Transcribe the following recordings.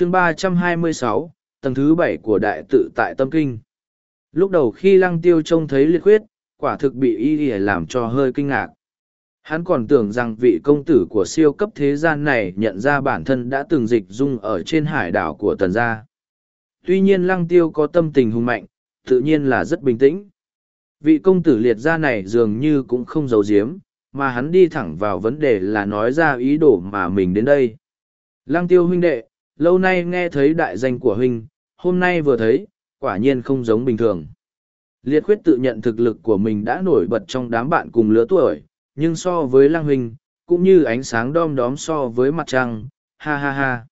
chương ba trăm hai mươi sáu, tầng thứ bảy của đại tự tại tâm kinh. Lúc đầu khi lăng tiêu trông thấy liệt khuyết, quả thực bị y y làm cho hơi kinh ngạc. Hắn còn tưởng rằng vị công tử của siêu cấp thế gian này nhận ra bản thân đã từng dịch dung ở trên hải đảo của tần gia. Tuy nhiên lăng tiêu có tâm tình hùng mạnh, tự nhiên là rất bình tĩnh. Vị công tử liệt gia này dường như cũng không giấu giếm, mà hắn đi thẳng vào vấn đề là nói ra ý đồ mà mình đến đây. Lăng tiêu huynh đệ lâu nay nghe thấy đại danh của huynh, hôm nay vừa thấy, quả nhiên không giống bình thường. Liệt khuyết tự nhận thực lực của mình đã nổi bật trong đám bạn cùng lứa tuổi, nhưng so với lăng huynh, cũng như ánh sáng đom đóm so với mặt trăng, ha ha ha.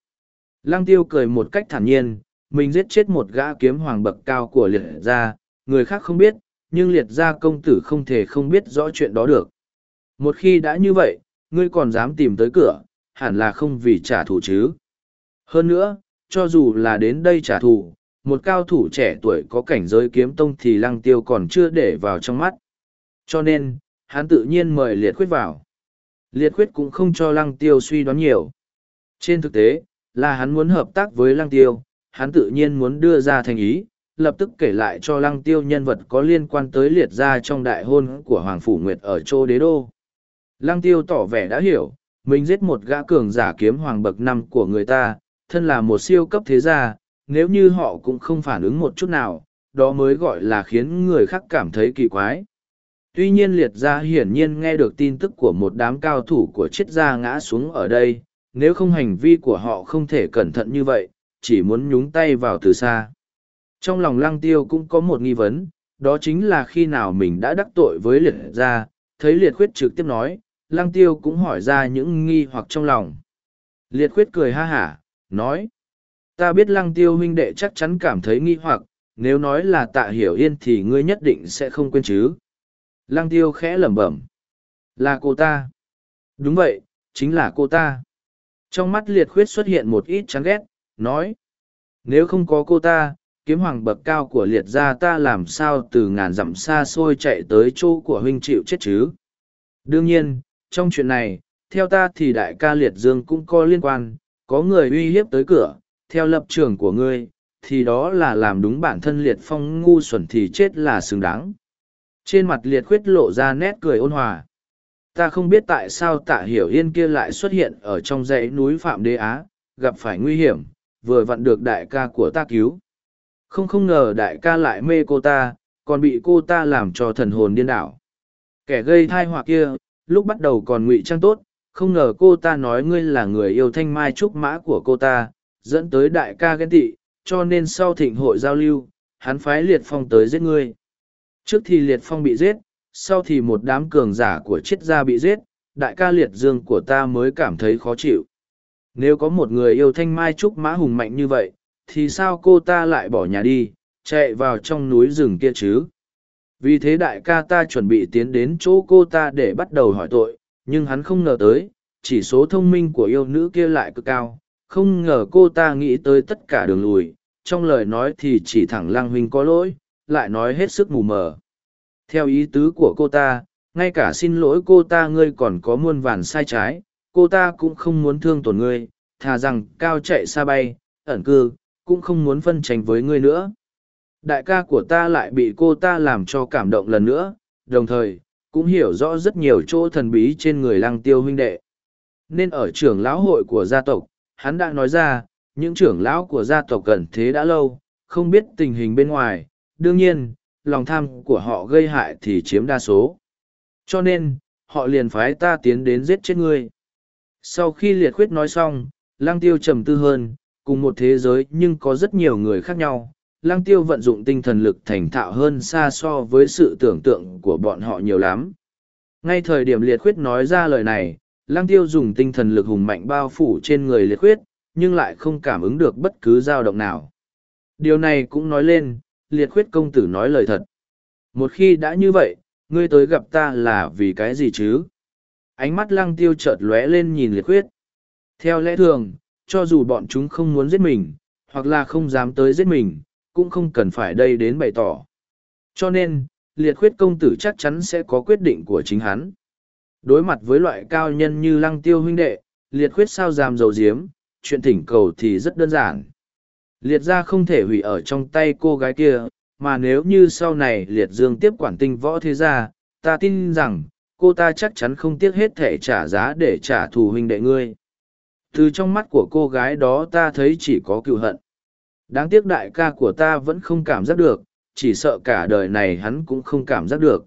Lăng tiêu cười một cách thản nhiên, mình giết chết một gã kiếm hoàng bậc cao của liệt gia, người khác không biết, nhưng liệt gia công tử không thể không biết rõ chuyện đó được. Một khi đã như vậy, ngươi còn dám tìm tới cửa, hẳn là không vì trả thù chứ hơn nữa cho dù là đến đây trả thù một cao thủ trẻ tuổi có cảnh giới kiếm tông thì lăng tiêu còn chưa để vào trong mắt. Cho nên hắn tự nhiên mời liệt khuyết vào. Liệt khuyết cũng không cho lăng tiêu suy đoán nhiều. Trên thực tế là hắn muốn hợp tác với lăng tiêu hắn tự nhiên muốn đưa ra thành ý lập tức kể lại cho lăng tiêu nhân vật có liên quan tới liệt gia trong đại hôn của Hoàng Phủ Nguyệt ở Châu Đế Đô. Lăng tiêu tỏ vẻ đã hiểu, mình giết một gã cường giả kiếm hoàng bậc năm của người ta, thân là một siêu cấp thế gia, nếu như họ cũng không phản ứng một chút nào, đó mới gọi là khiến người khác cảm thấy kỳ quái. Tuy nhiên liệt gia hiển nhiên nghe được tin tức của một đám cao thủ của triết gia ngã xuống ở đây, nếu không hành vi của họ không thể cẩn thận như vậy, chỉ muốn nhúng tay vào từ xa. Trong lòng lăng tiêu cũng có một nghi vấn, đó chính là khi nào mình đã đắc tội với liệt gia, thấy liệt khuyết trực tiếp nói, lăng tiêu cũng hỏi ra những nghi hoặc trong lòng. Liệt khuyết cười ha hả, nói, ta biết lăng tiêu huynh đệ chắc chắn cảm thấy nghi hoặc, nếu nói là tạ hiểu yên thì ngươi nhất định sẽ không quên chứ. Lăng tiêu khẽ lẩm bẩm, là cô ta. Đúng vậy, chính là cô ta. Trong mắt liệt khuyết xuất hiện một ít chán ghét, nói, nếu không có cô ta, kiếm hoàng bậc cao của liệt gia ta làm sao từ ngàn dặm xa xôi chạy tới chỗ của huynh chịu chết chứ. Đương nhiên, trong chuyện này, theo ta thì đại ca liệt dương cũng có liên quan, có người uy hiếp tới cửa, theo lập trường của ngươi, thì đó là làm đúng bản thân liệt phong ngu xuẩn thì chết là xứng đáng. Trên mặt liệt khuyết lộ ra nét cười ôn hòa. Ta không biết tại sao tạ hiểu yên kia lại xuất hiện ở trong dãy núi Phạm Đế Á, gặp phải nguy hiểm, vừa vặn được đại ca của ta cứu. Không không ngờ đại ca lại mê cô ta, còn bị cô ta làm cho thần hồn điên đảo. Kẻ gây thai họa kia, lúc bắt đầu còn ngụy trang tốt, không ngờ cô ta nói ngươi là người yêu thanh mai trúc mã của cô ta, dẫn tới đại ca ghen tị, cho nên sau thịnh hội giao lưu, hắn phái liệt phong tới giết ngươi. Trước thì liệt phong bị giết, sau thì một đám cường giả của triết gia bị giết, đại ca liệt dương của ta mới cảm thấy khó chịu. Nếu có một người yêu thanh mai trúc mã hùng mạnh như vậy, thì sao cô ta lại bỏ nhà đi, chạy vào trong núi rừng kia chứ? Vì thế đại ca ta chuẩn bị tiến đến chỗ cô ta để bắt đầu hỏi tội, nhưng hắn không ngờ tới, chỉ số thông minh của yêu nữ kia lại cực cao, không ngờ cô ta nghĩ tới tất cả đường lùi, trong lời nói thì chỉ thẳng lăng huynh có lỗi, lại nói hết sức mù mờ. Theo ý tứ của cô ta, ngay cả xin lỗi cô ta ngươi còn có muôn vàn sai trái, cô ta cũng không muốn thương tổn ngươi, thà rằng cao chạy xa bay, ẩn cư, cũng không muốn phân tranh với ngươi nữa. Đại ca của ta lại bị cô ta làm cho cảm động lần nữa, đồng thời, cũng hiểu rõ rất nhiều chỗ thần bí trên người lăng tiêu huynh đệ. Nên ở trưởng lão hội của gia tộc, hắn đã nói ra, những trưởng lão của gia tộc gần thế đã lâu, không biết tình hình bên ngoài, đương nhiên, lòng tham của họ gây hại thì chiếm đa số. Cho nên, họ liền phái ta tiến đến giết chết ngươi. Sau khi liệt khuyết nói xong, lăng tiêu trầm tư hơn, cùng một thế giới nhưng có rất nhiều người khác nhau. Lăng tiêu vận dụng tinh thần lực thành thạo hơn xa so với sự tưởng tượng của bọn họ nhiều lắm. Ngay thời điểm liệt khuyết nói ra lời này, lăng tiêu dùng tinh thần lực hùng mạnh bao phủ trên người liệt khuyết, nhưng lại không cảm ứng được bất cứ dao động nào. Điều này cũng nói lên, liệt khuyết công tử nói lời thật. Một khi đã như vậy, ngươi tới gặp ta là vì cái gì chứ? Ánh mắt lăng tiêu chợt lóe lên nhìn liệt khuyết. Theo lẽ thường, cho dù bọn chúng không muốn giết mình, hoặc là không dám tới giết mình, cũng không cần phải đây đến bày tỏ. Cho nên, liệt khuyết công tử chắc chắn sẽ có quyết định của chính hắn. Đối mặt với loại cao nhân như lăng tiêu huynh đệ, liệt khuyết sao dám dầu diếm, chuyện thỉnh cầu thì rất đơn giản. Liệt ra không thể hủy ở trong tay cô gái kia, mà nếu như sau này liệt dương tiếp quản tinh võ thế gia, ta tin rằng, cô ta chắc chắn không tiếc hết thể trả giá để trả thù huynh đệ ngươi. Từ trong mắt của cô gái đó ta thấy chỉ có cựu hận. Đáng tiếc đại ca của ta vẫn không cảm giác được, chỉ sợ cả đời này hắn cũng không cảm giác được.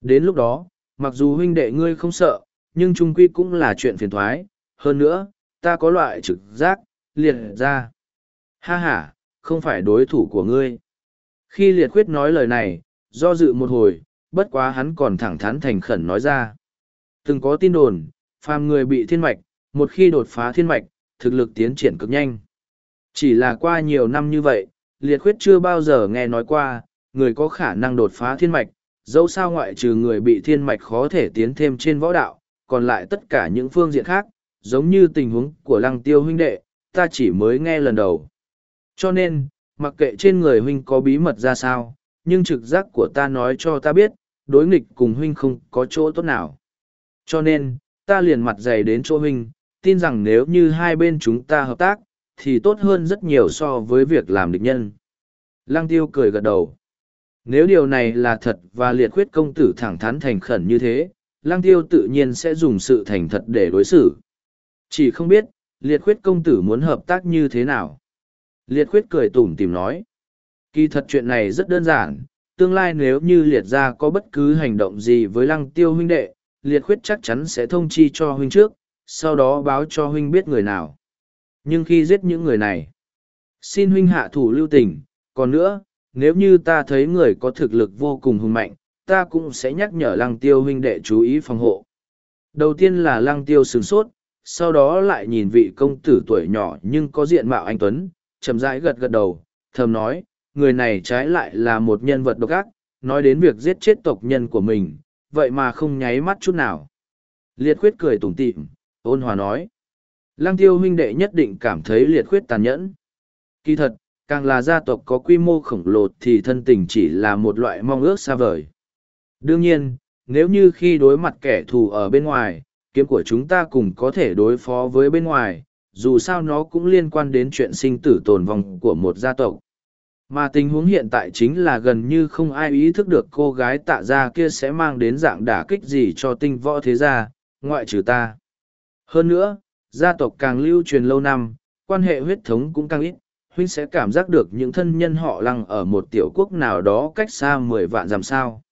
Đến lúc đó, mặc dù huynh đệ ngươi không sợ, nhưng trung quy cũng là chuyện phiền thoái. Hơn nữa, ta có loại trực giác, liệt ra. Ha ha, không phải đối thủ của ngươi. Khi liệt khuyết nói lời này, do dự một hồi, bất quá hắn còn thẳng thắn thành khẩn nói ra. Từng có tin đồn, phàm người bị thiên mạch, một khi đột phá thiên mạch, thực lực tiến triển cực nhanh. Chỉ là qua nhiều năm như vậy, liệt khuyết chưa bao giờ nghe nói qua, người có khả năng đột phá thiên mạch, dẫu sao ngoại trừ người bị thiên mạch khó thể tiến thêm trên võ đạo, còn lại tất cả những phương diện khác, giống như tình huống của lăng tiêu huynh đệ, ta chỉ mới nghe lần đầu. Cho nên, mặc kệ trên người huynh có bí mật ra sao, nhưng trực giác của ta nói cho ta biết, đối nghịch cùng huynh không có chỗ tốt nào. Cho nên, ta liền mặt dày đến chỗ huynh, tin rằng nếu như hai bên chúng ta hợp tác, thì tốt hơn rất nhiều so với việc làm địch nhân. Lăng tiêu cười gật đầu. Nếu điều này là thật và liệt khuyết công tử thẳng thắn thành khẩn như thế, lăng tiêu tự nhiên sẽ dùng sự thành thật để đối xử. Chỉ không biết, liệt khuyết công tử muốn hợp tác như thế nào. Liệt khuyết cười tủm tìm nói. Kỳ thật chuyện này rất đơn giản, tương lai nếu như liệt ra có bất cứ hành động gì với lăng tiêu huynh đệ, liệt khuyết chắc chắn sẽ thông chi cho huynh trước, sau đó báo cho huynh biết người nào. Nhưng khi giết những người này, xin huynh hạ thủ lưu tình, còn nữa, nếu như ta thấy người có thực lực vô cùng hùng mạnh, ta cũng sẽ nhắc nhở lăng tiêu huynh đệ chú ý phòng hộ. Đầu tiên là lăng tiêu sửng sốt, sau đó lại nhìn vị công tử tuổi nhỏ nhưng có diện mạo anh Tuấn, chậm rãi gật gật đầu, thầm nói, người này trái lại là một nhân vật độc ác, nói đến việc giết chết tộc nhân của mình, vậy mà không nháy mắt chút nào. Liệt khuyết cười tủm tỉm, ôn hòa nói. Lăng tiêu huynh đệ nhất định cảm thấy liệt khuyết tàn nhẫn. Kỳ thật, càng là gia tộc có quy mô khổng lồ thì thân tình chỉ là một loại mong ước xa vời. Đương nhiên, nếu như khi đối mặt kẻ thù ở bên ngoài, kiếm của chúng ta cùng có thể đối phó với bên ngoài, dù sao nó cũng liên quan đến chuyện sinh tử tồn vong của một gia tộc. Mà tình huống hiện tại chính là gần như không ai ý thức được cô gái tạ gia kia sẽ mang đến dạng đả kích gì cho tinh võ thế gia, ngoại trừ ta. Hơn nữa, gia tộc càng lưu truyền lâu năm, quan hệ huyết thống cũng càng ít, huynh sẽ cảm giác được những thân nhân họ lăng ở một tiểu quốc nào đó cách xa mười vạn dặm sao.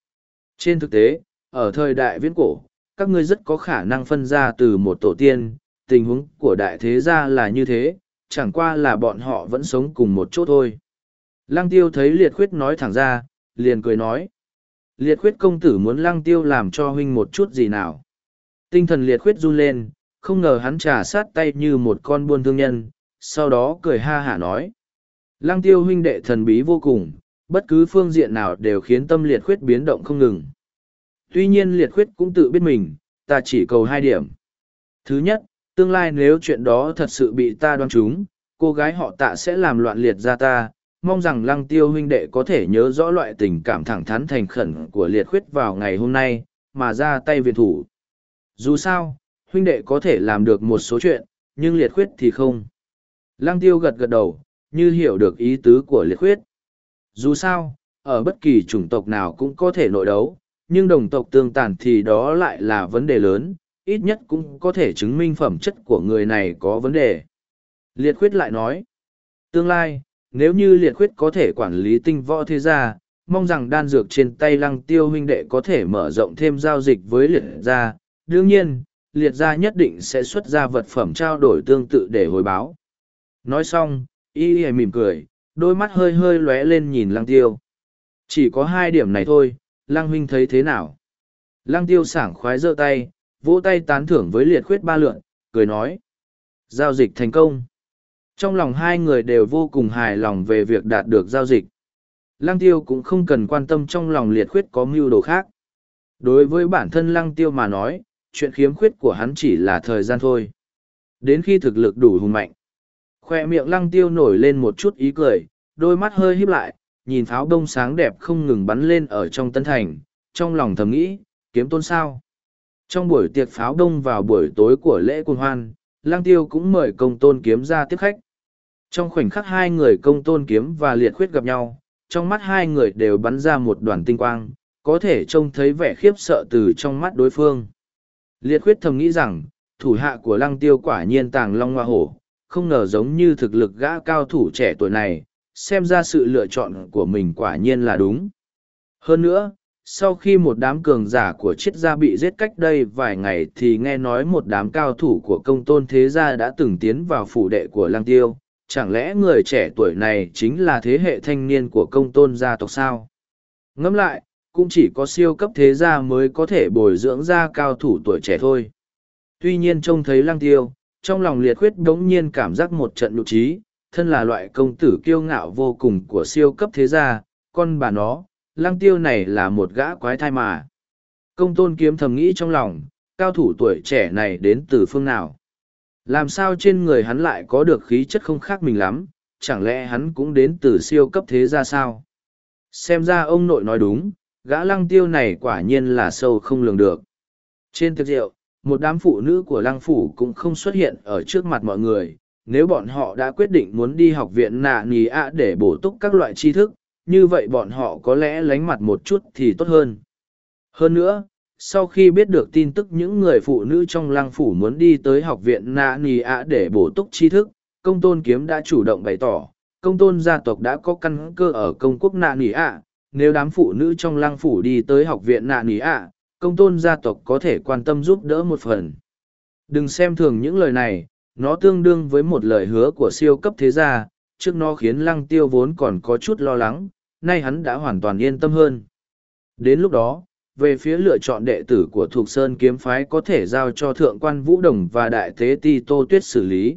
Trên thực tế, ở thời đại viễn cổ, các ngươi rất có khả năng phân ra từ một tổ tiên, tình huống của đại thế gia là như thế, chẳng qua là bọn họ vẫn sống cùng một chỗ thôi. Lăng tiêu thấy liệt khuyết nói thẳng ra, liền cười nói. Liệt khuyết công tử muốn lăng tiêu làm cho huynh một chút gì nào. Tinh thần liệt khuyết run lên, không ngờ hắn trà sát tay như một con buôn thương nhân, sau đó cười ha hả nói. Lăng tiêu huynh đệ thần bí vô cùng, bất cứ phương diện nào đều khiến tâm liệt khuyết biến động không ngừng. Tuy nhiên liệt khuyết cũng tự biết mình, ta chỉ cầu hai điểm. Thứ nhất, tương lai nếu chuyện đó thật sự bị ta đoán trúng, cô gái họ tạ sẽ làm loạn liệt ra ta, mong rằng lăng tiêu huynh đệ có thể nhớ rõ loại tình cảm thẳng thắn thành khẩn của liệt khuyết vào ngày hôm nay, mà ra tay viện thủ. Dù sao, huynh đệ có thể làm được một số chuyện, nhưng liệt khuyết thì không. Lăng tiêu gật gật đầu, như hiểu được ý tứ của liệt khuyết. Dù sao, ở bất kỳ chủng tộc nào cũng có thể nội đấu, nhưng đồng tộc tương tàn thì đó lại là vấn đề lớn, ít nhất cũng có thể chứng minh phẩm chất của người này có vấn đề. Liệt khuyết lại nói, tương lai, nếu như liệt khuyết có thể quản lý tinh võ thế gia, mong rằng đan dược trên tay lăng tiêu huynh đệ có thể mở rộng thêm giao dịch với liệt gia. Đương nhiên, liệt gia nhất định sẽ xuất ra vật phẩm trao đổi tương tự để hồi báo. Nói xong, y y mỉm cười, đôi mắt hơi hơi lóe lên nhìn lăng tiêu. Chỉ có hai điểm này thôi, lăng huynh thấy thế nào? Lăng tiêu sảng khoái giơ tay, vỗ tay tán thưởng với liệt khuyết ba lượn, cười nói. Giao dịch thành công. Trong lòng hai người đều vô cùng hài lòng về việc đạt được giao dịch. Lăng tiêu cũng không cần quan tâm trong lòng liệt khuyết có mưu đồ khác. Đối với bản thân lăng tiêu mà nói, chuyện khiếm khuyết của hắn chỉ là thời gian thôi. Đến khi thực lực đủ hùng mạnh, khoe miệng lăng tiêu nổi lên một chút ý cười, đôi mắt hơi híp lại, nhìn pháo đông sáng đẹp không ngừng bắn lên ở trong tân thành, trong lòng thầm nghĩ, kiếm tôn sao. Trong buổi tiệc pháo đông vào buổi tối của lễ quân hoan, lang tiêu cũng mời công tôn kiếm ra tiếp khách. Trong khoảnh khắc hai người công tôn kiếm và liệt khuyết gặp nhau, trong mắt hai người đều bắn ra một đoàn tinh quang, có thể trông thấy vẻ khiếp sợ từ trong mắt đối phương. Liệt khuyết thầm nghĩ rằng, thủ hạ của lăng tiêu quả nhiên tàng long hoa hổ, không ngờ giống như thực lực gã cao thủ trẻ tuổi này, xem ra sự lựa chọn của mình quả nhiên là đúng. Hơn nữa, sau khi một đám cường giả của triết gia bị giết cách đây vài ngày thì nghe nói một đám cao thủ của công tôn thế gia đã từng tiến vào phủ đệ của lăng tiêu, chẳng lẽ người trẻ tuổi này chính là thế hệ thanh niên của công tôn gia tộc sao? Ngẫm lại, cũng chỉ có siêu cấp thế gia mới có thể bồi dưỡng ra cao thủ tuổi trẻ thôi. Tuy nhiên trông thấy lăng tiêu, trong lòng liệt khuyết đống nhiên cảm giác một trận nhục trí, thân là loại công tử kiêu ngạo vô cùng của siêu cấp thế gia, con bà nó, lăng tiêu này là một gã quái thai mà. Công tôn kiếm thầm nghĩ trong lòng, cao thủ tuổi trẻ này đến từ phương nào? Làm sao trên người hắn lại có được khí chất không khác mình lắm, chẳng lẽ hắn cũng đến từ siêu cấp thế gia sao? Xem ra ông nội nói đúng, gã lăng tiêu này quả nhiên là sâu không lường được. Trên thực rượu, một đám phụ nữ của lăng phủ cũng không xuất hiện ở trước mặt mọi người. Nếu bọn họ đã quyết định muốn đi học viện nạ nì ạ để bổ túc các loại tri thức, như vậy bọn họ có lẽ lánh mặt một chút thì tốt hơn. Hơn nữa, sau khi biết được tin tức những người phụ nữ trong lăng phủ muốn đi tới học viện nạ nì ạ để bổ túc tri thức, công tôn kiếm đã chủ động bày tỏ, công tôn gia tộc đã có căn cơ ở công quốc nạ nì ạ, nếu đám phụ nữ trong lăng phủ đi tới học viện nạ nì ạ, công tôn gia tộc có thể quan tâm giúp đỡ một phần. Đừng xem thường những lời này, nó tương đương với một lời hứa của siêu cấp thế gia, trước nó khiến lăng tiêu vốn còn có chút lo lắng, nay hắn đã hoàn toàn yên tâm hơn. Đến lúc đó, về phía lựa chọn đệ tử của Thục Sơn Kiếm Phái có thể giao cho Thượng quan Vũ Đồng và Đại Tế Ti Tô Tuyết xử lý.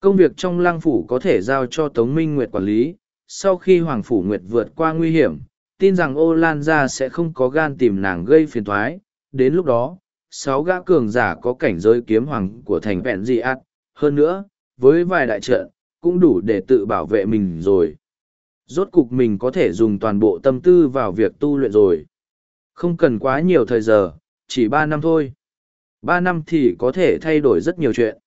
Công việc trong lăng phủ có thể giao cho Tống Minh Nguyệt quản lý, sau khi Hoàng Phủ Nguyệt vượt qua nguy hiểm, tin rằng ô lan gia sẽ không có gan tìm nàng gây phiền thoái. Đến lúc đó, sáu gã cường giả có cảnh giới kiếm hoàng của thành vẹn dị ạt hơn nữa, với vài đại trận, cũng đủ để tự bảo vệ mình rồi. Rốt cục mình có thể dùng toàn bộ tâm tư vào việc tu luyện rồi. Không cần quá nhiều thời giờ, chỉ ba năm thôi. Ba năm thì có thể thay đổi rất nhiều chuyện.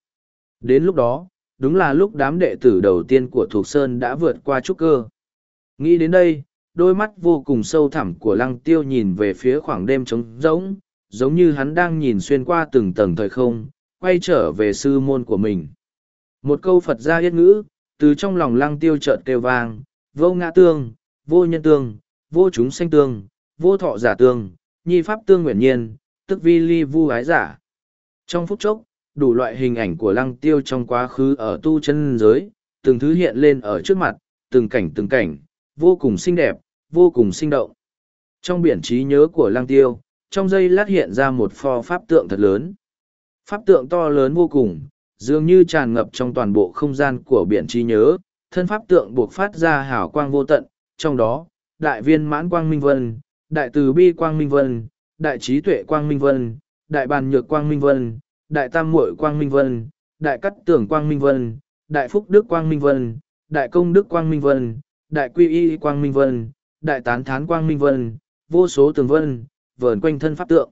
Đến lúc đó, đúng là lúc đám đệ tử đầu tiên của thục sơn đã vượt qua trúc cơ. Nghĩ đến đây đôi mắt vô cùng sâu thẳm của lăng tiêu nhìn về phía khoảng đêm trống rỗng, giống như hắn đang nhìn xuyên qua từng tầng thời không, quay trở về sư môn của mình. Một câu Phật gia yết ngữ, từ trong lòng lăng tiêu chợt kêu vang, vô ngã tương, vô nhân tương, vô chúng sanh tương, vô thọ giả tương, nhi pháp tương nguyện nhiên, tức vi ly vu ái giả. Trong phút chốc, đủ loại hình ảnh của lăng tiêu trong quá khứ ở tu chân giới, từng thứ hiện lên ở trước mặt, từng cảnh từng cảnh, vô cùng xinh đẹp, vô cùng sinh động. Trong biển trí nhớ của lăng tiêu, trong giây lát hiện ra một pho pháp tượng thật lớn. Pháp tượng to lớn vô cùng, dường như tràn ngập trong toàn bộ không gian của biển trí nhớ, thân pháp tượng buộc phát ra hào quang vô tận, trong đó, đại viên mãn quang minh vân, đại từ bi quang minh vân, đại trí tuệ quang minh vân, đại bàn nhược quang minh vân, đại tam muội quang minh vân, đại cắt tưởng quang minh vân, đại phúc đức quang minh vân, đại công đức quang minh vân, đại quy y quang minh vân, đại tán thán quang minh vân, vô số tường vân, vờn quanh thân pháp tượng.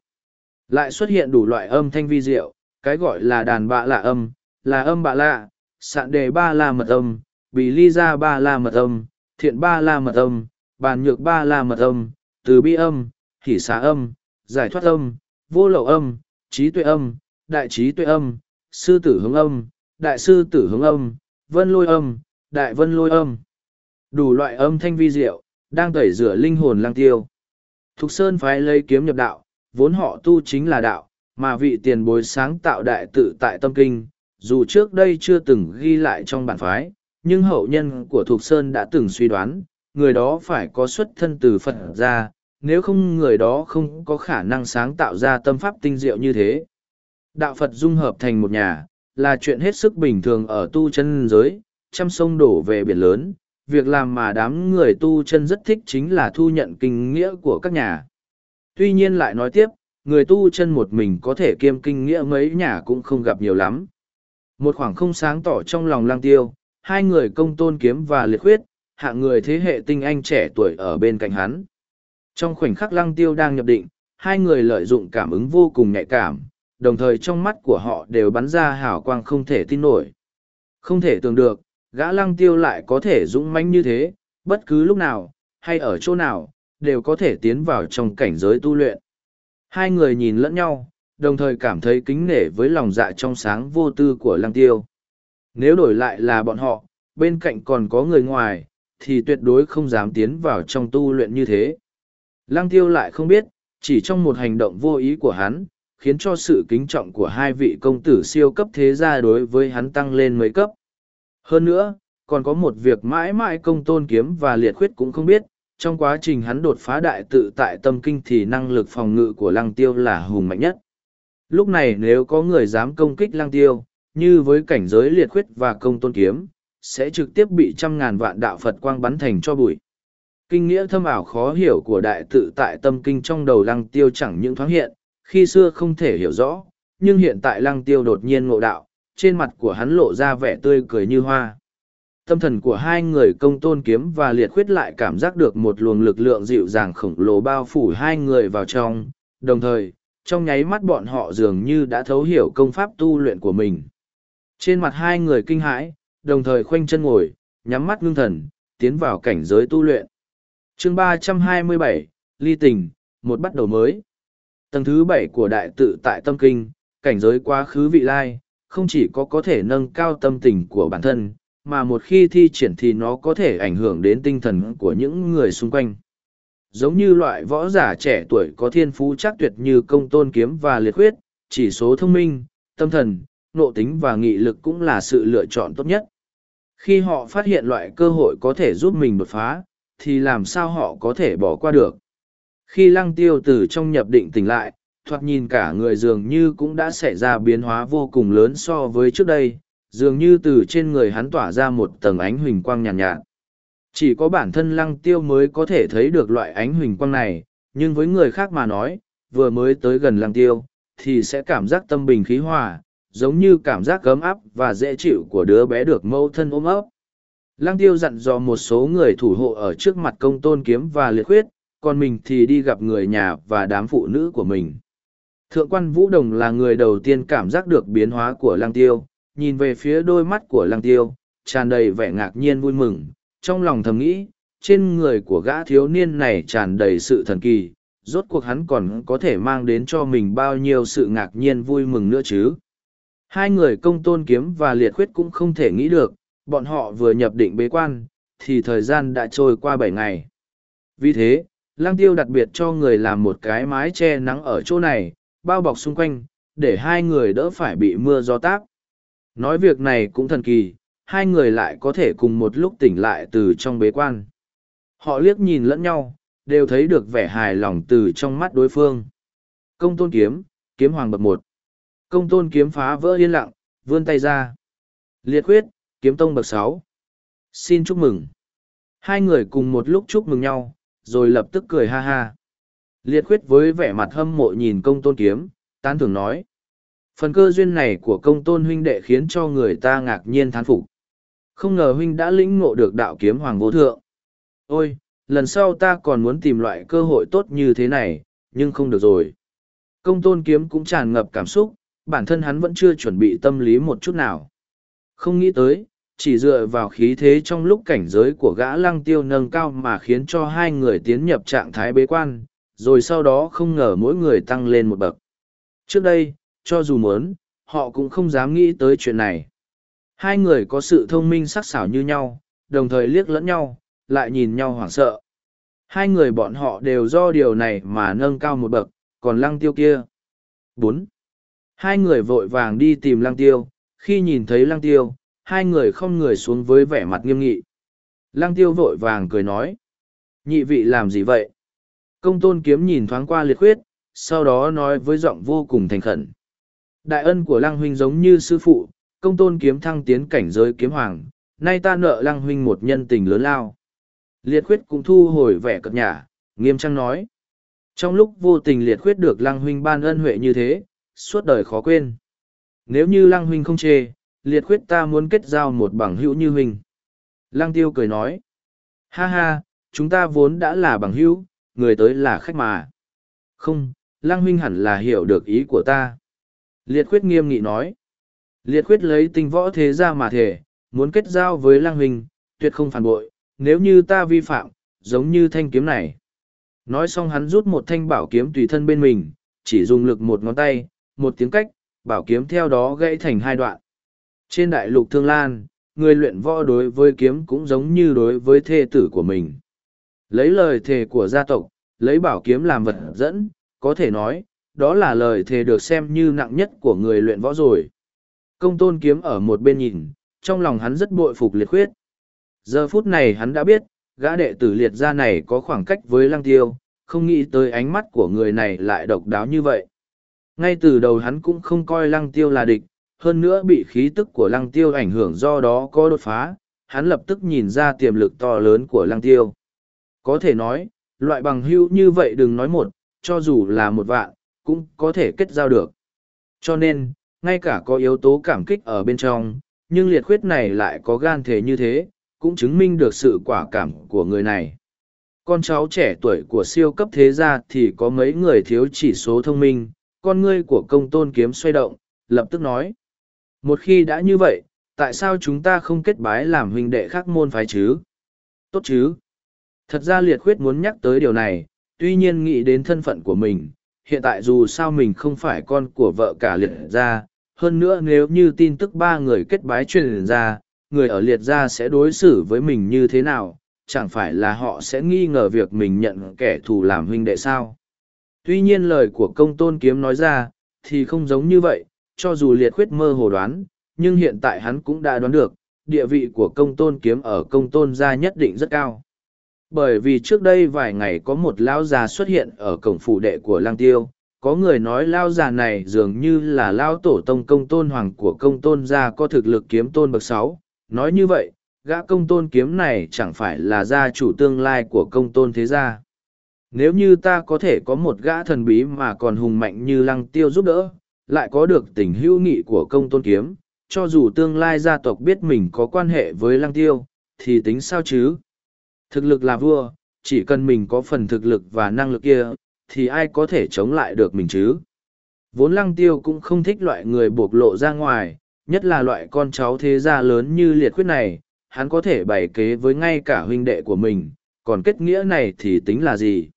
Lại xuất hiện đủ loại âm thanh vi diệu, cái gọi là đàn bạ lạ âm, là âm bạ lạ, sạn đề ba la mật âm, bì ly ra ba la mật âm, thiện ba la mật âm, bàn nhược ba la mật âm, từ bi âm, hỷ xá âm, giải thoát âm, vô lậu âm, trí tuệ âm, đại trí tuệ âm, sư tử hướng âm, đại sư tử hướng âm, vân lôi âm, đại vân lôi âm. Đủ loại âm thanh vi diệu, đang tẩy rửa linh hồn lang tiêu. Thục Sơn phái lấy kiếm nhập đạo, vốn họ tu chính là đạo, mà vị tiền bối sáng tạo đại tự tại tâm kinh, dù trước đây chưa từng ghi lại trong bản phái, nhưng hậu nhân của Thục Sơn đã từng suy đoán, người đó phải có xuất thân từ Phật ra, nếu không người đó không có khả năng sáng tạo ra tâm pháp tinh diệu như thế. Đạo Phật dung hợp thành một nhà, là chuyện hết sức bình thường ở tu chân giới, trăm sông đổ về biển lớn, việc làm mà đám người tu chân rất thích chính là thu nhận kinh nghĩa của các nhà. Tuy nhiên lại nói tiếp, người tu chân một mình có thể kiêm kinh nghĩa mấy nhà cũng không gặp nhiều lắm. Một khoảng không sáng tỏ trong lòng lang tiêu, hai người công tôn kiếm và liệt khuyết, hạng người thế hệ tinh anh trẻ tuổi ở bên cạnh hắn. Trong khoảnh khắc lăng tiêu đang nhập định, hai người lợi dụng cảm ứng vô cùng nhạy cảm, đồng thời trong mắt của họ đều bắn ra hào quang không thể tin nổi. Không thể tưởng được, gã lăng tiêu lại có thể dũng mãnh như thế, bất cứ lúc nào, hay ở chỗ nào, đều có thể tiến vào trong cảnh giới tu luyện. Hai người nhìn lẫn nhau, đồng thời cảm thấy kính nể với lòng dạ trong sáng vô tư của lăng tiêu. Nếu đổi lại là bọn họ, bên cạnh còn có người ngoài, thì tuyệt đối không dám tiến vào trong tu luyện như thế. Lăng tiêu lại không biết, chỉ trong một hành động vô ý của hắn, khiến cho sự kính trọng của hai vị công tử siêu cấp thế gia đối với hắn tăng lên mấy cấp. Hơn nữa, còn có một việc mãi mãi công tôn kiếm và liệt khuyết cũng không biết, trong quá trình hắn đột phá đại tự tại tâm kinh thì năng lực phòng ngự của lăng tiêu là hùng mạnh nhất. Lúc này nếu có người dám công kích lăng tiêu, như với cảnh giới liệt khuyết và công tôn kiếm, sẽ trực tiếp bị trăm ngàn vạn đạo Phật quang bắn thành cho bụi. Kinh nghĩa thâm ảo khó hiểu của đại tự tại tâm kinh trong đầu lăng tiêu chẳng những thoáng hiện, khi xưa không thể hiểu rõ, nhưng hiện tại lăng tiêu đột nhiên ngộ đạo, trên mặt của hắn lộ ra vẻ tươi cười như hoa. Tâm thần của hai người công tôn kiếm và liệt khuyết lại cảm giác được một luồng lực lượng dịu dàng khổng lồ bao phủ hai người vào trong, đồng thời, trong nháy mắt bọn họ dường như đã thấu hiểu công pháp tu luyện của mình. Trên mặt hai người kinh hãi, đồng thời khoanh chân ngồi, nhắm mắt ngưng thần, tiến vào cảnh giới tu luyện. chương ba trăm hai mươi bảy Ly Tình, một bắt đầu mới. Tầng thứ bảy của đại tự tại tâm kinh, cảnh giới quá khứ vị lai, không chỉ có có thể nâng cao tâm tình của bản thân, mà một khi thi triển thì nó có thể ảnh hưởng đến tinh thần của những người xung quanh. Giống như loại võ giả trẻ tuổi có thiên phú chắc tuyệt như công tôn kiếm và liệt huyết, chỉ số thông minh, tâm thần, nộ tính và nghị lực cũng là sự lựa chọn tốt nhất. Khi họ phát hiện loại cơ hội có thể giúp mình đột phá, thì làm sao họ có thể bỏ qua được. Khi lăng tiêu từ trong nhập định tỉnh lại, thoạt nhìn cả người dường như cũng đã xảy ra biến hóa vô cùng lớn so với trước đây, dường như từ trên người hắn tỏa ra một tầng ánh huỳnh quang nhàn nhạt, nhạt. Chỉ có bản thân lăng tiêu mới có thể thấy được loại ánh huỳnh quang này, nhưng với người khác mà nói, vừa mới tới gần lăng tiêu, thì sẽ cảm giác tâm bình khí hòa, giống như cảm giác gấm áp và dễ chịu của đứa bé được mâu thân ôm ấp. Lăng tiêu dặn dò một số người thủ hộ ở trước mặt công tôn kiếm và liệt khuyết, còn mình thì đi gặp người nhà và đám phụ nữ của mình. Thượng quan Vũ Đồng là người đầu tiên cảm giác được biến hóa của lăng tiêu, nhìn về phía đôi mắt của lăng tiêu, tràn đầy vẻ ngạc nhiên vui mừng, trong lòng thầm nghĩ, trên người của gã thiếu niên này tràn đầy sự thần kỳ, rốt cuộc hắn còn có thể mang đến cho mình bao nhiêu sự ngạc nhiên vui mừng nữa chứ. Hai người công tôn kiếm và liệt khuyết cũng không thể nghĩ được, bọn họ vừa nhập định bế quan, thì thời gian đã trôi qua bảy ngày. Vì thế, lang tiêu đặc biệt cho người làm một cái mái che nắng ở chỗ này, bao bọc xung quanh, để hai người đỡ phải bị mưa gió táp. Nói việc này cũng thần kỳ, hai người lại có thể cùng một lúc tỉnh lại từ trong bế quan. Họ liếc nhìn lẫn nhau, đều thấy được vẻ hài lòng từ trong mắt đối phương. Công tôn kiếm, kiếm hoàng bậc một. Công tôn kiếm phá vỡ yên lặng, vươn tay ra. Liệt khuyết, kiếm tông bậc sáu. Xin chúc mừng. Hai người cùng một lúc chúc mừng nhau, rồi lập tức cười ha ha. Liệt khuyết với vẻ mặt hâm mộ nhìn công tôn kiếm, tán thưởng nói. Phần cơ duyên này của công tôn huynh đệ khiến cho người ta ngạc nhiên thán phục. Không ngờ huynh đã lĩnh ngộ được đạo kiếm hoàng vô thượng. Ôi, lần sau ta còn muốn tìm loại cơ hội tốt như thế này, nhưng không được rồi. Công tôn kiếm cũng tràn ngập cảm xúc, bản thân hắn vẫn chưa chuẩn bị tâm lý một chút nào. Không nghĩ tới, chỉ dựa vào khí thế trong lúc cảnh giới của gã lăng tiêu nâng cao mà khiến cho hai người tiến nhập trạng thái bế quan, rồi sau đó không ngờ mỗi người tăng lên một bậc. Trước đây, cho dù muốn, họ cũng không dám nghĩ tới chuyện này. Hai người có sự thông minh sắc sảo như nhau, đồng thời liếc lẫn nhau, lại nhìn nhau hoảng sợ. Hai người bọn họ đều do điều này mà nâng cao một bậc, còn lăng tiêu kia. bốn Hai người vội vàng đi tìm lăng tiêu, khi nhìn thấy lăng tiêu, hai người không người xuống với vẻ mặt nghiêm nghị. Lăng tiêu vội vàng cười nói. Nhị vị làm gì vậy? Công tôn kiếm nhìn thoáng qua liệt khuyết, sau đó nói với giọng vô cùng thành khẩn. Đại ân của lăng huynh giống như sư phụ, công tôn kiếm thăng tiến cảnh giới kiếm hoàng, nay ta nợ lăng huynh một nhân tình lớn lao. Liệt khuyết cũng thu hồi vẻ cập nhả, nghiêm trang nói. Trong lúc vô tình liệt khuyết được lăng huynh ban ân huệ như thế, suốt đời khó quên. Nếu như lăng huynh không chê, liệt khuyết ta muốn kết giao một bằng hữu như huynh. Lăng tiêu cười nói. Ha ha, chúng ta vốn đã là bằng hữu, người tới là khách mà. Không, lăng huynh hẳn là hiểu được ý của ta. Liệt khuyết nghiêm nghị nói. Liệt khuyết lấy tinh võ thế ra mà thể, muốn kết giao với lang huynh, tuyệt không phản bội, nếu như ta vi phạm, giống như thanh kiếm này. Nói xong hắn rút một thanh bảo kiếm tùy thân bên mình, chỉ dùng lực một ngón tay, một tiếng cách, bảo kiếm theo đó gãy thành hai đoạn. Trên đại lục Thương Lan, người luyện võ đối với kiếm cũng giống như đối với thê tử của mình. Lấy lời thề của gia tộc, lấy bảo kiếm làm vật dẫn, có thể nói, đó là lời thề được xem như nặng nhất của người luyện võ rồi. Công tôn kiếm ở một bên nhìn, trong lòng hắn rất bội phục liệt khuyết. Giờ phút này hắn đã biết, gã đệ tử liệt gia này có khoảng cách với lăng tiêu, không nghĩ tới ánh mắt của người này lại độc đáo như vậy. Ngay từ đầu hắn cũng không coi lăng tiêu là địch, hơn nữa bị khí tức của lăng tiêu ảnh hưởng do đó có đột phá, hắn lập tức nhìn ra tiềm lực to lớn của lăng tiêu. Có thể nói, loại bằng hữu như vậy đừng nói một, cho dù là một vạn, cũng có thể kết giao được. Cho nên, ngay cả có yếu tố cảm kích ở bên trong, nhưng liệt khuyết này lại có gan thể như thế, cũng chứng minh được sự quả cảm của người này. Con cháu trẻ tuổi của siêu cấp thế gia thì có mấy người thiếu chỉ số thông minh, con ngươi của công tôn kiếm xoay động, lập tức nói. Một khi đã như vậy, tại sao chúng ta không kết bái làm huynh đệ khác môn phái chứ? Tốt chứ? Thật ra liệt khuyết muốn nhắc tới điều này, tuy nhiên nghĩ đến thân phận của mình, hiện tại dù sao mình không phải con của vợ cả liệt gia, hơn nữa nếu như tin tức ba người kết bái truyền ra, người ở liệt gia sẽ đối xử với mình như thế nào, chẳng phải là họ sẽ nghi ngờ việc mình nhận kẻ thù làm huynh đệ sao. Tuy nhiên lời của công tôn kiếm nói ra, thì không giống như vậy, cho dù liệt khuyết mơ hồ đoán, nhưng hiện tại hắn cũng đã đoán được, địa vị của công tôn kiếm ở công tôn gia nhất định rất cao. Bởi vì trước đây vài ngày có một lão già xuất hiện ở cổng phủ đệ của lang tiêu, có người nói lao già này dường như là lao tổ tông công tôn hoàng của công tôn gia có thực lực kiếm tôn bậc sáu. Nói như vậy gã công tôn kiếm này chẳng phải là gia chủ tương lai của công tôn thế gia. Nếu như ta có thể có một gã thần bí mà còn hùng mạnh như lăng tiêu giúp đỡ lại có được tình hữu nghị của công tôn kiếm cho dù tương lai gia tộc biết mình có quan hệ với lăng tiêu thì tính sao chứ? Thực lực là vua, chỉ cần mình có phần thực lực và năng lực kia, thì ai có thể chống lại được mình chứ? Vốn lăng tiêu cũng không thích loại người bộc lộ ra ngoài, nhất là loại con cháu thế gia lớn như liệt khuyết này, hắn có thể bày kế với ngay cả huynh đệ của mình, còn kết nghĩa này thì tính là gì?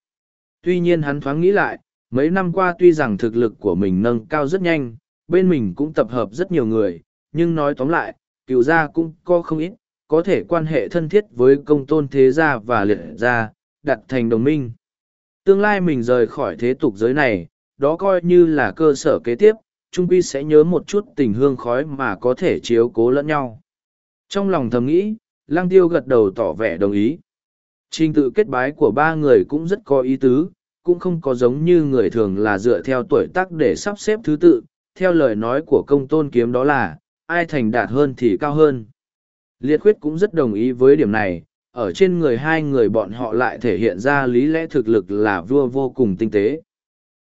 Tuy nhiên hắn thoáng nghĩ lại, mấy năm qua tuy rằng thực lực của mình nâng cao rất nhanh, bên mình cũng tập hợp rất nhiều người, nhưng nói tóm lại, cựu gia cũng có không ít có thể quan hệ thân thiết với công tôn thế gia và liệt gia đặt thành đồng minh tương lai mình rời khỏi thế tục giới này, đó coi như là cơ sở kế tiếp, trung quy sẽ nhớ một chút tình hương khói mà có thể chiếu cố lẫn nhau. Trong lòng thầm nghĩ, Lăng Tiêu gật đầu tỏ vẻ đồng ý. Trình tự kết bái của ba người cũng rất có ý tứ, cũng không có giống như người thường là dựa theo tuổi tác để sắp xếp thứ tự, theo lời nói của công tôn kiếm đó là, ai thành đạt hơn thì cao hơn. Liệt khuyết cũng rất đồng ý với điểm này, ở trên người hai người bọn họ lại thể hiện ra lý lẽ thực lực là vua vô cùng tinh tế.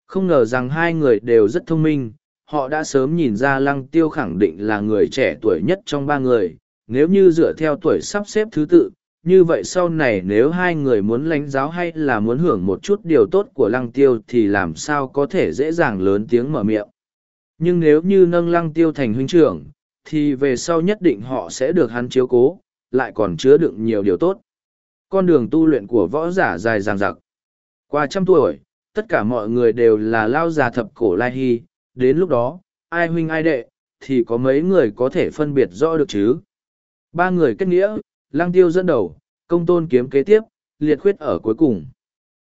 Không ngờ rằng hai người đều rất thông minh, họ đã sớm nhìn ra lăng tiêu khẳng định là người trẻ tuổi nhất trong ba người, nếu như dựa theo tuổi sắp xếp thứ tự, như vậy sau này nếu hai người muốn lãnh giáo hay là muốn hưởng một chút điều tốt của lăng tiêu thì làm sao có thể dễ dàng lớn tiếng mở miệng. Nhưng nếu như nâng lăng tiêu thành huynh trưởng, thì về sau nhất định họ sẽ được hắn chiếu cố, lại còn chứa đựng nhiều điều tốt. Con đường tu luyện của võ giả dài dằng dặc. Qua trăm tuổi, tất cả mọi người đều là lao già thập cổ lai hy, đến lúc đó, ai huynh ai đệ, thì có mấy người có thể phân biệt rõ được chứ. Ba người kết nghĩa, lang tiêu dẫn đầu, công tôn kiếm kế tiếp, liệt khuyết ở cuối cùng.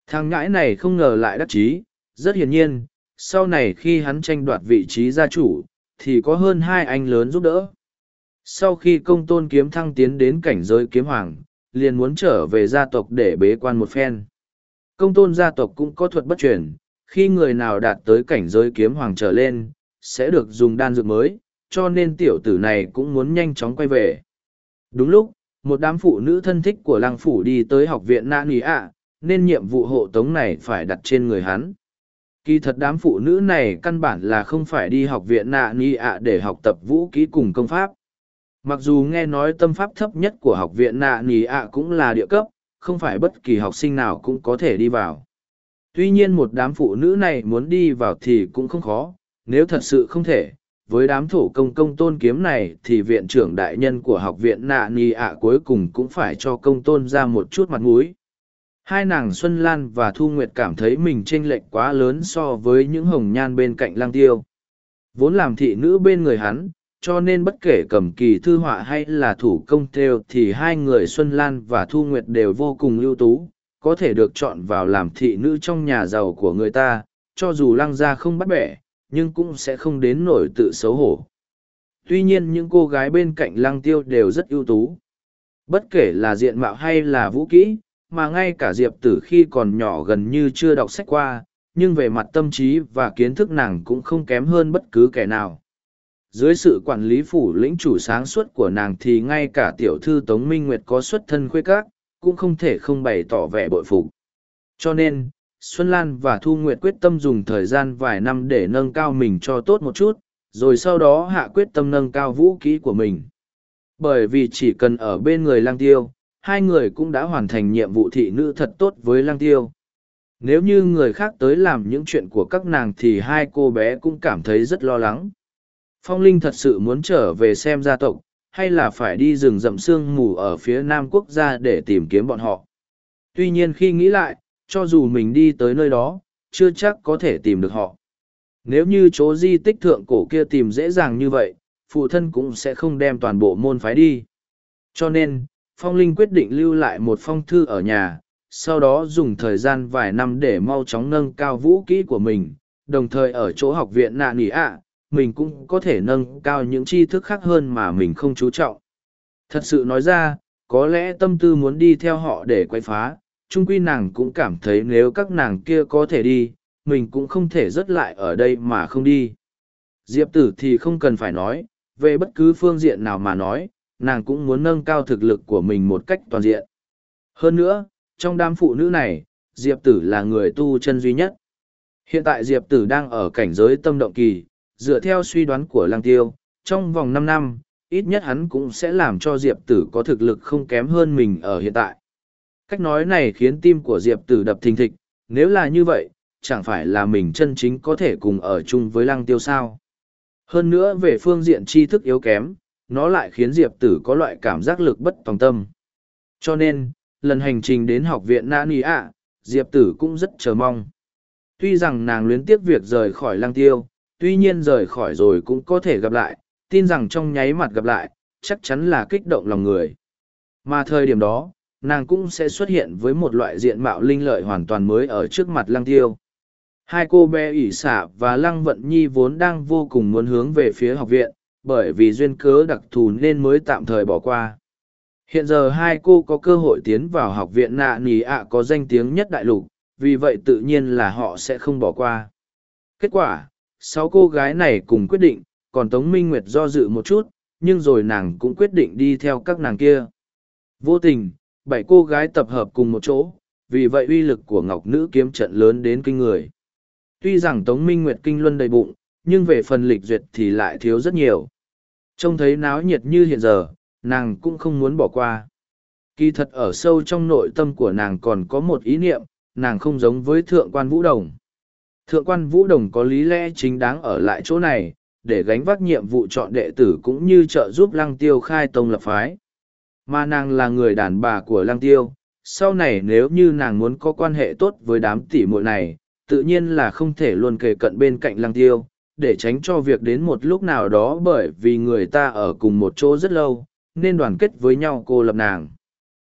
Thằng ngãi này không ngờ lại đắc chí, rất hiển nhiên, sau này khi hắn tranh đoạt vị trí gia chủ, thì có hơn hai anh lớn giúp đỡ. Sau khi công tôn kiếm thăng tiến đến cảnh giới kiếm hoàng, liền muốn trở về gia tộc để bế quan một phen. Công tôn gia tộc cũng có thuật bất truyền, khi người nào đạt tới cảnh giới kiếm hoàng trở lên, sẽ được dùng đan dược mới, cho nên tiểu tử này cũng muốn nhanh chóng quay về. Đúng lúc, một đám phụ nữ thân thích của lăng phủ đi tới học viện nạ nì ạ, nên nhiệm vụ hộ tống này phải đặt trên người hắn. Kỳ thật đám phụ nữ này căn bản là không phải đi học viện nạ nì ạ để học tập vũ kỹ cùng công pháp. Mặc dù nghe nói tâm pháp thấp nhất của học viện nạ nì ạ cũng là địa cấp, không phải bất kỳ học sinh nào cũng có thể đi vào. Tuy nhiên một đám phụ nữ này muốn đi vào thì cũng không khó, nếu thật sự không thể, với đám thổ công công tôn kiếm này thì viện trưởng đại nhân của học viện nạ ni ạ cuối cùng cũng phải cho công tôn ra một chút mặt mũi hai nàng xuân lan và thu nguyệt cảm thấy mình chênh lệch quá lớn so với những hồng nhan bên cạnh lang tiêu. Vốn làm thị nữ bên người hắn, cho nên bất kể cầm kỳ thư họa hay là thủ công theo thì hai người xuân lan và thu nguyệt đều vô cùng ưu tú, có thể được chọn vào làm thị nữ trong nhà giàu của người ta, cho dù lăng gia không bắt bẻ, nhưng cũng sẽ không đến nổi tự xấu hổ. Tuy nhiên những cô gái bên cạnh lăng tiêu đều rất ưu tú. Bất kể là diện mạo hay là vũ kỹ mà ngay cả diệp tử khi còn nhỏ gần như chưa đọc sách qua, nhưng về mặt tâm trí và kiến thức nàng cũng không kém hơn bất cứ kẻ nào. Dưới sự quản lý phủ lĩnh chủ sáng suốt của nàng thì ngay cả tiểu thư tống minh nguyệt có xuất thân khuê các, cũng không thể không bày tỏ vẻ bội phục. Cho nên, xuân lan và thu nguyệt quyết tâm dùng thời gian vài năm để nâng cao mình cho tốt một chút, rồi sau đó hạ quyết tâm nâng cao vũ kỹ của mình. Bởi vì chỉ cần ở bên người lang tiêu hai người cũng đã hoàn thành nhiệm vụ thị nữ thật tốt với lang tiêu. Nếu như người khác tới làm những chuyện của các nàng thì hai cô bé cũng cảm thấy rất lo lắng. Phong linh thật sự muốn trở về xem gia tộc, hay là phải đi rừng rậm sương mù ở phía nam quốc gia để tìm kiếm bọn họ. Tuy nhiên khi nghĩ lại, cho dù mình đi tới nơi đó, chưa chắc có thể tìm được họ. Nếu như chỗ di tích thượng cổ kia tìm dễ dàng như vậy, phụ thân cũng sẽ không đem toàn bộ môn phái đi. Cho nên phong linh quyết định lưu lại một phong thư ở nhà, sau đó dùng thời gian vài năm để mau chóng nâng cao vũ kỹ của mình, đồng thời ở chỗ học viện nạ nỉ ạ, mình cũng có thể nâng cao những tri thức khác hơn mà mình không chú trọng. Thật sự nói ra, có lẽ tâm tư muốn đi theo họ để quay phá trung quy nàng cũng cảm thấy nếu các nàng kia có thể đi, mình cũng không thể dứt lại ở đây mà không đi. Diệp tử thì không cần phải nói, về bất cứ phương diện nào mà nói nàng cũng muốn nâng cao thực lực của mình một cách toàn diện. Hơn nữa, trong đám phụ nữ này, diệp tử là người tu chân duy nhất. Hiện tại diệp tử đang ở cảnh giới tâm động kỳ, dựa theo suy đoán của lang tiêu, trong vòng năm năm, ít nhất hắn cũng sẽ làm cho diệp tử có thực lực không kém hơn mình ở hiện tại. Cách nói này khiến tim của diệp tử đập thình thịch, nếu là như vậy, chẳng phải là mình chân chính có thể cùng ở chung với lăng tiêu sao? Hơn nữa về phương diện tri thức yếu kém nó lại khiến diệp tử có loại cảm giác lực bất tòng tâm. Cho nên, lần hành trình đến học viện na ni ạ, diệp tử cũng rất chờ mong. Tuy rằng nàng luyến tiếc việc rời khỏi Lang tiêu, tuy nhiên rời khỏi rồi cũng có thể gặp lại, tin rằng trong nháy mặt gặp lại, chắc chắn là kích động lòng người. Mà thời điểm đó, nàng cũng sẽ xuất hiện với một loại diện mạo linh lợi hoàn toàn mới ở trước mặt lăng tiêu. Hai cô bé ỷ xả và lăng vận nhi vốn đang vô cùng muốn hướng về phía học viện bởi vì duyên cớ đặc thù nên mới tạm thời bỏ qua. Hiện giờ hai cô có cơ hội tiến vào học viện nạ nì ạ có danh tiếng nhất đại lục, vì vậy tự nhiên là họ sẽ không bỏ qua. Kết quả, sáu cô gái này cùng quyết định, còn tống minh nguyệt do dự một chút, nhưng rồi nàng cũng quyết định đi theo các nàng kia. Vô tình, bảy cô gái tập hợp cùng một chỗ, vì vậy uy lực của ngọc nữ kiếm trận lớn đến kinh người. Tuy rằng tống minh nguyệt kinh luân đầy bụng nhưng về phần lịch duyệt thì lại thiếu rất nhiều. Trông thấy náo nhiệt như hiện giờ, nàng cũng không muốn bỏ qua. Kỳ thật ở sâu trong nội tâm của nàng còn có một ý niệm, nàng không giống với thượng quan vũ đồng. Thượng quan vũ đồng có lý lẽ chính đáng ở lại chỗ này, để gánh vác nhiệm vụ chọn đệ tử cũng như trợ giúp lăng tiêu khai tông lập phái. Mà nàng là người đàn bà của lăng tiêu, sau này nếu như nàng muốn có quan hệ tốt với đám tỷ muội này, tự nhiên là không thể luôn kề cận bên cạnh lăng tiêu để tránh cho việc đến một lúc nào đó bởi vì người ta ở cùng một chỗ rất lâu nên đoàn kết với nhau cô lập nàng.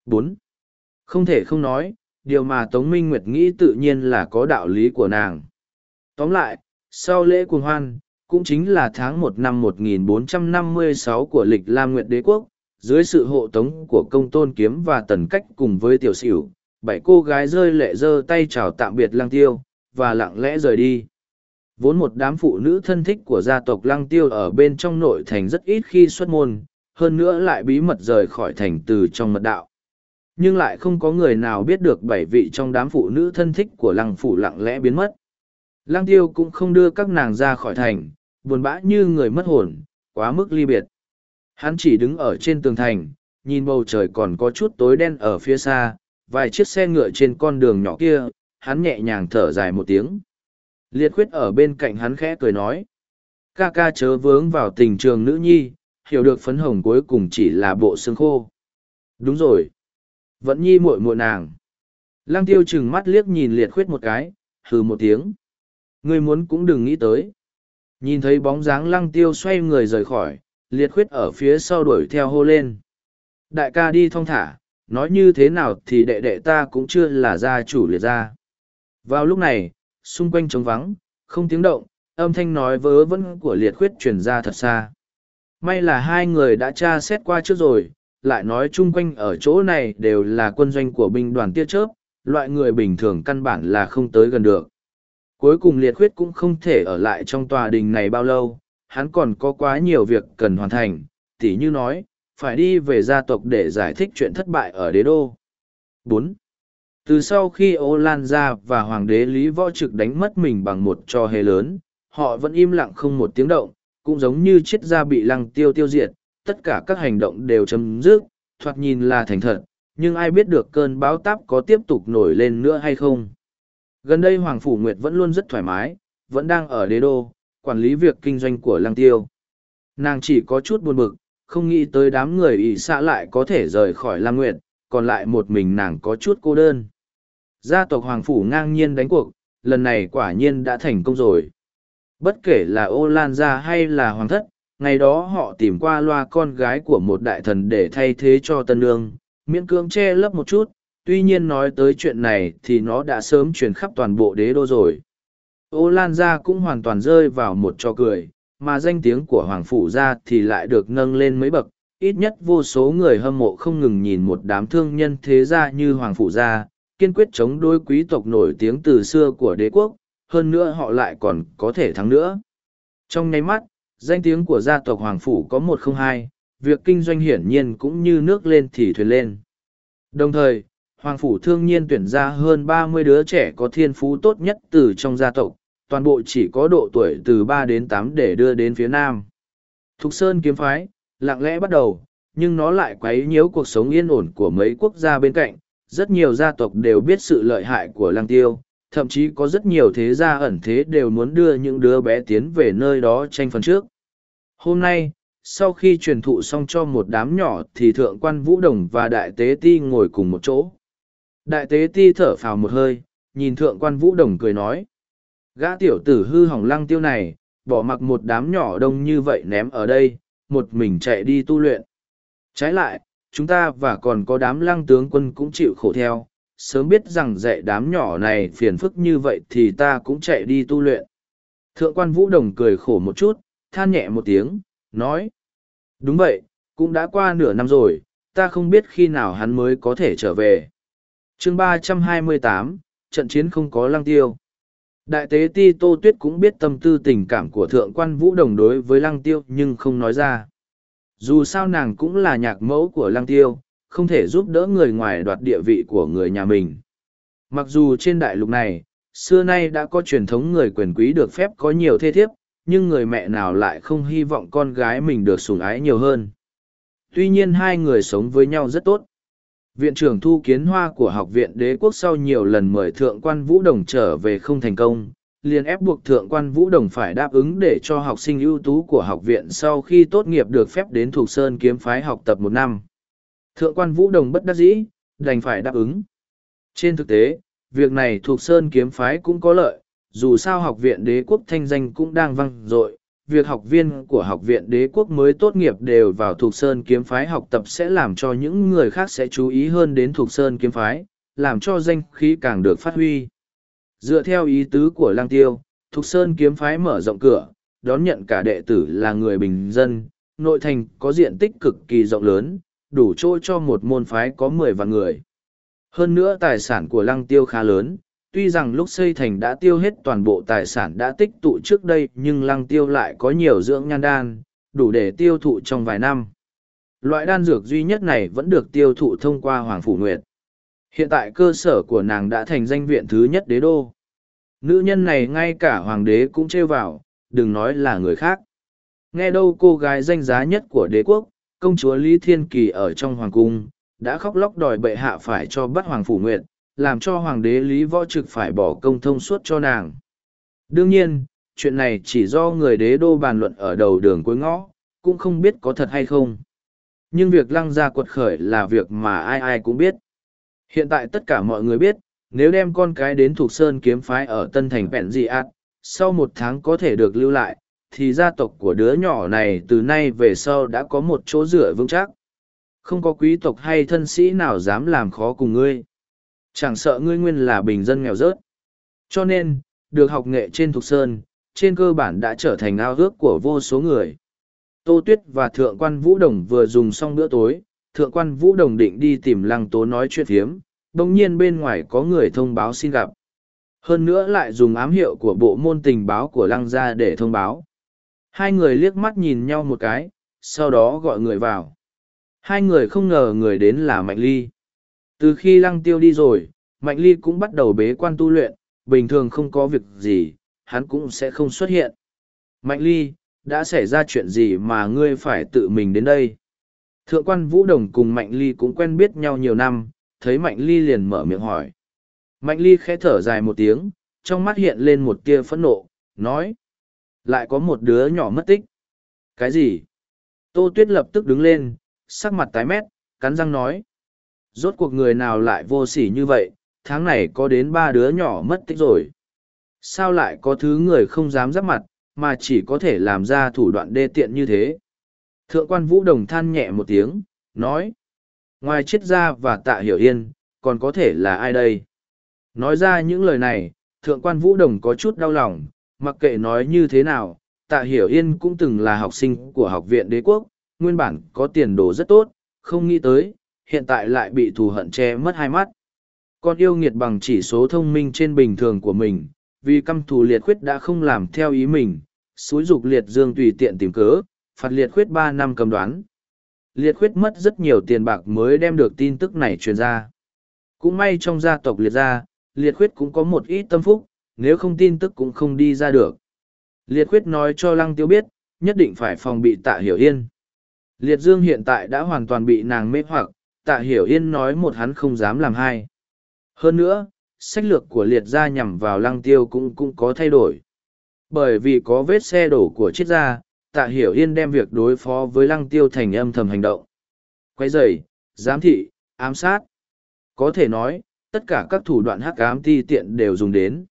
Bốn. Không thể không nói điều mà tống minh nguyệt nghĩ tự nhiên là có đạo lý của nàng. Tóm lại sau lễ cuồng hoan cũng chính là tháng một năm 1456 của lịch lam nguyệt đế quốc dưới sự hộ tống của công tôn kiếm và tần cách cùng với tiểu sửu, bảy cô gái rơi lệ giơ tay chào tạm biệt Lang tiêu và lặng lẽ rời đi vốn một đám phụ nữ thân thích của gia tộc lăng tiêu ở bên trong nội thành rất ít khi xuất môn hơn nữa lại bí mật rời khỏi thành từ trong mật đạo. Nhưng lại không có người nào biết được bảy vị trong đám phụ nữ thân thích của lăng phủ lặng lẽ biến mất. Lăng tiêu cũng không đưa các nàng ra khỏi thành buồn bã như người mất hồn quá mức ly biệt. Hắn chỉ đứng ở trên tường thành, nhìn bầu trời còn có chút tối đen ở phía xa, vài chiếc xe ngựa trên con đường nhỏ kia, hắn nhẹ nhàng thở dài một tiếng. Liệt khuyết ở bên cạnh hắn khẽ cười nói, ca ca chớ vướng vào tình trường nữ nhi hiểu được phấn hồng cuối cùng chỉ là bộ xương khô. Đúng rồi. Vẫn nhi muội muội nàng. Lăng tiêu chừng mắt liếc nhìn liệt khuyết một cái hừ một tiếng. Ngươi muốn cũng đừng nghĩ tới. Nhìn thấy bóng dáng lăng tiêu xoay người rời khỏi liệt khuyết ở phía sau đuổi theo hô lên. Đại ca đi thong thả nói như thế nào thì đệ đệ ta cũng chưa là gia chủ liệt gia. Vào lúc này xung quanh trống vắng, không tiếng động, âm thanh nói vớ vẩn của liệt khuyết truyền ra thật xa. May là hai người đã tra xét qua trước rồi, lại nói chung quanh ở chỗ này đều là quân doanh của binh đoàn tia chớp, loại người bình thường căn bản là không tới gần được. Cuối cùng liệt khuyết cũng không thể ở lại trong tòa đình này bao lâu, hắn còn có quá nhiều việc cần hoàn thành, tỉ như nói, phải đi về gia tộc để giải thích chuyện thất bại ở đế đô. Bốn từ sau khi ô lan gia và hoàng đế lý võ trực đánh mất mình bằng một trò hề lớn, họ vẫn im lặng không một tiếng động, cũng giống như chiết gia bị lăng tiêu tiêu diệt, tất cả các hành động đều chấm dứt, thoạt nhìn là thành thật, nhưng ai biết được cơn bão táp có tiếp tục nổi lên nữa hay không. Gần đây hoàng phủ nguyệt vẫn luôn rất thoải mái, vẫn đang ở đế đô, quản lý việc kinh doanh của lăng tiêu. Nàng chỉ có chút buồn bực, không nghĩ tới đám người ỷ xã lại có thể rời khỏi lam nguyệt còn lại một mình nàng có chút cô đơn. Gia tộc hoàng phủ ngang nhiên đánh cuộc lần này quả nhiên đã thành công rồi. Bất kể là ô lan gia hay là hoàng thất ngày đó họ tìm qua loa con gái của một đại thần để thay thế cho tân nương, miễn cưỡng che lấp một chút tuy nhiên nói tới chuyện này thì nó đã sớm truyền khắp toàn bộ đế đô rồi. Ô lan gia cũng hoàn toàn rơi vào một trò cười mà danh tiếng của hoàng phủ gia thì lại được nâng lên mấy bậc ít nhất vô số người hâm mộ không ngừng nhìn một đám thương nhân thế gia như hoàng phủ gia, kiên quyết chống đối quý tộc nổi tiếng từ xưa của đế quốc, hơn nữa họ lại còn có thể thắng nữa. Trong nháy mắt, danh tiếng của gia tộc hoàng phủ có một không hai, việc kinh doanh hiển nhiên cũng như nước lên thì thuyền lên. Đồng thời, hoàng phủ thương nhiên tuyển ra hơn ba mươi đứa trẻ có thiên phú tốt nhất từ trong gia tộc, toàn bộ chỉ có độ tuổi từ ba đến tám để đưa đến phía nam. Thục sơn kiếm phái lặng lẽ bắt đầu, nhưng nó lại quấy nhiễu cuộc sống yên ổn của mấy quốc gia bên cạnh. Rất nhiều gia tộc đều biết sự lợi hại của lăng tiêu, thậm chí có rất nhiều thế gia ẩn thế đều muốn đưa những đứa bé tiến về nơi đó tranh phần trước. Hôm nay, sau khi truyền thụ xong cho một đám nhỏ thì thượng quan vũ đồng và đại tế ti ngồi cùng một chỗ. Đại tế ti thở phào một hơi, nhìn thượng quan vũ đồng cười nói, gã tiểu tử hư hỏng lăng tiêu này, bỏ mặc một đám nhỏ đông như vậy ném ở đây một mình chạy đi tu luyện. Trái lại, chúng ta và còn có đám lăng tướng quân cũng chịu khổ theo. Sớm biết rằng dạy đám nhỏ này phiền phức như vậy thì ta cũng chạy đi tu luyện. Thượng quan vũ đồng cười khổ một chút, than nhẹ một tiếng, nói, đúng vậy, cũng đã qua nửa năm rồi, ta không biết khi nào hắn mới có thể trở về. Chương ba trăm hai mươi tám, trận chiến không có lăng tiêu đại tế ti tô tuyết cũng biết tâm tư tình cảm của thượng quan vũ đồng đối với lăng tiêu, nhưng không nói ra. Dù sao nàng cũng là nhạc mẫu của lăng tiêu, không thể giúp đỡ người ngoài đoạt địa vị của người nhà mình. Mặc dù trên đại lục này, xưa nay đã có truyền thống người quyền quý được phép có nhiều thê thiếp, nhưng người mẹ nào lại không hy vọng con gái mình được sủng ái nhiều hơn. Tuy nhiên hai người sống với nhau rất tốt. Viện trưởng thu kiến hoa của học viện đế quốc sau nhiều lần mời thượng quan Vũ Đồng trở về không thành công, liền ép buộc thượng quan Vũ Đồng phải đáp ứng để cho học sinh ưu tú của học viện sau khi tốt nghiệp được phép đến thuộc Sơn kiếm phái học tập một năm. Thượng quan Vũ Đồng bất đắc dĩ, đành phải đáp ứng. Trên thực tế, việc này thuộc Sơn kiếm phái cũng có lợi, dù sao học viện đế quốc thanh danh cũng đang văng dội việc học viên của học viện đế quốc mới tốt nghiệp đều vào thuộc sơn kiếm phái học tập sẽ làm cho những người khác sẽ chú ý hơn đến thuộc sơn kiếm phái, làm cho danh khí càng được phát huy. Dựa theo ý tứ của lang tiêu thuộc sơn kiếm phái mở rộng cửa, đón nhận cả đệ tử là người bình dân, nội thành có diện tích cực kỳ rộng lớn, đủ chỗ cho một môn phái có mười vạn người. Hơn nữa tài sản của lăng tiêu khá lớn tuy rằng lúc xây thành đã tiêu hết toàn bộ tài sản đã tích tụ trước đây nhưng lăng tiêu lại có nhiều dưỡng nhan đan, đủ để tiêu thụ trong vài năm. Loại đan dược duy nhất này vẫn được tiêu thụ thông qua Hoàng Phủ Nguyệt. Hiện tại cơ sở của nàng đã thành danh viện thứ nhất đế đô. Nữ nhân này ngay cả hoàng đế cũng trêu vào, đừng nói là người khác. Nghe đâu cô gái danh giá nhất của đế quốc, công chúa Lý Thiên Kỳ ở trong hoàng cung, đã khóc lóc đòi bệ hạ phải cho bắt Hoàng Phủ Nguyệt, làm cho hoàng đế lý võ trực phải bỏ công thông suốt cho nàng đương nhiên chuyện này chỉ do người đế đô bàn luận ở đầu đường cuối ngõ, cũng không biết có thật hay không. Nhưng việc lăng gia quật khởi là việc mà ai ai cũng biết. Hiện tại tất cả mọi người biết, nếu đem con cái đến thuộc sơn kiếm phái ở Tân Thành Bẹn Dị ạt sau một tháng có thể được lưu lại, thì gia tộc của đứa nhỏ này từ nay về sau đã có một chỗ dựa vững chắc. Không có quý tộc hay thân sĩ nào dám làm khó cùng ngươi. Chẳng sợ ngươi nguyên là bình dân nghèo rớt. Cho nên, được học nghệ trên Thục Sơn, trên cơ bản đã trở thành ao ước của vô số người. Tô Tuyết và Thượng quan Vũ Đồng vừa dùng xong bữa tối, Thượng quan Vũ Đồng định đi tìm Lăng Tố nói chuyện hiếm. đồng nhiên bên ngoài có người thông báo xin gặp. Hơn nữa lại dùng ám hiệu của bộ môn tình báo của Lăng gia để thông báo. Hai người liếc mắt nhìn nhau một cái, sau đó gọi người vào. Hai người không ngờ người đến là Mạnh Ly. Từ khi Lăng Tiêu đi rồi, Mạnh Ly cũng bắt đầu bế quan tu luyện, bình thường không có việc gì, hắn cũng sẽ không xuất hiện. Mạnh Ly, đã xảy ra chuyện gì mà ngươi phải tự mình đến đây? Thượng quan Vũ Đồng cùng Mạnh Ly cũng quen biết nhau nhiều năm, thấy Mạnh Ly liền mở miệng hỏi. Mạnh Ly khẽ thở dài một tiếng, trong mắt hiện lên một tia phẫn nộ, nói. Lại có một đứa nhỏ mất tích. Cái gì? Tô Tuyết lập tức đứng lên, sắc mặt tái mét, cắn răng nói. Rốt cuộc người nào lại vô sỉ như vậy, tháng này có đến ba đứa nhỏ mất tích rồi. Sao lại có thứ người không dám giáp mặt, mà chỉ có thể làm ra thủ đoạn đê tiện như thế? Thượng quan Vũ Đồng than nhẹ một tiếng, nói. Ngoài triết gia và tạ hiểu yên, còn có thể là ai đây? Nói ra những lời này, thượng quan Vũ Đồng có chút đau lòng, mặc kệ nói như thế nào, tạ hiểu yên cũng từng là học sinh của học viện đế quốc, nguyên bản có tiền đồ rất tốt, không nghĩ tới, hiện tại lại bị thù hận che mất hai mắt. Con yêu nghiệt bằng chỉ số thông minh trên bình thường của mình, vì căm thù liệt khuyết đã không làm theo ý mình, xúi dục liệt dương tùy tiện tìm cớ, phạt liệt khuyết ba năm cầm đoán. Liệt khuyết mất rất nhiều tiền bạc mới đem được tin tức này truyền ra. Cũng may trong gia tộc liệt gia, liệt khuyết cũng có một ít tâm phúc, nếu không tin tức cũng không đi ra được. Liệt khuyết nói cho lăng tiêu biết, nhất định phải phòng bị tạ hiểu yên. Liệt dương hiện tại đã hoàn toàn bị nàng mê hoặc, tạ hiểu yên nói một hắn không dám làm hai. Hơn nữa, sách lược của liệt gia nhằm vào lăng tiêu cũng cũng có thay đổi. Bởi vì có vết xe đổ của triết gia, tạ hiểu yên đem việc đối phó với lăng tiêu thành âm thầm hành động. Quay rầy, giám thị, ám sát. Có thể nói, tất cả các thủ đoạn hắc ám ti tiện đều dùng đến.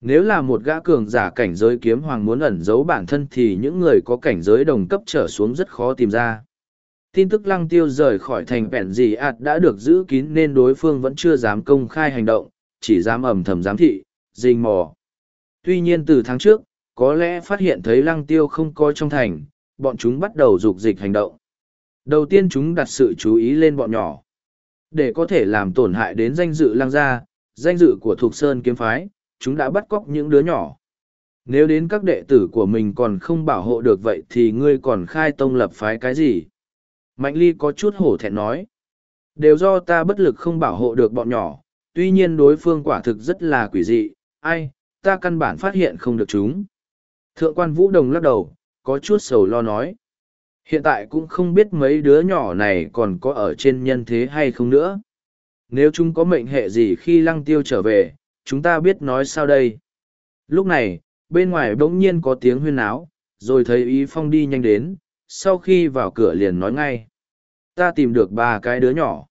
Nếu là một gã cường giả cảnh giới kiếm hoàng muốn ẩn giấu bản thân thì những người có cảnh giới đồng cấp trở xuống rất khó tìm ra. Tin tức lăng tiêu rời khỏi thành vẹn gì ạt đã được giữ kín nên đối phương vẫn chưa dám công khai hành động, chỉ dám ẩm thầm giám thị, rình mò. Tuy nhiên từ tháng trước, có lẽ phát hiện thấy lăng tiêu không coi trong thành, bọn chúng bắt đầu dục dịch hành động. Đầu tiên chúng đặt sự chú ý lên bọn nhỏ. Để có thể làm tổn hại đến danh dự lăng gia, danh dự của Thục Sơn kiếm phái, chúng đã bắt cóc những đứa nhỏ. Nếu đến các đệ tử của mình còn không bảo hộ được vậy thì ngươi còn khai tông lập phái cái gì? Mạnh ly có chút hổ thẹn nói. Đều do ta bất lực không bảo hộ được bọn nhỏ, tuy nhiên đối phương quả thực rất là quỷ dị, ai, ta căn bản phát hiện không được chúng. Thượng quan Vũ Đồng lắc đầu, có chút sầu lo nói. Hiện tại cũng không biết mấy đứa nhỏ này còn có ở trên nhân thế hay không nữa. Nếu chúng có mệnh hệ gì khi lăng tiêu trở về, chúng ta biết nói sao đây. Lúc này, bên ngoài bỗng nhiên có tiếng huyên áo, rồi thấy ý phong đi nhanh đến, sau khi vào cửa liền nói ngay. Ta tìm được ba cái đứa nhỏ.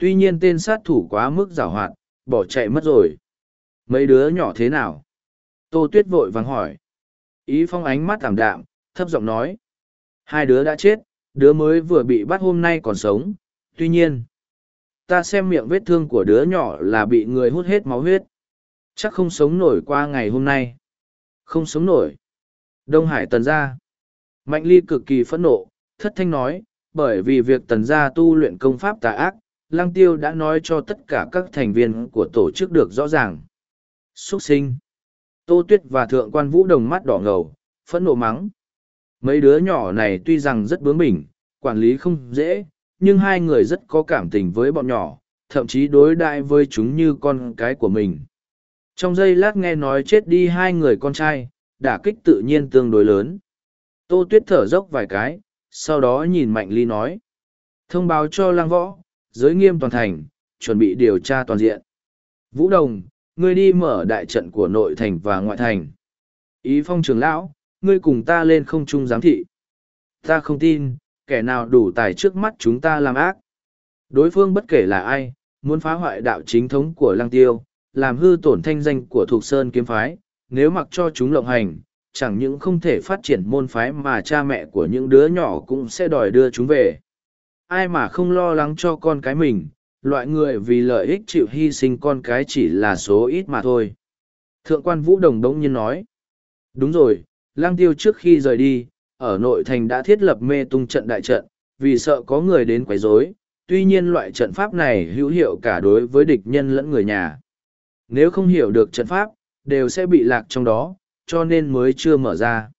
Tuy nhiên tên sát thủ quá mức giảo hoạt, bỏ chạy mất rồi. Mấy đứa nhỏ thế nào? Tô Tuyết vội vàng hỏi. Ý phong ánh mắt thảm đạm, thấp giọng nói. Hai đứa đã chết, đứa mới vừa bị bắt hôm nay còn sống. Tuy nhiên, ta xem miệng vết thương của đứa nhỏ là bị người hút hết máu huyết. Chắc không sống nổi qua ngày hôm nay. Không sống nổi. Đông Hải tần ra. Mạnh ly cực kỳ phẫn nộ, thất thanh nói, bởi vì việc tần gia tu luyện công pháp tà ác, Lăng Tiêu đã nói cho tất cả các thành viên của tổ chức được rõ ràng. Xuất sinh. Tô Tuyết và Thượng quan Vũ đồng mắt đỏ ngầu, phẫn nộ mắng. Mấy đứa nhỏ này tuy rằng rất bướng bỉnh, quản lý không dễ, nhưng hai người rất có cảm tình với bọn nhỏ, thậm chí đối đại với chúng như con cái của mình. Trong giây lát nghe nói chết đi hai người con trai, đả kích tự nhiên tương đối lớn. Tô Tuyết thở dốc vài cái, sau đó nhìn Mạnh Ly nói. Thông báo cho lang võ, giới nghiêm toàn thành, chuẩn bị điều tra toàn diện. Vũ Đồng, ngươi đi mở đại trận của nội thành và ngoại thành. Ý phong trưởng lão, ngươi cùng ta lên không trung giám thị. Ta không tin, kẻ nào đủ tài trước mắt chúng ta làm ác. Đối phương bất kể là ai, muốn phá hoại đạo chính thống của lăng tiêu, làm hư tổn thanh danh của thuộc sơn kiếm phái, nếu mặc cho chúng lộng hành, chẳng những không thể phát triển môn phái mà cha mẹ của những đứa nhỏ cũng sẽ đòi đưa chúng về. Ai mà không lo lắng cho con cái mình, loại người vì lợi ích chịu hy sinh con cái chỉ là số ít mà thôi. Thượng quan Vũ Đồng đống nhiên nói. Đúng rồi, lang tiêu trước khi rời đi, ở nội thành đã thiết lập mê tung trận đại trận, vì sợ có người đến quấy rối. tuy nhiên loại trận pháp này hữu hiệu cả đối với địch nhân lẫn người nhà. Nếu không hiểu được trận pháp, đều sẽ bị lạc trong đó, cho nên mới chưa mở ra.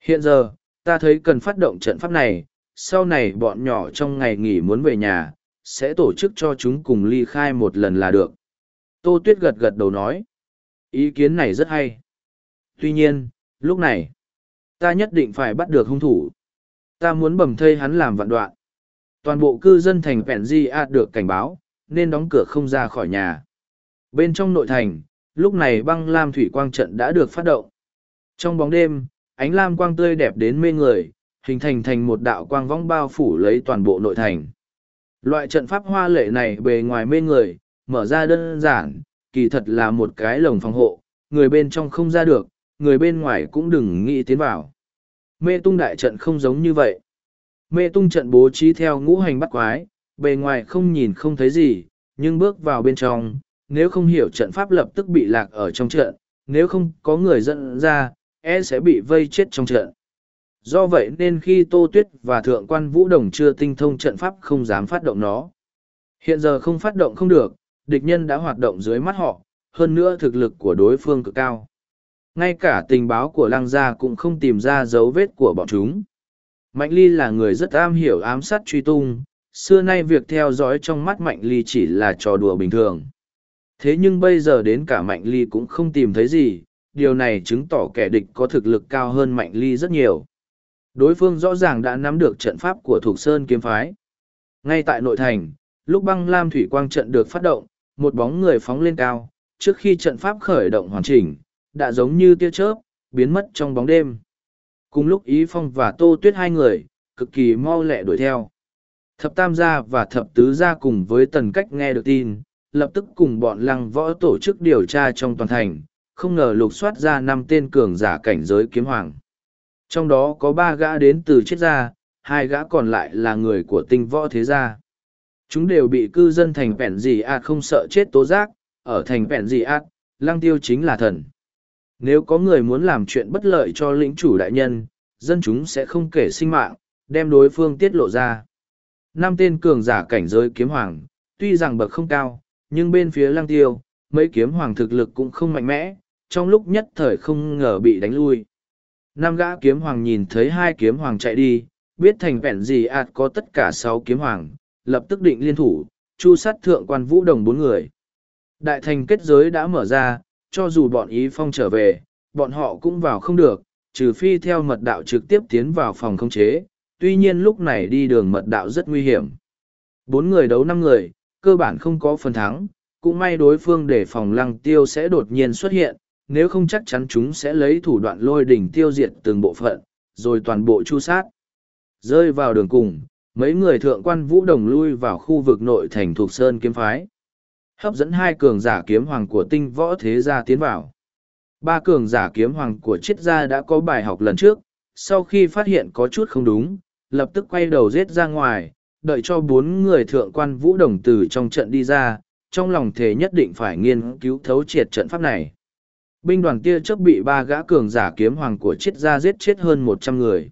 Hiện giờ, ta thấy cần phát động trận pháp này, sau này bọn nhỏ trong ngày nghỉ muốn về nhà, sẽ tổ chức cho chúng cùng ly khai một lần là được. Tô Tuyết gật gật đầu nói. Ý kiến này rất hay. Tuy nhiên, lúc này, ta nhất định phải bắt được hung thủ. Ta muốn bầm thây hắn làm vạn đoạn. Toàn bộ cư dân thành Vẹn Di A được cảnh báo, nên đóng cửa không ra khỏi nhà. Bên trong nội thành, lúc này băng lam thủy quang trận đã được phát động. Trong bóng đêm, ánh lam quang tươi đẹp đến mê người, hình thành thành một đạo quang vong bao phủ lấy toàn bộ nội thành. Loại trận pháp hoa lệ này bề ngoài mê người, mở ra đơn giản, kỳ thật là một cái lồng phòng hộ, người bên trong không ra được, người bên ngoài cũng đừng nghĩ tiến vào. Mê tung đại trận không giống như vậy. Mê tung trận bố trí theo ngũ hành bắt quái, bề ngoài không nhìn không thấy gì, nhưng bước vào bên trong, nếu không hiểu trận pháp lập tức bị lạc ở trong trận, nếu không có người dẫn ra, e sẽ bị vây chết trong trận. Do vậy nên khi Tô Tuyết và Thượng quan Vũ Đồng chưa tinh thông trận pháp không dám phát động nó. Hiện giờ không phát động không được, địch nhân đã hoạt động dưới mắt họ, hơn nữa thực lực của đối phương cực cao. Ngay cả tình báo của lăng gia cũng không tìm ra dấu vết của bọn chúng. Mạnh ly là người rất am hiểu ám sát truy tung, xưa nay việc theo dõi trong mắt mạnh ly chỉ là trò đùa bình thường. Thế nhưng bây giờ đến cả mạnh ly cũng không tìm thấy gì, điều này chứng tỏ kẻ địch có thực lực cao hơn mạnh ly rất nhiều. Đối phương rõ ràng đã nắm được trận pháp của Thục Sơn kiếm phái. Ngay tại nội thành, lúc băng lam thủy quang trận được phát động, một bóng người phóng lên cao, trước khi trận pháp khởi động hoàn chỉnh, đã giống như tia chớp, biến mất trong bóng đêm. Cùng lúc Ý Phong và Tô Tuyết hai người, cực kỳ mau lẹ đuổi theo. Thập Tam gia và Thập Tứ gia cùng với Tần Cách nghe được tin, lập tức cùng bọn lăng võ tổ chức điều tra trong toàn thành, không ngờ lục soát ra năm tên cường giả cảnh giới kiếm hoàng. Trong đó có ba gã đến từ chết gia, hai gã còn lại là người của tinh võ thế gia. Chúng đều bị cư dân thành vẹn Dì Át không sợ chết tố giác, ở thành vẹn Dì Át, lăng tiêu chính là thần. Nếu có người muốn làm chuyện bất lợi cho lĩnh chủ đại nhân, dân chúng sẽ không kể sinh mạng, đem đối phương tiết lộ ra. Năm tên cường giả cảnh giới kiếm hoàng, tuy rằng bậc không cao, nhưng bên phía lăng tiêu, mấy kiếm hoàng thực lực cũng không mạnh mẽ, trong lúc nhất thời không ngờ bị đánh lui. Năm gã kiếm hoàng nhìn thấy hai kiếm hoàng chạy đi, biết thành vẹn gì ạt có tất cả sáu kiếm hoàng, lập tức định liên thủ, chu sát thượng quan vũ đồng bốn người. Đại thành kết giới đã mở ra, cho dù bọn ý phong trở về, bọn họ cũng vào không được, trừ phi theo mật đạo trực tiếp tiến vào phòng không chế, tuy nhiên lúc này đi đường mật đạo rất nguy hiểm. Bốn người đấu năm người, cơ bản không có phần thắng, cũng may đối phương để phòng lăng tiêu sẽ đột nhiên xuất hiện, nếu không chắc chắn chúng sẽ lấy thủ đoạn lôi đỉnh tiêu diệt từng bộ phận, rồi toàn bộ chu sát. Rơi vào đường cùng, mấy người thượng quan vũ đồng lui vào khu vực nội thành thuộc sơn kiếm phái. Hấp dẫn hai cường giả kiếm hoàng của tinh võ thế gia tiến vào. Ba cường giả kiếm hoàng của triết gia đã có bài học lần trước, sau khi phát hiện có chút không đúng, lập tức quay đầu giết ra ngoài, đợi cho bốn người thượng quan vũ đồng từ trong trận đi ra, trong lòng thế nhất định phải nghiên cứu thấu triệt trận pháp này. Binh đoàn tia chớp bị ba gã cường giả kiếm hoàng của triết gia giết chết hơn một trăm người.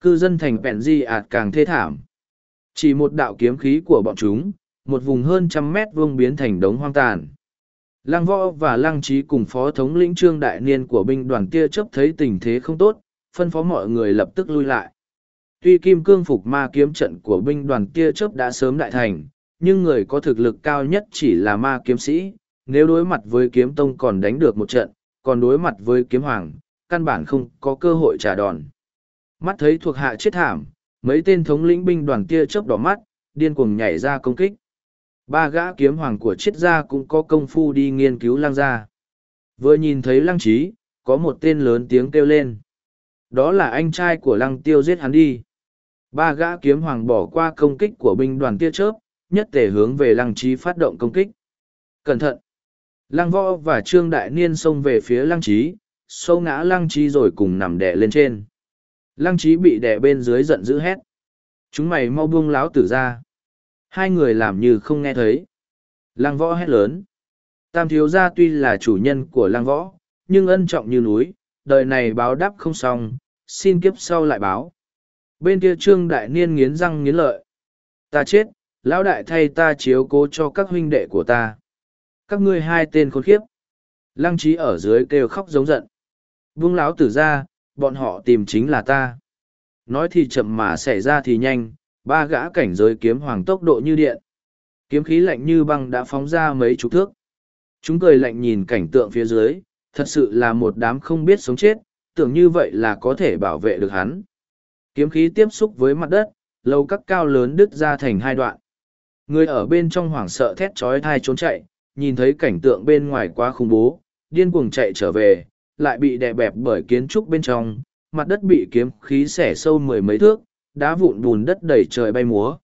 Cư dân thành Pẹn Di ạt càng thê thảm. Chỉ một đạo kiếm khí của bọn chúng, một vùng hơn trăm mét vuông biến thành đống hoang tàn. Lăng võ và lăng trí cùng phó thống lĩnh trương đại niên của binh đoàn tia chớp thấy tình thế không tốt, phân phó mọi người lập tức lui lại. Tuy kim cương phục ma kiếm trận của binh đoàn tia chớp đã sớm đại thành, nhưng người có thực lực cao nhất chỉ là ma kiếm sĩ, nếu đối mặt với kiếm tông còn đánh được một trận, còn đối mặt với kiếm hoàng, căn bản không có cơ hội trả đòn. Mắt thấy thuộc hạ chết thảm, mấy tên thống lĩnh binh đoàn tia chớp đỏ mắt, điên cuồng nhảy ra công kích. Ba gã kiếm hoàng của triết gia cũng có công phu đi nghiên cứu lăng gia. Vừa nhìn thấy lăng trí, có một tên lớn tiếng kêu lên. Đó là anh trai của lăng tiêu giết hắn đi. Ba gã kiếm hoàng bỏ qua công kích của binh đoàn tia chớp, nhất thể hướng về lăng trí phát động công kích. Cẩn thận! Lăng võ và trương đại niên xông về phía lăng trí, sâu ngã lăng trí rồi cùng nằm đè lên trên. Lăng trí bị đè bên dưới giận dữ hét. Chúng mày mau buông láo tử ra. Hai người làm như không nghe thấy. Lăng võ hét lớn. Tam thiếu gia tuy là chủ nhân của lăng võ, nhưng ân trọng như núi, đời này báo đáp không xong, xin kiếp sau lại báo. Bên kia trương đại niên nghiến răng nghiến lợi. Ta chết, lão đại thay ta chiếu cố cho các huynh đệ của ta. Các ngươi hai tên khốn khiếp. Lăng trí ở dưới kêu khóc giống giận. Vương láo tử ra, bọn họ tìm chính là ta. Nói thì chậm mà xảy ra thì nhanh, ba gã cảnh giới kiếm hoàng tốc độ như điện. Kiếm khí lạnh như băng đã phóng ra mấy chục thước. Chúng cười lạnh nhìn cảnh tượng phía dưới, thật sự là một đám không biết sống chết, tưởng như vậy là có thể bảo vệ được hắn. Kiếm khí tiếp xúc với mặt đất, lầu các cao lớn đứt ra thành hai đoạn. Người ở bên trong hoảng sợ thét trói thai trốn chạy, nhìn thấy cảnh tượng bên ngoài quá khủng bố, điên cuồng chạy trở về, lại bị đè bẹp bởi kiến trúc bên trong, mặt đất bị kiếm khí xẻ sâu mười mấy thước, đá vụn bùn đất đầy trời bay múa.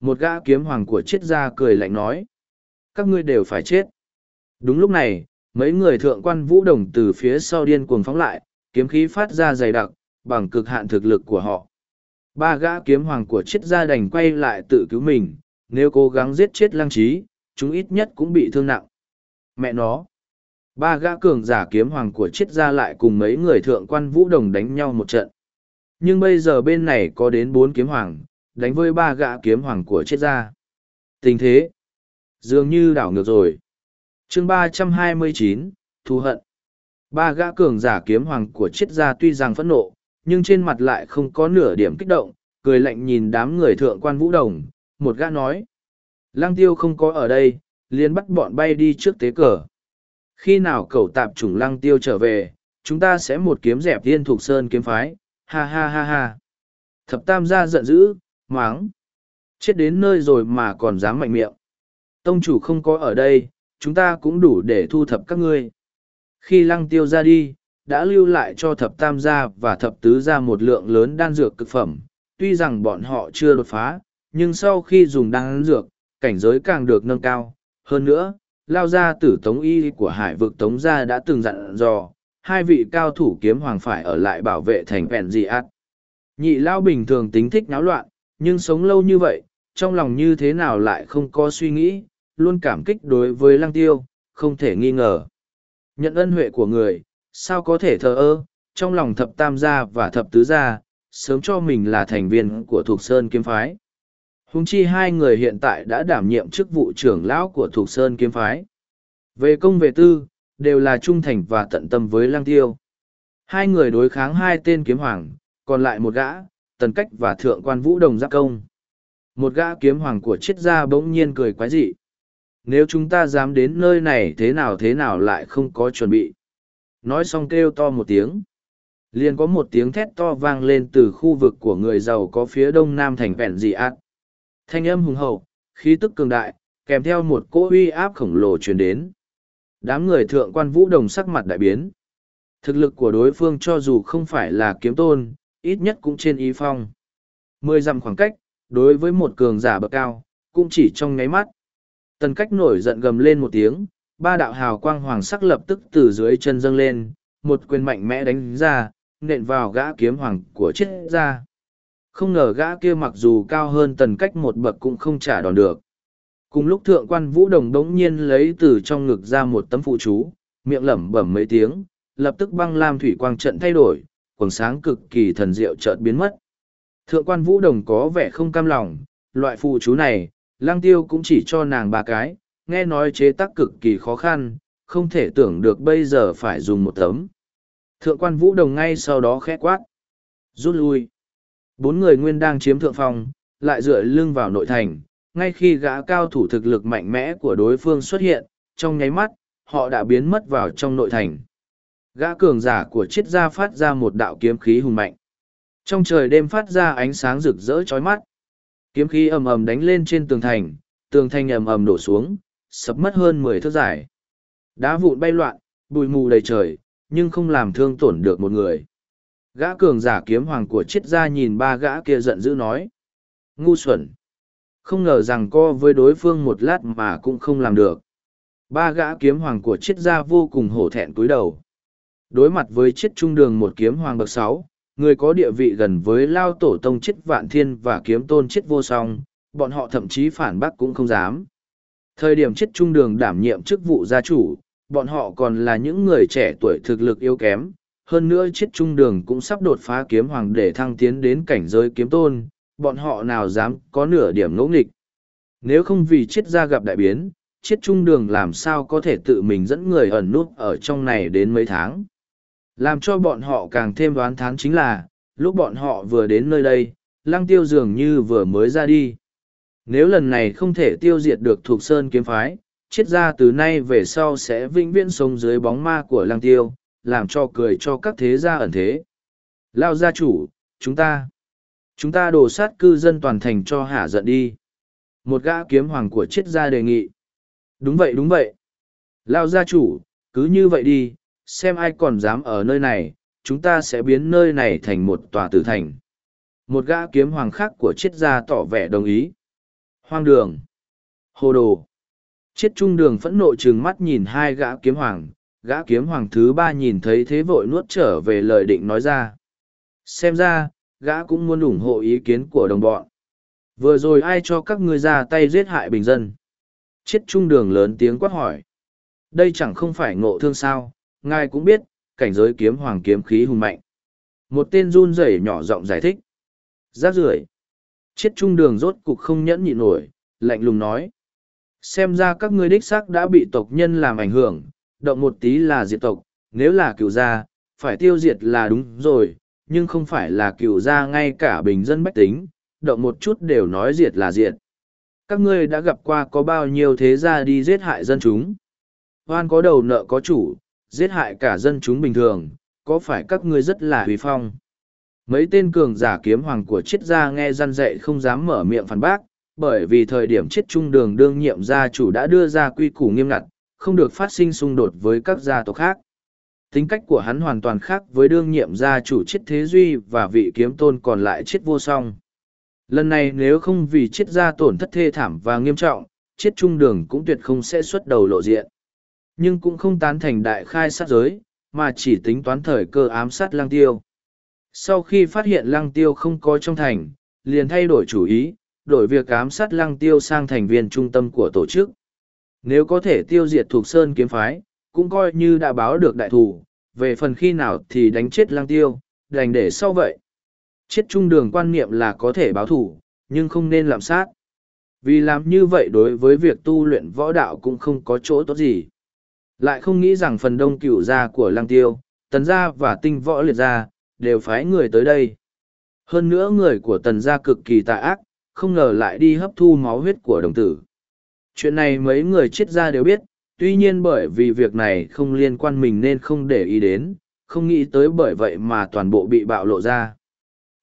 Một gã kiếm hoàng của triết gia cười lạnh nói. Các ngươi đều phải chết. Đúng lúc này, mấy người thượng quan vũ đồng từ phía sau điên cuồng phóng lại, kiếm khí phát ra dày đặc, bằng cực hạn thực lực của họ. Ba gã kiếm hoàng của triết gia đành quay lại tự cứu mình, nếu cố gắng giết chết lăng trí, chúng ít nhất cũng bị thương nặng. Mẹ nó! Ba gã cường giả kiếm hoàng của triết gia lại cùng mấy người thượng quan vũ đồng đánh nhau một trận. Nhưng bây giờ bên này có đến bốn kiếm hoàng, đánh với ba gã kiếm hoàng của triết gia. Tình thế, dường như đảo ngược rồi. chương ba trăm hai mươi chín thu hận. Ba gã cường giả kiếm hoàng của triết gia tuy rằng phẫn nộ, nhưng trên mặt lại không có nửa điểm kích động, cười lạnh nhìn đám người thượng quan vũ đồng, một gã nói. Lăng tiêu không có ở đây, liền bắt bọn bay đi trước tế cờ. Khi nào cậu tạp chủng lăng tiêu trở về, chúng ta sẽ một kiếm dẹp tiên thuộc sơn kiếm phái, ha ha ha ha. Thập tam gia giận dữ, máng. Chết đến nơi rồi mà còn dám mạnh miệng. Tông chủ không có ở đây, chúng ta cũng đủ để thu thập các ngươi. Khi lăng tiêu ra đi, đã lưu lại cho thập tam gia và thập tứ gia một lượng lớn đan dược cực phẩm. Tuy rằng bọn họ chưa đột phá, nhưng sau khi dùng đan dược, cảnh giới càng được nâng cao. Hơn nữa, lao gia tử tống y của hải vực tống gia đã từng dặn dò, hai vị cao thủ kiếm hoàng phải ở lại bảo vệ thành vẹn dị ạt. Nhị lao bình thường tính thích náo loạn, nhưng sống lâu như vậy, trong lòng như thế nào lại không có suy nghĩ, luôn cảm kích đối với lăng tiêu, không thể nghi ngờ. Nhận ân huệ của người, sao có thể thờ ơ, trong lòng thập tam gia và thập tứ gia, sớm cho mình là thành viên của thuộc Sơn Kiếm Phái. Hùng chi hai người hiện tại đã đảm nhiệm chức vụ trưởng lão của Thục Sơn Kiếm Phái. Về công về tư, đều là trung thành và tận tâm với lăng tiêu. Hai người đối kháng hai tên kiếm hoàng, còn lại một gã, tần cách và thượng quan vũ đồng giáp công. Một gã kiếm hoàng của triết gia bỗng nhiên cười quái dị. Nếu chúng ta dám đến nơi này thế nào thế nào lại không có chuẩn bị. Nói xong kêu to một tiếng. liền có một tiếng thét to vang lên từ khu vực của người giàu có phía đông nam thành vẹn dị ạt, Thanh âm hùng hậu, khí tức cường đại, kèm theo một cỗ uy áp khổng lồ truyền đến. Đám người thượng quan vũ đồng sắc mặt đại biến. Thực lực của đối phương cho dù không phải là kiếm tôn, ít nhất cũng trên ý phong. Mười dặm khoảng cách, đối với một cường giả bậc cao, cũng chỉ trong nháy mắt. Tần cách nổi giận gầm lên một tiếng, ba đạo hào quang hoàng sắc lập tức từ dưới chân dâng lên, một quyền mạnh mẽ đánh ra, nện vào gã kiếm hoàng của chết ra. Không ngờ gã kia mặc dù cao hơn tần cách một bậc cũng không trả đòn được. Cùng lúc thượng quan vũ đồng đống nhiên lấy từ trong ngực ra một tấm phụ chú, miệng lẩm bẩm mấy tiếng, lập tức băng lam thủy quang trận thay đổi, quần sáng cực kỳ thần diệu chợt biến mất. Thượng quan vũ đồng có vẻ không cam lòng, loại phụ chú này, lang tiêu cũng chỉ cho nàng ba cái, nghe nói chế tác cực kỳ khó khăn, không thể tưởng được bây giờ phải dùng một tấm. Thượng quan vũ đồng ngay sau đó khẽ quát. Rút lui. Bốn người nguyên đang chiếm thượng phong, lại dựa lưng vào nội thành, ngay khi gã cao thủ thực lực mạnh mẽ của đối phương xuất hiện, trong nháy mắt, họ đã biến mất vào trong nội thành. Gã cường giả của triết gia phát ra một đạo kiếm khí hùng mạnh. Trong trời đêm phát ra ánh sáng rực rỡ chói mắt. Kiếm khí ầm ầm đánh lên trên tường thành, tường thành ầm ầm đổ xuống, sập mất hơn mười thước dài. Đá vụn bay loạn, bụi mù đầy trời, nhưng không làm thương tổn được một người. Gã cường giả kiếm hoàng của triết gia nhìn ba gã kia giận dữ nói. Ngu xuẩn. Không ngờ rằng co với đối phương một lát mà cũng không làm được. Ba gã kiếm hoàng của triết gia vô cùng hổ thẹn cúi đầu. Đối mặt với triết trung đường một kiếm hoàng bậc sáu, người có địa vị gần với lao tổ tông triết vạn thiên và kiếm tôn triết vô song, bọn họ thậm chí phản bác cũng không dám. Thời điểm triết trung đường đảm nhiệm chức vụ gia chủ, bọn họ còn là những người trẻ tuổi thực lực yếu kém, hơn nữa chiết trung đường cũng sắp đột phá kiếm hoàng để thăng tiến đến cảnh giới kiếm tôn, bọn họ nào dám có nửa điểm ngỗ nghịch. Nếu không vì chiết ra gặp đại biến, chiết trung đường làm sao có thể tự mình dẫn người ẩn nút ở trong này đến mấy tháng. Làm cho bọn họ càng thêm đoán thán chính là, lúc bọn họ vừa đến nơi đây, lăng tiêu dường như vừa mới ra đi. Nếu lần này không thể tiêu diệt được thuộc sơn kiếm phái, chiết ra từ nay về sau sẽ vĩnh viễn sống dưới bóng ma của lăng tiêu, làm cho cười cho các thế gia ẩn thế. Lao gia chủ, chúng ta, chúng ta đổ sát cư dân toàn thành cho hả giận đi. Một gã kiếm hoàng của triết gia đề nghị. Đúng vậy đúng vậy. Lao gia chủ, cứ như vậy đi, xem ai còn dám ở nơi này, chúng ta sẽ biến nơi này thành một tòa tử thành. Một gã kiếm hoàng khác của triết gia tỏ vẻ đồng ý. Hoang đường. Hồ đồ. Triết trung đường phẫn nộ trừng mắt nhìn hai gã kiếm hoàng, gã kiếm hoàng thứ ba nhìn thấy thế vội nuốt trở về lời định nói ra. Xem ra, gã cũng muốn ủng hộ ý kiến của đồng bọn. Vừa rồi ai cho các ngươi ra tay giết hại bình dân? Chết trung đường lớn tiếng quát hỏi. Đây chẳng không phải ngộ thương sao, ngài cũng biết, cảnh giới kiếm hoàng kiếm khí hùng mạnh. Một tên run rẩy nhỏ giọng giải thích. Giác rưởi. Chết trung đường rốt cục không nhẫn nhịn nổi, lạnh lùng nói. Xem ra các ngươi đích xác đã bị tộc nhân làm ảnh hưởng, động một tí là diệt tộc, nếu là cựu gia, phải tiêu diệt là đúng rồi, nhưng không phải là cựu gia ngay cả bình dân bách tính, động một chút đều nói diệt là diệt. Các ngươi đã gặp qua có bao nhiêu thế gia đi giết hại dân chúng. Hoan có đầu nợ có chủ, giết hại cả dân chúng bình thường, có phải các ngươi rất là huy phong. Mấy tên cường giả kiếm hoàng của triết gia nghe răn dạy không dám mở miệng phản bác, bởi vì thời điểm chết trung đường đương nhiệm gia chủ đã đưa ra quy củ nghiêm ngặt, không được phát sinh xung đột với các gia tộc khác. Tính cách của hắn hoàn toàn khác với đương nhiệm gia chủ chết thế duy và vị kiếm tôn còn lại chết vô song. Lần này nếu không vì chết gia tổn thất thê thảm và nghiêm trọng, chết trung đường cũng tuyệt không sẽ xuất đầu lộ diện. Nhưng cũng không tán thành đại khai sát giới, mà chỉ tính toán thời cơ ám sát lăng tiêu. Sau khi phát hiện lăng tiêu không có trong thành, liền thay đổi chủ ý, đổi việc ám sát lăng tiêu sang thành viên trung tâm của tổ chức. Nếu có thể tiêu diệt thuộc sơn kiếm phái, cũng coi như đã báo được đại thủ, về phần khi nào thì đánh chết lang tiêu, đành để sau vậy. Chết trung đường quan niệm là có thể báo thủ, nhưng không nên làm sát. Vì làm như vậy đối với việc tu luyện võ đạo cũng không có chỗ tốt gì. Lại không nghĩ rằng phần đông cựu gia của lang tiêu, tần gia và tinh võ liệt gia, đều phái người tới đây. Hơn nữa người của tần gia cực kỳ tà ác, không ngờ lại đi hấp thu máu huyết của đồng tử. Chuyện này mấy người Triết gia đều biết, tuy nhiên bởi vì việc này không liên quan mình nên không để ý đến, không nghĩ tới bởi vậy mà toàn bộ bị bạo lộ ra.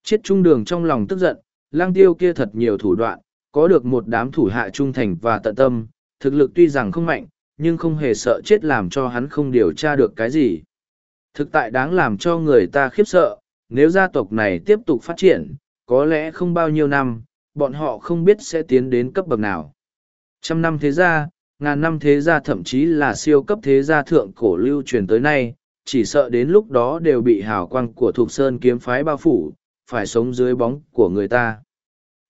Triết trung đường trong lòng tức giận, lang tiêu kia thật nhiều thủ đoạn, có được một đám thủ hạ trung thành và tận tâm, thực lực tuy rằng không mạnh, nhưng không hề sợ chết làm cho hắn không điều tra được cái gì. Thực tại đáng làm cho người ta khiếp sợ, nếu gia tộc này tiếp tục phát triển, có lẽ không bao nhiêu năm, bọn họ không biết sẽ tiến đến cấp bậc nào. Trăm năm thế gia, ngàn năm thế gia thậm chí là siêu cấp thế gia thượng cổ lưu truyền tới nay, chỉ sợ đến lúc đó đều bị hào quang của Thục Sơn kiếm phái bao phủ, phải sống dưới bóng của người ta.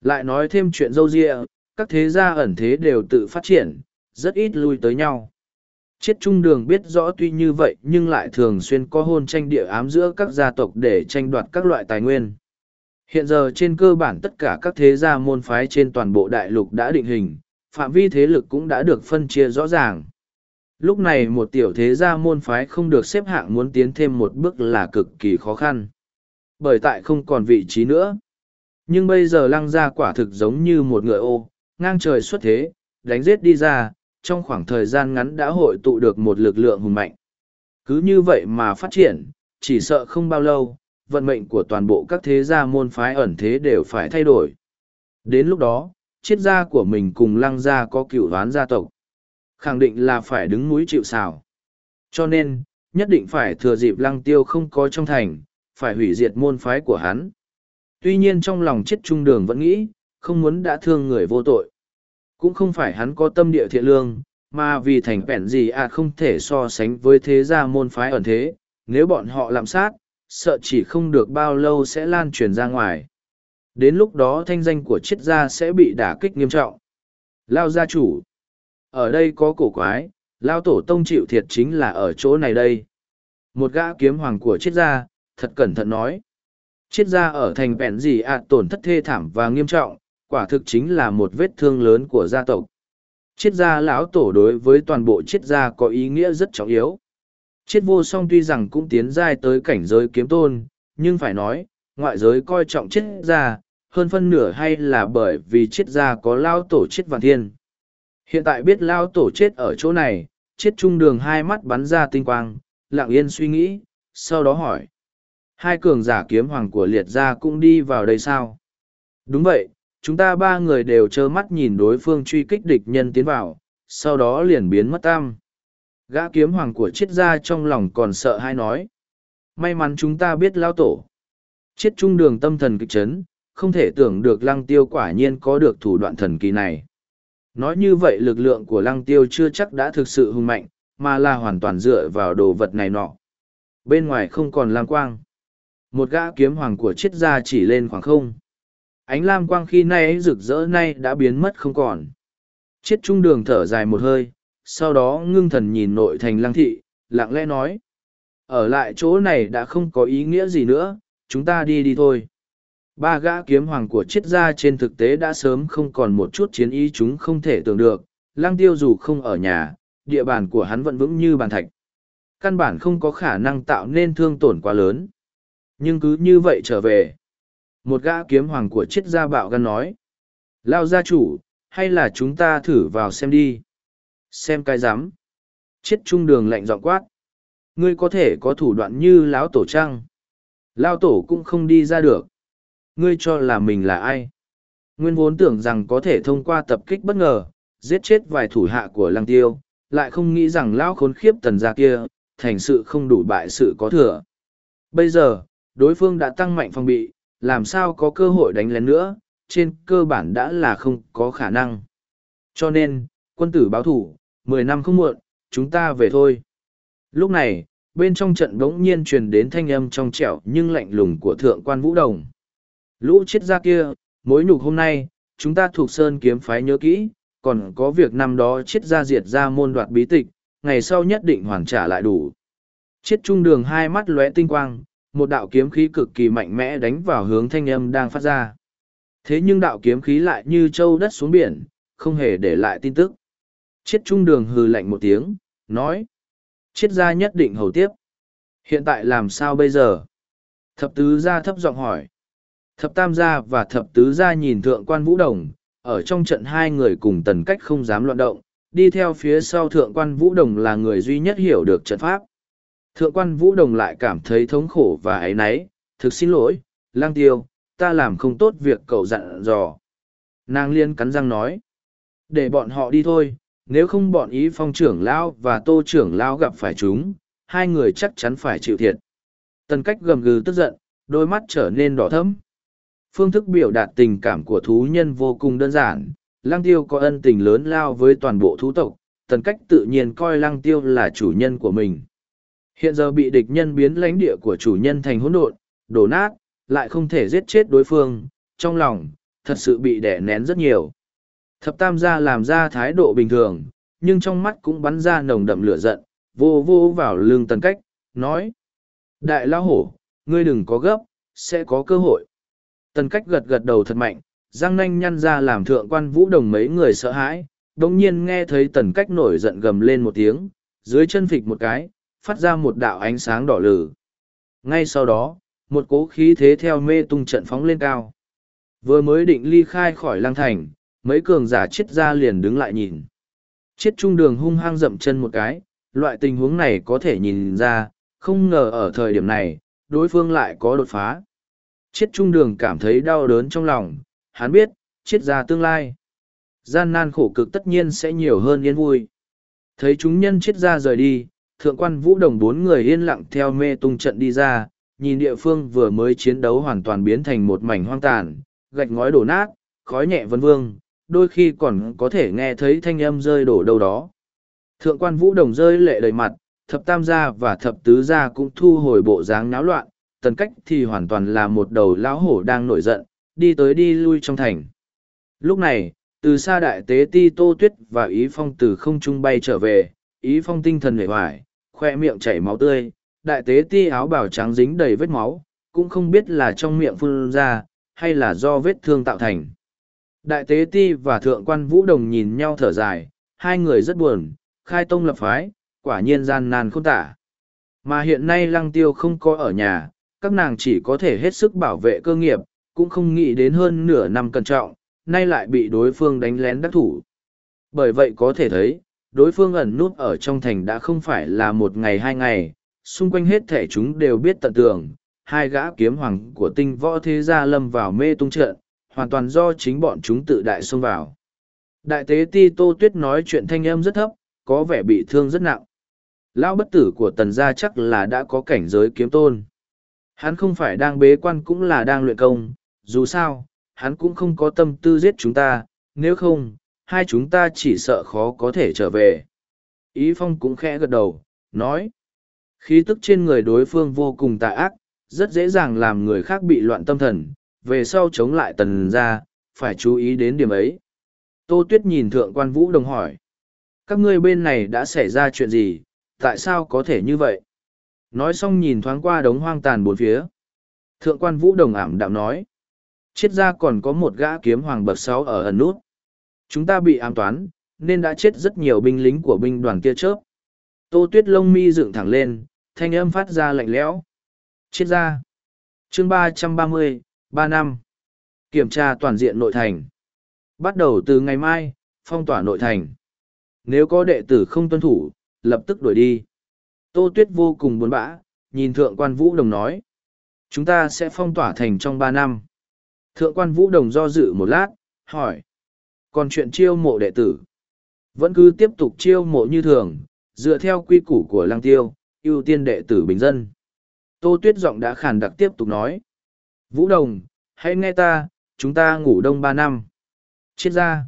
Lại nói thêm chuyện dâu dịa, các thế gia ẩn thế đều tự phát triển, rất ít lui tới nhau. Chiết trung đường biết rõ tuy như vậy nhưng lại thường xuyên có hôn tranh địa ám giữa các gia tộc để tranh đoạt các loại tài nguyên. Hiện giờ trên cơ bản tất cả các thế gia môn phái trên toàn bộ đại lục đã định hình, phạm vi thế lực cũng đã được phân chia rõ ràng. Lúc này một tiểu thế gia môn phái không được xếp hạng muốn tiến thêm một bước là cực kỳ khó khăn. Bởi tại không còn vị trí nữa. Nhưng bây giờ lăng gia quả thực giống như một người ô, ngang trời xuất thế, đánh giết đi ra, trong khoảng thời gian ngắn đã hội tụ được một lực lượng hùng mạnh. Cứ như vậy mà phát triển, chỉ sợ không bao lâu, vận mệnh của toàn bộ các thế gia môn phái ẩn thế đều phải thay đổi. Đến lúc đó, Chiết gia của mình cùng lăng gia có cựu đoán gia tộc. Khẳng định là phải đứng mũi chịu xào. Cho nên, nhất định phải thừa dịp lăng tiêu không có trong thành, phải hủy diệt môn phái của hắn. Tuy nhiên trong lòng chết trung đường vẫn nghĩ, không muốn đã thương người vô tội. Cũng không phải hắn có tâm địa thiện lương, mà vì thành bẻn gì à không thể so sánh với thế gia môn phái ẩn thế, nếu bọn họ làm sát, sợ chỉ không được bao lâu sẽ lan truyền ra ngoài. Đến lúc đó thanh danh của triết gia sẽ bị đả kích nghiêm trọng. Lao gia chủ. Ở đây có cổ quái, Lao tổ tông chịu thiệt chính là ở chỗ này đây. Một gã kiếm hoàng của triết gia, thật cẩn thận nói. Triết gia ở thành vẹn gì ạ tổn thất thê thảm và nghiêm trọng, quả thực chính là một vết thương lớn của gia tộc. Triết gia lão tổ đối với toàn bộ triết gia có ý nghĩa rất trọng yếu. Triết vô song tuy rằng cũng tiến giai tới cảnh giới kiếm tôn, nhưng phải nói, ngoại giới coi trọng triết gia, hơn phân nửa hay là bởi vì chết gia có lao tổ chết vạn thiên. Hiện tại biết lao tổ chết ở chỗ này, chết trung đường hai mắt bắn ra tinh quang, lặng yên suy nghĩ, sau đó hỏi. Hai cường giả kiếm hoàng của liệt gia cũng đi vào đây sao? Đúng vậy, chúng ta ba người đều trơ mắt nhìn đối phương truy kích địch nhân tiến vào, sau đó liền biến mất tam. Gã kiếm hoàng của triết gia trong lòng còn sợ hay nói. May mắn chúng ta biết lao tổ. Triết trung đường tâm thần kịch chấn, không thể tưởng được lăng tiêu quả nhiên có được thủ đoạn thần kỳ này. Nói như vậy lực lượng của lăng tiêu chưa chắc đã thực sự hùng mạnh, mà là hoàn toàn dựa vào đồ vật này nọ. Bên ngoài không còn lam quang. Một gã kiếm hoàng của triết gia chỉ lên khoảng không. Ánh lam quang khi nay rực rỡ nay đã biến mất không còn. Triết trung đường thở dài một hơi, sau đó ngưng thần nhìn nội thành lăng thị, lặng lẽ nói. Ở lại chỗ này đã không có ý nghĩa gì nữa, chúng ta đi đi thôi. Ba gã kiếm hoàng của triết gia trên thực tế đã sớm không còn một chút chiến ý chúng không thể tưởng được, lăng tiêu dù không ở nhà, địa bàn của hắn vẫn vững như bàn thạch. Căn bản không có khả năng tạo nên thương tổn quá lớn. Nhưng cứ như vậy trở về. Một gã kiếm hoàng của triết gia bạo gan nói. Lao gia chủ, hay là chúng ta thử vào xem đi. Xem cái rắm Triết trung đường lạnh giọng quát. Ngươi có thể có thủ đoạn như lão tổ trăng. Lao tổ cũng không đi ra được. Ngươi cho là mình là ai? Nguyên vốn tưởng rằng có thể thông qua tập kích bất ngờ, giết chết vài thủ hạ của lăng tiêu, lại không nghĩ rằng lão khốn khiếp tần gia kia, thành sự không đủ bại sự có thừa. Bây giờ, đối phương đã tăng mạnh phòng bị, làm sao có cơ hội đánh lén nữa, trên cơ bản đã là không có khả năng. Cho nên, quân tử báo thủ, mười năm không muộn, chúng ta về thôi. Lúc này, bên trong trận bỗng nhiên truyền đến thanh âm trong trẻo nhưng lạnh lùng của thượng quan vũ đồng. Lũ chết ra kia, mối nhục hôm nay, chúng ta thuộc sơn kiếm phái nhớ kỹ, còn có việc năm đó chết ra diệt ra môn đoạt bí tịch, ngày sau nhất định hoàn trả lại đủ. Chết trung đường hai mắt lóe tinh quang, một đạo kiếm khí cực kỳ mạnh mẽ đánh vào hướng thanh âm đang phát ra. Thế nhưng đạo kiếm khí lại như châu đất xuống biển, không hề để lại tin tức. Chết trung đường hừ lạnh một tiếng, nói. Chết ra nhất định hầu tiếp. Hiện tại làm sao bây giờ? Thập tứ gia thấp giọng hỏi. Thập tam gia và thập tứ gia nhìn thượng quan vũ đồng, ở trong trận hai người cùng tần cách không dám loạn động, đi theo phía sau thượng quan vũ đồng là người duy nhất hiểu được trận pháp. Thượng quan vũ đồng lại cảm thấy thống khổ và ấy náy, thực xin lỗi, lang tiêu, ta làm không tốt việc cậu dặn dò. Nàng liên cắn răng nói, để bọn họ đi thôi, nếu không bọn ý phong trưởng lão và tô trưởng lão gặp phải chúng, hai người chắc chắn phải chịu thiệt. Tần cách gầm gừ tức giận, đôi mắt trở nên đỏ thẫm. Phương thức biểu đạt tình cảm của thú nhân vô cùng đơn giản, lăng tiêu có ân tình lớn lao với toàn bộ thú tộc, tần cách tự nhiên coi lăng tiêu là chủ nhân của mình. Hiện giờ bị địch nhân biến lãnh địa của chủ nhân thành hỗn độn, đổ nát, lại không thể giết chết đối phương, trong lòng, thật sự bị đẻ nén rất nhiều. Thập tam gia làm ra thái độ bình thường, nhưng trong mắt cũng bắn ra nồng đậm lửa giận, vô vô vào lưng tần cách, nói. Đại lão hổ, ngươi đừng có gấp, sẽ có cơ hội. Tần cách gật gật đầu thật mạnh, răng nanh nhăn ra làm thượng quan vũ đồng mấy người sợ hãi, đồng nhiên nghe thấy tần cách nổi giận gầm lên một tiếng, dưới chân phịch một cái, phát ra một đạo ánh sáng đỏ lử. Ngay sau đó, một cố khí thế theo mê tung trận phóng lên cao. Vừa mới định ly khai khỏi lang thành, mấy cường giả chết ra liền đứng lại nhìn. Chết trung đường hung hăng dậm chân một cái, loại tình huống này có thể nhìn ra, không ngờ ở thời điểm này, đối phương lại có đột phá. Chiết trung đường cảm thấy đau đớn trong lòng, hắn biết, chiết ra tương lai. Gian nan khổ cực tất nhiên sẽ nhiều hơn yên vui. Thấy chúng nhân chiết ra rời đi, thượng quan vũ đồng bốn người yên lặng theo mê tung trận đi ra, nhìn địa phương vừa mới chiến đấu hoàn toàn biến thành một mảnh hoang tàn, gạch ngói đổ nát, khói nhẹ vân vương, đôi khi còn có thể nghe thấy thanh âm rơi đổ đâu đó. Thượng quan vũ đồng rơi lệ đầy mặt, thập tam gia và thập tứ gia cũng thu hồi bộ dáng náo loạn, tần cách thì hoàn toàn là một đầu lão hổ đang nổi giận, đi tới đi lui trong thành. Lúc này, từ xa đại tế ti tô tuyết và ý phong từ không trung bay trở về, ý phong tinh thần hề hoài, khoe miệng chảy máu tươi, đại tế ti áo bào trắng dính đầy vết máu, cũng không biết là trong miệng phun ra, hay là do vết thương tạo thành. Đại tế ti và thượng quan vũ đồng nhìn nhau thở dài, hai người rất buồn, khai tông lập phái, quả nhiên gian nan không tả. Mà hiện nay lăng tiêu không có ở nhà, các nàng chỉ có thể hết sức bảo vệ cơ nghiệp, cũng không nghĩ đến hơn nửa năm cẩn trọng, nay lại bị đối phương đánh lén đắc thủ. Bởi vậy có thể thấy, đối phương ẩn nút ở trong thành đã không phải là một ngày hai ngày, xung quanh hết thể chúng đều biết tận tường, hai gã kiếm hoàng của tinh võ thế gia lâm vào mê tung trận, hoàn toàn do chính bọn chúng tự đại xông vào. Đại tế ti Tô Tuyết nói chuyện thanh âm rất thấp, có vẻ bị thương rất nặng. Lão bất tử của tần gia chắc là đã có cảnh giới kiếm tôn. Hắn không phải đang bế quan cũng là đang luyện công, dù sao, hắn cũng không có tâm tư giết chúng ta, nếu không, hai chúng ta chỉ sợ khó có thể trở về. Ý Phong cũng khẽ gật đầu, nói. Khí tức trên người đối phương vô cùng tà ác, rất dễ dàng làm người khác bị loạn tâm thần, về sau chống lại tần ra, phải chú ý đến điểm ấy. Tô Tuyết nhìn thượng quan Vũ Đồng hỏi. Các ngươi bên này đã xảy ra chuyện gì, tại sao có thể như vậy? Nói xong nhìn thoáng qua đống hoang tàn bốn phía. Thượng quan Vũ Đồng ảm đạm nói. Chết ra còn có một gã kiếm hoàng bậc sáu ở ẩn nút. Chúng ta bị ám toán, nên đã chết rất nhiều binh lính của binh đoàn kia chớp. Tô tuyết lông mi dựng thẳng lên, thanh âm phát ra lạnh lẽo. Chết ra. chương ba trăm ba mươi, ba năm. Kiểm tra toàn diện nội thành. Bắt đầu từ ngày mai, phong tỏa nội thành. Nếu có đệ tử không tuân thủ, lập tức đuổi đi. Tô tuyết vô cùng buồn bã, nhìn thượng quan vũ đồng nói. Chúng ta sẽ phong tỏa thành trong ba năm. Thượng quan vũ đồng do dự một lát, hỏi. Còn chuyện chiêu mộ đệ tử, vẫn cứ tiếp tục chiêu mộ như thường, dựa theo quy củ của lăng tiêu, ưu tiên đệ tử bình dân. Tô Tuyết giọng đã khàn đặc tiếp tục nói. Vũ Đồng, hãy nghe ta, chúng ta ngủ đông ba năm. Chết ra.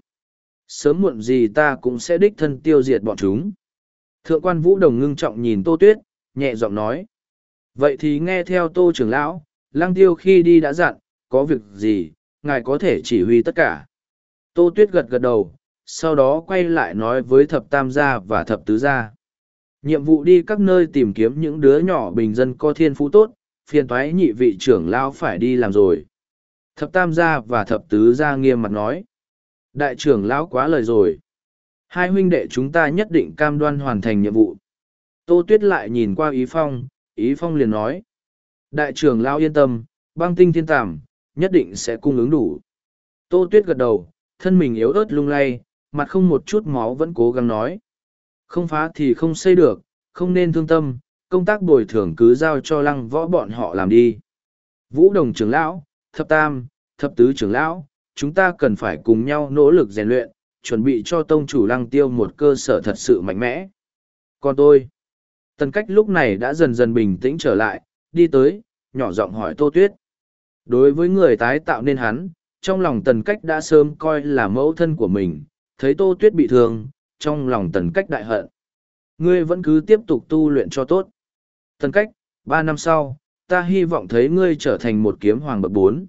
Sớm muộn gì ta cũng sẽ đích thân tiêu diệt bọn chúng. Thượng quan Vũ Đồng ngưng trọng nhìn Tô Tuyết, nhẹ giọng nói. Vậy thì nghe theo Tô trưởng lão, lăng tiêu khi đi đã dặn, có việc gì, ngài có thể chỉ huy tất cả. Tô Tuyết gật gật đầu, sau đó quay lại nói với thập tam gia và thập tứ gia. Nhiệm vụ đi các nơi tìm kiếm những đứa nhỏ bình dân có thiên phú tốt, phiền thoái nhị vị trưởng lão phải đi làm rồi. Thập tam gia và thập tứ gia nghiêm mặt nói. Đại trưởng lão quá lời rồi. Hai huynh đệ chúng ta nhất định cam đoan hoàn thành nhiệm vụ. Tô Tuyết lại nhìn qua Ý Phong, Ý Phong liền nói. Đại trưởng lão yên tâm, băng tinh thiên tàm, nhất định sẽ cung ứng đủ. Tô Tuyết gật đầu, thân mình yếu ớt lung lay, mặt không một chút máu vẫn cố gắng nói. Không phá thì không xây được, không nên thương tâm, công tác bồi thường cứ giao cho lăng võ bọn họ làm đi. Vũ đồng trưởng lão, thập tam, thập tứ trưởng lão, chúng ta cần phải cùng nhau nỗ lực rèn luyện, chuẩn bị cho tông chủ lăng tiêu một cơ sở thật sự mạnh mẽ. Còn tôi, tần cách lúc này đã dần dần bình tĩnh trở lại, đi tới, nhỏ giọng hỏi Tô Tuyết. Đối với người tái tạo nên hắn, trong lòng tần cách đã sớm coi là mẫu thân của mình, thấy tô tuyết bị thương, trong lòng tần cách đại hận. Ngươi vẫn cứ tiếp tục tu luyện cho tốt. Tần cách, ba năm sau, ta hy vọng thấy ngươi trở thành một kiếm hoàng bậc bốn.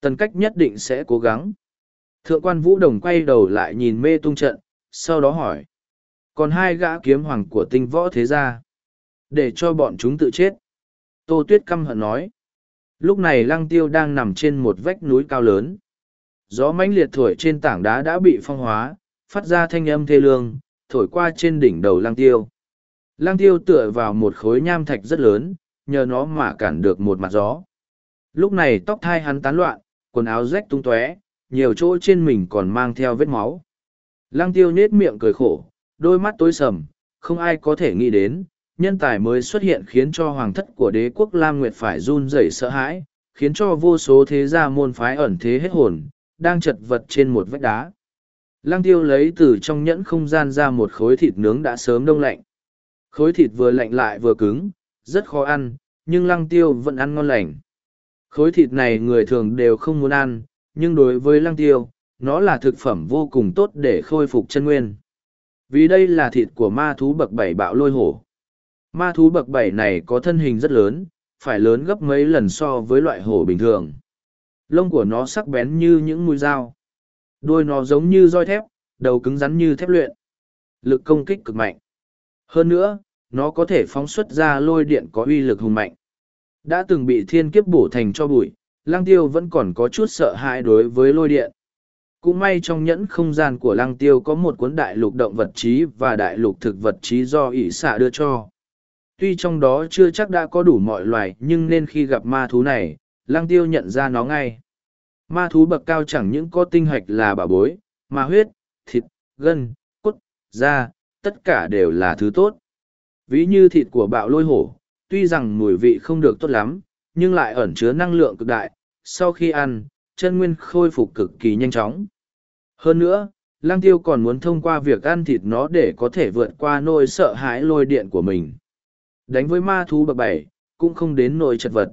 Tần cách nhất định sẽ cố gắng. Thượng quan vũ đồng quay đầu lại nhìn mê tung trận, sau đó hỏi. Còn hai gã kiếm hoàng của tinh võ thế gia. Để cho bọn chúng tự chết. Tô tuyết căm hận nói. Lúc này lăng tiêu đang nằm trên một vách núi cao lớn. Gió mãnh liệt thổi trên tảng đá đã bị phong hóa, phát ra thanh âm thê lương, thổi qua trên đỉnh đầu lăng tiêu. Lăng tiêu tựa vào một khối nham thạch rất lớn, nhờ nó mà cản được một mặt gió. Lúc này tóc thai hắn tán loạn, quần áo rách tung tóe, nhiều chỗ trên mình còn mang theo vết máu. Lăng tiêu nết miệng cười khổ, đôi mắt tối sầm, không ai có thể nghĩ đến, nhân tài mới xuất hiện khiến cho hoàng thất của đế quốc Lam Nguyệt phải run rẩy sợ hãi, khiến cho vô số thế gia môn phái ẩn thế hết hồn, đang chật vật trên một vách đá. Lăng tiêu lấy từ trong nhẫn không gian ra một khối thịt nướng đã sớm đông lạnh. Khối thịt vừa lạnh lại vừa cứng, rất khó ăn, nhưng lăng tiêu vẫn ăn ngon lành. Khối thịt này người thường đều không muốn ăn, nhưng đối với lăng tiêu, nó là thực phẩm vô cùng tốt để khôi phục chân nguyên. Vì đây là thịt của ma thú bậc bảy bạo lôi hổ. Ma thú bậc bảy này có thân hình rất lớn, phải lớn gấp mấy lần so với loại hổ bình thường. Lông của nó sắc bén như những mũi dao. Đôi nó giống như roi thép, đầu cứng rắn như thép luyện. Lực công kích cực mạnh. Hơn nữa, nó có thể phóng xuất ra lôi điện có uy lực hùng mạnh. Đã từng bị thiên kiếp bổ thành cho bụi, lăng tiêu vẫn còn có chút sợ hãi đối với lôi điện. Cũng may trong nhẫn không gian của lăng tiêu có một cuốn đại lục động vật trí và đại lục thực vật trí do ỷ xạ đưa cho. Tuy trong đó chưa chắc đã có đủ mọi loài nhưng nên khi gặp ma thú này, lăng tiêu nhận ra nó ngay. Ma thú bậc cao chẳng những có tinh hoạch là bảo bối, mà huyết, thịt, gân, cốt, da, tất cả đều là thứ tốt. Ví như thịt của bạo lôi hổ, tuy rằng mùi vị không được tốt lắm, nhưng lại ẩn chứa năng lượng cực đại, sau khi ăn, chân nguyên khôi phục cực kỳ nhanh chóng. Hơn nữa, Lăng Tiêu còn muốn thông qua việc ăn thịt nó để có thể vượt qua nỗi sợ hãi lôi điện của mình. Đánh với ma thú bậc bảy, cũng không đến nỗi chật vật.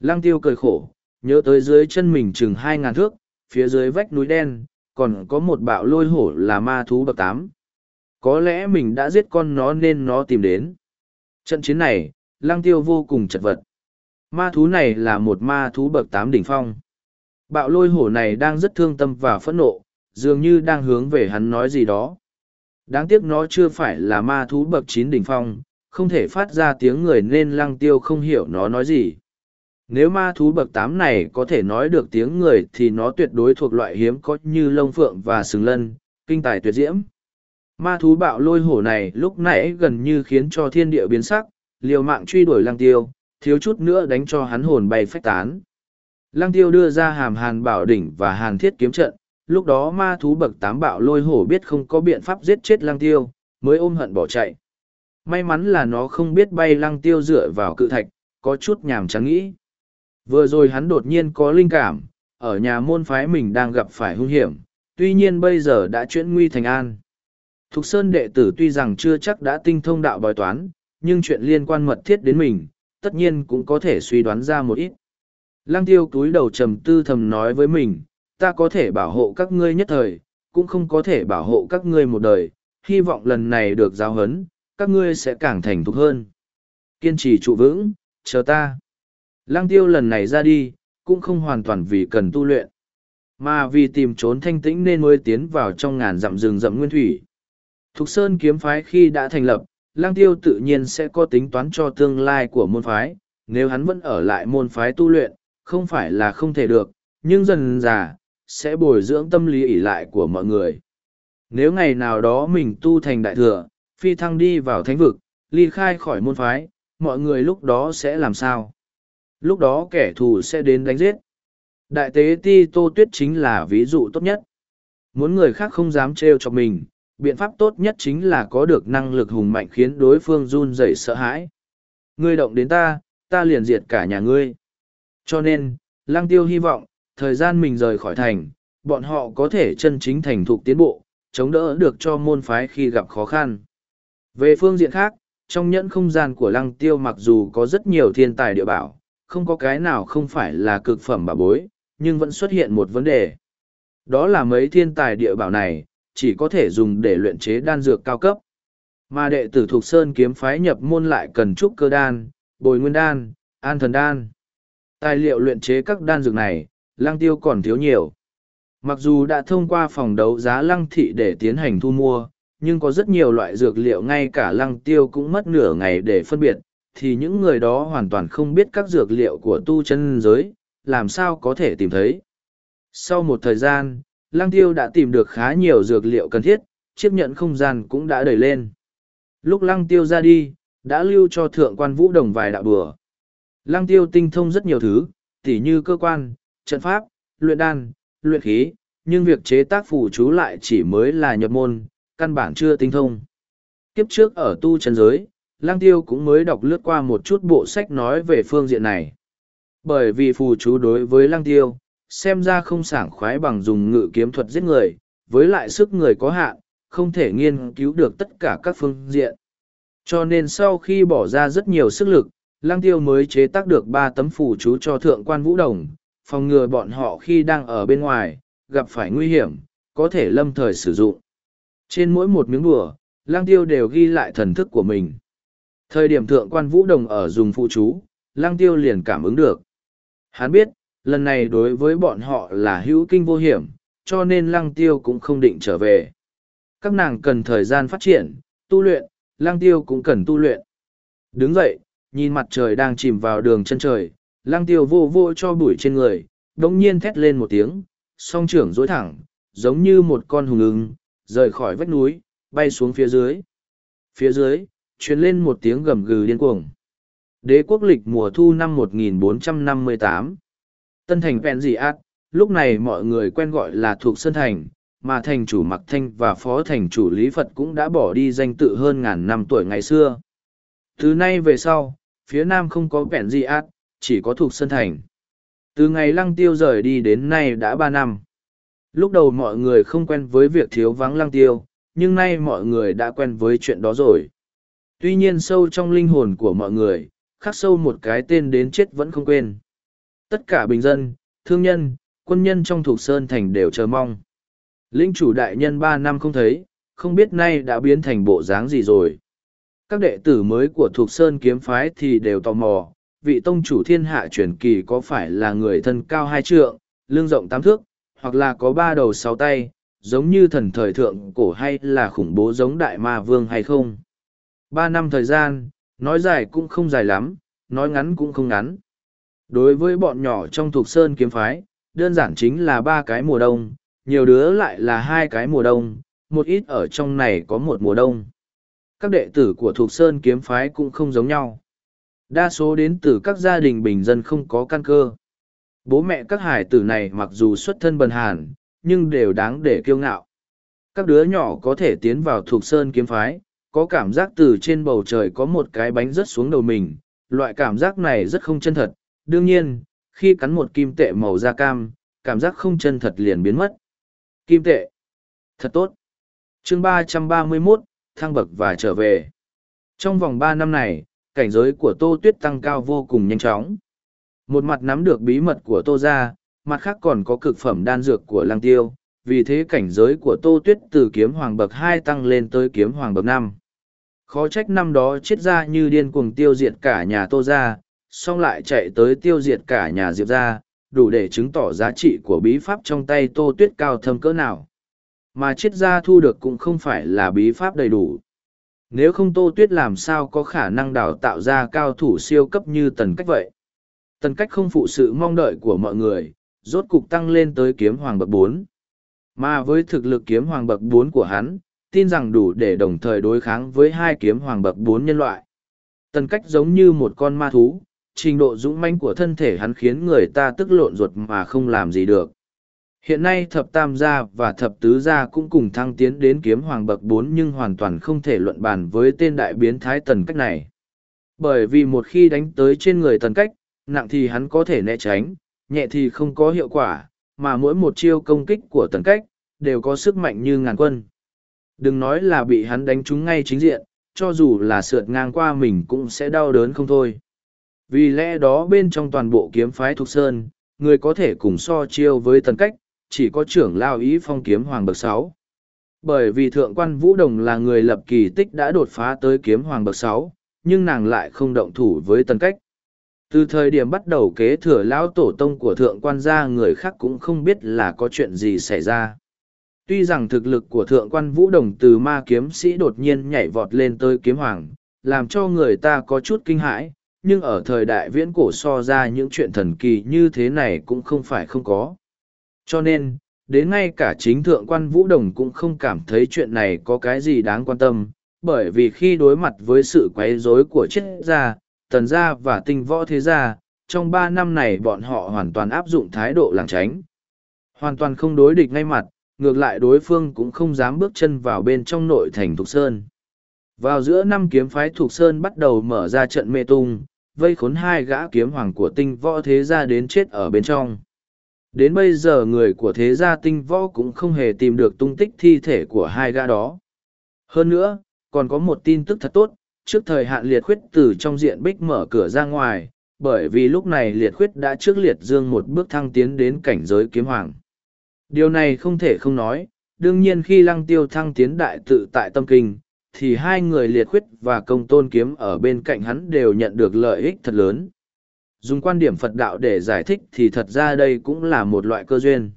Lăng Tiêu cười khổ, nhớ tới dưới chân mình chừng hai ngàn thước, phía dưới vách núi đen, còn có một bạo lôi hổ là ma thú bậc tám. Có lẽ mình đã giết con nó nên nó tìm đến. Trận chiến này, Lăng Tiêu vô cùng chật vật. Ma thú này là một ma thú bậc tám đỉnh phong. Bạo lôi hổ này đang rất thương tâm và phẫn nộ, dường như đang hướng về hắn nói gì đó. Đáng tiếc nó chưa phải là ma thú bậc chín đỉnh phong, không thể phát ra tiếng người nên lăng tiêu không hiểu nó nói gì. Nếu ma thú bậc tám này có thể nói được tiếng người thì nó tuyệt đối thuộc loại hiếm có như lông phượng và sừng lân, kinh tài tuyệt diễm. Ma thú bạo lôi hổ này lúc nãy gần như khiến cho thiên địa biến sắc, liều mạng truy đuổi lăng tiêu, thiếu chút nữa đánh cho hắn hồn bay phách tán. Lăng tiêu đưa ra hàm hàn bảo đỉnh và hàn thiết kiếm trận, lúc đó ma thú bậc tám bạo lôi hổ biết không có biện pháp giết chết lăng tiêu, mới ôm hận bỏ chạy. May mắn là nó không biết bay lăng tiêu dựa vào cự thạch, có chút nhàm chán nghĩ. Vừa rồi hắn đột nhiên có linh cảm, ở nhà môn phái mình đang gặp phải hung hiểm, tuy nhiên bây giờ đã chuyển nguy thành an. Thục Sơn đệ tử tuy rằng chưa chắc đã tinh thông đạo bói toán, nhưng chuyện liên quan mật thiết đến mình, tất nhiên cũng có thể suy đoán ra một ít. Lăng tiêu túi đầu trầm tư thầm nói với mình, ta có thể bảo hộ các ngươi nhất thời, cũng không có thể bảo hộ các ngươi một đời, hy vọng lần này được giáo hấn, các ngươi sẽ càng thành thục hơn. Kiên trì trụ vững, chờ ta. Lăng tiêu lần này ra đi, cũng không hoàn toàn vì cần tu luyện, mà vì tìm trốn thanh tĩnh nên mới tiến vào trong ngàn dặm rừng rậm nguyên thủy. Thục Sơn kiếm phái khi đã thành lập, Lang Tiêu tự nhiên sẽ có tính toán cho tương lai của môn phái, nếu hắn vẫn ở lại môn phái tu luyện, không phải là không thể được, nhưng dần già, sẽ bồi dưỡng tâm lý ỷ lại của mọi người. Nếu ngày nào đó mình tu thành đại thừa, phi thăng đi vào thánh vực, ly khai khỏi môn phái, mọi người lúc đó sẽ làm sao? Lúc đó kẻ thù sẽ đến đánh giết. Đại tế Ti Tô Tuyết chính là ví dụ tốt nhất. Muốn người khác không dám trêu cho mình, biện pháp tốt nhất chính là có được năng lực hùng mạnh khiến đối phương run rẩy sợ hãi. Ngươi động đến ta, ta liền diệt cả nhà ngươi. Cho nên, Lăng Tiêu hy vọng, thời gian mình rời khỏi thành, bọn họ có thể chân chính thành thục tiến bộ, chống đỡ được cho môn phái khi gặp khó khăn. Về phương diện khác, trong nhẫn không gian của Lăng Tiêu mặc dù có rất nhiều thiên tài địa bảo, không có cái nào không phải là cực phẩm bà bối, nhưng vẫn xuất hiện một vấn đề. Đó là mấy thiên tài địa bảo này, chỉ có thể dùng để luyện chế đan dược cao cấp. Mà đệ tử thuộc Sơn kiếm phái nhập môn lại cần trúc cơ đan, bồi nguyên đan, an thần đan. Tài liệu luyện chế các đan dược này, lăng tiêu còn thiếu nhiều. Mặc dù đã thông qua phòng đấu giá lăng thị để tiến hành thu mua, nhưng có rất nhiều loại dược liệu ngay cả lăng tiêu cũng mất nửa ngày để phân biệt, thì những người đó hoàn toàn không biết các dược liệu của tu chân giới, làm sao có thể tìm thấy. Sau một thời gian, Lăng tiêu đã tìm được khá nhiều dược liệu cần thiết, chiếc nhận không gian cũng đã đẩy lên. Lúc lăng tiêu ra đi, đã lưu cho thượng quan vũ đồng vài đạo bừa. Lăng tiêu tinh thông rất nhiều thứ, tỉ như cơ quan, trận pháp, luyện đan, luyện khí, nhưng việc chế tác phù chú lại chỉ mới là nhập môn, căn bản chưa tinh thông. Kiếp trước ở tu chân giới, Lăng Tiêu cũng mới đọc lướt qua một chút bộ sách nói về phương diện này. Bởi vì phù chú đối với Lăng Tiêu, xem ra không sảng khoái bằng dùng ngự kiếm thuật giết người, với lại sức người có hạn, không thể nghiên cứu được tất cả các phương diện. Cho nên sau khi bỏ ra rất nhiều sức lực, Lăng Tiêu mới chế tác được ba tấm phù chú cho thượng quan vũ đồng, phòng ngừa bọn họ khi đang ở bên ngoài, gặp phải nguy hiểm, có thể lâm thời sử dụng. Trên mỗi một miếng bùa, Lăng Tiêu đều ghi lại thần thức của mình. Thời điểm thượng quan vũ đồng ở dùng phụ chú, Lăng Tiêu liền cảm ứng được. Hắn biết, lần này đối với bọn họ là hữu kinh vô hiểm, cho nên Lăng Tiêu cũng không định trở về. Các nàng cần thời gian phát triển, tu luyện, Lăng Tiêu cũng cần tu luyện. Đứng dậy, nhìn mặt trời đang chìm vào đường chân trời, Lăng Tiêu vô vô cho bụi trên người, đống nhiên thét lên một tiếng, song trưởng dối thẳng, giống như một con hùng ứng rời khỏi vách núi, bay xuống phía dưới. Phía dưới, truyền lên một tiếng gầm gừ điên cuồng. Đế quốc lịch mùa thu năm 1458. Tân thành vẹn dị ác, lúc này mọi người quen gọi là thuộc Sơn Thành, mà thành chủ Mặc Thanh và phó thành chủ Lý Phật cũng đã bỏ đi danh tự hơn ngàn năm tuổi ngày xưa. Từ nay về sau, phía nam không có vẹn dị ác, chỉ có thuộc Sơn Thành. Từ ngày lăng tiêu rời đi đến nay đã ba năm. Lúc đầu mọi người không quen với việc thiếu vắng lăng tiêu, nhưng nay mọi người đã quen với chuyện đó rồi. Tuy nhiên sâu trong linh hồn của mọi người, khắc sâu một cái tên đến chết vẫn không quên. Tất cả bình dân, thương nhân, quân nhân trong thuộc Sơn Thành đều chờ mong. Linh chủ đại nhân ba năm không thấy, không biết nay đã biến thành bộ dáng gì rồi. Các đệ tử mới của thuộc Sơn kiếm phái thì đều tò mò, vị tông chủ thiên hạ truyền kỳ có phải là người thân cao hai trượng, lưng rộng tám thước, hoặc là có ba đầu sáu tay, giống như thần thời thượng cổ hay là khủng bố giống đại ma vương hay không. Ba năm thời gian, nói dài cũng không dài lắm, nói ngắn cũng không ngắn. Đối với bọn nhỏ trong thuộc sơn kiếm phái, đơn giản chính là ba cái mùa đông, nhiều đứa lại là hai cái mùa đông, một ít ở trong này có một mùa đông. Các đệ tử của thuộc sơn kiếm phái cũng không giống nhau. Đa số đến từ các gia đình bình dân không có căn cơ. Bố mẹ các hải tử này mặc dù xuất thân bần hàn, nhưng đều đáng để kiêu ngạo. Các đứa nhỏ có thể tiến vào thuộc sơn kiếm phái, có cảm giác từ trên bầu trời có một cái bánh rớt xuống đầu mình, loại cảm giác này rất không chân thật. Đương nhiên, khi cắn một kim tệ màu da cam, cảm giác không chân thật liền biến mất. Kim tệ. Thật tốt. chương ba trăm ba mươi 331, thăng bậc và trở về. Trong vòng ba năm này, cảnh giới của Tô Tuyết tăng cao vô cùng nhanh chóng. Một mặt nắm được bí mật của Tô Gia, mặt khác còn có cực phẩm đan dược của Lăng Tiêu, vì thế cảnh giới của Tô Tuyết từ kiếm hoàng bậc hai tăng lên tới kiếm hoàng bậc năm. Khó trách năm đó chết ra như điên cuồng tiêu diệt cả nhà Tô Gia, xong lại chạy tới tiêu diệt cả nhà Diệp Gia, đủ để chứng tỏ giá trị của bí pháp trong tay Tô Tuyết cao thâm cỡ nào. Mà triết gia thu được cũng không phải là bí pháp đầy đủ. Nếu không Tô Tuyết làm sao có khả năng đào tạo ra cao thủ siêu cấp như tần cách vậy. Tần cách không phụ sự mong đợi của mọi người, rốt cục tăng lên tới kiếm hoàng bậc bốn. Mà với thực lực kiếm hoàng bậc bốn của hắn, tin rằng đủ để đồng thời đối kháng với hai kiếm hoàng bậc bốn nhân loại. Tần cách giống như một con ma thú, trình độ dũng manh của thân thể hắn khiến người ta tức lộn ruột mà không làm gì được. Hiện nay thập tam gia và thập tứ gia cũng cùng thăng tiến đến kiếm hoàng bậc bốn nhưng hoàn toàn không thể luận bàn với tên đại biến thái tần cách này. Bởi vì một khi đánh tới trên người tần cách, nặng thì hắn có thể né tránh, nhẹ thì không có hiệu quả, mà mỗi một chiêu công kích của tần cách, đều có sức mạnh như ngàn quân. Đừng nói là bị hắn đánh trúng ngay chính diện, cho dù là sượt ngang qua mình cũng sẽ đau đớn không thôi. Vì lẽ đó bên trong toàn bộ kiếm phái Thục Sơn, người có thể cùng so chiêu với tần cách, chỉ có trưởng lao ý phong kiếm hoàng bậc sáu. Bởi vì thượng quan vũ đồng là người lập kỳ tích đã đột phá tới kiếm hoàng bậc sáu nhưng nàng lại không động thủ với tần cách. Từ thời điểm bắt đầu kế thừa lão tổ tông của thượng quan gia người khác cũng không biết là có chuyện gì xảy ra. Tuy rằng thực lực của thượng quan vũ đồng từ ma kiếm sĩ đột nhiên nhảy vọt lên tới kiếm hoàng làm cho người ta có chút kinh hãi nhưng ở thời đại viễn cổ so ra những chuyện thần kỳ như thế này cũng không phải không có cho nên, đến ngay cả chính thượng quan Vũ Đồng cũng không cảm thấy chuyện này có cái gì đáng quan tâm, bởi vì khi đối mặt với sự quấy rối của triết gia, tần gia và tinh võ thế gia, trong ba năm này bọn họ hoàn toàn áp dụng thái độ làng tránh. Hoàn toàn không đối địch ngay mặt, ngược lại đối phương cũng không dám bước chân vào bên trong nội thành Thục Sơn. Vào giữa năm kiếm phái Thục Sơn bắt đầu mở ra trận mê tung, vây khốn hai gã kiếm hoàng của tinh võ thế gia đến chết ở bên trong. Đến bây giờ người của thế gia tinh võ cũng không hề tìm được tung tích thi thể của hai gã đó. Hơn nữa, còn có một tin tức thật tốt, trước thời hạn liệt khuyết từ trong diện bích mở cửa ra ngoài, bởi vì lúc này liệt khuyết đã trước liệt dương một bước thăng tiến đến cảnh giới kiếm hoàng. Điều này không thể không nói, đương nhiên khi lăng tiêu thăng tiến đại tự tại tâm kinh, thì hai người liệt khuyết và công tôn kiếm ở bên cạnh hắn đều nhận được lợi ích thật lớn. Dùng quan điểm Phật đạo để giải thích thì thật ra đây cũng là một loại cơ duyên.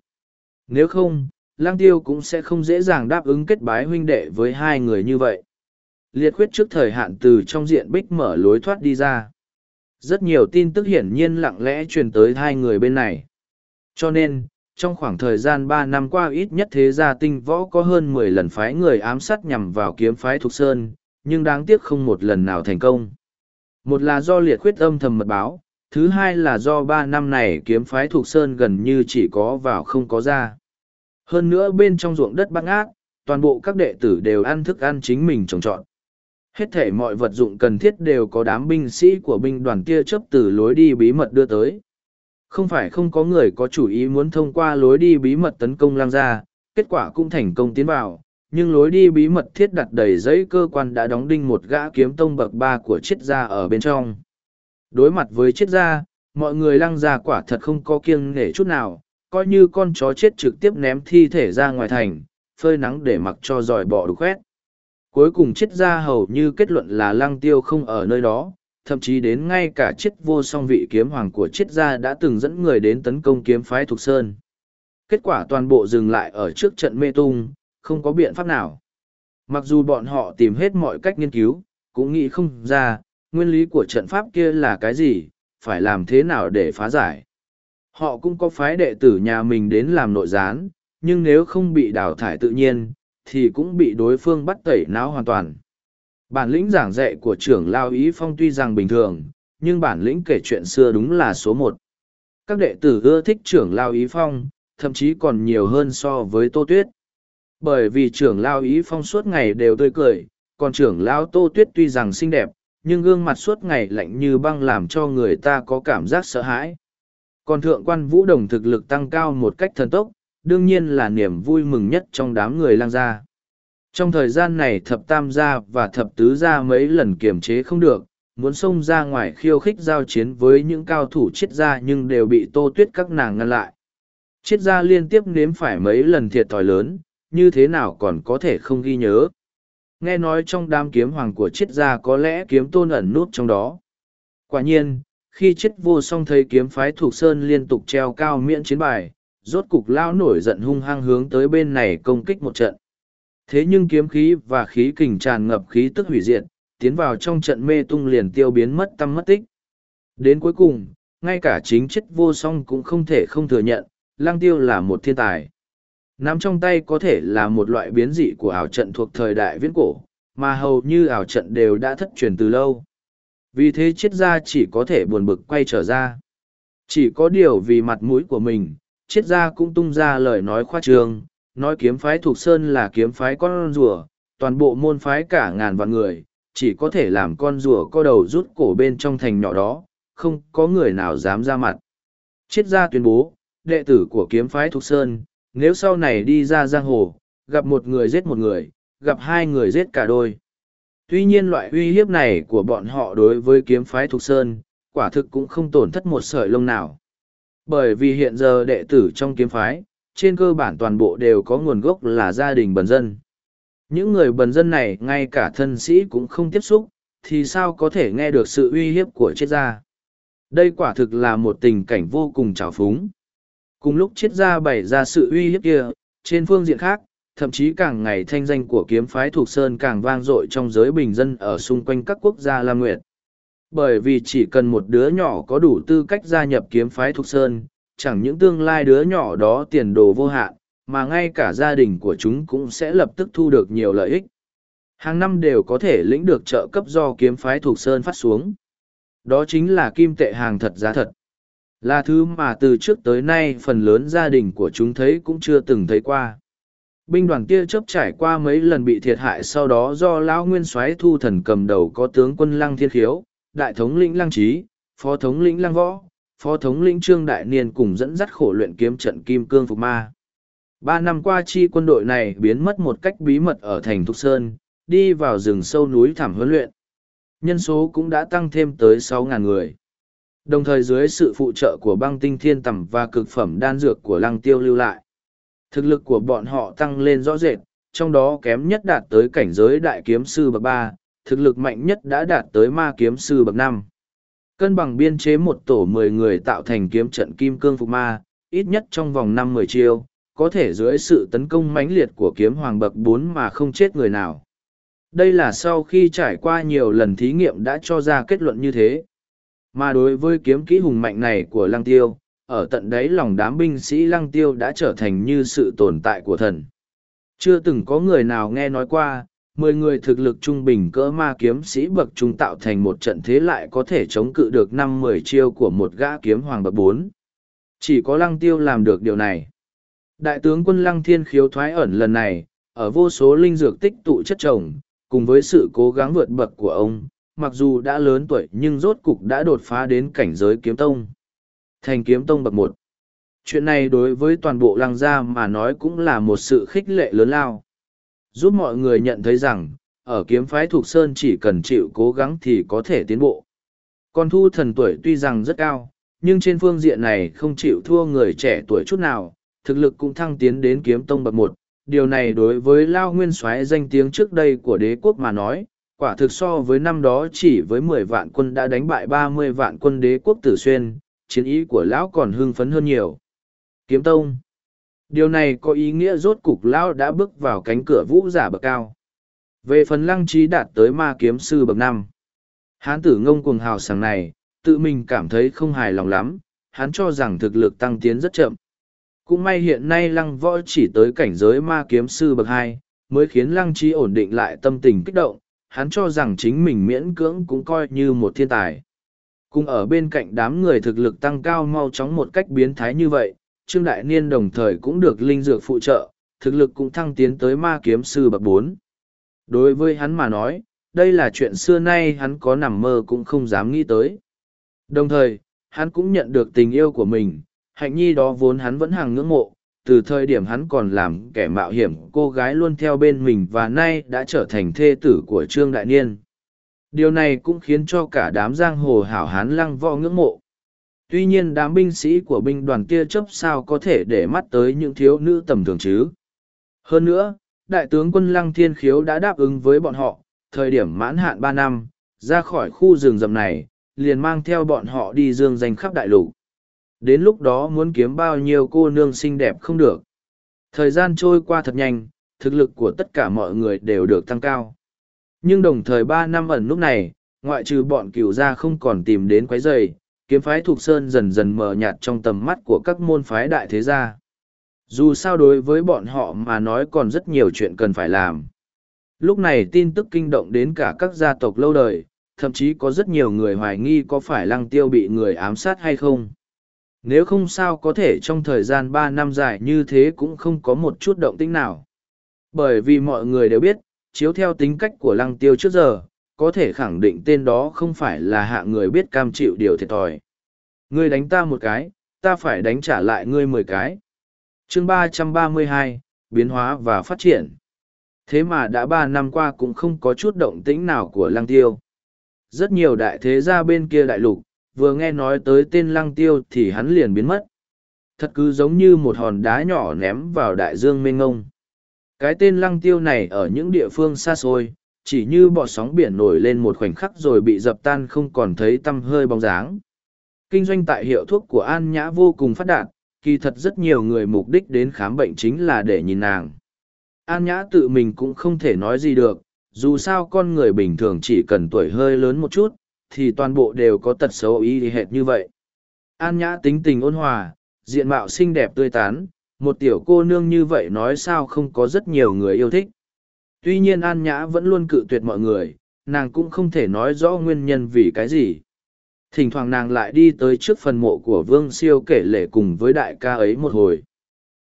Nếu không, lang tiêu cũng sẽ không dễ dàng đáp ứng kết bái huynh đệ với hai người như vậy. Liệt khuyết trước thời hạn từ trong diện bích mở lối thoát đi ra. Rất nhiều tin tức hiển nhiên lặng lẽ truyền tới hai người bên này. Cho nên, trong khoảng thời gian ba năm qua ít nhất thế gia tinh võ có hơn mười lần phái người ám sát nhằm vào kiếm phái Thục Sơn, nhưng đáng tiếc không một lần nào thành công. Một là do liệt khuyết âm thầm mật báo, thứ hai là do ba năm này kiếm phái Thục Sơn gần như chỉ có vào không có ra. Hơn nữa bên trong ruộng đất băng ác, toàn bộ các đệ tử đều ăn thức ăn chính mình trồng trọt. Hết thể mọi vật dụng cần thiết đều có đám binh sĩ của binh đoàn kia chấp từ lối đi bí mật đưa tới. Không phải không có người có chủ ý muốn thông qua lối đi bí mật tấn công lang gia, kết quả cũng thành công tiến vào, nhưng lối đi bí mật thiết đặt đầy giấy cơ quan đã đóng đinh một gã kiếm tông bậc ba của triết gia ở bên trong. Đối mặt với triết gia, mọi người lăng gia quả thật không có kiêng nể chút nào, coi như con chó chết trực tiếp ném thi thể ra ngoài thành, phơi nắng để mặc cho dòi bọ đục khoét. Cuối cùng triết gia hầu như kết luận là lăng tiêu không ở nơi đó, thậm chí đến ngay cả chiết vô song vị kiếm hoàng của chiết gia đã từng dẫn người đến tấn công kiếm phái Thục Sơn. Kết quả toàn bộ dừng lại ở trước trận mê tung, không có biện pháp nào. Mặc dù bọn họ tìm hết mọi cách nghiên cứu, cũng nghĩ không ra, nguyên lý của trận pháp kia là cái gì, phải làm thế nào để phá giải. Họ cũng có phái đệ tử nhà mình đến làm nội gián, nhưng nếu không bị đào thải tự nhiên, thì cũng bị đối phương bắt tẩy não hoàn toàn. Bản lĩnh giảng dạy của trưởng Lao Ý Phong tuy rằng bình thường, nhưng bản lĩnh kể chuyện xưa đúng là số một. Các đệ tử ưa thích trưởng Lao Ý Phong, thậm chí còn nhiều hơn so với Tô Tuyết. Bởi vì trưởng Lao Ý Phong suốt ngày đều tươi cười, còn trưởng Lao Tô Tuyết tuy rằng xinh đẹp, nhưng gương mặt suốt ngày lạnh như băng làm cho người ta có cảm giác sợ hãi. Còn thượng quan vũ đồng thực lực tăng cao một cách thần tốc, đương nhiên là niềm vui mừng nhất trong đám người lang gia. Trong thời gian này thập tam gia và thập tứ gia mấy lần kiềm chế không được, muốn xông ra ngoài khiêu khích giao chiến với những cao thủ triết gia nhưng đều bị tô tuyết các nàng ngăn lại. Triết gia liên tiếp nếm phải mấy lần thiệt thòi lớn, như thế nào còn có thể không ghi nhớ. Nghe nói trong đám kiếm hoàng của triết gia có lẽ kiếm tôn ẩn nút trong đó. Quả nhiên, khi triết vô song thấy kiếm phái thuộc sơn liên tục treo cao miễn chiến bài, rốt cục lao nổi giận hung hăng hướng tới bên này công kích một trận. Thế nhưng kiếm khí và khí kình tràn ngập khí tức hủy diệt, tiến vào trong trận mê tung liền tiêu biến mất tâm mất tích. Đến cuối cùng, ngay cả chính chất vô song cũng không thể không thừa nhận, lang tiêu là một thiên tài. Nắm trong tay có thể là một loại biến dị của ảo trận thuộc thời đại viễn cổ, mà hầu như ảo trận đều đã thất truyền từ lâu. Vì thế triết gia chỉ có thể buồn bực quay trở ra. Chỉ có điều vì mặt mũi của mình, triết gia cũng tung ra lời nói khoa trương, nói kiếm phái thuộc sơn là kiếm phái con rùa, toàn bộ môn phái cả ngàn vạn người, chỉ có thể làm con rùa co đầu rút cổ bên trong thành nhỏ đó, không có người nào dám ra mặt. Triết gia tuyên bố, đệ tử của kiếm phái thuộc sơn, nếu sau này đi ra giang hồ, gặp một người giết một người, gặp hai người giết cả đôi. Tuy nhiên loại uy hiếp này của bọn họ đối với kiếm phái thuộc sơn, quả thực cũng không tổn thất một sợi lông nào. Bởi vì hiện giờ đệ tử trong kiếm phái, trên cơ bản toàn bộ đều có nguồn gốc là gia đình bần dân. Những người bần dân này ngay cả thân sĩ cũng không tiếp xúc, thì sao có thể nghe được sự uy hiếp của triết gia. Đây quả thực là một tình cảnh vô cùng trào phúng. Cùng lúc triết gia bày ra sự uy hiếp kia, trên phương diện khác, thậm chí càng ngày thanh danh của kiếm phái thuộc sơn càng vang dội trong giới bình dân ở xung quanh các quốc gia Lam Nguyệt. Bởi vì chỉ cần một đứa nhỏ có đủ tư cách gia nhập kiếm phái thuộc sơn, chẳng những tương lai đứa nhỏ đó tiền đồ vô hạn, mà ngay cả gia đình của chúng cũng sẽ lập tức thu được nhiều lợi ích. Hàng năm đều có thể lĩnh được trợ cấp do kiếm phái thuộc sơn phát xuống. Đó chính là kim tệ hàng thật giá thật. Là thứ mà từ trước tới nay phần lớn gia đình của chúng thấy cũng chưa từng thấy qua. Binh đoàn kia chấp trải qua mấy lần bị thiệt hại sau đó do Lão Nguyên soái thu thần cầm đầu có tướng quân Lăng Thiên Khiếu, đại thống lĩnh Lăng Trí, phó thống lĩnh Lăng Võ, phó thống lĩnh Trương Đại Niên cùng dẫn dắt khổ luyện kiếm trận Kim Cương Phục Ma. Ba năm qua chi quân đội này biến mất một cách bí mật ở thành Thục Sơn, đi vào rừng sâu núi thảm huấn luyện. nhân số cũng đã tăng thêm tới sáu ngàn người. Đồng thời dưới sự phụ trợ của băng tinh thiên tầm và cực phẩm đan dược của lăng tiêu lưu lại. Thực lực của bọn họ tăng lên rõ rệt, trong đó kém nhất đạt tới cảnh giới đại kiếm sư bậc ba, thực lực mạnh nhất đã đạt tới ma kiếm sư bậc năm. Cân bằng biên chế một tổ mười người tạo thành kiếm trận kim cương phục ma, ít nhất trong vòng năm mười chiêu, có thể dưới sự tấn công mãnh liệt của kiếm hoàng bậc bốn mà không chết người nào. Đây là sau khi trải qua nhiều lần thí nghiệm đã cho ra kết luận như thế. Mà đối với kiếm kỹ hùng mạnh này của Lăng Tiêu, ở tận đáy lòng đám binh sĩ Lăng Tiêu đã trở thành như sự tồn tại của thần. Chưa từng có người nào nghe nói qua, mười người thực lực trung bình cỡ ma kiếm sĩ bậc trung tạo thành một trận thế lại có thể chống cự được năm mười chiêu của một gã kiếm hoàng bậc bốn. Chỉ có Lăng Tiêu làm được điều này. Đại tướng quân Lăng Thiên khiếu thoái ẩn lần này, ở vô số linh dược tích tụ chất trồng, cùng với sự cố gắng vượt bậc của ông, mặc dù đã lớn tuổi nhưng rốt cục đã đột phá đến cảnh giới kiếm tông. Thành kiếm tông bậc một. Chuyện này đối với toàn bộ lăng gia mà nói cũng là một sự khích lệ lớn lao. Giúp mọi người nhận thấy rằng, ở kiếm phái thuộc sơn chỉ cần chịu cố gắng thì có thể tiến bộ. Còn thu thần tuổi tuy rằng rất cao, nhưng trên phương diện này không chịu thua người trẻ tuổi chút nào, thực lực cũng thăng tiến đến kiếm tông bậc một. Điều này đối với Lao Nguyên soái danh tiếng trước đây của đế quốc mà nói, quả thực so với năm đó chỉ với mười vạn quân đã đánh bại ba mươi vạn quân đế quốc tử xuyên, chiến ý của lão còn hưng phấn hơn nhiều. Kiếm tông. Điều này có ý nghĩa rốt cục lão đã bước vào cánh cửa vũ giả bậc cao. Về phần lăng trí đạt tới ma kiếm sư bậc năm. Hán tử ngông cuồng hào sảng này, tự mình cảm thấy không hài lòng lắm, hắn cho rằng thực lực tăng tiến rất chậm. Cũng may hiện nay lăng võ chỉ tới cảnh giới ma kiếm sư bậc hai, mới khiến lăng trí ổn định lại tâm tình kích động, hắn cho rằng chính mình miễn cưỡng cũng coi như một thiên tài. Cùng ở bên cạnh đám người thực lực tăng cao mau chóng một cách biến thái như vậy, Trương Đại Niên đồng thời cũng được linh dược phụ trợ, thực lực cũng thăng tiến tới ma kiếm sư bậc bốn. Đối với hắn mà nói, đây là chuyện xưa nay hắn có nằm mơ cũng không dám nghĩ tới. Đồng thời, hắn cũng nhận được tình yêu của mình, hạnh nhi đó vốn hắn vẫn hàng ngưỡng mộ, từ thời điểm hắn còn làm kẻ mạo hiểm cô gái luôn theo bên mình và nay đã trở thành thê tử của Trương Đại Niên. Điều này cũng khiến cho cả đám giang hồ hảo hán lăng võ ngưỡng mộ. Tuy nhiên đám binh sĩ của binh đoàn kia chấp sao có thể để mắt tới những thiếu nữ tầm thường chứ. Hơn nữa, đại tướng quân lăng thiên khiếu đã đáp ứng với bọn họ, thời điểm mãn hạn ba năm, ra khỏi khu rừng rậm này, liền mang theo bọn họ đi dương danh khắp đại lục. Đến lúc đó muốn kiếm bao nhiêu cô nương xinh đẹp không được. Thời gian trôi qua thật nhanh, thực lực của tất cả mọi người đều được tăng cao. Nhưng đồng thời ba năm ẩn lúc này, ngoại trừ bọn cựu gia không còn tìm đến quái dày kiếm phái thuộc sơn dần dần mờ nhạt trong tầm mắt của các môn phái đại thế gia. Dù sao đối với bọn họ mà nói còn rất nhiều chuyện cần phải làm. Lúc này tin tức kinh động đến cả các gia tộc lâu đời, thậm chí có rất nhiều người hoài nghi có phải lăng tiêu bị người ám sát hay không. Nếu không sao có thể trong thời gian ba năm dài như thế cũng không có một chút động tĩnh nào. Bởi vì mọi người đều biết, chiếu theo tính cách của lăng tiêu trước giờ, có thể khẳng định tên đó không phải là hạ người biết cam chịu điều thiệt thòi. Ngươi đánh ta một cái, ta phải đánh trả lại ngươi mười cái. chương ba trăm ba mươi hai biến hóa và phát triển. Thế mà đã ba năm qua cũng không có chút động tĩnh nào của lăng tiêu. Rất nhiều đại thế gia bên kia đại lục, vừa nghe nói tới tên lăng tiêu thì hắn liền biến mất. Thật cứ giống như một hòn đá nhỏ ném vào đại dương mênh ngông. Cái tên lăng tiêu này ở những địa phương xa xôi, chỉ như bọt sóng biển nổi lên một khoảnh khắc rồi bị dập tan không còn thấy tăm hơi bóng dáng. Kinh doanh tại hiệu thuốc của An Nhã vô cùng phát đạt, kỳ thật rất nhiều người mục đích đến khám bệnh chính là để nhìn nàng. An Nhã tự mình cũng không thể nói gì được, dù sao con người bình thường chỉ cần tuổi hơi lớn một chút, thì toàn bộ đều có tật xấu y hệt như vậy. An Nhã tính tình ôn hòa, diện mạo xinh đẹp tươi tán, một tiểu cô nương như vậy nói sao không có rất nhiều người yêu thích. Tuy nhiên An Nhã vẫn luôn cự tuyệt mọi người, nàng cũng không thể nói rõ nguyên nhân vì cái gì. Thỉnh thoảng nàng lại đi tới trước phần mộ của Vương Siêu kể lể cùng với đại ca ấy một hồi.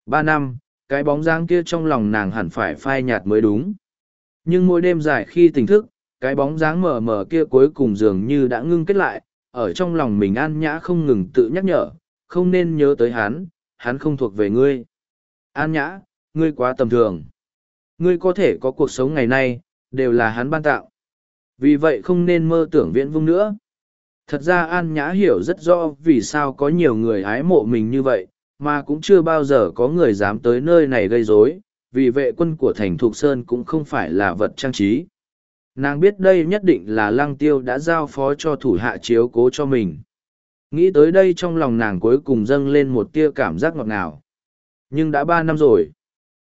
Ba năm, cái bóng dáng kia trong lòng nàng hẳn phải phai nhạt mới đúng. Nhưng mỗi đêm dài khi tỉnh thức, cái bóng dáng mờ mờ kia cuối cùng dường như đã ngưng kết lại, ở trong lòng mình An Nhã không ngừng tự nhắc nhở, không nên nhớ tới hắn, hắn không thuộc về ngươi. An Nhã, ngươi quá tầm thường. Ngươi có thể có cuộc sống ngày nay, đều là hắn ban tạo. Vì vậy không nên mơ tưởng viễn vung nữa. Thật ra An Nhã hiểu rất rõ vì sao có nhiều người ái mộ mình như vậy, mà cũng chưa bao giờ có người dám tới nơi này gây rối vì vệ quân của thành thục sơn cũng không phải là vật trang trí nàng biết đây nhất định là lăng tiêu đã giao phó cho thủ hạ chiếu cố cho mình nghĩ tới đây trong lòng nàng cuối cùng dâng lên một tia cảm giác ngọt ngào nhưng đã ba năm rồi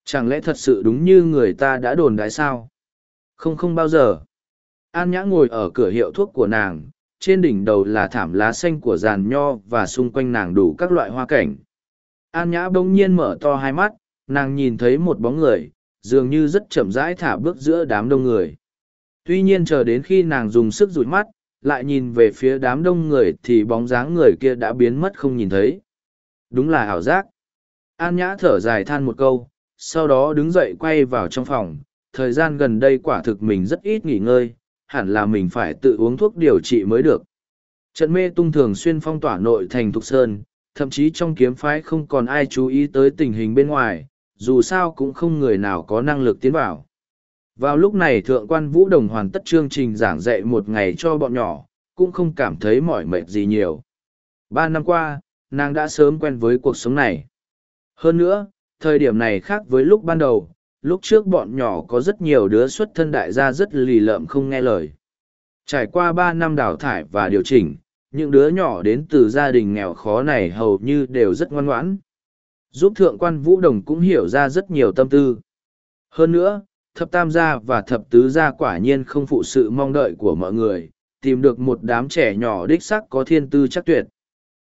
chẳng lẽ thật sự đúng như người ta đã đồn đái sao không không bao giờ an nhã ngồi ở cửa hiệu thuốc của nàng trên đỉnh đầu là thảm lá xanh của giàn nho và xung quanh nàng đủ các loại hoa cảnh An Nhã bỗng nhiên mở to hai mắt, nàng nhìn thấy một bóng người, dường như rất chậm rãi thả bước giữa đám đông người. Tuy nhiên chờ đến khi nàng dùng sức rụi mắt, lại nhìn về phía đám đông người thì bóng dáng người kia đã biến mất không nhìn thấy. Đúng là ảo giác. An Nhã thở dài than một câu, sau đó đứng dậy quay vào trong phòng. Thời gian gần đây quả thực mình rất ít nghỉ ngơi, hẳn là mình phải tự uống thuốc điều trị mới được. Trận mê tung thường xuyên phong tỏa nội thành Thục Sơn, thậm chí trong kiếm phái không còn ai chú ý tới tình hình bên ngoài, dù sao cũng không người nào có năng lực tiến vào. Vào lúc này Thượng quan Vũ Đồng hoàn tất chương trình giảng dạy một ngày cho bọn nhỏ, cũng không cảm thấy mỏi mệt gì nhiều. Ba năm qua, nàng đã sớm quen với cuộc sống này. Hơn nữa, thời điểm này khác với lúc ban đầu, lúc trước bọn nhỏ có rất nhiều đứa xuất thân đại gia rất lì lợm không nghe lời. Trải qua ba năm đào thải và điều chỉnh, những đứa nhỏ đến từ gia đình nghèo khó này hầu như đều rất ngoan ngoãn. Giúp thượng quan Vũ Đồng cũng hiểu ra rất nhiều tâm tư. Hơn nữa, thập tam gia và thập tứ gia quả nhiên không phụ sự mong đợi của mọi người, tìm được một đám trẻ nhỏ đích sắc có thiên tư chắc tuyệt.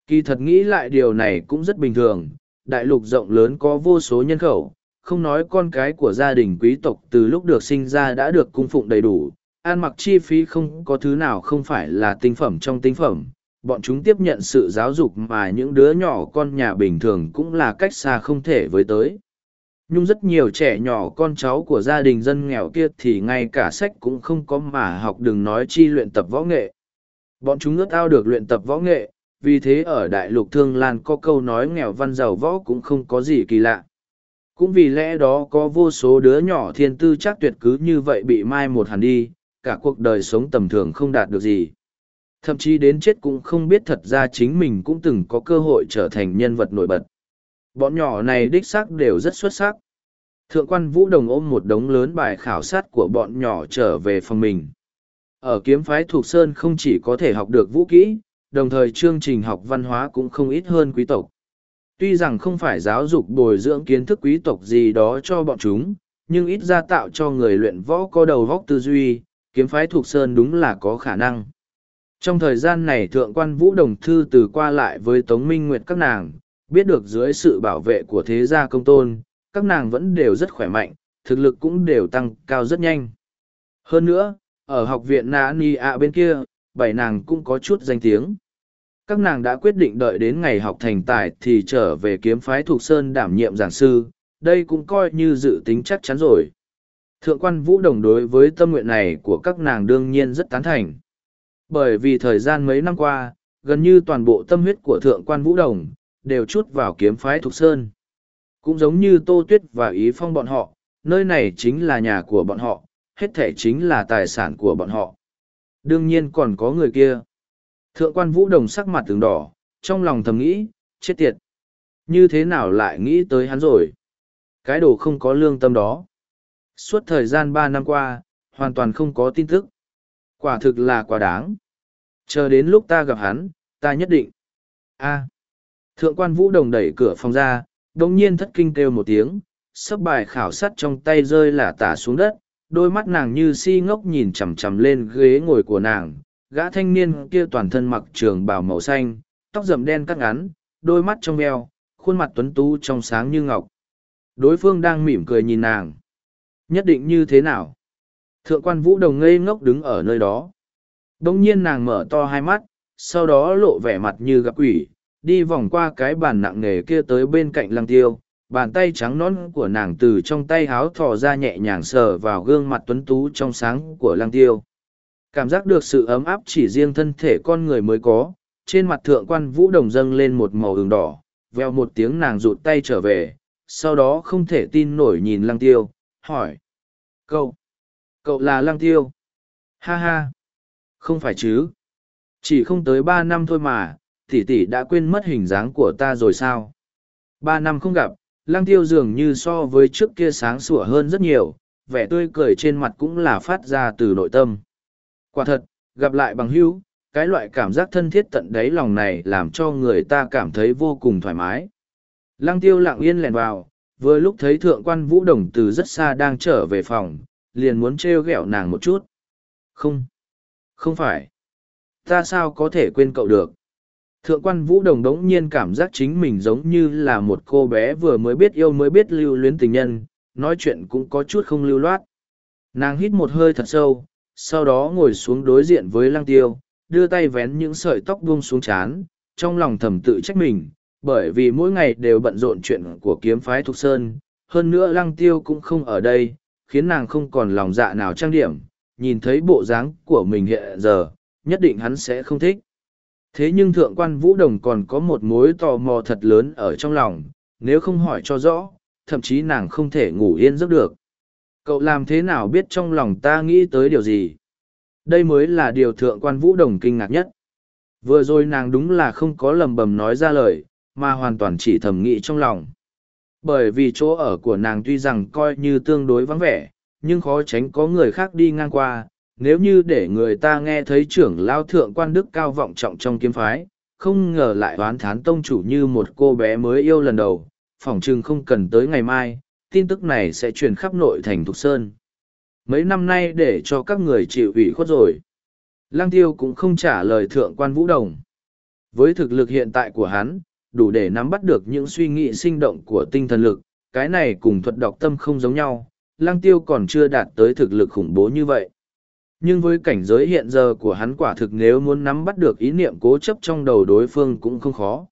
Kỳ thật nghĩ lại điều này cũng rất bình thường, đại lục rộng lớn có vô số nhân khẩu, không nói con cái của gia đình quý tộc từ lúc được sinh ra đã được cung phụng đầy đủ, ăn mặc chi phí không có thứ nào không phải là tinh phẩm trong tinh phẩm bọn chúng tiếp nhận sự giáo dục mà những đứa nhỏ con nhà bình thường cũng là cách xa không thể với tới. Nhưng rất nhiều trẻ nhỏ con cháu của gia đình dân nghèo kia thì ngay cả sách cũng không có mà học đừng nói chi luyện tập võ nghệ. Bọn chúng ước ao được luyện tập võ nghệ vì thế ở đại lục thương lan có câu nói nghèo văn giàu võ cũng không có gì kỳ lạ cũng vì lẽ đó có vô số đứa nhỏ thiên tư chắc tuyệt cứ như vậy bị mai một hẳn đi cả cuộc đời sống tầm thường không đạt được gì. Thậm chí đến chết cũng không biết thật ra chính mình cũng từng có cơ hội trở thành nhân vật nổi bật. Bọn nhỏ này đích xác đều rất xuất sắc. Thượng quan Vũ Đồng ôm một đống lớn bài khảo sát của bọn nhỏ trở về phòng mình. Ở kiếm phái thuộc Sơn không chỉ có thể học được vũ kỹ, đồng thời chương trình học văn hóa cũng không ít hơn quý tộc. Tuy rằng không phải giáo dục bồi dưỡng kiến thức quý tộc gì đó cho bọn chúng, nhưng ít ra tạo cho người luyện võ có đầu vóc tư duy, kiếm phái thuộc sơn đúng là có khả năng. Trong thời gian này thượng quan vũ đồng thư từ qua lại với Tống Minh Nguyệt các nàng, biết được dưới sự bảo vệ của thế gia công tôn, các nàng vẫn đều rất khỏe mạnh, thực lực cũng đều tăng cao rất nhanh. Hơn nữa, ở học viện Nã Ni A bên kia, bảy nàng cũng có chút danh tiếng. Các nàng đã quyết định đợi đến ngày học thành tài thì trở về kiếm phái thuộc sơn đảm nhiệm giảng sư, đây cũng coi như dự tính chắc chắn rồi. Thượng quan Vũ Đồng đối với tâm nguyện này của các nàng đương nhiên rất tán thành. Bởi vì thời gian mấy năm qua, gần như toàn bộ tâm huyết của Thượng quan Vũ Đồng, đều chút vào kiếm phái Thục Sơn. Cũng giống như Tô Tuyết và Ý Phong bọn họ, nơi này chính là nhà của bọn họ, hết thể chính là tài sản của bọn họ. Đương nhiên còn có người kia. Thượng quan Vũ Đồng sắc mặt tường đỏ, trong lòng thầm nghĩ, chết tiệt. Như thế nào lại nghĩ tới hắn rồi? Cái đồ không có lương tâm đó. Suốt thời gian ba năm qua hoàn toàn không có tin tức. Quả thực là quá đáng. Chờ đến lúc ta gặp hắn ta nhất định. A. À. Thượng quan vũ đồng đẩy cửa phòng ra đồng nhiên thất kinh kêu một tiếng sấp bài khảo sát trong tay rơi là tả xuống đất đôi mắt nàng như si ngốc nhìn chằm chằm lên ghế ngồi của nàng gã thanh niên kia toàn thân mặc trường bào màu xanh tóc rậm đen cắt ngắn đôi mắt trong veo khuôn mặt tuấn tú trong sáng như ngọc đối phương đang mỉm cười nhìn nàng Nhất định như thế nào? Thượng quan vũ đồng ngây ngốc đứng ở nơi đó. Đông nhiên nàng mở to hai mắt, sau đó lộ vẻ mặt như gặp quỷ, đi vòng qua cái bàn nặng nề kia tới bên cạnh lăng tiêu. Bàn tay trắng nón của nàng từ trong tay háo thò ra nhẹ nhàng sờ vào gương mặt tuấn tú trong sáng của lăng tiêu. Cảm giác được sự ấm áp chỉ riêng thân thể con người mới có, trên mặt thượng quan vũ đồng dâng lên một màu ửng đỏ, veo một tiếng nàng rụt tay trở về, sau đó không thể tin nổi nhìn lăng tiêu, hỏi. Cậu, cậu là lăng tiêu. Ha ha! Không phải chứ? Chỉ không tới ba năm thôi mà, tỷ tỷ đã quên mất hình dáng của ta rồi sao? Ba năm không gặp, lăng tiêu dường như so với trước kia sáng sủa hơn rất nhiều, vẻ tươi cười trên mặt cũng là phát ra từ nội tâm. Quả thật, gặp lại bằng hữu, cái loại cảm giác thân thiết tận đáy lòng này làm cho người ta cảm thấy vô cùng thoải mái. Lăng tiêu lặng yên lèn vào, vừa lúc thấy thượng quan vũ đồng từ rất xa đang trở về phòng, liền muốn trêu ghẹo nàng một chút. Không, không phải. Ta sao có thể quên cậu được? Thượng quan vũ đồng đống nhiên cảm giác chính mình giống như là một cô bé vừa mới biết yêu mới biết lưu luyến tình nhân, nói chuyện cũng có chút không lưu loát. Nàng hít một hơi thật sâu, sau đó ngồi xuống đối diện với lăng tiêu, đưa tay vén những sợi tóc buông xuống chán, trong lòng thầm tự trách mình, bởi vì mỗi ngày đều bận rộn chuyện của kiếm phái Thục Sơn, hơn nữa lăng tiêu cũng không ở đây, khiến nàng không còn lòng dạ nào trang điểm, nhìn thấy bộ dáng của mình hiện giờ, nhất định hắn sẽ không thích. Thế nhưng thượng quan Vũ Đồng còn có một mối tò mò thật lớn ở trong lòng, nếu không hỏi cho rõ, thậm chí nàng không thể ngủ yên giấc được. Cậu làm thế nào biết trong lòng ta nghĩ tới điều gì? Đây mới là điều thượng quan Vũ Đồng kinh ngạc nhất. Vừa rồi nàng đúng là không có lầm bầm nói ra lời, mà hoàn toàn chỉ thầm nghĩ trong lòng. Bởi vì chỗ ở của nàng tuy rằng coi như tương đối vắng vẻ, nhưng khó tránh có người khác đi ngang qua, nếu như để người ta nghe thấy trưởng lao thượng quan đức cao vọng trọng trong kiếm phái, không ngờ lại oán thán tông chủ như một cô bé mới yêu lần đầu, phỏng chừng không cần tới ngày mai, tin tức này sẽ truyền khắp nội thành Thục Sơn. Mấy năm nay để cho các người chịu ủy khuất rồi. Lăng tiêu cũng không trả lời thượng quan vũ đồng. Với thực lực hiện tại của hắn, đủ để nắm bắt được những suy nghĩ sinh động của tinh thần lực, cái này cùng thuật đọc tâm không giống nhau, lăng tiêu còn chưa đạt tới thực lực khủng bố như vậy. Nhưng với cảnh giới hiện giờ của hắn quả thực nếu muốn nắm bắt được ý niệm cố chấp trong đầu đối phương cũng không khó.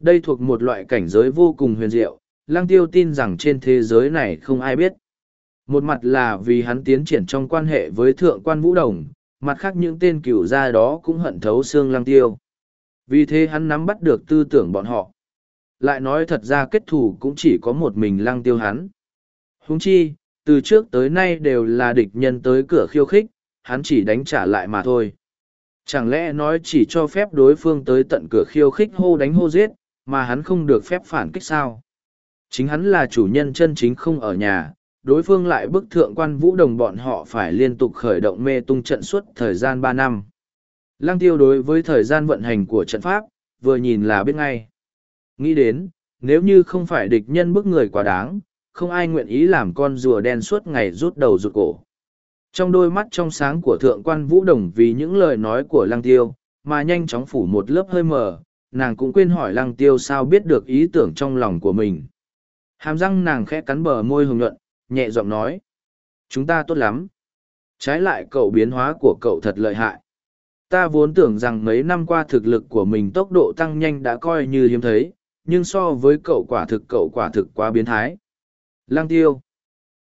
Đây thuộc một loại cảnh giới vô cùng huyền diệu, lăng tiêu tin rằng trên thế giới này không ai biết. Một mặt là vì hắn tiến triển trong quan hệ với thượng quan vũ đồng, mặt khác những tên cửu gia đó cũng hận thấu xương lăng tiêu. Vì thế hắn nắm bắt được tư tưởng bọn họ. Lại nói thật ra kết thù cũng chỉ có một mình lăng tiêu hắn. Húng chi, từ trước tới nay đều là địch nhân tới cửa khiêu khích, hắn chỉ đánh trả lại mà thôi. Chẳng lẽ nói chỉ cho phép đối phương tới tận cửa khiêu khích hô đánh hô giết, mà hắn không được phép phản kích sao? Chính hắn là chủ nhân chân chính không ở nhà, đối phương lại bức thượng quan vũ đồng bọn họ phải liên tục khởi động mê tung trận suốt thời gian ba năm. Lăng tiêu đối với thời gian vận hành của trận pháp, vừa nhìn là biết ngay. Nghĩ đến, nếu như không phải địch nhân bức người quá đáng, không ai nguyện ý làm con rùa đen suốt ngày rút đầu rụt cổ. Trong đôi mắt trong sáng của thượng quan vũ đồng vì những lời nói của lăng tiêu, mà nhanh chóng phủ một lớp hơi mờ, nàng cũng quên hỏi lăng tiêu sao biết được ý tưởng trong lòng của mình. Hàm răng nàng khẽ cắn bờ môi hồng nhuận, nhẹ giọng nói. Chúng ta tốt lắm. Trái lại cậu biến hóa của cậu thật lợi hại. Ta vốn tưởng rằng mấy năm qua thực lực của mình tốc độ tăng nhanh đã coi như hiếm thấy, nhưng so với cậu quả thực cậu quả thực quá biến thái. Lăng tiêu.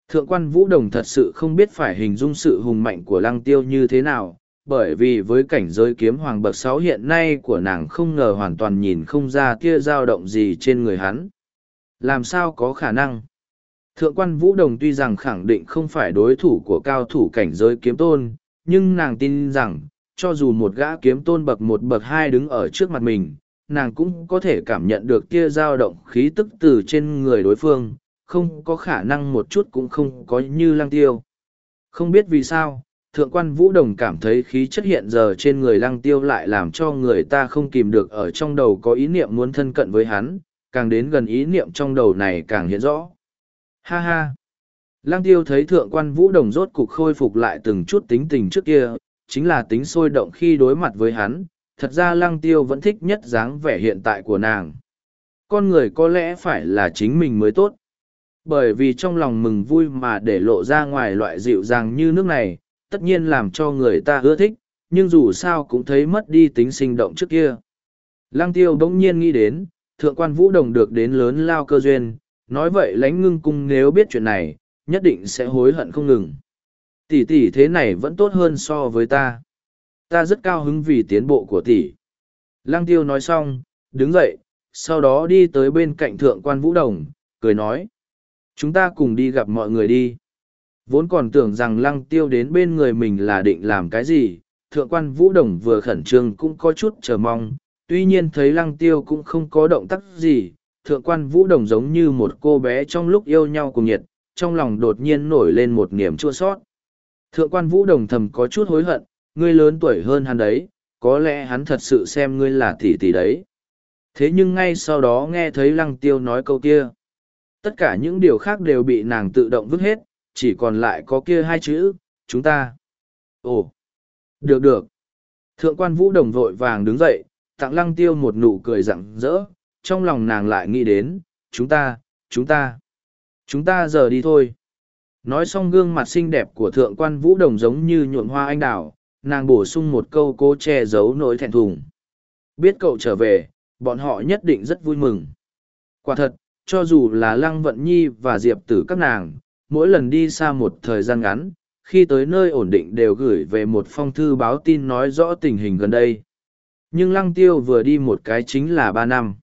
Thượng quan Vũ Đồng thật sự không biết phải hình dung sự hùng mạnh của lăng tiêu như thế nào, bởi vì với cảnh giới kiếm hoàng bậc sáu hiện nay của nàng không ngờ hoàn toàn nhìn không ra tia dao động gì trên người hắn. Làm sao có khả năng? Thượng quan Vũ Đồng tuy rằng khẳng định không phải đối thủ của cao thủ cảnh giới kiếm tôn, nhưng nàng tin rằng, cho dù một gã kiếm tôn bậc một bậc hai đứng ở trước mặt mình, nàng cũng có thể cảm nhận được tia dao động khí tức từ trên người đối phương, không có khả năng một chút cũng không có như lăng tiêu. Không biết vì sao, thượng quan vũ đồng cảm thấy khí chất hiện giờ trên người lăng tiêu lại làm cho người ta không kìm được ở trong đầu có ý niệm muốn thân cận với hắn, càng đến gần ý niệm trong đầu này càng hiện rõ. Ha ha! Lăng tiêu thấy thượng quan vũ đồng rốt cục khôi phục lại từng chút tính tình trước kia, chính là tính sôi động khi đối mặt với hắn, thật ra lăng tiêu vẫn thích nhất dáng vẻ hiện tại của nàng. Con người có lẽ phải là chính mình mới tốt. Bởi vì trong lòng mừng vui mà để lộ ra ngoài loại dịu dàng như nước này, tất nhiên làm cho người ta ưa thích, nhưng dù sao cũng thấy mất đi tính sinh động trước kia. Lăng tiêu bỗng nhiên nghĩ đến, thượng quan vũ đồng được đến lớn lao cơ duyên, nói vậy lánh ngưng cung nếu biết chuyện này, nhất định sẽ hối hận không ngừng. Tỷ tỷ thế này vẫn tốt hơn so với ta. Ta rất cao hứng vì tiến bộ của tỷ. Lăng tiêu nói xong, đứng dậy, sau đó đi tới bên cạnh thượng quan vũ đồng, cười nói. Chúng ta cùng đi gặp mọi người đi. Vốn còn tưởng rằng lăng tiêu đến bên người mình là định làm cái gì, thượng quan vũ đồng vừa khẩn trương cũng có chút chờ mong, tuy nhiên thấy lăng tiêu cũng không có động tác gì, thượng quan vũ đồng giống như một cô bé trong lúc yêu nhau cùng nhiệt, trong lòng đột nhiên nổi lên một niềm chua sót. Thượng quan vũ đồng thầm có chút hối hận, ngươi lớn tuổi hơn hắn đấy, có lẽ hắn thật sự xem ngươi là tỷ tỷ đấy. Thế nhưng ngay sau đó nghe thấy lăng tiêu nói câu kia. Tất cả những điều khác đều bị nàng tự động vứt hết, chỉ còn lại có kia hai chữ, chúng ta. Ồ, được được. Thượng quan vũ đồng vội vàng đứng dậy, tặng lăng tiêu một nụ cười rặng rỡ, trong lòng nàng lại nghĩ đến, chúng ta, chúng ta, chúng ta giờ đi thôi. Nói xong gương mặt xinh đẹp của thượng quan vũ đồng giống như nhuộm hoa anh đào, nàng bổ sung một câu cố che giấu nỗi thẹn thùng. Biết cậu trở về, bọn họ nhất định rất vui mừng. Quả thật, cho dù là Lăng Vận Nhi và Diệp Tử các nàng, mỗi lần đi xa một thời gian ngắn, khi tới nơi ổn định đều gửi về một phong thư báo tin nói rõ tình hình gần đây. Nhưng Lăng Tiêu vừa đi một cái chính là ba năm.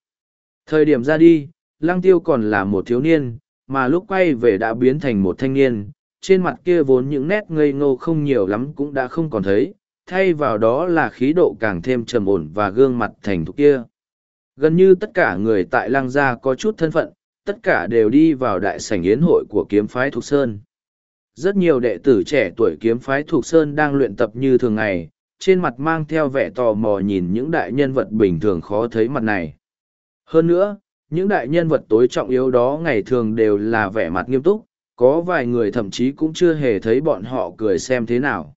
Thời điểm ra đi, Lăng Tiêu còn là một thiếu niên, mà lúc quay về đã biến thành một thanh niên, trên mặt kia vốn những nét ngây ngô không nhiều lắm cũng đã không còn thấy, thay vào đó là khí độ càng thêm trầm ổn và gương mặt thành thục kia. Gần như tất cả người tại Lăng Gia có chút thân phận, tất cả đều đi vào đại sảnh yến hội của kiếm phái Thục Sơn. Rất nhiều đệ tử trẻ tuổi kiếm phái Thục Sơn đang luyện tập như thường ngày, trên mặt mang theo vẻ tò mò nhìn những đại nhân vật bình thường khó thấy mặt này. Hơn nữa, những đại nhân vật tối trọng yếu đó ngày thường đều là vẻ mặt nghiêm túc, có vài người thậm chí cũng chưa hề thấy bọn họ cười xem thế nào.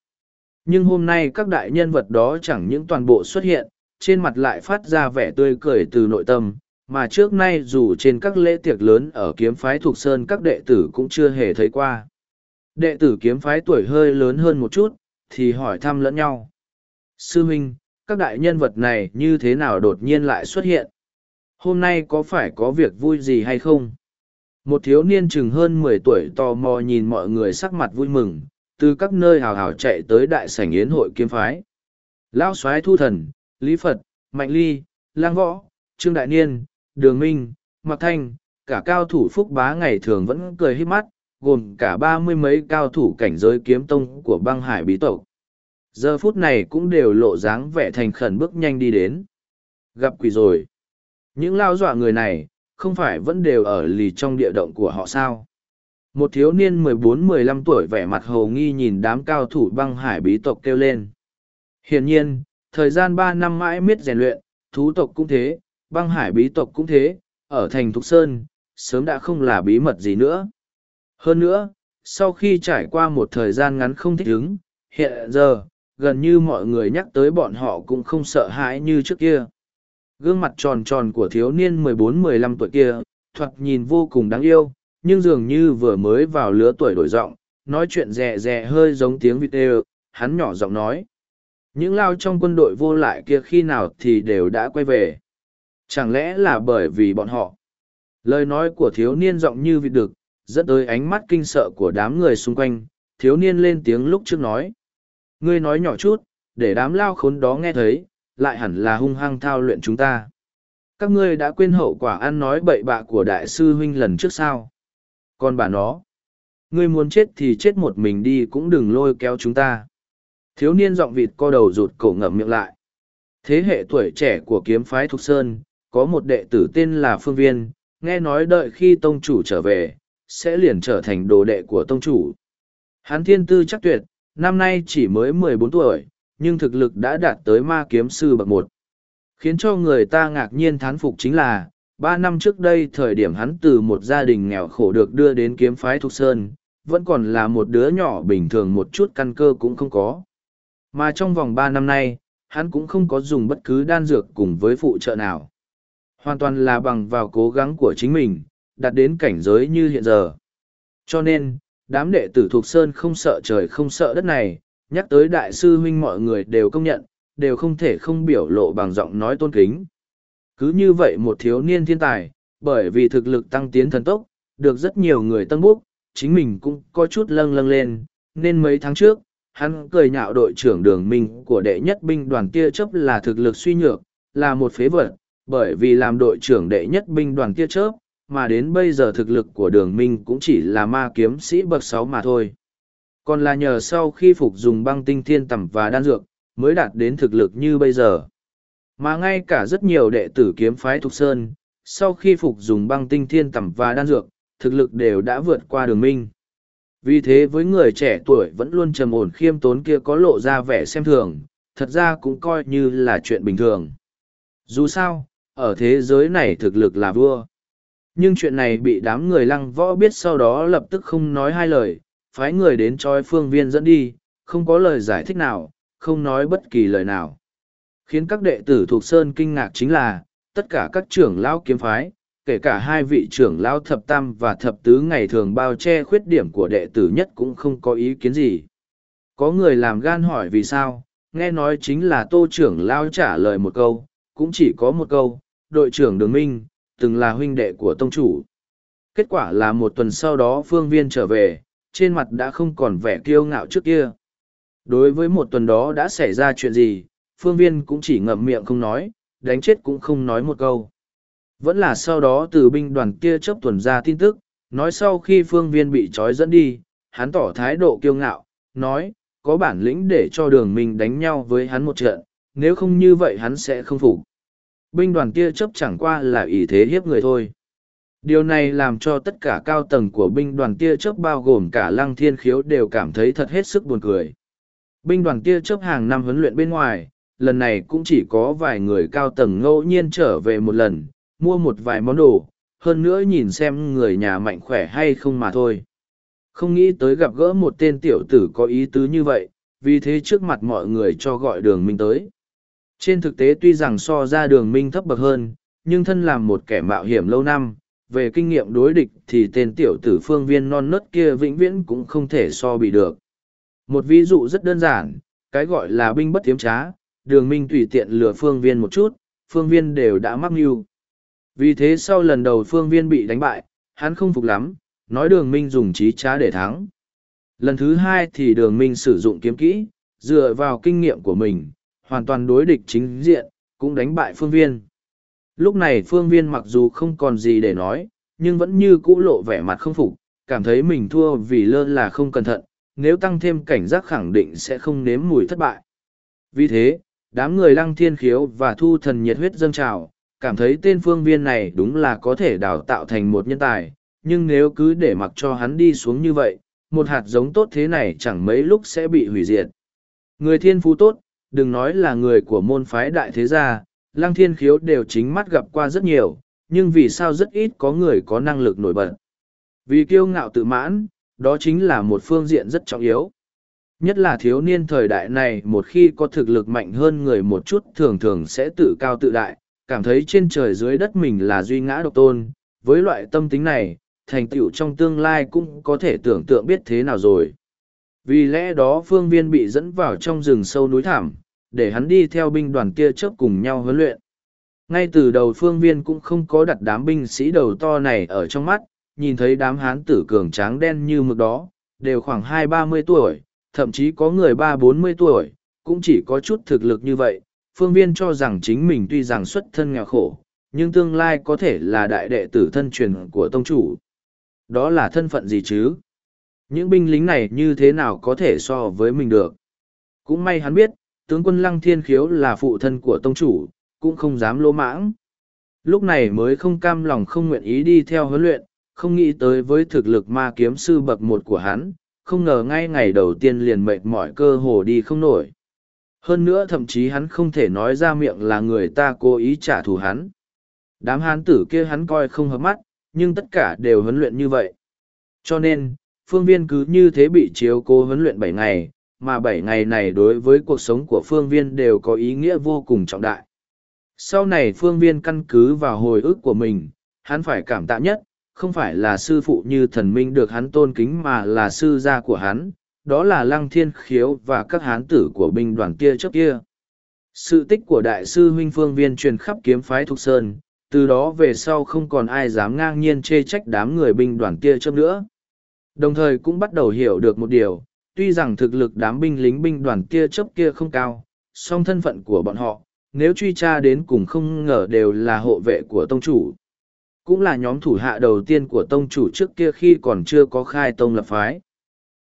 Nhưng hôm nay các đại nhân vật đó chẳng những toàn bộ xuất hiện, trên mặt lại phát ra vẻ tươi cười từ nội tâm, mà trước nay dù trên các lễ tiệc lớn ở kiếm phái thuộc sơn các đệ tử cũng chưa hề thấy qua. Đệ tử kiếm phái tuổi hơi lớn hơn một chút, thì hỏi thăm lẫn nhau. Sư Minh, các đại nhân vật này như thế nào đột nhiên lại xuất hiện? Hôm nay có phải có việc vui gì hay không? Một thiếu niên chừng hơn mười tuổi tò mò nhìn mọi người sắc mặt vui mừng, từ các nơi hào hào chạy tới đại sảnh yến hội kiếm phái. Lão soái thu thần, Lý Phật, Mạnh Ly, Lang Võ, Trương Đại Niên, Đường Minh, Mạc Thanh, cả cao thủ phúc bá ngày thường vẫn cười hít mắt, gồm cả ba mươi mấy cao thủ cảnh giới kiếm tông của băng hải bí tộc. Giờ phút này cũng đều lộ dáng vẻ thành khẩn bước nhanh đi đến. Gặp quỷ rồi. Những lao dọa người này, không phải vẫn đều ở lì trong địa động của họ sao? Một thiếu niên mười bốn mười lăm tuổi vẻ mặt hầu nghi nhìn đám cao thủ băng hải bí tộc kêu lên. Hiển nhiên, thời gian ba năm mãi miết rèn luyện, thú tộc cũng thế, băng hải bí tộc cũng thế, ở thành Thục Sơn, sớm đã không là bí mật gì nữa. Hơn nữa, sau khi trải qua một thời gian ngắn không thích ứng, hiện giờ, gần như mọi người nhắc tới bọn họ cũng không sợ hãi như trước kia. Gương mặt tròn tròn của thiếu niên 14-15 tuổi kia, thoạt nhìn vô cùng đáng yêu, nhưng dường như vừa mới vào lứa tuổi đổi giọng, nói chuyện rè rè hơi giống tiếng vịt đều, hắn nhỏ giọng nói. Những lao trong quân đội vô lại kia khi nào thì đều đã quay về. Chẳng lẽ là bởi vì bọn họ? Lời nói của thiếu niên giọng như vịt đực, dẫn tới ánh mắt kinh sợ của đám người xung quanh, thiếu niên lên tiếng lúc trước nói. Ngươi nói nhỏ chút, để đám lao khốn đó nghe thấy, lại hẳn là hung hăng thao luyện chúng ta. Các ngươi đã quên hậu quả ăn nói bậy bạ của đại sư huynh lần trước sao? Còn bà nó, ngươi muốn chết thì chết một mình đi cũng đừng lôi kéo chúng ta. Thiếu niên giọng vịt co đầu rụt cổ ngậm miệng lại. Thế hệ tuổi trẻ của kiếm phái Thục Sơn, có một đệ tử tên là Phương Viên, nghe nói đợi khi tông chủ trở về, sẽ liền trở thành đồ đệ của tông chủ. Hán thiên tư chắc tuyệt, năm nay chỉ mới mười bốn tuổi, nhưng thực lực đã đạt tới ma kiếm sư bậc một. Khiến cho người ta ngạc nhiên thán phục chính là, ba năm trước đây thời điểm hắn từ một gia đình nghèo khổ được đưa đến kiếm phái Thục Sơn, vẫn còn là một đứa nhỏ bình thường một chút căn cơ cũng không có. Mà trong vòng ba năm nay, hắn cũng không có dùng bất cứ đan dược cùng với phụ trợ nào. Hoàn toàn là bằng vào cố gắng của chính mình, đạt đến cảnh giới như hiện giờ. Cho nên, đám đệ tử thuộc Sơn không sợ trời không sợ đất này, nhắc tới đại sư huynh mọi người đều công nhận, đều không thể không biểu lộ bằng giọng nói tôn kính. Cứ như vậy một thiếu niên thiên tài, bởi vì thực lực tăng tiến thần tốc, được rất nhiều người tân búc, chính mình cũng có chút lâng lâng lên, nên mấy tháng trước, hắn cười nhạo đội trưởng đường minh của đệ nhất binh đoàn tia chớp là thực lực suy nhược, là một phế vật, bởi vì làm đội trưởng đệ nhất binh đoàn tia chớp, mà đến bây giờ thực lực của đường minh cũng chỉ là ma kiếm sĩ bậc sáu mà thôi. Còn là nhờ sau khi phục dùng băng tinh thiên tẩm và đan dược, mới đạt đến thực lực như bây giờ. Mà ngay cả rất nhiều đệ tử kiếm phái Thục Sơn, sau khi phục dùng băng tinh thiên tẩm và đan dược, thực lực đều đã vượt qua đường minh. Vì thế với người trẻ tuổi vẫn luôn trầm ổn khiêm tốn kia có lộ ra vẻ xem thường, thật ra cũng coi như là chuyện bình thường. Dù sao, ở thế giới này thực lực là vua. Nhưng chuyện này bị đám người lăng võ biết sau đó lập tức không nói hai lời, phái người đến choi phương viên dẫn đi, không có lời giải thích nào, không nói bất kỳ lời nào. Khiến các đệ tử thuộc Sơn kinh ngạc chính là, tất cả các trưởng lão kiếm phái, kể cả hai vị trưởng lão thập tam và thập tứ ngày thường bao che khuyết điểm của đệ tử nhất cũng không có ý kiến gì. Có người làm gan hỏi vì sao, nghe nói chính là tô trưởng lão trả lời một câu, cũng chỉ có một câu, đội trưởng đường minh, từng là huynh đệ của tông chủ. Kết quả là một tuần sau đó phương viên trở về, trên mặt đã không còn vẻ kiêu ngạo trước kia. Đối với một tuần đó đã xảy ra chuyện gì, phương viên cũng chỉ ngậm miệng không nói, đánh chết cũng không nói một câu. Vẫn là sau đó từ binh đoàn kia chấp tuần ra tin tức, nói sau khi phương viên bị trói dẫn đi, hắn tỏ thái độ kiêu ngạo, nói, có bản lĩnh để cho đường mình đánh nhau với hắn một trận, nếu không như vậy hắn sẽ không phục. Binh đoàn tia chấp chẳng qua là ý thế hiếp người thôi. Điều này làm cho tất cả cao tầng của binh đoàn tia chớp bao gồm cả lăng thiên khiếu đều cảm thấy thật hết sức buồn cười. Binh đoàn tia chớp hàng năm huấn luyện bên ngoài, lần này cũng chỉ có vài người cao tầng ngẫu nhiên trở về một lần, mua một vài món đồ, hơn nữa nhìn xem người nhà mạnh khỏe hay không mà thôi. Không nghĩ tới gặp gỡ một tên tiểu tử có ý tứ như vậy, vì thế trước mặt mọi người cho gọi đường minh tới. Trên thực tế tuy rằng so ra đường minh thấp bậc hơn, nhưng thân làm một kẻ mạo hiểm lâu năm, về kinh nghiệm đối địch thì tên tiểu tử phương viên non nớt kia vĩnh viễn cũng không thể so bị được. Một ví dụ rất đơn giản, cái gọi là binh bất tiếm trá, đường minh tùy tiện lừa phương viên một chút, phương viên đều đã mắc mưu. Vì thế sau lần đầu phương viên bị đánh bại, hắn không phục lắm, nói đường minh dùng trí trá để thắng. Lần thứ hai thì đường minh sử dụng kiếm kỹ, dựa vào kinh nghiệm của mình, hoàn toàn đối địch chính diện, cũng đánh bại phương viên. Lúc này phương viên mặc dù không còn gì để nói, nhưng vẫn như cũ lộ vẻ mặt không phục, cảm thấy mình thua vì lơ là không cẩn thận, nếu tăng thêm cảnh giác khẳng định sẽ không nếm mùi thất bại. Vì thế, đám người lăng thiên khiếu và thu thần nhiệt huyết dâng trào, cảm thấy tên phương viên này đúng là có thể đào tạo thành một nhân tài, nhưng nếu cứ để mặc cho hắn đi xuống như vậy, một hạt giống tốt thế này chẳng mấy lúc sẽ bị hủy diệt. Người thiên phú tốt, đừng nói là người của môn phái đại thế gia, lăng thiên khiếu đều chính mắt gặp qua rất nhiều, nhưng vì sao rất ít có người có năng lực nổi bật. Vì kiêu ngạo tự mãn, đó chính là một phương diện rất trọng yếu. Nhất là thiếu niên thời đại này một khi có thực lực mạnh hơn người một chút thường thường sẽ tự cao tự đại, cảm thấy trên trời dưới đất mình là duy ngã độc tôn. Với loại tâm tính này, thành tựu trong tương lai cũng có thể tưởng tượng biết thế nào rồi. Vì lẽ đó phương viên bị dẫn vào trong rừng sâu núi thảm, để hắn đi theo binh đoàn kia chớp cùng nhau huấn luyện. Ngay từ đầu phương viên cũng không có đặt đám binh sĩ đầu to này ở trong mắt, nhìn thấy đám hán tử cường tráng đen như mực đó, đều khoảng hai ba mươi tuổi, thậm chí có người ba bốn mươi tuổi, cũng chỉ có chút thực lực như vậy. Phương viên cho rằng chính mình tuy rằng xuất thân nghèo khổ, nhưng tương lai có thể là đại đệ tử thân truyền của tông chủ. Đó là thân phận gì chứ? Những binh lính này như thế nào có thể so với mình được? Cũng may hắn biết, tướng quân Lăng Thiên Khiếu là phụ thân của tông chủ, cũng không dám lỗ mãng. Lúc này mới không cam lòng không nguyện ý đi theo huấn luyện, không nghĩ tới với thực lực ma kiếm sư bậc một của hắn, không ngờ ngay ngày đầu tiên liền mệt mỏi cơ hồ đi không nổi. Hơn nữa thậm chí hắn không thể nói ra miệng là người ta cố ý trả thù hắn. Đám hán tử kia hắn coi không hợp mắt, nhưng tất cả đều huấn luyện như vậy. Cho nên, phương viên cứ như thế bị chiếu cố huấn luyện bảy ngày, mà bảy ngày này đối với cuộc sống của phương viên đều có ý nghĩa vô cùng trọng đại. Sau này phương viên căn cứ vào hồi ức của mình, hắn phải cảm tạ nhất, không phải là sư phụ như thần minh được hắn tôn kính mà là sư gia của hắn, đó là lăng thiên khiếu và các hán tử của binh đoàn kia trước kia. Sự tích của đại sư huynh phương viên truyền khắp kiếm phái Thục Sơn, từ đó về sau không còn ai dám ngang nhiên chê trách đám người binh đoàn kia chấp nữa. Đồng thời cũng bắt đầu hiểu được một điều, tuy rằng thực lực đám binh lính binh đoàn kia chấp kia không cao, song thân phận của bọn họ, nếu truy tra đến cùng không ngờ đều là hộ vệ của tông chủ. Cũng là nhóm thủ hạ đầu tiên của tông chủ trước kia khi còn chưa có khai tông lập phái.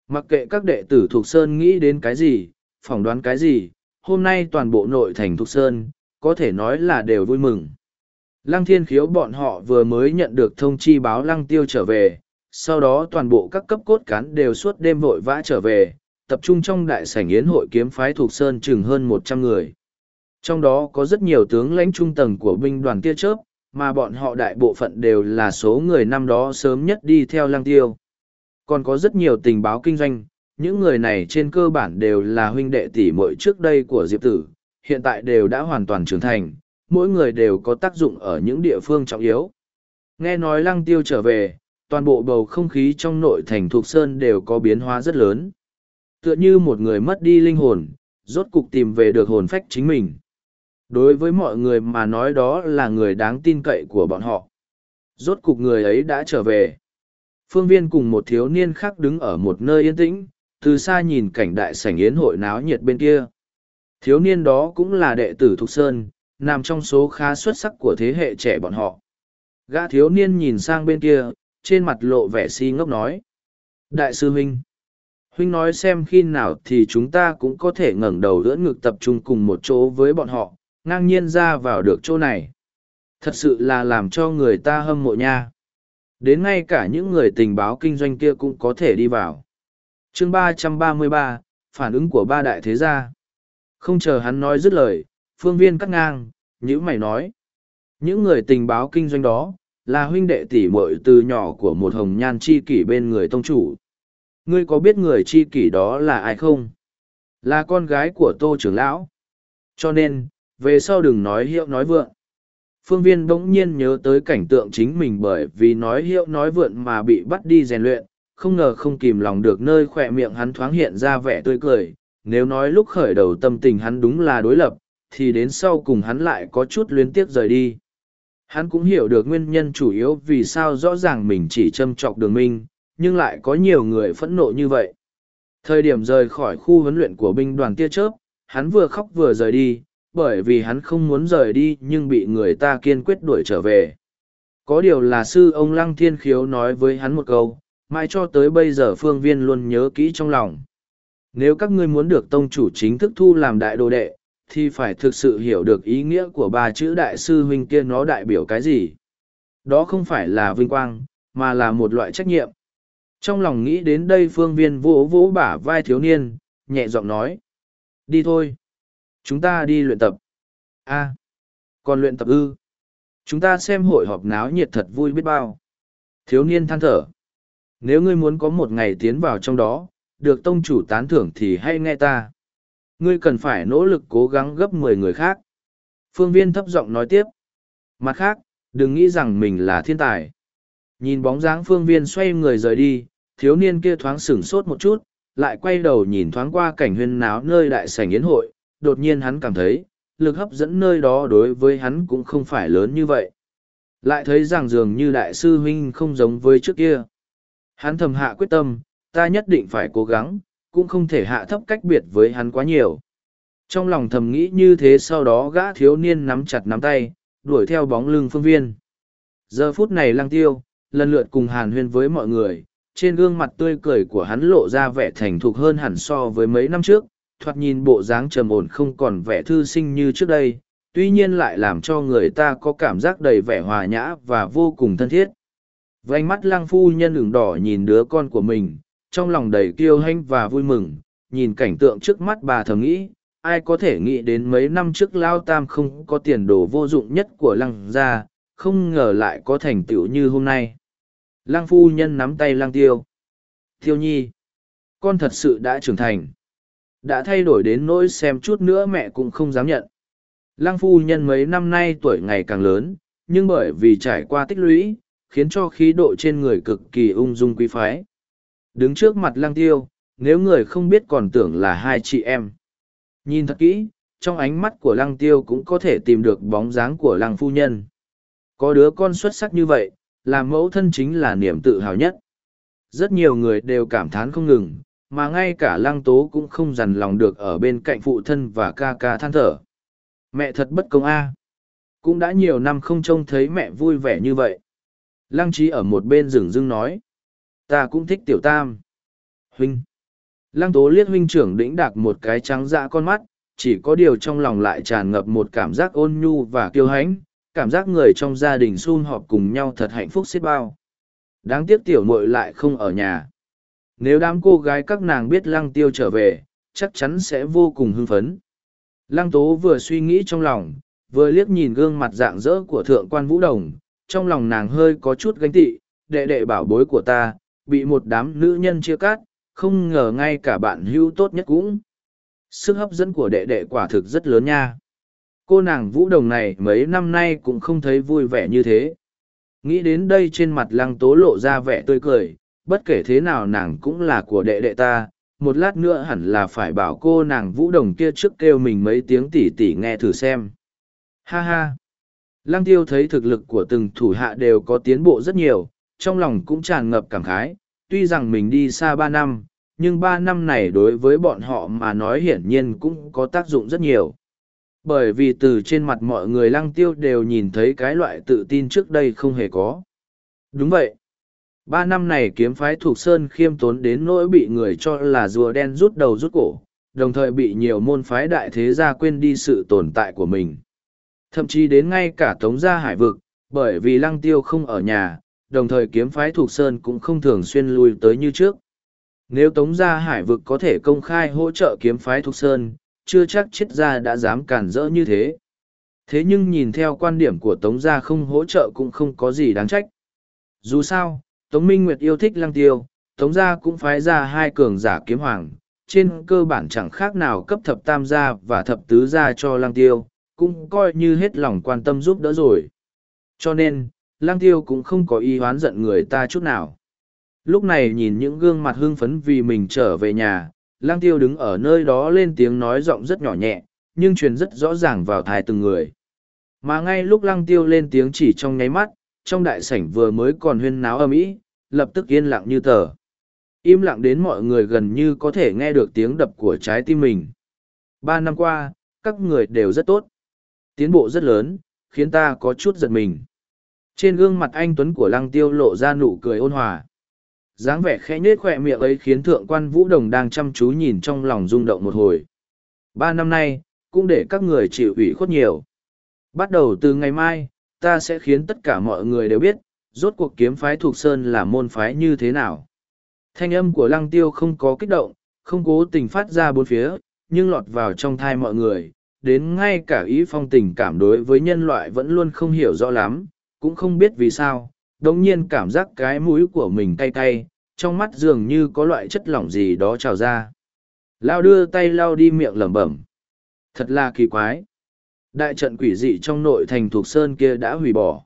Mặc kệ các đệ tử Thục Sơn nghĩ đến cái gì, phỏng đoán cái gì, hôm nay toàn bộ nội thành Thục Sơn, có thể nói là đều vui mừng. Lăng thiên khiếu bọn họ vừa mới nhận được thông chi báo lăng tiêu trở về, sau đó toàn bộ các cấp cốt cán đều suốt đêm vội vã trở về, tập trung trong đại sảnh yến hội kiếm phái thuộc Sơn chừng hơn một trăm người. Trong đó có rất nhiều tướng lãnh trung tầng của binh đoàn tia chớp, mà bọn họ đại bộ phận đều là số người năm đó sớm nhất đi theo Lang tiêu. Còn có rất nhiều tình báo kinh doanh, những người này trên cơ bản đều là huynh đệ tỷ muội trước đây của Diệp Tử, hiện tại đều đã hoàn toàn trưởng thành, mỗi người đều có tác dụng ở những địa phương trọng yếu. Nghe nói lăng tiêu trở về, toàn bộ bầu không khí trong nội thành thuộc sơn đều có biến hóa rất lớn. Tựa như một người mất đi linh hồn, rốt cục tìm về được hồn phách chính mình. Đối với mọi người mà nói đó là người đáng tin cậy của bọn họ. Rốt cục người ấy đã trở về. Phương viên cùng một thiếu niên khác đứng ở một nơi yên tĩnh, từ xa nhìn cảnh đại sảnh yến hội náo nhiệt bên kia. Thiếu niên đó cũng là đệ tử Thục Sơn, nằm trong số khá xuất sắc của thế hệ trẻ bọn họ. Gã thiếu niên nhìn sang bên kia, trên mặt lộ vẻ si ngốc nói. Đại sư huynh, huynh nói xem khi nào thì chúng ta cũng có thể ngẩng đầu đỡ ngực tập trung cùng một chỗ với bọn họ, ngang nhiên ra vào được chỗ này. Thật sự là làm cho người ta hâm mộ nha. Đến ngay cả những người tình báo kinh doanh kia cũng có thể đi vào. chương ba trăm ba mươi ba phản ứng của ba đại thế gia. Không chờ hắn nói dứt lời, phương viên cắt ngang, nhữ mày nói. Những người tình báo kinh doanh đó, là huynh đệ tỷ muội từ nhỏ của một hồng nhan chi kỷ bên người tông chủ. Ngươi có biết người chi kỷ đó là ai không? Là con gái của tô trưởng lão. Cho nên, về sau đừng nói hiệu nói vượng. Phương viên bỗng nhiên nhớ tới cảnh tượng chính mình bởi vì nói hiệu nói vượn mà bị bắt đi rèn luyện, không ngờ không kìm lòng được nơi khỏe miệng hắn thoáng hiện ra vẻ tươi cười. Nếu nói lúc khởi đầu tâm tình hắn đúng là đối lập, thì đến sau cùng hắn lại có chút luyến tiếc rời đi. Hắn cũng hiểu được nguyên nhân chủ yếu vì sao rõ ràng mình chỉ châm trọc đường minh, nhưng lại có nhiều người phẫn nộ như vậy. Thời điểm rời khỏi khu huấn luyện của binh đoàn tia chớp, hắn vừa khóc vừa rời đi, bởi vì hắn không muốn rời đi nhưng bị người ta kiên quyết đuổi trở về. Có điều là sư ông Lăng Thiên Khiếu nói với hắn một câu, mãi cho tới bây giờ phương viên luôn nhớ kỹ trong lòng. Nếu các ngươi muốn được tông chủ chính thức thu làm đại đồ đệ, thì phải thực sự hiểu được ý nghĩa của ba chữ đại sư huynh kia nó đại biểu cái gì. Đó không phải là vinh quang, mà là một loại trách nhiệm. Trong lòng nghĩ đến đây phương viên vỗ vỗ bả vai thiếu niên, nhẹ giọng nói. Đi thôi. Chúng ta đi luyện tập. a còn luyện tập ư. Chúng ta xem hội họp náo nhiệt thật vui biết bao. Thiếu niên than thở. Nếu ngươi muốn có một ngày tiến vào trong đó, được tông chủ tán thưởng thì hãy nghe ta ngươi cần phải nỗ lực cố gắng gấp mười người khác. Phương viên thấp giọng nói tiếp. Mặt khác, đừng nghĩ rằng mình là thiên tài. Nhìn bóng dáng phương viên xoay người rời đi, thiếu niên kia thoáng sửng sốt một chút, lại quay đầu nhìn thoáng qua cảnh huyên náo nơi đại sảnh yến hội, đột nhiên hắn cảm thấy, lực hấp dẫn nơi đó đối với hắn cũng không phải lớn như vậy. Lại thấy rằng dường như đại sư huynh không giống với trước kia. Hắn thầm hạ quyết tâm, ta nhất định phải cố gắng, cũng không thể hạ thấp cách biệt với hắn quá nhiều. Trong lòng thầm nghĩ như thế sau đó gã thiếu niên nắm chặt nắm tay, đuổi theo bóng lưng phương viên. Giờ phút này lăng tiêu, lần lượt cùng hàn huyên với mọi người, trên gương mặt tươi cười của hắn lộ ra vẻ thành thục hơn hẳn so với mấy năm trước, thoạt nhìn bộ dáng trầm ổn không còn vẻ thư sinh như trước đây, tuy nhiên lại làm cho người ta có cảm giác đầy vẻ hòa nhã và vô cùng thân thiết. với ánh mắt lăng phu nhân ửng đỏ nhìn đứa con của mình, trong lòng đầy kiêu hãnh và vui mừng, nhìn cảnh tượng trước mắt bà thầm nghĩ, ai có thể nghĩ đến mấy năm trước Lao Tam không có tiền đồ vô dụng nhất của lăng gia, không ngờ lại có thành tựu như hôm nay. Lăng phu nhân nắm tay lăng tiêu. Tiêu nhi, con thật sự đã trưởng thành. Đã thay đổi đến nỗi xem chút nữa mẹ cũng không dám nhận. Lăng phu nhân mấy năm nay tuổi ngày càng lớn, nhưng bởi vì trải qua tích lũy, khiến cho khí độ trên người cực kỳ ung dung quý phái. Đứng trước mặt lăng tiêu, nếu người không biết còn tưởng là hai chị em. Nhìn thật kỹ, trong ánh mắt của lăng tiêu cũng có thể tìm được bóng dáng của lăng phu nhân. Có đứa con xuất sắc như vậy, làm mẫu thân chính là niềm tự hào nhất. Rất nhiều người đều cảm thán không ngừng, mà ngay cả lăng tố cũng không dằn lòng được ở bên cạnh phụ thân và ca ca than thở. Mẹ thật bất công a Cũng đã nhiều năm không trông thấy mẹ vui vẻ như vậy. Lăng trí ở một bên rừng rưng nói ta cũng thích tiểu tam huynh Lăng tố liếc huynh trưởng đĩnh đạc một cái trắng dã con mắt, chỉ có điều trong lòng lại tràn ngập một cảm giác ôn nhu và kiêu hãnh, cảm giác người trong gia đình sum họp cùng nhau thật hạnh phúc xiết bao. Đáng tiếc tiểu muội lại không ở nhà. Nếu đám cô gái các nàng biết lăng tiêu trở về, chắc chắn sẽ vô cùng hưng phấn. Lăng tố vừa suy nghĩ trong lòng, vừa liếc nhìn gương mặt dạng dỡ của thượng quan vũ đồng, trong lòng nàng hơi có chút gánh tị, đệ đệ bảo bối của ta, bị một đám nữ nhân chia cắt, không ngờ ngay cả bạn hữu tốt nhất cũng. Sức hấp dẫn của đệ đệ quả thực rất lớn nha. Cô nàng vũ đồng này mấy năm nay cũng không thấy vui vẻ như thế. Nghĩ đến đây trên mặt lăng tố lộ ra vẻ tươi cười, bất kể thế nào nàng cũng là của đệ đệ ta, một lát nữa hẳn là phải bảo cô nàng vũ đồng kia trước kêu mình mấy tiếng tỉ tỉ nghe thử xem. Ha ha! Lăng tiêu thấy thực lực của từng thủ hạ đều có tiến bộ rất nhiều, trong lòng cũng tràn ngập cảm khái, tuy rằng mình đi xa ba năm, nhưng ba năm này đối với bọn họ mà nói hiển nhiên cũng có tác dụng rất nhiều. Bởi vì từ trên mặt mọi người lăng tiêu đều nhìn thấy cái loại tự tin trước đây không hề có. Đúng vậy. Ba năm này kiếm phái thuộc Sơn khiêm tốn đến nỗi bị người cho là rùa đen rút đầu rút cổ, đồng thời bị nhiều môn phái đại thế gia quên đi sự tồn tại của mình. Thậm chí đến ngay cả Tống Gia Hải Vực, bởi vì Lăng Tiêu không ở nhà, đồng thời kiếm phái thuộc Sơn cũng không thường xuyên lui tới như trước. Nếu Tống Gia Hải Vực có thể công khai hỗ trợ kiếm phái thuộc Sơn, chưa chắc triết gia đã dám cản rỡ như thế. Thế nhưng nhìn theo quan điểm của Tống Gia không hỗ trợ cũng không có gì đáng trách. Dù sao, Tống Minh Nguyệt yêu thích Lăng Tiêu, Tống Gia cũng phái ra hai cường giả kiếm hoàng, trên cơ bản chẳng khác nào cấp thập tam gia và thập tứ gia cho Lăng Tiêu, cũng coi như hết lòng quan tâm giúp đỡ rồi. Cho nên, Lang Tiêu cũng không có ý hoán giận người ta chút nào. Lúc này nhìn những gương mặt hưng phấn vì mình trở về nhà, Lang Tiêu đứng ở nơi đó lên tiếng nói giọng rất nhỏ nhẹ, nhưng truyền rất rõ ràng vào thai từng người. Mà ngay lúc Lang Tiêu lên tiếng chỉ trong nháy mắt, trong đại sảnh vừa mới còn huyên náo âm ĩ, lập tức yên lặng như tờ. Im lặng đến mọi người gần như có thể nghe được tiếng đập của trái tim mình. Ba năm qua, các người đều rất tốt. Tiến bộ rất lớn, khiến ta có chút giật mình. Trên gương mặt anh Tuấn của Lăng Tiêu lộ ra nụ cười ôn hòa. dáng vẻ khẽ nhếch khỏe miệng ấy khiến thượng quan Vũ Đồng đang chăm chú nhìn trong lòng rung động một hồi. Ba năm nay, cũng để các người chịu ủy khuất nhiều. Bắt đầu từ ngày mai, ta sẽ khiến tất cả mọi người đều biết, rốt cuộc kiếm phái thuộc sơn là môn phái như thế nào. Thanh âm của lăng tiêu không có kích động, không cố tình phát ra bốn phía, nhưng lọt vào trong thai mọi người, đến ngay cả ý phong tình cảm đối với nhân loại vẫn luôn không hiểu rõ lắm, cũng không biết vì sao, đồng nhiên cảm giác cái mũi của mình cay cay, trong mắt dường như có loại chất lỏng gì đó trào ra. Lao đưa tay lao đi miệng lẩm bẩm. Thật là kỳ quái. Đại trận quỷ dị trong nội thành thuộc sơn kia đã hủy bỏ.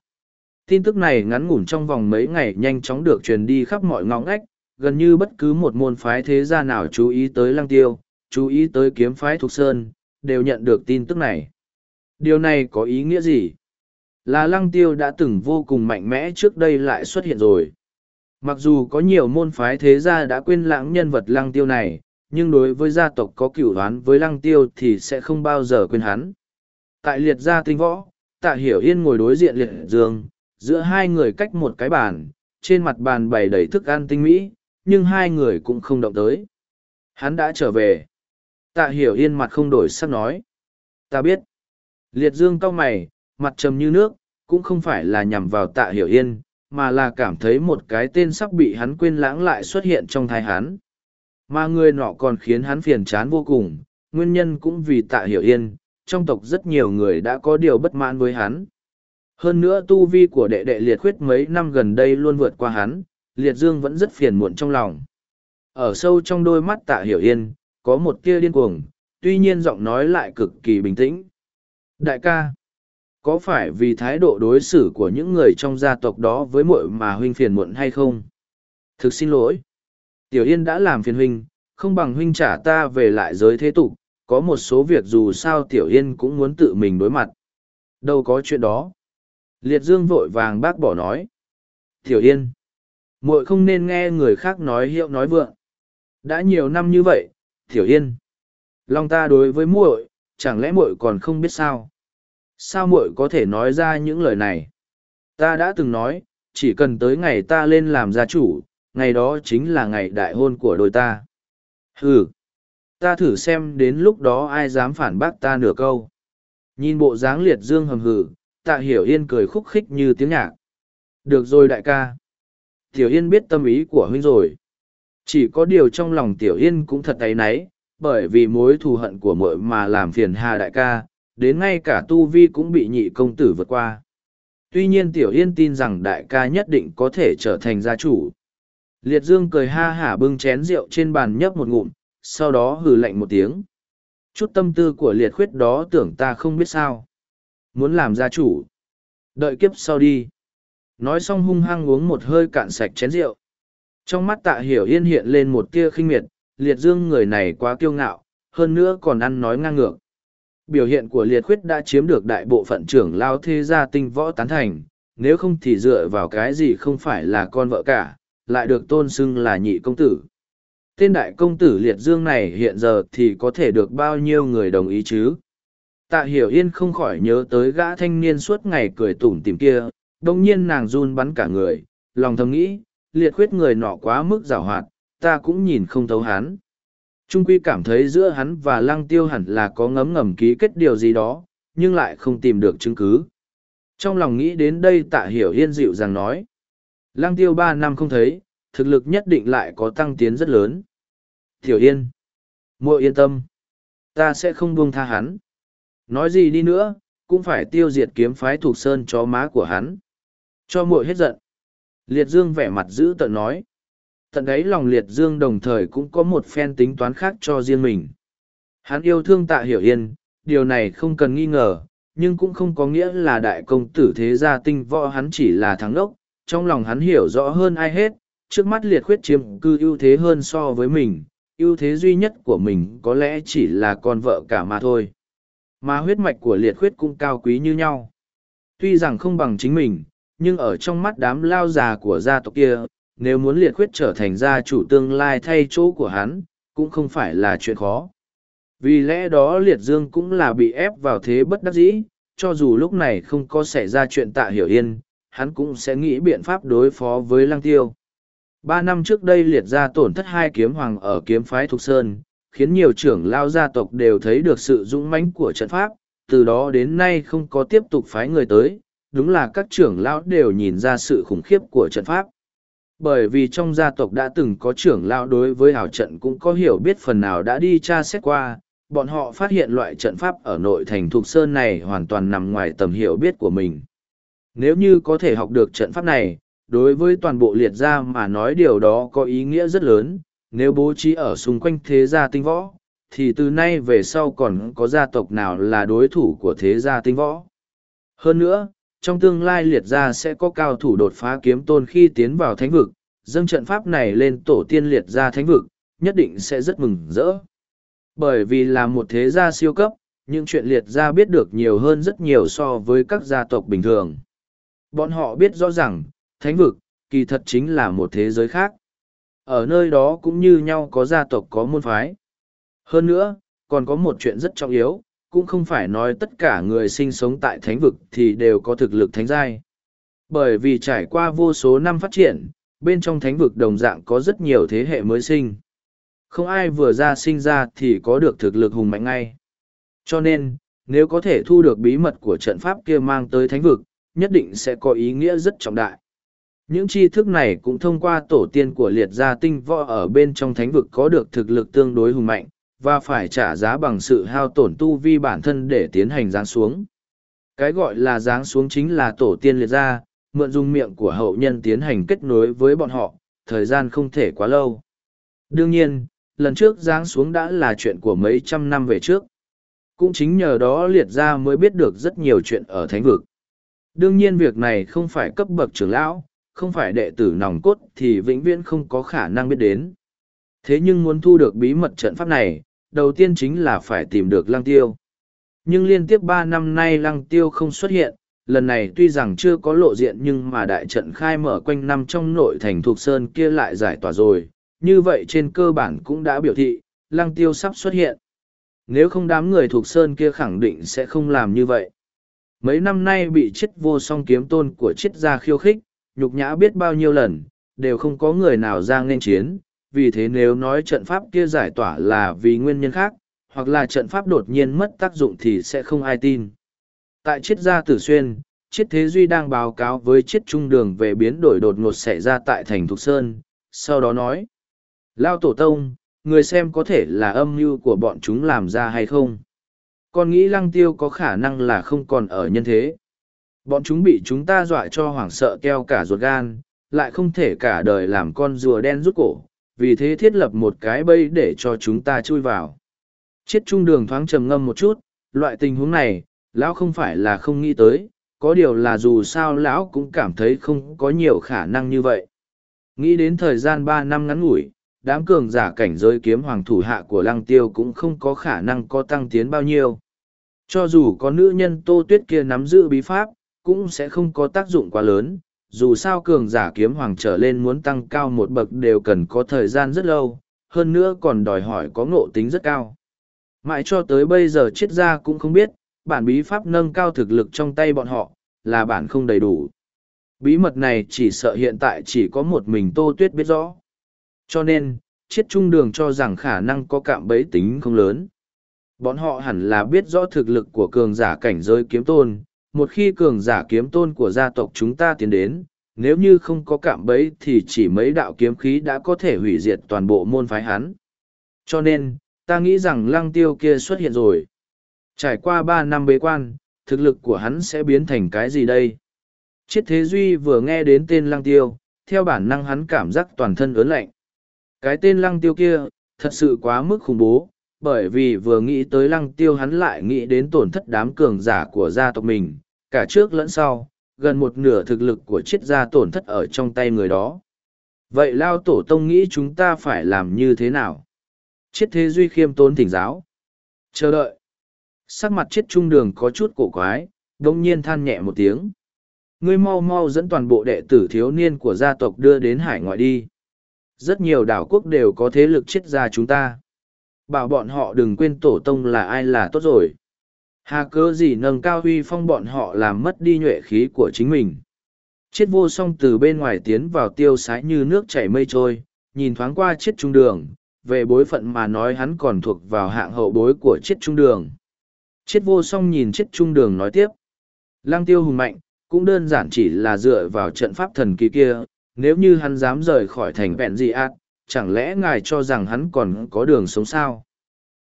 Tin tức này ngắn ngủn trong vòng mấy ngày nhanh chóng được truyền đi khắp mọi ngõ ngách, gần như bất cứ một môn phái thế gia nào chú ý tới lăng tiêu, chú ý tới kiếm phái thuộc sơn, đều nhận được tin tức này. Điều này có ý nghĩa gì? Là lăng tiêu đã từng vô cùng mạnh mẽ trước đây lại xuất hiện rồi. Mặc dù có nhiều môn phái thế gia đã quên lãng nhân vật lăng tiêu này, nhưng đối với gia tộc có cửu đoán với lăng tiêu thì sẽ không bao giờ quên hắn. Tại liệt gia tinh võ, tạ hiểu yên ngồi đối diện liệt dương, giữa hai người cách một cái bàn, trên mặt bàn bày đầy thức ăn tinh mỹ, nhưng hai người cũng không động tới. Hắn đã trở về. Tạ hiểu yên mặt không đổi sắc nói. Ta biết. Liệt dương cau mày, mặt trầm như nước, cũng không phải là nhằm vào tạ hiểu yên, mà là cảm thấy một cái tên sắp bị hắn quên lãng lại xuất hiện trong thai hắn. Mà người nọ còn khiến hắn phiền chán vô cùng, nguyên nhân cũng vì tạ hiểu yên, trong tộc rất nhiều người đã có điều bất mãn với hắn. Hơn nữa tu vi của đệ đệ liệt khuyết mấy năm gần đây luôn vượt qua hắn, liệt dương vẫn rất phiền muộn trong lòng. Ở sâu trong đôi mắt tạ hiểu yên, có một tia điên cuồng, tuy nhiên giọng nói lại cực kỳ bình tĩnh. Đại ca, có phải vì thái độ đối xử của những người trong gia tộc đó với muội mà huynh phiền muộn hay không? Thực xin lỗi. Tiểu Yên đã làm phiền huynh, không bằng huynh trả ta về lại giới thế tục, có một số việc dù sao Tiểu Yên cũng muốn tự mình đối mặt. Đâu có chuyện đó. Liệt Dương vội vàng bác bỏ nói. Tiểu Yên, muội không nên nghe người khác nói hiệu nói vượng. Đã nhiều năm như vậy, Tiểu Yên. lòng ta đối với muội, chẳng lẽ muội còn không biết sao? Sao muội có thể nói ra những lời này? Ta đã từng nói, chỉ cần tới ngày ta lên làm gia chủ, ngày đó chính là ngày đại hôn của đôi ta. Ừ, ta thử xem đến lúc đó ai dám phản bác ta nửa câu. Nhìn bộ dáng liệt dương hầm hừ, tạ hiểu yên cười khúc khích như tiếng nhạc. Được rồi đại ca. Tiểu Yên biết tâm ý của huynh rồi. Chỉ có điều trong lòng Tiểu Yên cũng thật áy náy, bởi vì mối thù hận của muội mà làm phiền Hà đại ca, đến ngay cả Tu Vi cũng bị nhị công tử vượt qua. Tuy nhiên Tiểu Yên tin rằng đại ca nhất định có thể trở thành gia chủ. Liệt Dương cười ha hả bưng chén rượu trên bàn nhấp một ngụm, sau đó hừ lạnh một tiếng. Chút tâm tư của liệt khuyết đó tưởng ta không biết sao. Muốn làm gia chủ. Đợi kiếp sau đi. Nói xong hung hăng uống một hơi cạn sạch chén rượu. Trong mắt tạ hiểu yên hiện lên một tia khinh miệt, liệt dương người này quá kiêu ngạo, hơn nữa còn ăn nói ngang ngược. Biểu hiện của liệt khuyết đã chiếm được đại bộ phận trưởng lao thế gia tinh võ tán thành, nếu không thì dựa vào cái gì không phải là con vợ cả, lại được tôn xưng là nhị công tử. Tên đại công tử liệt dương này hiện giờ thì có thể được bao nhiêu người đồng ý chứ? Tạ hiểu yên không khỏi nhớ tới gã thanh niên suốt ngày cười tủm tìm kia, đông nhiên nàng run bắn cả người, lòng thầm nghĩ, liệt khuyết người nọ quá mức giảo hoạt, ta cũng nhìn không thấu hắn. Trung quy cảm thấy giữa hắn và lăng tiêu hẳn là có ngấm ngầm ký kết điều gì đó, nhưng lại không tìm được chứng cứ. Trong lòng nghĩ đến đây tạ hiểu yên dịu rằng nói. Lăng tiêu ba năm không thấy, thực lực nhất định lại có tăng tiến rất lớn. Tiểu yên. muội yên tâm. Ta sẽ không buông tha hắn. Nói gì đi nữa, cũng phải tiêu diệt kiếm phái thuộc sơn cho má của hắn. Cho muội hết giận. Liệt Dương vẻ mặt giữ tợn nói. Tận đấy lòng Liệt Dương đồng thời cũng có một phen tính toán khác cho riêng mình. Hắn yêu thương tạ hiểu yên, điều này không cần nghi ngờ, nhưng cũng không có nghĩa là đại công tử thế gia tinh võ hắn chỉ là thắng đốc. Trong lòng hắn hiểu rõ hơn ai hết, trước mắt liệt khuyết chiếm cư ưu thế hơn so với mình, ưu thế duy nhất của mình có lẽ chỉ là con vợ cả mà thôi. Mà huyết mạch của liệt khuyết cũng cao quý như nhau. Tuy rằng không bằng chính mình, nhưng ở trong mắt đám lao già của gia tộc kia, nếu muốn liệt khuyết trở thành gia chủ tương lai thay chỗ của hắn, cũng không phải là chuyện khó. Vì lẽ đó liệt dương cũng là bị ép vào thế bất đắc dĩ, cho dù lúc này không có xảy ra chuyện tạ hiểu yên, hắn cũng sẽ nghĩ biện pháp đối phó với lăng tiêu. Ba năm trước đây liệt ra tổn thất hai kiếm hoàng ở kiếm phái Thục Sơn, khiến nhiều trưởng lao gia tộc đều thấy được sự dũng mãnh của trận pháp, từ đó đến nay không có tiếp tục phái người tới, đúng là các trưởng lão đều nhìn ra sự khủng khiếp của trận pháp. Bởi vì trong gia tộc đã từng có trưởng lao đối với hảo trận cũng có hiểu biết phần nào đã đi tra xét qua, bọn họ phát hiện loại trận pháp ở nội thành Thục Sơn này hoàn toàn nằm ngoài tầm hiểu biết của mình. Nếu như có thể học được trận pháp này, đối với toàn bộ liệt gia mà nói điều đó có ý nghĩa rất lớn, nếu bố trí ở xung quanh thế gia tinh võ, thì từ nay về sau còn có gia tộc nào là đối thủ của thế gia tinh võ. Hơn nữa, trong tương lai liệt gia sẽ có cao thủ đột phá kiếm tôn khi tiến vào thánh vực, dâng trận pháp này lên tổ tiên liệt gia thánh vực, nhất định sẽ rất mừng rỡ. Bởi vì là một thế gia siêu cấp, những chuyện liệt gia biết được nhiều hơn rất nhiều so với các gia tộc bình thường. Bọn họ biết rõ rằng, thánh vực, kỳ thật chính là một thế giới khác. Ở nơi đó cũng như nhau có gia tộc có môn phái. Hơn nữa, còn có một chuyện rất trọng yếu, cũng không phải nói tất cả người sinh sống tại thánh vực thì đều có thực lực thánh giai. Bởi vì trải qua vô số năm phát triển, bên trong thánh vực đồng dạng có rất nhiều thế hệ mới sinh. Không ai vừa ra sinh ra thì có được thực lực hùng mạnh ngay. Cho nên, nếu có thể thu được bí mật của trận pháp kia mang tới thánh vực, nhất định sẽ có ý nghĩa rất trọng đại. Những tri thức này cũng thông qua tổ tiên của liệt gia tinh võ ở bên trong thánh vực có được thực lực tương đối hùng mạnh, và phải trả giá bằng sự hao tổn tu vi bản thân để tiến hành giáng xuống. Cái gọi là giáng xuống chính là tổ tiên liệt ra, mượn dùng miệng của hậu nhân tiến hành kết nối với bọn họ, thời gian không thể quá lâu. Đương nhiên, lần trước giáng xuống đã là chuyện của mấy trăm năm về trước. Cũng chính nhờ đó liệt ra mới biết được rất nhiều chuyện ở thánh vực. Đương nhiên việc này không phải cấp bậc trưởng lão, không phải đệ tử nòng cốt thì vĩnh viễn không có khả năng biết đến. Thế nhưng muốn thu được bí mật trận pháp này, đầu tiên chính là phải tìm được lăng tiêu. Nhưng liên tiếp ba năm nay lăng tiêu không xuất hiện, lần này tuy rằng chưa có lộ diện nhưng mà đại trận khai mở quanh năm trong nội thành thuộc sơn kia lại giải tỏa rồi, như vậy trên cơ bản cũng đã biểu thị, lăng tiêu sắp xuất hiện. Nếu không đám người thuộc sơn kia khẳng định sẽ không làm như vậy. Mấy năm nay bị chết vô song kiếm tôn của chết gia khiêu khích, nhục nhã biết bao nhiêu lần, đều không có người nào ra nên chiến, vì thế nếu nói trận pháp kia giải tỏa là vì nguyên nhân khác, hoặc là trận pháp đột nhiên mất tác dụng thì sẽ không ai tin. Tại triết gia tử xuyên, triết thế duy đang báo cáo với triết trung đường về biến đổi đột ngột xảy ra tại thành Thục Sơn, sau đó nói. Lao tổ tông, người xem có thể là âm mưu của bọn chúng làm ra hay không? Con nghĩ lăng tiêu có khả năng là không còn ở nhân thế. Bọn chúng bị chúng ta dọa cho hoảng sợ keo cả ruột gan, lại không thể cả đời làm con rùa đen rút cổ, vì thế thiết lập một cái bẫy để cho chúng ta chui vào. Chiết trung đường thoáng trầm ngâm một chút, loại tình huống này, lão không phải là không nghĩ tới, có điều là dù sao lão cũng cảm thấy không có nhiều khả năng như vậy. Nghĩ đến thời gian ba năm ngắn ngủi, đám cường giả cảnh giới kiếm hoàng thủ hạ của lăng tiêu cũng không có khả năng có tăng tiến bao nhiêu. Cho dù có nữ nhân tô tuyết kia nắm giữ bí pháp, cũng sẽ không có tác dụng quá lớn, dù sao cường giả kiếm hoàng trở lên muốn tăng cao một bậc đều cần có thời gian rất lâu, hơn nữa còn đòi hỏi có ngộ tính rất cao. Mãi cho tới bây giờ triết gia cũng không biết, bản bí pháp nâng cao thực lực trong tay bọn họ, là bản không đầy đủ. Bí mật này chỉ sợ hiện tại chỉ có một mình Tô Tuyết biết rõ. Cho nên, triết trung đường cho rằng khả năng có cạm bẫy tính không lớn. Bọn họ hẳn là biết rõ thực lực của cường giả cảnh giới kiếm tôn, một khi cường giả kiếm tôn của gia tộc chúng ta tiến đến, nếu như không có cạm bẫy thì chỉ mấy đạo kiếm khí đã có thể hủy diệt toàn bộ môn phái hắn. Cho nên, ta nghĩ rằng lăng tiêu kia xuất hiện rồi. Trải qua ba năm bế quan, thực lực của hắn sẽ biến thành cái gì đây? Chiết Thế Duy vừa nghe đến tên lăng tiêu, theo bản năng hắn cảm giác toàn thân ớn lạnh. Cái tên lăng tiêu kia, thật sự quá mức khủng bố, bởi vì vừa nghĩ tới lăng tiêu hắn lại nghĩ đến tổn thất đám cường giả của gia tộc mình, cả trước lẫn sau, gần một nửa thực lực của triết gia tổn thất ở trong tay người đó. Vậy Lao Tổ Tông nghĩ chúng ta phải làm như thế nào? Triết thế duy khiêm tốn thỉnh giáo. Chờ đợi. Sắc mặt triết trung đường có chút cổ quái, đồng nhiên than nhẹ một tiếng. Ngươi mau mau dẫn toàn bộ đệ tử thiếu niên của gia tộc đưa đến hải ngoại đi. Rất nhiều đảo quốc đều có thế lực triết gia chúng ta. Bảo bọn họ đừng quên tổ tông là ai là tốt rồi. Hà cớ gì nâng cao huy phong bọn họ làm mất đi nhuệ khí của chính mình. Chiết vô song từ bên ngoài tiến vào tiêu sái như nước chảy mây trôi, nhìn thoáng qua chiết trung đường, về bối phận mà nói hắn còn thuộc vào hạng hậu bối của chiết trung đường. Chiết vô song nhìn chiết trung đường nói tiếp. Lăng tiêu hùng mạnh, cũng đơn giản chỉ là dựa vào trận pháp thần kỳ kia, nếu như hắn dám rời khỏi thành vẹn dị ác, chẳng lẽ ngài cho rằng hắn còn có đường sống sao?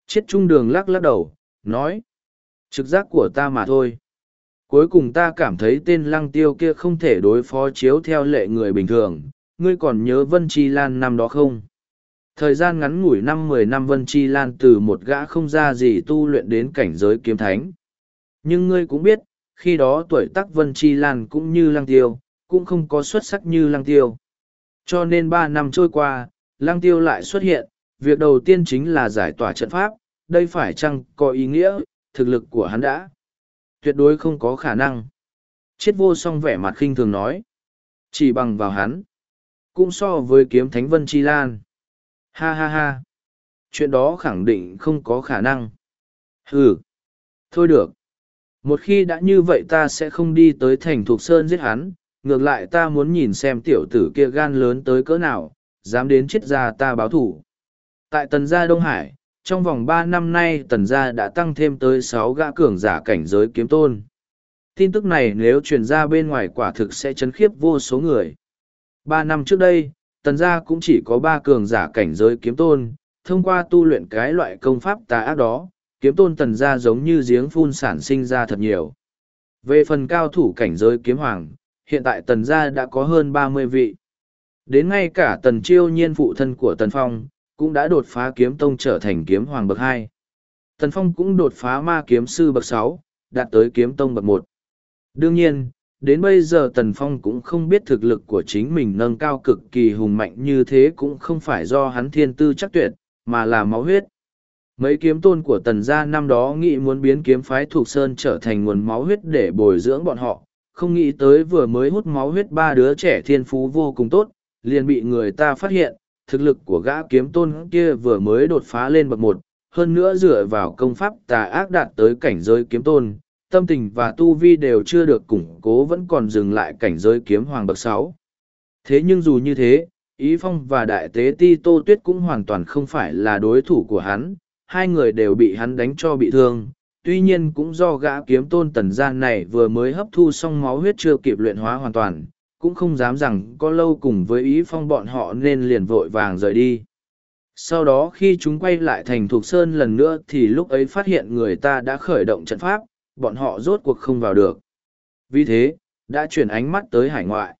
Chết trung đường lắc lắc đầu, nói. Trực giác của ta mà thôi. Cuối cùng ta cảm thấy tên lăng tiêu kia không thể đối phó chiếu theo lệ người bình thường, ngươi còn nhớ Vân Chi Lan năm đó không? Thời gian ngắn ngủi năm mười năm Vân Chi Lan từ một gã không ra gì tu luyện đến cảnh giới kiếm thánh. Nhưng ngươi cũng biết, khi đó tuổi tác Vân Chi Lan cũng như lăng tiêu, cũng không có xuất sắc như lăng tiêu. Cho nên ba năm trôi qua, lăng tiêu lại xuất hiện, việc đầu tiên chính là giải tỏa trận pháp, đây phải chăng có ý nghĩa, thực lực của hắn đã tuyệt đối không có khả năng. Chết vô song vẻ mặt khinh thường nói chỉ bằng vào hắn cũng so với kiếm thánh vân chi lan. Ha ha ha chuyện đó khẳng định không có khả năng. Ừ thôi được một khi đã như vậy ta sẽ không đi tới thành thục sơn giết hắn ngược lại ta muốn nhìn xem tiểu tử kia gan lớn tới cỡ nào dám đến chết gia ta báo thủ tại tần gia đông hải trong vòng ba năm nay tần gia đã tăng thêm tới sáu gã cường giả cảnh giới kiếm tôn. Tin tức này nếu truyền ra bên ngoài quả thực sẽ chấn khiếp vô số người. Ba năm trước đây, tần gia cũng chỉ có ba cường giả cảnh giới kiếm tôn, thông qua tu luyện cái loại công pháp tà ác đó, kiếm tôn tần gia giống như giếng phun sản sinh ra thật nhiều. Về phần cao thủ cảnh giới kiếm hoàng, hiện tại tần gia đã có hơn ba mươi vị. Đến ngay cả tần chiêu nhiên phụ thân của tần phong, cũng đã đột phá kiếm tông trở thành kiếm hoàng bậc hai. Tần phong cũng đột phá ma kiếm sư bậc sáu đạt tới kiếm tông bậc một. Đương nhiên đến bây giờ tần phong cũng không biết thực lực của chính mình nâng cao cực kỳ hùng mạnh như thế cũng không phải do hắn thiên tư chắc tuyệt mà là máu huyết. Mấy kiếm tôn của tần gia năm đó nghĩ muốn biến kiếm phái thuộc sơn trở thành nguồn máu huyết để bồi dưỡng bọn họ không nghĩ tới vừa mới hút máu huyết ba đứa trẻ thiên phú vô cùng tốt liền bị người ta phát hiện thực lực của gã kiếm tôn kia vừa mới đột phá lên bậc một hơn nữa dựa vào công pháp tà ác đạt tới cảnh giới kiếm tôn tâm tình và tu vi đều chưa được củng cố vẫn còn dừng lại cảnh giới kiếm hoàng bậc sáu thế nhưng dù như thế Ý Phong và Đại Tế Ti Tô Tuyết cũng hoàn toàn không phải là đối thủ của hắn, hai người đều bị hắn đánh cho bị thương. Tuy nhiên cũng do gã kiếm tôn tần gian này vừa mới hấp thu xong máu huyết chưa kịp luyện hóa hoàn toàn, cũng không dám rằng có lâu cùng với ý phong bọn họ nên liền vội vàng rời đi. Sau đó khi chúng quay lại thành Thục Sơn lần nữa thì lúc ấy phát hiện người ta đã khởi động trận pháp, bọn họ rốt cuộc không vào được. Vì thế, đã chuyển ánh mắt tới hải ngoại.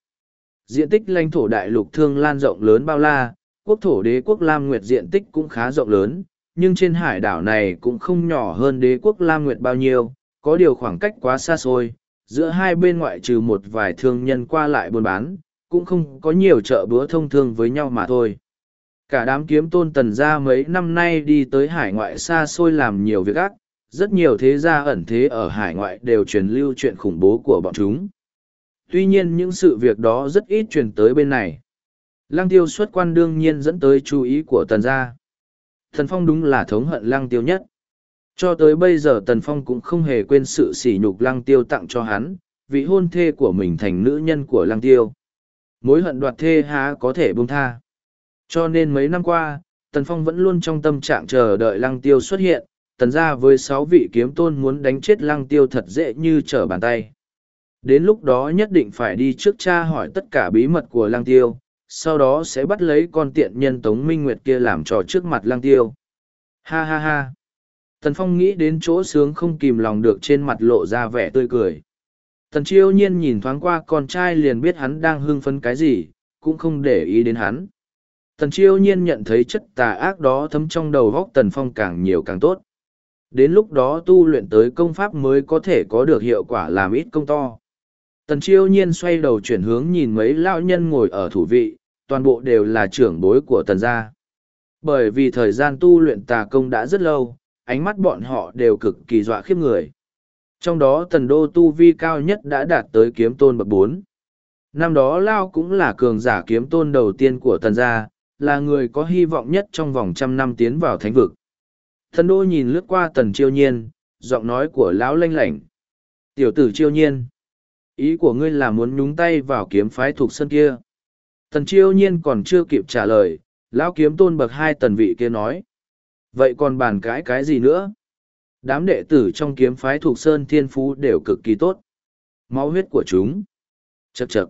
Diện tích lãnh thổ đại lục thương lan rộng lớn bao la, quốc thổ đế quốc Lam Nguyệt diện tích cũng khá rộng lớn, nhưng trên hải đảo này cũng không nhỏ hơn đế quốc Lam Nguyệt bao nhiêu, có điều khoảng cách quá xa xôi, giữa hai bên ngoại trừ một vài thương nhân qua lại buôn bán, cũng không có nhiều chợ búa thông thương với nhau mà thôi. Cả đám kiếm tôn tần gia mấy năm nay đi tới hải ngoại xa xôi làm nhiều việc ác, rất nhiều thế gia ẩn thế ở hải ngoại đều truyền lưu chuyện khủng bố của bọn chúng. Tuy nhiên những sự việc đó rất ít truyền tới bên này. Lăng tiêu xuất quan đương nhiên dẫn tới chú ý của tần gia. Thần Phong đúng là thống hận lăng tiêu nhất. Cho tới bây giờ Tần Phong cũng không hề quên sự sỉ nhục lăng tiêu tặng cho hắn, vị hôn thê của mình thành nữ nhân của lăng tiêu. Mối hận đoạt thê há có thể buông tha. Cho nên mấy năm qua, Tần Phong vẫn luôn trong tâm trạng chờ đợi lăng tiêu xuất hiện, tần ra với sáu vị kiếm tôn muốn đánh chết lăng tiêu thật dễ như trở bàn tay. Đến lúc đó nhất định phải đi trước cha hỏi tất cả bí mật của lăng tiêu, sau đó sẽ bắt lấy con tiện nhân Tống Minh Nguyệt kia làm trò trước mặt lăng tiêu. Ha ha ha. Tần Phong nghĩ đến chỗ sướng không kìm lòng được trên mặt lộ ra vẻ tươi cười. Tần Chiêu nhiên nhìn thoáng qua con trai liền biết hắn đang hưng phấn cái gì, cũng không để ý đến hắn. Tần Chiêu nhiên nhận thấy chất tà ác đó thấm trong đầu góc Tần Phong càng nhiều càng tốt. Đến lúc đó tu luyện tới công pháp mới có thể có được hiệu quả làm ít công to. Tần Chiêu nhiên xoay đầu chuyển hướng nhìn mấy lão nhân ngồi ở thủ vị, toàn bộ đều là trưởng bối của Tần gia. Bởi vì thời gian tu luyện tà công đã rất lâu, ánh mắt bọn họ đều cực kỳ dọa khiếp người. Trong đó tần đô tu vi cao nhất đã đạt tới kiếm tôn bậc bốn. Năm đó Lao cũng là cường giả kiếm tôn đầu tiên của tần gia, là người có hy vọng nhất trong vòng trăm năm tiến vào thánh vực. Thần đô nhìn lướt qua tần chiêu nhiên, giọng nói của lão lanh lảnh. Tiểu tử chiêu nhiên, ý của ngươi là muốn nhúng tay vào kiếm phái thuộc sân kia. Tần chiêu nhiên còn chưa kịp trả lời, lão kiếm tôn bậc hai tần vị kia nói. Vậy còn bàn cãi cái gì nữa? Đám đệ tử trong kiếm phái thuộc Sơn Thiên Phú đều cực kỳ tốt. Máu huyết của chúng. Chậc chậc.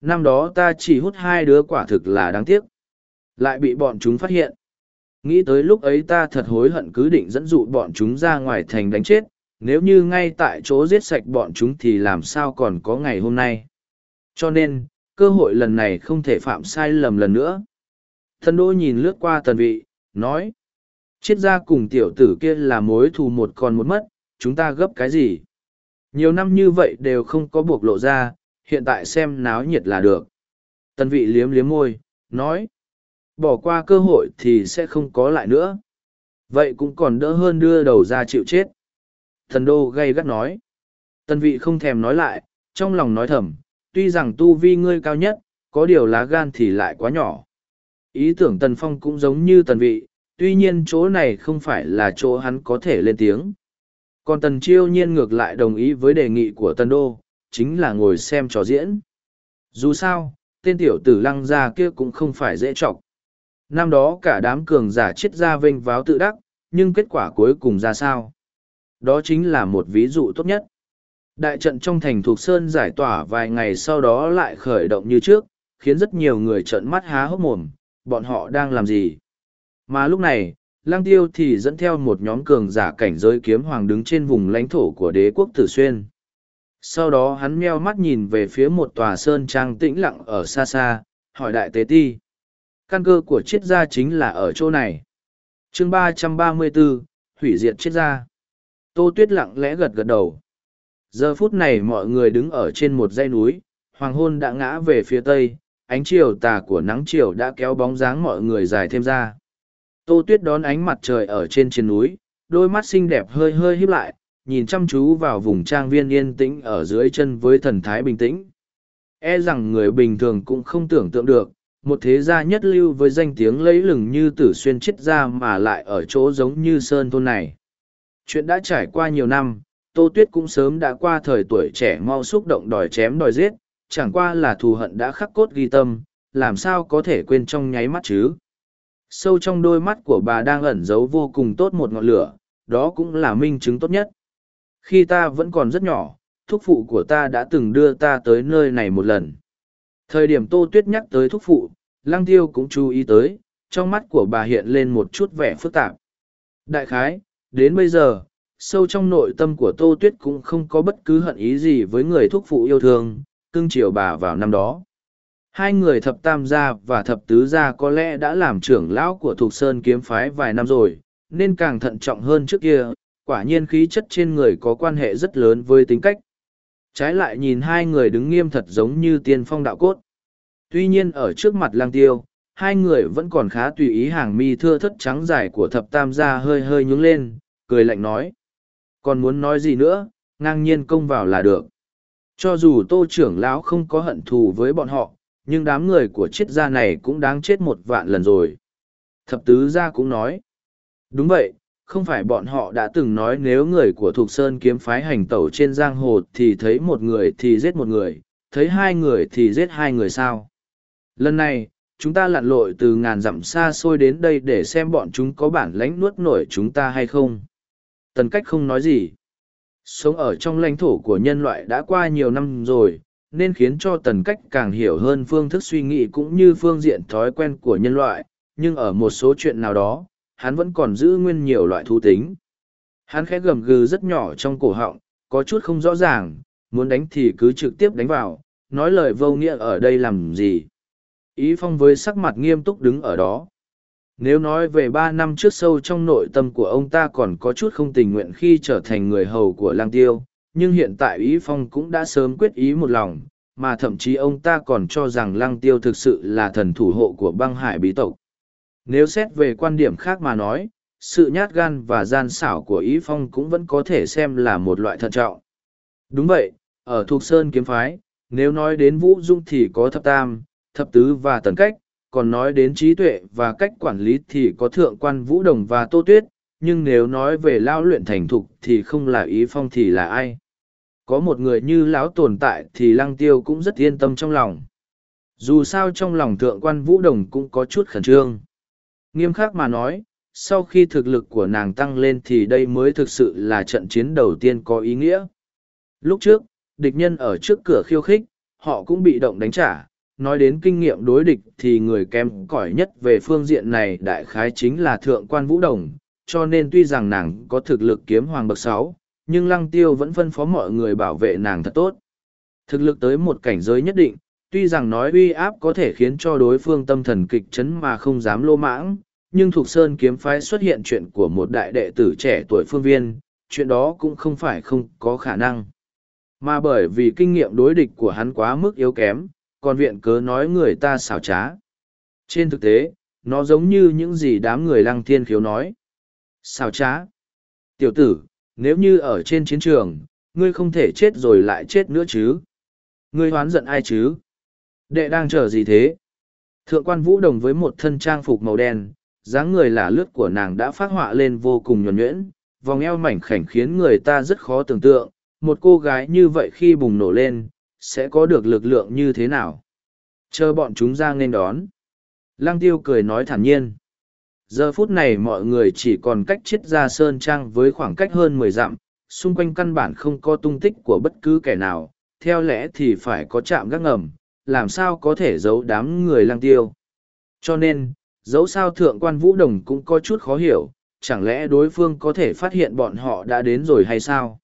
Năm đó ta chỉ hút hai đứa quả thực là đáng tiếc. Lại bị bọn chúng phát hiện. Nghĩ tới lúc ấy ta thật hối hận cứ định dẫn dụ bọn chúng ra ngoài thành đánh chết. Nếu như ngay tại chỗ giết sạch bọn chúng thì làm sao còn có ngày hôm nay. Cho nên, cơ hội lần này không thể phạm sai lầm lần nữa. Thần đô nhìn lướt qua tần vị, nói. Triết gia cùng tiểu tử kia là mối thù một còn một mất, chúng ta gấp cái gì? Nhiều năm như vậy đều không có buộc lộ ra, hiện tại xem náo nhiệt là được. Tân vị liếm liếm môi, nói. Bỏ qua cơ hội thì sẽ không có lại nữa. Vậy cũng còn đỡ hơn đưa đầu ra chịu chết. Thần đô gay gắt nói. Tân vị không thèm nói lại, trong lòng nói thầm, tuy rằng tu vi ngươi cao nhất, có điều lá gan thì lại quá nhỏ. Ý tưởng tần phong cũng giống như tần vị, tuy nhiên chỗ này không phải là chỗ hắn có thể lên tiếng. Còn tần chiêu nhiên ngược lại đồng ý với đề nghị của tần đô, chính là ngồi xem trò diễn. Dù sao, tên tiểu tử lăng gia kia cũng không phải dễ chọc. Năm đó cả đám cường giả chết ra vênh váo tự đắc, nhưng kết quả cuối cùng ra sao? Đó chính là một ví dụ tốt nhất. Đại trận trong thành thuộc Sơn giải tỏa vài ngày sau đó lại khởi động như trước, khiến rất nhiều người trợn mắt há hốc mồm, bọn họ đang làm gì? Mà lúc này, lang tiêu thì dẫn theo một nhóm cường giả cảnh giới kiếm hoàng đứng trên vùng lãnh thổ của đế quốc Tử Xuyên. Sau đó hắn meo mắt nhìn về phía một tòa sơn trang tĩnh lặng ở xa xa, hỏi đại tế ti. Căn cơ của triết gia chính là ở chỗ này. chương ba trăm ba mươi bốn hủy diệt triết gia. Tô Tuyết lặng lẽ gật gật đầu. Giờ phút này mọi người đứng ở trên một dãy núi, hoàng hôn đã ngã về phía tây, ánh chiều tà của nắng chiều đã kéo bóng dáng mọi người dài thêm ra. Tô Tuyết đón ánh mặt trời ở trên trên núi, đôi mắt xinh đẹp hơi hơi híp lại, nhìn chăm chú vào vùng trang viên yên tĩnh ở dưới chân với thần thái bình tĩnh. E rằng người bình thường cũng không tưởng tượng được, một thế gia nhất lưu với danh tiếng lấy lừng như tử xuyên chết ra mà lại ở chỗ giống như sơn thôn này. Chuyện đã trải qua nhiều năm, Tô Tuyết cũng sớm đã qua thời tuổi trẻ mau xúc động đòi chém đòi giết, chẳng qua là thù hận đã khắc cốt ghi tâm, làm sao có thể quên trong nháy mắt chứ sâu trong đôi mắt của bà đang ẩn giấu vô cùng tốt một ngọn lửa, đó cũng là minh chứng tốt nhất. Khi ta vẫn còn rất nhỏ, thúc phụ của ta đã từng đưa ta tới nơi này một lần. Thời điểm tô tuyết nhắc tới thúc phụ, lăng tiêu cũng chú ý tới, trong mắt của bà hiện lên một chút vẻ phức tạp. Đại khái, đến bây giờ, sâu trong nội tâm của tô tuyết cũng không có bất cứ hận ý gì với người thúc phụ yêu thương, cưng chiều bà vào năm đó hai người thập tam gia và thập tứ gia có lẽ đã làm trưởng lão của thục sơn kiếm phái vài năm rồi, nên càng thận trọng hơn trước kia, quả nhiên khí chất trên người có quan hệ rất lớn với tính cách. Trái lại nhìn hai người đứng nghiêm thật giống như tiên phong đạo cốt. Tuy nhiên ở trước mặt lang tiêu, hai người vẫn còn khá tùy ý hàng mi thưa thất trắng dài của thập tam gia hơi hơi nhướng lên, cười lạnh nói. Còn muốn nói gì nữa, ngang nhiên công vào là được. Cho dù tô trưởng lão không có hận thù với bọn họ nhưng đám người của triết gia này cũng đáng chết một vạn lần rồi. Thập tứ gia cũng nói, đúng vậy, không phải bọn họ đã từng nói nếu người của thục sơn kiếm phái hành tẩu trên giang hồ thì thấy một người thì giết một người, thấy hai người thì giết hai người sao? Lần này, chúng ta lặn lội từ ngàn dặm xa xôi đến đây để xem bọn chúng có bản lãnh nuốt nổi chúng ta hay không. Tần cách không nói gì. Sống ở trong lãnh thổ của nhân loại đã qua nhiều năm rồi nên khiến cho tần cách càng hiểu hơn phương thức suy nghĩ cũng như phương diện thói quen của nhân loại, nhưng ở một số chuyện nào đó, hắn vẫn còn giữ nguyên nhiều loại thú tính. Hắn khẽ gầm gừ rất nhỏ trong cổ họng, có chút không rõ ràng, muốn đánh thì cứ trực tiếp đánh vào, nói lời vô nghĩa ở đây làm gì? Ý phong với sắc mặt nghiêm túc đứng ở đó. Nếu nói về ba năm trước sâu trong nội tâm của ông ta còn có chút không tình nguyện khi trở thành người hầu của lang tiêu nhưng hiện tại ý phong cũng đã sớm quyết ý một lòng, mà thậm chí ông ta còn cho rằng lăng tiêu thực sự là thần thủ hộ của băng hải bí tộc. Nếu xét về quan điểm khác mà nói, sự nhát gan và gian xảo của ý phong cũng vẫn có thể xem là một loại thận trọng. Đúng vậy, ở thuộc sơn kiếm phái, nếu nói đến vũ dung thì có thập tam, thập tứ và tần cách, còn nói đến trí tuệ và cách quản lý thì có thượng quan vũ đồng và tô tuyết nhưng nếu nói về lao luyện thành thục thì không là ý phong thì là ai? Có một người như lão tồn tại thì lăng tiêu cũng rất yên tâm trong lòng. Dù sao trong lòng thượng quan vũ đồng cũng có chút khẩn trương. Nghiêm khắc mà nói, sau khi thực lực của nàng tăng lên thì đây mới thực sự là trận chiến đầu tiên có ý nghĩa. Lúc trước, địch nhân ở trước cửa khiêu khích, họ cũng bị động đánh trả. Nói đến kinh nghiệm đối địch thì người kém cỏi nhất về phương diện này đại khái chính là thượng quan vũ đồng cho nên tuy rằng nàng có thực lực kiếm hoàng bậc sáu nhưng lăng tiêu vẫn phân phó mọi người bảo vệ nàng thật tốt thực lực tới một cảnh giới nhất định tuy rằng nói uy áp có thể khiến cho đối phương tâm thần kịch chấn mà không dám lô mãng nhưng thuộc sơn kiếm phái xuất hiện chuyện của một đại đệ tử trẻ tuổi phương viên chuyện đó cũng không phải không có khả năng mà bởi vì kinh nghiệm đối địch của hắn quá mức yếu kém còn viện cớ nói người ta xảo trá. Trên thực tế, nó giống như những gì đám người lăng thiên khiếu nói sao trá. Tiểu tử, nếu như ở trên chiến trường, ngươi không thể chết rồi lại chết nữa chứ. Ngươi hoán giận ai chứ? Đệ đang chờ gì thế? Thượng quan vũ đồng với một thân trang phục màu đen, dáng người là lướt của nàng đã phát họa lên vô cùng nhuẩn nhuyễn, vòng eo mảnh khảnh khiến người ta rất khó tưởng tượng. Một cô gái như vậy khi bùng nổ lên, sẽ có được lực lượng như thế nào chờ bọn chúng ra nên đón lăng tiêu cười nói thản nhiên giờ phút này mọi người chỉ còn cách chiết ra sơn trang với khoảng cách hơn mười dặm, xung quanh căn bản không có tung tích của bất cứ kẻ nào, theo lẽ thì phải có chạm gác ngầm, làm sao có thể giấu đám người lang tiêu. Cho nên dẫu sao thượng quan vũ đồng cũng có chút khó hiểu, chẳng lẽ đối phương có thể phát hiện bọn họ đã đến rồi hay sao?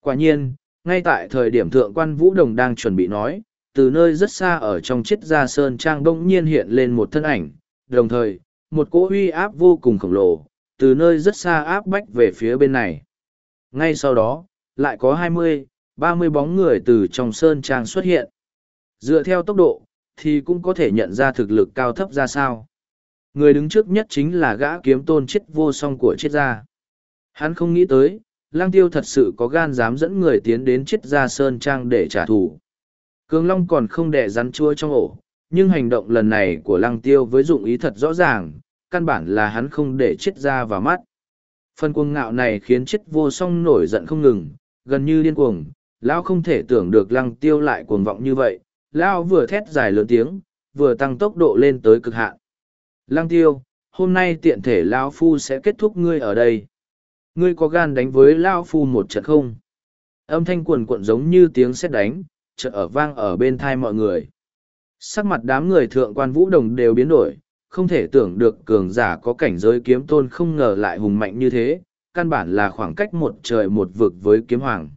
Quả nhiên, ngay tại thời điểm thượng quan vũ đồng đang chuẩn bị nói, từ nơi rất xa ở trong chiết gia sơn trang bỗng nhiên hiện lên một thân ảnh, đồng thời một cỗ uy áp vô cùng khổng lồ từ nơi rất xa áp bách về phía bên này. Ngay sau đó lại có hai mươi ba mươi bóng người từ trong sơn trang xuất hiện. Dựa theo tốc độ thì cũng có thể nhận ra thực lực cao thấp ra sao. Người đứng trước nhất chính là gã kiếm tôn chết vô song của chết gia. Hắn không nghĩ tới lang tiêu thật sự có gan dám dẫn người tiến đến chết ra sơn trang để trả thù. Cường Long còn không đẻ rắn chua trong ổ, nhưng hành động lần này của lăng tiêu với dụng ý thật rõ ràng, căn bản là hắn không để chết ra vào mắt. Phần cuồng ngạo này khiến chết vô song nổi giận không ngừng, gần như điên cuồng, lão không thể tưởng được lăng tiêu lại cuồng vọng như vậy, lão vừa thét dài lớn tiếng, vừa tăng tốc độ lên tới cực hạn. Lăng tiêu, hôm nay tiện thể Lão Phu sẽ kết thúc ngươi ở đây. Ngươi có gan đánh với Lão Phu một trận không? Âm thanh cuồn cuộn giống như tiếng sét đánh, chợt ở vang ở bên thai mọi người. Sắc mặt đám người thượng quan vũ đồng đều biến đổi, không thể tưởng được cường giả có cảnh giới kiếm tôn không ngờ lại hùng mạnh như thế, căn bản là khoảng cách một trời một vực với kiếm hoàng.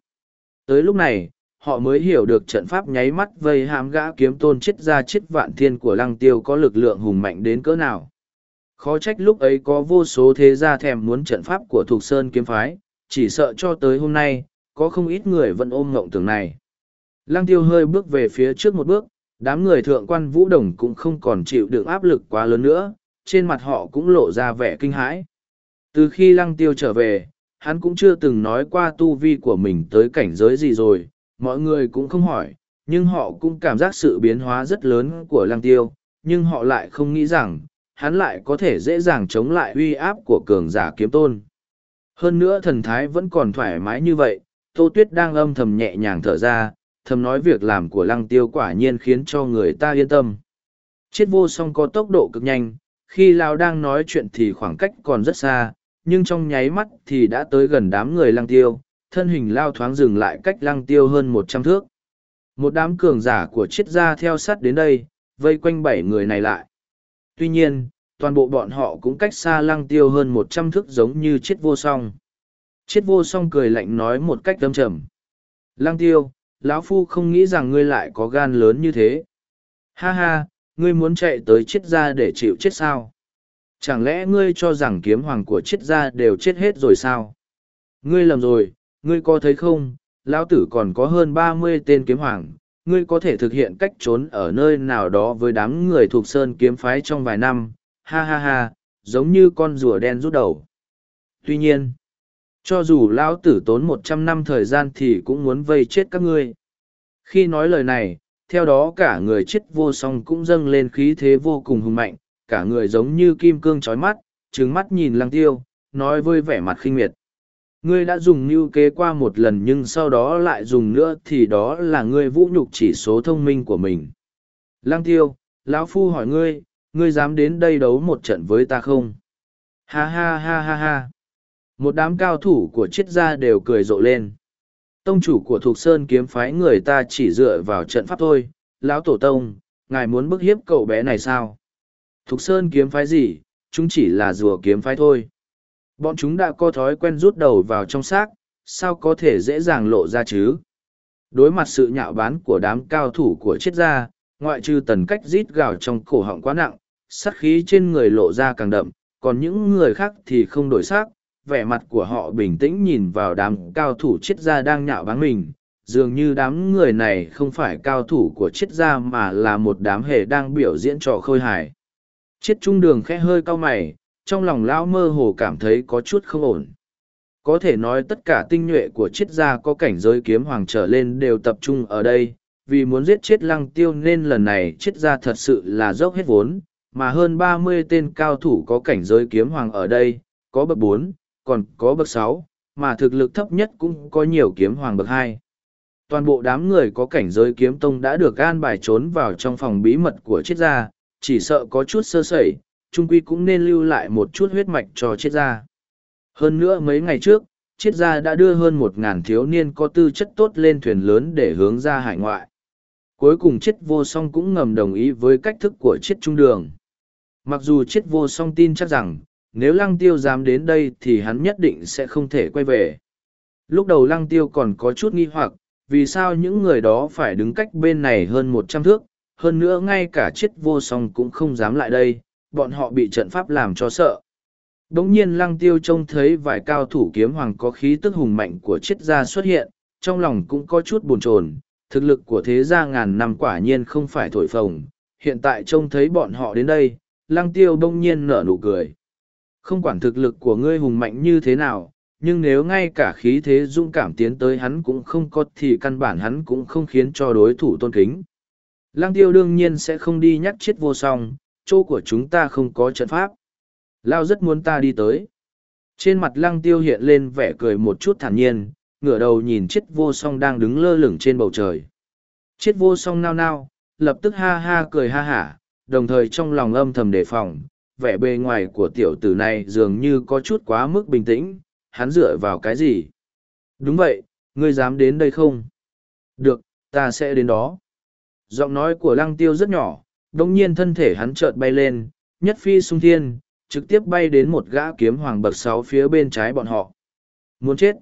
Tới lúc này, họ mới hiểu được trận pháp nháy mắt vây hãm gã kiếm tôn chết ra chết vạn thiên của lăng tiêu có lực lượng hùng mạnh đến cỡ nào. Khó trách lúc ấy có vô số thế gia thèm muốn trận pháp của Thục Sơn kiếm phái, chỉ sợ cho tới hôm nay, có không ít người vẫn ôm ngộng tưởng này. Lăng tiêu hơi bước về phía trước một bước, đám người thượng quan vũ đồng cũng không còn chịu được áp lực quá lớn nữa, trên mặt họ cũng lộ ra vẻ kinh hãi. Từ khi lăng tiêu trở về, hắn cũng chưa từng nói qua tu vi của mình tới cảnh giới gì rồi, mọi người cũng không hỏi, nhưng họ cũng cảm giác sự biến hóa rất lớn của lăng tiêu, nhưng họ lại không nghĩ rằng, hắn lại có thể dễ dàng chống lại uy áp của cường giả kiếm tôn. Hơn nữa thần thái vẫn còn thoải mái như vậy, Tô Tuyết đang âm thầm nhẹ nhàng thở ra, thầm nói việc làm của lăng tiêu quả nhiên khiến cho người ta yên tâm. Chiết vô song có tốc độ cực nhanh, khi Lao đang nói chuyện thì khoảng cách còn rất xa, nhưng trong nháy mắt thì đã tới gần đám người lăng tiêu, thân hình Lao thoáng dừng lại cách lăng tiêu hơn một trăm thước. Một đám cường giả của chiết gia theo sát đến đây, vây quanh bảy người này lại. Tuy nhiên, toàn bộ bọn họ cũng cách xa lăng tiêu hơn một trăm thước giống như chiết vô song. Chiết vô song cười lạnh nói một cách âm trầm. Lăng tiêu, lão phu không nghĩ rằng ngươi lại có gan lớn như thế. Ha ha, ngươi muốn chạy tới chiết gia để chịu chết sao? Chẳng lẽ ngươi cho rằng kiếm hoàng của chiết gia đều chết hết rồi sao? Ngươi lầm rồi, ngươi có thấy không, lão tử còn có hơn ba mươi tên kiếm hoàng, ngươi có thể thực hiện cách trốn ở nơi nào đó với đám người thuộc sơn kiếm phái trong vài năm, ha ha ha, giống như con rùa đen rút đầu. Tuy nhiên, cho dù lão tử tốn một trăm năm thời gian thì cũng muốn vây chết các ngươi. Khi nói lời này, theo đó cả người chết vô song cũng dâng lên khí thế vô cùng hùng mạnh, cả người giống như kim cương trói mắt, trứng mắt nhìn lăng tiêu, nói với vẻ mặt khinh miệt. Ngươi đã dùng mưu kế qua một lần nhưng sau đó lại dùng nữa thì đó là ngươi vũ nhục chỉ số thông minh của mình. Lăng tiêu, lão phu hỏi ngươi, ngươi dám đến đây đấu một trận với ta không? Ha ha ha ha ha. Một đám cao thủ của triết gia đều cười rộ lên. Tông chủ của Thục Sơn kiếm phái người ta chỉ dựa vào trận pháp thôi. Lão Tổ Tông, ngài muốn bức hiếp cậu bé này sao? Thục Sơn kiếm phái gì? Chúng chỉ là rùa kiếm phái thôi. Bọn chúng đã có thói quen rút đầu vào trong xác, sao có thể dễ dàng lộ ra chứ? Đối mặt sự nhạo báng của đám cao thủ của triết gia, ngoại trừ tần cách rít gào trong cổ họng quá nặng, sát khí trên người lộ ra càng đậm, còn những người khác thì không đổi sắc, vẻ mặt của họ bình tĩnh nhìn vào đám cao thủ triết gia đang nhạo báng mình. Dường như đám người này không phải cao thủ của triết gia mà là một đám hề đang biểu diễn trò khôi hài. Triết trung đường khẽ hơi cau mày, trong lòng lão mơ hồ cảm thấy có chút không ổn. Có thể nói tất cả tinh nhuệ của triết gia có cảnh giới kiếm hoàng trở lên đều tập trung ở đây, vì muốn giết chết lăng tiêu nên lần này triết gia thật sự là dốc hết vốn, mà hơn ba mươi tên cao thủ có cảnh giới kiếm hoàng ở đây, có bậc bốn còn có bậc sáu, mà thực lực thấp nhất cũng có nhiều kiếm hoàng bậc hai. Toàn bộ đám người có cảnh giới kiếm tông đã được gan bài trốn vào trong phòng bí mật của triết gia, chỉ sợ có chút sơ sẩy, trung quy cũng nên lưu lại một chút huyết mạch cho triết gia. Hơn nữa mấy ngày trước, triết gia đã đưa hơn một ngàn thiếu niên có tư chất tốt lên thuyền lớn để hướng ra hải ngoại. Cuối cùng triết vô song cũng ngầm đồng ý với cách thức của triết trung đường. Mặc dù triết vô song tin chắc rằng nếu lăng tiêu dám đến đây thì hắn nhất định sẽ không thể quay về. Lúc đầu lăng tiêu còn có chút nghi hoặc, vì sao những người đó phải đứng cách bên này hơn một trăm thước, hơn nữa ngay cả chết vô song cũng không dám lại đây, bọn họ bị trận pháp làm cho sợ. Đống nhiên lăng tiêu trông thấy vài cao thủ kiếm hoàng có khí tức hùng mạnh của chết gia xuất hiện, trong lòng cũng có chút buồn chồn. thực lực của thế gia ngàn năm quả nhiên không phải thổi phồng, hiện tại trông thấy bọn họ đến đây, lăng tiêu đông nhiên nở nụ cười. Không quản thực lực của ngươi hùng mạnh như thế nào, nhưng nếu ngay cả khí thế dũng cảm tiến tới hắn cũng không có thì căn bản hắn cũng không khiến cho đối thủ tôn kính. Lăng tiêu đương nhiên sẽ không đi nhắc chết vô song, chỗ của chúng ta không có trận pháp. Lao rất muốn ta đi tới. Trên mặt lăng tiêu hiện lên vẻ cười một chút thản nhiên, ngửa đầu nhìn chết vô song đang đứng lơ lửng trên bầu trời. Chết vô song nao nao, lập tức ha ha cười ha hả, đồng thời trong lòng âm thầm đề phòng, vẻ bề ngoài của tiểu tử này dường như có chút quá mức bình tĩnh, hắn dựa vào cái gì? Đúng vậy, ngươi dám đến đây không? Được, ta sẽ đến đó. Giọng nói của lăng tiêu rất nhỏ, đồng nhiên thân thể hắn chợt bay lên, nhất phi sung thiên, trực tiếp bay đến một gã kiếm hoàng bậc sáu phía bên trái bọn họ. Muốn chết.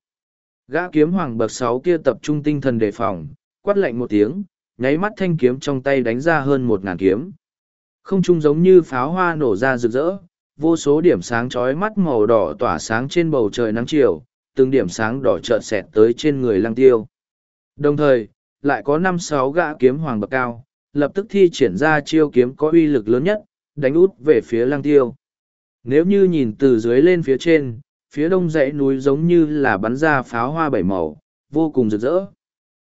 Gã kiếm hoàng bậc sáu kia tập trung tinh thần đề phòng, quát lạnh một tiếng, nháy mắt thanh kiếm trong tay đánh ra hơn một ngàn kiếm. Không trung giống như pháo hoa nổ ra rực rỡ, vô số điểm sáng chói mắt màu đỏ tỏa sáng trên bầu trời nắng chiều, từng điểm sáng đỏ trợn xẹt tới trên người lăng tiêu. Đồng thời, lại có năm sáu gã kiếm hoàng bậc cao, lập tức thi triển ra chiêu kiếm có uy lực lớn nhất, đánh út về phía lăng tiêu. Nếu như nhìn từ dưới lên phía trên, phía đông dãy núi giống như là bắn ra pháo hoa bảy màu, vô cùng rực rỡ.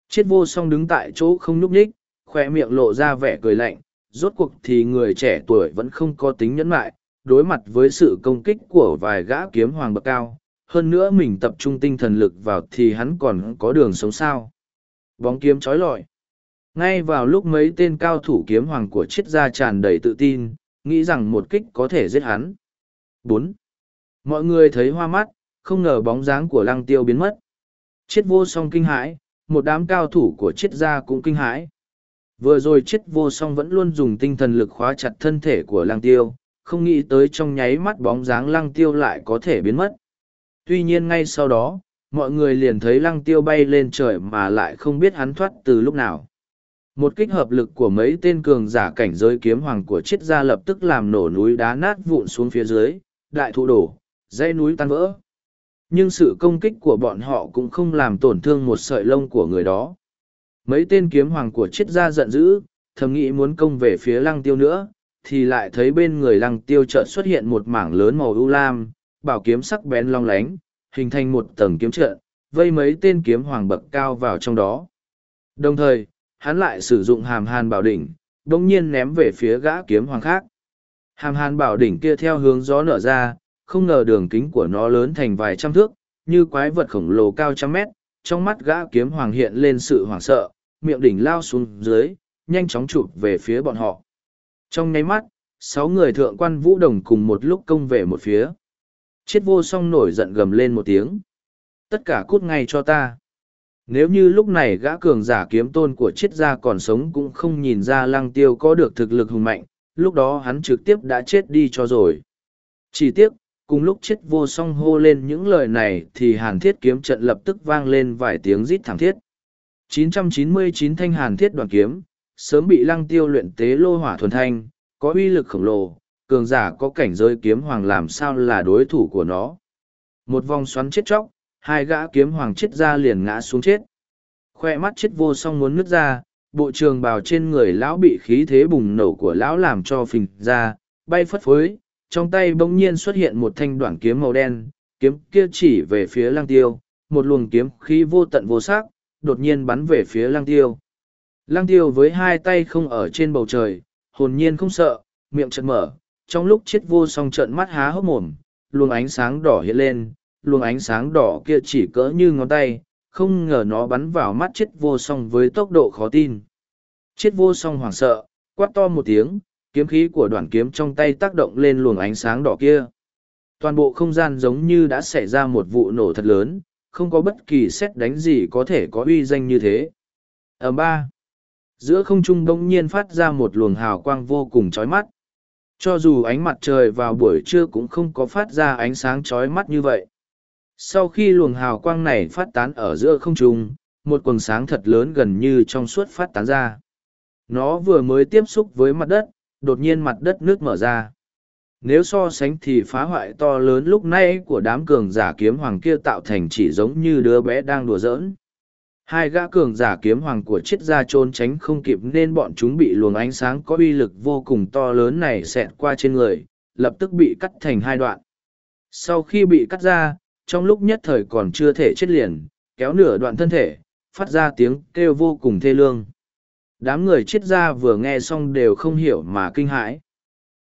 Chết vô song đứng tại chỗ không nhúc nhích, khoe miệng lộ ra vẻ cười lạnh, rốt cuộc thì người trẻ tuổi vẫn không có tính nhẫn mại, đối mặt với sự công kích của vài gã kiếm hoàng bậc cao. Hơn nữa mình tập trung tinh thần lực vào thì hắn còn có đường sống sao. Bóng kiếm trói lọi. Ngay vào lúc mấy tên cao thủ kiếm hoàng của triết gia tràn đầy tự tin, nghĩ rằng một kích có thể giết hắn. bốn Mọi người thấy hoa mắt, không ngờ bóng dáng của lăng tiêu biến mất. Triết vô song kinh hãi, một đám cao thủ của triết gia cũng kinh hãi. Vừa rồi triết vô song vẫn luôn dùng tinh thần lực khóa chặt thân thể của lăng tiêu, không nghĩ tới trong nháy mắt bóng dáng lăng tiêu lại có thể biến mất. Tuy nhiên ngay sau đó, mọi người liền thấy lăng tiêu bay lên trời mà lại không biết hắn thoát từ lúc nào. Một kích hợp lực của mấy tên cường giả cảnh giới kiếm hoàng của triết gia lập tức làm nổ núi đá nát vụn xuống phía dưới, đại thụ đổ, dãy núi tan vỡ. Nhưng sự công kích của bọn họ cũng không làm tổn thương một sợi lông của người đó. Mấy tên kiếm hoàng của triết gia giận dữ, thầm nghĩ muốn công về phía lăng tiêu nữa, thì lại thấy bên người lăng tiêu chợt xuất hiện một mảng lớn màu ưu lam, bảo kiếm sắc bén long lánh, hình thành một tầng kiếm trận, vây mấy tên kiếm hoàng bậc cao vào trong đó. Đồng thời, hắn lại sử dụng hàm hàn bảo đỉnh, đồng nhiên ném về phía gã kiếm hoàng khác. Hàm hàn bảo đỉnh kia theo hướng gió nở ra, không ngờ đường kính của nó lớn thành vài trăm thước, như quái vật khổng lồ cao trăm mét, trong mắt gã kiếm hoàng hiện lên sự hoảng sợ, miệng đỉnh lao xuống dưới, nhanh chóng chụp về phía bọn họ. Trong nháy mắt, sáu người thượng quan vũ đồng cùng một lúc công về một phía. Chiết vô song nổi giận gầm lên một tiếng. Tất cả cút ngay cho ta. Nếu như lúc này gã cường giả kiếm tôn của chiết gia còn sống cũng không nhìn ra lăng tiêu có được thực lực hùng mạnh, lúc đó hắn trực tiếp đã chết đi cho rồi. Chỉ tiếc, cùng lúc chết vô song hô lên những lời này thì hàn thiết kiếm trận lập tức vang lên vài tiếng rít thẳng thiết. 999 thanh hàn thiết đoàn kiếm, sớm bị lăng tiêu luyện tế lô hỏa thuần thanh, có uy lực khổng lồ, cường giả có cảnh giới kiếm hoàng làm sao là đối thủ của nó. Một vòng xoắn chết chóc, hai gã kiếm hoàng chết ra liền ngã xuống chết. Khoe mắt chết vô song muốn nứt ra, bộ trường bào trên người lão bị khí thế bùng nổ của lão làm cho phình ra, bay phất phới, trong tay bỗng nhiên xuất hiện một thanh đoạn kiếm màu đen, kiếm kia chỉ về phía lăng tiêu, một luồng kiếm khí vô tận vô sắc, đột nhiên bắn về phía lăng tiêu. Lăng tiêu với hai tay không ở trên bầu trời, hồn nhiên không sợ, miệng chật mở, trong lúc chết vô song trận mắt há hốc mồm, luồng ánh sáng đỏ hiện lên, luồng ánh sáng đỏ kia chỉ cỡ như ngón tay, không ngờ nó bắn vào mắt chết vô song với tốc độ khó tin. Chết vô song hoảng sợ, quát to một tiếng, kiếm khí của đoạn kiếm trong tay tác động lên luồng ánh sáng đỏ kia. Toàn bộ không gian giống như đã xảy ra một vụ nổ thật lớn, không có bất kỳ xét đánh gì có thể có uy danh như thế. Ở ba, giữa không trung đông nhiên phát ra một luồng hào quang vô cùng chói mắt. Cho dù ánh mặt trời vào buổi trưa cũng không có phát ra ánh sáng chói mắt như vậy. Sau khi luồng hào quang này phát tán ở giữa không trung, một quần sáng thật lớn gần như trong suốt phát tán ra. Nó vừa mới tiếp xúc với mặt đất, đột nhiên mặt đất nước mở ra. Nếu so sánh thì phá hoại to lớn lúc nay của đám cường giả kiếm hoàng kia tạo thành chỉ giống như đứa bé đang đùa giỡn. Hai gã cường giả kiếm hoàng của triết gia trốn tránh không kịp nên bọn chúng bị luồng ánh sáng có uy lực vô cùng to lớn này xẹt qua trên người, lập tức bị cắt thành hai đoạn. Sau khi bị cắt ra, trong lúc nhất thời còn chưa thể chết liền, kéo nửa đoạn thân thể, phát ra tiếng kêu vô cùng thê lương. Đám người chết gia vừa nghe xong đều không hiểu mà kinh hãi.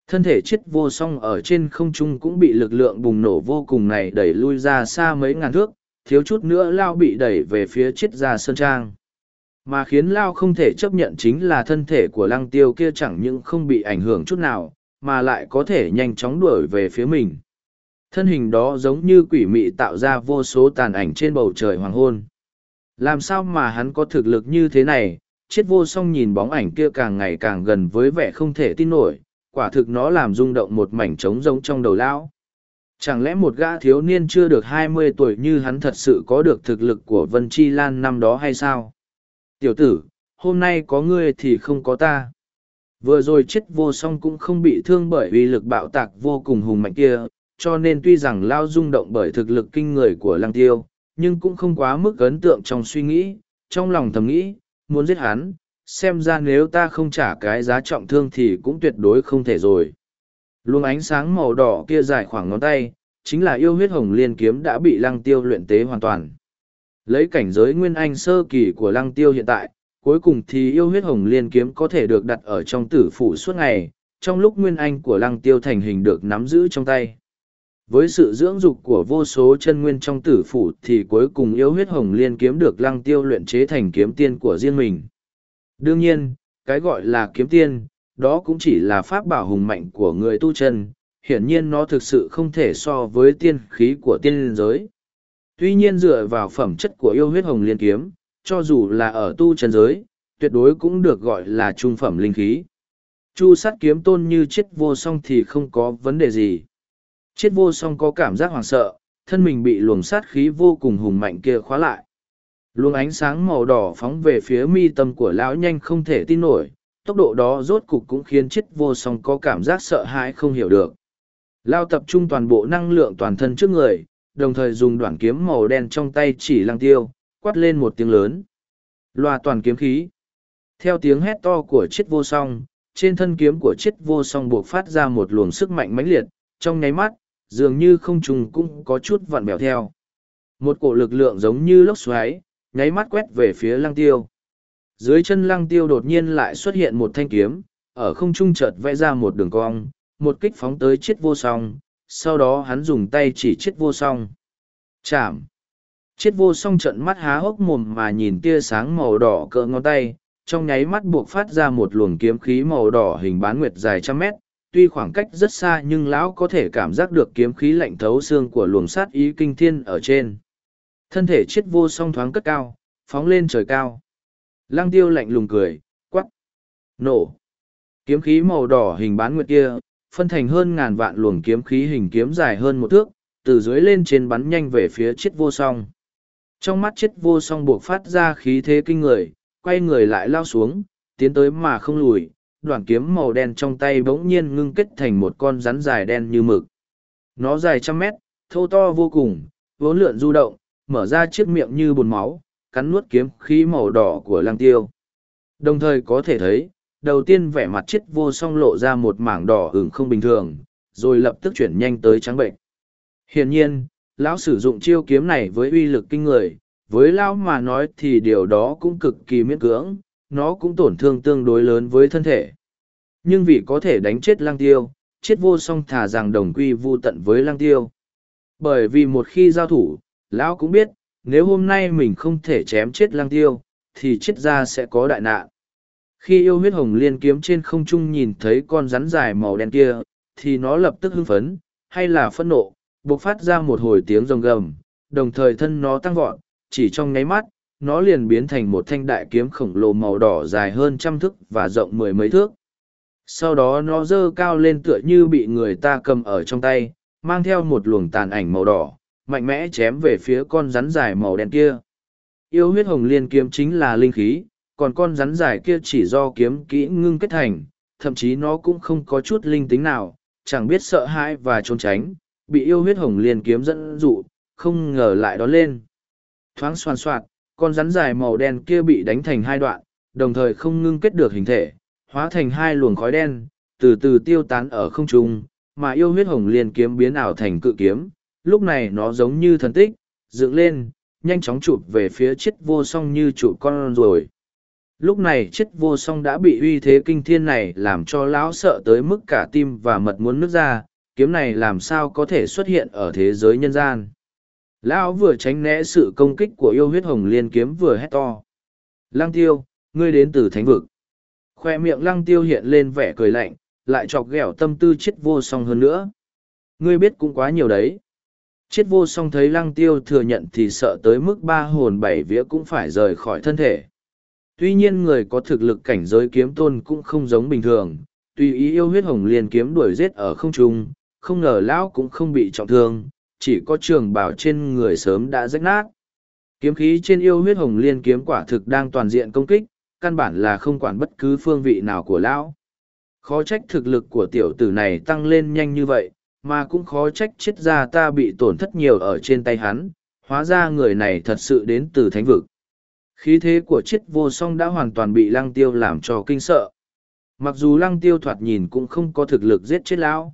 Thân thể chết vô song ở trên không trung cũng bị lực lượng bùng nổ vô cùng này đẩy lui ra xa mấy ngàn thước, thiếu chút nữa lao bị đẩy về phía chết ra sơn trang. Mà khiến Lao không thể chấp nhận chính là thân thể của lăng tiêu kia chẳng những không bị ảnh hưởng chút nào, mà lại có thể nhanh chóng đuổi về phía mình. Thân hình đó giống như quỷ mị tạo ra vô số tàn ảnh trên bầu trời hoàng hôn. Làm sao mà hắn có thực lực như thế này, chết vô song nhìn bóng ảnh kia càng ngày càng gần với vẻ không thể tin nổi, quả thực nó làm rung động một mảnh trống giống trong đầu lão. Chẳng lẽ một gã thiếu niên chưa được hai mươi tuổi như hắn thật sự có được thực lực của Vân Chi Lan năm đó hay sao? Tiểu tử, hôm nay có ngươi thì không có ta. Vừa rồi chết vô song cũng không bị thương bởi vì lực bạo tạc vô cùng hùng mạnh kia, cho nên tuy rằng Lao rung động bởi thực lực kinh người của Lăng Tiêu, nhưng cũng không quá mức ấn tượng trong suy nghĩ, trong lòng thầm nghĩ, muốn giết hắn, xem ra nếu ta không trả cái giá trọng thương thì cũng tuyệt đối không thể rồi. Luồng ánh sáng màu đỏ kia dài khoảng ngón tay, chính là yêu huyết hồng liên kiếm đã bị lăng tiêu luyện tế hoàn toàn. Lấy cảnh giới nguyên anh sơ kỳ của lăng tiêu hiện tại, cuối cùng thì yêu huyết hồng liên kiếm có thể được đặt ở trong tử phủ suốt ngày, trong lúc nguyên anh của lăng tiêu thành hình được nắm giữ trong tay. Với sự dưỡng dục của vô số chân nguyên trong tử phủ thì cuối cùng yêu huyết hồng liên kiếm được lăng tiêu luyện chế thành kiếm tiên của riêng mình. Đương nhiên, cái gọi là kiếm tiên, đó cũng chỉ là pháp bảo hùng mạnh của người tu chân, hiển nhiên nó thực sự không thể so với tiên khí của tiên giới. Tuy nhiên dựa vào phẩm chất của yêu huyết hồng liên kiếm, cho dù là ở tu chân giới, tuyệt đối cũng được gọi là trung phẩm linh khí. Chu sát kiếm tôn như chết vô song thì không có vấn đề gì. Chết vô song có cảm giác hoảng sợ, thân mình bị luồng sát khí vô cùng hùng mạnh kia khóa lại. Luồng ánh sáng màu đỏ phóng về phía mi tâm của lão nhanh không thể tin nổi, tốc độ đó rốt cục cũng khiến chết vô song có cảm giác sợ hãi không hiểu được. Lao tập trung toàn bộ năng lượng toàn thân trước người, đồng thời dùng đoạn kiếm màu đen trong tay chỉ lăng tiêu, quát lên một tiếng lớn. Loa toàn kiếm khí. Theo tiếng hét to của chết vô song, trên thân kiếm của chết vô song buộc phát ra một luồng sức mạnh mãnh liệt, trong nháy mắt, dường như không trùng cũng có chút vặn bèo theo. Một cổ lực lượng giống như lốc xoáy, nháy mắt quét về phía lăng tiêu. Dưới chân lăng tiêu đột nhiên lại xuất hiện một thanh kiếm, ở không trung chợt vẽ ra một đường cong, một kích phóng tới chiết vô song, sau đó hắn dùng tay chỉ chiết vô song. Chạm! chiết vô song trận mắt há hốc mồm mà nhìn tia sáng màu đỏ cỡ ngón tay, trong nháy mắt buộc phát ra một luồng kiếm khí màu đỏ hình bán nguyệt dài trăm mét. Tuy khoảng cách rất xa nhưng lão có thể cảm giác được kiếm khí lạnh thấu xương của luồng sát ý kinh thiên ở trên. Thân thể chết vô song thoáng cất cao, phóng lên trời cao. Lăng tiêu lạnh lùng cười, quắc, nổ. Kiếm khí màu đỏ hình bán nguyệt kia, phân thành hơn ngàn vạn luồng kiếm khí hình kiếm dài hơn một thước, từ dưới lên trên bắn nhanh về phía chết vô song. Trong mắt chết vô song buộc phát ra khí thế kinh người, quay người lại lao xuống, tiến tới mà không lùi, đoạn kiếm màu đen trong tay bỗng nhiên ngưng kết thành một con rắn dài đen như mực. Nó dài trăm mét, thô to vô cùng, vốn lượn du động, mở ra chiếc miệng như bùn máu, cắn nuốt kiếm khí màu đỏ của lăng tiêu. Đồng thời có thể thấy, đầu tiên vẻ mặt chết vô song lộ ra một mảng đỏ ửng không bình thường, rồi lập tức chuyển nhanh tới trắng bệnh. Hiển nhiên, lão sử dụng chiêu kiếm này với uy lực kinh người, với lão mà nói thì điều đó cũng cực kỳ miễn cưỡng, nó cũng tổn thương tương đối lớn với thân thể. Nhưng vì có thể đánh chết lang tiêu, chết vô song thả rằng đồng quy vu tận với lang tiêu. Bởi vì một khi giao thủ, lão cũng biết, nếu hôm nay mình không thể chém chết lang tiêu, thì chết ra sẽ có đại nạn. Khi yêu huyết hồng liên kiếm trên không trung nhìn thấy con rắn dài màu đen kia, thì nó lập tức hưng phấn, hay là phẫn nộ, bộc phát ra một hồi tiếng rồng gầm, đồng thời thân nó tăng vọt, chỉ trong nháy mắt, nó liền biến thành một thanh đại kiếm khổng lồ màu đỏ dài hơn trăm thước và rộng mười mấy thước. Sau đó nó dơ cao lên tựa như bị người ta cầm ở trong tay, mang theo một luồng tàn ảnh màu đỏ, mạnh mẽ chém về phía con rắn dài màu đen kia. Yêu huyết hồng liên kiếm chính là linh khí, còn con rắn dài kia chỉ do kiếm kỹ ngưng kết thành, thậm chí nó cũng không có chút linh tính nào, chẳng biết sợ hãi và trốn tránh, bị yêu huyết hồng liên kiếm dẫn dụ, không ngờ lại đón lên. Thoáng xoan soạt, con rắn dài màu đen kia bị đánh thành hai đoạn, đồng thời không ngưng kết được hình thể, hóa thành hai luồng khói đen, từ từ tiêu tán ở không trung, mà yêu huyết hồng liên kiếm biến ảo thành cự kiếm, lúc này nó giống như thần tích, dựng lên, nhanh chóng chụp về phía chết vô song như chụp con rồi. Lúc này chết vô song đã bị uy thế kinh thiên này làm cho lão sợ tới mức cả tim và mật muốn nước ra, kiếm này làm sao có thể xuất hiện ở thế giới nhân gian. Lão vừa tránh né sự công kích của yêu huyết hồng liên kiếm vừa hét to. Lăng tiêu, ngươi đến từ thánh vực. Khoe miệng lăng tiêu hiện lên vẻ cười lạnh, lại chọc ghẹo tâm tư chết vô song hơn nữa. Ngươi biết cũng quá nhiều đấy. Chết vô song thấy lăng tiêu thừa nhận thì sợ tới mức ba hồn bảy vía cũng phải rời khỏi thân thể. Tuy nhiên người có thực lực cảnh giới kiếm tôn cũng không giống bình thường, tùy ý yêu huyết hồng liên kiếm đuổi giết ở không trung, không ngờ lão cũng không bị trọng thương, chỉ có trường bảo trên người sớm đã rách nát. Kiếm khí trên yêu huyết hồng liên kiếm quả thực đang toàn diện công kích, căn bản là không quản bất cứ phương vị nào của lão. Khó trách thực lực của tiểu tử này tăng lên nhanh như vậy, mà cũng khó trách chết ra ta bị tổn thất nhiều ở trên tay hắn, hóa ra người này thật sự đến từ thánh vực. Khí thế của chết vô song đã hoàn toàn bị lăng tiêu làm cho kinh sợ. Mặc dù lăng tiêu thoạt nhìn cũng không có thực lực giết chết lão.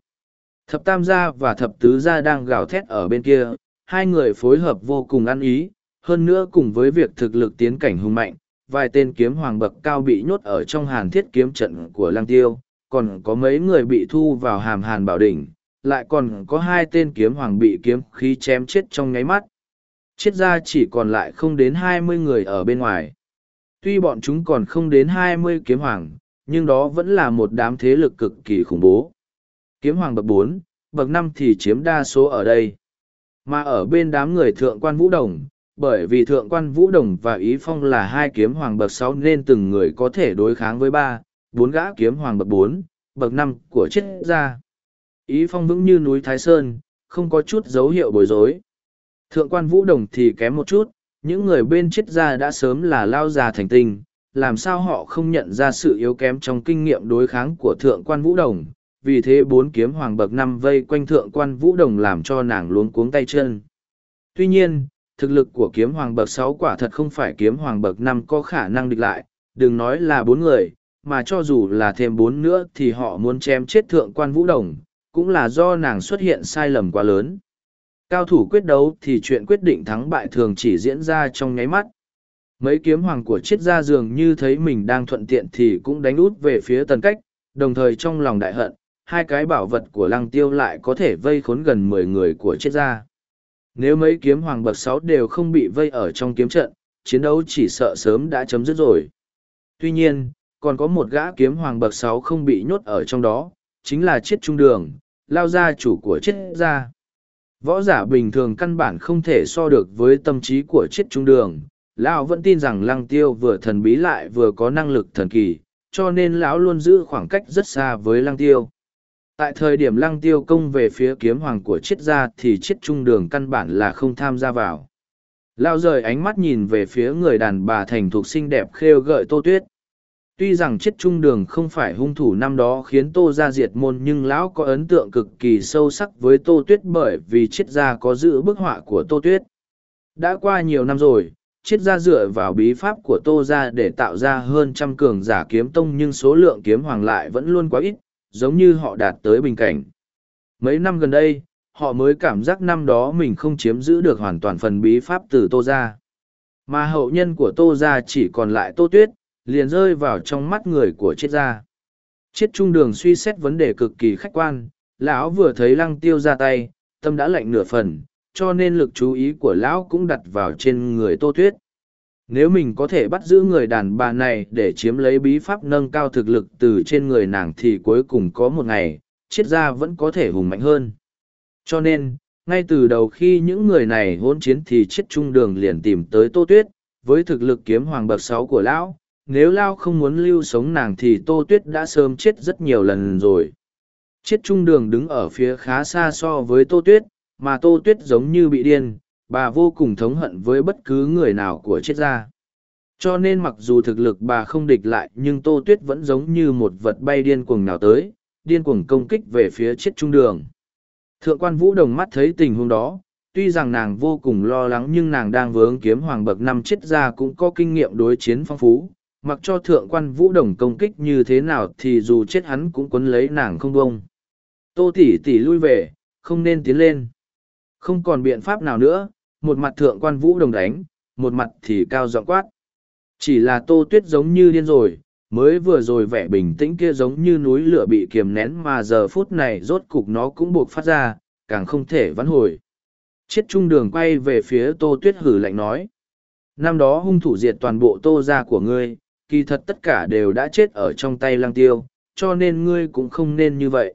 Thập tam gia và thập tứ gia đang gào thét ở bên kia, hai người phối hợp vô cùng ăn ý, hơn nữa cùng với việc thực lực tiến cảnh hùng mạnh, vài tên kiếm hoàng bậc cao bị nhốt ở trong hàn thiết kiếm trận của lăng tiêu, còn có mấy người bị thu vào hàm hàn bảo đỉnh, lại còn có hai tên kiếm hoàng bị kiếm khí chém chết trong nháy mắt. Chết ra chỉ còn lại không đến hai mươi người ở bên ngoài. Tuy bọn chúng còn không đến hai mươi kiếm hoàng, nhưng đó vẫn là một đám thế lực cực kỳ khủng bố. Kiếm hoàng bậc bốn, bậc năm thì chiếm đa số ở đây. Mà ở bên đám người thượng quan vũ đồng, bởi vì thượng quan vũ đồng và ý phong là hai kiếm hoàng bậc sáu nên từng người có thể đối kháng với ba, bốn gã kiếm hoàng bậc bốn, bậc năm của chết gia. Ý phong vững như núi Thái Sơn, không có chút dấu hiệu bối rối. Thượng quan vũ đồng thì kém một chút, những người bên chết gia đã sớm là lao già thành tinh, làm sao họ không nhận ra sự yếu kém trong kinh nghiệm đối kháng của thượng quan vũ đồng, vì thế bốn kiếm hoàng bậc năm vây quanh thượng quan vũ đồng làm cho nàng luống cuống tay chân. Tuy nhiên, thực lực của kiếm hoàng bậc sáu quả thật không phải kiếm hoàng bậc năm có khả năng địch lại, đừng nói là bốn người, mà cho dù là thêm bốn nữa thì họ muốn chém chết thượng quan vũ đồng, cũng là do nàng xuất hiện sai lầm quá lớn. Cao thủ quyết đấu thì chuyện quyết định thắng bại thường chỉ diễn ra trong nháy mắt. Mấy kiếm hoàng của triết gia dường như thấy mình đang thuận tiện thì cũng đánh út về phía tần cách, đồng thời trong lòng đại hận, hai cái bảo vật của lăng tiêu lại có thể vây khốn gần mười người của triết gia. Nếu mấy kiếm hoàng bậc sáu đều không bị vây ở trong kiếm trận, chiến đấu chỉ sợ sớm đã chấm dứt rồi. Tuy nhiên, còn có một gã kiếm hoàng bậc sáu không bị nhốt ở trong đó, chính là chiết trung đường, lao gia chủ của chiết gia. Võ giả bình thường căn bản không thể so được với tâm trí của chiết trung đường. Lão vẫn tin rằng lăng tiêu vừa thần bí lại vừa có năng lực thần kỳ, cho nên lão luôn giữ khoảng cách rất xa với lăng tiêu. Tại thời điểm lăng tiêu công về phía kiếm hoàng của chiết gia thì chiết trung đường căn bản là không tham gia vào. Lao rời ánh mắt nhìn về phía người đàn bà thành thục xinh đẹp khêu gợi tô tuyết. Tuy rằng chiết trung đường không phải hung thủ năm đó khiến tô ra diệt môn nhưng lão có ấn tượng cực kỳ sâu sắc với tô tuyết bởi vì chiết gia có giữ bức họa của tô tuyết. Đã qua nhiều năm rồi, chiết gia dựa vào bí pháp của tô ra để tạo ra hơn trăm cường giả kiếm tông nhưng số lượng kiếm hoàng lại vẫn luôn quá ít, giống như họ đạt tới bình cảnh. Mấy năm gần đây, họ mới cảm giác năm đó mình không chiếm giữ được hoàn toàn phần bí pháp từ tô ra. Mà hậu nhân của tô ra chỉ còn lại tô tuyết, liền rơi vào trong mắt người của triết gia. Triết trung đường suy xét vấn đề cực kỳ khách quan, lão vừa thấy lăng tiêu ra tay, tâm đã lạnh nửa phần, cho nên lực chú ý của lão cũng đặt vào trên người tô tuyết. Nếu mình có thể bắt giữ người đàn bà này để chiếm lấy bí pháp nâng cao thực lực từ trên người nàng thì cuối cùng có một ngày, triết gia vẫn có thể hùng mạnh hơn. Cho nên, ngay từ đầu khi những người này hỗn chiến thì triết trung đường liền tìm tới tô tuyết, với thực lực kiếm hoàng bậc sáu của lão, nếu lao không muốn lưu sống nàng thì tô tuyết đã sớm chết rất nhiều lần rồi chết trung đường đứng ở phía khá xa so với tô tuyết mà tô tuyết giống như bị điên bà vô cùng thống hận với bất cứ người nào của chết gia. Cho nên mặc dù thực lực bà không địch lại, nhưng tô tuyết vẫn giống như một vật bay điên cuồng nào tới, điên cuồng công kích về phía chết trung đường. Thượng quan vũ đồng mắt thấy tình huống đó, tuy rằng nàng vô cùng lo lắng nhưng nàng đang vướng kiếm hoàng bậc năm chết gia cũng có kinh nghiệm đối chiến phong phú. Mặc cho thượng quan vũ đồng công kích như thế nào thì dù chết hắn cũng quấn lấy nàng không bông tô tỉ tỉ lui về, không nên tiến lên không còn biện pháp nào nữa một mặt thượng quan vũ đồng đánh một mặt thì cao giọng quát. Chỉ là tô tuyết giống như điên rồi mới vừa rồi vẻ bình tĩnh kia giống như núi lửa bị kiềm nén mà giờ phút này rốt cục nó cũng buộc phát ra càng không thể vãn hồi. Chiết trung đường quay về phía tô tuyết hử lạnh nói. Năm đó hung thủ diệt toàn bộ tô gia của ngươi, kỳ thật tất cả đều đã chết ở trong tay lăng tiêu, cho nên ngươi cũng không nên như vậy.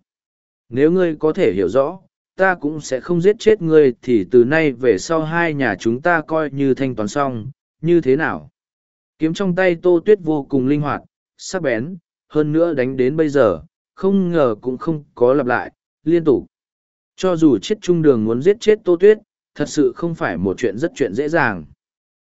Nếu ngươi có thể hiểu rõ, ta cũng sẽ không giết chết ngươi thì từ nay về sau hai nhà chúng ta coi như thanh toán xong, như thế nào? Kiếm trong tay tô tuyết vô cùng linh hoạt, sắc bén, hơn nữa đánh đến bây giờ, không ngờ cũng không có lặp lại, liên tục. Cho dù chết trung đường muốn giết chết tô tuyết, thật sự không phải một chuyện rất chuyện dễ dàng.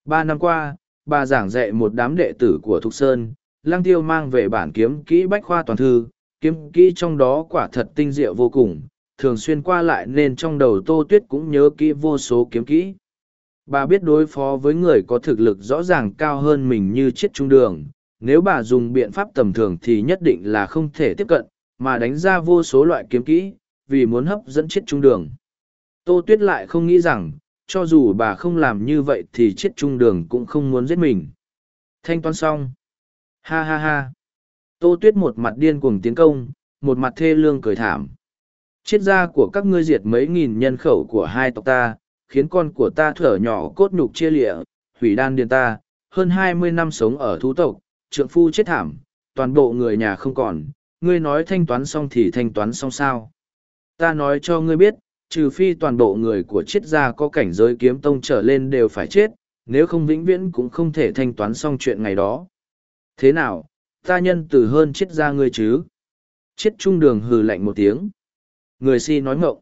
Ba năm qua, bà giảng dạy một đám đệ tử của Thục Sơn, lang Tiêu mang về bản kiếm kỹ bách khoa toàn thư, kiếm kỹ trong đó quả thật tinh diệu vô cùng, thường xuyên qua lại nên trong đầu Tô Tuyết cũng nhớ kỹ vô số kiếm kỹ. Bà biết đối phó với người có thực lực rõ ràng cao hơn mình như chết trung đường, nếu bà dùng biện pháp tầm thường thì nhất định là không thể tiếp cận, mà đánh ra vô số loại kiếm kỹ, vì muốn hấp dẫn chết trung đường. Tô Tuyết lại không nghĩ rằng, cho dù bà không làm như vậy thì chết trung đường cũng không muốn giết mình. Thanh toán xong. Ha ha ha. Tô Tuyết một mặt điên cuồng tiến công, một mặt thê lương cười thảm. Chết gia của các ngươi diệt mấy nghìn nhân khẩu của hai tộc ta, khiến con của ta thở nhỏ cốt nhục chia lịa, hủy đan điền ta, hơn hai mươi năm sống ở thú tộc, trượng phu chết thảm, toàn bộ người nhà không còn, ngươi nói thanh toán xong thì thanh toán xong sao. Ta nói cho ngươi biết, trừ phi toàn bộ người của triết gia có cảnh giới kiếm tông trở lên đều phải chết, nếu không vĩnh viễn cũng không thể thanh toán xong chuyện ngày đó. Thế nào, ta nhân từ hơn triết gia ngươi chứ? Triết trung đường hừ lạnh một tiếng. Người si nói ngộng.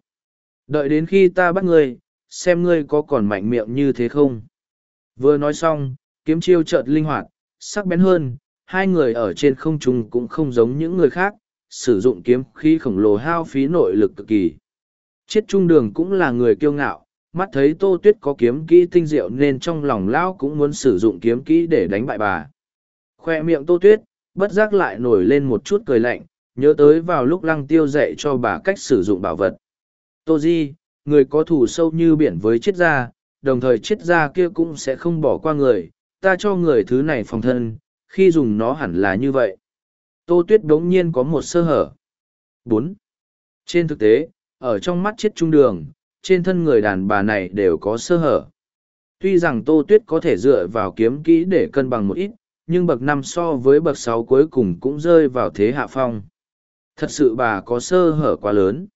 Đợi đến khi ta bắt ngươi, xem ngươi có còn mạnh miệng như thế không? Vừa nói xong, kiếm chiêu chợt linh hoạt, sắc bén hơn, hai người ở trên không trung cũng không giống những người khác, sử dụng kiếm khí khổng lồ hao phí nội lực cực kỳ. Chiết trung đường cũng là người kiêu ngạo, mắt thấy tô tuyết có kiếm kỹ tinh diệu nên trong lòng lão cũng muốn sử dụng kiếm kỹ để đánh bại bà. Khoe miệng tô tuyết, bất giác lại nổi lên một chút cười lạnh, nhớ tới vào lúc lăng tiêu dạy cho bà cách sử dụng bảo vật. Tô Di, người có thủ sâu như biển với chiết gia, đồng thời chiết gia kia cũng sẽ không bỏ qua người, ta cho người thứ này phòng thân, khi dùng nó hẳn là như vậy. Tô Tuyết đống nhiên có một sơ hở. bốn Trên thực tế, ở trong mắt chết trung đường, trên thân người đàn bà này đều có sơ hở. Tuy rằng Tô Tuyết có thể dựa vào kiếm kỹ để cân bằng một ít, nhưng bậc năm so với bậc sáu cuối cùng cũng rơi vào thế hạ phong. Thật sự bà có sơ hở quá lớn.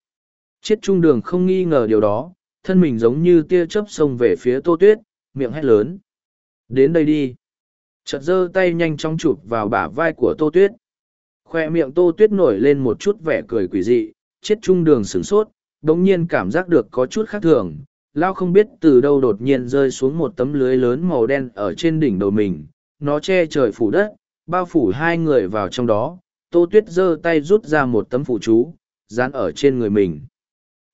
chiết trung đường không nghi ngờ điều đó, thân mình giống như tia chớp xông về phía Tô Tuyết, miệng hét lớn. Đến đây đi. Chợt giơ tay nhanh chóng chụp vào bả vai của Tô Tuyết. Khoe miệng Tô Tuyết nổi lên một chút vẻ cười quỷ dị, chiết trung đường sửng sốt, đống nhiên cảm giác được có chút khác thường. Lao không biết từ đâu đột nhiên rơi xuống một tấm lưới lớn màu đen ở trên đỉnh đầu mình. Nó che trời phủ đất, bao phủ hai người vào trong đó. Tô Tuyết giơ tay rút ra một tấm phủ chú, dán ở trên người mình.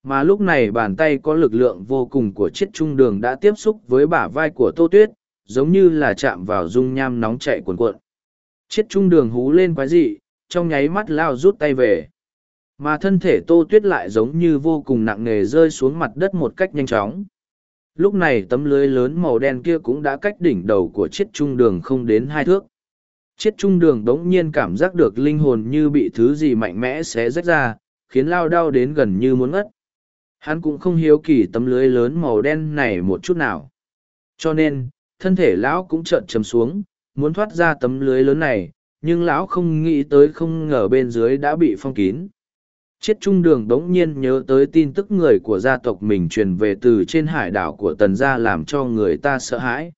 Mà lúc này bàn tay có lực lượng vô cùng của chiếc trung đường đã tiếp xúc với bả vai của Tô Tuyết, giống như là chạm vào dung nham nóng chạy cuồn cuộn. Chiếc trung đường hú lên quái dị, trong nháy mắt lao rút tay về. Mà thân thể tô tuyết lại giống như vô cùng nặng nề rơi xuống mặt đất một cách nhanh chóng. Lúc này tấm lưới lớn màu đen kia cũng đã cách đỉnh đầu của chiếc trung đường không đến hai thước. Chiết trung đường đống nhiên cảm giác được linh hồn như bị thứ gì mạnh mẽ xé rách ra, khiến lao đau đến gần như muốn ngất. Hắn cũng không hiếu kỳ tấm lưới lớn màu đen này một chút nào. Cho nên, thân thể lão cũng trợn chầm xuống, muốn thoát ra tấm lưới lớn này, nhưng lão không nghĩ tới không ngờ bên dưới đã bị phong kín Chiết trung đường đống nhiên nhớ tới tin tức người của gia tộc mình truyền về từ trên hải đảo của tần gia làm cho người ta sợ hãi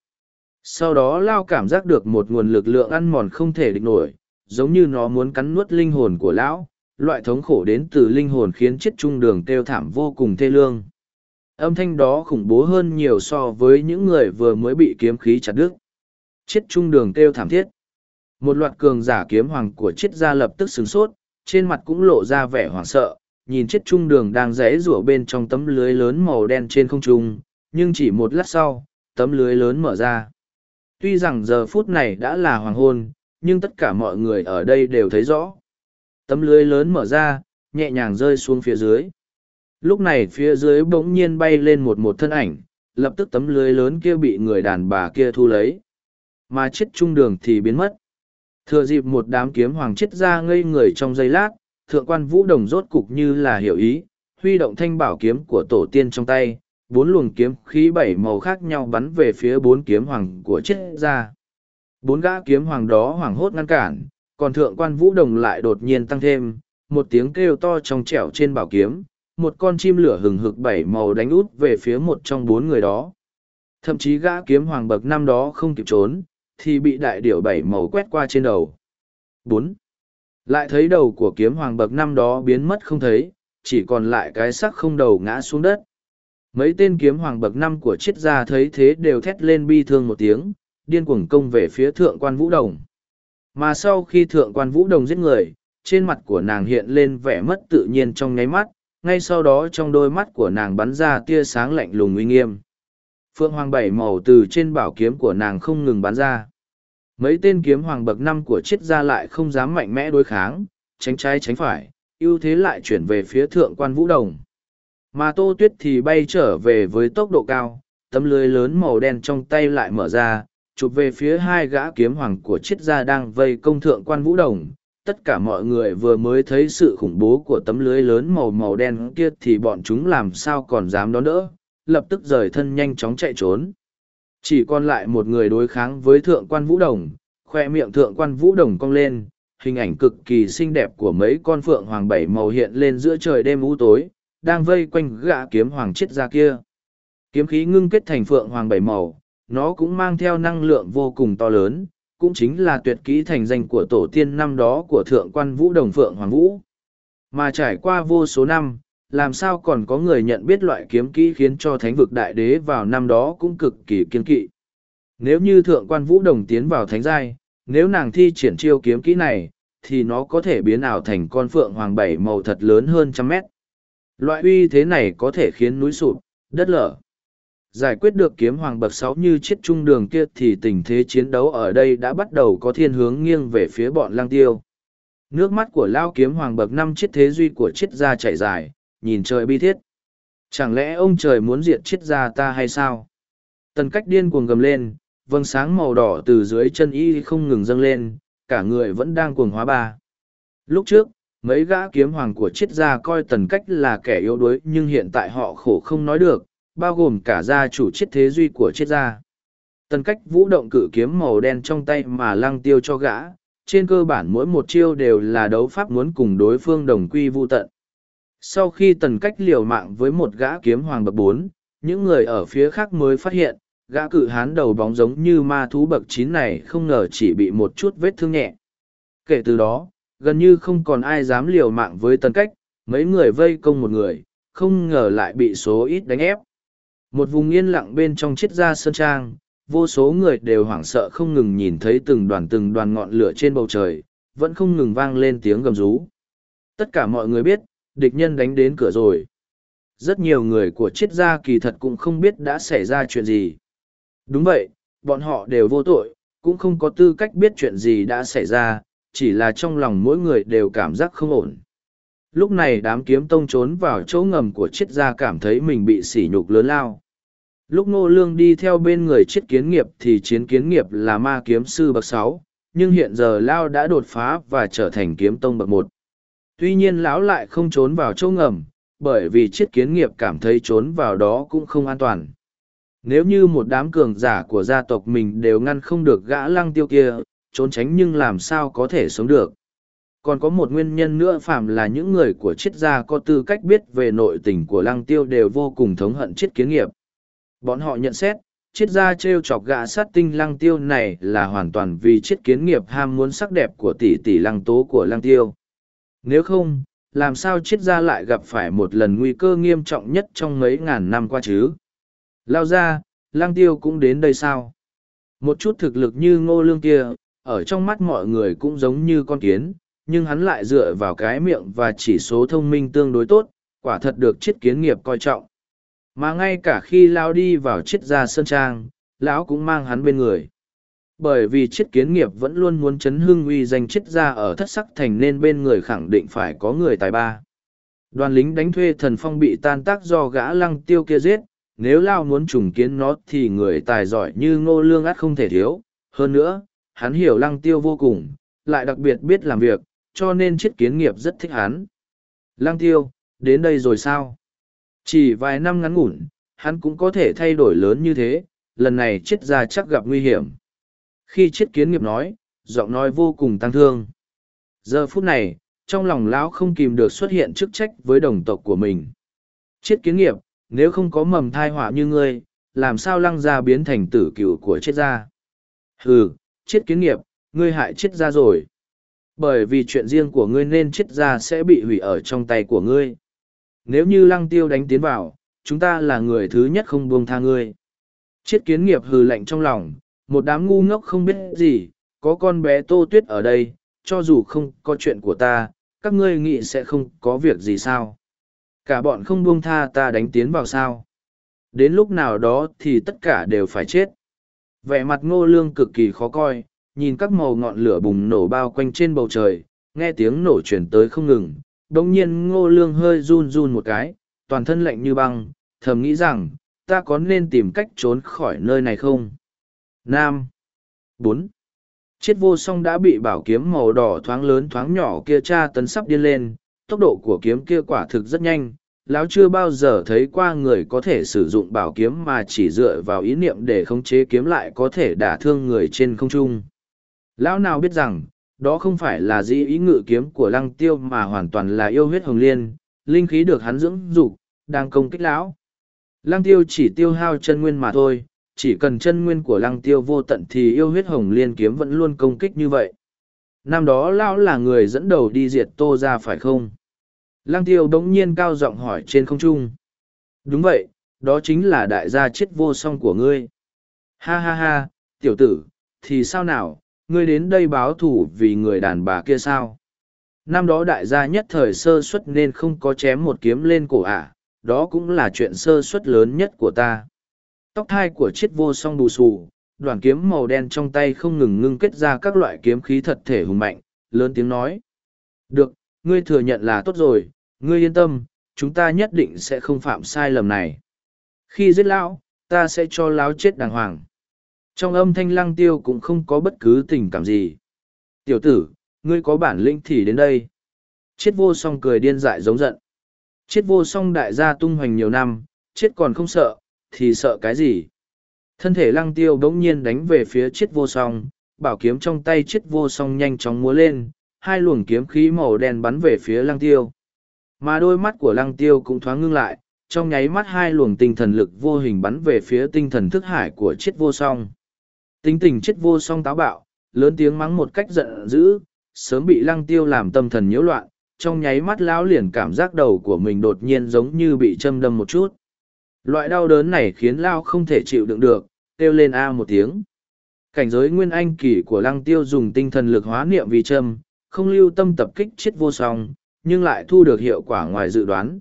sau đó lao cảm giác được một nguồn lực lượng ăn mòn không thể địch nổi, giống như nó muốn cắn nuốt linh hồn của lão, loại thống khổ đến từ linh hồn khiến chiếc trung đường kêu thảm vô cùng thê lương. Âm thanh đó khủng bố hơn nhiều so với những người vừa mới bị kiếm khí chặt đứt. Chiếc trung đường kêu thảm thiết. Một loạt cường giả kiếm hoàng của triết gia lập tức sửng sốt, trên mặt cũng lộ ra vẻ hoảng sợ, nhìn chiếc trung đường đang rẽ rủa bên trong tấm lưới lớn màu đen trên không trung, nhưng chỉ một lát sau, tấm lưới lớn mở ra tuy rằng giờ phút này đã là hoàng hôn nhưng tất cả mọi người ở đây đều thấy rõ. Tấm lưới lớn mở ra nhẹ nhàng rơi xuống phía dưới. Lúc này phía dưới bỗng nhiên bay lên một một thân ảnh lập tức tấm lưới lớn kia bị người đàn bà kia thu lấy. Mà chết trung đường thì biến mất. Thừa dịp một đám kiếm hoàng chết ra ngây người trong giây lát, thượng quan vũ đồng rốt cục như là hiểu ý, huy động thanh bảo kiếm của tổ tiên trong tay, bốn luồng kiếm khí bảy màu khác nhau bắn về phía bốn kiếm hoàng của chiết ra. Bốn gã kiếm hoàng đó hoảng hốt ngăn cản, còn thượng quan vũ đồng lại đột nhiên tăng thêm, một tiếng kêu to trong trẻo trên bảo kiếm, một con chim lửa hừng hực bảy màu đánh út về phía một trong bốn người đó. Thậm chí gã kiếm hoàng bậc năm đó không kịp trốn, thì bị đại điểu bảy màu quét qua trên đầu. bốn Lại thấy đầu của kiếm hoàng bậc năm đó biến mất không thấy, chỉ còn lại cái sắc không đầu ngã xuống đất. Mấy tên kiếm hoàng bậc năm của triết gia thấy thế đều thét lên bi thương một tiếng, điên cuồng công về phía thượng quan vũ đồng. Mà sau khi thượng quan vũ đồng giết người, trên mặt của nàng hiện lên vẻ mất tự nhiên trong nháy mắt, ngay sau đó trong đôi mắt của nàng bắn ra tia sáng lạnh lùng uy nghiêm. Phượng hoàng bảy màu từ trên bảo kiếm của nàng không ngừng bắn ra. Mấy tên kiếm hoàng bậc năm của triết gia lại không dám mạnh mẽ đối kháng, tránh trái tránh phải, ưu thế lại chuyển về phía thượng quan vũ đồng. Mà tô tuyết thì bay trở về với tốc độ cao, tấm lưới lớn màu đen trong tay lại mở ra, chụp về phía hai gã kiếm hoàng của triết gia đang vây công thượng quan vũ đồng. Tất cả mọi người vừa mới thấy sự khủng bố của tấm lưới lớn màu màu đen kia thì bọn chúng làm sao còn dám đón đỡ, lập tức rời thân nhanh chóng chạy trốn. Chỉ còn lại một người đối kháng với thượng quan vũ đồng, khoe miệng thượng quan vũ đồng cong lên, hình ảnh cực kỳ xinh đẹp của mấy con phượng hoàng bảy màu hiện lên giữa trời đêm u tối, đang vây quanh gã kiếm hoàng chết ra kia. Kiếm khí ngưng kết thành phượng hoàng bảy màu, nó cũng mang theo năng lượng vô cùng to lớn, cũng chính là tuyệt kỹ thành danh của tổ tiên năm đó của thượng quan vũ đồng phượng hoàng vũ. Mà trải qua vô số năm, làm sao còn có người nhận biết loại kiếm kỹ khiến cho thánh vực đại đế vào năm đó cũng cực kỳ kiên kỵ. Nếu như thượng quan vũ đồng tiến vào thánh giai, nếu nàng thi triển chiêu kiếm kỹ này, thì nó có thể biến ảo thành con phượng hoàng bảy màu thật lớn hơn trăm mét. Loại uy thế này có thể khiến núi sụp, đất lở. Giải quyết được kiếm hoàng bậc sáu như chiếc trung đường kia thì tình thế chiến đấu ở đây đã bắt đầu có thiên hướng nghiêng về phía bọn lang tiêu. Nước mắt của lao kiếm hoàng bậc năm chiết thế duy của chiết gia chảy dài, nhìn trời bi thiết. Chẳng lẽ ông trời muốn diệt chiết gia ta hay sao? Tần cách điên cuồng gầm lên, vầng sáng màu đỏ từ dưới chân y không ngừng dâng lên, cả người vẫn đang cuồng hóa ba. Lúc trước, mấy gã kiếm hoàng của triết gia coi tần cách là kẻ yếu đuối nhưng hiện tại họ khổ không nói được, bao gồm cả gia chủ triết thế duy của triết gia. Tần cách vũ động cự kiếm màu đen trong tay mà lăng tiêu cho gã, trên cơ bản mỗi một chiêu đều là đấu pháp muốn cùng đối phương đồng quy vu tận. Sau khi tần cách liều mạng với một gã kiếm hoàng bậc bốn, những người ở phía khác mới phát hiện, gã cự hán đầu bóng giống như ma thú bậc chín này không ngờ chỉ bị một chút vết thương nhẹ. Kể từ đó, gần như không còn ai dám liều mạng với tần cách, mấy người vây công một người, không ngờ lại bị số ít đánh ép. Một vùng yên lặng bên trong chiết gia sơn trang, vô số người đều hoảng sợ không ngừng nhìn thấy từng đoàn từng đoàn ngọn lửa trên bầu trời, vẫn không ngừng vang lên tiếng gầm rú. Tất cả mọi người biết, địch nhân đánh đến cửa rồi. Rất nhiều người của chiết gia kỳ thật cũng không biết đã xảy ra chuyện gì. Đúng vậy, bọn họ đều vô tội, cũng không có tư cách biết chuyện gì đã xảy ra, chỉ là trong lòng mỗi người đều cảm giác không ổn. Lúc này đám kiếm tông trốn vào chỗ ngầm của triết gia cảm thấy mình bị sỉ nhục lớn lao. Lúc Ngô Lương đi theo bên người triết kiến nghiệp thì chiến kiến nghiệp là ma kiếm sư bậc sáu, nhưng hiện giờ Lao đã đột phá và trở thành kiếm tông bậc một. Tuy nhiên lão lại không trốn vào chỗ ngầm, bởi vì triết kiến nghiệp cảm thấy trốn vào đó cũng không an toàn. Nếu như một đám cường giả của gia tộc mình đều ngăn không được gã lăng tiêu kia, trốn tránh nhưng làm sao có thể sống được. Còn có một nguyên nhân nữa phạm là những người của triết gia có tư cách biết về nội tình của lăng tiêu đều vô cùng thống hận triết kiến nghiệp. Bọn họ nhận xét, triết gia trêu chọc gạ sát tinh lăng tiêu này là hoàn toàn vì triết kiến nghiệp ham muốn sắc đẹp của tỷ tỷ lăng tố của lăng tiêu. Nếu không, làm sao triết gia lại gặp phải một lần nguy cơ nghiêm trọng nhất trong mấy ngàn năm qua chứ? Lao ra, lăng tiêu cũng đến đây sao? Một chút thực lực như ngô lương kia, ở trong mắt mọi người cũng giống như con kiến, nhưng hắn lại dựa vào cái miệng và chỉ số thông minh tương đối tốt, quả thật được chiết kiến nghiệp coi trọng. Mà ngay cả khi Lao đi vào chiết gia sơn trang, lão cũng mang hắn bên người. Bởi vì chiết kiến nghiệp vẫn luôn muốn chấn hưng uy danh chiết gia ở thất sắc thành nên bên người khẳng định phải có người tài ba. Đoàn lính đánh thuê thần phong bị tan tác do gã lăng tiêu kia giết, nếu lao muốn trùng kiến nó thì người tài giỏi như ngô lương át không thể thiếu hơn nữa hắn hiểu lăng tiêu vô cùng lại đặc biệt biết làm việc cho nên chiết kiến nghiệp rất thích hắn lăng tiêu đến đây rồi sao chỉ vài năm ngắn ngủn hắn cũng có thể thay đổi lớn như thế, lần này chết ra chắc gặp nguy hiểm. Khi chết kiến nghiệp nói, giọng nói vô cùng tăng thương. Giờ phút này, trong lòng lão không kìm được xuất hiện chức trách với đồng tộc của mình. Chết kiến nghiệp, nếu không có mầm thai họa như ngươi, làm sao lăng gia biến thành tử cựu của chết gia? Hừ, chết kiến nghiệp, ngươi hại chết ra rồi. Bởi vì chuyện riêng của ngươi nên chết ra sẽ bị hủy ở trong tay của ngươi. Nếu như lăng tiêu đánh tiến vào, chúng ta là người thứ nhất không buông tha ngươi. Chết kiến nghiệp hừ lạnh trong lòng, một đám ngu ngốc không biết gì, có con bé tô tuyết ở đây, cho dù không có chuyện của ta, các ngươi nghĩ sẽ không có việc gì sao. Cả bọn không buông tha ta đánh tiến vào sao. Đến lúc nào đó thì tất cả đều phải chết. Vẻ mặt ngô lương cực kỳ khó coi, nhìn các màu ngọn lửa bùng nổ bao quanh trên bầu trời, nghe tiếng nổ chuyển tới không ngừng. Đồng nhiên ngô lương hơi run run một cái, toàn thân lạnh như băng, thầm nghĩ rằng, ta có nên tìm cách trốn khỏi nơi này không? Nam. bốn Chiết vô song đã bị bảo kiếm màu đỏ thoáng lớn thoáng nhỏ kia tra tấn sắp điên lên, tốc độ của kiếm kia quả thực rất nhanh. Lão chưa bao giờ thấy qua người có thể sử dụng bảo kiếm mà chỉ dựa vào ý niệm để khống chế kiếm lại có thể đả thương người trên không trung. Lão nào biết rằng, đó không phải là di ý ngự kiếm của lăng tiêu mà hoàn toàn là yêu huyết hồng liên, linh khí được hắn dưỡng dục đang công kích lão. Lăng tiêu chỉ tiêu hao chân nguyên mà thôi, chỉ cần chân nguyên của lăng tiêu vô tận thì yêu huyết hồng liên kiếm vẫn luôn công kích như vậy. Năm đó lão là người dẫn đầu đi diệt tô ra phải không? Lăng tiêu đống nhiên cao giọng hỏi trên không trung. Đúng vậy, đó chính là đại gia chết vô song của ngươi. Ha ha ha, tiểu tử, thì sao nào, ngươi đến đây báo thủ vì người đàn bà kia sao? Năm đó đại gia nhất thời sơ suất nên không có chém một kiếm lên cổ ả, đó cũng là chuyện sơ suất lớn nhất của ta. Tóc thai của chiết vô song bù xù, đoàn kiếm màu đen trong tay không ngừng ngưng kết ra các loại kiếm khí thật thể hùng mạnh, lớn tiếng nói. Được, ngươi thừa nhận là tốt rồi, ngươi yên tâm, chúng ta nhất định sẽ không phạm sai lầm này. Khi giết lão, ta sẽ cho lão chết đàng hoàng. Trong âm thanh lăng tiêu cũng không có bất cứ tình cảm gì. Tiểu tử, ngươi có bản lĩnh thì đến đây. Chết vô song cười điên dại giống giận. Chết vô song đại gia tung hoành nhiều năm, chết còn không sợ, thì sợ cái gì? Thân thể lăng tiêu bỗng nhiên đánh về phía chết vô song, bảo kiếm trong tay chết vô song nhanh chóng múa lên, hai luồng kiếm khí màu đen bắn về phía lăng tiêu. Mà đôi mắt của lăng tiêu cũng thoáng ngưng lại, trong nháy mắt hai luồng tinh thần lực vô hình bắn về phía tinh thần thức hải của chết vô song. Tính tình chết vô song táo bạo, lớn tiếng mắng một cách giận dữ, sớm bị lăng tiêu làm tâm thần nhiễu loạn, trong nháy mắt lão liền cảm giác đầu của mình đột nhiên giống như bị châm đâm một chút. Loại đau đớn này khiến Lao không thể chịu đựng được, kêu lên A một tiếng. Cảnh giới nguyên anh kỳ của lăng tiêu dùng tinh thần lực hóa niệm vì châm, không lưu tâm tập kích chết vô song, nhưng lại thu được hiệu quả ngoài dự đoán.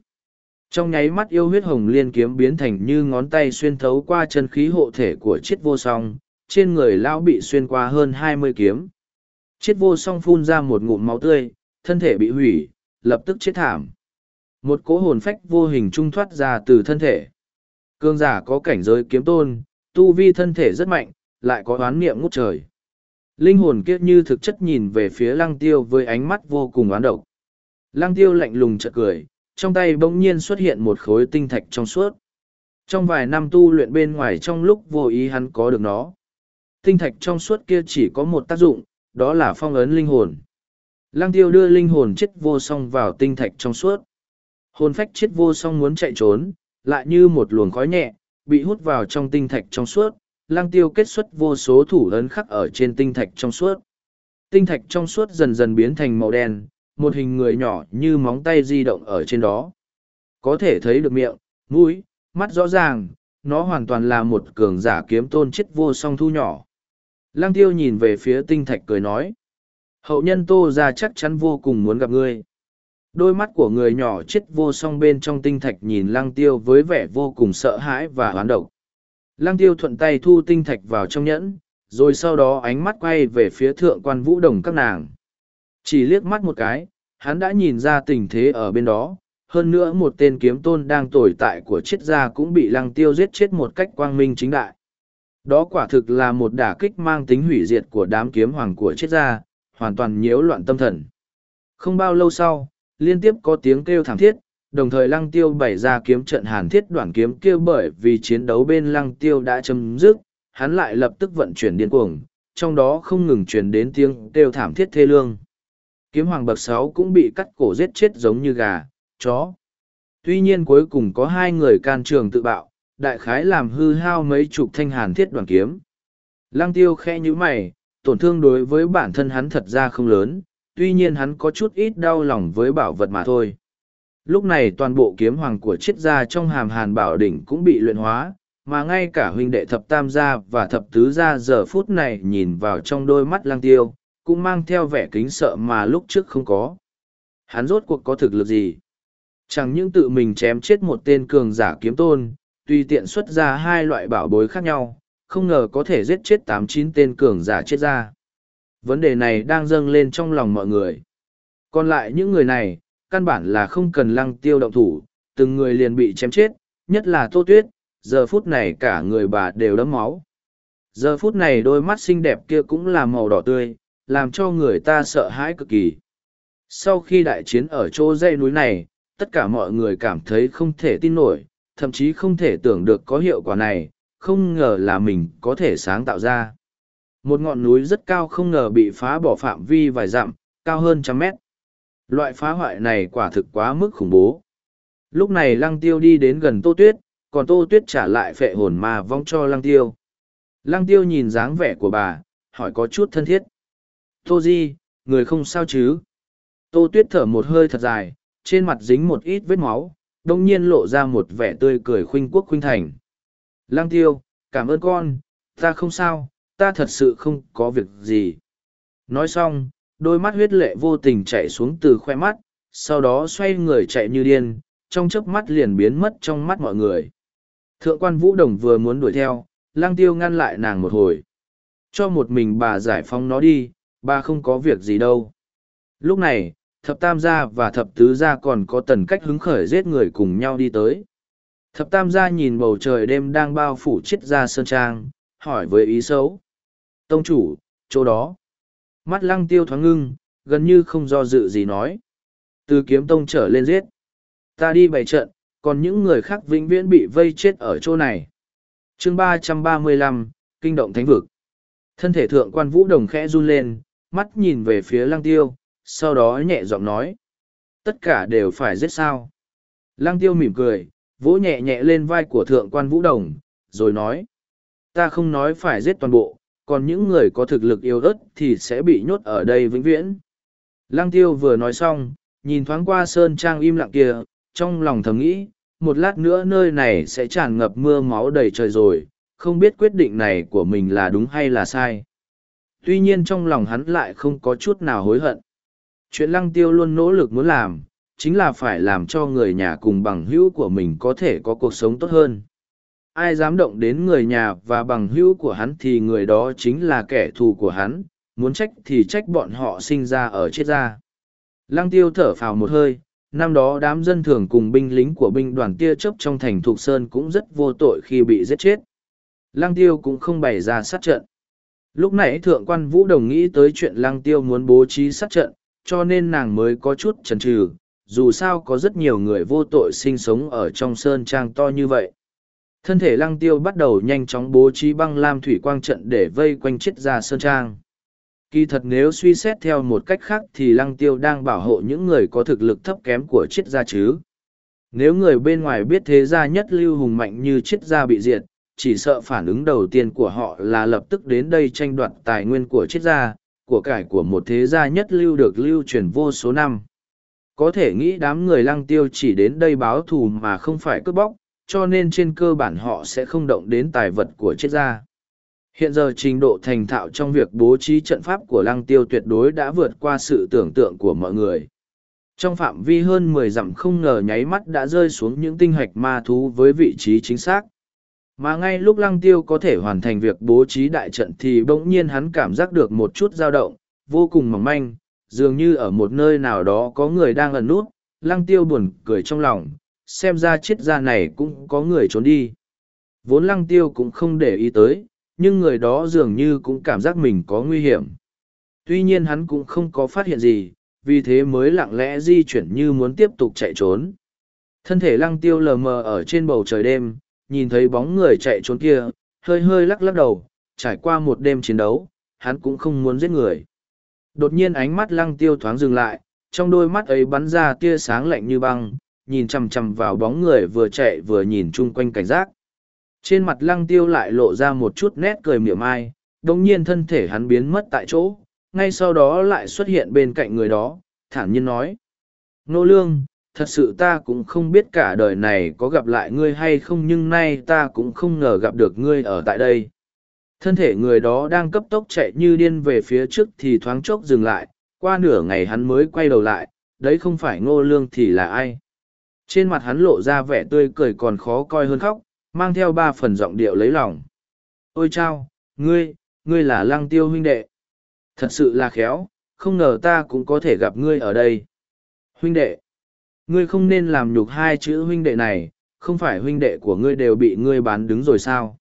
Trong nháy mắt yêu huyết hồng liên kiếm biến thành như ngón tay xuyên thấu qua chân khí hộ thể của chết vô song, trên người lão bị xuyên qua hơn hai mươi kiếm. Chết vô song phun ra một ngụm máu tươi, thân thể bị hủy, lập tức chết thảm. Một cỗ hồn phách vô hình trung thoát ra từ thân thể. Cương giả có cảnh giới kiếm tôn, tu vi thân thể rất mạnh, lại có oán niệm ngút trời. Linh hồn kia như thực chất nhìn về phía lăng tiêu với ánh mắt vô cùng oán độc. Lăng tiêu lạnh lùng chợt cười, trong tay bỗng nhiên xuất hiện một khối tinh thạch trong suốt. Trong vài năm tu luyện bên ngoài trong lúc vô ý hắn có được nó. Tinh thạch trong suốt kia chỉ có một tác dụng, đó là phong ấn linh hồn. Lăng tiêu đưa linh hồn chết vô song vào tinh thạch trong suốt. Hồn phách chết vô song muốn chạy trốn, lại như một luồng khói nhẹ, bị hút vào trong tinh thạch trong suốt, Lang tiêu kết xuất vô số thủ ấn khắc ở trên tinh thạch trong suốt. Tinh thạch trong suốt dần dần biến thành màu đen, một hình người nhỏ như móng tay di động ở trên đó. Có thể thấy được miệng, mũi, mắt rõ ràng, nó hoàn toàn là một cường giả kiếm tôn chết vô song thu nhỏ. Lăng tiêu nhìn về phía tinh thạch cười nói. Hậu nhân tô ra chắc chắn vô cùng muốn gặp ngươi. Đôi mắt của người nhỏ chết vô song bên trong tinh thạch nhìn lăng tiêu với vẻ vô cùng sợ hãi và hoán độc. Lăng tiêu thuận tay thu tinh thạch vào trong nhẫn, rồi sau đó ánh mắt quay về phía thượng quan vũ đồng các nàng. Chỉ liếc mắt một cái, hắn đã nhìn ra tình thế ở bên đó, hơn nữa một tên kiếm tôn đang tồi tại của triết gia cũng bị lăng tiêu giết chết một cách quang minh chính đại. Đó quả thực là một đả kích mang tính hủy diệt của đám kiếm hoàng của triết gia, hoàn toàn nhiễu loạn tâm thần. Không bao lâu sau, liên tiếp có tiếng kêu thảm thiết, đồng thời lăng tiêu bày ra kiếm trận hàn thiết đoạn kiếm kia bởi vì chiến đấu bên lăng tiêu đã chấm dứt, hắn lại lập tức vận chuyển điên cuồng, trong đó không ngừng truyền đến tiếng kêu thảm thiết thê lương. Kiếm hoàng bậc sáu cũng bị cắt cổ giết chết giống như gà, chó. Tuy nhiên cuối cùng có hai người can trường tự bạo, đại khái làm hư hao mấy chục thanh hàn thiết đoàn kiếm. Lăng tiêu khe như mày, tổn thương đối với bản thân hắn thật ra không lớn, tuy nhiên hắn có chút ít đau lòng với bảo vật mà thôi. Lúc này toàn bộ kiếm hoàng của triết gia trong hàm hàn bảo đỉnh cũng bị luyện hóa, mà ngay cả huynh đệ thập tam gia và thập tứ gia giờ phút này nhìn vào trong đôi mắt lang tiêu, cũng mang theo vẻ kính sợ mà lúc trước không có. Hắn rốt cuộc có thực lực gì? Chẳng những tự mình chém chết một tên cường giả kiếm tôn, tùy tiện xuất ra hai loại bảo bối khác nhau, không ngờ có thể giết chết tám chín tên cường giả chết ra. Vấn đề này đang dâng lên trong lòng mọi người. Còn lại những người này, căn bản là không cần lăng tiêu động thủ, từng người liền bị chém chết, nhất là Tô Tuyết, giờ phút này cả người bà đều đấm máu. Giờ phút này đôi mắt xinh đẹp kia cũng là màu đỏ tươi, làm cho người ta sợ hãi cực kỳ. Sau khi đại chiến ở chỗ dãy núi này, tất cả mọi người cảm thấy không thể tin nổi, thậm chí không thể tưởng được có hiệu quả này, không ngờ là mình có thể sáng tạo ra. Một ngọn núi rất cao không ngờ bị phá bỏ phạm vi vài dặm, cao hơn trăm mét. Loại phá hoại này quả thực quá mức khủng bố. Lúc này lăng tiêu đi đến gần tô tuyết, còn tô tuyết trả lại phệ hồn ma vong cho lăng tiêu. Lăng tiêu nhìn dáng vẻ của bà, hỏi có chút thân thiết. Tô Di, người không sao chứ? Tô Tuyết thở một hơi thật dài, trên mặt dính một ít vết máu, đông nhiên lộ ra một vẻ tươi cười khuynh quốc khuynh thành. Lăng tiêu, cảm ơn con, ta không sao, ta thật sự không có việc gì. Nói xong, đôi mắt huyết lệ vô tình chạy xuống từ khoe mắt, sau đó xoay người chạy như điên, trong chớp mắt liền biến mất trong mắt mọi người. Thượng quan Vũ Đồng vừa muốn đuổi theo, lang tiêu ngăn lại nàng một hồi. Cho một mình bà giải phóng nó đi, bà không có việc gì đâu. Lúc này, thập tam gia và thập tứ gia còn có tần cách hứng khởi giết người cùng nhau đi tới. Thập tam gia nhìn bầu trời đêm đang bao phủ chiết ra sơn trang, hỏi với ý xấu. Tông chủ, chỗ đó. Mắt lăng tiêu thoáng ngưng, gần như không do dự gì nói. Từ kiếm tông trở lên giết. Ta đi bày trận, còn những người khác vĩnh viễn bị vây chết ở chỗ này. chương ba trăm ba mươi lăm Kinh động thánh vực. Thân thể thượng quan vũ đồng khẽ run lên, mắt nhìn về phía lăng tiêu, sau đó nhẹ giọng nói. Tất cả đều phải giết sao. Lăng tiêu mỉm cười, vỗ nhẹ nhẹ lên vai của thượng quan vũ đồng, rồi nói. Ta không nói phải giết toàn bộ, còn những người có thực lực yếu ớt thì sẽ bị nhốt ở đây vĩnh viễn. Lăng tiêu vừa nói xong, nhìn thoáng qua sơn trang im lặng kia, trong lòng thầm nghĩ, một lát nữa nơi này sẽ tràn ngập mưa máu đầy trời rồi, không biết quyết định này của mình là đúng hay là sai tuy nhiên trong lòng hắn lại không có chút nào hối hận. Chuyện lăng tiêu luôn nỗ lực muốn làm, chính là phải làm cho người nhà cùng bằng hữu của mình có thể có cuộc sống tốt hơn. Ai dám động đến người nhà và bằng hữu của hắn thì người đó chính là kẻ thù của hắn, muốn trách thì trách bọn họ sinh ra ở chết ra. Lăng tiêu thở phào một hơi, năm đó đám dân thường cùng binh lính của binh đoàn tia chớp trong thành Thục Sơn cũng rất vô tội khi bị giết chết. Lăng tiêu cũng không bày ra sát trận. Lúc nãy thượng quan vũ đồng nghĩ tới chuyện lăng tiêu muốn bố trí sát trận, cho nên nàng mới có chút chần chừ. dù sao có rất nhiều người vô tội sinh sống ở trong sơn trang to như vậy. Thân thể lăng tiêu bắt đầu nhanh chóng bố trí băng lam thủy quang trận để vây quanh chết ra sơn trang. Kỳ thật nếu suy xét theo một cách khác thì lăng tiêu đang bảo hộ những người có thực lực thấp kém của chết gia chứ. Nếu người bên ngoài biết thế gia nhất lưu hùng mạnh như chết gia bị diệt, chỉ sợ phản ứng đầu tiên của họ là lập tức đến đây tranh đoạt tài nguyên của triết gia, của cải của một thế gia nhất lưu được lưu truyền vô số năm. Có thể nghĩ đám người lăng tiêu chỉ đến đây báo thù mà không phải cướp bóc, cho nên trên cơ bản họ sẽ không động đến tài vật của triết gia. Hiện giờ trình độ thành thạo trong việc bố trí trận pháp của lăng tiêu tuyệt đối đã vượt qua sự tưởng tượng của mọi người. Trong phạm vi hơn mười dặm không ngờ nháy mắt đã rơi xuống những tinh hạch ma thú với vị trí chính xác. Mà ngay lúc lăng tiêu có thể hoàn thành việc bố trí đại trận thì bỗng nhiên hắn cảm giác được một chút dao động, vô cùng mỏng manh, dường như ở một nơi nào đó có người đang ẩn nút, lăng tiêu buồn cười trong lòng, xem ra chiết ra này cũng có người trốn đi. Vốn lăng tiêu cũng không để ý tới, nhưng người đó dường như cũng cảm giác mình có nguy hiểm. Tuy nhiên hắn cũng không có phát hiện gì, vì thế mới lặng lẽ di chuyển như muốn tiếp tục chạy trốn. Thân thể lăng tiêu lờ mờ ở trên bầu trời đêm, nhìn thấy bóng người chạy trốn kia, hơi hơi lắc lắc đầu, trải qua một đêm chiến đấu, hắn cũng không muốn giết người. Đột nhiên ánh mắt lăng tiêu thoáng dừng lại, trong đôi mắt ấy bắn ra tia sáng lạnh như băng, nhìn chằm chằm vào bóng người vừa chạy vừa nhìn chung quanh cảnh giác. Trên mặt lăng tiêu lại lộ ra một chút nét cười mỉa mai, đồng nhiên thân thể hắn biến mất tại chỗ, ngay sau đó lại xuất hiện bên cạnh người đó, thản nhiên nói. Nô lương, thật sự ta cũng không biết cả đời này có gặp lại ngươi hay không nhưng nay ta cũng không ngờ gặp được ngươi ở tại đây. Thân thể người đó đang cấp tốc chạy như điên về phía trước thì thoáng chốc dừng lại, qua nửa ngày hắn mới quay đầu lại, đấy không phải ngô lương thì là ai. Trên mặt hắn lộ ra vẻ tươi cười còn khó coi hơn khóc, mang theo ba phần giọng điệu lấy lòng. Ôi chao, ngươi, ngươi là lăng tiêu huynh đệ. Thật sự là khéo, không ngờ ta cũng có thể gặp ngươi ở đây. Huynh đệ, ngươi không nên làm nhục hai chữ huynh đệ này, không phải huynh đệ của ngươi đều bị ngươi bán đứng rồi sao?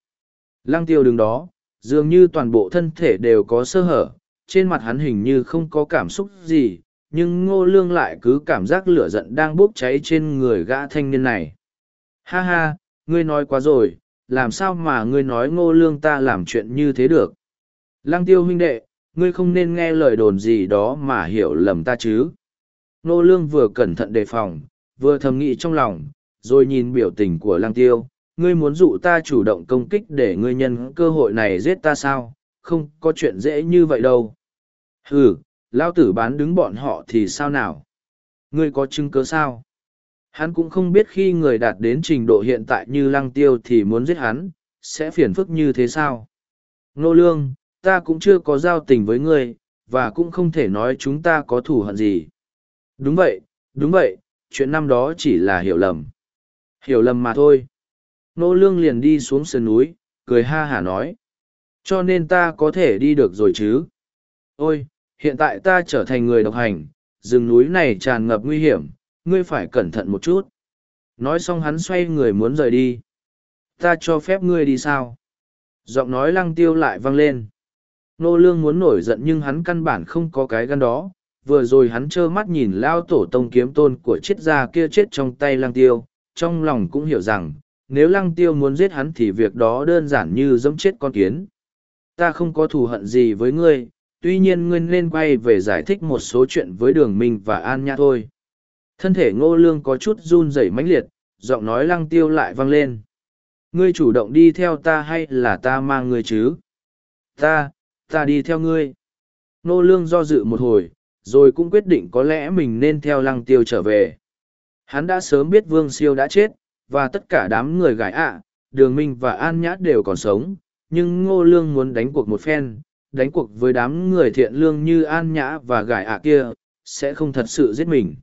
Lăng tiêu đứng đó, dường như toàn bộ thân thể đều có sơ hở, trên mặt hắn hình như không có cảm xúc gì, nhưng ngô lương lại cứ cảm giác lửa giận đang bốc cháy trên người gã thanh niên này. Ha ha, ngươi nói quá rồi, làm sao mà ngươi nói ngô lương ta làm chuyện như thế được? Lăng tiêu huynh đệ, ngươi không nên nghe lời đồn gì đó mà hiểu lầm ta chứ. Ngô lương vừa cẩn thận đề phòng, vừa thầm nghĩ trong lòng, rồi nhìn biểu tình của lăng tiêu, ngươi muốn dụ ta chủ động công kích để ngươi nhân cơ hội này giết ta sao, không có chuyện dễ như vậy đâu. Ừ, lao tử bán đứng bọn họ thì sao nào? Ngươi có chứng cớ sao? Hắn cũng không biết khi người đạt đến trình độ hiện tại như lăng tiêu thì muốn giết hắn, sẽ phiền phức như thế sao? Nô lương, ta cũng chưa có giao tình với ngươi, và cũng không thể nói chúng ta có thù hận gì. Đúng vậy, đúng vậy, chuyện năm đó chỉ là hiểu lầm. Hiểu lầm mà thôi. Nô lương liền đi xuống sườn núi, cười ha hả nói. Cho nên ta có thể đi được rồi chứ. Ôi, hiện tại ta trở thành người độc hành, rừng núi này tràn ngập nguy hiểm, ngươi phải cẩn thận một chút. Nói xong hắn xoay người muốn rời đi. Ta cho phép ngươi đi sao? Giọng nói lăng tiêu lại vang lên. Nô lương muốn nổi giận nhưng hắn căn bản không có cái gan đó. Vừa rồi hắn trơ mắt nhìn lao tổ tông kiếm tôn của chết gia kia chết trong tay lăng tiêu, trong lòng cũng hiểu rằng, nếu lăng tiêu muốn giết hắn thì việc đó đơn giản như dẫm chết con kiến. Ta không có thù hận gì với ngươi, tuy nhiên ngươi nên quay về giải thích một số chuyện với đường minh và an nhã thôi. Thân thể ngô lương có chút run rẩy mãnh liệt, giọng nói lăng tiêu lại vang lên. Ngươi chủ động đi theo ta hay là ta mang ngươi chứ? Ta ta đi theo ngươi. Ngô lương do dự một hồi, rồi cũng quyết định có lẽ mình nên theo lăng tiêu trở về. Hắn đã sớm biết vương siêu đã chết, và tất cả đám người gái ạ, đường minh và an nhã đều còn sống, nhưng ngô lương muốn đánh cuộc một phen đánh cuộc với đám người thiện lương như an nhã và gải ạ kia, sẽ không thật sự giết mình.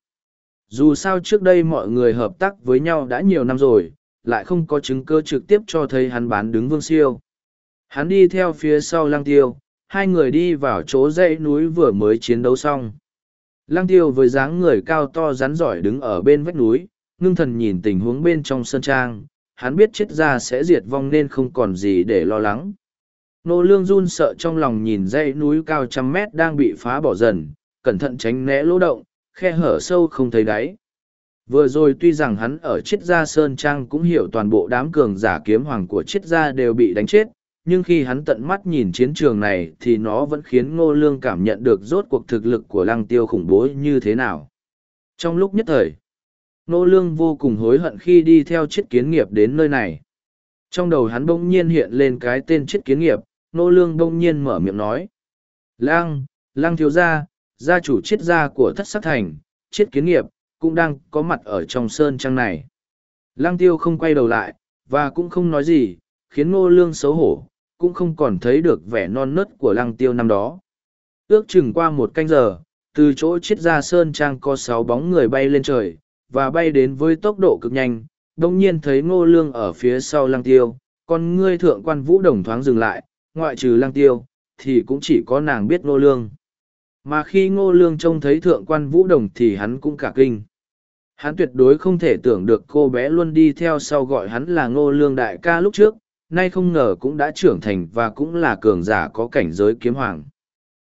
Dù sao trước đây mọi người hợp tác với nhau đã nhiều năm rồi, lại không có chứng cơ trực tiếp cho thấy hắn bán đứng vương siêu. Hắn đi theo phía sau Lang tiêu, hai người đi vào chỗ dãy núi vừa mới chiến đấu xong. Lang tiêu với dáng người cao to rắn giỏi đứng ở bên vách núi, ngưng thần nhìn tình huống bên trong sân trang. Hắn biết chết ra sẽ diệt vong nên không còn gì để lo lắng nô lương run sợ trong lòng nhìn dãy núi cao trăm mét đang bị phá bỏ dần, cẩn thận tránh né lỗ động, khe hở sâu không thấy đáy. Vừa rồi tuy rằng hắn ở chiết gia sơn trang cũng hiểu toàn bộ đám cường giả kiếm hoàng của chiết gia đều bị đánh chết, nhưng khi hắn tận mắt nhìn chiến trường này thì nó vẫn khiến ngô lương cảm nhận được rốt cuộc thực lực của lăng tiêu khủng bố như thế nào. Trong lúc nhất thời, ngô lương vô cùng hối hận khi đi theo chiết kiến nghiệp đến nơi này. Trong đầu hắn bỗng nhiên hiện lên cái tên chiết kiến nghiệp Nô lương đông nhiên mở miệng nói lang lang thiếu gia gia chủ chiết gia của thất sắc thành, chiết kiến nghiệp, cũng đang có mặt ở trong sơn trang này. Lăng tiêu không quay đầu lại, và cũng không nói gì, khiến ngô lương xấu hổ, cũng không còn thấy được vẻ non nớt của lăng tiêu năm đó. Ước chừng qua một canh giờ, từ chỗ chiết gia sơn trang có sáu bóng người bay lên trời, và bay đến với tốc độ cực nhanh, đồng nhiên thấy ngô lương ở phía sau lăng tiêu, còn ngươi thượng quan vũ đồng thoáng dừng lại, ngoại trừ lăng tiêu, thì cũng chỉ có nàng biết ngô lương. Mà khi ngô lương trông thấy thượng quan vũ đồng thì hắn cũng cả kinh. Hắn tuyệt đối không thể tưởng được cô bé luôn đi theo sau gọi hắn là ngô lương đại ca lúc trước, nay không ngờ cũng đã trưởng thành và cũng là cường giả có cảnh giới kiếm hoàng.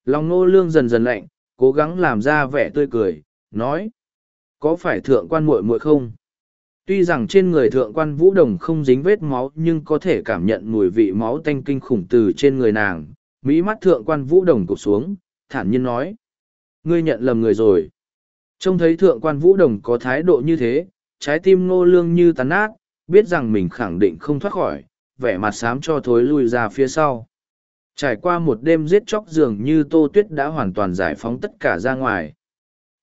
Lòng ngô lương dần dần lạnh, cố gắng làm ra vẻ tươi cười, nói. Có phải thượng quan muội muội không? Tuy rằng trên người thượng quan vũ đồng không dính vết máu nhưng có thể cảm nhận mùi vị máu tanh kinh khủng từ trên người nàng. Mỹ mắt thượng quan vũ đồng cụp xuống, thản nhiên nói. Ngươi nhận lầm người rồi. Trông thấy thượng quan vũ đồng có thái độ như thế, trái tim ngô lương như tàn nát, biết rằng mình khẳng định không thoát khỏi, vẻ mặt xám cho thối lui ra phía sau. Trải qua một đêm giết chóc dường như tô tuyết đã hoàn toàn giải phóng tất cả ra ngoài.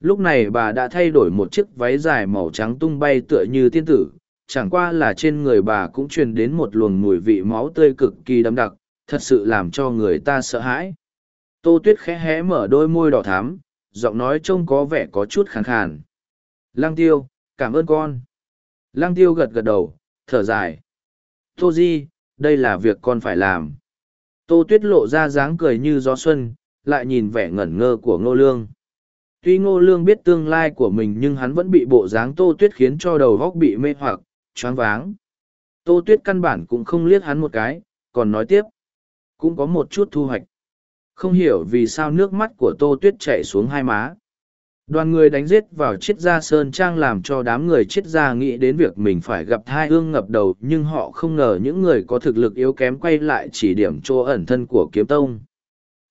Lúc này bà đã thay đổi một chiếc váy dài màu trắng tung bay tựa như tiên tử, chẳng qua là trên người bà cũng truyền đến một luồng mùi vị máu tươi cực kỳ đậm đặc, thật sự làm cho người ta sợ hãi. Tô tuyết khẽ hé mở đôi môi đỏ thắm, giọng nói trông có vẻ có chút khàn khàn. Lăng tiêu, cảm ơn con. Lăng tiêu gật gật đầu, thở dài. Tô Di, đây là việc con phải làm. Tô Tuyết lộ ra dáng cười như gió xuân, lại nhìn vẻ ngẩn ngơ của Ngô Lương. Tuy Ngô Lương biết tương lai của mình nhưng hắn vẫn bị bộ dáng Tô Tuyết khiến cho đầu góc bị mê hoặc, choáng váng. Tô Tuyết căn bản cũng không liếc hắn một cái, còn nói tiếp. Cũng có một chút thu hoạch. Không hiểu vì sao nước mắt của Tô Tuyết chảy xuống hai má. Đoàn người đánh giết vào chiết gia Sơn Trang làm cho đám người chiết gia nghĩ đến việc mình phải gặp hai ương ngập đầu nhưng họ không ngờ những người có thực lực yếu kém quay lại chỉ điểm chỗ ẩn thân của kiếm tông.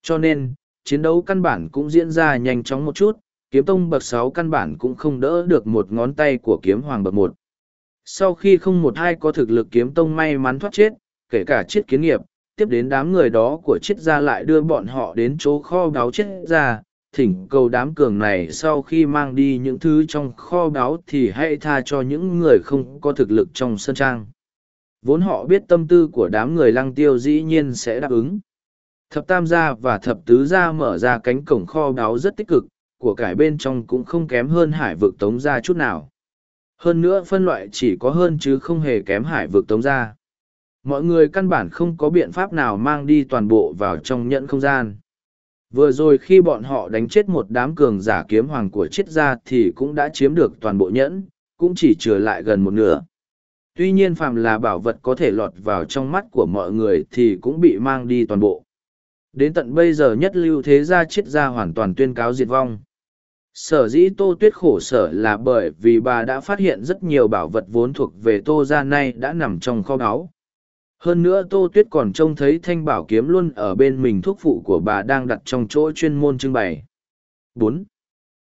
Cho nên, chiến đấu căn bản cũng diễn ra nhanh chóng một chút, kiếm tông bậc sáu căn bản cũng không đỡ được một ngón tay của kiếm hoàng bậc một. Sau khi không một ai có thực lực kiếm tông may mắn thoát chết, kể cả chiết kiến nghiệp, tiếp đến đám người đó của chiết gia lại đưa bọn họ đến chỗ kho báo chiết gia thỉnh cầu đám cường này sau khi mang đi những thứ trong kho báo thì hãy tha cho những người không có thực lực trong sân trang vốn họ biết tâm tư của đám người lăng tiêu dĩ nhiên sẽ đáp ứng thập tam gia và thập tứ gia mở ra cánh cổng kho báu rất tích cực của cải bên trong cũng không kém hơn hải vực tống gia chút nào hơn nữa phân loại chỉ có hơn chứ không hề kém hải vực tống gia mọi người căn bản không có biện pháp nào mang đi toàn bộ vào trong nhẫn không gian Vừa rồi khi bọn họ đánh chết một đám cường giả kiếm hoàng của triết gia thì cũng đã chiếm được toàn bộ nhẫn, cũng chỉ trừ lại gần một nửa. Tuy nhiên phàm là bảo vật có thể lọt vào trong mắt của mọi người thì cũng bị mang đi toàn bộ. Đến tận bây giờ nhất lưu thế gia triết gia hoàn toàn tuyên cáo diệt vong. Sở dĩ Tô Tuyết khổ sở là bởi vì bà đã phát hiện rất nhiều bảo vật vốn thuộc về Tô gia nay đã nằm trong kho báu. Hơn nữa Tô Tuyết còn trông thấy thanh bảo kiếm luôn ở bên mình thuốc phụ của bà đang đặt trong chỗ chuyên môn trưng bày. bốn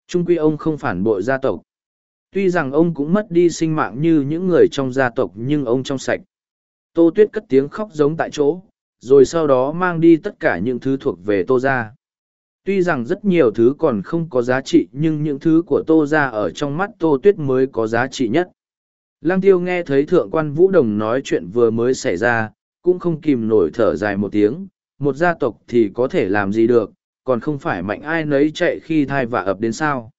Trung quy ông không phản bội gia tộc. Tuy rằng ông cũng mất đi sinh mạng như những người trong gia tộc nhưng ông trong sạch. Tô Tuyết cất tiếng khóc giống tại chỗ, rồi sau đó mang đi tất cả những thứ thuộc về Tô ra Tuy rằng rất nhiều thứ còn không có giá trị nhưng những thứ của Tô ra ở trong mắt Tô Tuyết mới có giá trị nhất. Lăng tiêu nghe thấy thượng quan vũ đồng nói chuyện vừa mới xảy ra, cũng không kìm nổi thở dài một tiếng, một gia tộc thì có thể làm gì được, còn không phải mạnh ai nấy chạy khi thai vạ ập đến sao.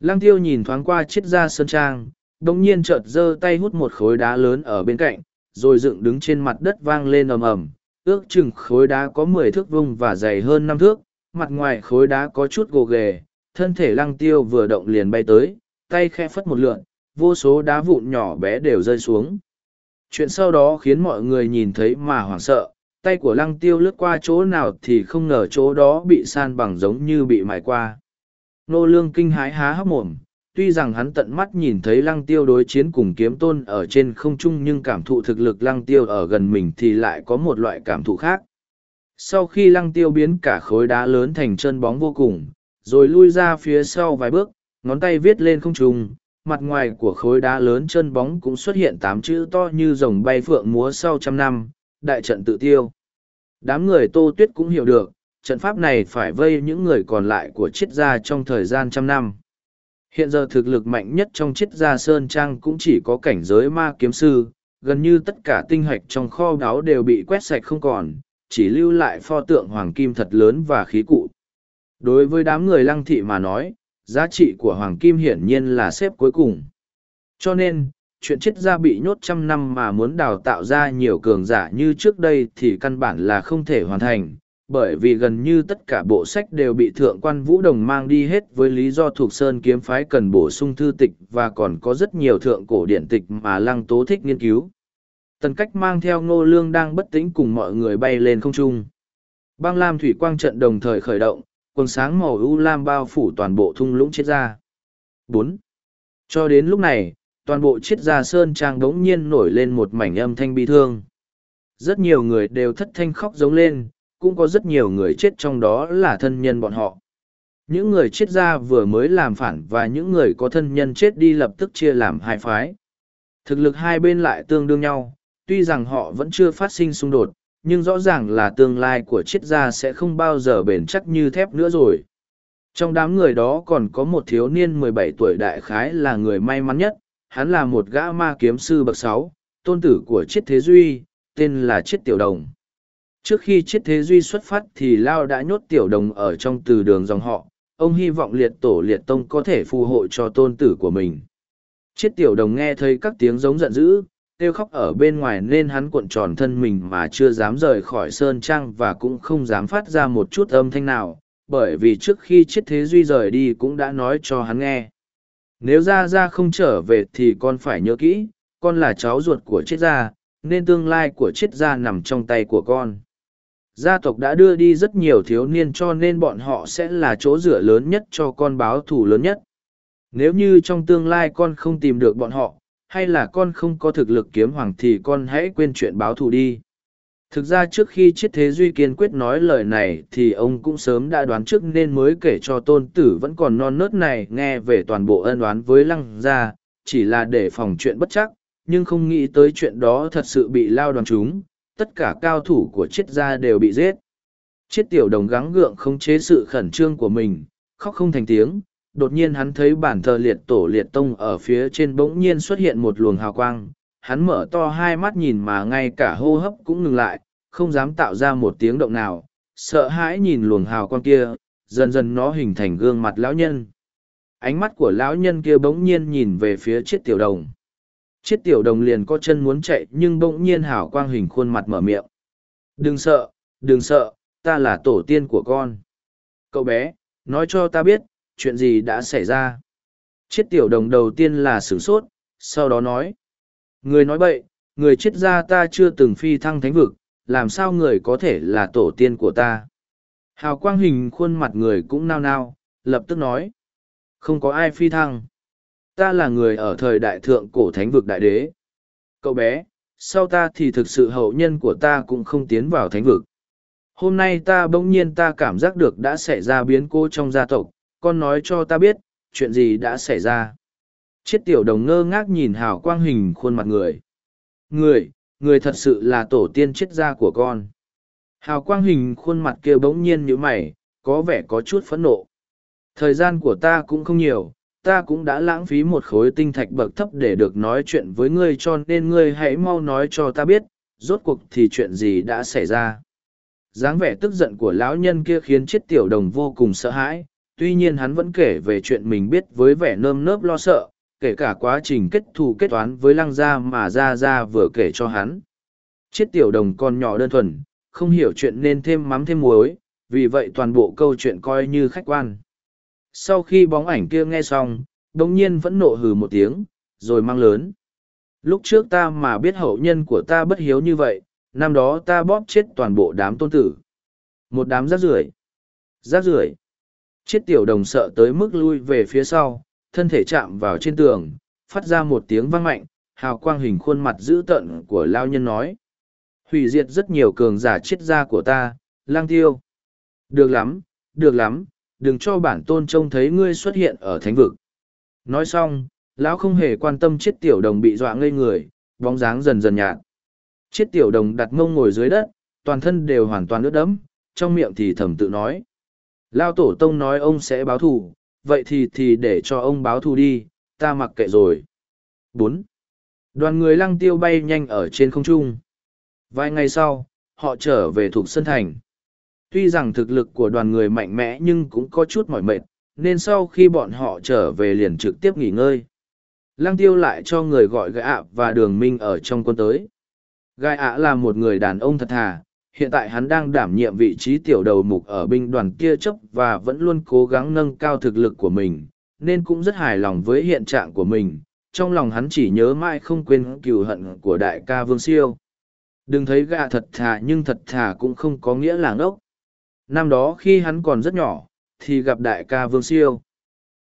Lăng tiêu nhìn thoáng qua chiếc da sơn trang, đồng nhiên chợt giơ tay hút một khối đá lớn ở bên cạnh, rồi dựng đứng trên mặt đất vang lên ầm ầm ước chừng khối đá có mười thước vung và dày hơn năm thước, mặt ngoài khối đá có chút gồ ghề, thân thể lăng tiêu vừa động liền bay tới, tay khẽ phất một lượn, vô số đá vụn nhỏ bé đều rơi xuống. Chuyện sau đó khiến mọi người nhìn thấy mà hoảng sợ, tay của lăng tiêu lướt qua chỗ nào thì không ngờ chỗ đó bị san bằng giống như bị mài qua. Nô lương kinh hái há hốc mồm, tuy rằng hắn tận mắt nhìn thấy lăng tiêu đối chiến cùng kiếm tôn ở trên không trung nhưng cảm thụ thực lực lăng tiêu ở gần mình thì lại có một loại cảm thụ khác. Sau khi lăng tiêu biến cả khối đá lớn thành chân bóng vô cùng, rồi lui ra phía sau vài bước, ngón tay viết lên không trung, mặt ngoài của khối đá lớn chân bóng cũng xuất hiện tám chữ to như rồng bay phượng múa sau trăm năm, đại trận tự tiêu. Đám người tô tuyết cũng hiểu được, trận pháp này phải vây những người còn lại của triết gia trong thời gian trăm năm. Hiện giờ thực lực mạnh nhất trong triết gia Sơn Trang cũng chỉ có cảnh giới ma kiếm sư, gần như tất cả tinh hạch trong kho đáo đều bị quét sạch không còn, chỉ lưu lại pho tượng hoàng kim thật lớn và khí cụ. Đối với đám người lăng thị mà nói, giá trị của hoàng kim hiển nhiên là xếp cuối cùng. Cho nên, chuyện chết gia bị nhốt trăm năm mà muốn đào tạo ra nhiều cường giả như trước đây thì căn bản là không thể hoàn thành, bởi vì gần như tất cả bộ sách đều bị thượng quan vũ đồng mang đi hết với lý do thuộc sơn kiếm phái cần bổ sung thư tịch và còn có rất nhiều thượng cổ điển tịch mà lăng tố thích nghiên cứu. Tần cách mang theo ngô lương đang bất tĩnh cùng mọi người bay lên không trung. Băng lam thủy quang trận đồng thời khởi động, quần sáng màu u lam bao phủ toàn bộ thung lũng chết ra. bốn Cho đến lúc này, toàn bộ chiết gia sơn trang đống nhiên nổi lên một mảnh âm thanh bi thương. Rất nhiều người đều thất thanh khóc giống lên, cũng có rất nhiều người chết trong đó là thân nhân bọn họ. Những người chết ra vừa mới làm phản và những người có thân nhân chết đi lập tức chia làm hai phái. Thực lực hai bên lại tương đương nhau, tuy rằng họ vẫn chưa phát sinh xung đột, nhưng rõ ràng là tương lai của triết gia sẽ không bao giờ bền chắc như thép nữa rồi. Trong đám người đó còn có một thiếu niên mười bảy tuổi đại khái là người may mắn nhất, hắn là một gã ma kiếm sư bậc sáu, tôn tử của triết thế duy, tên là triết tiểu đồng. Trước khi triết thế duy xuất phát thì Lao đã nhốt tiểu đồng ở trong từ đường dòng họ, ông hy vọng liệt tổ liệt tông có thể phù hộ cho tôn tử của mình. Triết tiểu đồng nghe thấy các tiếng giống giận dữ, kêu khóc ở bên ngoài nên hắn cuộn tròn thân mình mà chưa dám rời khỏi sơn trang và cũng không dám phát ra một chút âm thanh nào bởi vì trước khi chiết thế duy rời đi cũng đã nói cho hắn nghe. Nếu ra ra không trở về thì con phải nhớ kỹ con là cháu ruột của chiết gia nên tương lai của chiết gia nằm trong tay của con gia tộc đã đưa đi rất nhiều thiếu niên cho nên bọn họ sẽ là chỗ dựa lớn nhất cho con báo thù lớn nhất nếu như trong tương lai con không tìm được bọn họ hay là con không có thực lực kiếm hoàng thì con hãy quên chuyện báo thù đi. Thực ra trước khi Chiết Thế Duy kiên quyết nói lời này thì ông cũng sớm đã đoán trước nên mới kể cho tôn tử vẫn còn non nớt này nghe về toàn bộ ân oán với lăng gia, chỉ là để phòng chuyện bất chắc, nhưng không nghĩ tới chuyện đó thật sự bị lao đoàn chúng, tất cả cao thủ của Chiết gia đều bị giết. Chiết tiểu đồng gắng gượng không chế sự khẩn trương của mình, khóc không thành tiếng, đột nhiên hắn thấy bản thờ liệt tổ liệt tông ở phía trên bỗng nhiên xuất hiện một luồng hào quang. Hắn mở to hai mắt nhìn mà ngay cả hô hấp cũng ngừng lại không dám tạo ra một tiếng động nào sợ hãi nhìn luồng hào quang kia dần dần nó hình thành gương mặt lão nhân. Ánh mắt của lão nhân kia bỗng nhiên nhìn về phía chiếc tiểu đồng chiếc tiểu đồng liền có chân muốn chạy nhưng bỗng nhiên Hảo quang hình khuôn mặt mở miệng. Đừng sợ đừng sợ, ta là tổ tiên của con. Cậu bé, nói cho ta biết, chuyện gì đã xảy ra. Chiết tiểu đồng đầu tiên là sửng sốt, sau đó nói. Người nói bậy, người chết ra ta chưa từng phi thăng thánh vực, làm sao người có thể là tổ tiên của ta? Hào quang hình khuôn mặt người cũng nao nao, lập tức nói. Không có ai phi thăng ta là người ở thời đại thượng cổ thánh vực đại đế cậu bé sau ta thì thực sự hậu nhân của ta cũng không tiến vào thánh vực hôm nay ta bỗng nhiên ta cảm giác được đã xảy ra biến cố trong gia tộc con nói cho ta biết, chuyện gì đã xảy ra. Chiết tiểu đồng ngơ ngác nhìn hào quang hình khuôn mặt người. Người, người thật sự là tổ tiên chết gia của con. Hào quang hình khuôn mặt kia bỗng nhiên như mày, có vẻ có chút phẫn nộ. Thời gian của ta cũng không nhiều, ta cũng đã lãng phí một khối tinh thạch bậc thấp để được nói chuyện với ngươi cho nên ngươi hãy mau nói cho ta biết, rốt cuộc thì chuyện gì đã xảy ra. dáng vẻ tức giận của lão nhân kia khiến chiết tiểu đồng vô cùng sợ hãi, tuy nhiên hắn vẫn kể về chuyện mình biết với vẻ nơm nớp lo sợ, kể cả quá trình kết thù kết toán với lăng gia mà gia gia vừa kể cho hắn. Chiết tiểu đồng con nhỏ đơn thuần, không hiểu chuyện nên thêm mắm thêm muối, vì vậy toàn bộ câu chuyện coi như khách quan. Sau khi bóng ảnh kia nghe xong, đồng nhiên vẫn nộ hừ một tiếng, rồi mang lớn. Lúc trước ta mà biết hậu nhân của ta bất hiếu như vậy, năm đó ta bóp chết toàn bộ đám tôn tử. Một đám rác rưởi Rác rưởi Chiết tiểu đồng sợ tới mức lui về phía sau, thân thể chạm vào trên tường, phát ra một tiếng vang mạnh, hào quang hình khuôn mặt dữ tợn của lao nhân nói. Hủy diệt rất nhiều cường giả chết gia của ta, lang tiêu. Được lắm, được lắm, đừng cho bản tôn trông thấy ngươi xuất hiện ở thánh vực. Nói xong, lão không hề quan tâm chiếc tiểu đồng bị dọa ngây người, bóng dáng dần dần nhạt. Chiếc tiểu đồng đặt mông ngồi dưới đất, toàn thân đều hoàn toàn ướt đẫm, trong miệng thì thầm tự nói. Lao tổ tông nói ông sẽ báo thù, vậy thì thì để cho ông báo thù đi, ta mặc kệ rồi. bốn Đoàn người lăng tiêu bay nhanh ở trên không trung. Vài ngày sau, họ trở về thuộc Sơn Thành. Tuy rằng thực lực của đoàn người mạnh mẽ nhưng cũng có chút mỏi mệt, nên sau khi bọn họ trở về liền trực tiếp nghỉ ngơi. Lăng tiêu lại cho người gọi gai ạ và đường minh ở trong quân tới. Gai ạ là một người đàn ông thật thà, hiện tại hắn đang đảm nhiệm vị trí tiểu đầu mục ở binh đoàn kia chấp và vẫn luôn cố gắng nâng cao thực lực của mình, nên cũng rất hài lòng với hiện trạng của mình. Trong lòng hắn chỉ nhớ mãi không quên cừu hận của đại ca Vương Siêu. Đừng thấy gạ thật thà nhưng thật thà cũng không có nghĩa là ngốc. Năm đó khi hắn còn rất nhỏ, thì gặp đại ca Vương Siêu.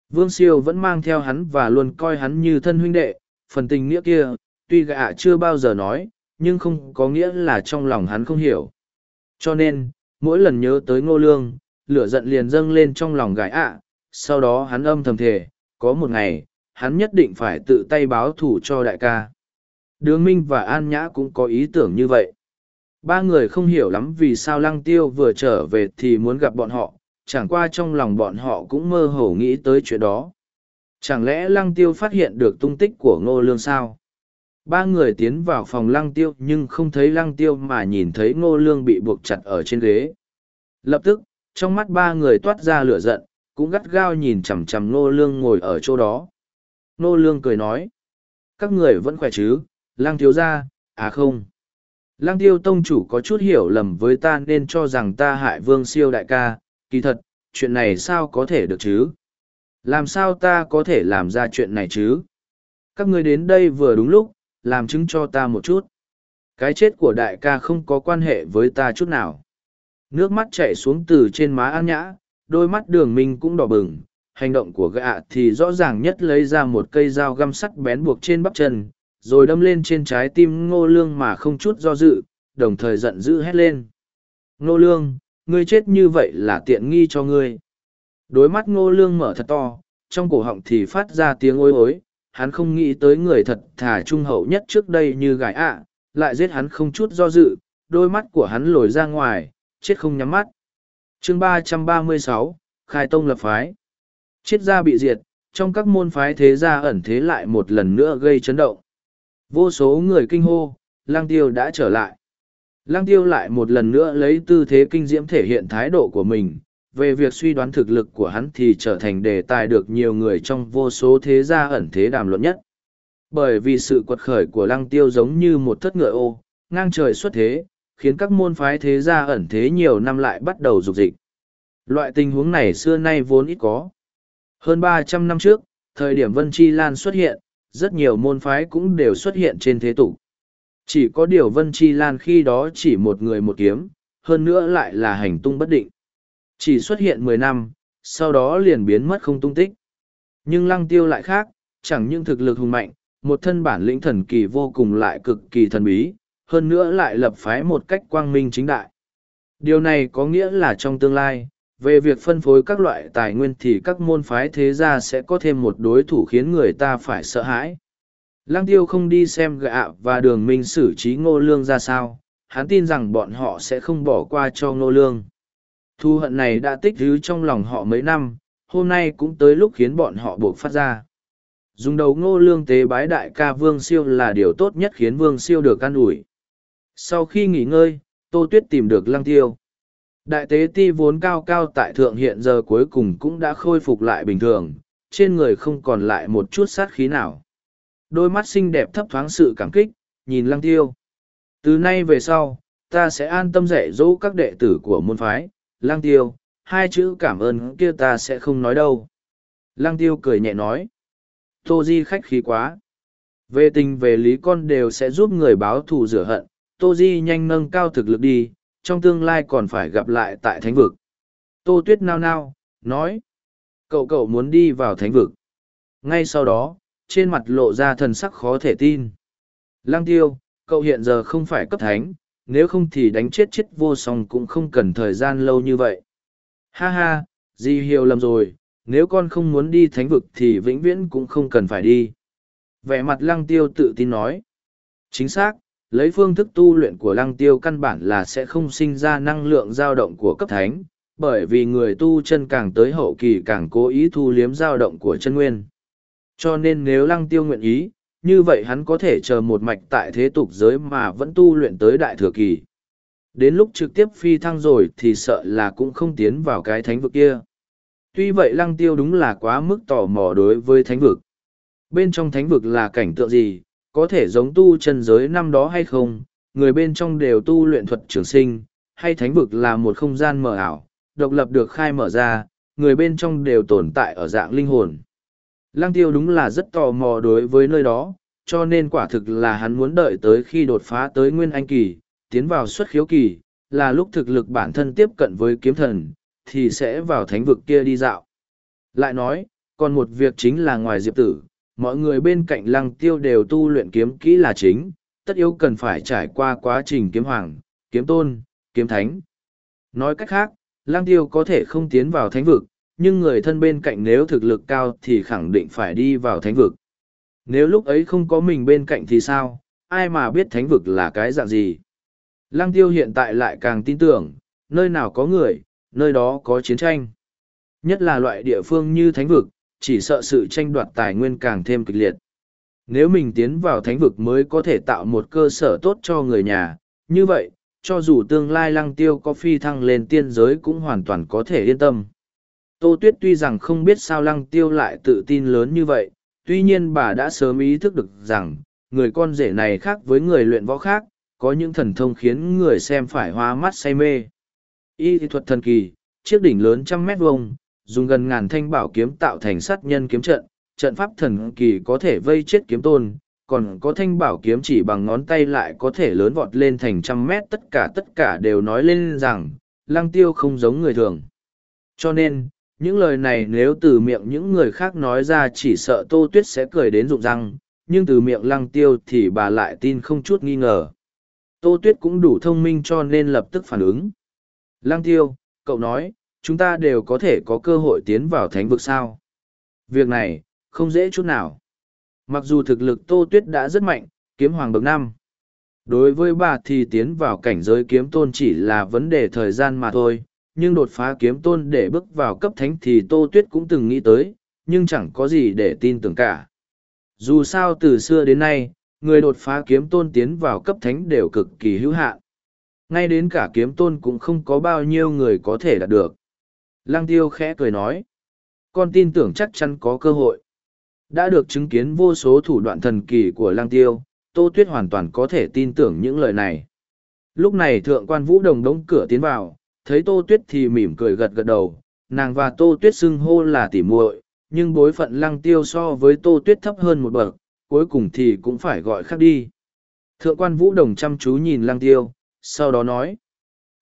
Vương Siêu vẫn mang theo hắn và luôn coi hắn như thân huynh đệ, phần tình nghĩa kia, tuy gạ chưa bao giờ nói, nhưng không có nghĩa là trong lòng hắn không hiểu. Cho nên, mỗi lần nhớ tới ngô lương, lửa giận liền dâng lên trong lòng gái ạ, sau đó hắn âm thầm thề, có một ngày, hắn nhất định phải tự tay báo thù cho đại ca. Đường Minh và An Nhã cũng có ý tưởng như vậy. Ba người không hiểu lắm vì sao Lăng Tiêu vừa trở về thì muốn gặp bọn họ, chẳng qua trong lòng bọn họ cũng mơ hồ nghĩ tới chuyện đó. Chẳng lẽ Lăng Tiêu phát hiện được tung tích của Ngô Lương sao? Ba người tiến vào phòng Lăng Tiêu nhưng không thấy Lăng Tiêu mà nhìn thấy Ngô Lương bị buộc chặt ở trên ghế. Lập tức, trong mắt ba người toát ra lửa giận, cũng gắt gao nhìn chằm chằm Ngô Lương ngồi ở chỗ đó. Ngô Lương cười nói, các người vẫn khỏe chứ, Lăng Thiếu ra, à không. Lăng Tiêu Tông chủ có chút hiểu lầm với ta nên cho rằng ta hại vương siêu đại ca, kỳ thật, chuyện này sao có thể được chứ? Làm sao ta có thể làm ra chuyện này chứ? Các người đến đây vừa đúng lúc, làm chứng cho ta một chút. Cái chết của đại ca không có quan hệ với ta chút nào. Nước mắt chảy xuống từ trên má An Nhã, đôi mắt đường minh cũng đỏ bừng. Hành động của gã thì rõ ràng nhất lấy ra một cây dao găm sắt bén buộc trên bắp chân, rồi đâm lên trên trái tim ngô lương mà không chút do dự, đồng thời giận dữ hét lên. Ngô lương, ngươi chết như vậy là tiện nghi cho ngươi. Đôi mắt ngô lương mở thật to, trong cổ họng thì phát ra tiếng ối ối, hắn không nghĩ tới người thật thà trung hậu nhất trước đây như gái ạ, lại giết hắn không chút do dự, đôi mắt của hắn lồi ra ngoài, chết không nhắm mắt. chương ba trăm ba mươi sáu Khai Tông lập phái. Chết gia bị diệt, trong các môn phái thế gia ẩn thế lại một lần nữa gây chấn động. Vô số người kinh hô, lang tiêu đã trở lại. Lang tiêu lại một lần nữa lấy tư thế kinh diễm thể hiện thái độ của mình, về việc suy đoán thực lực của hắn thì trở thành đề tài được nhiều người trong vô số thế gia ẩn thế đàm luận nhất. Bởi vì sự quật khởi của lăng tiêu giống như một thất ngựa ô, ngang trời xuất thế, khiến các môn phái thế gia ẩn thế nhiều năm lại bắt đầu dục dịch. Loại tình huống này xưa nay vốn ít có. Hơn ba trăm năm trước, thời điểm Vân Chi Lan xuất hiện, rất nhiều môn phái cũng đều xuất hiện trên thế tục. Chỉ có điều Vân Chi Lan khi đó chỉ một người một kiếm, hơn nữa lại là hành tung bất định. Chỉ xuất hiện mười năm, sau đó liền biến mất không tung tích. Nhưng lăng tiêu lại khác, chẳng những thực lực hùng mạnh, một thân bản lĩnh thần kỳ vô cùng lại cực kỳ thần bí, hơn nữa lại lập phái một cách quang minh chính đại. Điều này có nghĩa là trong tương lai, về việc phân phối các loại tài nguyên thì các môn phái thế gia sẽ có thêm một đối thủ khiến người ta phải sợ hãi. Lăng tiêu không đi xem gạ và đường minh xử trí ngô lương ra sao, hắn tin rằng bọn họ sẽ không bỏ qua cho ngô lương. Thu hận này đã tích thứ trong lòng họ mấy năm, hôm nay cũng tới lúc khiến bọn họ buộc phát ra. Dùng đầu ngô lương tế bái đại ca Vương Siêu là điều tốt nhất khiến Vương Siêu được an ủi. Sau khi nghỉ ngơi, Tô Tuyết tìm được lăng tiêu. Đại tế ti vốn cao cao tại thượng hiện giờ cuối cùng cũng đã khôi phục lại bình thường, trên người không còn lại một chút sát khí nào. Đôi mắt xinh đẹp thấp thoáng sự cảm kích, nhìn lăng tiêu. Từ nay về sau, ta sẽ an tâm dạy dỗ các đệ tử của môn phái, lăng tiêu, hai chữ cảm ơn kia ta sẽ không nói đâu. Lăng tiêu cười nhẹ nói. Tô Di khách khí quá. Về tình về lý con đều sẽ giúp người báo thù rửa hận, Tô Di nhanh nâng cao thực lực đi, trong tương lai còn phải gặp lại tại thánh vực. Tô Tuyết nao nao, nói. Cậu cậu muốn đi vào thánh vực. Ngay sau đó, trên mặt lộ ra thần sắc khó thể tin. Lăng tiêu, cậu hiện giờ không phải cấp thánh, nếu không thì đánh chết chết vô song cũng không cần thời gian lâu như vậy. Ha ha, Di hiểu lầm rồi, nếu con không muốn đi thánh vực thì vĩnh viễn cũng không cần phải đi. Vẻ mặt lăng tiêu tự tin nói. Chính xác, lấy phương thức tu luyện của lăng tiêu căn bản là sẽ không sinh ra năng lượng dao động của cấp thánh, bởi vì người tu chân càng tới hậu kỳ càng cố ý thu liếm dao động của chân nguyên. Cho nên nếu lăng tiêu nguyện ý, như vậy hắn có thể chờ một mạch tại thế tục giới mà vẫn tu luyện tới đại thừa kỳ. Đến lúc trực tiếp phi thăng rồi thì sợ là cũng không tiến vào cái thánh vực kia. Tuy vậy lăng tiêu đúng là quá mức tò mò đối với thánh vực. Bên trong thánh vực là cảnh tượng gì, có thể giống tu chân giới năm đó hay không, người bên trong đều tu luyện thuật trường sinh, hay thánh vực là một không gian mở ảo, độc lập được khai mở ra, người bên trong đều tồn tại ở dạng linh hồn. Lăng tiêu đúng là rất tò mò đối với nơi đó, cho nên quả thực là hắn muốn đợi tới khi đột phá tới nguyên anh kỳ, tiến vào xuất khiếu kỳ, là lúc thực lực bản thân tiếp cận với kiếm thần, thì sẽ vào thánh vực kia đi dạo. Lại nói, còn một việc chính là ngoài diệp tử, mọi người bên cạnh lăng tiêu đều tu luyện kiếm kỹ là chính, tất yếu cần phải trải qua quá trình kiếm hoàng, kiếm tôn, kiếm thánh. Nói cách khác, lăng tiêu có thể không tiến vào thánh vực, nhưng người thân bên cạnh nếu thực lực cao thì khẳng định phải đi vào thánh vực. Nếu lúc ấy không có mình bên cạnh thì sao, ai mà biết thánh vực là cái dạng gì. Lăng tiêu hiện tại lại càng tin tưởng, nơi nào có người, nơi đó có chiến tranh. Nhất là loại địa phương như thánh vực, chỉ sợ sự tranh đoạt tài nguyên càng thêm kịch liệt. Nếu mình tiến vào thánh vực mới có thể tạo một cơ sở tốt cho người nhà, như vậy, cho dù tương lai lăng tiêu có phi thăng lên tiên giới cũng hoàn toàn có thể yên tâm. Tô Tuyết tuy rằng không biết sao lăng tiêu lại tự tin lớn như vậy, tuy nhiên bà đã sớm ý thức được rằng, người con rể này khác với người luyện võ khác, có những thần thông khiến người xem phải hoa mắt say mê. Y thuật thần kỳ, chiếc đỉnh lớn trăm mét vuông, dùng gần ngàn thanh bảo kiếm tạo thành sát nhân kiếm trận, trận pháp thần kỳ có thể vây chết kiếm tôn, còn có thanh bảo kiếm chỉ bằng ngón tay lại có thể lớn vọt lên thành trăm mét tất cả tất cả đều nói lên rằng, lăng tiêu không giống người thường. Cho nên, những lời này nếu từ miệng những người khác nói ra chỉ sợ tô tuyết sẽ cười đến rụng răng, nhưng từ miệng lăng tiêu thì bà lại tin không chút nghi ngờ. Tô tuyết cũng đủ thông minh cho nên lập tức phản ứng. Lăng tiêu, cậu nói, chúng ta đều có thể có cơ hội tiến vào thánh vực sao. Việc này, không dễ chút nào. Mặc dù thực lực Tô Tuyết đã rất mạnh, kiếm hoàng bậc năm. Đối với bà thì tiến vào cảnh giới kiếm tôn chỉ là vấn đề thời gian mà thôi, nhưng đột phá kiếm tôn để bước vào cấp thánh thì Tô Tuyết cũng từng nghĩ tới, nhưng chẳng có gì để tin tưởng cả. Dù sao từ xưa đến nay, người đột phá kiếm tôn tiến vào cấp thánh đều cực kỳ hữu hạn. Ngay đến cả kiếm tôn cũng không có bao nhiêu người có thể đạt được. Lăng tiêu khẽ cười nói. Con tin tưởng chắc chắn có cơ hội. Đã được chứng kiến vô số thủ đoạn thần kỳ của Lăng tiêu, Tô Tuyết hoàn toàn có thể tin tưởng những lời này. Lúc này thượng quan vũ đồng đóng cửa tiến vào, thấy Tô Tuyết thì mỉm cười gật gật đầu, nàng và Tô Tuyết xưng hô là tỉ muội, nhưng bối phận Lăng tiêu so với Tô Tuyết thấp hơn một bậc, cuối cùng thì cũng phải gọi khác đi. Thượng quan vũ đồng chăm chú nhìn Lăng tiêu, sau đó nói,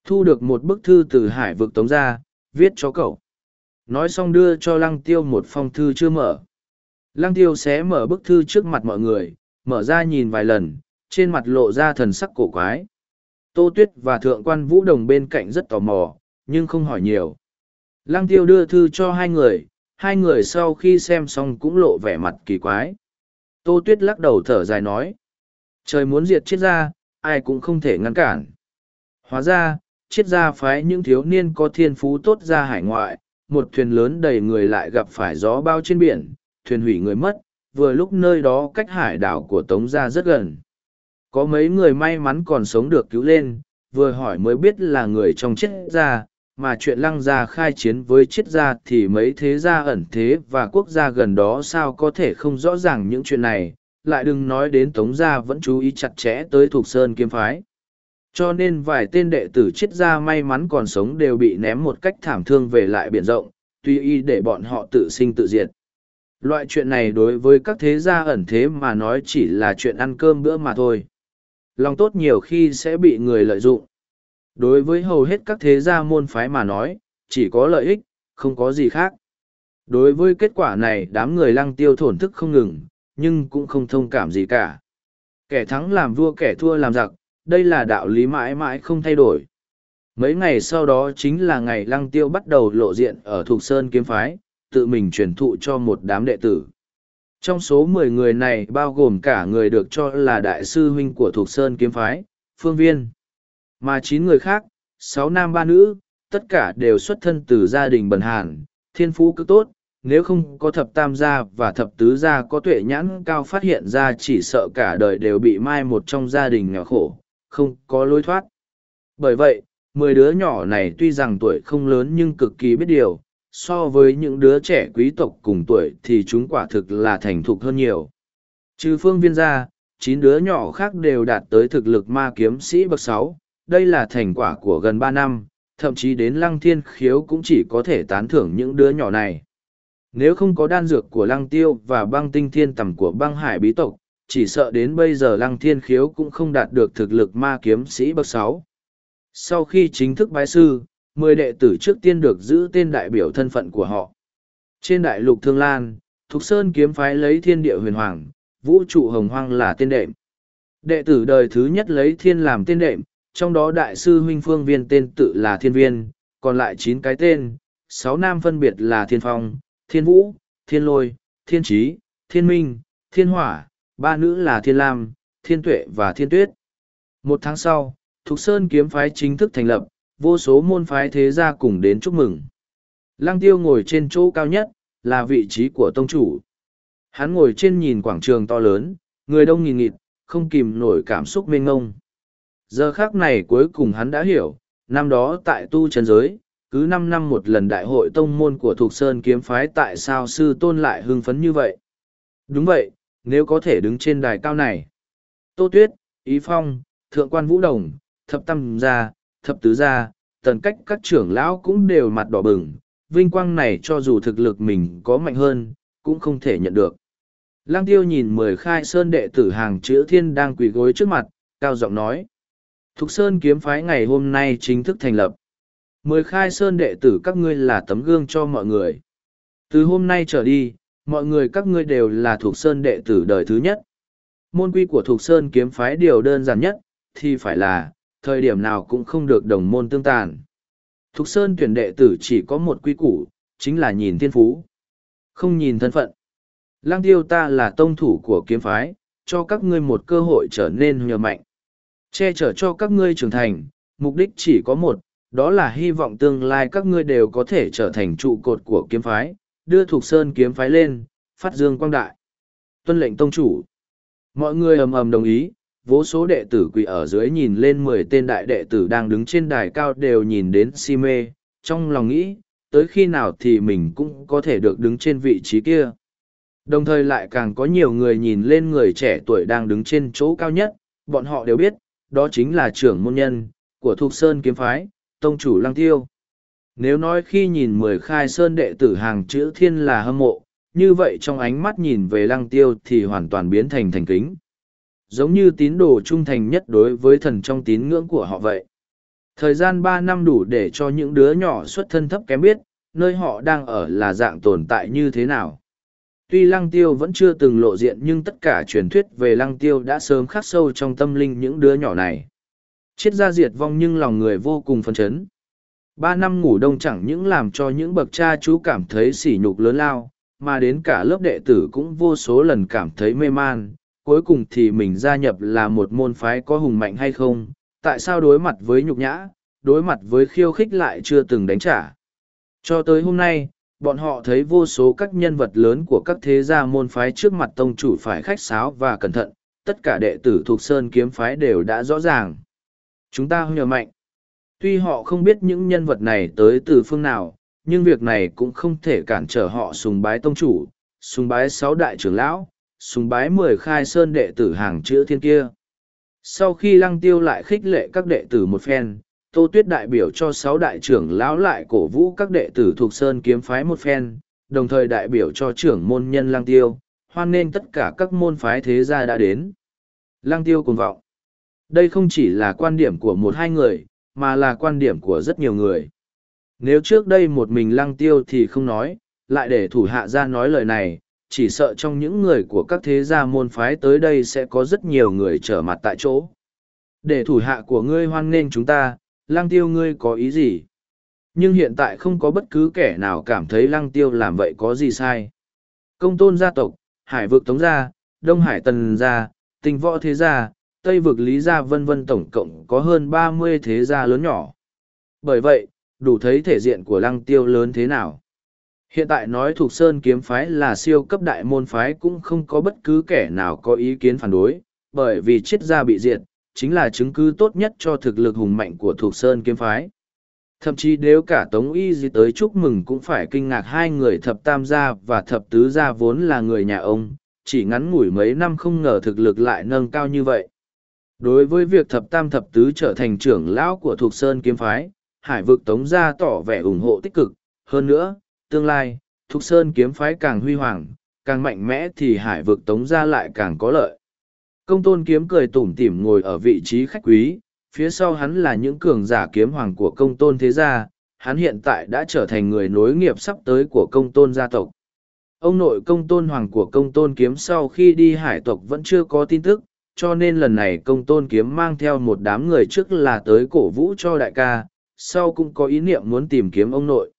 thu được một bức thư từ hải vực tống ra, viết cho cậu. Nói xong đưa cho lăng tiêu một phong thư chưa mở. Lăng tiêu sẽ mở bức thư trước mặt mọi người, mở ra nhìn vài lần, trên mặt lộ ra thần sắc cổ quái. Tô Tuyết và Thượng quan Vũ Đồng bên cạnh rất tò mò, nhưng không hỏi nhiều. Lăng tiêu đưa thư cho hai người, hai người sau khi xem xong cũng lộ vẻ mặt kỳ quái. Tô Tuyết lắc đầu thở dài nói. Trời muốn diệt chết ra, ai cũng không thể ngăn cản. Hóa ra, triết gia phái những thiếu niên có thiên phú tốt ra hải ngoại, một thuyền lớn đầy người lại gặp phải gió bao trên biển, thuyền hủy người mất, vừa lúc nơi đó cách hải đảo của Tống Gia rất gần. Có mấy người may mắn còn sống được cứu lên, vừa hỏi mới biết là người trong triết gia, mà chuyện lăng gia khai chiến với triết gia thì mấy thế gia ẩn thế và quốc gia gần đó sao có thể không rõ ràng những chuyện này, lại đừng nói đến Tống Gia vẫn chú ý chặt chẽ tới Thục Sơn Kiếm Phái. Cho nên vài tên đệ tử chết ra may mắn còn sống đều bị ném một cách thảm thương về lại biển rộng, tuy y để bọn họ tự sinh tự diệt. Loại chuyện này đối với các thế gia ẩn thế mà nói chỉ là chuyện ăn cơm bữa mà thôi. Lòng tốt nhiều khi sẽ bị người lợi dụng. Đối với hầu hết các thế gia môn phái mà nói, chỉ có lợi ích, không có gì khác. Đối với kết quả này đám người lăng tiêu thổn thức không ngừng, nhưng cũng không thông cảm gì cả. Kẻ thắng làm vua kẻ thua làm giặc, đây là đạo lý mãi mãi không thay đổi. Mấy ngày sau đó chính là ngày lăng tiêu bắt đầu lộ diện ở Thục Sơn Kiếm Phái, tự mình truyền thụ cho một đám đệ tử. Trong số mười người này bao gồm cả người được cho là đại sư huynh của Thục Sơn Kiếm Phái, Phương Viên. Mà chín người khác, sáu nam ba nữ, tất cả đều xuất thân từ gia đình bần hàn, thiên phú cực tốt, nếu không có thập tam gia và thập tứ gia có tuệ nhãn cao phát hiện ra chỉ sợ cả đời đều bị mai một trong gia đình nghèo khổ, không có lối thoát. Bởi vậy, mười đứa nhỏ này tuy rằng tuổi không lớn nhưng cực kỳ biết điều, so với những đứa trẻ quý tộc cùng tuổi thì chúng quả thực là thành thục hơn nhiều. Trừ phương viên ra, chín đứa nhỏ khác đều đạt tới thực lực ma kiếm sĩ bậc sáu. đây là thành quả của gần ba năm, thậm chí đến lăng thiên khiếu cũng chỉ có thể tán thưởng những đứa nhỏ này. Nếu không có đan dược của lăng tiêu và băng tinh thiên tầm của băng hải bí tộc, chỉ sợ đến bây giờ lăng thiên khiếu cũng không đạt được thực lực ma kiếm sĩ bậc sáu. Sau khi chính thức bái sư, mười đệ tử trước tiên được giữ tên đại biểu thân phận của họ. Trên đại lục Thương Lan, Thục Sơn kiếm phái lấy thiên địa huyền hoàng, vũ trụ hồng hoang là tên đệm. Đệ tử đời thứ nhất lấy thiên làm tên đệm, trong đó đại sư huynh phương viên tên tự là thiên viên, còn lại chín cái tên, sáu nam phân biệt là thiên phong, thiên vũ, thiên lôi, thiên trí, thiên minh, thiên hỏa, ba nữ là thiên lam, thiên tuệ và thiên tuyết. Một tháng sau, Thục Sơn kiếm phái chính thức thành lập, vô số môn phái thế gia cùng đến chúc mừng. Lăng tiêu ngồi trên chỗ cao nhất, là vị trí của tông chủ. Hắn ngồi trên nhìn quảng trường to lớn, người đông nghìn nghịt, không kìm nổi cảm xúc mênh ngông. Giờ khác này cuối cùng hắn đã hiểu, năm đó tại tu chân giới, cứ năm năm một lần đại hội tông môn của Thục Sơn kiếm phái tại sao sư tôn lại hưng phấn như vậy. Đúng vậy, nếu có thể đứng trên đài cao này. Tô Tuyết, Ý Phong, Thượng quan Vũ Đồng, Thập Tâm Gia, Thập Tứ Gia, tần cách các trưởng lão cũng đều mặt đỏ bừng, vinh quang này cho dù thực lực mình có mạnh hơn, cũng không thể nhận được. Lăng tiêu nhìn mười khai sơn đệ tử hàng chữ thiên đang quỳ gối trước mặt, cao giọng nói. Thục Sơn kiếm phái ngày hôm nay chính thức thành lập. Mười khai sơn đệ tử các ngươi là tấm gương cho mọi người. Từ hôm nay trở đi, mọi người các ngươi đều là thuộc Sơn đệ tử đời thứ nhất. Môn quy của thuộc Sơn kiếm phái điều đơn giản nhất, thì phải là, thời điểm nào cũng không được đồng môn tương tàn. Thục Sơn tuyển đệ tử chỉ có một quy củ, chính là nhìn thiên phú, không nhìn thân phận. Lang tiêu ta là tông thủ của kiếm phái, cho các ngươi một cơ hội trở nên nhờ mạnh. Che chở cho các ngươi trưởng thành, mục đích chỉ có một, đó là hy vọng tương lai các ngươi đều có thể trở thành trụ cột của kiếm phái, đưa Thục Sơn kiếm phái lên, phát dương quang đại. Tuân lệnh tông chủ. Mọi người ầm ầm đồng ý, vô số đệ tử quỳ ở dưới nhìn lên mười tên đại đệ tử đang đứng trên đài cao đều nhìn đến si mê, trong lòng nghĩ, tới khi nào thì mình cũng có thể được đứng trên vị trí kia. Đồng thời lại càng có nhiều người nhìn lên người trẻ tuổi đang đứng trên chỗ cao nhất, bọn họ đều biết, đó chính là trưởng môn nhân, của Thục Sơn Kiếm Phái, Tông Chủ Lăng Tiêu. Nếu nói khi nhìn mười khai sơn đệ tử hàng chữ thiên là hâm mộ, như vậy trong ánh mắt nhìn về Lăng Tiêu thì hoàn toàn biến thành thành kính. Giống như tín đồ trung thành nhất đối với thần trong tín ngưỡng của họ vậy. Thời gian ba năm đủ để cho những đứa nhỏ xuất thân thấp kém biết, nơi họ đang ở là dạng tồn tại như thế nào tuy lăng tiêu vẫn chưa từng lộ diện nhưng tất cả truyền thuyết về lăng tiêu đã sớm khắc sâu trong tâm linh những đứa nhỏ này. Chết ra diệt vong nhưng lòng người vô cùng phấn chấn. Ba năm ngủ đông chẳng những làm cho những bậc cha chú cảm thấy sỉ nhục lớn lao, mà đến cả lớp đệ tử cũng vô số lần cảm thấy mê man. Cuối cùng thì mình gia nhập là một môn phái có hùng mạnh hay không, tại sao đối mặt với nhục nhã, đối mặt với khiêu khích lại chưa từng đánh trả. Cho tới hôm nay, bọn họ thấy vô số các nhân vật lớn của các thế gia môn phái trước mặt tông chủ phải khách sáo và cẩn thận, tất cả đệ tử thuộc Sơn kiếm phái đều đã rõ ràng. Chúng ta nhờ mạnh. Tuy họ không biết những nhân vật này tới từ phương nào, nhưng việc này cũng không thể cản trở họ sùng bái tông chủ, sùng bái sáu đại trưởng lão, sùng bái mười khai sơn đệ tử hàng chữ thiên kia. Sau khi lăng tiêu lại khích lệ các đệ tử một phen, Tô Tuyết đại biểu cho sáu đại trưởng lão lại cổ vũ các đệ tử thuộc Sơn kiếm phái một phen, đồng thời đại biểu cho trưởng môn nhân Lang Tiêu, hoan nên tất cả các môn phái thế gia đã đến. Lang Tiêu cùng vọng. Đây không chỉ là quan điểm của một hai người, mà là quan điểm của rất nhiều người. Nếu trước đây một mình Lăng Tiêu thì không nói, lại để thủ hạ ra nói lời này, chỉ sợ trong những người của các thế gia môn phái tới đây sẽ có rất nhiều người trở mặt tại chỗ. Để thủ hạ của ngươi hoan nghênh chúng ta, lăng tiêu ngươi có ý gì? Nhưng hiện tại không có bất cứ kẻ nào cảm thấy lăng tiêu làm vậy có gì sai. Công tôn gia tộc, hải vực tống gia, đông hải tần gia, tình võ thế gia, tây vực lý gia vân vân tổng cộng có hơn ba mươi thế gia lớn nhỏ. Bởi vậy, đủ thấy thể diện của lăng tiêu lớn thế nào. Hiện tại nói thuộc Sơn kiếm phái là siêu cấp đại môn phái cũng không có bất cứ kẻ nào có ý kiến phản đối, bởi vì triết gia bị diệt, chính là chứng cứ tốt nhất cho thực lực hùng mạnh của thuộc sơn kiếm phái thậm chí nếu cả tống y gì tới chúc mừng cũng phải kinh ngạc hai người thập tam gia và thập tứ gia vốn là người nhà ông chỉ ngắn ngủi mấy năm không ngờ thực lực lại nâng cao như vậy đối với việc thập tam thập tứ trở thành trưởng lão của thuộc sơn kiếm phái hải vực tống gia tỏ vẻ ủng hộ tích cực. Hơn nữa tương lai thuộc sơn kiếm phái càng huy hoàng càng mạnh mẽ thì hải vực tống gia lại càng có lợi. Công tôn kiếm cười tủm tỉm ngồi ở vị trí khách quý, phía sau hắn là những cường giả kiếm hoàng của công tôn thế gia, hắn hiện tại đã trở thành người nối nghiệp sắp tới của công tôn gia tộc. ông nội công tôn hoàng của công tôn kiếm sau khi đi hải tộc vẫn chưa có tin tức, cho nên lần này công tôn kiếm mang theo một đám người trước là tới cổ vũ cho đại ca, sau cũng có ý niệm muốn tìm kiếm ông nội.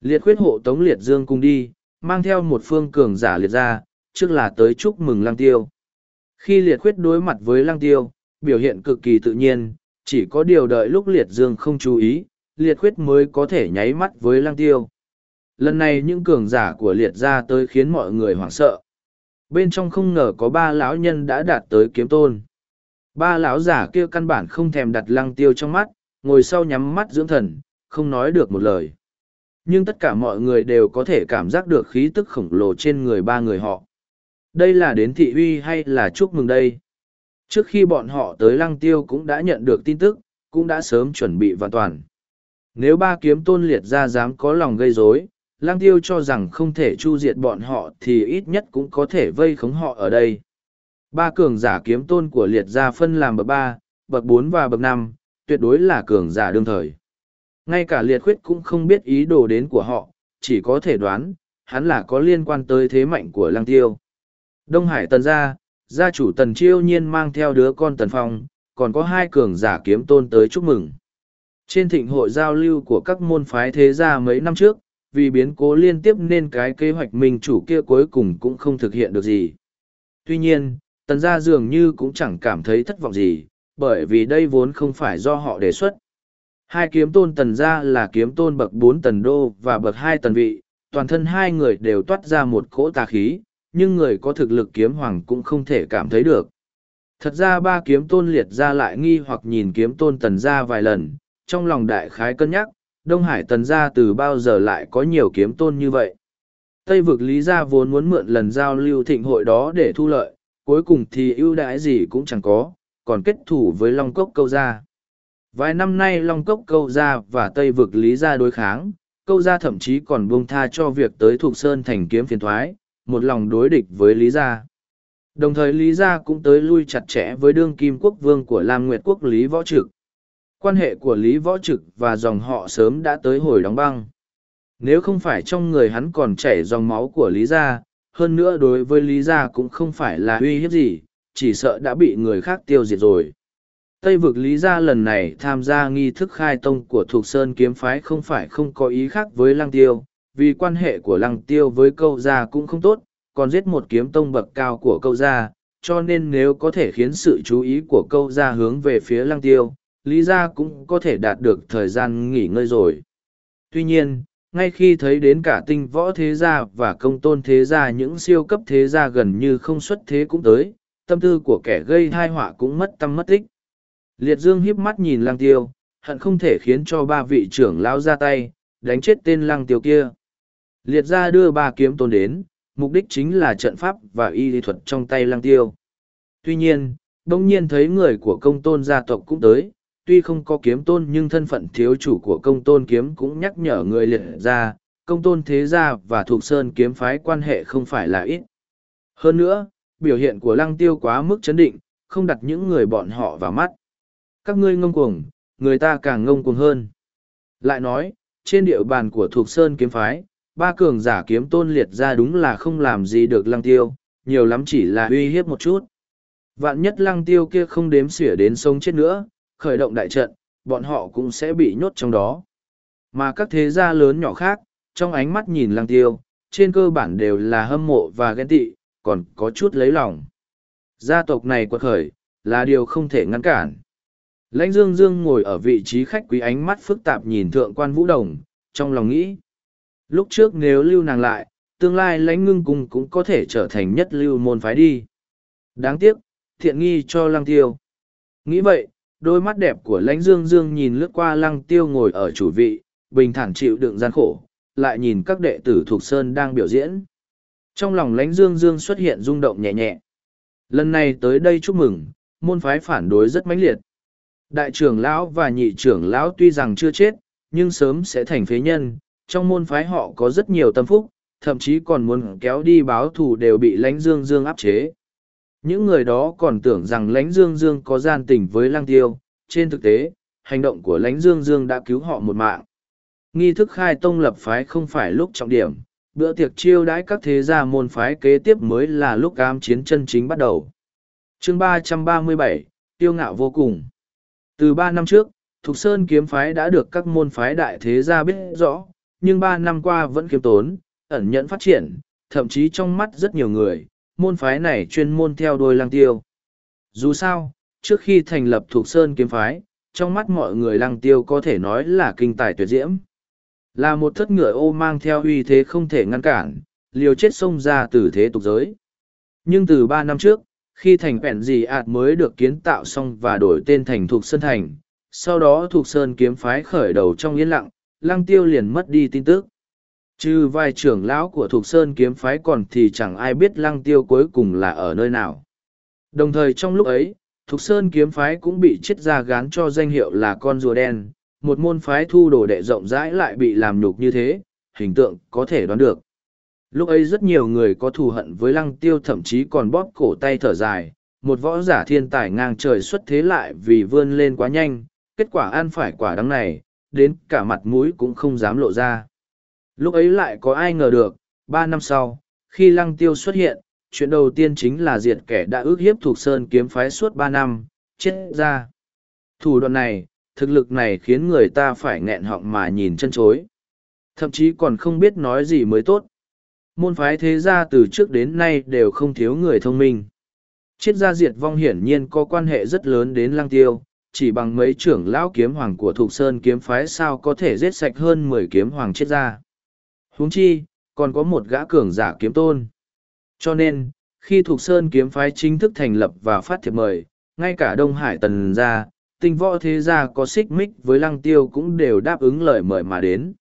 Liệt khuyết hộ tống liệt dương cùng đi, mang theo một phương cường giả liệt ra, trước là tới chúc mừng lăng tiêu. Khi liệt khuyết đối mặt với lăng tiêu, biểu hiện cực kỳ tự nhiên, chỉ có điều đợi lúc liệt dương không chú ý, liệt khuyết mới có thể nháy mắt với lăng tiêu. Lần này những cường giả của liệt ra tới khiến mọi người hoảng sợ. Bên trong không ngờ có ba lão nhân đã đạt tới kiếm tôn. Ba lão giả kia căn bản không thèm đặt lăng tiêu trong mắt, ngồi sau nhắm mắt dưỡng thần, không nói được một lời. Nhưng tất cả mọi người đều có thể cảm giác được khí tức khổng lồ trên người ba người họ. Đây là đến thị uy hay là chúc mừng đây? Trước khi bọn họ tới lăng tiêu cũng đã nhận được tin tức, cũng đã sớm chuẩn bị hoàn toàn. Nếu ba kiếm tôn liệt ra dám có lòng gây rối, Lang tiêu cho rằng không thể chu diệt bọn họ thì ít nhất cũng có thể vây khống họ ở đây. Ba cường giả kiếm tôn của liệt gia phân làm bậc ba, bậc bốn và bậc năm, tuyệt đối là cường giả đương thời. Ngay cả liệt khuyết cũng không biết ý đồ đến của họ, chỉ có thể đoán, hắn là có liên quan tới thế mạnh của Lang tiêu. Đông Hải tần gia, gia chủ tần chiêu nhiên mang theo đứa con tần phong, còn có hai cường giả kiếm tôn tới chúc mừng. Trên thịnh hội giao lưu của các môn phái thế gia mấy năm trước, vì biến cố liên tiếp nên cái kế hoạch minh chủ kia cuối cùng cũng không thực hiện được gì. Tuy nhiên, tần gia dường như cũng chẳng cảm thấy thất vọng gì, bởi vì đây vốn không phải do họ đề xuất. Hai kiếm tôn tần gia là kiếm tôn bậc bốn tần đô và bậc hai tần vị, toàn thân hai người đều toát ra một cỗ tà khí, nhưng người có thực lực kiếm hoàng cũng không thể cảm thấy được. Thật ra ba kiếm tôn liệt ra lại nghi hoặc nhìn kiếm tôn tần gia vài lần, trong lòng đại khái cân nhắc, Đông Hải tần gia từ bao giờ lại có nhiều kiếm tôn như vậy. Tây vực lý gia vốn muốn mượn lần giao lưu thịnh hội đó để thu lợi, cuối cùng thì ưu đãi gì cũng chẳng có, còn kết thủ với Long Cốc câu gia. Vài năm nay Long Cốc câu gia và Tây vực lý gia đối kháng, câu gia thậm chí còn buông tha cho việc tới Thục Sơn thành kiếm phiền thoái, một lòng đối địch với lý gia. Đồng thời lý gia cũng tới lui chặt chẽ với đương kim quốc vương của Lam Nguyệt quốc Lý Võ Trực. Quan hệ của Lý Võ Trực và dòng họ sớm đã tới hồi đóng băng. Nếu không phải trong người hắn còn chảy dòng máu của Lý Gia, hơn nữa đối với Lý Gia cũng không phải là uy hiếp gì, chỉ sợ đã bị người khác tiêu diệt rồi. Tây vực Lý Gia lần này tham gia nghi thức khai tông của Thục Sơn kiếm phái không phải không có ý khác với Lăng Tiêu, vì quan hệ của Lăng Tiêu với câu gia cũng không tốt, còn giết một kiếm tông bậc cao của câu gia, cho nên nếu có thể khiến sự chú ý của câu gia hướng về phía Lăng Tiêu, Lý Gia cũng có thể đạt được thời gian nghỉ ngơi rồi. Tuy nhiên, ngay khi thấy đến cả tinh võ thế gia và công tôn thế gia những siêu cấp thế gia gần như không xuất thế cũng tới, tâm tư của kẻ gây thai họa cũng mất tâm mất tích. Liệt Dương híp mắt nhìn Lang Tiêu, hận không thể khiến cho ba vị trưởng lao ra tay, đánh chết tên Lang Tiêu kia. Liệt gia đưa ba kiếm tôn đến, mục đích chính là trận pháp và y lý thuật trong tay Lang Tiêu. Tuy nhiên, đông nhiên thấy người của công tôn gia tộc cũng tới, tuy không có kiếm tôn nhưng thân phận thiếu chủ của công tôn kiếm cũng nhắc nhở người liệt ra, công tôn thế gia và thuộc sơn kiếm phái quan hệ không phải là ít. Hơn nữa, biểu hiện của lăng tiêu quá mức chấn định, không đặt những người bọn họ vào mắt. Các ngươi ngông cuồng, người ta càng ngông cuồng hơn. Lại nói, trên địa bàn của thuộc sơn kiếm phái, ba cường giả kiếm tôn liệt ra đúng là không làm gì được lăng tiêu, nhiều lắm chỉ là uy hiếp một chút. Vạn nhất lăng tiêu kia không đếm xỉa đến sông chết nữa, khởi động đại trận, bọn họ cũng sẽ bị nhốt trong đó. Mà các thế gia lớn nhỏ khác, trong ánh mắt nhìn lăng tiêu, trên cơ bản đều là hâm mộ và ghen tị, còn có chút lấy lòng. Gia tộc này quật khởi, là điều không thể ngăn cản. Lãnh Dương Dương ngồi ở vị trí khách quý ánh mắt phức tạp nhìn thượng quan vũ đồng, trong lòng nghĩ. Lúc trước nếu lưu nàng lại, tương lai lãnh ngưng cung cũng có thể trở thành nhất lưu môn phái đi. Đáng tiếc, thiện nghi cho lăng tiêu. Nghĩ vậy, đôi mắt đẹp của lãnh dương dương nhìn lướt qua lăng tiêu ngồi ở chủ vị, bình thản chịu đựng gian khổ, lại nhìn các đệ tử thuộc sơn đang biểu diễn. Trong lòng lãnh dương dương xuất hiện rung động nhẹ nhẹ. Lần này tới đây chúc mừng, môn phái phản đối rất mãnh liệt. Đại trưởng lão và nhị trưởng lão tuy rằng chưa chết, nhưng sớm sẽ thành phế nhân, trong môn phái họ có rất nhiều tâm phúc, thậm chí còn muốn kéo đi báo thù đều bị lãnh dương dương áp chế những người đó còn tưởng rằng lãnh dương dương có gian tình với Lang tiêu, trên thực tế, hành động của lãnh dương dương đã cứu họ một mạng. Nghi thức khai tông lập phái không phải lúc trọng điểm, bữa tiệc chiêu đãi các thế gia môn phái kế tiếp mới là lúc ám chiến chân chính bắt đầu. chương ba trăm ba mươi bảy tiêu ngạo vô cùng. Từ ba năm trước, Thục Sơn kiếm phái đã được các môn phái đại thế gia biết rõ, nhưng ba năm qua vẫn kiếm tốn, ẩn nhẫn phát triển, thậm chí trong mắt rất nhiều người, môn phái này chuyên môn theo đuôi lăng tiêu. Dù sao, trước khi thành lập Thuộc Sơn kiếm phái, trong mắt mọi người lăng tiêu có thể nói là kinh tài tuyệt diễm. Là một thất ngựa ô mang theo uy thế không thể ngăn cản, liều chết xông ra từ thế tục giới. Nhưng từ ba năm trước, khi thành vẹn gì ạt mới được kiến tạo xong và đổi tên thành Thuộc Sơn Thành, sau đó Thuộc Sơn kiếm phái khởi đầu trong yên lặng, lăng tiêu liền mất đi tin tức. Trừ vài trưởng lão của Thục Sơn kiếm phái còn thì chẳng ai biết lăng tiêu cuối cùng là ở nơi nào. Đồng thời trong lúc ấy, Thục Sơn kiếm phái cũng bị chết ra gán cho danh hiệu là con rùa đen, một môn phái thu đồ đệ rộng rãi lại bị làm nhục như thế, hình tượng có thể đoán được. Lúc ấy rất nhiều người có thù hận với lăng tiêu thậm chí còn bóp cổ tay thở dài, một võ giả thiên tài ngang trời xuất thế lại vì vươn lên quá nhanh, kết quả ăn phải quả đắng này, đến cả mặt mũi cũng không dám lộ ra. Lúc ấy lại có ai ngờ được, ba năm sau, khi lăng tiêu xuất hiện, chuyện đầu tiên chính là diệt kẻ đã ước hiếp thuộc sơn kiếm phái suốt ba năm, chết ra. Thủ đoạn này, thực lực này khiến người ta phải nghẹn họng mà nhìn chân chối. Thậm chí còn không biết nói gì mới tốt. Môn phái thế gia từ trước đến nay đều không thiếu người thông minh. Chiết gia diệt vong hiển nhiên có quan hệ rất lớn đến lăng tiêu, chỉ bằng mấy trưởng lão kiếm hoàng của Thục Sơn kiếm phái sao có thể giết sạch hơn mười kiếm hoàng chết gia huống chi, còn có một gã cường giả kiếm tôn. Cho nên, khi Thục Sơn kiếm phái chính thức thành lập và phát thiệp mời, ngay cả Đông Hải tần gia, tinh võ thế gia có xích mích với lăng tiêu cũng đều đáp ứng lời mời mà đến.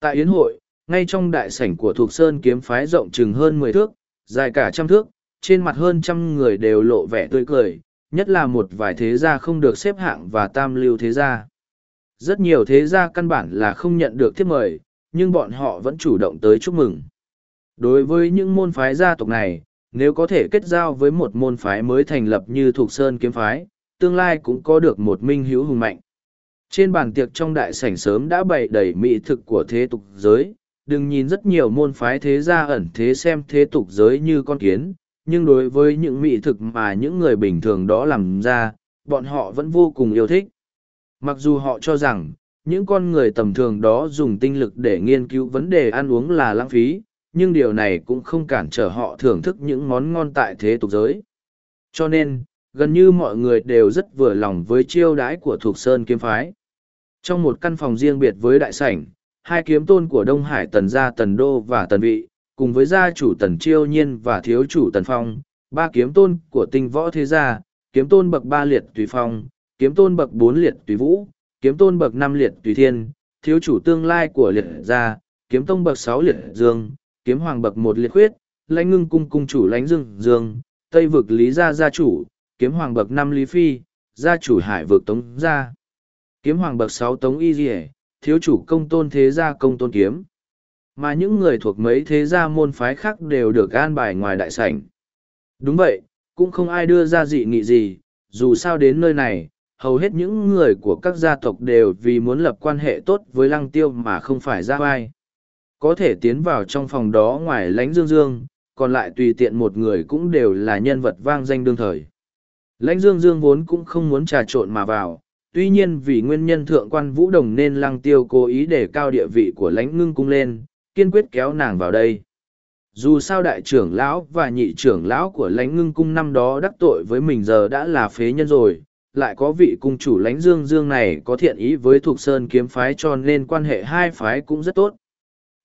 Tại Yến hội, ngay trong đại sảnh của Thục Sơn kiếm phái rộng chừng hơn mười thước, dài cả trăm thước, trên mặt hơn trăm người đều lộ vẻ tươi cười, nhất là một vài thế gia không được xếp hạng và tam lưu thế gia. Rất nhiều thế gia căn bản là không nhận được thiếp mời, nhưng bọn họ vẫn chủ động tới chúc mừng. Đối với những môn phái gia tộc này, nếu có thể kết giao với một môn phái mới thành lập như Thục Sơn Kiếm Phái, tương lai cũng có được một minh hữu hùng mạnh. Trên bàn tiệc trong đại sảnh sớm đã bày đầy mỹ thực của thế tục giới, đừng nhìn rất nhiều môn phái thế gia ẩn thế xem thế tục giới như con kiến, nhưng đối với những mỹ thực mà những người bình thường đó làm ra, bọn họ vẫn vô cùng yêu thích. Mặc dù họ cho rằng, những con người tầm thường đó dùng tinh lực để nghiên cứu vấn đề ăn uống là lãng phí, nhưng điều này cũng không cản trở họ thưởng thức những món ngon tại thế tục giới. Cho nên, gần như mọi người đều rất vừa lòng với chiêu đãi của Thục Sơn Kiếm Phái. Trong một căn phòng riêng biệt với đại sảnh, hai kiếm tôn của Đông Hải Tần Gia Tần Đô và Tần Vị, cùng với gia chủ Tần Chiêu Nhiên và thiếu chủ Tần Phong, ba kiếm tôn của tinh võ thế gia, kiếm tôn bậc ba liệt tùy phong, kiếm tôn bậc bốn liệt tùy vũ, kiếm tôn bậc năm liệt tùy thiên, thiếu chủ tương lai của liệt gia, kiếm tông bậc sáu liệt dương, kiếm hoàng bậc một liệt khuyết, lãnh ngưng cung cung chủ lãnh dương dương, tây vực lý gia gia chủ, kiếm hoàng bậc năm lý phi, gia chủ hải vực tống gia, kiếm hoàng bậc sáu tống y diệ, thiếu chủ công tôn thế gia công tôn kiếm. Mà những người thuộc mấy thế gia môn phái khác đều được an bài ngoài đại sảnh. Đúng vậy, cũng không ai đưa ra dị nghị gì, dù sao đến nơi này, hầu hết những người của các gia tộc đều vì muốn lập quan hệ tốt với lăng tiêu mà không phải ra vai. Có thể tiến vào trong phòng đó ngoài lánh dương dương, còn lại tùy tiện một người cũng đều là nhân vật vang danh đương thời. Lãnh dương dương vốn cũng không muốn trà trộn mà vào, tuy nhiên vì nguyên nhân thượng quan vũ đồng nên lăng tiêu cố ý để cao địa vị của lãnh ngưng cung lên, kiên quyết kéo nàng vào đây. Dù sao đại trưởng lão và nhị trưởng lão của lãnh ngưng cung năm đó đắc tội với mình giờ đã là phế nhân rồi, lại có vị cung chủ lãnh dương dương này có thiện ý với thuộc sơn kiếm phái cho nên quan hệ hai phái cũng rất tốt.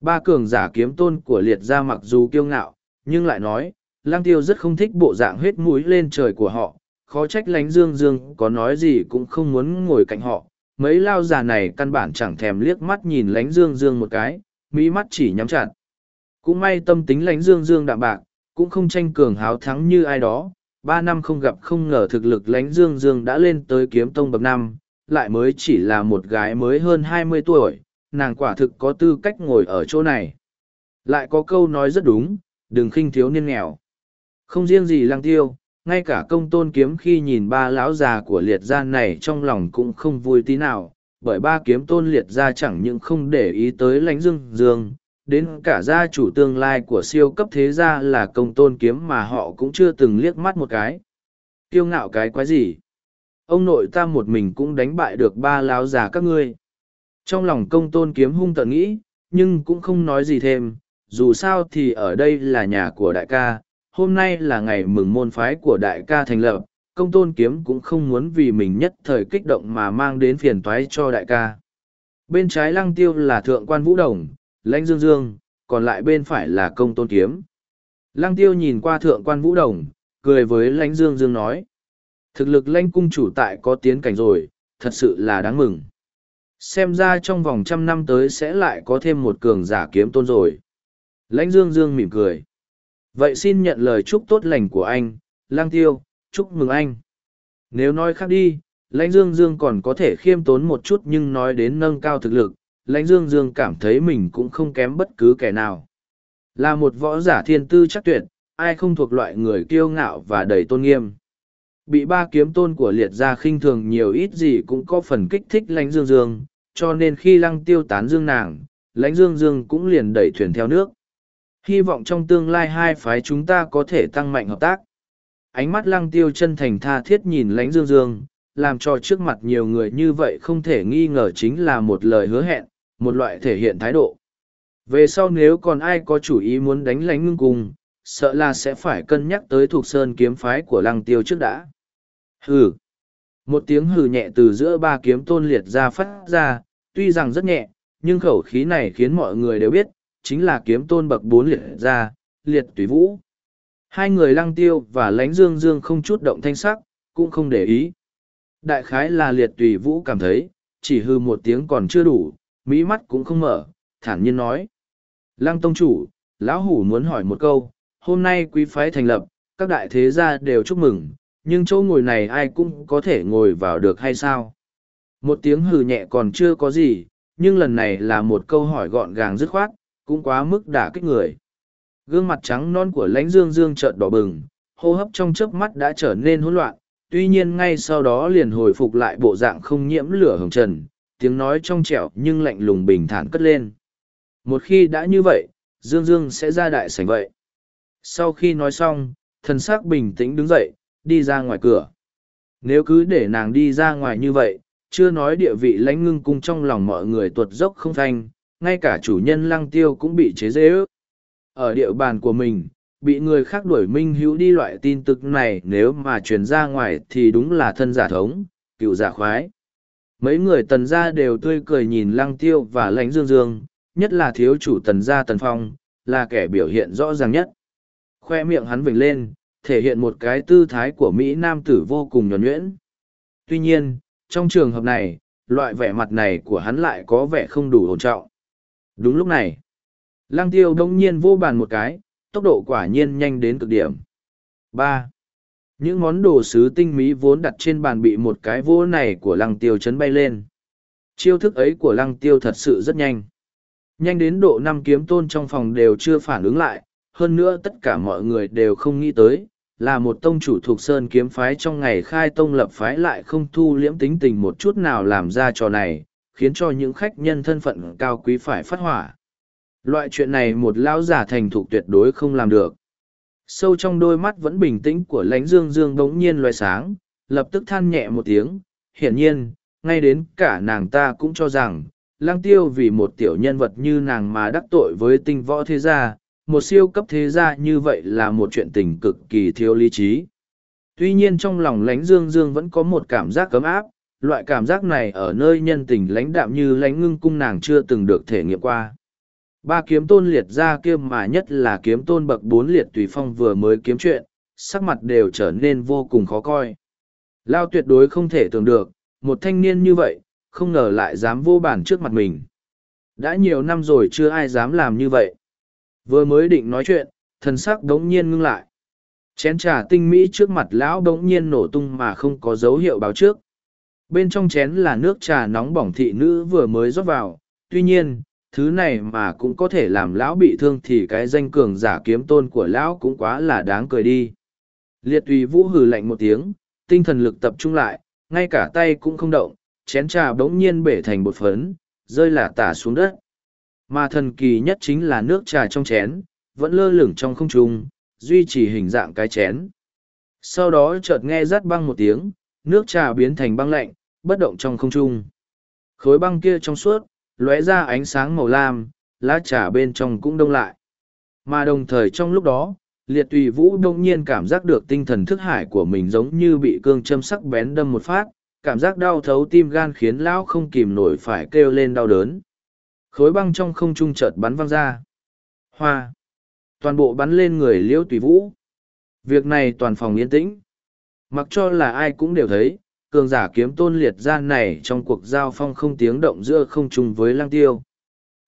Ba cường giả kiếm tôn của liệt gia mặc dù kiêu ngạo, nhưng lại nói, lang tiêu rất không thích bộ dạng huyết mũi lên trời của họ, khó trách lánh dương dương có nói gì cũng không muốn ngồi cạnh họ. Mấy lao già này căn bản chẳng thèm liếc mắt nhìn lánh dương dương một cái, mỹ mắt chỉ nhắm chặt. Cũng may tâm tính lánh dương dương đạm bạc, cũng không tranh cường háo thắng như ai đó. Ba năm không gặp không ngờ thực lực lánh dương dương đã lên tới kiếm tông bậc năm, lại mới chỉ là một gái mới hơn hai mươi tuổi, nàng quả thực có tư cách ngồi ở chỗ này. Lại có câu nói rất đúng, đừng khinh thiếu niên nghèo. Không riêng gì Lang tiêu, ngay cả công tôn kiếm khi nhìn ba lão già của liệt gia này trong lòng cũng không vui tí nào, bởi ba kiếm tôn liệt gia chẳng những không để ý tới lãnh dương dương, đến cả gia chủ tương lai của siêu cấp thế gia là công tôn kiếm mà họ cũng chưa từng liếc mắt một cái. Kiêu ngạo cái quái gì? Ông nội ta một mình cũng đánh bại được ba láo già các ngươi. Trong lòng công tôn kiếm hung tận nghĩ, nhưng cũng không nói gì thêm, dù sao thì ở đây là nhà của đại ca, hôm nay là ngày mừng môn phái của đại ca thành lập, công tôn kiếm cũng không muốn vì mình nhất thời kích động mà mang đến phiền toái cho đại ca. Bên trái lăng tiêu là thượng quan vũ đồng, lãnh dương dương, còn lại bên phải là công tôn kiếm. Lăng tiêu nhìn qua thượng quan vũ đồng, cười với lãnh dương dương nói. Thực lực lãnh cung chủ tại có tiến cảnh rồi, thật sự là đáng mừng. Xem ra trong vòng trăm năm tới sẽ lại có thêm một cường giả kiếm tôn rồi. Lãnh dương dương mỉm cười. Vậy xin nhận lời chúc tốt lành của anh, lang tiêu, chúc mừng anh. Nếu nói khác đi, lãnh dương dương còn có thể khiêm tốn một chút nhưng nói đến nâng cao thực lực, lãnh dương dương cảm thấy mình cũng không kém bất cứ kẻ nào. Là một võ giả thiên tư chắc tuyệt, ai không thuộc loại người kiêu ngạo và đầy tôn nghiêm. Bị ba kiếm tôn của liệt gia khinh thường nhiều ít gì cũng có phần kích thích lãnh dương dương, cho nên khi lăng tiêu tán dương nàng, lãnh dương dương cũng liền đẩy thuyền theo nước. Hy vọng trong tương lai hai phái chúng ta có thể tăng mạnh hợp tác. Ánh mắt lăng tiêu chân thành tha thiết nhìn lãnh dương dương, làm cho trước mặt nhiều người như vậy không thể nghi ngờ chính là một lời hứa hẹn, một loại thể hiện thái độ. Về sau nếu còn ai có chủ ý muốn đánh lánh ngưng cung, sợ là sẽ phải cân nhắc tới thuộc sơn kiếm phái của lăng tiêu trước đã. Hừ. Một tiếng hừ nhẹ từ giữa ba kiếm tôn liệt ra phát ra, tuy rằng rất nhẹ, nhưng khẩu khí này khiến mọi người đều biết, chính là kiếm tôn bậc bốn liệt ra, liệt tùy vũ. Hai người lăng tiêu và lánh dương dương không chút động thanh sắc, cũng không để ý. Đại khái là liệt tùy vũ cảm thấy, chỉ hư một tiếng còn chưa đủ, mỹ mắt cũng không mở, thản nhiên nói. Lăng tông chủ, lão hủ muốn hỏi một câu, hôm nay quý phái thành lập, các đại thế gia đều chúc mừng, nhưng chỗ ngồi này ai cũng có thể ngồi vào được hay sao? Một tiếng hừ nhẹ còn chưa có gì, nhưng lần này là một câu hỏi gọn gàng dứt khoát, cũng quá mức đả kích người. Gương mặt trắng non của lãnh dương dương trợn đỏ bừng, hô hấp trong chớp mắt đã trở nên hỗn loạn, tuy nhiên ngay sau đó liền hồi phục lại bộ dạng không nhiễm lửa hồng trần, tiếng nói trong trẻo nhưng lạnh lùng bình thản cất lên. Một khi đã như vậy, Dương Dương sẽ ra đại sảnh vậy. Sau khi nói xong, thần sắc bình tĩnh đứng dậy, đi ra ngoài cửa. Nếu cứ để nàng đi ra ngoài như vậy, chưa nói địa vị lãnh ngưng cung trong lòng mọi người tuột dốc không thanh, ngay cả chủ nhân lăng tiêu cũng bị chế dễ ước. Ở địa bàn của mình, bị người khác đuổi minh hữu đi loại tin tức này nếu mà truyền ra ngoài thì đúng là thân giả thống, cựu giả khoái. Mấy người tần gia đều tươi cười nhìn lăng tiêu và lãnh dương dương, nhất là thiếu chủ tần gia tần phong, là kẻ biểu hiện rõ ràng nhất. Khoe miệng hắn vểnh lên, thể hiện một cái tư thái của Mỹ Nam tử vô cùng nhuẩn nhuyễn. Tuy nhiên, trong trường hợp này, loại vẻ mặt này của hắn lại có vẻ không đủ ổn trọng. Đúng lúc này, lăng tiêu đông nhiên vô bàn một cái, tốc độ quả nhiên nhanh đến cực điểm. ba những món đồ sứ tinh mỹ vốn đặt trên bàn bị một cái vô này của lăng tiêu chấn bay lên. Chiêu thức ấy của lăng tiêu thật sự rất nhanh. Nhanh đến độ năm kiếm tôn trong phòng đều chưa phản ứng lại, hơn nữa tất cả mọi người đều không nghĩ tới, là một tông chủ thuộc sơn kiếm phái trong ngày khai tông lập phái lại không thu liễm tính tình một chút nào làm ra trò này, khiến cho những khách nhân thân phận cao quý phải phát hỏa. Loại chuyện này một lão giả thành thục tuyệt đối không làm được. Sâu trong đôi mắt vẫn bình tĩnh của lãnh dương dương đống nhiên loài sáng, lập tức than nhẹ một tiếng, hiển nhiên, ngay đến cả nàng ta cũng cho rằng, lang tiêu vì một tiểu nhân vật như nàng mà đắc tội với tinh võ thế gia, một siêu cấp thế gia như vậy là một chuyện tình cực kỳ thiếu lý trí. Tuy nhiên trong lòng lãnh dương dương vẫn có một cảm giác cấm áp, loại cảm giác này ở nơi nhân tình lãnh đạm như lãnh ngưng cung nàng chưa từng được thể nghiệm qua. Ba kiếm tôn liệt ra kia mà nhất là kiếm tôn bậc bốn liệt tùy phong vừa mới kiếm chuyện, sắc mặt đều trở nên vô cùng khó coi. Lao tuyệt đối không thể tưởng được, một thanh niên như vậy, không ngờ lại dám vô bản trước mặt mình. Đã nhiều năm rồi chưa ai dám làm như vậy. Vừa mới định nói chuyện, thần sắc đống nhiên ngưng lại. Chén trà tinh mỹ trước mặt lão đống nhiên nổ tung mà không có dấu hiệu báo trước. Bên trong chén là nước trà nóng bỏng thị nữ vừa mới rót vào, tuy nhiên, thứ này mà cũng có thể làm lão bị thương thì cái danh cường giả kiếm tôn của lão cũng quá là đáng cười đi. Liệt tùy vũ hừ lạnh một tiếng, tinh thần lực tập trung lại, ngay cả tay cũng không động, chén trà bỗng nhiên bể thành bột phấn, rơi là tả xuống đất. Mà thần kỳ nhất chính là nước trà trong chén, vẫn lơ lửng trong không trung, duy trì hình dạng cái chén. Sau đó chợt nghe rát băng một tiếng, nước trà biến thành băng lạnh, bất động trong không trung. Khối băng kia trong suốt, lóe ra ánh sáng màu lam, lá trà bên trong cũng đông lại. Mà đồng thời trong lúc đó, liệt tùy vũ đông nhiên cảm giác được tinh thần thức hải của mình giống như bị cương châm sắc bén đâm một phát, cảm giác đau thấu tim gan khiến lão không kìm nổi phải kêu lên đau đớn. Khối băng trong không trung chợt bắn văng ra. Hoa. Toàn bộ bắn lên người liễu tùy vũ. Việc này toàn phòng yên tĩnh. Mặc cho là ai cũng đều thấy, cường giả kiếm tôn liệt ra này trong cuộc giao phong không tiếng động giữa không trùng với lang tiêu.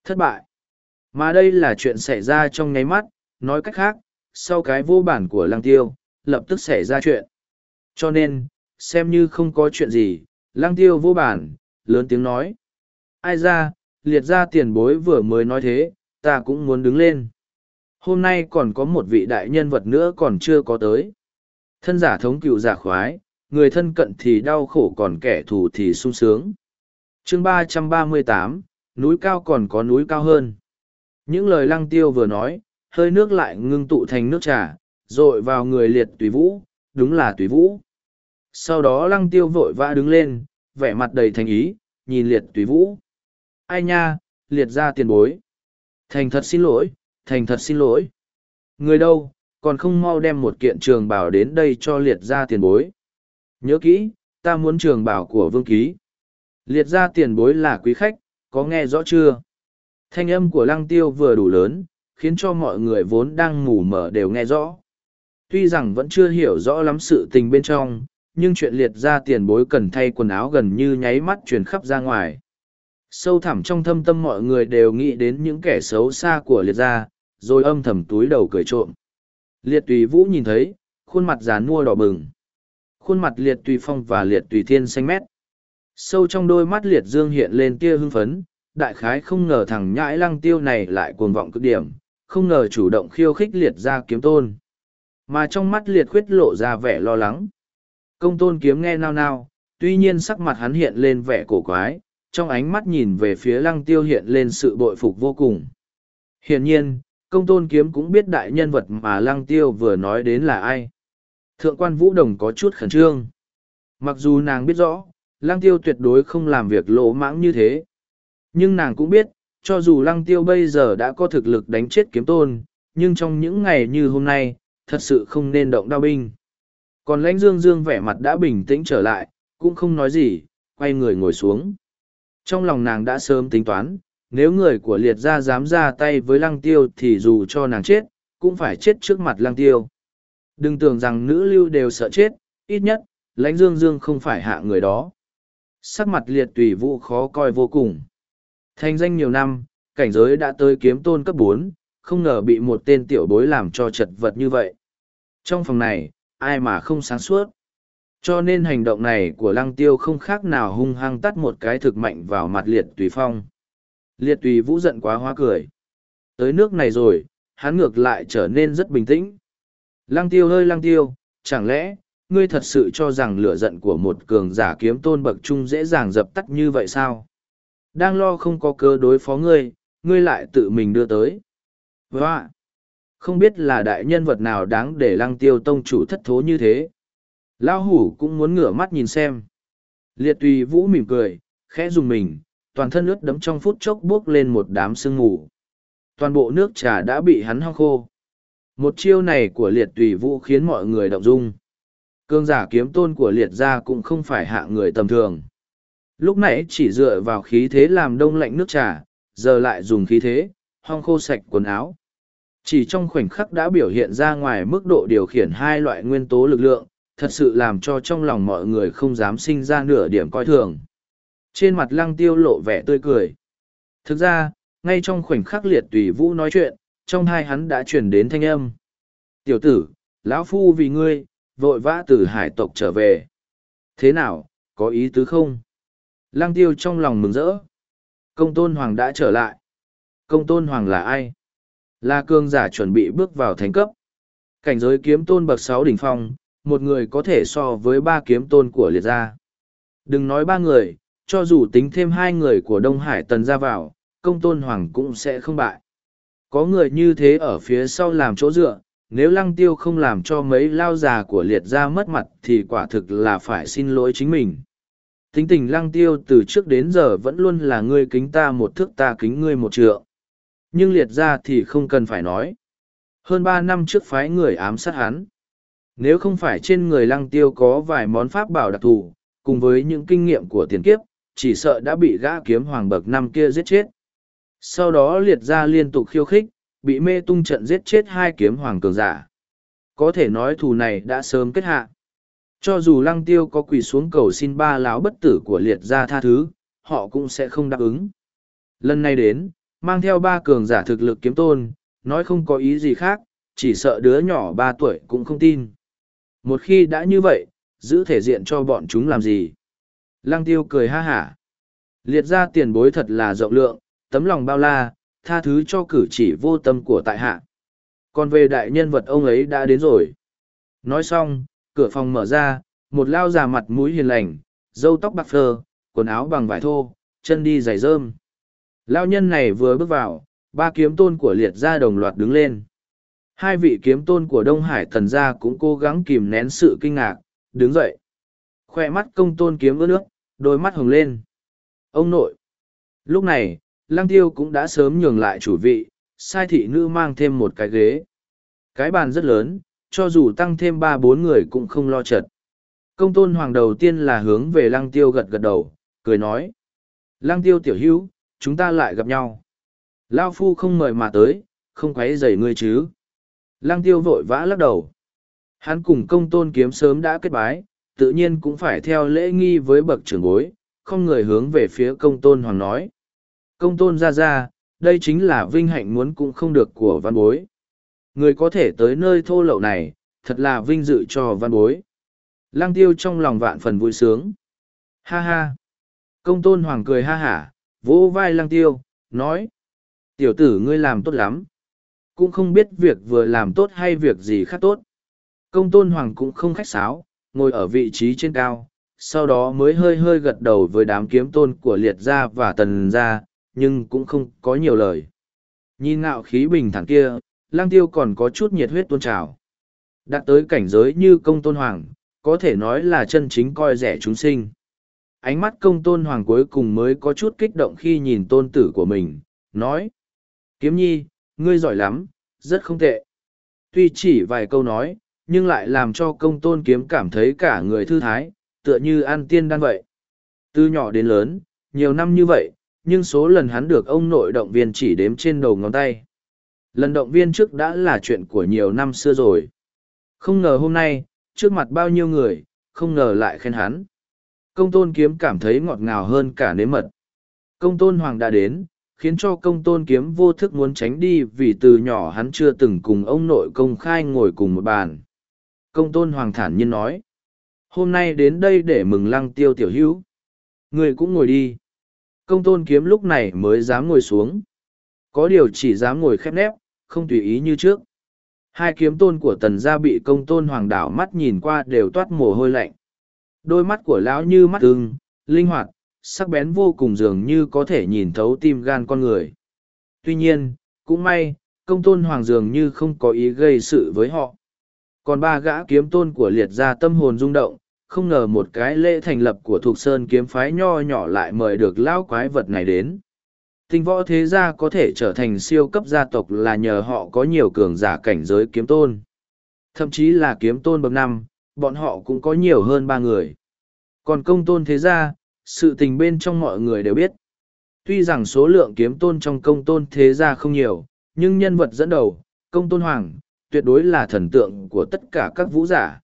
Thất bại. Mà đây là chuyện xảy ra trong ngáy mắt, nói cách khác, sau cái vô bản của lang tiêu, lập tức xảy ra chuyện. Cho nên, xem như không có chuyện gì, lang tiêu vô bản, lớn tiếng nói. Ai ra, liệt ra tiền bối vừa mới nói thế, ta cũng muốn đứng lên. Hôm nay còn có một vị đại nhân vật nữa còn chưa có tới. Thân giả thống cựu giả khoái, người thân cận thì đau khổ còn kẻ thù thì sung sướng. chương ba trăm ba mươi tám núi cao còn có núi cao hơn. Những lời lăng tiêu vừa nói, hơi nước lại ngưng tụ thành nước trà, rội vào người liệt tùy vũ, đúng là tùy vũ. Sau đó lăng tiêu vội vã đứng lên, vẻ mặt đầy thành ý, nhìn liệt tùy vũ. Ai nha, liệt ra tiền bối. Thành thật xin lỗi, thành thật xin lỗi. Người đâu, còn không mau đem một kiện trường bảo đến đây cho liệt ra tiền bối. Nhớ kỹ, ta muốn trường bảo của vương ký. Liệt ra tiền bối là quý khách, có nghe rõ chưa? Thanh âm của lăng tiêu vừa đủ lớn, khiến cho mọi người vốn đang ngủ mờ đều nghe rõ. Tuy rằng vẫn chưa hiểu rõ lắm sự tình bên trong, nhưng chuyện liệt ra tiền bối cần thay quần áo gần như nháy mắt truyền khắp ra ngoài. Sâu thẳm trong thâm tâm mọi người đều nghĩ đến những kẻ xấu xa của liệt gia, rồi âm thầm túi đầu cười trộm. Liệt tùy vũ nhìn thấy, khuôn mặt già mua đỏ bừng. Khuôn mặt liệt tùy phong và liệt tùy thiên xanh mét. Sâu trong đôi mắt liệt dương hiện lên tia hưng phấn, đại khái không ngờ thằng nhãi lăng tiêu này lại cuồng vọng cực điểm, không ngờ chủ động khiêu khích liệt ra kiếm tôn. Mà trong mắt liệt khuyết lộ ra vẻ lo lắng. Công tôn kiếm nghe nao nao, tuy nhiên sắc mặt hắn hiện lên vẻ cổ quái, trong ánh mắt nhìn về phía lăng tiêu hiện lên sự bội phục vô cùng. Hiển nhiên, công tôn kiếm cũng biết đại nhân vật mà lăng tiêu vừa nói đến là ai. Thượng quan vũ đồng có chút khẩn trương. Mặc dù nàng biết rõ, lăng tiêu tuyệt đối không làm việc lỗ mãng như thế. Nhưng nàng cũng biết, cho dù lăng tiêu bây giờ đã có thực lực đánh chết kiếm tôn, nhưng trong những ngày như hôm nay, thật sự không nên động đao binh. Còn lãnh dương dương vẻ mặt đã bình tĩnh trở lại, cũng không nói gì, quay người ngồi xuống. Trong lòng nàng đã sớm tính toán, nếu người của liệt gia dám ra tay với lăng tiêu thì dù cho nàng chết, cũng phải chết trước mặt lăng tiêu. Đừng tưởng rằng nữ lưu đều sợ chết, ít nhất, lãnh dương dương không phải hạ người đó. Sắc mặt liệt tùy vũ khó coi vô cùng. thanh danh nhiều năm, cảnh giới đã tới kiếm tôn cấp bốn, không ngờ bị một tên tiểu bối làm cho chật vật như vậy. Trong phòng này, ai mà không sáng suốt. Cho nên hành động này của lăng tiêu không khác nào hung hăng tắt một cái thực mạnh vào mặt liệt tùy phong. Liệt tùy vũ giận quá hoa cười. Tới nước này rồi, hắn ngược lại trở nên rất bình tĩnh. Lăng tiêu hơi lăng tiêu, chẳng lẽ, ngươi thật sự cho rằng lửa giận của một cường giả kiếm tôn bậc trung dễ dàng dập tắt như vậy sao? Đang lo không có cơ đối phó ngươi, ngươi lại tự mình đưa tới. Và, không biết là đại nhân vật nào đáng để lăng tiêu tông chủ thất thố như thế. Lao hủ cũng muốn ngửa mắt nhìn xem. Liệt tùy vũ mỉm cười, khẽ dùng mình, toàn thân ướt đấm trong phút chốc bước lên một đám sương mù. Toàn bộ nước trà đã bị hắn hong khô. Một chiêu này của liệt tùy vũ khiến mọi người động dung. Cương giả kiếm tôn của liệt gia cũng không phải hạ người tầm thường. Lúc nãy chỉ dựa vào khí thế làm đông lạnh nước trà, giờ lại dùng khí thế, hong khô sạch quần áo. Chỉ trong khoảnh khắc đã biểu hiện ra ngoài mức độ điều khiển hai loại nguyên tố lực lượng, thật sự làm cho trong lòng mọi người không dám sinh ra nửa điểm coi thường. Trên mặt lăng tiêu lộ vẻ tươi cười. Thực ra, ngay trong khoảnh khắc liệt tùy vũ nói chuyện, trong hai hắn đã chuyển đến thanh âm. Tiểu tử, lão phu vì ngươi, vội vã từ hải tộc trở về. Thế nào, có ý tứ không? Lăng tiêu trong lòng mừng rỡ. Công tôn hoàng đã trở lại. Công tôn hoàng là ai? Là cương giả chuẩn bị bước vào thánh cấp. Cảnh giới kiếm tôn bậc sáu đỉnh phong, một người có thể so với ba kiếm tôn của liệt gia. Đừng nói ba người, cho dù tính thêm hai người của Đông Hải Tần ra vào, công tôn hoàng cũng sẽ không bại. Có người như thế ở phía sau làm chỗ dựa, nếu lăng tiêu không làm cho mấy lao già của liệt gia mất mặt thì quả thực là phải xin lỗi chính mình. Tính tình lăng tiêu từ trước đến giờ vẫn luôn là ngươi kính ta một thước ta kính ngươi một trượng. Nhưng liệt gia thì không cần phải nói. Hơn ba năm trước phái người ám sát hắn. Nếu không phải trên người lăng tiêu có vài món pháp bảo đặc thù, cùng với những kinh nghiệm của tiền kiếp, chỉ sợ đã bị gã kiếm hoàng bậc năm kia giết chết. Sau đó liệt ra liên tục khiêu khích, bị mê tung trận giết chết hai kiếm hoàng cường giả. Có thể nói thù này đã sớm kết hạ. Cho dù lăng tiêu có quỳ xuống cầu xin ba lão bất tử của liệt gia tha thứ, họ cũng sẽ không đáp ứng. Lần này đến, mang theo ba cường giả thực lực kiếm tôn, nói không có ý gì khác, chỉ sợ đứa nhỏ ba tuổi cũng không tin. Một khi đã như vậy, giữ thể diện cho bọn chúng làm gì? Lăng tiêu cười ha hả. Liệt ra tiền bối thật là rộng lượng, tấm lòng bao la, tha thứ cho cử chỉ vô tâm của tại hạ. Còn về đại nhân vật ông ấy đã đến rồi. Nói xong, cửa phòng mở ra, một lao già mặt mũi hiền lành, râu tóc bạc phơ, quần áo bằng vải thô, chân đi giày rơm. Lao nhân này vừa bước vào, ba kiếm tôn của liệt gia đồng loạt đứng lên. Hai vị kiếm tôn của Đông Hải thần gia cũng cố gắng kìm nén sự kinh ngạc, đứng dậy. Khoe mắt công tôn kiếm ướt nước, đôi mắt hồng lên. Ông nội. Lúc này, Lăng Tiêu cũng đã sớm nhường lại chủ vị, sai thị nữ mang thêm một cái ghế. Cái bàn rất lớn, cho dù tăng thêm ba bốn người cũng không lo chật. Công tôn hoàng đầu tiên là hướng về Lăng Tiêu gật gật đầu, cười nói. Lăng Tiêu tiểu hữu, chúng ta lại gặp nhau. Lao phu không mời mà tới, không quấy rầy ngươi chứ. Lăng Tiêu vội vã lắc đầu. Hắn cùng công tôn kiếm sớm đã kết bái, tự nhiên cũng phải theo lễ nghi với bậc trưởng bối, không người hướng về phía công tôn hoàng nói. Công tôn ra ra, đây chính là vinh hạnh muốn cũng không được của văn bối. Người có thể tới nơi thô lậu này, thật là vinh dự cho văn bối. Lăng tiêu trong lòng vạn phần vui sướng. Ha ha. Công tôn hoàng cười ha hả, vỗ vai lăng tiêu, nói. Tiểu tử ngươi làm tốt lắm. Cũng không biết việc vừa làm tốt hay việc gì khác tốt. Công tôn hoàng cũng không khách sáo, ngồi ở vị trí trên cao, sau đó mới hơi hơi gật đầu với đám kiếm tôn của liệt gia và tần gia, nhưng cũng không có nhiều lời. Nhìn ngạo khí bình thản kia, lang tiêu còn có chút nhiệt huyết tôn trào. Đạt tới cảnh giới như công tôn hoàng, có thể nói là chân chính coi rẻ chúng sinh. Ánh mắt công tôn hoàng cuối cùng mới có chút kích động khi nhìn tôn tử của mình, nói. Kiếm nhi, ngươi giỏi lắm, rất không tệ. Tuy chỉ vài câu nói, nhưng lại làm cho công tôn kiếm cảm thấy cả người thư thái, tựa như an tiên đan vậy. Từ nhỏ đến lớn, nhiều năm như vậy, nhưng số lần hắn được ông nội động viên chỉ đếm trên đầu ngón tay. Lần động viên trước đã là chuyện của nhiều năm xưa rồi. Không ngờ hôm nay, trước mặt bao nhiêu người, không ngờ lại khen hắn. Công tôn kiếm cảm thấy ngọt ngào hơn cả nếm mật. Công tôn hoàng đã đến, khiến cho công tôn kiếm vô thức muốn tránh đi vì từ nhỏ hắn chưa từng cùng ông nội công khai ngồi cùng một bàn. Công tôn hoàng thản nhiên nói. Hôm nay đến đây để mừng lăng tiêu tiểu hữu. Người cũng ngồi đi. Công tôn kiếm lúc này mới dám ngồi xuống. Có điều chỉ dám ngồi khép nép, không tùy ý như trước. Hai kiếm tôn của tần gia bị công tôn hoàng đảo mắt nhìn qua đều toát mồ hôi lạnh. Đôi mắt của lão như mắt ưng, linh hoạt, sắc bén vô cùng dường như có thể nhìn thấu tim gan con người. Tuy nhiên, cũng may, công tôn hoàng dường như không có ý gây sự với họ. Còn ba gã kiếm tôn của liệt gia tâm hồn rung động, không ngờ một cái lễ thành lập của Thục Sơn kiếm phái nho nhỏ lại mời được lão quái vật này đến. Tinh võ thế gia có thể trở thành siêu cấp gia tộc là nhờ họ có nhiều cường giả cảnh giới kiếm tôn. Thậm chí là kiếm tôn bậc năm, bọn họ cũng có nhiều hơn ba người. Còn công tôn thế gia, sự tình bên trong mọi người đều biết. Tuy rằng số lượng kiếm tôn trong công tôn thế gia không nhiều, nhưng nhân vật dẫn đầu, công tôn hoàng, tuyệt đối là thần tượng của tất cả các vũ giả.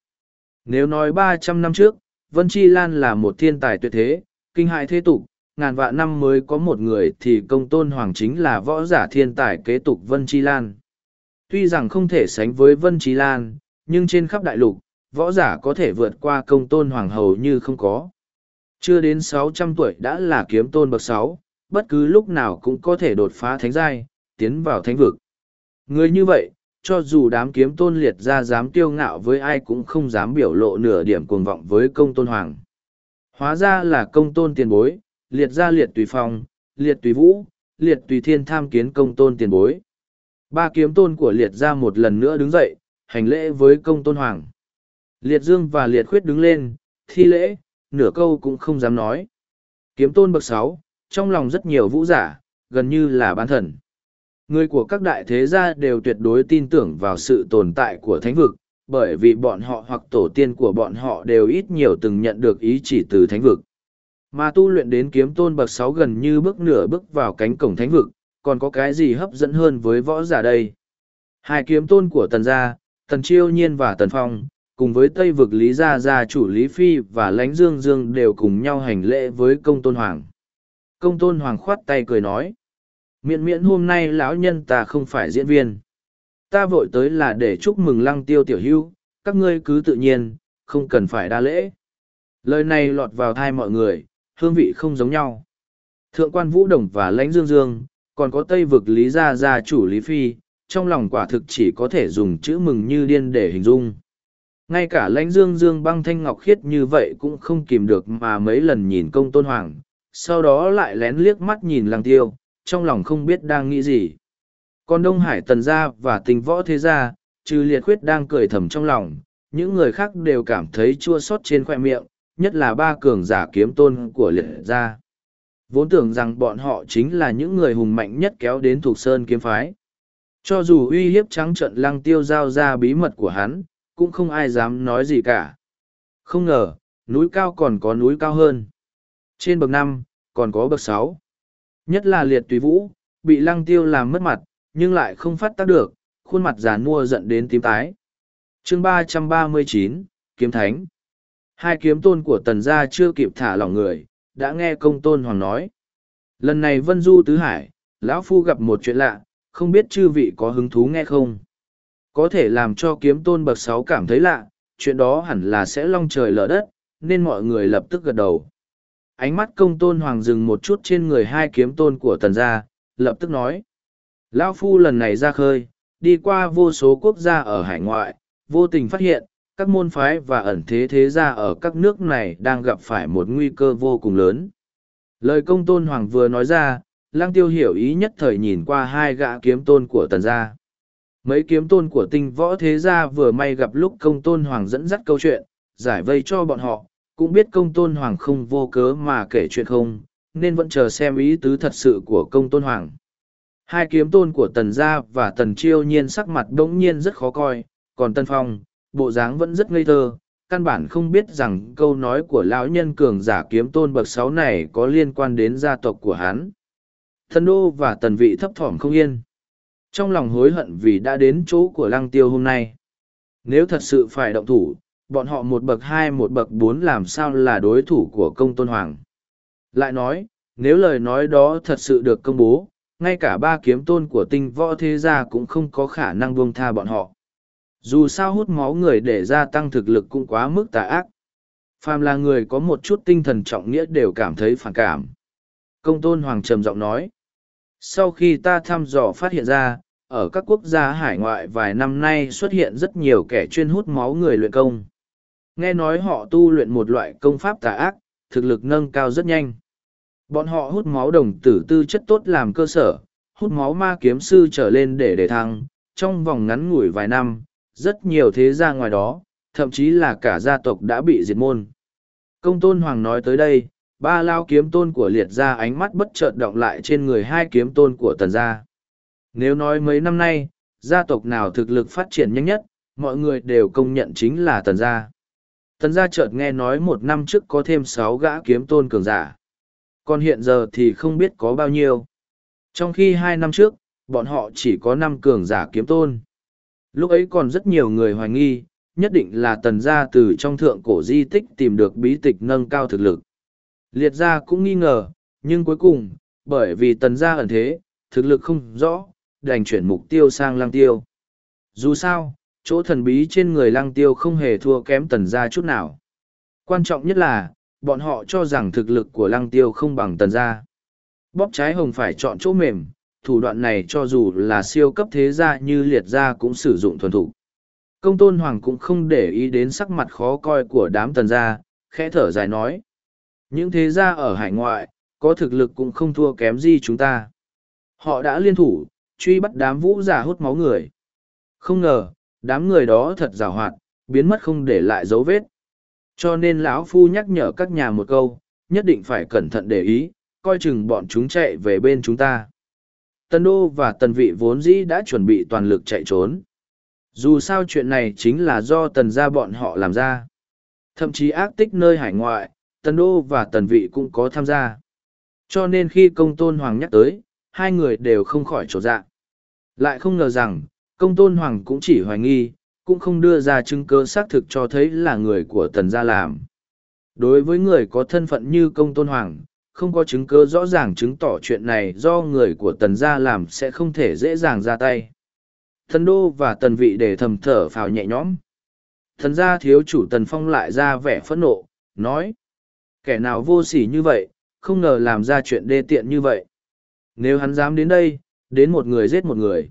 Nếu nói ba trăm năm trước, Vân Chi Lan là một thiên tài tuyệt thế, kinh hại thế tục, ngàn vạn năm mới có một người thì công tôn hoàng chính là võ giả thiên tài kế tục Vân Chi Lan. Tuy rằng không thể sánh với Vân Chi Lan, nhưng trên khắp đại lục, võ giả có thể vượt qua công tôn hoàng hầu như không có. Chưa đến sáu trăm tuổi đã là kiếm tôn bậc sáu, bất cứ lúc nào cũng có thể đột phá thánh giai, tiến vào thánh vực. Người như vậy, cho dù đám kiếm tôn liệt ra dám tiêu ngạo với ai cũng không dám biểu lộ nửa điểm cuồng vọng với công tôn hoàng. Hóa ra là công tôn tiền bối, liệt ra liệt tùy phong, liệt tùy vũ, liệt tùy thiên tham kiến công tôn tiền bối. Ba kiếm tôn của liệt ra một lần nữa đứng dậy, hành lễ với công tôn hoàng. Liệt dương và liệt khuyết đứng lên, thi lễ, nửa câu cũng không dám nói. Kiếm tôn bậc sáu, trong lòng rất nhiều vũ giả, gần như là bán thần. Người của các đại thế gia đều tuyệt đối tin tưởng vào sự tồn tại của thánh vực, bởi vì bọn họ hoặc tổ tiên của bọn họ đều ít nhiều từng nhận được ý chỉ từ thánh vực. Mà tu luyện đến kiếm tôn bậc sáu gần như bước nửa bước vào cánh cổng thánh vực, còn có cái gì hấp dẫn hơn với võ giả đây? Hai kiếm tôn của tần gia, tần chiêu nhiên và tần phong, cùng với tây vực lý gia gia chủ lý phi và lãnh dương dương đều cùng nhau hành lễ với công tôn hoàng. Công tôn hoàng khoát tay cười nói. Miễn miễn hôm nay lão nhân ta không phải diễn viên. Ta vội tới là để chúc mừng lăng tiêu tiểu hưu, các ngươi cứ tự nhiên, không cần phải đa lễ. Lời này lọt vào thai mọi người, hương vị không giống nhau. Thượng quan Vũ Đồng và Lãnh Dương Dương, còn có Tây vực Lý Gia Gia chủ Lý Phi, trong lòng quả thực chỉ có thể dùng chữ mừng như điên để hình dung. Ngay cả Lãnh Dương Dương băng thanh ngọc khiết như vậy cũng không kìm được mà mấy lần nhìn công tôn hoàng, sau đó lại lén liếc mắt nhìn lăng tiêu, trong lòng không biết đang nghĩ gì. Còn Đông Hải tần gia và tình võ thế gia, trừ liệt khuyết đang cười thầm trong lòng, những người khác đều cảm thấy chua xót trên khoe miệng, nhất là ba cường giả kiếm tôn của liệt gia. Vốn tưởng rằng bọn họ chính là những người hùng mạnh nhất kéo đến thuộc sơn kiếm phái. Cho dù uy hiếp trắng trận lăng tiêu giao ra bí mật của hắn, cũng không ai dám nói gì cả. Không ngờ, núi cao còn có núi cao hơn. Trên bậc năm còn có bậc sáu Nhất là liệt tùy vũ, bị lăng tiêu làm mất mặt, nhưng lại không phát tác được, khuôn mặt già nua giận đến tím tái. chương ba trăm ba mươi chín Kiếm Thánh Hai kiếm tôn của tần gia chưa kịp thả lỏng người, đã nghe công tôn hoàng nói. Lần này vân du tứ hải, lão phu gặp một chuyện lạ, không biết chư vị có hứng thú nghe không? Có thể làm cho kiếm tôn bậc sáu cảm thấy lạ, chuyện đó hẳn là sẽ long trời lở đất, nên mọi người lập tức gật đầu. Ánh mắt công tôn hoàng dừng một chút trên người hai kiếm tôn của tần gia, lập tức nói. Lão phu lần này ra khơi, đi qua vô số quốc gia ở hải ngoại, vô tình phát hiện, các môn phái và ẩn thế thế gia ở các nước này đang gặp phải một nguy cơ vô cùng lớn. Lời công tôn hoàng vừa nói ra, lang tiêu hiểu ý nhất thời nhìn qua hai gã kiếm tôn của tần gia. Mấy kiếm tôn của tinh võ thế gia vừa may gặp lúc công tôn hoàng dẫn dắt câu chuyện, giải vây cho bọn họ, cũng biết công tôn hoàng không vô cớ mà kể chuyện không, nên vẫn chờ xem ý tứ thật sự của công tôn hoàng. Hai kiếm tôn của tần gia và tần chiêu nhiên sắc mặt đống nhiên rất khó coi, còn tân phong, bộ dáng vẫn rất ngây thơ, căn bản không biết rằng câu nói của lão nhân cường giả kiếm tôn bậc sáu này có liên quan đến gia tộc của hắn. Thần đô và tần vị thấp thỏm không yên. Trong lòng hối hận vì đã đến chỗ của lăng tiêu hôm nay. Nếu thật sự phải động thủ, bọn họ một bậc hai một bậc bốn làm sao là đối thủ của công tôn hoàng. Lại nói, nếu lời nói đó thật sự được công bố, ngay cả ba kiếm tôn của tinh võ thế gia cũng không có khả năng buông tha bọn họ. Dù sao hút máu người để gia tăng thực lực cũng quá mức tà ác. Phàm là người có một chút tinh thần trọng nghĩa đều cảm thấy phản cảm. Công tôn hoàng trầm giọng nói. Sau khi ta thăm dò phát hiện ra, ở các quốc gia hải ngoại vài năm nay xuất hiện rất nhiều kẻ chuyên hút máu người luyện công. Nghe nói họ tu luyện một loại công pháp tà ác, thực lực nâng cao rất nhanh. Bọn họ hút máu đồng tử tư chất tốt làm cơ sở, hút máu ma kiếm sư trở lên để để thăng, trong vòng ngắn ngủi vài năm, rất nhiều thế gia ngoài đó, thậm chí là cả gia tộc đã bị diệt môn. Công tôn hoàng nói tới đây, ba lao kiếm tôn của liệt gia ánh mắt bất chợt động lại trên người hai kiếm tôn của tần gia. Nếu nói mấy năm nay, gia tộc nào thực lực phát triển nhanh nhất, mọi người đều công nhận chính là tần gia. Tần gia chợt nghe nói một năm trước có thêm sáu gã kiếm tôn cường giả. Còn hiện giờ thì không biết có bao nhiêu. Trong khi hai năm trước, bọn họ chỉ có năm cường giả kiếm tôn. Lúc ấy còn rất nhiều người hoài nghi, nhất định là tần gia từ trong thượng cổ di tích tìm được bí tịch nâng cao thực lực. Liệt gia cũng nghi ngờ, nhưng cuối cùng, bởi vì tần gia ẩn thế, thực lực không rõ, đành chuyển mục tiêu sang lang tiêu. Dù sao, chỗ thần bí trên người lang tiêu không hề thua kém tần gia chút nào. Quan trọng nhất là, bọn họ cho rằng thực lực của lăng tiêu không bằng tần gia. Bóp trái hồng phải chọn chỗ mềm, thủ đoạn này cho dù là siêu cấp thế gia như liệt gia cũng sử dụng thuần thủ. Công tôn hoàng cũng không để ý đến sắc mặt khó coi của đám tần gia, khẽ thở dài nói. Những thế gia ở hải ngoại, có thực lực cũng không thua kém gì chúng ta. Họ đã liên thủ, truy bắt đám vũ giả hút máu người. Không ngờ, đám người đó thật rào hoạt, biến mất không để lại dấu vết. Cho nên lão phu nhắc nhở các nhà một câu, nhất định phải cẩn thận để ý, coi chừng bọn chúng chạy về bên chúng ta. Tần Đô và Tần Vị vốn dĩ đã chuẩn bị toàn lực chạy trốn. Dù sao chuyện này chính là do tần gia bọn họ làm ra. Thậm chí ác tích nơi hải ngoại, Tần Đô và Tần Vị cũng có tham gia. Cho nên khi công tôn hoàng nhắc tới, hai người đều không khỏi trột dạ. Lại không ngờ rằng, công tôn hoàng cũng chỉ hoài nghi, cũng không đưa ra chứng cứ xác thực cho thấy là người của tần gia làm. Đối với người có thân phận như công tôn hoàng, không có chứng cứ rõ ràng chứng tỏ chuyện này do người của tần gia làm sẽ không thể dễ dàng ra tay. Thần đô và tần vị để thầm thở phào nhẹ nhõm. Thần gia thiếu chủ tần phong lại ra vẻ phẫn nộ, nói. Kẻ nào vô sỉ như vậy, không ngờ làm ra chuyện đê tiện như vậy. Nếu hắn dám đến đây, đến một người giết một người.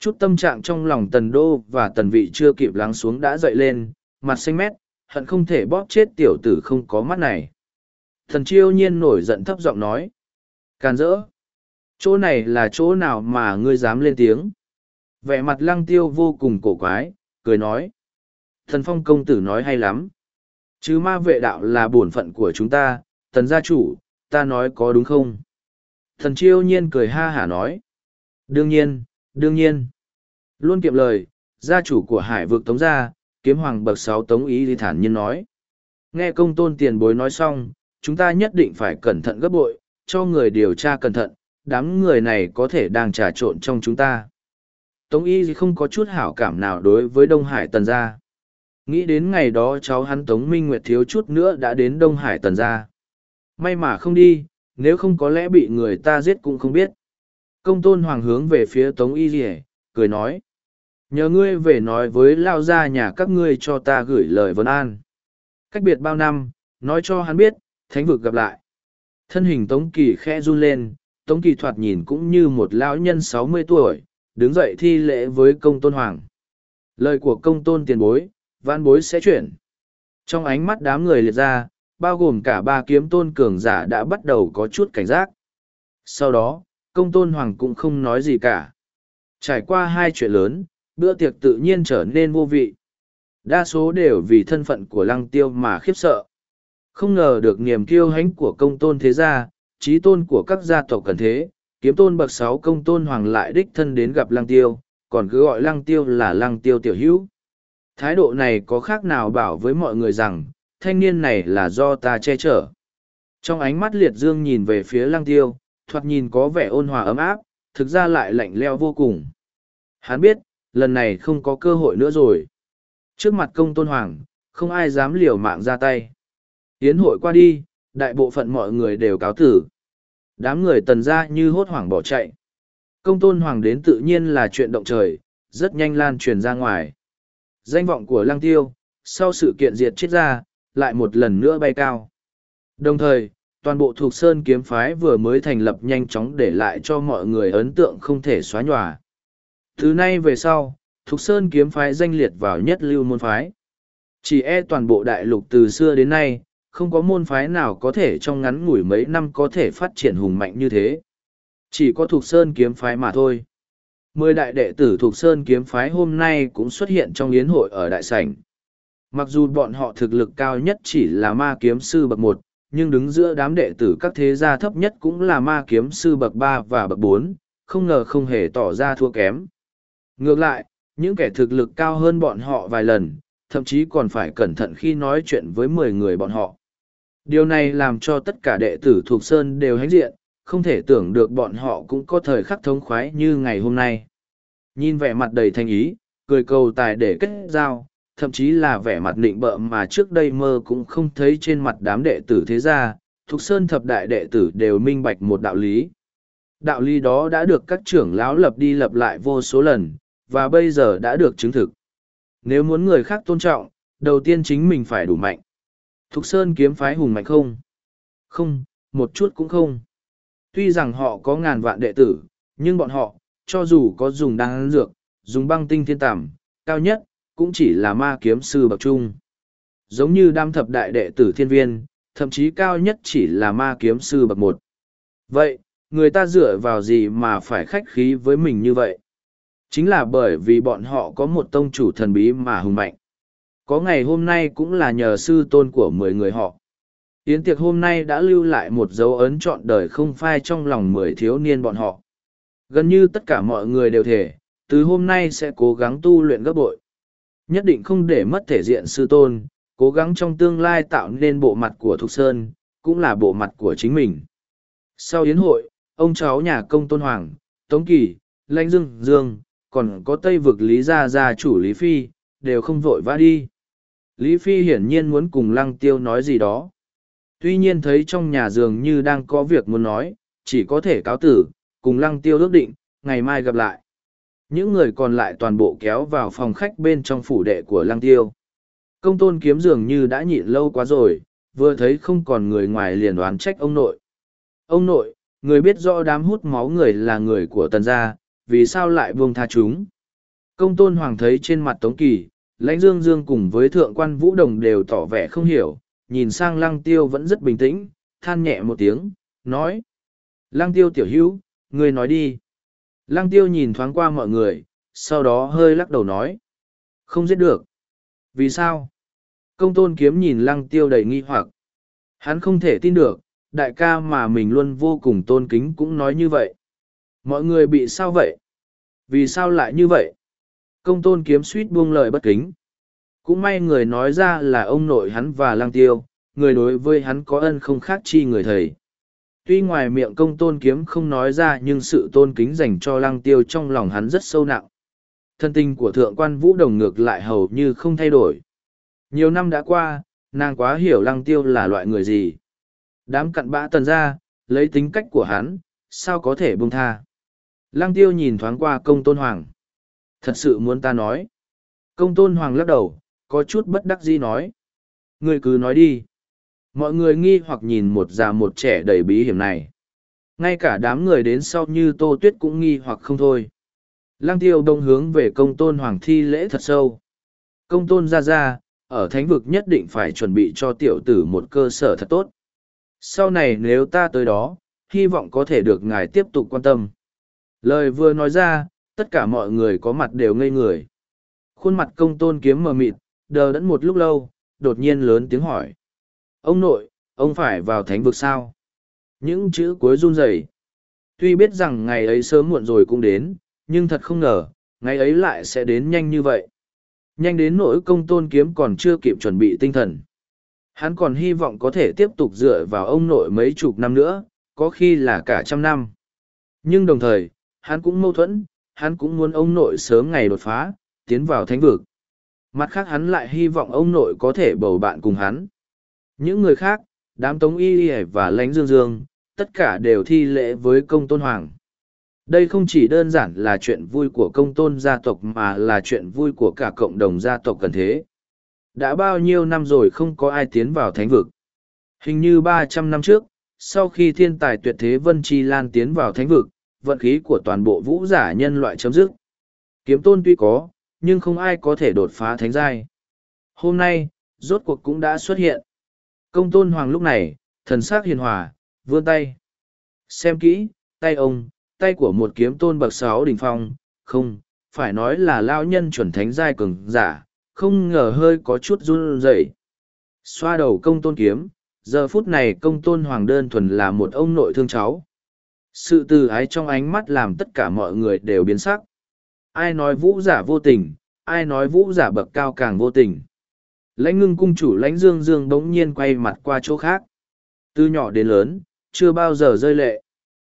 Chút tâm trạng trong lòng tần đô và tần vị chưa kịp lắng xuống đã dậy lên, mặt xanh mét, hận không thể bóp chết tiểu tử không có mắt này. Thần chiêu nhiên nổi giận thấp giọng nói. Càn rỡ. Chỗ này là chỗ nào mà ngươi dám lên tiếng. Vẻ mặt lăng tiêu vô cùng cổ quái, cười nói. Thần phong công tử nói hay lắm. Chứ ma vệ đạo là bổn phận của chúng ta, tần gia chủ, ta nói có đúng không? Thần chiêu nhiên cười ha hả nói. Đương nhiên, đương nhiên. Luôn kiệm lời, gia chủ của hải vực tống gia, kiếm hoàng bậc sáu tống ý thì thản nhiên nói. Nghe công tôn tiền bối nói xong, chúng ta nhất định phải cẩn thận gấp bội, cho người điều tra cẩn thận, đám người này có thể đang trà trộn trong chúng ta. Tống y không có chút hảo cảm nào đối với Đông Hải Tần gia. Nghĩ đến ngày đó cháu hắn Tống Minh Nguyệt thiếu chút nữa đã đến Đông Hải Tần gia. May mà không đi, nếu không có lẽ bị người ta giết cũng không biết. Công tôn hoàng hướng về phía Tống y rỉa cười nói. Nhờ ngươi về nói với lao gia nhà các ngươi cho ta gửi lời vấn an. Cách biệt bao năm, nói cho hắn biết, thánh vực gặp lại. Thân hình Tống Kỳ khẽ run lên, Tống Kỳ thoạt nhìn cũng như một lão nhân sáu mươi tuổi, đứng dậy thi lễ với công tôn hoàng. Lời của công tôn tiền bối, văn bối sẽ chuyển. Trong ánh mắt đám người liệt ra, bao gồm cả ba kiếm tôn cường giả đã bắt đầu có chút cảnh giác. Sau đó, công tôn hoàng cũng không nói gì cả. Trải qua hai chuyện lớn, bữa tiệc tự nhiên trở nên vô vị. Đa số đều vì thân phận của lăng tiêu mà khiếp sợ. Không ngờ được niềm kiêu hãnh của công tôn thế gia, trí tôn của các gia tộc cần thế, kiếm tôn bậc sáu công tôn hoàng lại đích thân đến gặp lăng tiêu, còn cứ gọi lăng tiêu là lăng tiêu tiểu hữu. Thái độ này có khác nào bảo với mọi người rằng, thanh niên này là do ta che chở. Trong ánh mắt liệt dương nhìn về phía lăng tiêu, thoạt nhìn có vẻ ôn hòa ấm áp, thực ra lại lạnh leo vô cùng. Hắn biết, lần này không có cơ hội nữa rồi. Trước mặt công tôn hoàng, không ai dám liều mạng ra tay. Yến hội qua đi, đại bộ phận mọi người đều cáo tử. Đám người tần ra như hốt hoảng bỏ chạy. Công tôn hoàng đến tự nhiên là chuyện động trời, rất nhanh lan truyền ra ngoài. Danh vọng của lăng tiêu, sau sự kiện diệt chết ra, lại một lần nữa bay cao. Đồng thời, toàn bộ thuộc sơn kiếm phái vừa mới thành lập nhanh chóng để lại cho mọi người ấn tượng không thể xóa nhòa. Thứ nay về sau, thuộc sơn kiếm phái danh liệt vào nhất lưu môn phái. Chỉ e toàn bộ đại lục từ xưa đến nay, không có môn phái nào có thể trong ngắn ngủi mấy năm có thể phát triển hùng mạnh như thế. Chỉ có thuộc sơn kiếm phái mà thôi. Mười đại đệ tử thuộc sơn kiếm phái hôm nay cũng xuất hiện trong yến hội ở đại sảnh. Mặc dù bọn họ thực lực cao nhất chỉ là ma kiếm sư bậc một, nhưng đứng giữa đám đệ tử các thế gia thấp nhất cũng là ma kiếm sư bậc ba và bậc bốn, không ngờ không hề tỏ ra thua kém. Ngược lại, những kẻ thực lực cao hơn bọn họ vài lần, thậm chí còn phải cẩn thận khi nói chuyện với mười người bọn họ. Điều này làm cho tất cả đệ tử thuộc Sơn đều hãnh diện, không thể tưởng được bọn họ cũng có thời khắc thống khoái như ngày hôm nay. Nhìn vẻ mặt đầy thành ý, cười cầu tài để kết giao, thậm chí là vẻ mặt nịnh bợ mà trước đây mơ cũng không thấy trên mặt đám đệ tử thế gia, thuộc Sơn thập đại đệ tử đều minh bạch một đạo lý. Đạo lý đó đã được các trưởng lão lập đi lập lại vô số lần, và bây giờ đã được chứng thực. Nếu muốn người khác tôn trọng, đầu tiên chính mình phải đủ mạnh. Thục Sơn kiếm phái hùng mạnh không? Không, một chút cũng không. Tuy rằng họ có ngàn vạn đệ tử, nhưng bọn họ, cho dù có dùng đan dược, dùng băng tinh thiên tẩm, cao nhất, cũng chỉ là ma kiếm sư bậc trung. Giống như đam thập đại đệ tử thiên viên, thậm chí cao nhất chỉ là ma kiếm sư bậc một. Vậy, người ta dựa vào gì mà phải khách khí với mình như vậy? Chính là bởi vì bọn họ có một tông chủ thần bí mà hùng mạnh. Có ngày hôm nay cũng là nhờ sư tôn của mười người họ. Yến tiệc hôm nay đã lưu lại một dấu ấn trọn đời không phai trong lòng mười thiếu niên bọn họ. Gần như tất cả mọi người đều thể từ hôm nay sẽ cố gắng tu luyện gấp bội nhất định không để mất thể diện sư tôn, cố gắng trong tương lai tạo nên bộ mặt của thục sơn, cũng là bộ mặt của chính mình. Sau yến hội, ông cháu nhà công tôn hoàng, tống kỳ, lãnh dương dương, còn có tây vực lý gia gia chủ lý phi, đều không vội vã đi. Lý phi hiển nhiên muốn cùng lăng tiêu nói gì đó. Tuy nhiên thấy trong nhà dường như đang có việc muốn nói, chỉ có thể cáo tử, cùng lăng tiêu ước định, ngày mai gặp lại những người còn lại toàn bộ kéo vào phòng khách bên trong phủ đệ của lăng tiêu. Công tôn kiếm dường như đã nhịn lâu quá rồi, vừa thấy không còn người ngoài liền đoán trách ông nội. Ông nội, người biết rõ đám hút máu người là người của tần gia, vì sao lại buông tha chúng? Công tôn hoàng thấy trên mặt tống kỳ, lãnh dương dương cùng với thượng quan vũ đồng đều tỏ vẻ không hiểu, nhìn sang lăng tiêu vẫn rất bình tĩnh, than nhẹ một tiếng, nói, lăng tiêu tiểu hữu, người nói đi lăng tiêu nhìn thoáng qua mọi người, sau đó hơi lắc đầu nói. Không giết được. Vì sao? Công tôn kiếm nhìn lăng tiêu đầy nghi hoặc. Hắn không thể tin được, đại ca mà mình luôn vô cùng tôn kính cũng nói như vậy. Mọi người bị sao vậy? Vì sao lại như vậy? Công tôn kiếm suýt buông lời bất kính. Cũng may người nói ra là ông nội hắn và lang tiêu, người đối với hắn có ân không khác chi người thầy tuy ngoài miệng công tôn kiếm không nói ra nhưng sự tôn kính dành cho lăng tiêu trong lòng hắn rất sâu nặng. Thân tình của thượng quan vũ đồng ngược lại hầu như không thay đổi. Nhiều năm đã qua, nàng quá hiểu lăng tiêu là loại người gì. Đám cặn bã tần ra, lấy tính cách của hắn, sao có thể buông tha? Lăng tiêu nhìn thoáng qua công tôn hoàng. Thật sự muốn ta nói. Công tôn hoàng lắc đầu, có chút bất đắc dĩ nói. Người cứ nói đi mọi người nghi hoặc nhìn một già một trẻ đầy bí hiểm này. Ngay cả đám người đến sau như tô tuyết cũng nghi hoặc không thôi. Lăng tiêu đông hướng về công tôn hoàng thi lễ thật sâu. Công tôn ra ra ở thánh vực nhất định phải chuẩn bị cho tiểu tử một cơ sở thật tốt. Sau này nếu ta tới đó, hy vọng có thể được ngài tiếp tục quan tâm. Lời vừa nói ra, tất cả mọi người có mặt đều ngây người. Khuôn mặt công tôn kiếm mờ mịt, đờ đẫn một lúc lâu, đột nhiên lớn tiếng hỏi ông nội, ông phải vào thánh vực sao? Những chữ cuối run rẩy. Tuy biết rằng ngày ấy sớm muộn rồi cũng đến, nhưng thật không ngờ, ngày ấy lại sẽ đến nhanh như vậy. Nhanh đến nỗi công tôn kiếm còn chưa kịp chuẩn bị tinh thần. Hắn còn hy vọng có thể tiếp tục dựa vào ông nội mấy chục năm nữa, có khi là cả trăm năm. Nhưng đồng thời, hắn cũng mâu thuẫn, hắn cũng muốn ông nội sớm ngày đột phá, tiến vào thánh vực. Mặt khác hắn lại hy vọng ông nội có thể bầu bạn cùng hắn những người khác, đám tống y y và lánh dương dương, tất cả đều thi lễ với công tôn hoàng. Đây không chỉ đơn giản là chuyện vui của công tôn gia tộc mà là chuyện vui của cả cộng đồng gia tộc cần thế. Đã bao nhiêu năm rồi không có ai tiến vào thánh vực. Hình như ba trăm năm trước, sau khi thiên tài tuyệt thế vân chi lan tiến vào thánh vực, vận khí của toàn bộ vũ giả nhân loại chấm dứt. Kiếm tôn tuy có, nhưng không ai có thể đột phá thánh giai. Hôm nay, rốt cuộc cũng đã xuất hiện công tôn hoàng lúc này, thần s ắ c hiền hòa, vươn tay. Xem kỹ, tay ông, tay của một kiếm tôn bậc sáu đỉnh phong. Không, phải nói là lao nhân chuẩn thánh giai cường giả, không ngờ hơi có chút run rẩy. Xoa đầu công tôn kiếm, giờ phút này công tôn hoàng đơn thuần là một ông nội thương cháu. Sự từ ái trong ánh mắt làm tất cả mọi người đều biến sắc. Ai nói vũ giả vô tình, ai nói vũ giả bậc cao càng vô tình lãnh ngưng cung chủ lãnh dương dương bỗng nhiên quay mặt qua chỗ khác. Từ nhỏ đến lớn, chưa bao giờ rơi lệ.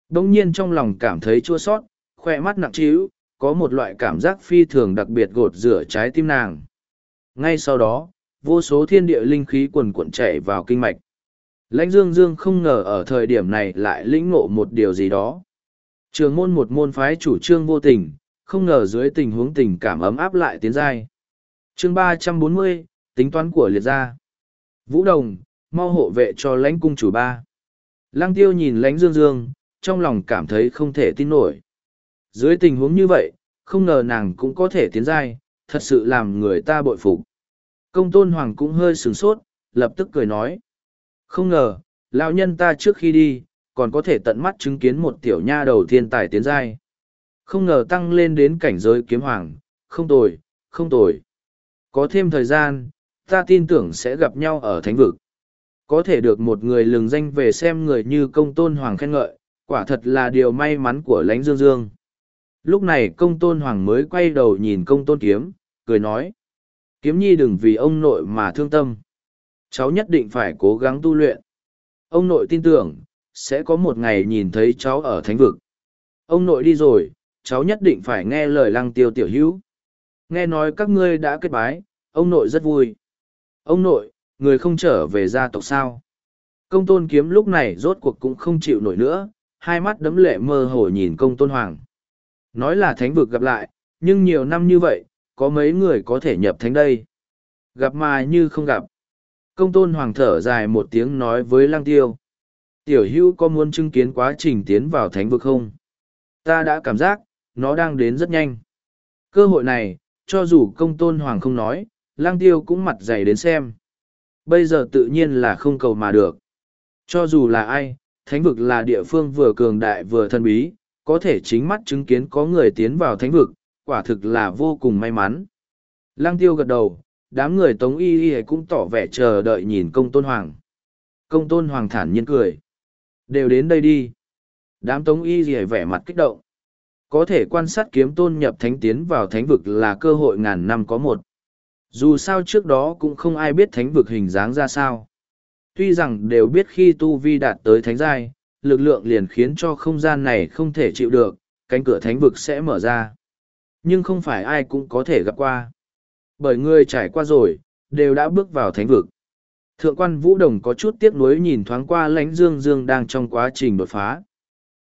Bỗng nhiên trong lòng cảm thấy chua sót khoe mắt nặng trĩu, có một loại cảm giác phi thường đặc biệt gột rửa trái tim nàng. Ngay sau đó, vô số thiên địa linh khí quần cuộn chảy vào kinh mạch. Lãnh dương dương không ngờ ở thời điểm này lại lĩnh ngộ một điều gì đó. Trường môn một môn phái chủ trương vô tình, không ngờ dưới tình huống tình cảm ấm áp lại tiến giai. Chương ba trăm bốn mươi tính toán của liệt gia. Vũ đồng mau hộ vệ cho lãnh cung chủ ba. Lăng tiêu nhìn lãnh dương dương trong lòng cảm thấy không thể tin nổi. Dưới tình huống như vậy không ngờ nàng cũng có thể tiến giai thật sự làm người ta bội phục. Công tôn hoàng cũng hơi sửng sốt lập tức cười nói. Không ngờ lão nhân ta trước khi đi còn có thể tận mắt chứng kiến một tiểu nha đầu thiên tài tiến giai. Không ngờ tăng lên đến cảnh giới kiếm hoàng, không tồi, không tồi. Có thêm thời gian, ta tin tưởng sẽ gặp nhau ở thánh vực. Có thể được một người lừng danh về xem người như công tôn hoàng khen ngợi, quả thật là điều may mắn của lãnh dương dương. Lúc này công tôn hoàng mới quay đầu nhìn công tôn kiếm, cười nói. Kiếm nhi đừng vì ông nội mà thương tâm. Cháu nhất định phải cố gắng tu luyện. Ông nội tin tưởng, sẽ có một ngày nhìn thấy cháu ở thánh vực. Ông nội đi rồi, cháu nhất định phải nghe lời lăng tiêu tiểu hữu. Nghe nói các ngươi đã kết bái, ông nội rất vui. Ông nội, người không trở về gia tộc sao? Công tôn kiếm lúc này rốt cuộc cũng không chịu nổi nữa, hai mắt đấm lệ mơ hồ nhìn công tôn hoàng. Nói là thánh vực gặp lại, nhưng nhiều năm như vậy, có mấy người có thể nhập thánh đây? Gặp mà như không gặp. Công tôn hoàng thở dài một tiếng nói với lang tiêu. Tiểu hữu có muốn chứng kiến quá trình tiến vào thánh vực không? Ta đã cảm giác, nó đang đến rất nhanh. Cơ hội này, cho dù công tôn hoàng không nói, lăng tiêu cũng mặt dày đến xem. Bây giờ tự nhiên là không cầu mà được. Cho dù là ai, thánh vực là địa phương vừa cường đại vừa thân bí, có thể chính mắt chứng kiến có người tiến vào thánh vực, quả thực là vô cùng may mắn. Lăng tiêu gật đầu, đám người tống y y cũng tỏ vẻ chờ đợi nhìn công tôn hoàng. Công tôn hoàng thản nhiên cười. Đều đến đây đi. Đám tống y y vẻ mặt kích động. Có thể quan sát kiếm tôn nhập thánh tiến vào thánh vực là cơ hội ngàn năm có một. Dù sao trước đó cũng không ai biết thánh vực hình dáng ra sao. Tuy rằng đều biết khi tu vi đạt tới thánh giai, lực lượng liền khiến cho không gian này không thể chịu được, cánh cửa thánh vực sẽ mở ra. Nhưng không phải ai cũng có thể gặp qua. Bởi người trải qua rồi, đều đã bước vào thánh vực. Thượng quan Vũ Đồng có chút tiếc nuối nhìn thoáng qua lãnh dương dương đang trong quá trình đột phá.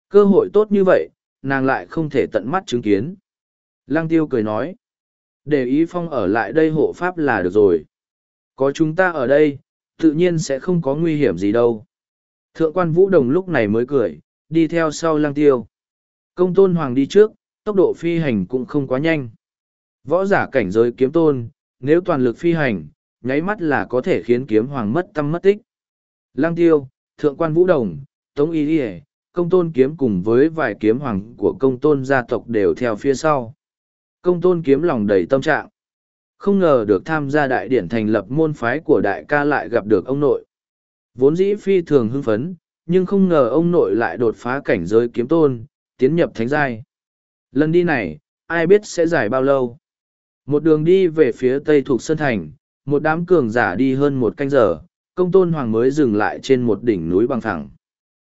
Cơ hội tốt như vậy, nàng lại không thể tận mắt chứng kiến. Lăng tiêu cười nói. Để ý phong ở lại đây hộ pháp là được rồi. Có chúng ta ở đây, tự nhiên sẽ không có nguy hiểm gì đâu. Thượng quan Vũ Đồng lúc này mới cười, đi theo sau lang tiêu. Công tôn hoàng đi trước, tốc độ phi hành cũng không quá nhanh. Võ giả cảnh giới kiếm tôn, nếu toàn lực phi hành, nháy mắt là có thể khiến kiếm hoàng mất tâm mất tích. lang tiêu, thượng quan Vũ Đồng, Tống Y Điề, công tôn kiếm cùng với vài kiếm hoàng của công tôn gia tộc đều theo phía sau. Công tôn kiếm lòng đầy tâm trạng. Không ngờ được tham gia đại điển thành lập môn phái của đại ca lại gặp được ông nội. Vốn dĩ phi thường hưng phấn, nhưng không ngờ ông nội lại đột phá cảnh giới kiếm tôn, tiến nhập thánh giai. Lần đi này, ai biết sẽ dài bao lâu. Một đường đi về phía tây thuộc Sơn Thành, một đám cường giả đi hơn một canh giờ, công tôn hoàng mới dừng lại trên một đỉnh núi bằng thẳng.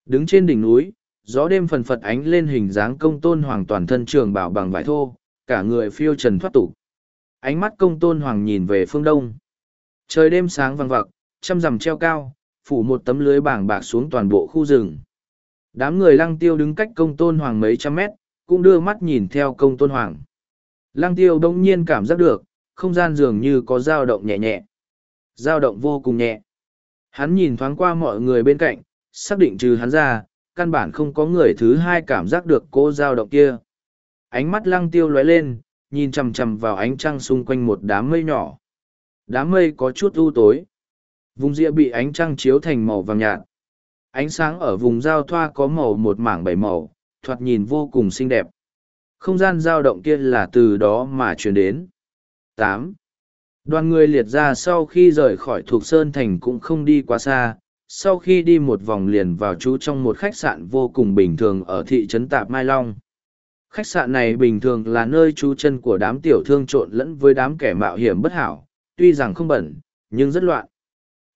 Đứng trên đỉnh núi, gió đêm phần phật ánh lên hình dáng công tôn hoàng toàn thân trường bảo bằng vải thô, cả người phiêu trần thoát tục. Ánh mắt công tôn hoàng nhìn về phương đông. Trời đêm sáng vàng vặc, trăm rằm treo cao, phủ một tấm lưới bảng bạc xuống toàn bộ khu rừng. Đám người lăng tiêu đứng cách công tôn hoàng mấy trăm mét, cũng đưa mắt nhìn theo công tôn hoàng. Lăng tiêu đông nhiên cảm giác được, không gian dường như có dao động nhẹ nhẹ. dao động vô cùng nhẹ. Hắn nhìn thoáng qua mọi người bên cạnh, xác định trừ hắn ra, căn bản không có người thứ hai cảm giác được cô dao động kia. Ánh mắt lăng tiêu lóe lên, nhìn chằm chằm vào ánh trăng xung quanh một đám mây nhỏ. Đám mây có chút u tối. Vùng rìa bị ánh trăng chiếu thành màu vàng nhạt. Ánh sáng ở vùng giao thoa có màu một mảng bảy màu, thoạt nhìn vô cùng xinh đẹp. Không gian dao động kia là từ đó mà truyền đến. tám Đoàn người liệt ra sau khi rời khỏi thuộc Sơn Thành cũng không đi quá xa, sau khi đi một vòng liền vào trú trong một khách sạn vô cùng bình thường ở thị trấn Tạp Mai Long. Khách sạn này bình thường là nơi trú chân của đám tiểu thương trộn lẫn với đám kẻ mạo hiểm bất hảo, tuy rằng không bẩn, nhưng rất loạn.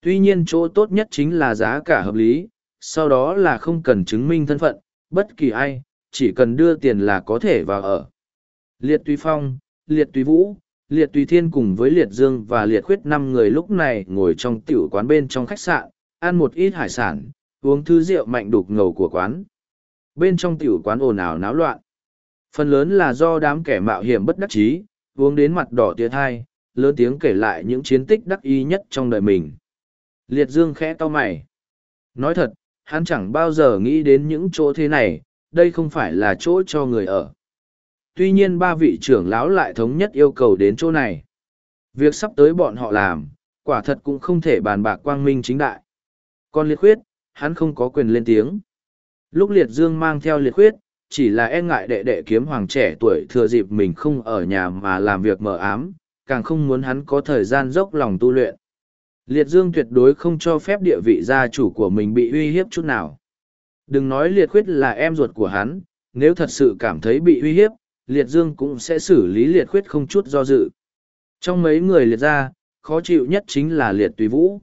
Tuy nhiên chỗ tốt nhất chính là giá cả hợp lý, sau đó là không cần chứng minh thân phận, bất kỳ ai, chỉ cần đưa tiền là có thể vào ở. Liệt Tùy Phong, Liệt Tùy Vũ, Liệt Tùy Thiên cùng với Liệt Dương và Liệt Khuyết năm người lúc này ngồi trong tiểu quán bên trong khách sạn, ăn một ít hải sản, uống thứ rượu mạnh đục ngầu của quán. Bên trong tiểu quán ồn ào náo loạn. Phần lớn là do đám kẻ mạo hiểm bất đắc chí, uống đến mặt đỏ tiệt thai, lớn tiếng kể lại những chiến tích đắc ý nhất trong đời mình. Liệt Dương khẽ to mày. Nói thật, hắn chẳng bao giờ nghĩ đến những chỗ thế này, đây không phải là chỗ cho người ở. Tuy nhiên ba vị trưởng lão lại thống nhất yêu cầu đến chỗ này. Việc sắp tới bọn họ làm, quả thật cũng không thể bàn bạc quang minh chính đại. Còn liệt khuyết, hắn không có quyền lên tiếng. Lúc liệt dương mang theo liệt khuyết, chỉ là e ngại đệ đệ kiếm hoàng trẻ tuổi thừa dịp mình không ở nhà mà làm việc mờ ám, càng không muốn hắn có thời gian dốc lòng tu luyện. Liệt dương tuyệt đối không cho phép địa vị gia chủ của mình bị uy hiếp chút nào. Đừng nói liệt khuyết là em ruột của hắn, nếu thật sự cảm thấy bị uy hiếp, liệt dương cũng sẽ xử lý liệt khuyết không chút do dự. Trong mấy người liệt ra, khó chịu nhất chính là liệt tùy vũ.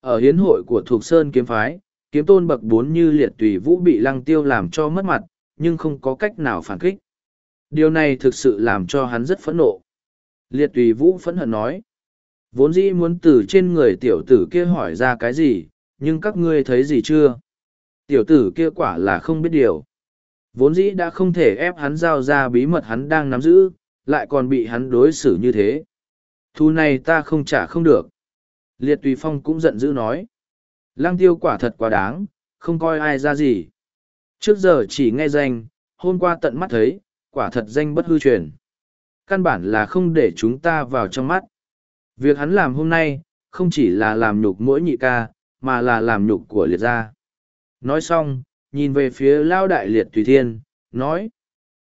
Ở hiến hội của Thục Sơn kiếm phái, kiếm tôn bậc bốn như liệt tùy vũ bị lăng tiêu làm cho mất mặt, nhưng không có cách nào phản kích. Điều này thực sự làm cho hắn rất phẫn nộ. Liệt tùy vũ phẫn hận nói. Vốn dĩ muốn từ trên người tiểu tử kia hỏi ra cái gì, nhưng các ngươi thấy gì chưa? Tiểu tử kia quả là không biết điều. Vốn dĩ đã không thể ép hắn giao ra bí mật hắn đang nắm giữ, lại còn bị hắn đối xử như thế. Thu này ta không trả không được. Liệt Tùy Phong cũng giận dữ nói. Lăng tiêu quả thật quá đáng, không coi ai ra gì. Trước giờ chỉ nghe danh, hôm qua tận mắt thấy, quả thật danh bất hư truyền. Căn bản là không để chúng ta vào trong mắt. Việc hắn làm hôm nay, không chỉ là làm nhục mỗi nhị ca, mà là làm nhục của liệt gia. Nói xong, nhìn về phía lao đại liệt tùy thiên, nói.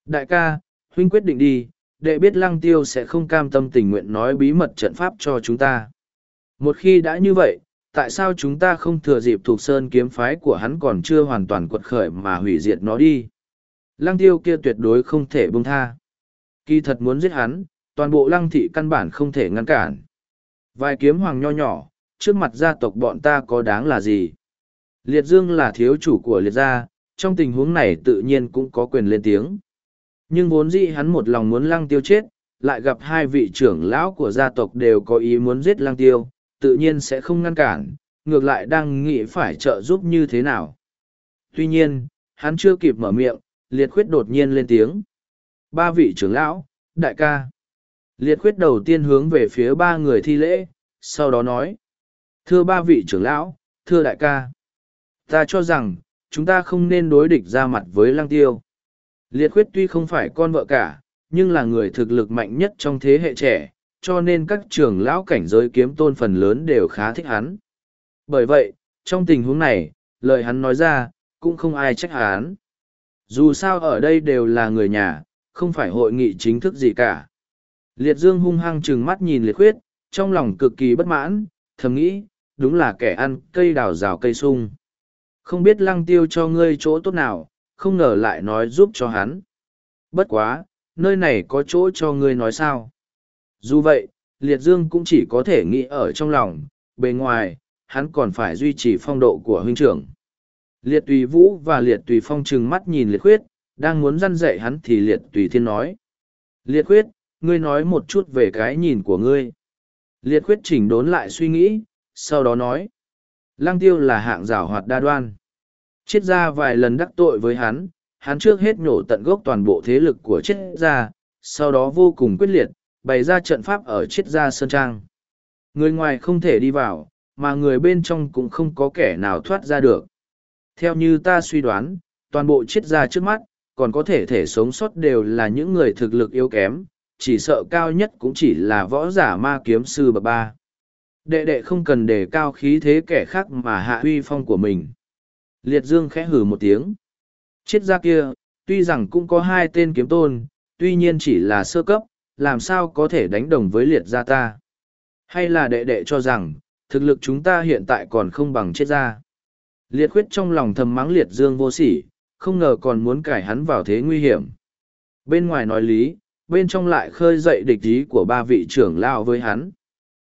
Đại ca, huynh quyết định đi, đệ biết lăng tiêu sẽ không cam tâm tình nguyện nói bí mật trận pháp cho chúng ta. Một khi đã như vậy, tại sao chúng ta không thừa dịp thuộc sơn kiếm phái của hắn còn chưa hoàn toàn quật khởi mà hủy diệt nó đi? Lăng tiêu kia tuyệt đối không thể buông tha. Kỳ thật muốn giết hắn, toàn bộ lăng thị căn bản không thể ngăn cản. Vài kiếm hoàng nho nhỏ, trước mặt gia tộc bọn ta có đáng là gì? Liệt Dương là thiếu chủ của liệt gia, trong tình huống này tự nhiên cũng có quyền lên tiếng. Nhưng vốn dĩ hắn một lòng muốn lăng tiêu chết, lại gặp hai vị trưởng lão của gia tộc đều có ý muốn giết lăng tiêu, tự nhiên sẽ không ngăn cản, ngược lại đang nghĩ phải trợ giúp như thế nào. Tuy nhiên, hắn chưa kịp mở miệng, liệt khuyết đột nhiên lên tiếng. Ba vị trưởng lão, đại ca. Liệt khuyết đầu tiên hướng về phía ba người thi lễ, sau đó nói. Thưa ba vị trưởng lão, thưa đại ca. Ta cho rằng, chúng ta không nên đối địch ra mặt với lăng tiêu. Liệt khuyết tuy không phải con vợ cả, nhưng là người thực lực mạnh nhất trong thế hệ trẻ, cho nên các trưởng lão cảnh giới kiếm tôn phần lớn đều khá thích hắn. Bởi vậy, trong tình huống này, lời hắn nói ra, cũng không ai trách hắn. Dù sao ở đây đều là người nhà, không phải hội nghị chính thức gì cả. Liệt Dương hung hăng trừng mắt nhìn liệt khuyết, trong lòng cực kỳ bất mãn, thầm nghĩ, đúng là kẻ ăn cây đào rào cây sung. Không biết lăng tiêu cho ngươi chỗ tốt nào, không ngờ lại nói giúp cho hắn. Bất quá, nơi này có chỗ cho ngươi nói sao. Dù vậy, Liệt Dương cũng chỉ có thể nghĩ ở trong lòng, bề ngoài, hắn còn phải duy trì phong độ của huynh trưởng. Liệt Tùy Vũ và Liệt Tùy Phong trừng mắt nhìn Liệt Khuyết, đang muốn răn dạy hắn thì Liệt Tùy Thiên nói. Liệt Khuyết, ngươi nói một chút về cái nhìn của ngươi. Liệt Khuyết chỉnh đốn lại suy nghĩ, sau đó nói. Lăng tiêu là hạng rào hoạt đa đoan. Chết ra vài lần đắc tội với hắn, hắn trước hết nhổ tận gốc toàn bộ thế lực của chết ra, sau đó vô cùng quyết liệt, bày ra trận pháp ở chiết gia sơn trang. Người ngoài không thể đi vào, mà người bên trong cũng không có kẻ nào thoát ra được. Theo như ta suy đoán, toàn bộ chiết gia trước mắt, còn có thể thể sống sót đều là những người thực lực yếu kém, chỉ sợ cao nhất cũng chỉ là võ giả ma kiếm sư bậc ba. Đệ đệ không cần đề cao khí thế kẻ khác mà hạ uy phong của mình. Liệt Dương khẽ hử một tiếng. chiết gia kia, tuy rằng cũng có hai tên kiếm tôn, tuy nhiên chỉ là sơ cấp, làm sao có thể đánh đồng với liệt gia ta. Hay là đệ đệ cho rằng, thực lực chúng ta hiện tại còn không bằng chết gia? Liệt khuyết trong lòng thầm mắng liệt dương vô sỉ, không ngờ còn muốn cải hắn vào thế nguy hiểm. Bên ngoài nói lý, bên trong lại khơi dậy địch ý của ba vị trưởng lao với hắn.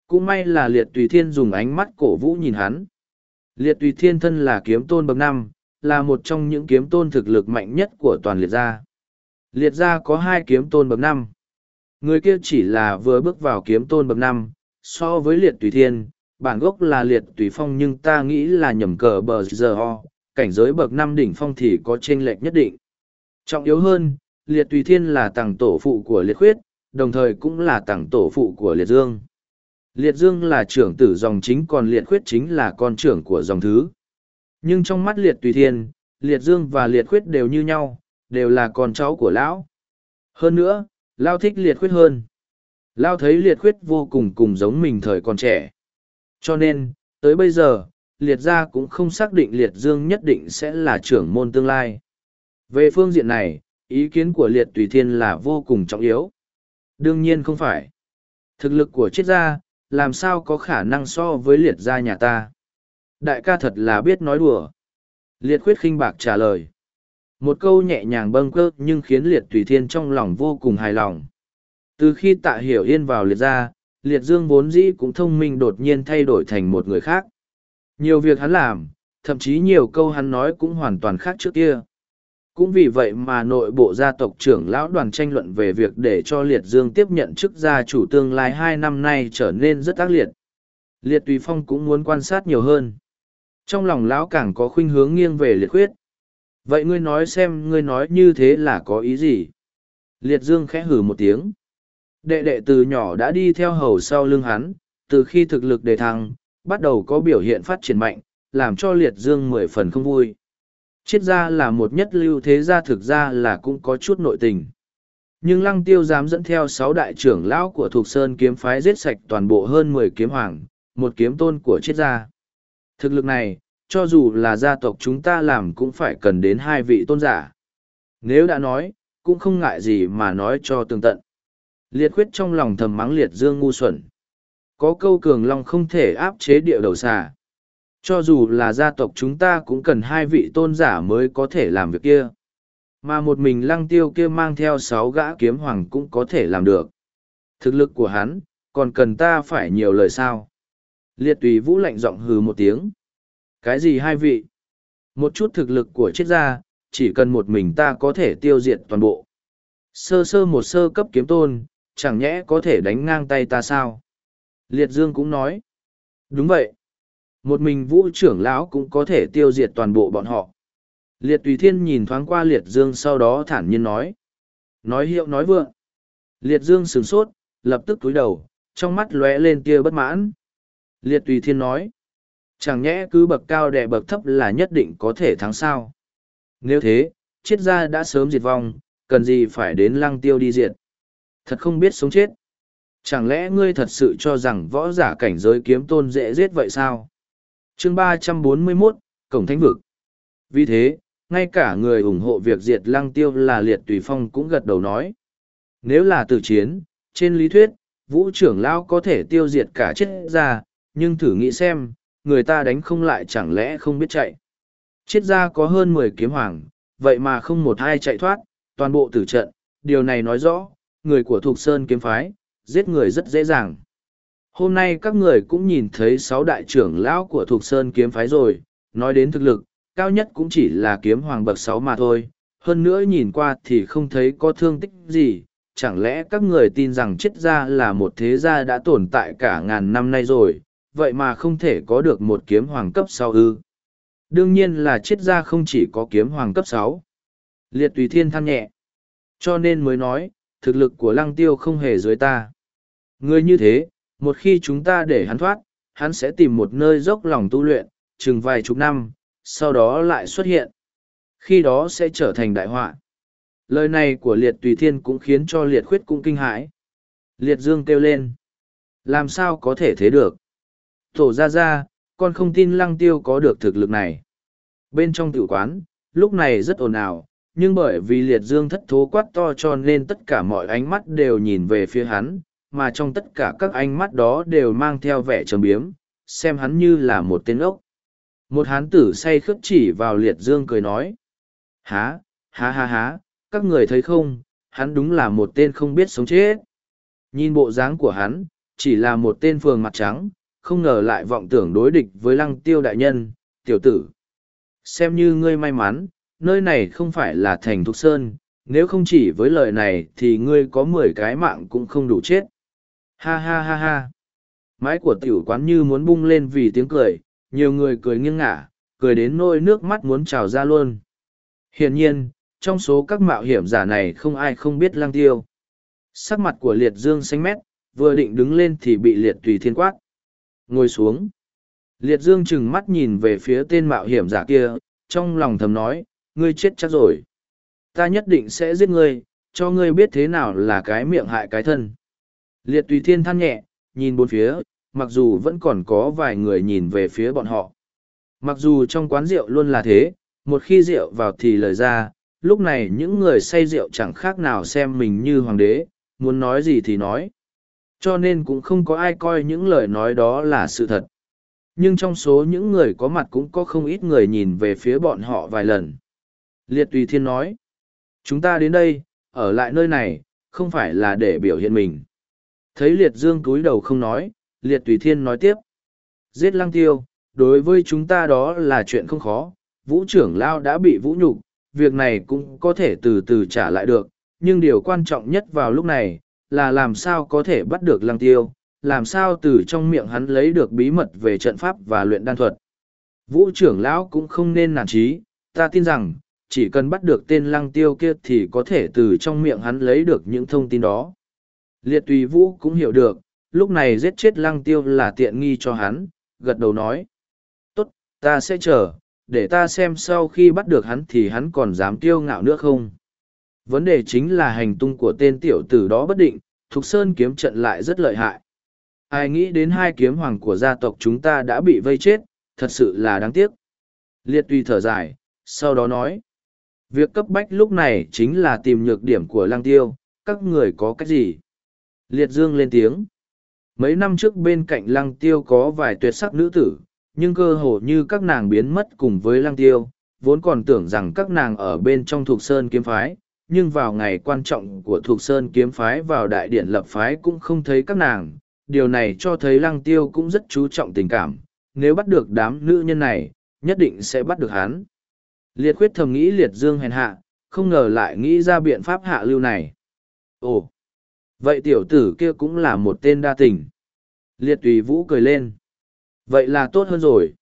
Cũng may là liệt tùy thiên dùng ánh mắt cổ vũ nhìn hắn. Liệt tùy thiên thân là kiếm tôn bậc năm, là một trong những kiếm tôn thực lực mạnh nhất của toàn liệt gia. Liệt gia có hai kiếm tôn bậc năm. Người kia chỉ là vừa bước vào kiếm tôn bậc năm, so với liệt tùy thiên, bản gốc là liệt tùy phong nhưng ta nghĩ là nhầm cờ bờ giờ ho, cảnh giới bậc năm đỉnh phong thì có chênh lệch nhất định. Trọng yếu hơn, liệt tùy thiên là tàng tổ phụ của liệt khuyết, đồng thời cũng là tàng tổ phụ của liệt dương. Liệt dương là trưởng tử dòng chính còn liệt khuyết chính là con trưởng của dòng thứ. Nhưng trong mắt liệt tùy thiên, liệt dương và liệt khuyết đều như nhau, đều là con cháu của lão. Hơn nữa, Lao thích liệt khuyết hơn. Lao thấy liệt khuyết vô cùng cùng giống mình thời còn trẻ. Cho nên, tới bây giờ, liệt gia cũng không xác định liệt dương nhất định sẽ là trưởng môn tương lai. Về phương diện này, ý kiến của liệt tùy thiên là vô cùng trọng yếu. Đương nhiên không phải. Thực lực của triết gia, làm sao có khả năng so với liệt gia nhà ta. Đại ca thật là biết nói đùa. Liệt khuyết khinh bạc trả lời. Một câu nhẹ nhàng bâng cơ nhưng khiến liệt tùy thiên trong lòng vô cùng hài lòng. Từ khi tạ hiểu yên vào liệt gia, liệt dương vốn dĩ cũng thông minh đột nhiên thay đổi thành một người khác. Nhiều việc hắn làm, thậm chí nhiều câu hắn nói cũng hoàn toàn khác trước kia. Cũng vì vậy mà nội bộ gia tộc trưởng lão đoàn tranh luận về việc để cho Liệt Dương tiếp nhận chức gia chủ tương lai hai năm nay trở nên rất ác liệt. Liệt Tùy Phong cũng muốn quan sát nhiều hơn. Trong lòng lão càng có khuynh hướng nghiêng về liệt khuyết. Vậy ngươi nói xem ngươi nói như thế là có ý gì? Liệt Dương khẽ hử một tiếng. Đệ đệ từ nhỏ đã đi theo hầu sau lưng hắn, từ khi thực lực đề thăng, bắt đầu có biểu hiện phát triển mạnh, làm cho Liệt Dương mười phần không vui. Triết gia là một nhất lưu thế gia thực ra là cũng có chút nội tình. Nhưng lăng tiêu dám dẫn theo sáu đại trưởng lão của Thục Sơn kiếm phái giết sạch toàn bộ hơn mười kiếm hoàng, một kiếm tôn của triết gia. Thực lực này, cho dù là gia tộc chúng ta làm cũng phải cần đến hai vị tôn giả. Nếu đã nói, cũng không ngại gì mà nói cho tường tận. Liệt khuyết trong lòng thầm mắng liệt dương ngu xuẩn. Có câu cường long không thể áp chế địa đầu xà. Cho dù là gia tộc chúng ta cũng cần hai vị tôn giả mới có thể làm việc kia. Mà một mình lăng tiêu kia mang theo sáu gã kiếm hoàng cũng có thể làm được. Thực lực của hắn, còn cần ta phải nhiều lời sao. Liệt tùy vũ lạnh giọng hừ một tiếng. Cái gì hai vị? Một chút thực lực của triết gia, chỉ cần một mình ta có thể tiêu diệt toàn bộ. Sơ sơ một sơ cấp kiếm tôn, chẳng nhẽ có thể đánh ngang tay ta sao? Liệt Dương cũng nói. Đúng vậy. Một mình vũ trưởng lão cũng có thể tiêu diệt toàn bộ bọn họ. Liệt Tùy Thiên nhìn thoáng qua Liệt Dương sau đó thản nhiên nói. Nói hiệu nói vượng. Liệt Dương sửng sốt, lập tức túi đầu, trong mắt lóe lên tia bất mãn. Liệt Tùy Thiên nói. Chẳng nhẽ cứ bậc cao đè bậc thấp là nhất định có thể thắng sao. Nếu thế, triết gia đã sớm diệt vong, cần gì phải đến lăng tiêu đi diệt. Thật không biết sống chết. Chẳng lẽ ngươi thật sự cho rằng võ giả cảnh giới kiếm tôn dễ giết vậy sao? chương ba trăm bốn mươi 341, Cổng Thánh Vực. Vì thế, ngay cả người ủng hộ việc diệt lăng tiêu là liệt tùy phong cũng gật đầu nói. Nếu là từ chiến, trên lý thuyết, vũ trưởng lão có thể tiêu diệt cả chết ra, nhưng thử nghĩ xem, người ta đánh không lại chẳng lẽ không biết chạy. Chiết ra có hơn mười kiếm hoàng, vậy mà không một ai chạy thoát, toàn bộ tử trận, điều này nói rõ, người của Thục Sơn kiếm phái, giết người rất dễ dàng. Hôm nay các người cũng nhìn thấy sáu đại trưởng lão của Thục Sơn kiếm phái rồi, nói đến thực lực, cao nhất cũng chỉ là kiếm hoàng bậc sáu mà thôi, hơn nữa nhìn qua thì không thấy có thương tích gì, chẳng lẽ các người tin rằng chết gia là một thế gia đã tồn tại cả ngàn năm nay rồi, vậy mà không thể có được một kiếm hoàng cấp sáu ư. Đương nhiên là chết gia không chỉ có kiếm hoàng cấp sáu. Liệt tùy thiên than nhẹ. Cho nên mới nói, thực lực của lăng tiêu không hề dưới ta. Người như thế, một khi chúng ta để hắn thoát, hắn sẽ tìm một nơi dốc lòng tu luyện, chừng vài chục năm, sau đó lại xuất hiện. Khi đó sẽ trở thành đại họa. Lời này của liệt tùy thiên cũng khiến cho liệt khuyết cũng kinh hãi. Liệt dương kêu lên. Làm sao có thể thế được? Tổ ra ra, con không tin lăng tiêu có được thực lực này. Bên trong tử quán, lúc này rất ồn ào, nhưng bởi vì liệt dương thất thố quát to cho nên tất cả mọi ánh mắt đều nhìn về phía hắn, mà trong tất cả các ánh mắt đó đều mang theo vẻ trầm biếm, xem hắn như là một tên ốc. Một hán tử say khướt chỉ vào liệt dương cười nói. Há, há há há, các người thấy không, hắn đúng là một tên không biết sống chết. Nhìn bộ dáng của hắn, chỉ là một tên phường mặt trắng, không ngờ lại vọng tưởng đối địch với lăng tiêu đại nhân, tiểu tử. Xem như ngươi may mắn, nơi này không phải là thành thục sơn, nếu không chỉ với lời này thì ngươi có mười cái mạng cũng không đủ chết. Ha ha ha ha. Mái của tiểu quán như muốn bung lên vì tiếng cười, nhiều người cười nghiêng ngả, cười đến nôi nước mắt muốn trào ra luôn. Hiển nhiên, trong số các mạo hiểm giả này không ai không biết lang tiêu. Sắc mặt của liệt dương xanh mét, vừa định đứng lên thì bị liệt tùy thiên quát. Ngồi xuống. Liệt dương chừng mắt nhìn về phía tên mạo hiểm giả kia, trong lòng thầm nói, ngươi chết chắc rồi. Ta nhất định sẽ giết ngươi, cho ngươi biết thế nào là cái miệng hại cái thân. Liệt tùy thiên than nhẹ, nhìn bốn phía, mặc dù vẫn còn có vài người nhìn về phía bọn họ. Mặc dù trong quán rượu luôn là thế, một khi rượu vào thì lời ra, lúc này những người say rượu chẳng khác nào xem mình như hoàng đế, muốn nói gì thì nói. Cho nên cũng không có ai coi những lời nói đó là sự thật. Nhưng trong số những người có mặt cũng có không ít người nhìn về phía bọn họ vài lần. Liệt Tùy Thiên nói, chúng ta đến đây, ở lại nơi này, không phải là để biểu hiện mình. Thấy Liệt Dương cúi đầu không nói, Liệt Tùy Thiên nói tiếp, giết lăng tiêu, đối với chúng ta đó là chuyện không khó, vũ trưởng lao đã bị vũ nhục, việc này cũng có thể từ từ trả lại được, nhưng điều quan trọng nhất vào lúc này, là làm sao có thể bắt được lăng tiêu, làm sao từ trong miệng hắn lấy được bí mật về trận pháp và luyện đan thuật. Vũ trưởng lão cũng không nên nản trí, ta tin rằng, chỉ cần bắt được tên lăng tiêu kia thì có thể từ trong miệng hắn lấy được những thông tin đó. Liệt tùy vũ cũng hiểu được, lúc này giết chết lăng tiêu là tiện nghi cho hắn, gật đầu nói. Tốt, ta sẽ chờ, để ta xem sau khi bắt được hắn thì hắn còn dám tiêu ngạo nữa không. Vấn đề chính là hành tung của tên tiểu tử đó bất định, Thục Sơn kiếm trận lại rất lợi hại. Ai nghĩ đến hai kiếm hoàng của gia tộc chúng ta đã bị vây chết, thật sự là đáng tiếc. Liệt tùy thở dài, sau đó nói. Việc cấp bách lúc này chính là tìm nhược điểm của lăng tiêu, các người có cách gì? Liệt dương lên tiếng. Mấy năm trước bên cạnh lăng tiêu có vài tuyệt sắc nữ tử, nhưng cơ hồ như các nàng biến mất cùng với lăng tiêu, vốn còn tưởng rằng các nàng ở bên trong thuộc sơn kiếm phái, nhưng vào ngày quan trọng của thuộc sơn kiếm phái vào đại điện lập phái cũng không thấy các nàng. Điều này cho thấy lăng tiêu cũng rất chú trọng tình cảm, nếu bắt được đám nữ nhân này, nhất định sẽ bắt được hắn. Liệt khuyết thầm nghĩ liệt dương hèn hạ, không ngờ lại nghĩ ra biện pháp hạ lưu này. Ồ, vậy tiểu tử kia cũng là một tên đa tình. Liệt tùy vũ cười lên. Vậy là tốt hơn rồi.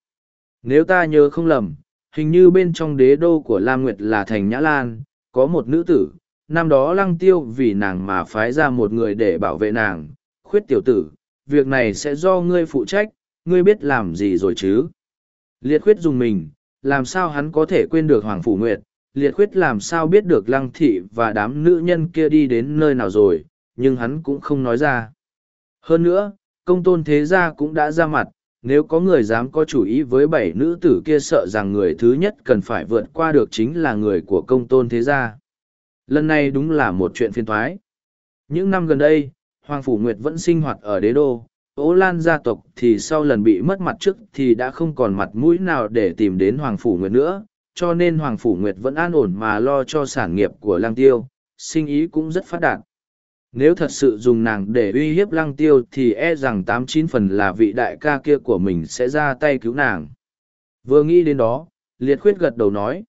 Nếu ta nhớ không lầm, hình như bên trong đế đô của Lam Nguyệt là thành Nhã Lan, có một nữ tử, năm đó lăng tiêu vì nàng mà phái ra một người để bảo vệ nàng, khuyết tiểu tử, việc này sẽ do ngươi phụ trách, ngươi biết làm gì rồi chứ? Liệt khuyết dùng mình, làm sao hắn có thể quên được Hoàng Phủ Nguyệt, liệt khuyết làm sao biết được lăng thị và đám nữ nhân kia đi đến nơi nào rồi, nhưng hắn cũng không nói ra. Hơn nữa, công tôn thế gia cũng đã ra mặt, nếu có người dám có chủ ý với bảy nữ tử kia sợ rằng người thứ nhất cần phải vượt qua được chính là người của công tôn thế gia. Lần này đúng là một chuyện phiên thoái. Những năm gần đây, Hoàng Phủ Nguyệt vẫn sinh hoạt ở đế đô, Ố Lan gia tộc thì sau lần bị mất mặt trước thì đã không còn mặt mũi nào để tìm đến Hoàng Phủ Nguyệt nữa, cho nên Hoàng Phủ Nguyệt vẫn an ổn mà lo cho sản nghiệp của Lang Tiêu, sinh ý cũng rất phát đạt. Nếu thật sự dùng nàng để uy hiếp lăng tiêu thì e rằng tám chín phần là vị đại ca kia của mình sẽ ra tay cứu nàng. Vừa nghĩ đến đó, liệt khuyết gật đầu nói.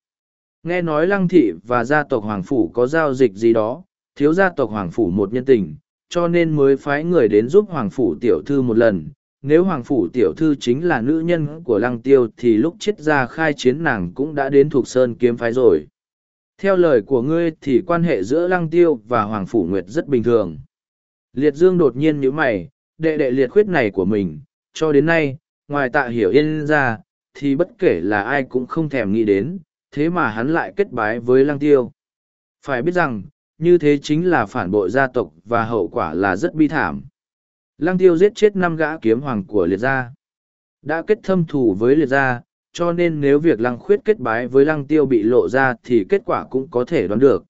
Nghe nói lăng thị và gia tộc Hoàng Phủ có giao dịch gì đó, thiếu gia tộc Hoàng Phủ một nhân tình, cho nên mới phái người đến giúp Hoàng Phủ tiểu thư một lần. Nếu Hoàng Phủ tiểu thư chính là nữ nhân của lăng tiêu thì lúc chết ra khai chiến nàng cũng đã đến thuộc sơn kiếm phái rồi theo lời của ngươi thì quan hệ giữa lăng tiêu và hoàng phủ nguyệt rất bình thường. Liệt dương đột nhiên nhíu mày, đệ đệ liệt khuyết này của mình, cho đến nay, ngoài tạ hiểu yên ra, thì bất kể là ai cũng không thèm nghĩ đến, thế mà hắn lại kết bái với lăng tiêu. Phải biết rằng, như thế chính là phản bội gia tộc và hậu quả là rất bi thảm. Lăng tiêu giết chết năm gã kiếm hoàng của liệt gia. Đã kết thâm thù với liệt gia cho nên nếu việc lăng khuyết kết bái với lăng tiêu bị lộ ra thì kết quả cũng có thể đoán được.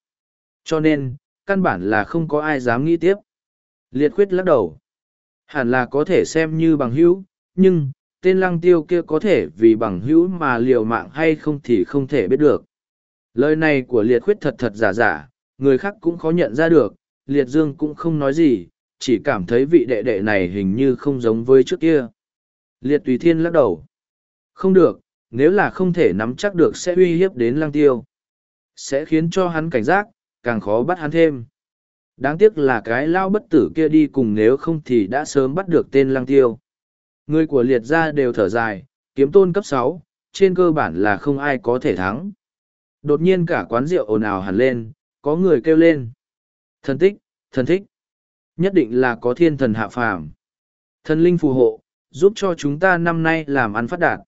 Cho nên, căn bản là không có ai dám nghĩ tiếp. Liệt khuyết lắc đầu. Hẳn là có thể xem như bằng hữu, nhưng, tên lăng tiêu kia có thể vì bằng hữu mà liều mạng hay không thì không thể biết được. Lời này của liệt khuyết thật thật giả giả, người khác cũng khó nhận ra được, liệt dương cũng không nói gì, chỉ cảm thấy vị đệ đệ này hình như không giống với trước kia. Liệt tùy thiên lắc đầu. Không được, nếu là không thể nắm chắc được sẽ uy hiếp đến lăng tiêu. Sẽ khiến cho hắn cảnh giác, càng khó bắt hắn thêm. Đáng tiếc là cái lao bất tử kia đi cùng nếu không thì đã sớm bắt được tên lăng tiêu. Người của liệt gia đều thở dài, kiếm tôn cấp sáu, trên cơ bản là không ai có thể thắng. Đột nhiên cả quán rượu ồn ào hẳn lên, có người kêu lên. Thần tích, thần thích. Nhất định là có thiên thần hạ phàm. Thần linh phù hộ, giúp cho chúng ta năm nay làm ăn phát đạt.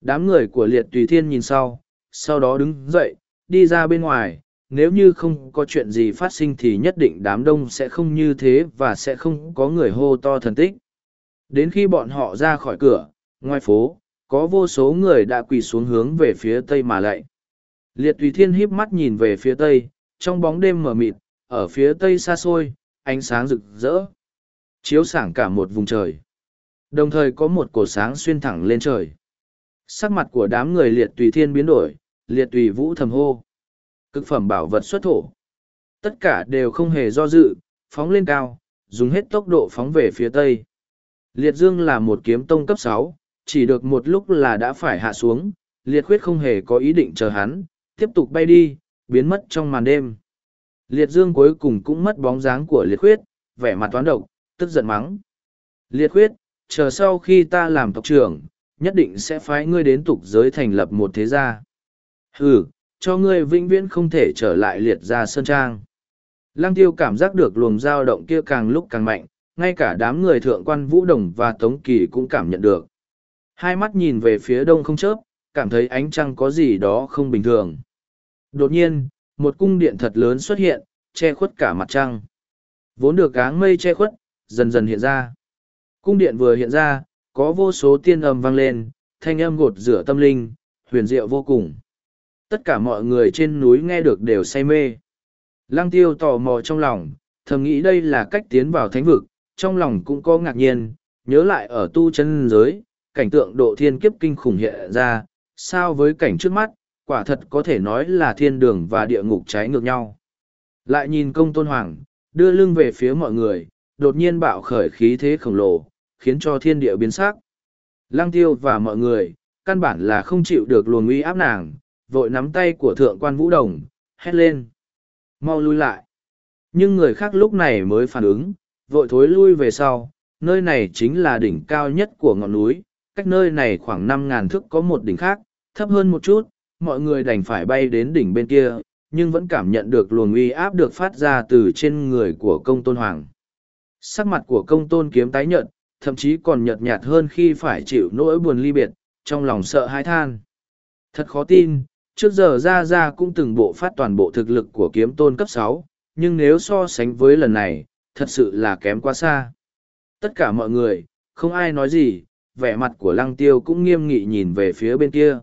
Đám người của liệt tùy thiên nhìn sau, sau đó đứng dậy, đi ra bên ngoài, nếu như không có chuyện gì phát sinh thì nhất định đám đông sẽ không như thế và sẽ không có người hô to thần tích. Đến khi bọn họ ra khỏi cửa, ngoài phố, có vô số người đã quỳ xuống hướng về phía tây mà lạy. Liệt Tùy Thiên híp mắt nhìn về phía tây, trong bóng đêm mờ mịt, ở phía tây xa xôi, ánh sáng rực rỡ, chiếu sảng cả một vùng trời. Đồng thời có một cổ sáng xuyên thẳng lên trời. Sắc mặt của đám người Liệt Tùy Thiên biến đổi, Liệt Tùy Vũ thầm hô. Cực phẩm bảo vật xuất thổ. Tất cả đều không hề do dự, phóng lên cao, dùng hết tốc độ phóng về phía tây. Liệt Dương là một kiếm tông cấp sáu, chỉ được một lúc là đã phải hạ xuống, liệt khuyết không hề có ý định chờ hắn, tiếp tục bay đi, biến mất trong màn đêm. Liệt Dương cuối cùng cũng mất bóng dáng của liệt khuyết, vẻ mặt toán độc, tức giận mắng. Liệt khuyết, chờ sau khi ta làm tộc trưởng, nhất định sẽ phái ngươi đến tục giới thành lập một thế gia. Ừ, cho ngươi vĩnh viễn không thể trở lại liệt ra sơn trang. Lăng tiêu cảm giác được luồng dao động kia càng lúc càng mạnh, ngay cả đám người thượng quan Vũ Đồng và Tống Kỳ cũng cảm nhận được. Hai mắt nhìn về phía đông không chớp, cảm thấy ánh trăng có gì đó không bình thường. Đột nhiên, một cung điện thật lớn xuất hiện, che khuất cả mặt trăng. Vốn được áng mây che khuất, dần dần hiện ra. Cung điện vừa hiện ra, có vô số tiên âm vang lên, thanh âm gột rửa tâm linh, huyền diệu vô cùng. Tất cả mọi người trên núi nghe được đều say mê. Lăng tiêu tò mò trong lòng, thầm nghĩ đây là cách tiến vào thánh vực, trong lòng cũng có ngạc nhiên, nhớ lại ở tu chân giới, cảnh tượng độ thiên kiếp kinh khủng hiện ra, sao với cảnh trước mắt, quả thật có thể nói là thiên đường và địa ngục trái ngược nhau. Lại nhìn công tôn hoàng, đưa lưng về phía mọi người, đột nhiên bạo khởi khí thế khổng lồ, khiến cho thiên địa biến sắc. Lăng tiêu và mọi người, căn bản là không chịu được luồng uy áp nàng, vội nắm tay của thượng quan vũ đồng, hét lên. Mau lui lại. Nhưng người khác lúc này mới phản ứng, vội thối lui về sau, nơi này chính là đỉnh cao nhất của ngọn núi, cách nơi này khoảng năm ngàn thước có một đỉnh khác, thấp hơn một chút, mọi người đành phải bay đến đỉnh bên kia, nhưng vẫn cảm nhận được luồng uy áp được phát ra từ trên người của công tôn hoàng. Sắc mặt của công tôn kiếm tái nhợt, thậm chí còn nhợt nhạt hơn khi phải chịu nỗi buồn ly biệt, trong lòng sợ hãi than. Thật khó tin, trước giờ ra ra cũng từng bộ phát toàn bộ thực lực của kiếm tôn cấp sáu, nhưng nếu so sánh với lần này, thật sự là kém quá xa. Tất cả mọi người, không ai nói gì, vẻ mặt của lăng tiêu cũng nghiêm nghị nhìn về phía bên kia.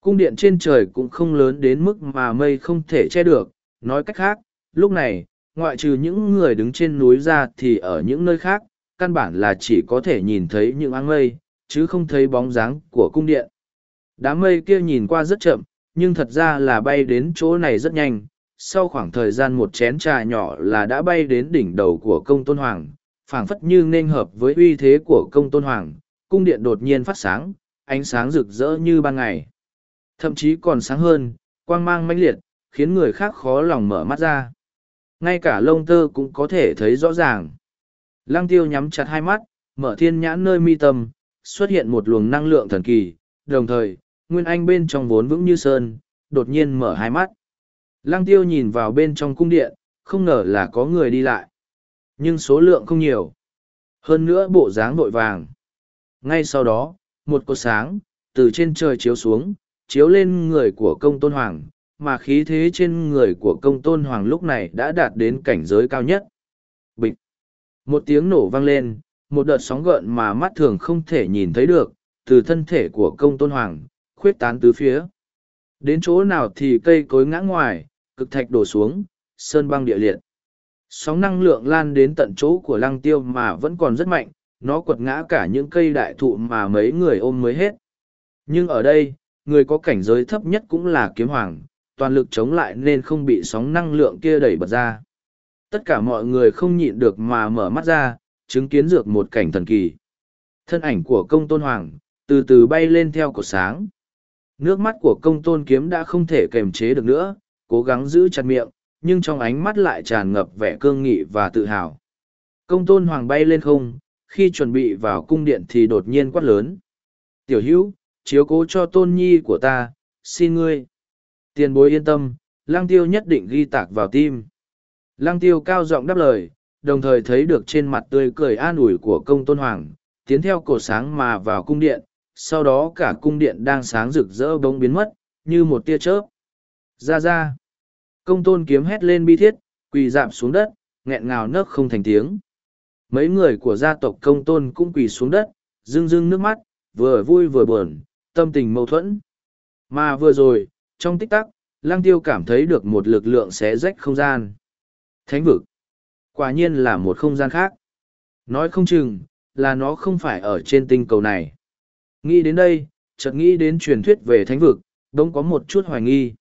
Cung điện trên trời cũng không lớn đến mức mà mây không thể che được, nói cách khác, lúc này, ngoại trừ những người đứng trên núi ra thì ở những nơi khác, căn bản là chỉ có thể nhìn thấy những áng mây, chứ không thấy bóng dáng của cung điện. Đám mây kia nhìn qua rất chậm, nhưng thật ra là bay đến chỗ này rất nhanh. Sau khoảng thời gian một chén trà nhỏ là đã bay đến đỉnh đầu của công tôn hoàng, phảng phất như nên hợp với uy thế của công tôn hoàng, cung điện đột nhiên phát sáng, ánh sáng rực rỡ như ban ngày. Thậm chí còn sáng hơn, quang mang mãnh liệt, khiến người khác khó lòng mở mắt ra. Ngay cả lông tơ cũng có thể thấy rõ ràng. Lăng tiêu nhắm chặt hai mắt, mở thiên nhãn nơi mi tâm, xuất hiện một luồng năng lượng thần kỳ, đồng thời, Nguyên Anh bên trong vốn vững như sơn, đột nhiên mở hai mắt. Lăng tiêu nhìn vào bên trong cung điện, không ngờ là có người đi lại. Nhưng số lượng không nhiều. Hơn nữa bộ dáng vội vàng. Ngay sau đó, một cột sáng, từ trên trời chiếu xuống, chiếu lên người của công tôn hoàng, mà khí thế trên người của công tôn hoàng lúc này đã đạt đến cảnh giới cao nhất. Bịch! Một tiếng nổ vang lên, một đợt sóng gợn mà mắt thường không thể nhìn thấy được, từ thân thể của công tôn hoàng, khuyết tán tứ phía. Đến chỗ nào thì cây cối ngã ngoài, cực thạch đổ xuống, sơn băng địa liệt. Sóng năng lượng lan đến tận chỗ của lăng tiêu mà vẫn còn rất mạnh, nó quật ngã cả những cây đại thụ mà mấy người ôm mới hết. Nhưng ở đây, người có cảnh giới thấp nhất cũng là kiếm hoàng, toàn lực chống lại nên không bị sóng năng lượng kia đẩy bật ra. Tất cả mọi người không nhịn được mà mở mắt ra, chứng kiến dược một cảnh thần kỳ. Thân ảnh của công tôn hoàng, từ từ bay lên theo cột sáng. Nước mắt của công tôn kiếm đã không thể kềm chế được nữa, cố gắng giữ chặt miệng, nhưng trong ánh mắt lại tràn ngập vẻ cương nghị và tự hào. Công tôn hoàng bay lên không, khi chuẩn bị vào cung điện thì đột nhiên quát lớn. Tiểu hữu, chiếu cố cho tôn nhi của ta, xin ngươi. Tiền bối yên tâm, lang tiêu nhất định ghi tạc vào tim. Lang tiêu cao giọng đáp lời, đồng thời thấy được trên mặt tươi cười an ủi của công tôn hoàng, tiến theo cổ sáng mà vào cung điện, sau đó cả cung điện đang sáng rực rỡ bỗng biến mất, như một tia chớp. Ra ra. Công tôn kiếm hét lên bi thiết, quỳ dạp xuống đất, nghẹn ngào nấc không thành tiếng. Mấy người của gia tộc công tôn cũng quỳ xuống đất, rưng rưng nước mắt, vừa vui vừa buồn, tâm tình mâu thuẫn. Mà vừa rồi, trong tích tắc, lăng tiêu cảm thấy được một lực lượng xé rách không gian. Thánh vực. Quả nhiên là một không gian khác. Nói không chừng, là nó không phải ở trên tinh cầu này. Nghĩ đến đây, chợt nghĩ đến truyền thuyết về thánh vực, đống có một chút hoài nghi.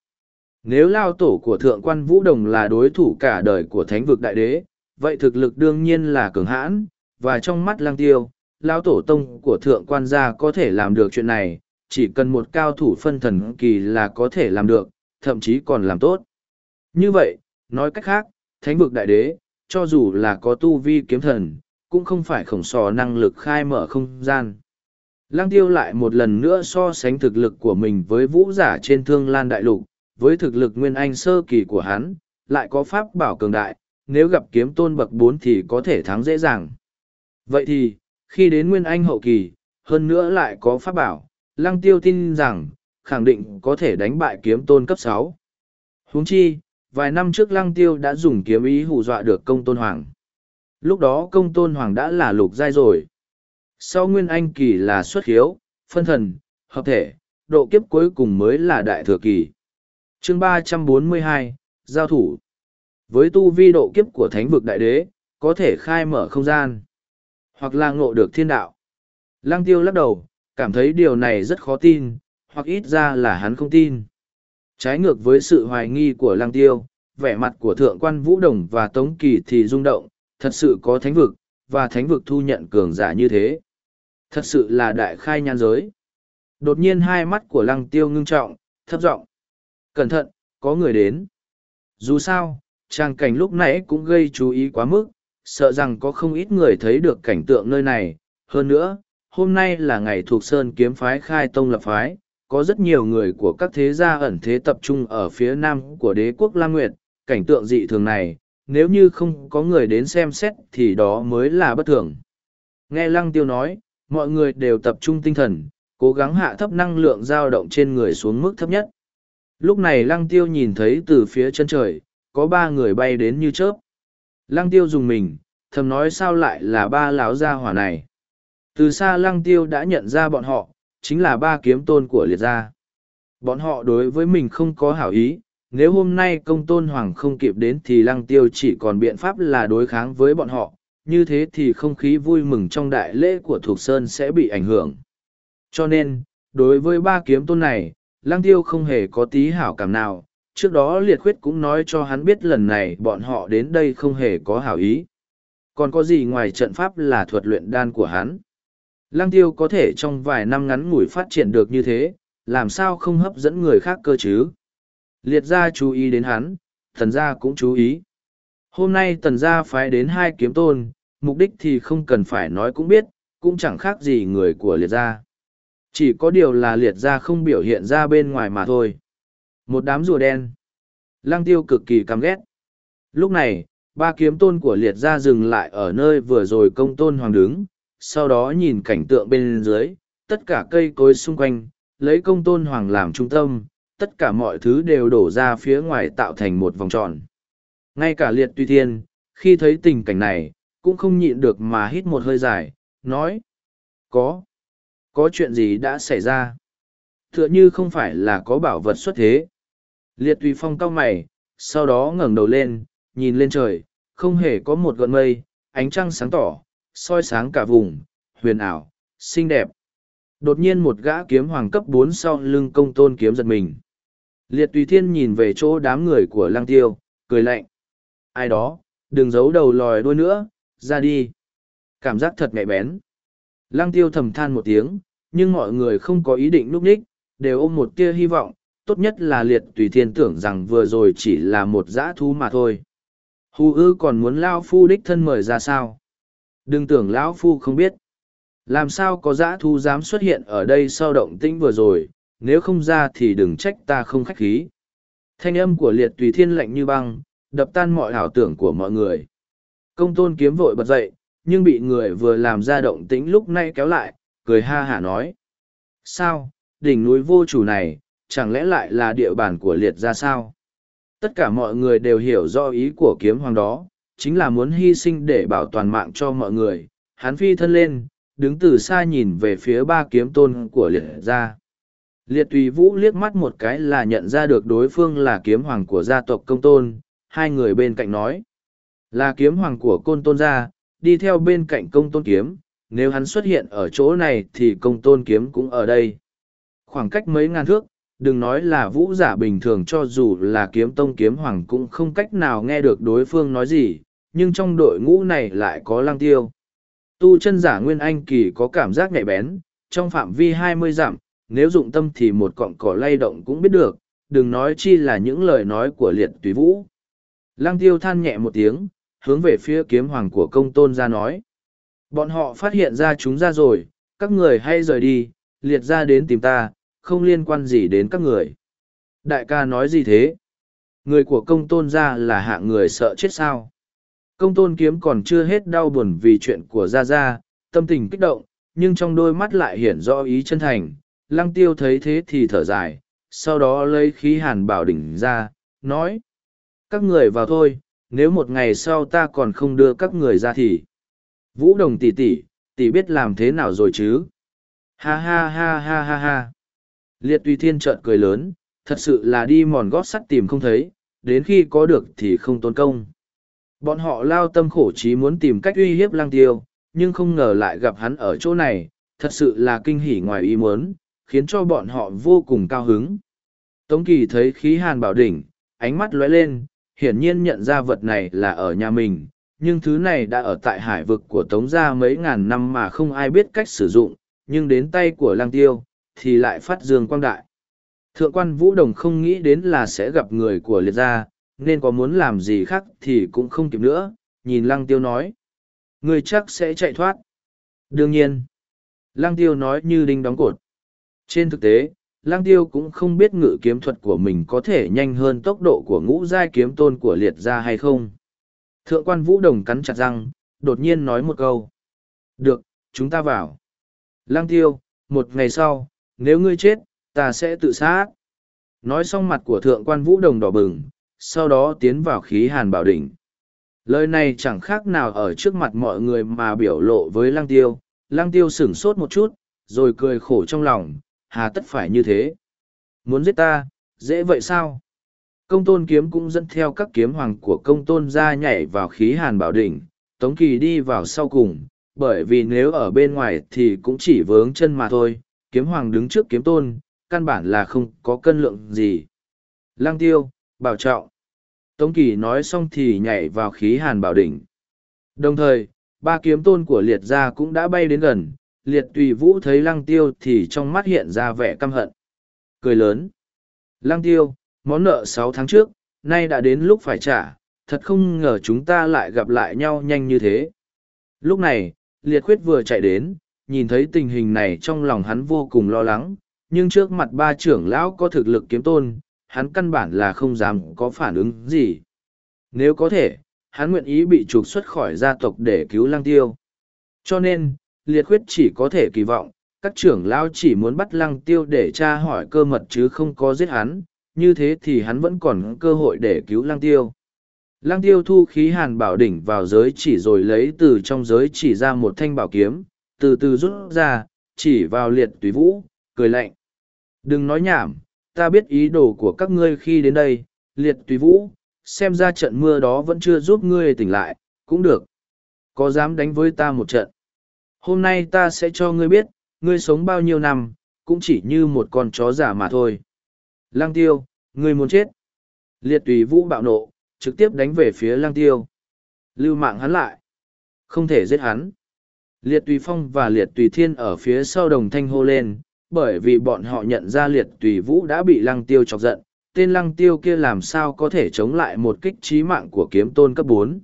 Nếu lao tổ của thượng quan Vũ Đồng là đối thủ cả đời của thánh vực đại đế, vậy thực lực đương nhiên là cường hãn, và trong mắt lang tiêu, lao tổ tông của thượng quan gia có thể làm được chuyện này, chỉ cần một cao thủ phân thần kỳ là có thể làm được, thậm chí còn làm tốt. Như vậy, nói cách khác, thánh vực đại đế, cho dù là có tu vi kiếm thần, cũng không phải khổng sò năng lực khai mở không gian. Lăng tiêu lại một lần nữa so sánh thực lực của mình với vũ giả trên thương lan đại lục, với thực lực nguyên anh sơ kỳ của hắn, lại có pháp bảo cường đại, nếu gặp kiếm tôn bậc bốn thì có thể thắng dễ dàng. Vậy thì, khi đến nguyên anh hậu kỳ, hơn nữa lại có pháp bảo, lăng tiêu tin rằng, khẳng định có thể đánh bại kiếm tôn cấp sáu. Huống chi, vài năm trước lăng tiêu đã dùng kiếm ý hù dọa được công tôn hoàng. Lúc đó công tôn hoàng đã là lục giai rồi. Sau nguyên anh kỳ là xuất hiếu, phân thần, hợp thể, độ kiếp cuối cùng mới là đại thừa kỳ. chương ba trăm bốn mươi hai Giao thủ. Với tu vi độ kiếp của thánh vực đại đế, có thể khai mở không gian, hoặc là ngộ được thiên đạo. Lăng tiêu lắc đầu, cảm thấy điều này rất khó tin, hoặc ít ra là hắn không tin. Trái ngược với sự hoài nghi của lăng tiêu, vẻ mặt của thượng quan Vũ Đồng và Tống Kỳ thì rung động, thật sự có thánh vực, và thánh vực thu nhận cường giả như thế. Thật sự là đại khai nhan giới. Đột nhiên hai mắt của lăng tiêu ngưng trọng, thấp giọng Cẩn thận, có người đến. Dù sao, trang cảnh lúc nãy cũng gây chú ý quá mức, sợ rằng có không ít người thấy được cảnh tượng nơi này. Hơn nữa, hôm nay là ngày thuộc Sơn kiếm phái khai tông lập phái, có rất nhiều người của các thế gia ẩn thế tập trung ở phía nam của đế quốc Lam Nguyệt. Cảnh tượng dị thường này, nếu như không có người đến xem xét thì đó mới là bất thường. Nghe Lăng Tiêu nói, mọi người đều tập trung tinh thần, cố gắng hạ thấp năng lượng dao động trên người xuống mức thấp nhất. Lúc này Lăng Tiêu nhìn thấy từ phía chân trời, có ba người bay đến như chớp. Lăng Tiêu dùng mình, thầm nói sao lại là ba lão gia hỏa này. Từ xa Lăng Tiêu đã nhận ra bọn họ, chính là ba kiếm tôn của liệt gia. Bọn họ đối với mình không có hảo ý, nếu hôm nay công tôn hoàng không kịp đến thì lăng tiêu chỉ còn biện pháp là đối kháng với bọn họ, như thế thì không khí vui mừng trong đại lễ của Thục Sơn sẽ bị ảnh hưởng. Cho nên, đối với ba kiếm tôn này, lăng tiêu không hề có tí hảo cảm nào, trước đó liệt khuyết cũng nói cho hắn biết lần này bọn họ đến đây không hề có hảo ý. Còn có gì ngoài trận pháp là thuật luyện đan của hắn? Lăng tiêu có thể trong vài năm ngắn ngủi phát triển được như thế, làm sao không hấp dẫn người khác cơ chứ? Liệt gia chú ý đến hắn, thần gia cũng chú ý. Hôm nay tần gia phái đến hai kiếm tôn, mục đích thì không cần phải nói cũng biết, cũng chẳng khác gì người của liệt gia. Chỉ có điều là liệt gia không biểu hiện ra bên ngoài mà thôi. Một đám rùa đen. Lăng tiêu cực kỳ căm ghét. Lúc này, ba kiếm tôn của liệt gia dừng lại ở nơi vừa rồi công tôn hoàng đứng, sau đó nhìn cảnh tượng bên dưới, tất cả cây cối xung quanh, lấy công tôn hoàng làm trung tâm, tất cả mọi thứ đều đổ ra phía ngoài tạo thành một vòng tròn. Ngay cả liệt tuy thiên, khi thấy tình cảnh này, cũng không nhịn được mà hít một hơi dài, nói. Có. Có chuyện gì đã xảy ra? Tựa như không phải là có bảo vật xuất thế. Liệt tùy phong cao mày, sau đó ngẩng đầu lên, nhìn lên trời, không hề có một gợn mây, ánh trăng sáng tỏ, soi sáng cả vùng, huyền ảo, xinh đẹp. Đột nhiên một gã kiếm hoàng cấp bốn sau lưng công tôn kiếm giật mình. Liệt tùy thiên nhìn về chỗ đám người của lăng tiêu, cười lạnh. Ai đó, đừng giấu đầu lòi đuôi nữa, ra đi. Cảm giác thật nhạy bén. Lăng tiêu thầm than một tiếng, nhưng mọi người không có ý định núp ních, đều ôm một tia hy vọng, tốt nhất là liệt tùy thiên tưởng rằng vừa rồi chỉ là một dã thú mà thôi. Hù ư còn muốn Lao Phu đích thân mời ra sao? Đừng tưởng lão Phu không biết. Làm sao có dã thu dám xuất hiện ở đây sau động tĩnh vừa rồi, nếu không ra thì đừng trách ta không khách khí. Thanh âm của liệt tùy thiên lạnh như băng, đập tan mọi ảo tưởng của mọi người. Công tôn kiếm vội bật dậy, nhưng bị người vừa làm ra động tĩnh lúc nay kéo lại, cười ha hả nói. Sao, đỉnh núi vô chủ này, chẳng lẽ lại là địa bàn của liệt ra sao? Tất cả mọi người đều hiểu rõ ý của kiếm hoàng đó, chính là muốn hy sinh để bảo toàn mạng cho mọi người. Hắn phi thân lên, đứng từ xa nhìn về phía ba kiếm tôn của liệt gia Liệt tùy vũ liếc mắt một cái là nhận ra được đối phương là kiếm hoàng của gia tộc công tôn, hai người bên cạnh nói. Là kiếm hoàng của côn tôn gia, đi theo bên cạnh công tôn kiếm, nếu hắn xuất hiện ở chỗ này thì công tôn kiếm cũng ở đây. Khoảng cách mấy ngàn thước, đừng nói là vũ giả bình thường cho dù là kiếm tông kiếm hoàng cũng không cách nào nghe được đối phương nói gì, nhưng trong đội ngũ này lại có lang tiêu. Tu chân giả Nguyên Anh Kỳ có cảm giác nhạy bén, trong phạm vi hai mươi dặm, nếu dụng tâm thì một cọng cỏ lay động cũng biết được, đừng nói chi là những lời nói của liệt tùy vũ. Lăng tiêu than nhẹ một tiếng, hướng về phía kiếm hoàng của công tôn ra nói. Bọn họ phát hiện ra chúng ra rồi, các người hay rời đi, liệt ra đến tìm ta, không liên quan gì đến các người. Đại ca nói gì thế? Người của công tôn ra là hạng người sợ chết sao? Công tôn kiếm còn chưa hết đau buồn vì chuyện của Gia Gia, tâm tình kích động, nhưng trong đôi mắt lại hiển rõ ý chân thành. Lăng tiêu thấy thế thì thở dài, sau đó lấy khí hàn bảo đỉnh ra, nói. Các người vào thôi, nếu một ngày sau ta còn không đưa các người ra thì. Vũ đồng tỷ tỷ, tỷ biết làm thế nào rồi chứ? Ha ha ha ha ha ha. Liệt tùy thiên trợn cười lớn, thật sự là đi mòn gót sắt tìm không thấy, đến khi có được thì không tốn công. Bọn họ lao tâm khổ trí muốn tìm cách uy hiếp lang tiêu, nhưng không ngờ lại gặp hắn ở chỗ này, thật sự là kinh hỉ ngoài ý muốn, khiến cho bọn họ vô cùng cao hứng. Tống kỳ thấy khí hàn bảo đỉnh, ánh mắt lóe lên, hiển nhiên nhận ra vật này là ở nhà mình, nhưng thứ này đã ở tại hải vực của Tống gia mấy ngàn năm mà không ai biết cách sử dụng, nhưng đến tay của lang tiêu, thì lại phát dương quang đại. Thượng quan Vũ Đồng không nghĩ đến là sẽ gặp người của liệt gia, nên có muốn làm gì khác thì cũng không kịp nữa, nhìn lăng tiêu nói. Người chắc sẽ chạy thoát. Đương nhiên. Lăng tiêu nói như đinh đóng cột. Trên thực tế, Lăng tiêu cũng không biết ngự kiếm thuật của mình có thể nhanh hơn tốc độ của ngũ giai kiếm tôn của liệt gia hay không. Thượng quan vũ đồng cắn chặt răng, đột nhiên nói một câu. Được, chúng ta vào. Lăng tiêu, một ngày sau, nếu ngươi chết, ta sẽ tự sát. Nói xong mặt của thượng quan vũ đồng đỏ bừng, sau đó tiến vào khí hàn bảo đỉnh. Lời này chẳng khác nào ở trước mặt mọi người mà biểu lộ với lăng tiêu. Lăng tiêu sửng sốt một chút, rồi cười khổ trong lòng, hà tất phải như thế. Muốn giết ta, dễ vậy sao? Công tôn kiếm cũng dẫn theo các kiếm hoàng của công tôn ra nhảy vào khí hàn bảo đỉnh, Tống Kỳ đi vào sau cùng, bởi vì nếu ở bên ngoài thì cũng chỉ vướng chân mà thôi, kiếm hoàng đứng trước kiếm tôn, căn bản là không có cân lượng gì. Lăng tiêu, bảo trọng. Tống Kỳ nói xong thì nhảy vào khí hàn bảo đỉnh. Đồng thời, ba kiếm tôn của liệt gia cũng đã bay đến gần, liệt tùy vũ thấy lăng tiêu thì trong mắt hiện ra vẻ căm hận. Cười lớn. Lăng tiêu, món nợ sáu tháng trước, nay đã đến lúc phải trả, thật không ngờ chúng ta lại gặp lại nhau nhanh như thế. Lúc này, liệt khuyết vừa chạy đến, nhìn thấy tình hình này trong lòng hắn vô cùng lo lắng, nhưng trước mặt ba trưởng lão có thực lực kiếm tôn, hắn căn bản là không dám có phản ứng gì. Nếu có thể, hắn nguyện ý bị trục xuất khỏi gia tộc để cứu lăng tiêu. Cho nên, liệt khuyết chỉ có thể kỳ vọng, các trưởng lão chỉ muốn bắt lăng tiêu để tra hỏi cơ mật chứ không có giết hắn, như thế thì hắn vẫn còn cơ hội để cứu lăng tiêu. Lăng tiêu thu khí hàn bảo đỉnh vào giới chỉ rồi lấy từ trong giới chỉ ra một thanh bảo kiếm, từ từ rút ra, chỉ vào liệt tùy vũ, cười lạnh. Đừng nói nhảm, ta biết ý đồ của các ngươi khi đến đây, liệt tùy vũ, xem ra trận mưa đó vẫn chưa giúp ngươi tỉnh lại, cũng được. Có dám đánh với ta một trận? hôm nay ta sẽ cho ngươi biết ngươi sống bao nhiêu năm cũng chỉ như một con chó giả mà thôi. Lang tiêu ngươi muốn chết? Liệt tùy vũ bạo nộ trực tiếp đánh về phía lang tiêu. Lưu mạng hắn lại. Không thể giết hắn. Liệt tùy phong và liệt tùy thiên ở phía sau đồng thanh hô lên bởi vì bọn họ nhận ra liệt tùy vũ đã bị lăng tiêu chọc giận tên lăng tiêu kia làm sao có thể chống lại một kích trí mạng của kiếm tôn cấp bốn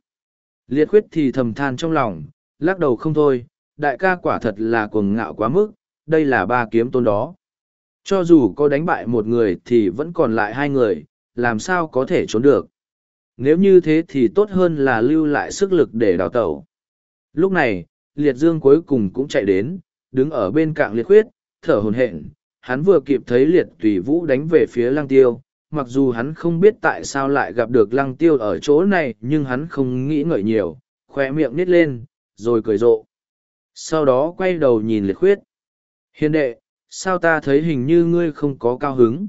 liệt khuyết thì thầm than trong lòng lắc đầu không thôi đại ca quả thật là cuồng ngạo quá mức, đây là ba kiếm tôn đó. Cho dù có đánh bại một người thì vẫn còn lại hai người, làm sao có thể trốn được. Nếu như thế thì tốt hơn là lưu lại sức lực để đào tẩu. Lúc này, liệt dương cuối cùng cũng chạy đến, đứng ở bên cạnh liệt khuyết, thở hồn hện. Hắn vừa kịp thấy liệt tùy vũ đánh về phía lăng tiêu, mặc dù hắn không biết tại sao lại gặp được lăng tiêu ở chỗ này nhưng hắn không nghĩ ngợi nhiều, khoe miệng nít lên, rồi cười rộ. Sau đó quay đầu nhìn liệt khuyết. Hiền đệ sao ta thấy hình như ngươi không có cao hứng?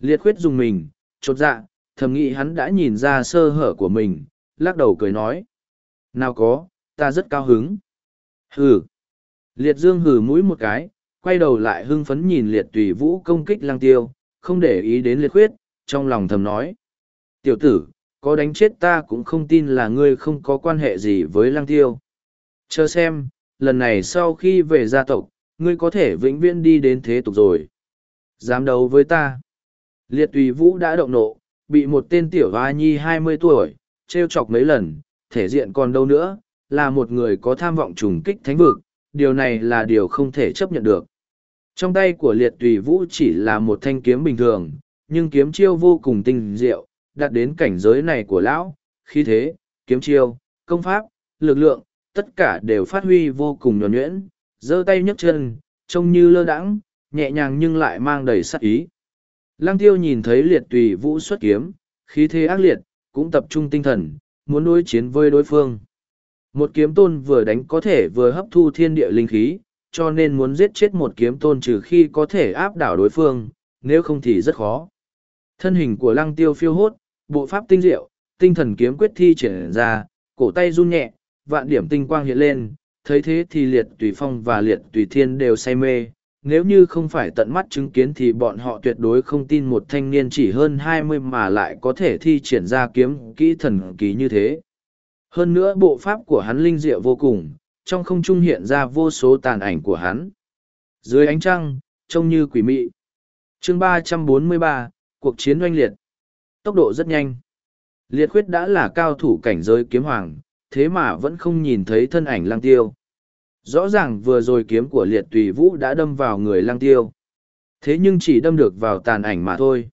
Liệt khuyết dùng mình chột dạ thầm nghĩ hắn đã nhìn ra sơ hở của mình lắc đầu cười nói nào có ta rất cao hứng. Hừ. Liệt dương hừ mũi một cái quay đầu lại hưng phấn nhìn liệt tùy vũ công kích lang tiêu, không để ý đến liệt khuyết, trong lòng thầm nói. Tiểu tử, có đánh chết ta cũng không tin là ngươi không có quan hệ gì với lang tiêu. Chờ xem, lần này sau khi về gia tộc, ngươi có thể vĩnh viễn đi đến thế tục rồi. Dám đấu với ta. Liệt tùy vũ đã động nộ, bị một tên tiểu hoa nhi hai mươi tuổi, trêu chọc mấy lần, thể diện còn đâu nữa, là một người có tham vọng trùng kích thánh vực, điều này là điều không thể chấp nhận được trong tay của liệt tùy vũ chỉ là một thanh kiếm bình thường nhưng kiếm chiêu vô cùng tinh diệu đạt đến cảnh giới này của lão khí thế kiếm chiêu công pháp lực lượng tất cả đều phát huy vô cùng nhuẩn nhuyễn giơ tay nhấc chân, trông như lơ đãng, nhẹ nhàng nhưng lại mang đầy sát ý. Lăng tiêu nhìn thấy liệt tùy vũ xuất kiếm, khí thế ác liệt, cũng tập trung tinh thần, muốn đối chiến với đối phương. Một kiếm tôn vừa đánh có thể vừa hấp thu thiên địa linh khí, cho nên muốn giết chết một kiếm tôn trừ khi có thể áp đảo đối phương, nếu không thì rất khó. Thân hình của lăng tiêu phiêu hốt, bộ pháp tinh diệu, tinh thần kiếm quyết thi triển ra, cổ tay run nhẹ, vạn điểm tinh quang hiện lên, thấy thế thì liệt tùy phong và liệt tùy thiên đều say mê nếu như không phải tận mắt chứng kiến thì bọn họ tuyệt đối không tin một thanh niên chỉ hơn hai mươi mà lại có thể thi triển ra kiếm kỹ thần kỳ như thế hơn nữa bộ pháp của hắn linh diệu vô cùng trong không trung hiện ra vô số tàn ảnh của hắn dưới ánh trăng trông như quỷ mị chương ba trăm bốn mươi ba cuộc chiến oanh liệt tốc độ rất nhanh liệt khuyết đã là cao thủ cảnh giới kiếm hoàng thế mà vẫn không nhìn thấy thân ảnh lang tiêu. Rõ ràng vừa rồi kiếm của liệt tùy vũ đã đâm vào người lang tiêu. Thế nhưng chỉ đâm được vào tàn ảnh mà thôi.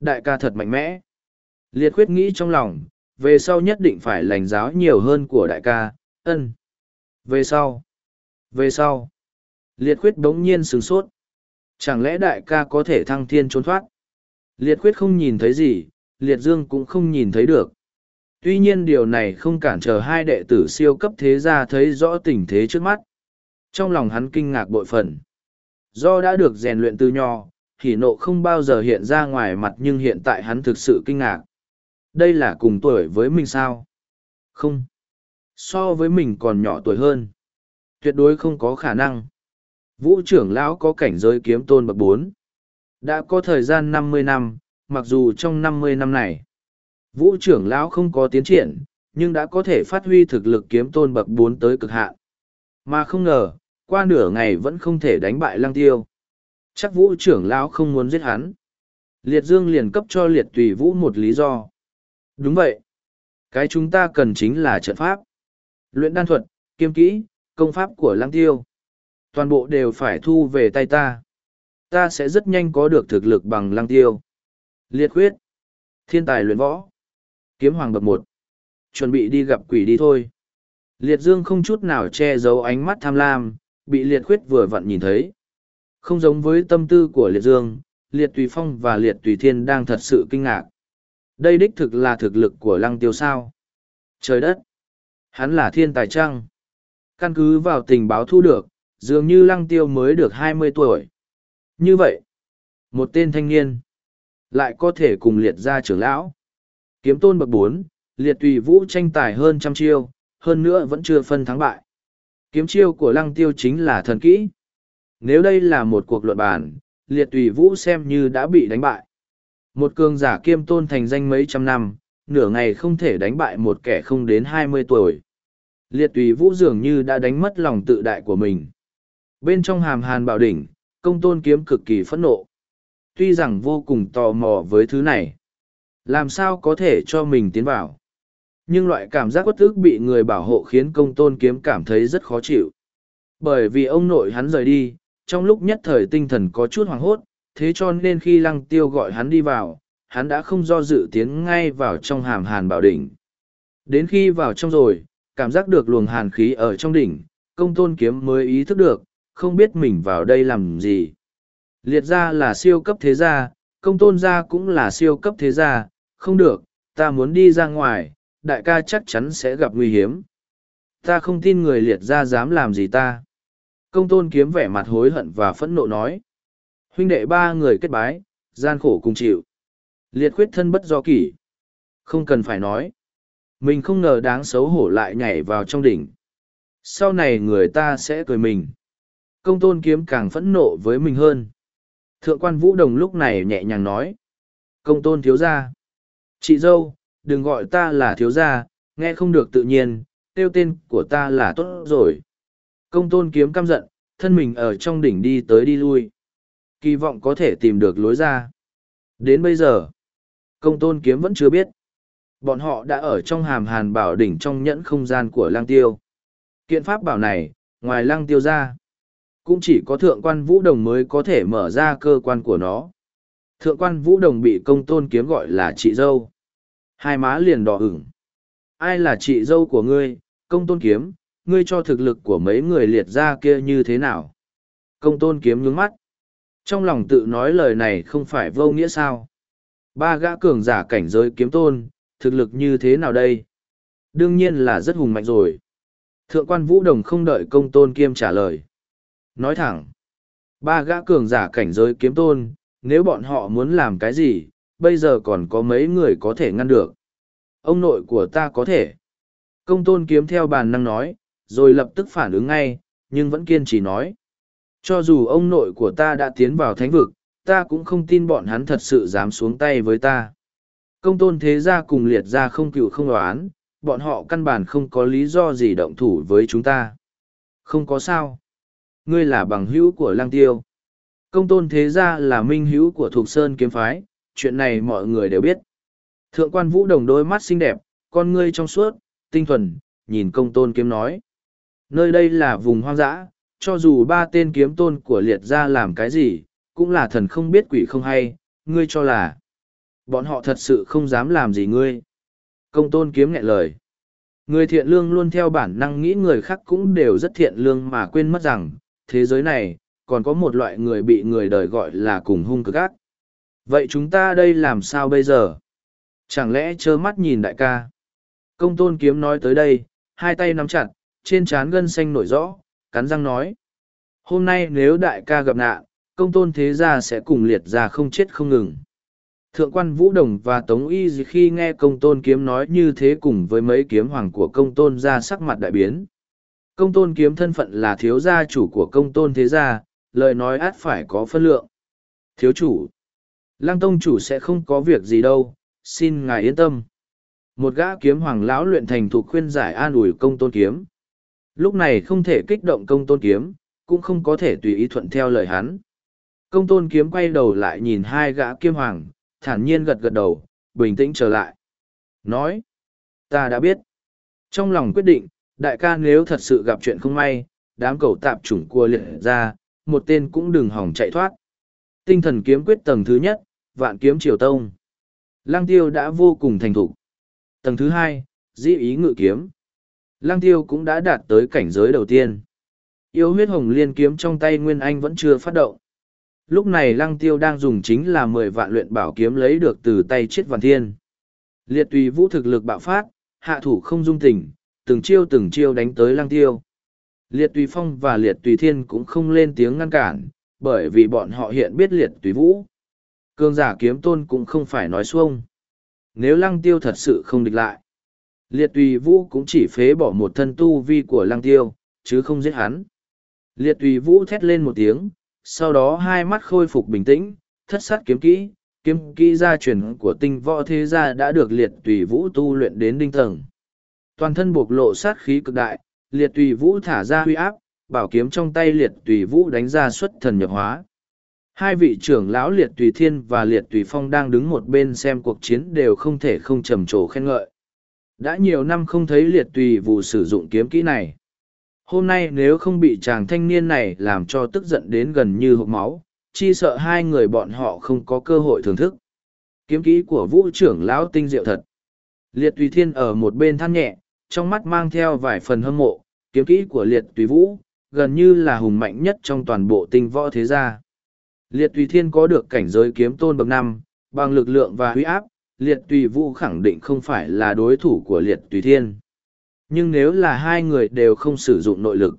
Đại ca thật mạnh mẽ. Liệt khuyết nghĩ trong lòng, về sau nhất định phải lành giáo nhiều hơn của đại ca, ân. Về sau. Về sau. Liệt khuyết đống nhiên sửng sốt. Chẳng lẽ đại ca có thể thăng thiên trốn thoát? Liệt khuyết không nhìn thấy gì, liệt dương cũng không nhìn thấy được. Tuy nhiên điều này không cản trở hai đệ tử siêu cấp thế gia thấy rõ tình thế trước mắt. Trong lòng hắn kinh ngạc bội phần. Do đã được rèn luyện từ nho, hỉ nộ không bao giờ hiện ra ngoài mặt nhưng hiện tại hắn thực sự kinh ngạc. Đây là cùng tuổi với mình sao? Không. So với mình còn nhỏ tuổi hơn. Tuyệt đối không có khả năng. Vũ trưởng lão có cảnh giới kiếm tôn bậc bốn Đã có thời gian năm mươi năm, mặc dù trong năm mươi năm này, Vũ trưởng lão không có tiến triển, nhưng đã có thể phát huy thực lực kiếm tôn bậc bốn tới cực hạn. Mà không ngờ, qua nửa ngày vẫn không thể đánh bại lăng tiêu. Chắc vũ trưởng lão không muốn giết hắn. Liệt dương liền cấp cho liệt tùy vũ một lý do. Đúng vậy. Cái chúng ta cần chính là trận pháp. Luyện đan thuật, kiêm kỹ, công pháp của lăng tiêu. Toàn bộ đều phải thu về tay ta. Ta sẽ rất nhanh có được thực lực bằng lăng tiêu. Liệt khuyết. Thiên tài luyện võ. Kiếm hoàng bậc một. Chuẩn bị đi gặp quỷ đi thôi. Liệt dương không chút nào che giấu ánh mắt tham lam, bị liệt khuyết vừa vặn nhìn thấy. Không giống với tâm tư của liệt dương, liệt tùy phong và liệt tùy thiên đang thật sự kinh ngạc. Đây đích thực là thực lực của lăng tiêu sao. Trời đất! Hắn là thiên tài trăng. Căn cứ vào tình báo thu được, dường như lăng tiêu mới được hai mươi tuổi. Như vậy, một tên thanh niên, lại có thể cùng liệt ra trưởng lão. Kiếm tôn bậc bốn, liệt tùy vũ tranh tài hơn trăm chiêu, hơn nữa vẫn chưa phân thắng bại. Kiếm chiêu của lăng tiêu chính là thần kỹ. Nếu đây là một cuộc luận bàn, liệt tùy vũ xem như đã bị đánh bại. Một cường giả kiêm tôn thành danh mấy trăm năm, nửa ngày không thể đánh bại một kẻ không đến hai mươi tuổi. Liệt tùy vũ dường như đã đánh mất lòng tự đại của mình. Bên trong hàm hàn bảo đỉnh, công tôn kiếm cực kỳ phẫn nộ. Tuy rằng vô cùng tò mò với thứ này. Làm sao có thể cho mình tiến vào? Nhưng loại cảm giác quất ức bị người bảo hộ khiến công tôn kiếm cảm thấy rất khó chịu. Bởi vì ông nội hắn rời đi, trong lúc nhất thời tinh thần có chút hoảng hốt, thế cho nên khi lăng tiêu gọi hắn đi vào, hắn đã không do dự tiến ngay vào trong hàm hàn bảo đỉnh. Đến khi vào trong rồi, cảm giác được luồng hàn khí ở trong đỉnh, công tôn kiếm mới ý thức được, không biết mình vào đây làm gì. Liệt ra là siêu cấp thế gia, công tôn gia cũng là siêu cấp thế gia, không được, ta muốn đi ra ngoài, đại ca chắc chắn sẽ gặp nguy hiểm. Ta không tin người liệt ra dám làm gì ta. Công tôn kiếm vẻ mặt hối hận và phẫn nộ nói. Huynh đệ ba người kết bái, gian khổ cùng chịu. Liệt khuyết thân bất do kỷ. Không cần phải nói. Mình không ngờ đáng xấu hổ lại nhảy vào trong đỉnh. Sau này người ta sẽ cười mình. Công tôn kiếm càng phẫn nộ với mình hơn. Thượng quan Vũ Đồng lúc này nhẹ nhàng nói. Công tôn thiếu gia. Chị dâu, đừng gọi ta là thiếu gia, nghe không được tự nhiên, tiêu tên của ta là tốt rồi. Công tôn kiếm căm giận, thân mình ở trong đỉnh đi tới đi lui. Kỳ vọng có thể tìm được lối ra. Đến bây giờ, công tôn kiếm vẫn chưa biết. Bọn họ đã ở trong hàm hàn bảo đỉnh trong nhẫn không gian của lang tiêu. Kiện pháp bảo này, ngoài lang tiêu ra, cũng chỉ có thượng quan vũ đồng mới có thể mở ra cơ quan của nó. Thượng quan vũ đồng bị công tôn kiếm gọi là chị dâu. Hai má liền đỏ ửng. Ai là chị dâu của ngươi, công tôn kiếm, ngươi cho thực lực của mấy người liệt ra kia như thế nào? Công tôn kiếm nhướng mắt. Trong lòng tự nói lời này không phải vô nghĩa sao? Ba gã cường giả cảnh giới kiếm tôn, thực lực như thế nào đây? Đương nhiên là rất hùng mạnh rồi. Thượng quan Vũ Đồng không đợi công tôn kiêm trả lời. Nói thẳng, ba gã cường giả cảnh giới kiếm tôn, nếu bọn họ muốn làm cái gì, bây giờ còn có mấy người có thể ngăn được. Ông nội của ta có thể. Công tôn kiếm theo bàn năng nói, rồi lập tức phản ứng ngay, nhưng vẫn kiên trì nói. Cho dù ông nội của ta đã tiến vào thánh vực, ta cũng không tin bọn hắn thật sự dám xuống tay với ta. Công tôn thế gia cùng liệt gia không cựu không đoán, bọn họ căn bản không có lý do gì động thủ với chúng ta. Không có sao. Ngươi là bằng hữu của lang tiêu. Công tôn thế gia là minh hữu của Thục Sơn kiếm phái, chuyện này mọi người đều biết. Thượng quan vũ đồng đôi mắt xinh đẹp, con ngươi trong suốt, tinh thuần, nhìn công tôn kiếm nói. Nơi đây là vùng hoang dã, cho dù ba tên kiếm tôn của liệt gia làm cái gì, cũng là thần không biết quỷ không hay, ngươi cho là. Bọn họ thật sự không dám làm gì ngươi. Công tôn kiếm nghẹn lời. Người thiện lương luôn theo bản năng nghĩ người khác cũng đều rất thiện lương mà quên mất rằng, thế giới này, còn có một loại người bị người đời gọi là cùng hung cực ác. Vậy chúng ta đây làm sao bây giờ? Chẳng lẽ trơ mắt nhìn đại ca? Công tôn kiếm nói tới đây, hai tay nắm chặt, trên trán gân xanh nổi rõ, cắn răng nói. Hôm nay nếu đại ca gặp nạn, công tôn thế gia sẽ cùng liệt ra không chết không ngừng. Thượng quan Vũ Đồng và Tống Y khi nghe công tôn kiếm nói như thế cùng với mấy kiếm hoàng của công tôn ra sắc mặt đại biến. Công tôn kiếm thân phận là thiếu gia chủ của công tôn thế gia, lời nói át phải có phân lượng. Thiếu chủ, lang tông chủ sẽ không có việc gì đâu, xin ngài yên tâm. Một gã kiếm hoàng lão luyện thành thục khuyên giải an ủi công tôn kiếm. Lúc này không thể kích động công tôn kiếm, cũng không có thể tùy ý thuận theo lời hắn. Công tôn kiếm quay đầu lại nhìn hai gã kiếm hoàng, thản nhiên gật gật đầu, bình tĩnh trở lại. Nói, ta đã biết. Trong lòng quyết định, đại ca nếu thật sự gặp chuyện không may, đám cầu tạp chủng cua liệt ra, một tên cũng đừng hỏng chạy thoát. Tinh thần kiếm quyết tầng thứ nhất, vạn kiếm triều tông. Lăng tiêu đã vô cùng thành thục. Tầng thứ hai, dĩ ý ngự kiếm. Lăng tiêu cũng đã đạt tới cảnh giới đầu tiên. Yêu huyết hồng liên kiếm trong tay Nguyên Anh vẫn chưa phát động. Lúc này lăng tiêu đang dùng chính là mười vạn luyện bảo kiếm lấy được từ tay chết vạn thiên. Liệt tùy vũ thực lực bạo phát, hạ thủ không dung tình, từng chiêu từng chiêu đánh tới lăng tiêu. Liệt tùy phong và liệt tùy thiên cũng không lên tiếng ngăn cản, bởi vì bọn họ hiện biết liệt tùy vũ. Cương giả kiếm tôn cũng không phải nói xuông. Nếu lăng tiêu thật sự không địch lại, liệt tùy vũ cũng chỉ phế bỏ một thân tu vi của lăng tiêu, chứ không giết hắn. Liệt tùy vũ thét lên một tiếng, sau đó hai mắt khôi phục bình tĩnh, thất sát kiếm kỹ, kiếm kỹ gia truyền của tinh võ thế gia đã được liệt tùy vũ tu luyện đến đinh tầng. Toàn thân bộc lộ sát khí cực đại, liệt tùy vũ thả ra huy áp, bảo kiếm trong tay liệt tùy vũ đánh ra xuất thần nhập hóa. Hai vị trưởng lão liệt tùy thiên và liệt tùy phong đang đứng một bên xem cuộc chiến đều không thể không trầm trồ khen ngợi. Đã nhiều năm không thấy liệt tùy vũ sử dụng kiếm kỹ này. Hôm nay nếu không bị chàng thanh niên này làm cho tức giận đến gần như hộp máu, chi sợ hai người bọn họ không có cơ hội thưởng thức. Kiếm kỹ của vũ trưởng lão tinh diệu thật. Liệt tùy thiên ở một bên than nhẹ, trong mắt mang theo vài phần hâm mộ, kiếm kỹ của liệt tùy vũ, gần như là hùng mạnh nhất trong toàn bộ tinh võ thế gia. Liệt tùy thiên có được cảnh giới kiếm tôn bậc năm, bằng lực lượng và huy áp, liệt tùy vũ khẳng định không phải là đối thủ của liệt tùy thiên. Nhưng nếu là hai người đều không sử dụng nội lực,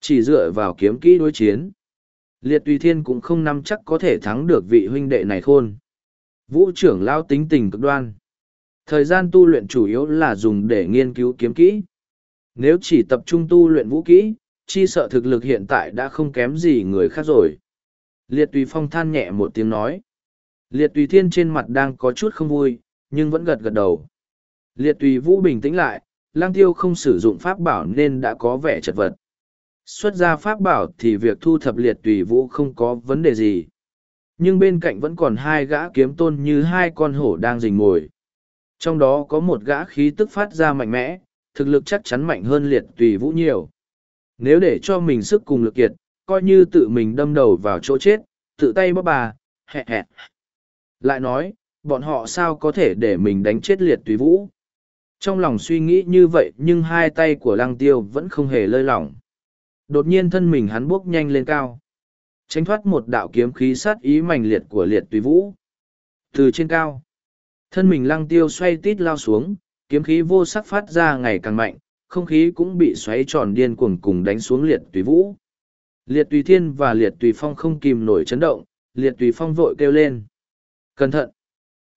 Chỉ dựa vào kiếm kỹ đối chiến. Liệt tùy thiên cũng không nắm chắc có thể thắng được vị huynh đệ này khôn. Vũ trưởng lao tính tình cực đoan. Thời gian tu luyện chủ yếu là dùng để nghiên cứu kiếm kỹ. Nếu chỉ tập trung tu luyện vũ kỹ, chi sợ thực lực hiện tại đã không kém gì người khác rồi. Liệt tùy phong than nhẹ một tiếng nói. Liệt tùy thiên trên mặt đang có chút không vui, nhưng vẫn gật gật đầu. Liệt tùy vũ bình tĩnh lại, lang tiêu không sử dụng pháp bảo nên đã có vẻ chật vật. Xuất ra pháp bảo thì việc thu thập liệt tùy vũ không có vấn đề gì. Nhưng bên cạnh vẫn còn hai gã kiếm tôn như hai con hổ đang rình ngồi. Trong đó có một gã khí tức phát ra mạnh mẽ, thực lực chắc chắn mạnh hơn liệt tùy vũ nhiều. Nếu để cho mình sức cùng lực kiệt, coi như tự mình đâm đầu vào chỗ chết, tự tay bóp bà, hẹ hẹ. Lại nói, bọn họ sao có thể để mình đánh chết liệt tùy vũ? Trong lòng suy nghĩ như vậy nhưng hai tay của lăng tiêu vẫn không hề lơi lỏng. Đột nhiên thân mình hắn bước nhanh lên cao. Tránh thoát một đạo kiếm khí sát ý mạnh liệt của liệt tùy vũ. Từ trên cao, thân mình lăng tiêu xoay tít lao xuống, kiếm khí vô sắc phát ra ngày càng mạnh, không khí cũng bị xoáy tròn điên cuồng cùng đánh xuống liệt tùy vũ. Liệt tùy thiên và liệt tùy phong không kìm nổi chấn động, liệt tùy phong vội kêu lên. Cẩn thận!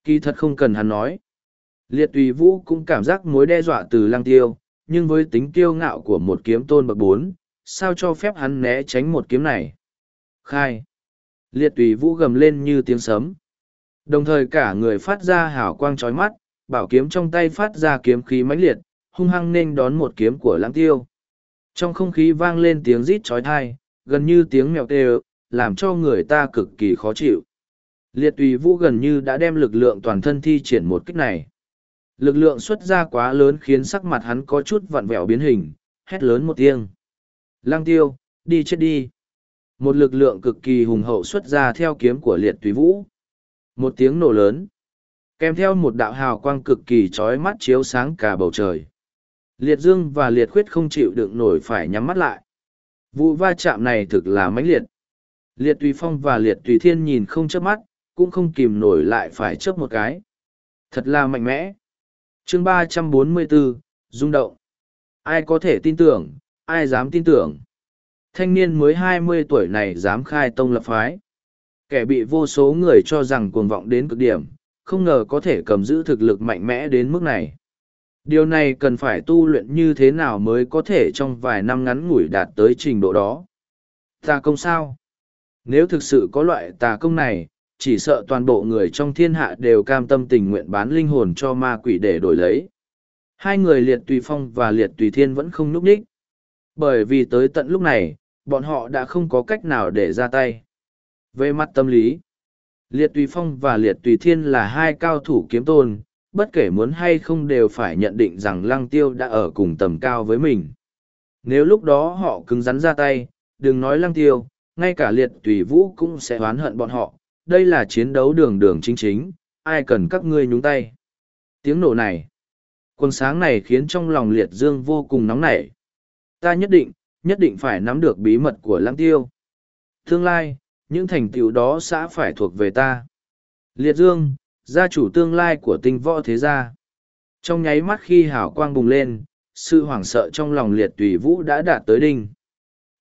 Kỳ thật không cần hắn nói. Liệt tùy vũ cũng cảm giác mối đe dọa từ lăng tiêu, nhưng với tính kiêu ngạo của một kiếm tôn bậc bốn, sao cho phép hắn né tránh một kiếm này? Khai! Liệt tùy vũ gầm lên như tiếng sấm. Đồng thời cả người phát ra hào quang chói mắt, bảo kiếm trong tay phát ra kiếm khí mãnh liệt, hung hăng nên đón một kiếm của lãng tiêu. Trong không khí vang lên tiếng rít chói thai, gần như tiếng mèo tê làm cho người ta cực kỳ khó chịu. Liệt tùy vũ gần như đã đem lực lượng toàn thân thi triển một kích này. Lực lượng xuất ra quá lớn khiến sắc mặt hắn có chút vặn vẹo biến hình, hét lớn một tiếng. Lăng tiêu, đi chết đi. Một lực lượng cực kỳ hùng hậu xuất ra theo kiếm của liệt tùy vũ. Một tiếng nổ lớn. Kèm theo một đạo hào quang cực kỳ trói mắt chiếu sáng cả bầu trời. Liệt dương và liệt khuyết không chịu đựng nổi phải nhắm mắt lại. Vụ va chạm này thực là mãnh liệt. Liệt tùy phong và liệt tùy thiên nhìn không chớp mắt, cũng không kìm nổi lại phải chớp một cái. Thật là mạnh mẽ chương ba trăm bốn mươi 344, rung động. Ai có thể tin tưởng, ai dám tin tưởng. Thanh niên mới hai mươi tuổi này dám khai tông lập phái. Kẻ bị vô số người cho rằng cuồng vọng đến cực điểm, không ngờ có thể cầm giữ thực lực mạnh mẽ đến mức này. Điều này cần phải tu luyện như thế nào mới có thể trong vài năm ngắn ngủi đạt tới trình độ đó. Tà công sao? Nếu thực sự có loại tà công này, chỉ sợ toàn bộ người trong thiên hạ đều cam tâm tình nguyện bán linh hồn cho ma quỷ để đổi lấy. Hai người liệt tùy phong và liệt tùy thiên vẫn không núp đích. Bởi vì tới tận lúc này, bọn họ đã không có cách nào để ra tay. Về mặt tâm lý, liệt tùy phong và liệt tùy thiên là hai cao thủ kiếm tôn, bất kể muốn hay không đều phải nhận định rằng lăng tiêu đã ở cùng tầm cao với mình. Nếu lúc đó họ cứng rắn ra tay, đừng nói lăng tiêu, ngay cả liệt tùy vũ cũng sẽ oán hận bọn họ, đây là chiến đấu đường đường chính chính, ai cần các ngươi nhúng tay. Tiếng nổ này, quần sáng này khiến trong lòng liệt dương vô cùng nóng nảy. Ta nhất định, nhất định phải nắm được bí mật của lăng tiêu. Tương lai, những thành tựu đó sẽ phải thuộc về ta. Liệt dương, gia chủ tương lai của tinh võ thế gia. Trong nháy mắt khi hào quang bùng lên, sự hoảng sợ trong lòng liệt tùy vũ đã đạt tới đinh.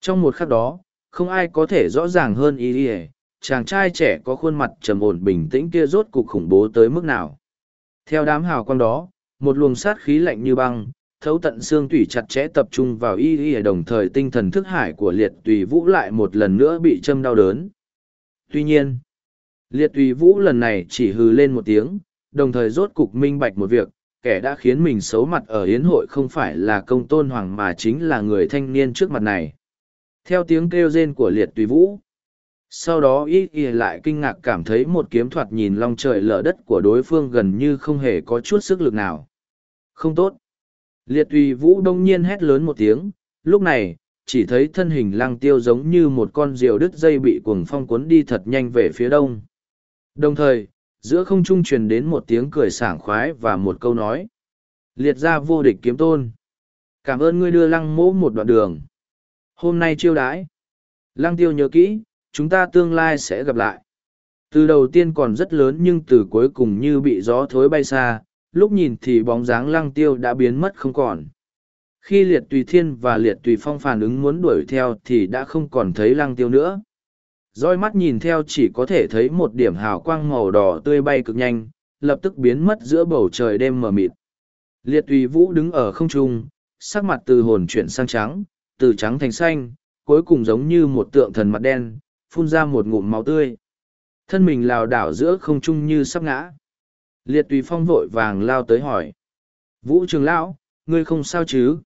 Trong một khắc đó, không ai có thể rõ ràng hơn ý ý chàng trai trẻ có khuôn mặt trầm ổn bình tĩnh kia rốt cục khủng bố tới mức nào. Theo đám hào quang đó, một luồng sát khí lạnh như băng, thấu tận xương tủy chặt chẽ tập trung vào y y đồng thời tinh thần thức hải của liệt tùy vũ lại một lần nữa bị châm đau đớn. Tuy nhiên, liệt tùy vũ lần này chỉ hừ lên một tiếng, đồng thời rốt cục minh bạch một việc, kẻ đã khiến mình xấu mặt ở hiến hội không phải là công tôn hoàng mà chính là người thanh niên trước mặt này. Theo tiếng kêu rên của liệt tùy vũ, sau đó y y lại kinh ngạc cảm thấy một kiếm thoạt nhìn long trời lở đất của đối phương gần như không hề có chút sức lực nào. Không tốt. Liệt tùy vũ đông nhiên hét lớn một tiếng, lúc này, chỉ thấy thân hình lăng tiêu giống như một con diều đứt dây bị cuồng phong cuốn đi thật nhanh về phía đông. Đồng thời, giữa không trung truyền đến một tiếng cười sảng khoái và một câu nói. Liệt ra vô địch kiếm tôn. Cảm ơn ngươi đưa lăng mỗ một đoạn đường. Hôm nay chiêu đãi. Lăng tiêu nhớ kỹ chúng ta tương lai sẽ gặp lại. Từ đầu tiên còn rất lớn nhưng từ cuối cùng như bị gió thối bay xa, lúc nhìn thì bóng dáng lăng tiêu đã biến mất không còn. khi liệt tùy thiên và liệt tùy phong phản ứng muốn đuổi theo thì đã không còn thấy lăng tiêu nữa Rồi mắt nhìn theo chỉ có thể thấy một điểm hào quang màu đỏ tươi bay cực nhanh lập tức biến mất giữa bầu trời đêm mờ mịt liệt tùy vũ đứng ở không trung sắc mặt từ hồn chuyển sang trắng từ trắng thành xanh cuối cùng giống như một tượng thần mặt đen phun ra một ngụm máu tươi. Thân mình lảo đảo giữa không trung như sắp ngã. Liệt tùy phong vội vàng lao tới hỏi. Vũ trường lão, ngươi không sao chứ?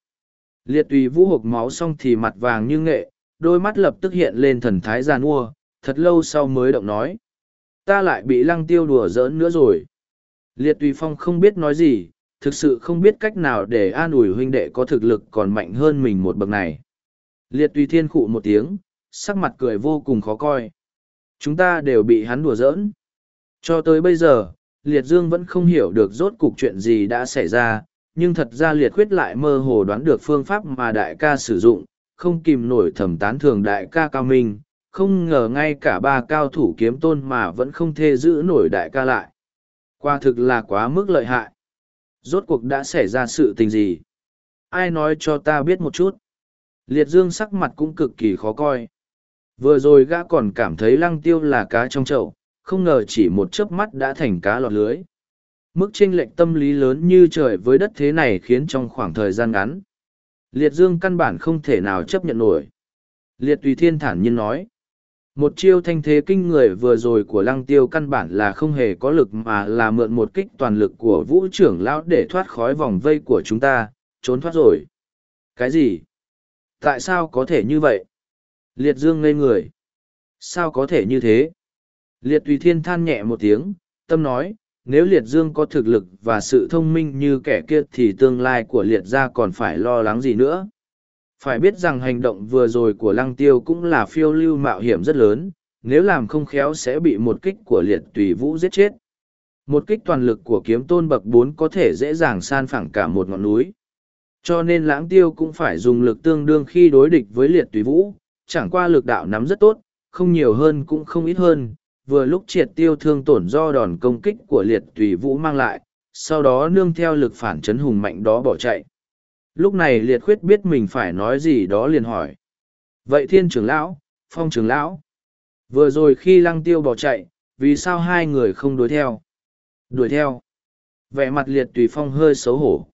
Liệt tùy vũ hộp máu xong thì mặt vàng như nghệ, đôi mắt lập tức hiện lên thần thái giàn mua thật lâu sau mới động nói. Ta lại bị lăng tiêu đùa giỡn nữa rồi. Liệt tùy phong không biết nói gì, thực sự không biết cách nào để an ủi huynh đệ có thực lực còn mạnh hơn mình một bậc này. Liệt tùy thiên khụ một tiếng sắc mặt cười vô cùng khó coi. Chúng ta đều bị hắn đùa giỡn. Cho tới bây giờ, liệt dương vẫn không hiểu được rốt cục chuyện gì đã xảy ra, nhưng thật ra liệt khuyết lại mơ hồ đoán được phương pháp mà đại ca sử dụng, không kìm nổi thẩm tán thường đại ca cao minh, không ngờ ngay cả ba cao thủ kiếm tôn mà vẫn không thể giữ nổi đại ca lại. Qua thực là quá mức lợi hại. Rốt cuộc đã xảy ra sự tình gì? Ai nói cho ta biết một chút? Liệt dương sắc mặt cũng cực kỳ khó coi vừa rồi gã còn cảm thấy lăng tiêu là cá trong chậu, không ngờ chỉ một chớp mắt đã thành cá lọt lưới. Mức chênh lệch tâm lý lớn như trời với đất thế này khiến trong khoảng thời gian ngắn, liệt dương căn bản không thể nào chấp nhận nổi. Liệt tùy thiên thản nhiên nói, một chiêu thanh thế kinh người vừa rồi của lăng tiêu căn bản là không hề có lực mà là mượn một kích toàn lực của vũ trưởng lão để thoát khói vòng vây của chúng ta, trốn thoát rồi. Cái gì? Tại sao có thể như vậy? Liệt dương ngây người. Sao có thể như thế? Liệt tùy thiên than nhẹ một tiếng, tâm nói, nếu liệt dương có thực lực và sự thông minh như kẻ kia thì tương lai của liệt gia còn phải lo lắng gì nữa? Phải biết rằng hành động vừa rồi của lăng tiêu cũng là phiêu lưu mạo hiểm rất lớn, nếu làm không khéo sẽ bị một kích của liệt tùy vũ giết chết. Một kích toàn lực của kiếm tôn bậc bốn có thể dễ dàng san phẳng cả một ngọn núi. Cho nên lãng tiêu cũng phải dùng lực tương đương khi đối địch với liệt tùy vũ chẳng qua lực đạo nắm rất tốt không nhiều hơn cũng không ít hơn vừa lúc triệt tiêu thương tổn do đòn công kích của liệt tùy vũ mang lại, sau đó nương theo lực phản chấn hùng mạnh đó bỏ chạy. Lúc này liệt khuyết biết mình phải nói gì đó liền hỏi. Vậy thiên trưởng lão, phong trưởng lão, vừa rồi khi lăng tiêu bỏ chạy, vì sao hai người không đuổi theo? Đuổi theo. Vẻ mặt liệt tùy phong hơi xấu hổ.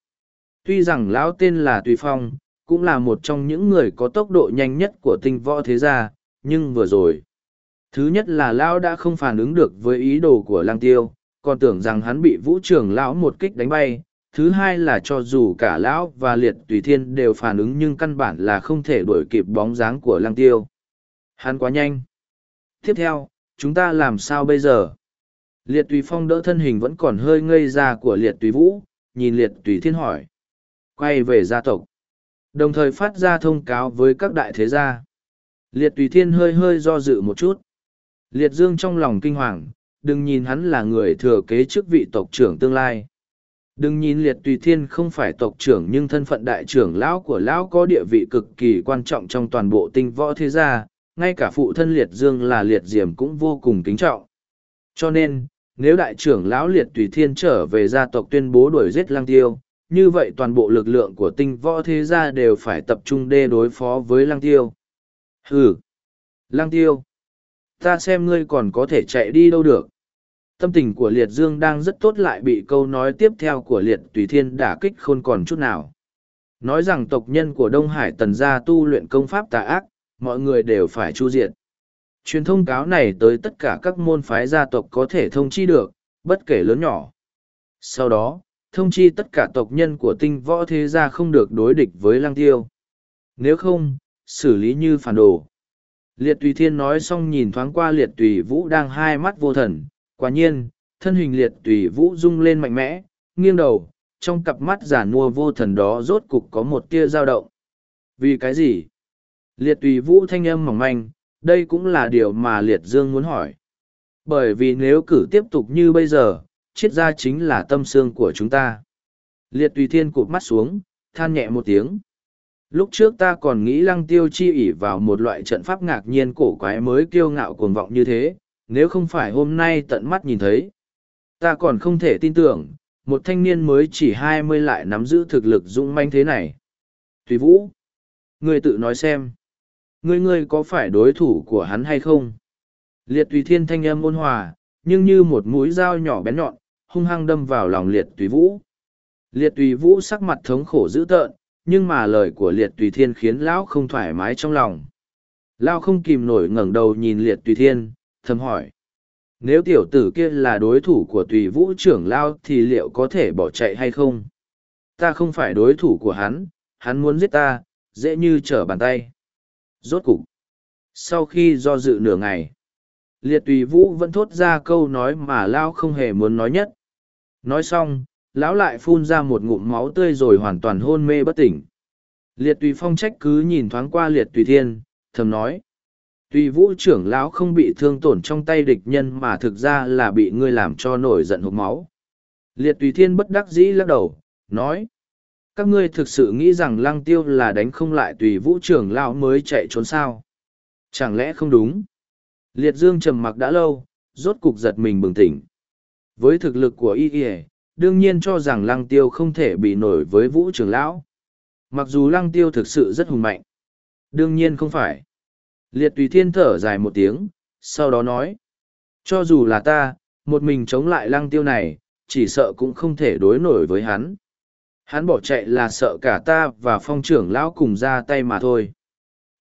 Tuy rằng lão tên là tùy phong, cũng là một trong những người có tốc độ nhanh nhất của tinh võ thế gia, nhưng vừa rồi Thứ nhất là Lão đã không phản ứng được với ý đồ của Lang Tiêu, còn tưởng rằng hắn bị vũ trưởng Lão một kích đánh bay. Thứ hai là cho dù cả Lão và Liệt Tùy Thiên đều phản ứng nhưng căn bản là không thể đuổi kịp bóng dáng của Lang Tiêu. Hắn quá nhanh. Tiếp theo, chúng ta làm sao bây giờ? Liệt Tùy Phong đỡ thân hình vẫn còn hơi ngây ra của Liệt Tùy Vũ, nhìn Liệt Tùy Thiên hỏi. Quay về gia tộc. Đồng thời phát ra thông cáo với các đại thế gia. Liệt Tùy Thiên hơi hơi do dự một chút. Liệt Dương trong lòng kinh hoàng, đừng nhìn hắn là người thừa kế chức vị tộc trưởng tương lai. Đừng nhìn liệt tùy thiên không phải tộc trưởng nhưng thân phận đại trưởng lão của lão có địa vị cực kỳ quan trọng trong toàn bộ tinh võ thế gia, ngay cả phụ thân liệt dương là liệt diềm cũng vô cùng kính trọng. Cho nên, nếu đại trưởng lão liệt tùy thiên trở về gia tộc tuyên bố đuổi giết lang tiêu, như vậy toàn bộ lực lượng của tinh võ thế gia đều phải tập trung đê đối phó với lang tiêu. Hừ! Lang tiêu! ta xem ngươi còn có thể chạy đi đâu được tâm tình của liệt dương đang rất tốt lại bị câu nói tiếp theo của liệt tùy thiên đả kích khôn còn chút nào nói rằng tộc nhân của đông hải tần gia tu luyện công pháp tà ác, mọi người đều phải chu diện truyền thông cáo này tới tất cả các môn phái gia tộc có thể thông chi được, bất kể lớn nhỏ sau đó thông chi tất cả tộc nhân của tinh võ thế gia không được đối địch với lang tiêu nếu không xử lý như phản đồ Liệt tùy thiên nói xong nhìn thoáng qua liệt tùy vũ đang hai mắt vô thần, quả nhiên, thân hình liệt tùy vũ rung lên mạnh mẽ, nghiêng đầu, trong cặp mắt giả nua vô thần đó rốt cục có một tia dao động. Vì cái gì? Liệt tùy vũ thanh âm mỏng manh, đây cũng là điều mà liệt dương muốn hỏi. Bởi vì nếu cử tiếp tục như bây giờ, Chiết ra chính là tâm xương của chúng ta. Liệt tùy thiên cụp mắt xuống, than nhẹ một tiếng. Lúc trước ta còn nghĩ lăng tiêu chi ỉ vào một loại trận pháp ngạc nhiên cổ quái mới kiêu ngạo cuồng vọng như thế, nếu không phải hôm nay tận mắt nhìn thấy. Ta còn không thể tin tưởng, một thanh niên mới chỉ hai mươi lại nắm giữ thực lực dũng manh thế này. Tùy Vũ, ngươi tự nói xem. Ngươi ngươi có phải đối thủ của hắn hay không? Liệt Tùy Thiên thanh âm ôn hòa, nhưng như một mũi dao nhỏ bén nhọn, hung hăng đâm vào lòng Liệt Tùy Vũ. Liệt Tùy Vũ sắc mặt thống khổ dữ tợn, nhưng mà lời của Liệt Tùy Thiên khiến lão không thoải mái trong lòng. Lão không kìm nổi ngẩng đầu nhìn Liệt Tùy Thiên, thầm hỏi. Nếu tiểu tử kia là đối thủ của Tùy Vũ trưởng lão thì liệu có thể bỏ chạy hay không? Ta không phải đối thủ của hắn, hắn muốn giết ta, dễ như trở bàn tay. Rốt cục. Sau khi do dự nửa ngày, liệt tùy vũ vẫn thốt ra câu nói mà lao không hề muốn nói nhất nói xong lão lại phun ra một ngụm máu tươi rồi hoàn toàn hôn mê bất tỉnh. Liệt tùy phong trách cứ nhìn thoáng qua liệt tùy thiên thầm nói tùy vũ trưởng lão không bị thương tổn trong tay địch nhân mà thực ra là bị ngươi làm cho nổi giận hộp máu. Liệt tùy thiên bất đắc dĩ lắc đầu nói các ngươi thực sự nghĩ rằng lăng tiêu là đánh không lại tùy vũ trưởng lão mới chạy trốn sao? Chẳng lẽ không đúng? Liệt dương trầm mặc đã lâu, rốt cục giật mình bừng tỉnh. Với thực lực của y y đương nhiên cho rằng lăng tiêu không thể bị nổi với vũ trưởng lão. Mặc dù lăng tiêu thực sự rất hùng mạnh. Đương nhiên không phải. Liệt tùy thiên thở dài một tiếng, sau đó nói. Cho dù là ta, một mình chống lại lăng tiêu này, chỉ sợ cũng không thể đối nổi với hắn. Hắn bỏ chạy là sợ cả ta và phong trưởng lão cùng ra tay mà thôi.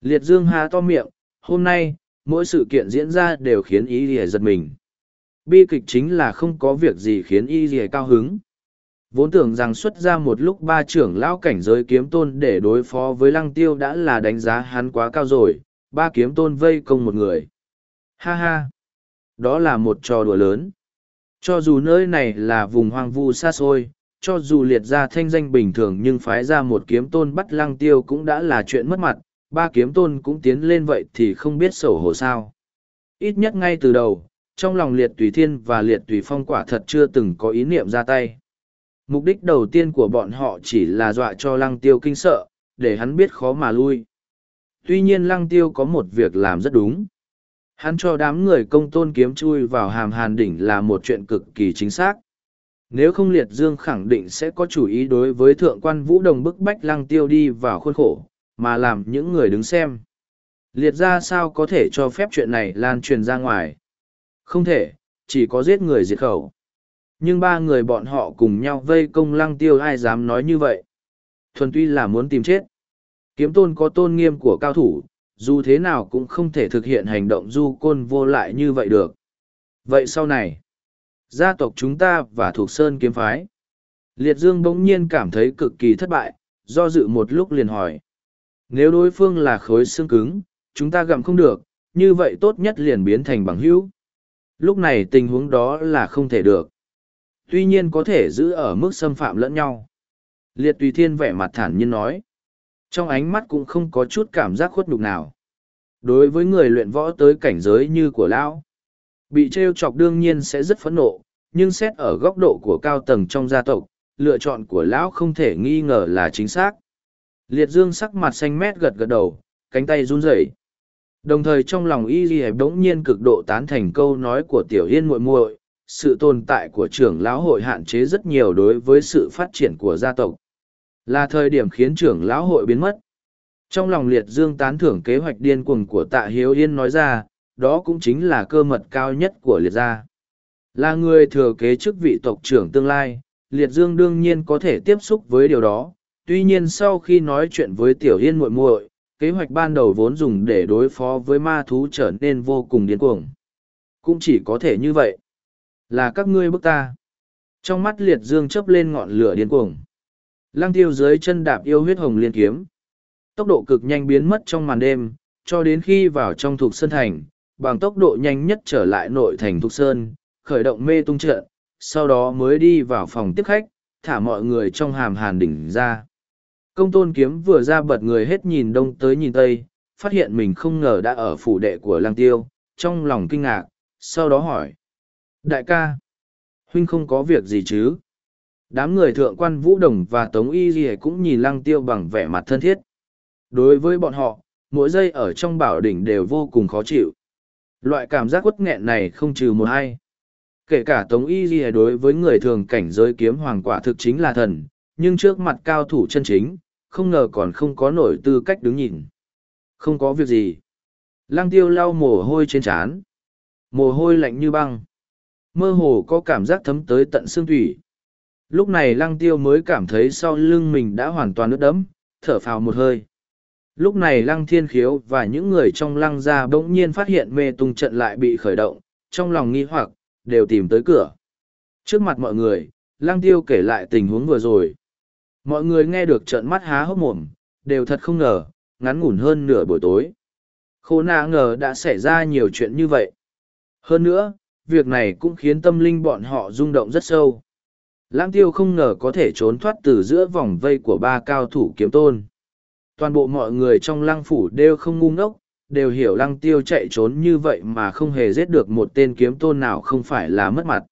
Liệt dương há to miệng, hôm nay, mỗi sự kiện diễn ra đều khiến y ỉa giật mình bi kịch chính là không có việc gì khiến y gì cao hứng. Vốn tưởng rằng xuất ra một lúc ba trưởng lão cảnh giới kiếm tôn để đối phó với lăng tiêu đã là đánh giá hắn quá cao rồi ba kiếm tôn vây công một người. Ha ha! Đó là một trò đùa lớn. Cho dù nơi này là vùng hoang vu xa xôi cho dù liệt ra thanh danh bình thường nhưng phái ra một kiếm tôn bắt lăng tiêu cũng đã là chuyện mất mặt ba kiếm tôn cũng tiến lên vậy thì không biết sổ hổ sao. Ít nhất ngay từ đầu, trong lòng liệt tùy thiên và liệt tùy phong quả thật chưa từng có ý niệm ra tay. Mục đích đầu tiên của bọn họ chỉ là dọa cho lăng tiêu kinh sợ, để hắn biết khó mà lui. Tuy nhiên lăng tiêu có một việc làm rất đúng. Hắn cho đám người công tôn kiếm chui vào hàm hàn đỉnh là một chuyện cực kỳ chính xác. Nếu không liệt dương khẳng định sẽ có chủ ý đối với thượng quan vũ đồng bức bách lăng tiêu đi vào khuôn khổ, mà làm những người đứng xem. Liệt ra sao có thể cho phép chuyện này lan truyền ra ngoài? Không thể, chỉ có giết người diệt khẩu. Nhưng ba người bọn họ cùng nhau vây công lăng tiêu ai dám nói như vậy? Thuần tuy là muốn tìm chết. Kiếm tôn có tôn nghiêm của cao thủ, dù thế nào cũng không thể thực hiện hành động du côn vô lại như vậy được. Vậy sau này, gia tộc chúng ta và thuộc sơn kiếm phái. Liệt Dương bỗng nhiên cảm thấy cực kỳ thất bại, do dự một lúc liền hỏi. Nếu đối phương là khối xương cứng, chúng ta gặm không được, như vậy tốt nhất liền biến thành bằng hữu. Lúc này tình huống đó là không thể được. Tuy nhiên có thể giữ ở mức xâm phạm lẫn nhau. Liệt tùy thiên vẻ mặt thản nhiên nói. Trong ánh mắt cũng không có chút cảm giác khuất nhục nào. Đối với người luyện võ tới cảnh giới như của Lão, bị trêu chọc đương nhiên sẽ rất phẫn nộ, nhưng xét ở góc độ của cao tầng trong gia tộc, lựa chọn của Lão không thể nghi ngờ là chính xác. Liệt dương sắc mặt xanh mét gật gật đầu, cánh tay run rẩy. Đồng thời trong lòng y ghi bỗng nhiên cực độ tán thành câu nói của tiểu yên muội muội, sự tồn tại của trưởng lão hội hạn chế rất nhiều đối với sự phát triển của gia tộc. Là thời điểm khiến trưởng lão hội biến mất. Trong lòng liệt dương tán thưởng kế hoạch điên cuồng của tạ hiếu yên nói ra, đó cũng chính là cơ mật cao nhất của liệt gia. Là người thừa kế chức vị tộc trưởng tương lai, liệt dương đương nhiên có thể tiếp xúc với điều đó, tuy nhiên sau khi nói chuyện với tiểu yên muội muội kế hoạch ban đầu vốn dùng để đối phó với ma thú trở nên vô cùng điên cuồng. Cũng chỉ có thể như vậy. Là các ngươi bức ta. Trong mắt liệt dương chấp lên ngọn lửa điên cuồng. Lăng tiêu dưới chân đạp yêu huyết hồng liên kiếm. Tốc độ cực nhanh biến mất trong màn đêm, cho đến khi vào trong thuộc sơn thành, bằng tốc độ nhanh nhất trở lại nội thành thuộc sơn, khởi động mê tung trận, sau đó mới đi vào phòng tiếp khách, thả mọi người trong hàm hàn đỉnh ra. Công tôn kiếm vừa ra bật người hết nhìn đông tới nhìn tây, phát hiện mình không ngờ đã ở phủ đệ của lang tiêu, trong lòng kinh ngạc, sau đó hỏi. Đại ca, huynh không có việc gì chứ? Đám người thượng quan Vũ Đồng và Tống Y Ghi cũng nhìn lăng tiêu bằng vẻ mặt thân thiết. Đối với bọn họ, mỗi giây ở trong bảo đỉnh đều vô cùng khó chịu. Loại cảm giác quất nghẹn này không trừ một ai. Kể cả Tống Y Ghi đối với người thường cảnh giới kiếm hoàng quả thực chính là thần, nhưng trước mặt cao thủ chân chính, không ngờ còn không có nổi tư cách đứng nhìn. Không có việc gì. Lăng tiêu lau mồ hôi trên trán. Mồ hôi lạnh như băng. Mơ hồ có cảm giác thấm tới tận xương thủy. Lúc này lăng tiêu mới cảm thấy sau lưng mình đã hoàn toàn ướt đẫm, thở phào một hơi. Lúc này lăng thiên khiếu và những người trong lăng gia bỗng nhiên phát hiện mê tung trận lại bị khởi động, trong lòng nghi hoặc, đều tìm tới cửa. Trước mặt mọi người, lăng tiêu kể lại tình huống vừa rồi. Mọi người nghe được trợn mắt há hốc mồm, đều thật không ngờ, ngắn ngủn hơn nửa buổi tối. Khô nạ ngờ đã xảy ra nhiều chuyện như vậy. Hơn nữa, việc này cũng khiến tâm linh bọn họ rung động rất sâu. Lãng tiêu không ngờ có thể trốn thoát từ giữa vòng vây của ba cao thủ kiếm tôn. Toàn bộ mọi người trong lăng phủ đều không ngu ngốc, đều hiểu lăng tiêu chạy trốn như vậy mà không hề giết được một tên kiếm tôn nào không phải là mất mặt.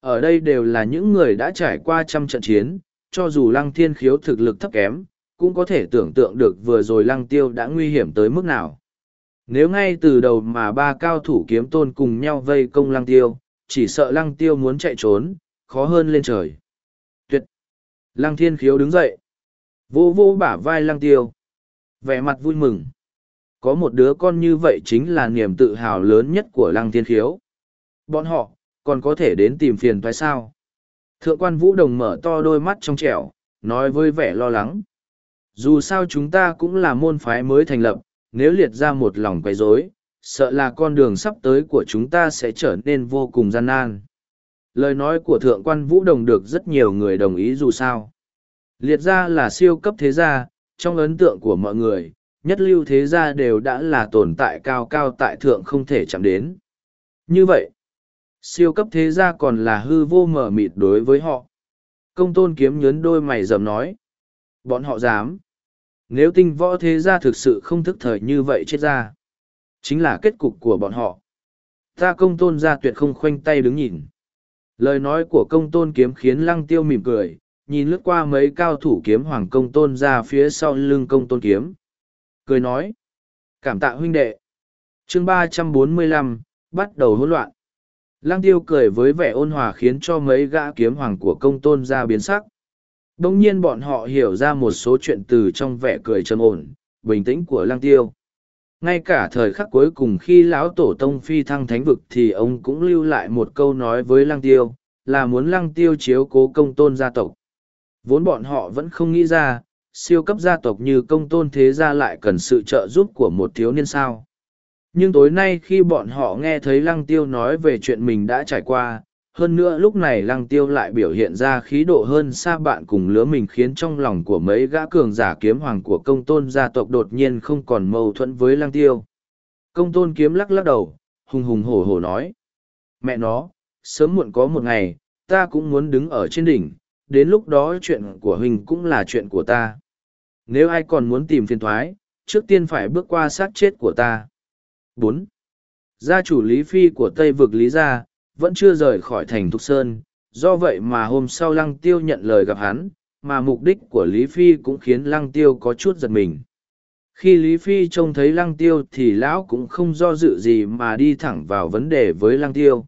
Ở đây đều là những người đã trải qua trăm trận chiến, cho dù lăng thiên khiếu thực lực thấp kém, cũng có thể tưởng tượng được vừa rồi lăng tiêu đã nguy hiểm tới mức nào. Nếu ngay từ đầu mà ba cao thủ kiếm tôn cùng nhau vây công lăng tiêu, chỉ sợ lăng tiêu muốn chạy trốn, khó hơn lên trời. Tuyệt! Lăng thiên khiếu đứng dậy. Vô vô bả vai lăng tiêu. Vẻ mặt vui mừng. Có một đứa con như vậy chính là niềm tự hào lớn nhất của lăng thiên khiếu. Bọn họ, còn có thể đến tìm phiền phải sao? Thượng quan Vũ Đồng mở to đôi mắt trong trẻo, nói với vẻ lo lắng. Dù sao chúng ta cũng là môn phái mới thành lập, nếu liệt ra một lòng quấy rối, sợ là con đường sắp tới của chúng ta sẽ trở nên vô cùng gian nan. Lời nói của Thượng quan Vũ Đồng được rất nhiều người đồng ý dù sao. Liệt ra là siêu cấp thế gia, trong ấn tượng của mọi người, nhất lưu thế gia đều đã là tồn tại cao cao tại thượng không thể chạm đến. Như vậy, siêu cấp thế gia còn là hư vô mở mịt đối với họ. Công tôn kiếm nhớn đôi mày dầm nói. Bọn họ dám. Nếu tinh võ thế gia thực sự không thức thời như vậy chết ra. Chính là kết cục của bọn họ. Ta công tôn gia tuyệt không khoanh tay đứng nhìn. Lời nói của công tôn kiếm khiến lăng tiêu mỉm cười, nhìn lướt qua mấy cao thủ kiếm hoàng công tôn ra phía sau lưng công tôn kiếm. Cười nói. Cảm tạ huynh đệ. chương ba trăm bốn mươi lăm bắt đầu hỗn loạn. Lăng tiêu cười với vẻ ôn hòa khiến cho mấy gã kiếm hoàng của công tôn ra biến sắc. Đông nhiên bọn họ hiểu ra một số chuyện từ trong vẻ cười trầm ổn, bình tĩnh của lăng tiêu. Ngay cả thời khắc cuối cùng khi lão tổ tông phi thăng thánh vực thì ông cũng lưu lại một câu nói với lăng tiêu, là muốn lăng tiêu chiếu cố công tôn gia tộc. Vốn bọn họ vẫn không nghĩ ra, siêu cấp gia tộc như công tôn thế gia lại cần sự trợ giúp của một thiếu niên sao. Nhưng tối nay khi bọn họ nghe thấy lăng tiêu nói về chuyện mình đã trải qua, hơn nữa lúc này lăng tiêu lại biểu hiện ra khí độ hơn xa bạn cùng lứa mình khiến trong lòng của mấy gã cường giả kiếm hoàng của công tôn gia tộc đột nhiên không còn mâu thuẫn với lăng tiêu. Công tôn kiếm lắc lắc đầu, hùng hùng hổ hổ nói. Mẹ nó, sớm muộn có một ngày, ta cũng muốn đứng ở trên đỉnh, đến lúc đó chuyện của huynh cũng là chuyện của ta. Nếu ai còn muốn tìm phiền thoái, trước tiên phải bước qua xác chết của ta bốn Gia chủ Lý Phi của Tây vực Lý Gia, vẫn chưa rời khỏi thành Thục Sơn, do vậy mà hôm sau Lăng Tiêu nhận lời gặp hắn, mà mục đích của Lý Phi cũng khiến Lăng Tiêu có chút giật mình. Khi Lý Phi trông thấy Lăng Tiêu thì lão cũng không do dự gì mà đi thẳng vào vấn đề với Lăng Tiêu.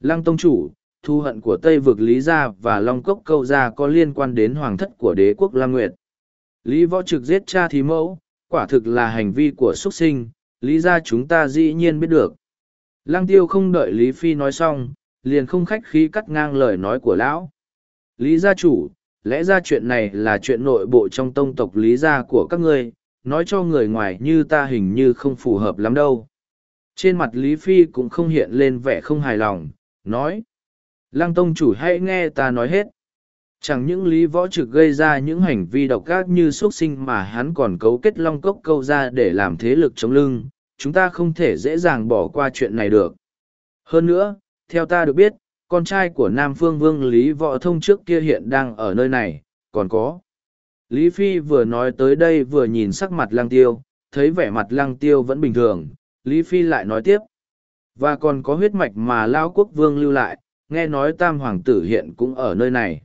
Lăng Tông Chủ, thu hận của Tây vực Lý Gia và Long Cốc Câu Gia có liên quan đến hoàng thất của đế quốc Lam Nguyệt. Lý Võ Trực giết cha thí mẫu, quả thực là hành vi của xuất sinh, Lý Gia chúng ta dĩ nhiên biết được. Lăng tiêu không đợi Lý Phi nói xong, liền không khách khí cắt ngang lời nói của lão. Lý gia chủ, lẽ ra chuyện này là chuyện nội bộ trong tông tộc Lý gia của các ngươi, nói cho người ngoài như ta hình như không phù hợp lắm đâu. Trên mặt Lý Phi cũng không hiện lên vẻ không hài lòng, nói. Lăng tông chủ hãy nghe ta nói hết. Chẳng những Lý Võ Trực gây ra những hành vi độc ác như xuất sinh mà hắn còn cấu kết long cốc câu ra để làm thế lực chống lưng, chúng ta không thể dễ dàng bỏ qua chuyện này được. Hơn nữa, theo ta được biết, con trai của Nam Phương Vương Lý Võ Thông trước kia hiện đang ở nơi này, còn có. Lý Phi vừa nói tới đây vừa nhìn sắc mặt lang tiêu, thấy vẻ mặt lang tiêu vẫn bình thường, Lý Phi lại nói tiếp. Và còn có huyết mạch mà Lao Quốc Vương lưu lại, nghe nói Tam Hoàng tử hiện cũng ở nơi này.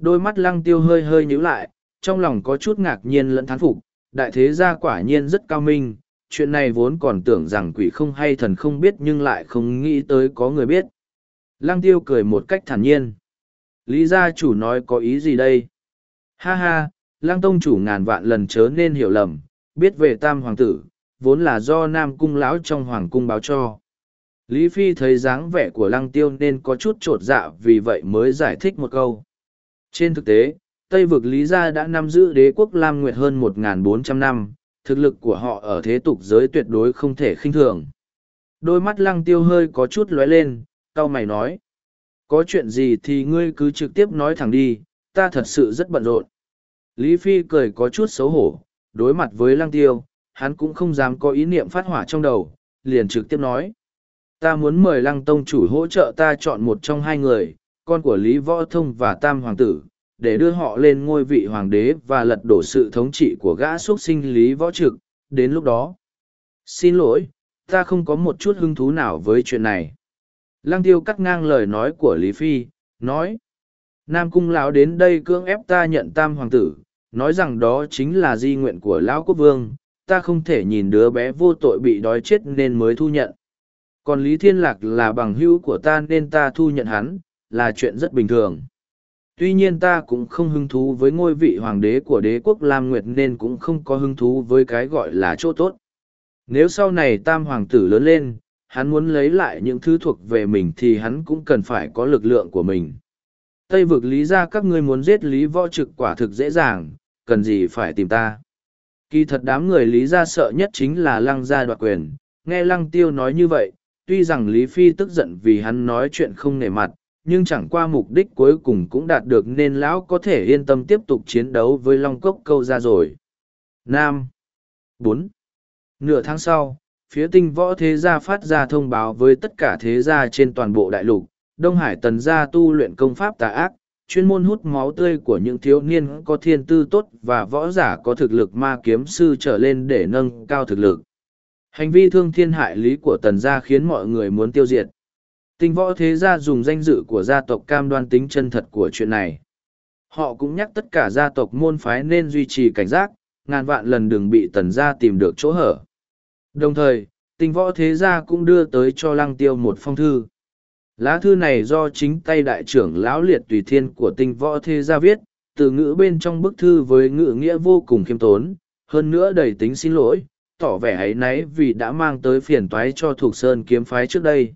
Đôi mắt lăng tiêu hơi hơi nhíu lại, trong lòng có chút ngạc nhiên lẫn thán phục, đại thế gia quả nhiên rất cao minh, chuyện này vốn còn tưởng rằng quỷ không hay thần không biết nhưng lại không nghĩ tới có người biết. Lăng tiêu cười một cách thản nhiên. Lý gia chủ nói có ý gì đây? Ha ha, lăng tông chủ ngàn vạn lần chớ nên hiểu lầm, biết về tam hoàng tử, vốn là do nam cung lão trong hoàng cung báo cho. Lý Phi thấy dáng vẻ của lăng tiêu nên có chút trột dạ vì vậy mới giải thích một câu. Trên thực tế, Tây vực Lý Gia đã nắm giữ đế quốc Lam Nguyệt hơn 1.400 năm, thực lực của họ ở thế tục giới tuyệt đối không thể khinh thường. Đôi mắt lăng tiêu hơi có chút lóe lên, cao mày nói. Có chuyện gì thì ngươi cứ trực tiếp nói thẳng đi, ta thật sự rất bận rộn. Lý Phi cười có chút xấu hổ, đối mặt với lăng tiêu, hắn cũng không dám có ý niệm phát hỏa trong đầu, liền trực tiếp nói. Ta muốn mời lăng tông chủ hỗ trợ ta chọn một trong hai người, con của Lý Võ Thông và Tam Hoàng tử, để đưa họ lên ngôi vị hoàng đế và lật đổ sự thống trị của gã xuất sinh Lý Võ Trực, đến lúc đó. Xin lỗi, ta không có một chút hứng thú nào với chuyện này. Lăng tiêu cắt ngang lời nói của Lý Phi, nói. Nam cung lão đến đây cưỡng ép ta nhận tam hoàng tử, nói rằng đó chính là di nguyện của lão quốc vương, ta không thể nhìn đứa bé vô tội bị đói chết nên mới thu nhận. Còn Lý Thiên Lạc là bằng hữu của ta nên ta thu nhận hắn, là chuyện rất bình thường. Tuy nhiên ta cũng không hứng thú với ngôi vị hoàng đế của đế quốc Lam Nguyệt nên cũng không có hứng thú với cái gọi là chỗ tốt. Nếu sau này tam hoàng tử lớn lên, hắn muốn lấy lại những thứ thuộc về mình thì hắn cũng cần phải có lực lượng của mình. Tây vực lý ra các ngươi muốn giết lý võ trực quả thực dễ dàng, cần gì phải tìm ta. Kỳ thật đám người lý ra sợ nhất chính là lăng gia đoạt quyền, nghe lăng tiêu nói như vậy, tuy rằng lý phi tức giận vì hắn nói chuyện không nể mặt, nhưng chẳng qua mục đích cuối cùng cũng đạt được nên lão có thể yên tâm tiếp tục chiến đấu với long cốc câu ra rồi. Nam bốn Nửa tháng sau, phía tinh võ thế gia phát ra thông báo với tất cả thế gia trên toàn bộ đại lục, Đông Hải tần gia tu luyện công pháp tà ác, chuyên môn hút máu tươi của những thiếu niên có thiên tư tốt và võ giả có thực lực ma kiếm sư trở lên để nâng cao thực lực. Hành vi thương thiên hại lý của tần gia khiến mọi người muốn tiêu diệt. Tinh võ thế gia dùng danh dự của gia tộc cam đoan tính chân thật của chuyện này. Họ cũng nhắc tất cả gia tộc môn phái nên duy trì cảnh giác, ngàn vạn lần đừng bị tần gia tìm được chỗ hở. Đồng thời, tinh võ thế gia cũng đưa tới cho lăng tiêu một phong thư. Lá thư này do chính tay đại trưởng lão liệt tùy thiên của tinh võ thế gia viết, từ ngữ bên trong bức thư với ngữ nghĩa vô cùng khiêm tốn, hơn nữa đầy tính xin lỗi, tỏ vẻ ấy náy vì đã mang tới phiền toái cho thuộc sơn kiếm phái trước đây.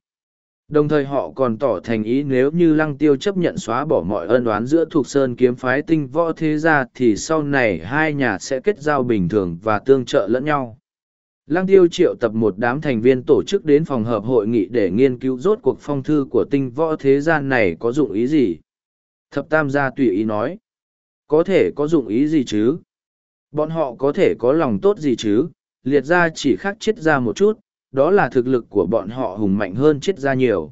Đồng thời họ còn tỏ thành ý nếu như lăng tiêu chấp nhận xóa bỏ mọi ân oán giữa thuộc sơn kiếm phái tinh võ thế gia thì sau này hai nhà sẽ kết giao bình thường và tương trợ lẫn nhau. Lăng tiêu triệu tập một đám thành viên tổ chức đến phòng hợp hội nghị để nghiên cứu rốt cuộc phong thư của tinh võ thế gian này có dụng ý gì. Thập tam gia tùy ý nói. Có thể có dụng ý gì chứ? Bọn họ có thể có lòng tốt gì chứ? Liệt ra chỉ khác chết ra một chút, đó là thực lực của bọn họ hùng mạnh hơn chết ra nhiều.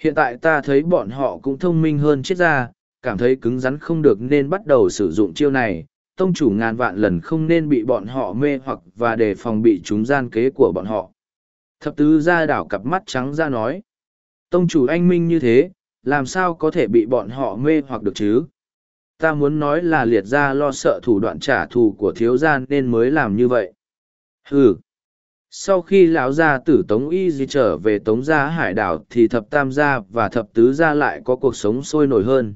Hiện tại ta thấy bọn họ cũng thông minh hơn chết ra, cảm thấy cứng rắn không được nên bắt đầu sử dụng chiêu này, tông chủ ngàn vạn lần không nên bị bọn họ mê hoặc và đề phòng bị chúng gian kế của bọn họ. Thập tứ ra đảo cặp mắt trắng ra nói. Tông chủ anh minh như thế, làm sao có thể bị bọn họ mê hoặc được chứ? Ta muốn nói là liệt ra lo sợ thủ đoạn trả thù của thiếu gia nên mới làm như vậy. Hừ. Sau khi lão gia tử Tống Y di trở về Tống gia hải đảo thì thập tam gia và thập tứ gia lại có cuộc sống sôi nổi hơn.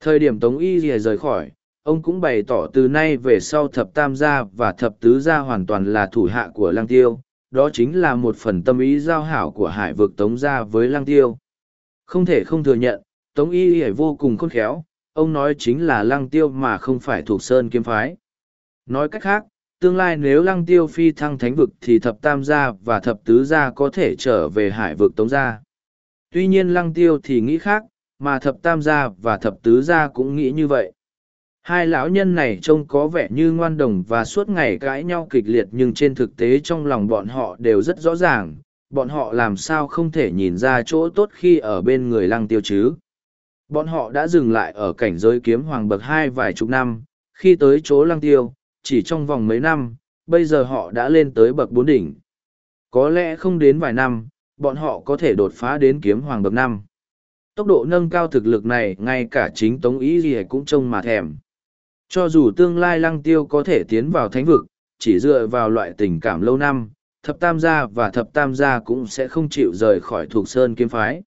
Thời điểm Tống Y di rời khỏi, ông cũng bày tỏ từ nay về sau thập tam gia và thập tứ gia hoàn toàn là thủ hạ của Lang Tiêu, đó chính là một phần tâm ý giao hảo của hải vực Tống gia với Lang Tiêu. Không thể không thừa nhận, Tống Y vô cùng khôn khéo, ông nói chính là Lang Tiêu mà không phải thuộc Sơn Kiếm Phái. Nói cách khác, tương lai nếu lăng tiêu phi thăng thánh vực thì thập tam gia và thập tứ gia có thể trở về hải vực tống gia. Tuy nhiên lăng tiêu thì nghĩ khác, mà thập tam gia và thập tứ gia cũng nghĩ như vậy. Hai lão nhân này trông có vẻ như ngoan đồng và suốt ngày cãi nhau kịch liệt nhưng trên thực tế trong lòng bọn họ đều rất rõ ràng, bọn họ làm sao không thể nhìn ra chỗ tốt khi ở bên người lăng tiêu chứ. Bọn họ đã dừng lại ở cảnh giới kiếm hoàng bậc hai vài chục năm, khi tới chỗ lăng tiêu, chỉ trong vòng mấy năm, bây giờ họ đã lên tới bậc bốn đỉnh. Có lẽ không đến vài năm, bọn họ có thể đột phá đến kiếm hoàng bậc năm. Tốc độ nâng cao thực lực này ngay cả chính Tống Ý gì cũng trông mà thèm. Cho dù tương lai lăng tiêu có thể tiến vào thánh vực, chỉ dựa vào loại tình cảm lâu năm, thập tam gia và thập tam gia cũng sẽ không chịu rời khỏi thuộc sơn kiếm phái.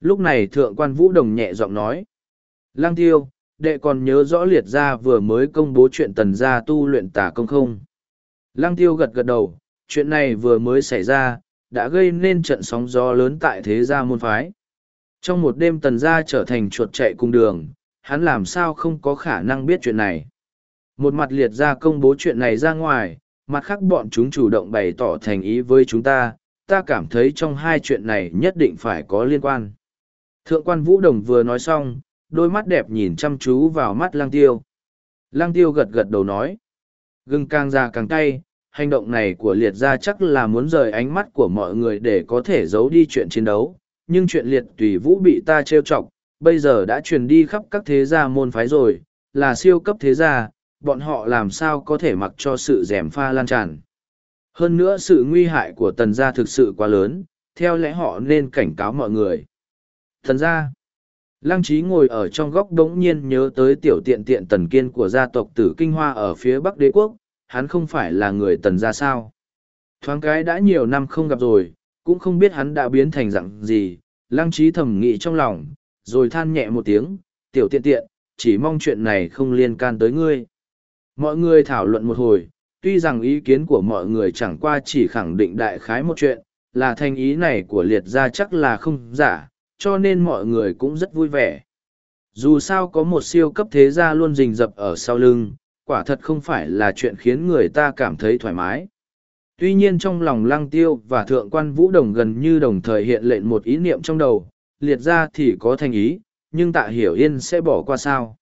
Lúc này thượng quan vũ đồng nhẹ giọng nói. Lăng tiêu, đệ còn nhớ rõ liệt gia vừa mới công bố chuyện tần gia tu luyện tả công không? Lăng tiêu gật gật đầu, chuyện này vừa mới xảy ra, đã gây nên trận sóng gió lớn tại thế gia môn phái. Trong một đêm tần gia trở thành chuột chạy cùng đường, hắn làm sao không có khả năng biết chuyện này. Một mặt liệt gia công bố chuyện này ra ngoài, mặt khác bọn chúng chủ động bày tỏ thành ý với chúng ta, ta cảm thấy trong hai chuyện này nhất định phải có liên quan. Thượng quan Vũ Đồng vừa nói xong, đôi mắt đẹp nhìn chăm chú vào mắt lang tiêu. Lang tiêu gật gật đầu nói. Gừng càng già càng cay, hành động này của liệt gia chắc là muốn rời ánh mắt của mọi người để có thể giấu đi chuyện chiến đấu. Nhưng chuyện liệt tùy vũ bị ta trêu chọc, bây giờ đã truyền đi khắp các thế gia môn phái rồi, là siêu cấp thế gia, bọn họ làm sao có thể mặc cho sự rèm pha lan tràn. Hơn nữa sự nguy hại của tần gia thực sự quá lớn, theo lẽ họ nên cảnh cáo mọi người. Tần gia Lăng trí ngồi ở trong góc đống nhiên nhớ tới tiểu tiện tiện tần kiên của gia tộc tử kinh hoa ở phía bắc đế quốc, hắn không phải là người tần gia sao. Thoáng cái đã nhiều năm không gặp rồi, cũng không biết hắn đã biến thành dạng gì, lăng trí thầm nghĩ trong lòng, rồi than nhẹ một tiếng, tiểu tiện tiện, chỉ mong chuyện này không liên can tới ngươi. Mọi người thảo luận một hồi, tuy rằng ý kiến của mọi người chẳng qua chỉ khẳng định đại khái một chuyện, là thành ý này của liệt gia chắc là không giả, cho nên mọi người cũng rất vui vẻ. Dù sao có một siêu cấp thế gia luôn rình rập ở sau lưng, quả thật không phải là chuyện khiến người ta cảm thấy thoải mái. Tuy nhiên trong lòng lăng tiêu và thượng quan vũ đồng gần như đồng thời hiện lệnh một ý niệm trong đầu, liệt ra thì có thành ý, nhưng tạ hiểu yên sẽ bỏ qua sao.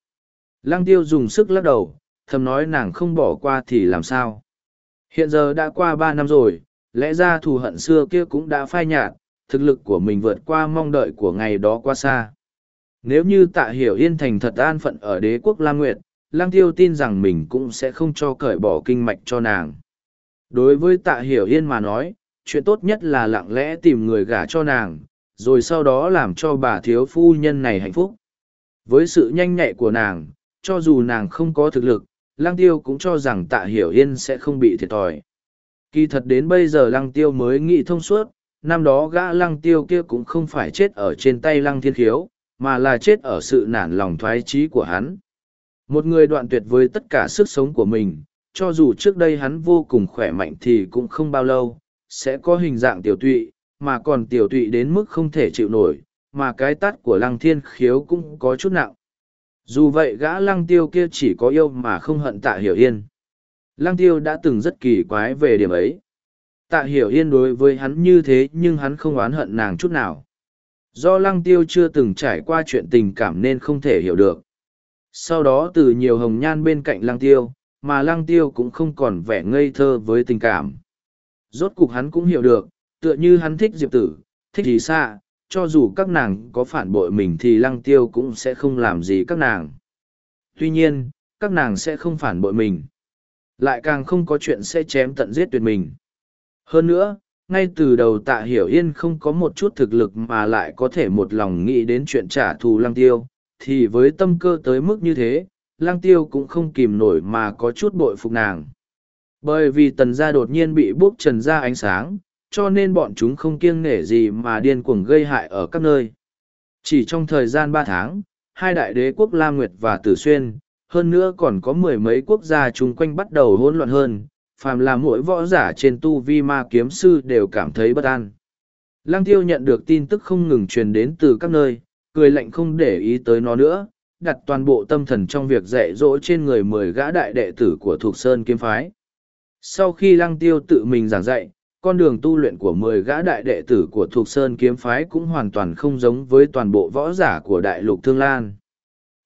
Lăng tiêu dùng sức lắc đầu, thầm nói nàng không bỏ qua thì làm sao. Hiện giờ đã qua ba năm rồi, lẽ ra thù hận xưa kia cũng đã phai nhạt, thực lực của mình vượt qua mong đợi của ngày đó qua xa. Nếu như tạ hiểu yên thành thật an phận ở đế quốc Lam Nguyệt, Lang Tiêu tin rằng mình cũng sẽ không cho cởi bỏ kinh mạch cho nàng. Đối với tạ hiểu yên mà nói, chuyện tốt nhất là lặng lẽ tìm người gả cho nàng, rồi sau đó làm cho bà thiếu phu nhân này hạnh phúc. Với sự nhanh nhạy của nàng, cho dù nàng không có thực lực, Lăng Tiêu cũng cho rằng tạ hiểu yên sẽ không bị thiệt thòi. Kỳ thật đến bây giờ Lăng Tiêu mới nghĩ thông suốt, năm đó gã Lăng Tiêu kia cũng không phải chết ở trên tay Lăng Thiên Khiếu, mà là chết ở sự nản lòng thoái trí của hắn. Một người đoạn tuyệt với tất cả sức sống của mình, cho dù trước đây hắn vô cùng khỏe mạnh thì cũng không bao lâu, sẽ có hình dạng tiểu tụy, mà còn tiểu tụy đến mức không thể chịu nổi, mà cái tắt của lăng thiên khiếu cũng có chút nặng. Dù vậy gã lăng tiêu kia chỉ có yêu mà không hận tạ hiểu yên. Lăng tiêu đã từng rất kỳ quái về điểm ấy. Tạ hiểu yên đối với hắn như thế nhưng hắn không oán hận nàng chút nào. Do lăng tiêu chưa từng trải qua chuyện tình cảm nên không thể hiểu được. Sau đó từ nhiều hồng nhan bên cạnh lăng tiêu, mà lăng tiêu cũng không còn vẻ ngây thơ với tình cảm. Rốt cục hắn cũng hiểu được, tựa như hắn thích diệp tử, thích gì xa, cho dù các nàng có phản bội mình thì lăng tiêu cũng sẽ không làm gì các nàng. Tuy nhiên, các nàng sẽ không phản bội mình. Lại càng không có chuyện sẽ chém tận giết tuyệt mình. Hơn nữa, ngay từ đầu tạ hiểu yên không có một chút thực lực mà lại có thể một lòng nghĩ đến chuyện trả thù lăng tiêu, thì với tâm cơ tới mức như thế, lăng tiêu cũng không kìm nổi mà có chút bội phục nàng. Bởi vì tần gia đột nhiên bị bốc trần ra ánh sáng, cho nên bọn chúng không kiêng nể gì mà điên cuồng gây hại ở các nơi. Chỉ trong thời gian ba tháng, hai đại đế quốc La Nguyệt và Tử Xuyên, hơn nữa còn có mười mấy quốc gia chung quanh bắt đầu hỗn loạn hơn, phàm là mỗi võ giả trên tu vi ma kiếm sư đều cảm thấy bất an. Lăng tiêu nhận được tin tức không ngừng truyền đến từ các nơi, cười lạnh không để ý tới nó nữa, đặt toàn bộ tâm thần trong việc dạy dỗ trên người mười gã đại đệ tử của Thục Sơn Kiếm Phái. Sau khi lăng tiêu tự mình giảng dạy, con đường tu luyện của mười gã đại đệ tử của Thục Sơn Kiếm Phái cũng hoàn toàn không giống với toàn bộ võ giả của Đại Lục Thương Lan.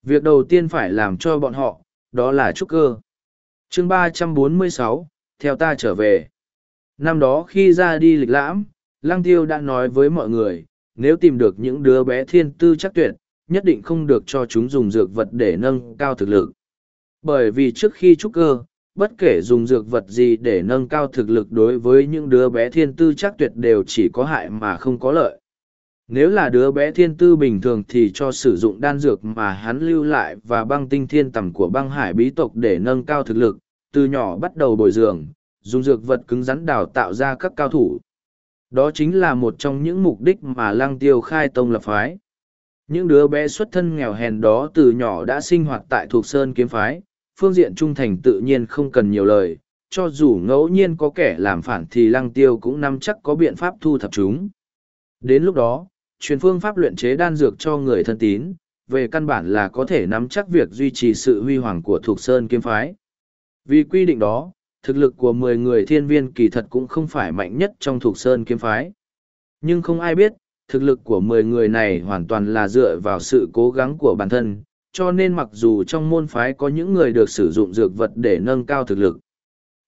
Việc đầu tiên phải làm cho bọn họ, đó là trúc cơ. chương ba trăm bốn mươi sáu theo ta trở về. Năm đó khi ra đi lịch lãm, Lăng Tiêu đã nói với mọi người, nếu tìm được những đứa bé thiên tư chắc tuyệt, nhất định không được cho chúng dùng dược vật để nâng cao thực lực. Bởi vì trước khi trúc cơ, bất kể dùng dược vật gì để nâng cao thực lực đối với những đứa bé thiên tư chắc tuyệt đều chỉ có hại mà không có lợi. Nếu là đứa bé thiên tư bình thường thì cho sử dụng đan dược mà hắn lưu lại và băng tinh thiên tầm của băng hải bí tộc để nâng cao thực lực, từ nhỏ bắt đầu bồi dưỡng, dùng dược vật cứng rắn đào tạo ra các cao thủ. Đó chính là một trong những mục đích mà lăng tiêu khai tông lập phái. Những đứa bé xuất thân nghèo hèn đó từ nhỏ đã sinh hoạt tại thuộc sơn kiếm phái, phương diện trung thành tự nhiên không cần nhiều lời, cho dù ngẫu nhiên có kẻ làm phản thì lăng tiêu cũng nắm chắc có biện pháp thu thập chúng. Đến lúc đó, truyền phương pháp luyện chế đan dược cho người thân tín, về căn bản là có thể nắm chắc việc duy trì sự huy hoàng của thuộc sơn kiếm phái. Vì quy định đó, thực lực của mười người thiên viên kỳ thật cũng không phải mạnh nhất trong thuộc sơn kiếm phái. Nhưng không ai biết, thực lực của mười người này hoàn toàn là dựa vào sự cố gắng của bản thân, cho nên mặc dù trong môn phái có những người được sử dụng dược vật để nâng cao thực lực,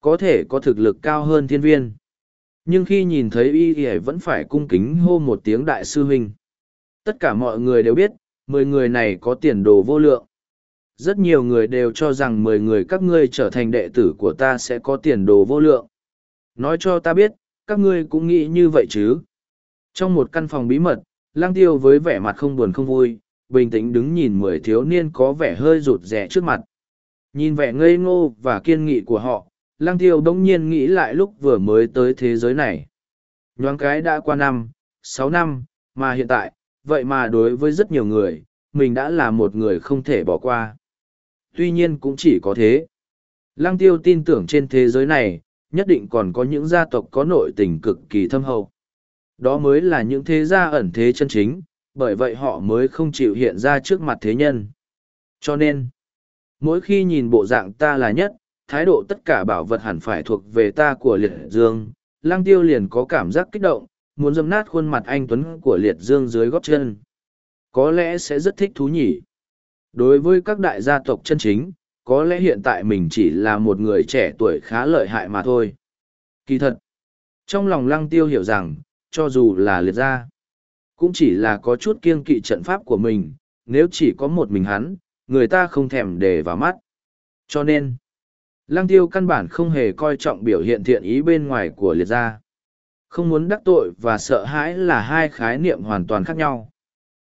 có thể có thực lực cao hơn thiên viên. Nhưng khi nhìn thấy y y vẫn phải cung kính hô một tiếng đại sư huynh. Tất cả mọi người đều biết, mười người này có tiền đồ vô lượng. Rất nhiều người đều cho rằng mười người các ngươi trở thành đệ tử của ta sẽ có tiền đồ vô lượng. Nói cho ta biết, các ngươi cũng nghĩ như vậy chứ. Trong một căn phòng bí mật, lang tiêu với vẻ mặt không buồn không vui, bình tĩnh đứng nhìn mười thiếu niên có vẻ hơi rụt rẻ trước mặt. Nhìn vẻ ngây ngô và kiên nghị của họ, lang tiêu bỗng nhiên nghĩ lại lúc vừa mới tới thế giới này. Nhoáng cái đã qua năm, sáu năm, mà hiện tại, vậy mà đối với rất nhiều người, mình đã là một người không thể bỏ qua. Tuy nhiên cũng chỉ có thế. Lăng tiêu tin tưởng trên thế giới này, nhất định còn có những gia tộc có nội tình cực kỳ thâm hậu. Đó mới là những thế gia ẩn thế chân chính, bởi vậy họ mới không chịu hiện ra trước mặt thế nhân. Cho nên, mỗi khi nhìn bộ dạng ta là nhất, thái độ tất cả bảo vật hẳn phải thuộc về ta của liệt dương, lang tiêu liền có cảm giác kích động, muốn dâm nát khuôn mặt anh Tuấn của liệt dương dưới gót chân. Có lẽ sẽ rất thích thú nhỉ. Đối với các đại gia tộc chân chính, có lẽ hiện tại mình chỉ là một người trẻ tuổi khá lợi hại mà thôi. Kỳ thật, trong lòng lăng tiêu hiểu rằng, cho dù là liệt gia, cũng chỉ là có chút kiêng kỵ trận pháp của mình, nếu chỉ có một mình hắn, người ta không thèm để vào mắt. Cho nên, lăng tiêu căn bản không hề coi trọng biểu hiện thiện ý bên ngoài của liệt gia. Không muốn đắc tội và sợ hãi là hai khái niệm hoàn toàn khác nhau.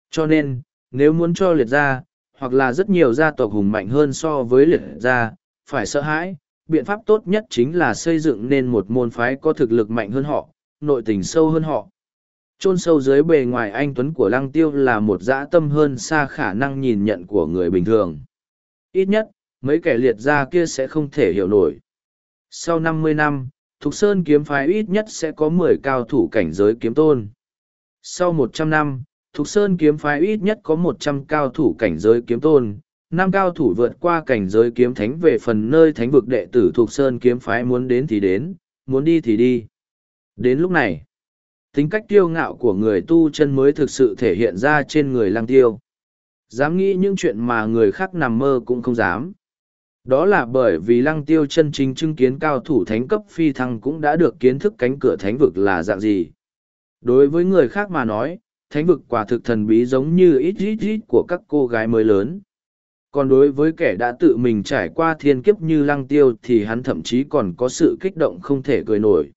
Cho nên, nếu muốn cho liệt gia, hoặc là rất nhiều gia tộc hùng mạnh hơn so với liệt gia, phải sợ hãi, biện pháp tốt nhất chính là xây dựng nên một môn phái có thực lực mạnh hơn họ, nội tình sâu hơn họ. Trôn sâu dưới bề ngoài anh Tuấn của Lăng Tiêu là một dã tâm hơn xa khả năng nhìn nhận của người bình thường. Ít nhất, mấy kẻ liệt gia kia sẽ không thể hiểu nổi. Sau năm mươi năm, Thục Sơn kiếm phái ít nhất sẽ có mười cao thủ cảnh giới kiếm tôn. Sau một trăm năm, Thục Sơn kiếm phái ít nhất có một trăm cao thủ cảnh giới kiếm tôn, năm cao thủ vượt qua cảnh giới kiếm thánh về phần nơi thánh vực đệ tử Thục Sơn kiếm phái muốn đến thì đến, muốn đi thì đi. Đến lúc này, tính cách tiêu ngạo của người tu chân mới thực sự thể hiện ra trên người lăng tiêu. Dám nghĩ những chuyện mà người khác nằm mơ cũng không dám. Đó là bởi vì lăng tiêu chân chính chứng kiến cao thủ thánh cấp phi thăng cũng đã được kiến thức cánh cửa thánh vực là dạng gì. Đối với người khác mà nói, thánh vực quả thực thần bí giống như ít ít ít của các cô gái mới lớn. Còn đối với kẻ đã tự mình trải qua thiên kiếp như lăng tiêu thì hắn thậm chí còn có sự kích động không thể cười nổi.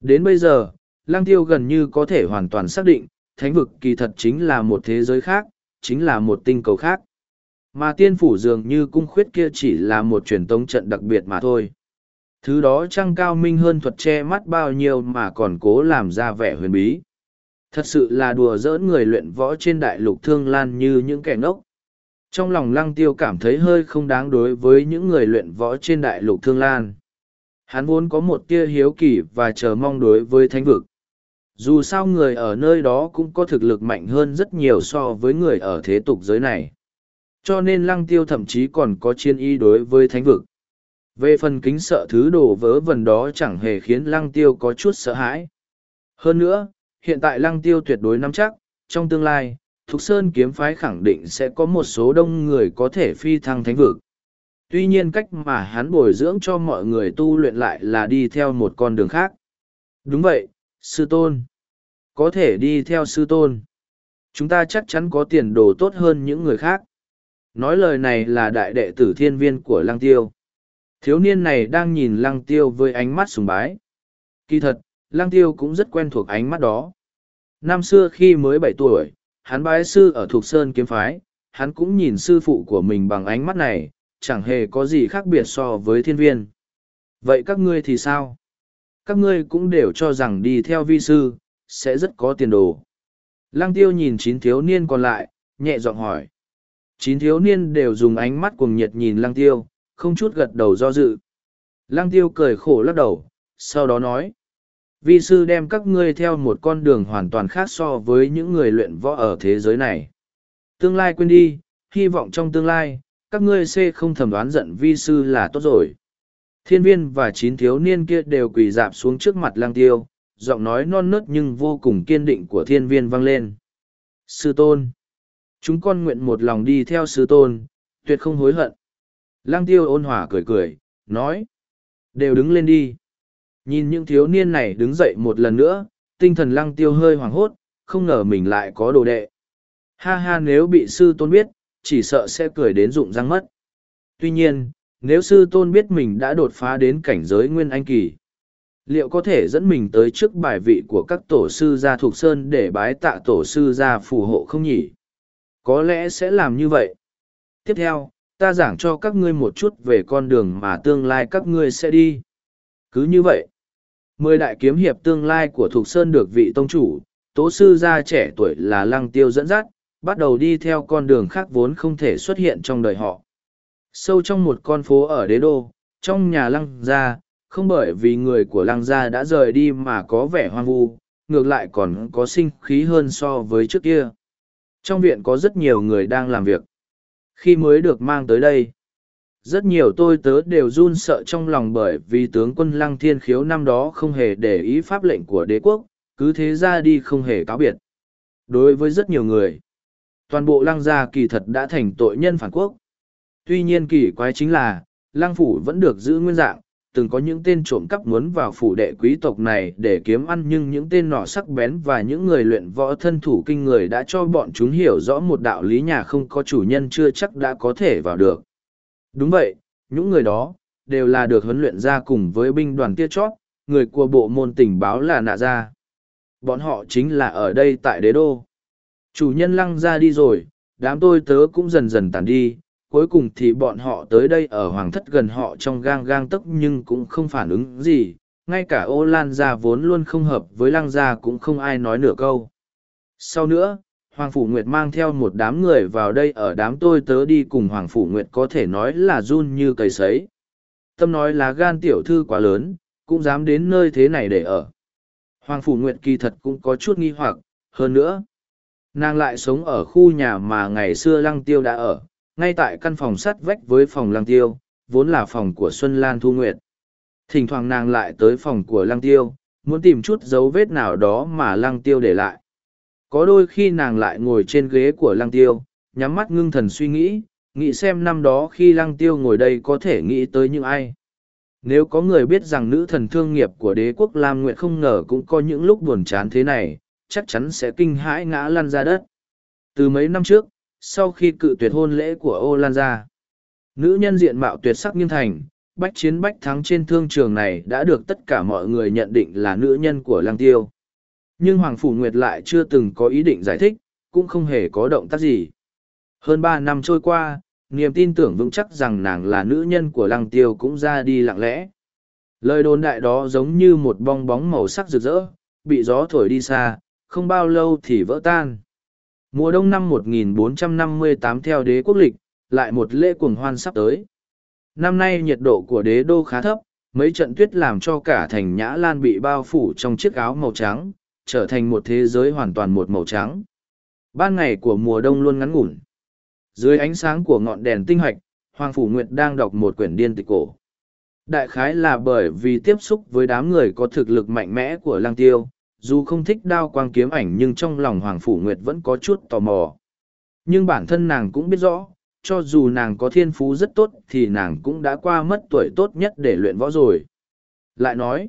Đến bây giờ, lăng tiêu gần như có thể hoàn toàn xác định, thánh vực kỳ thật chính là một thế giới khác, chính là một tinh cầu khác. Mà tiên phủ dường như cung khuyết kia chỉ là một truyền tống trận đặc biệt mà thôi. Thứ đó trăng cao minh hơn thuật che mắt bao nhiêu mà còn cố làm ra vẻ huyền bí. Thật sự là đùa giỡn người luyện võ trên đại lục thương lan như những kẻ ngốc. Trong lòng lăng tiêu cảm thấy hơi không đáng đối với những người luyện võ trên đại lục thương lan. Hắn vốn có một tia hiếu kỳ và chờ mong đối với thánh vực. Dù sao người ở nơi đó cũng có thực lực mạnh hơn rất nhiều so với người ở thế tục giới này. Cho nên lăng tiêu thậm chí còn có chiến ý đối với thánh vực. Về phần kính sợ thứ đồ vớ vẩn đó chẳng hề khiến lăng tiêu có chút sợ hãi. Hơn nữa, hiện tại lăng tiêu tuyệt đối nắm chắc, trong tương lai, Thục Sơn kiếm phái khẳng định sẽ có một số đông người có thể phi thăng thánh vực. Tuy nhiên cách mà hắn bồi dưỡng cho mọi người tu luyện lại là đi theo một con đường khác. Đúng vậy, sư tôn. Có thể đi theo sư tôn. Chúng ta chắc chắn có tiền đồ tốt hơn những người khác. Nói lời này là đại đệ tử thiên viên của lăng tiêu. Thiếu niên này đang nhìn lăng tiêu với ánh mắt sùng bái. Kỳ thật, lăng tiêu cũng rất quen thuộc ánh mắt đó. Năm xưa khi mới bảy tuổi, hắn bái sư ở Thục Sơn Kiếm Phái, hắn cũng nhìn sư phụ của mình bằng ánh mắt này, chẳng hề có gì khác biệt so với thiên viên. Vậy các ngươi thì sao? Các ngươi cũng đều cho rằng đi theo vi sư, sẽ rất có tiền đồ. Lăng tiêu nhìn chín thiếu niên còn lại, nhẹ giọng hỏi. Chín thiếu niên đều dùng ánh mắt cuồng nhiệt nhìn lăng tiêu, không chút gật đầu do dự. Lăng tiêu cười khổ lắc đầu, sau đó nói. Vi sư đem các ngươi theo một con đường hoàn toàn khác so với những người luyện võ ở thế giới này. Tương lai quên đi, hy vọng trong tương lai, các ngươi sẽ không thầm đoán giận vi sư là tốt rồi. Thiên viên và chín thiếu niên kia đều quỳ dạp xuống trước mặt lang tiêu, giọng nói non nớt nhưng vô cùng kiên định của thiên viên vang lên. Sư tôn! Chúng con nguyện một lòng đi theo sư tôn, tuyệt không hối hận. Lang tiêu ôn hòa cười cười, nói. Đều đứng lên đi. Nhìn những thiếu niên này đứng dậy một lần nữa, tinh thần lăng tiêu hơi hoảng hốt, không ngờ mình lại có đồ đệ. Ha ha nếu bị sư tôn biết, chỉ sợ sẽ cười đến rụng răng mất. Tuy nhiên, nếu sư tôn biết mình đã đột phá đến cảnh giới nguyên anh kỳ, liệu có thể dẫn mình tới trước bài vị của các tổ sư gia thuộc sơn để bái tạ tổ sư gia phù hộ không nhỉ? Có lẽ sẽ làm như vậy. Tiếp theo, ta giảng cho các ngươi một chút về con đường mà tương lai các ngươi sẽ đi. Cứ như vậy, mười đại kiếm hiệp tương lai của Thục Sơn được vị tông chủ, tố sư gia trẻ tuổi là Lăng Tiêu dẫn dắt, bắt đầu đi theo con đường khác vốn không thể xuất hiện trong đời họ. Sâu trong một con phố ở đế đô, trong nhà Lăng gia, không bởi vì người của Lăng gia đã rời đi mà có vẻ hoang vu, ngược lại còn có sinh khí hơn so với trước kia. Trong viện có rất nhiều người đang làm việc. Khi mới được mang tới đây, rất nhiều tôi tớ đều run sợ trong lòng bởi vì tướng quân lăng thiên khiếu năm đó không hề để ý pháp lệnh của đế quốc, cứ thế ra đi không hề cáo biệt. Đối với rất nhiều người, toàn bộ lăng gia kỳ thật đã thành tội nhân phản quốc. Tuy nhiên kỳ quái chính là, lăng phủ vẫn được giữ nguyên dạng, từng có những tên trộm cắp muốn vào phủ đệ quý tộc này để kiếm ăn nhưng những tên nọ sắc bén và những người luyện võ thân thủ kinh người đã cho bọn chúng hiểu rõ một đạo lý nhà không có chủ nhân chưa chắc đã có thể vào được. Đúng vậy, những người đó, đều là được huấn luyện ra cùng với binh đoàn tia chót, người của bộ môn tình báo là nạ ra. Bọn họ chính là ở đây tại đế đô. Chủ nhân lăng ra đi rồi, đám tôi tớ cũng dần dần tàn đi, cuối cùng thì bọn họ tới đây ở hoàng thất gần họ trong gang gang tấc nhưng cũng không phản ứng gì, ngay cả ô lan gia vốn luôn không hợp với lăng gia cũng không ai nói nửa câu. Sau nữa, Hoàng Phủ Nguyệt mang theo một đám người vào đây ở đám tôi tớ đi cùng Hoàng Phủ Nguyệt có thể nói là run như cầy sấy. Tâm nói là gan tiểu thư quá lớn, cũng dám đến nơi thế này để ở. Hoàng Phủ Nguyệt kỳ thật cũng có chút nghi hoặc, hơn nữa. Nàng lại sống ở khu nhà mà ngày xưa Lăng Tiêu đã ở, ngay tại căn phòng sắt vách với phòng Lăng Tiêu, vốn là phòng của Xuân Lan Thu Nguyệt. Thỉnh thoảng nàng lại tới phòng của Lăng Tiêu, muốn tìm chút dấu vết nào đó mà Lăng Tiêu để lại có đôi khi nàng lại ngồi trên ghế của lăng tiêu, nhắm mắt ngưng thần suy nghĩ nghĩ xem năm đó khi lăng tiêu ngồi đây có thể nghĩ tới những ai. Nếu có người biết rằng nữ thần thương nghiệp của đế quốc lam Nguyệt không ngờ cũng có những lúc buồn chán thế này, chắc chắn sẽ kinh hãi ngã lăn ra đất. Từ mấy năm trước, sau khi cự tuyệt hôn lễ của ô lan ra nữ nhân diện mạo tuyệt sắc nghiêng thành, bách chiến bách thắng trên thương trường này đã được tất cả mọi người nhận định là nữ nhân của lăng tiêu nhưng Hoàng Phủ Nguyệt lại chưa từng có ý định giải thích, cũng không hề có động tác gì. Hơn ba năm trôi qua, niềm tin tưởng vững chắc rằng nàng là nữ nhân của lăng tiêu cũng ra đi lặng lẽ. Lời đồn đại đó giống như một bong bóng màu sắc rực rỡ, bị gió thổi đi xa, không bao lâu thì vỡ tan. Mùa đông năm 1458 theo đế quốc lịch, lại một lễ cuồng hoan sắp tới. Năm nay nhiệt độ của đế đô khá thấp, mấy trận tuyết làm cho cả thành Nhã Lan bị bao phủ trong chiếc áo màu trắng, trở thành một thế giới hoàn toàn một màu trắng. Ban ngày của mùa đông luôn ngắn ngủn. Dưới ánh sáng của ngọn đèn tinh hoạch, Hoàng Phủ Nguyệt đang đọc một quyển điên tịch cổ. Đại khái là bởi vì tiếp xúc với đám người có thực lực mạnh mẽ của Lang Tiêu, dù không thích đao quang kiếm ảnh nhưng trong lòng Hoàng Phủ Nguyệt vẫn có chút tò mò. Nhưng bản thân nàng cũng biết rõ, cho dù nàng có thiên phú rất tốt thì nàng cũng đã qua mất tuổi tốt nhất để luyện võ rồi. Lại nói,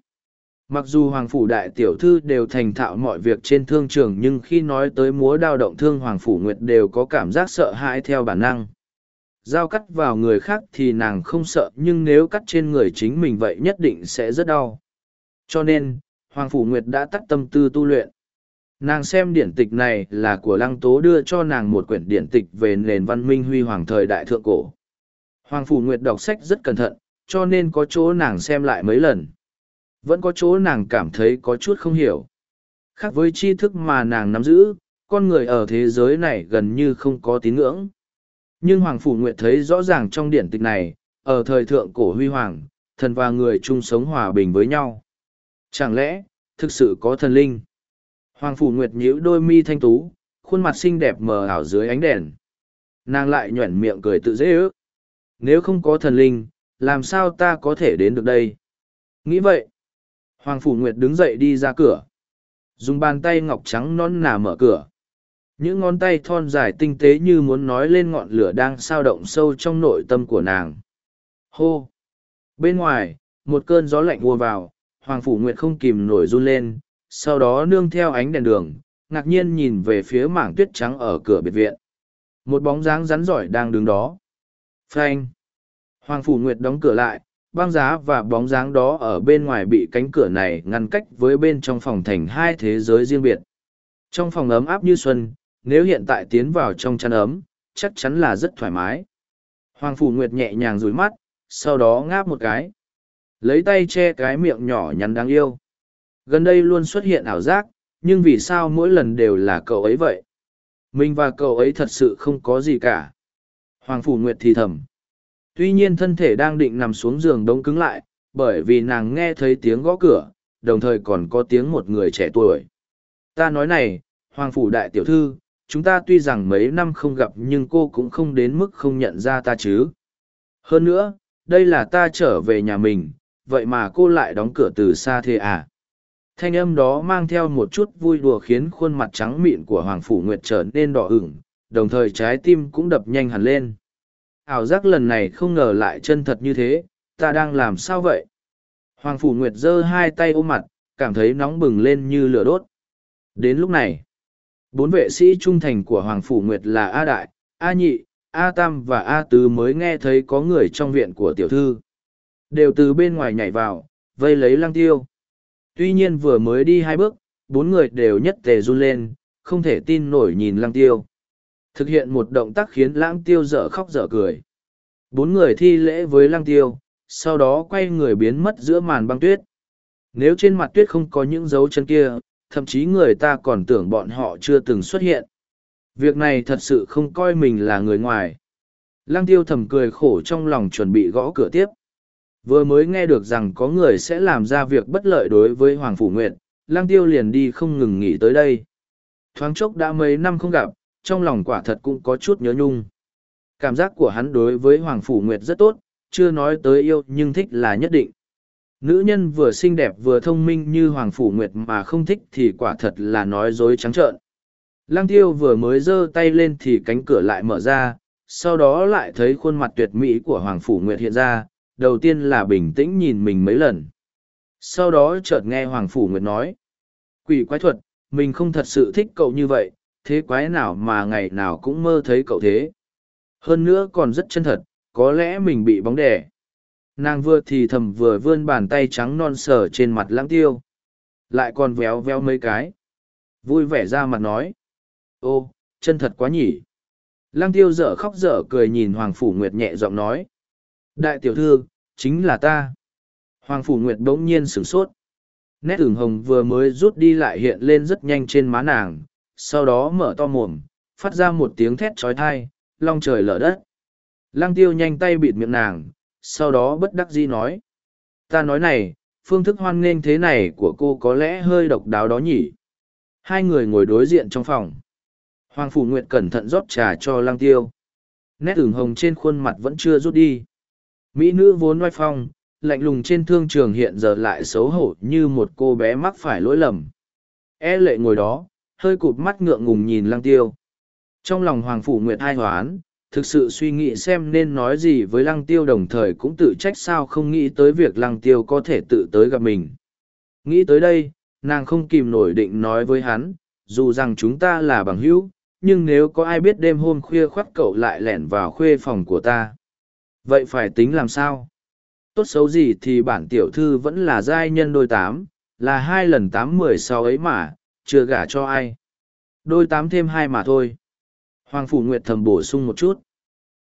Mặc dù Hoàng Phủ Đại Tiểu Thư đều thành thạo mọi việc trên thương trường nhưng khi nói tới múa đao động thương Hoàng Phủ Nguyệt đều có cảm giác sợ hãi theo bản năng. Dao cắt vào người khác thì nàng không sợ nhưng nếu cắt trên người chính mình vậy nhất định sẽ rất đau. Cho nên, Hoàng Phủ Nguyệt đã tắt tâm tư tu luyện. Nàng xem điển tịch này là của Lăng Tố đưa cho nàng một quyển điển tịch về nền văn minh huy hoàng thời đại thượng cổ. Hoàng Phủ Nguyệt đọc sách rất cẩn thận, cho nên có chỗ nàng xem lại mấy lần vẫn có chỗ nàng cảm thấy có chút không hiểu khác với tri thức mà nàng nắm giữ con người ở thế giới này gần như không có tín ngưỡng. Nhưng Hoàng Phủ Nguyệt thấy rõ ràng trong điển tịch này, ở thời thượng cổ huy hoàng, thần và người chung sống hòa bình với nhau. Chẳng lẽ, thực sự có thần linh? Hoàng Phủ Nguyệt nhíu đôi mi thanh tú, khuôn mặt xinh đẹp mờ ảo dưới ánh đèn. Nàng lại nhuẩn miệng cười tự dễ ước. Nếu không có thần linh, làm sao ta có thể đến được đây? Nghĩ vậy, Hoàng Phủ Nguyệt đứng dậy đi ra cửa. Dùng bàn tay ngọc trắng non nà mở cửa. Những ngón tay thon dài tinh tế như muốn nói lên ngọn lửa đang sao động sâu trong nội tâm của nàng. Hô! Bên ngoài, một cơn gió lạnh vua vào, Hoàng Phủ Nguyệt không kìm nổi run lên, sau đó nương theo ánh đèn đường, ngạc nhiên nhìn về phía mảng tuyết trắng ở cửa biệt viện. Một bóng dáng rắn giỏi đang đứng đó. Phanh! Hoàng Phủ Nguyệt đóng cửa lại, băng giá và bóng dáng đó ở bên ngoài bị cánh cửa này ngăn cách với bên trong phòng thành hai thế giới riêng biệt. Trong phòng ấm áp như xuân, nếu hiện tại tiến vào trong chăn ấm, chắc chắn là rất thoải mái. Hoàng Phủ Nguyệt nhẹ nhàng rủi mắt, sau đó ngáp một cái. Lấy tay che cái miệng nhỏ nhắn đáng yêu. Gần đây luôn xuất hiện ảo giác, nhưng vì sao mỗi lần đều là cậu ấy vậy? Mình và cậu ấy thật sự không có gì cả. Hoàng Phủ Nguyệt thì thầm. Tuy nhiên thân thể đang định nằm xuống giường đông cứng lại, bởi vì nàng nghe thấy tiếng gõ cửa, đồng thời còn có tiếng một người trẻ tuổi. Ta nói này, Hoàng Phủ Đại Tiểu Thư, chúng ta tuy rằng mấy năm không gặp nhưng cô cũng không đến mức không nhận ra ta chứ. Hơn nữa, đây là ta trở về nhà mình, vậy mà cô lại đóng cửa từ xa thế à? Thanh âm đó mang theo một chút vui đùa khiến khuôn mặt trắng mịn của Hoàng Phủ Nguyệt trở nên đỏ ửng, đồng thời trái tim cũng đập nhanh hẳn lên. Ảo giác lần này không ngờ lại chân thật như thế, ta đang làm sao vậy? Hoàng Phủ Nguyệt giơ hai tay ôm mặt, cảm thấy nóng bừng lên như lửa đốt. Đến lúc này, bốn vệ sĩ trung thành của Hoàng Phủ Nguyệt là A Đại, A Nhị, A Tam và A Tứ mới nghe thấy có người trong viện của tiểu thư. Đều từ bên ngoài nhảy vào, vây lấy lăng tiêu. Tuy nhiên vừa mới đi hai bước, bốn người đều nhất tề run lên, không thể tin nổi nhìn lăng tiêu. Thực hiện một động tác khiến lãng tiêu dở khóc dở cười. Bốn người thi lễ với lăng tiêu, sau đó quay người biến mất giữa màn băng tuyết. Nếu trên mặt tuyết không có những dấu chân kia, thậm chí người ta còn tưởng bọn họ chưa từng xuất hiện. Việc này thật sự không coi mình là người ngoài. Lăng tiêu thầm cười khổ trong lòng chuẩn bị gõ cửa tiếp. Vừa mới nghe được rằng có người sẽ làm ra việc bất lợi đối với Hoàng Phủ Nguyệt, Lăng tiêu liền đi không ngừng nghỉ tới đây. Thoáng chốc đã mấy năm không gặp, trong lòng quả thật cũng có chút nhớ nhung. Cảm giác của hắn đối với Hoàng Phủ Nguyệt rất tốt, chưa nói tới yêu nhưng thích là nhất định. Nữ nhân vừa xinh đẹp vừa thông minh như Hoàng Phủ Nguyệt mà không thích thì quả thật là nói dối trắng trợn. Lăng tiêu vừa mới giơ tay lên thì cánh cửa lại mở ra, sau đó lại thấy khuôn mặt tuyệt mỹ của Hoàng Phủ Nguyệt hiện ra, đầu tiên là bình tĩnh nhìn mình mấy lần. Sau đó chợt nghe Hoàng Phủ Nguyệt nói, quỷ quái thuật, mình không thật sự thích cậu như vậy, thế quái nào mà ngày nào cũng mơ thấy cậu thế. Hơn nữa còn rất chân thật, có lẽ mình bị bóng đè. Nàng vừa thì thầm vừa vươn bàn tay trắng non sờ trên mặt lãng tiêu. Lại còn véo véo mấy cái. Vui vẻ ra mặt nói. Ô, chân thật quá nhỉ. Lăng tiêu dở khóc dở cười nhìn Hoàng Phủ Nguyệt nhẹ giọng nói. Đại tiểu thư, chính là ta. Hoàng Phủ Nguyệt bỗng nhiên sửng sốt. Nét ửng hồng vừa mới rút đi lại hiện lên rất nhanh trên má nàng, sau đó mở to mồm, phát ra một tiếng thét trói thai, long trời lở đất. Lăng tiêu nhanh tay bịt miệng nàng, sau đó bất đắc dĩ nói. Ta nói này, phương thức hoan nghênh thế này của cô có lẽ hơi độc đáo đó nhỉ. Hai người ngồi đối diện trong phòng. Hoàng Phủ Nguyệt cẩn thận rót trà cho lăng tiêu. Nét ửng hồng trên khuôn mặt vẫn chưa rút đi. Mỹ nữ vốn oai phong, lạnh lùng trên thương trường hiện giờ lại xấu hổ như một cô bé mắc phải lỗi lầm. E lệ ngồi đó, hơi cụp mắt ngượng ngùng nhìn lăng tiêu. Trong lòng Hoàng Phủ Nguyệt hai hoán, thực sự suy nghĩ xem nên nói gì với lăng tiêu đồng thời cũng tự trách sao không nghĩ tới việc lăng tiêu có thể tự tới gặp mình. Nghĩ tới đây, nàng không kìm nổi định nói với hắn, dù rằng chúng ta là bằng hữu, nhưng nếu có ai biết đêm hôm khuya khoắt cậu lại lẻn vào khuê phòng của ta. Vậy phải tính làm sao? Tốt xấu gì thì bản tiểu thư vẫn là giai nhân đôi tám, là hai lần tám mười sau ấy mà, chưa gả cho ai. Đôi tám thêm hai mà thôi. Hoàng Phủ Nguyệt thầm bổ sung một chút.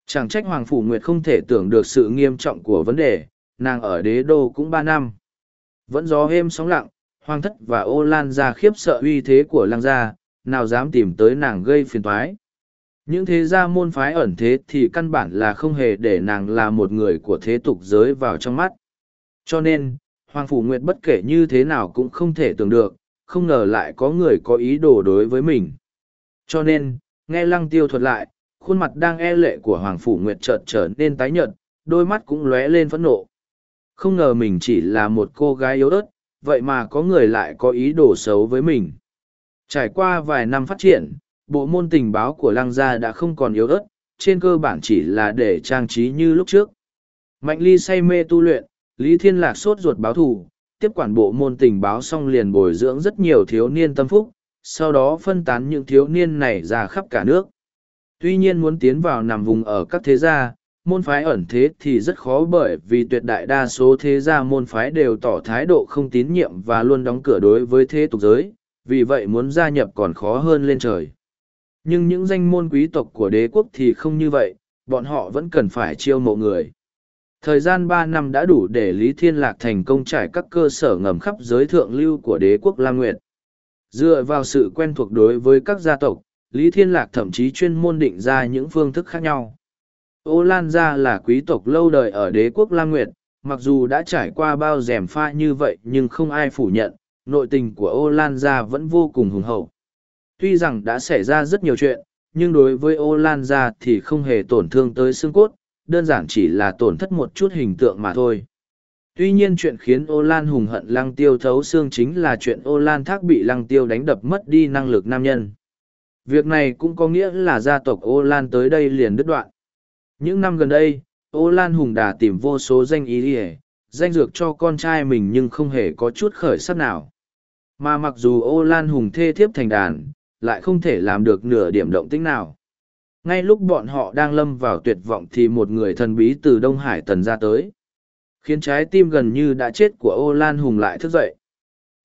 Chẳng trách Hoàng Phủ Nguyệt không thể tưởng được sự nghiêm trọng của vấn đề, nàng ở đế đô cũng ba năm. Vẫn gió êm sóng lặng, Hoàng thất và ô lan ra khiếp sợ uy thế của lăng gia, nào dám tìm tới nàng gây phiền toái. Những thế gia môn phái ẩn thế thì căn bản là không hề để nàng là một người của thế tục giới vào trong mắt. Cho nên, Hoàng Phủ Nguyệt bất kể như thế nào cũng không thể tưởng được, không ngờ lại có người có ý đồ đối với mình. Cho nên, nghe lăng tiêu thuật lại, khuôn mặt đang e lệ của Hoàng Phủ Nguyệt chợt trở nên tái nhợt, đôi mắt cũng lóe lên phẫn nộ. Không ngờ mình chỉ là một cô gái yếu ớt, vậy mà có người lại có ý đồ xấu với mình. Trải qua vài năm phát triển, bộ môn tình báo của lăng gia đã không còn yếu ớt, trên cơ bản chỉ là để trang trí như lúc trước. Mạnh ly say mê tu luyện, Lý Thiên Lạc sốt ruột báo thù, tiếp quản bộ môn tình báo xong liền bồi dưỡng rất nhiều thiếu niên tâm phúc, sau đó phân tán những thiếu niên này ra khắp cả nước. Tuy nhiên muốn tiến vào nằm vùng ở các thế gia, môn phái ẩn thế thì rất khó bởi vì tuyệt đại đa số thế gia môn phái đều tỏ thái độ không tín nhiệm và luôn đóng cửa đối với thế tục giới, vì vậy muốn gia nhập còn khó hơn lên trời. Nhưng những danh môn quý tộc của đế quốc thì không như vậy, bọn họ vẫn cần phải chiêu mộ người. Thời gian ba năm đã đủ để Lý Thiên Lạc thành công trải các cơ sở ngầm khắp giới thượng lưu của đế quốc Lam Nguyệt. Dựa vào sự quen thuộc đối với các gia tộc, Lý Thiên Lạc thậm chí chuyên môn định ra những phương thức khác nhau. Ô Lan gia là quý tộc lâu đời ở đế quốc Lam Nguyệt, mặc dù đã trải qua bao rèm pha như vậy nhưng không ai phủ nhận, nội tình của Ô Lan gia vẫn vô cùng hùng hậu. Tuy rằng đã xảy ra rất nhiều chuyện, nhưng đối với Ô Lan gia thì không hề tổn thương tới xương cốt, đơn giản chỉ là tổn thất một chút hình tượng mà thôi. Tuy nhiên chuyện khiến Ô Lan hùng hận lăng tiêu thấu xương chính là chuyện Ô Lan thác bị lăng tiêu đánh đập mất đi năng lực nam nhân. Việc này cũng có nghĩa là gia tộc Ô Lan tới đây liền đứt đoạn. Những năm gần đây, Ô Lan hùng đã tìm vô số danh ý đi danh dược cho con trai mình nhưng không hề có chút khởi sắc nào. Mà mặc dù Ô Lan hùng thê thiếp thành đàn, lại không thể làm được nửa điểm động tĩnh nào. Ngay lúc bọn họ đang lâm vào tuyệt vọng thì một người thần bí từ Đông Hải tần ra tới. Khiến trái tim gần như đã chết của ô Lan Hùng lại thức dậy.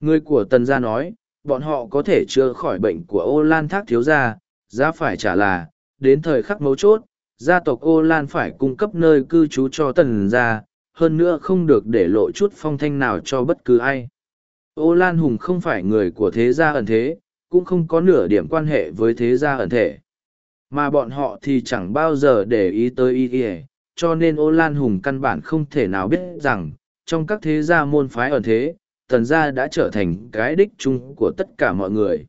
Người của tần gia nói, bọn họ có thể chữa khỏi bệnh của ô Lan thác thiếu gia, giá phải trả là, đến thời khắc mấu chốt, gia tộc ô Lan phải cung cấp nơi cư trú cho tần gia, hơn nữa không được để lộ chút phong thanh nào cho bất cứ ai. Ô Lan Hùng không phải người của thế gia ẩn thế, cũng không có nửa điểm quan hệ với thế gia ẩn thể mà bọn họ thì chẳng bao giờ để ý tới y ỉa cho nên ô lan hùng căn bản không thể nào biết rằng, trong các thế gia môn phái ở thế, tần gia đã trở thành cái đích chung của tất cả mọi người.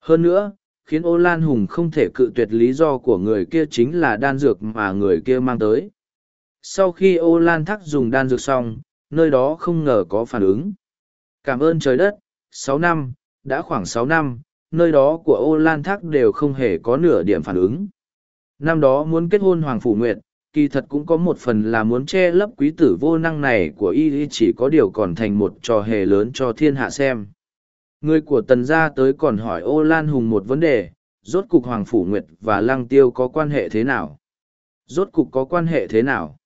Hơn nữa, khiến ô lan hùng không thể cự tuyệt lý do của người kia chính là đan dược mà người kia mang tới. Sau khi ô lan thắc dùng đan dược xong, nơi đó không ngờ có phản ứng. Cảm ơn trời đất, sáu năm, đã khoảng sáu năm nơi đó của ô lan thác đều không hề có nửa điểm phản ứng. Năm đó muốn kết hôn Hoàng Phủ Nguyệt, kỳ thật cũng có một phần là muốn che lấp quý tử vô năng này của y chỉ có điều còn thành một trò hề lớn cho thiên hạ xem. Người của tần gia tới còn hỏi ô lan hùng một vấn đề, rốt cục Hoàng Phủ Nguyệt và Lăng Tiêu có quan hệ thế nào? Rốt cục có quan hệ thế nào?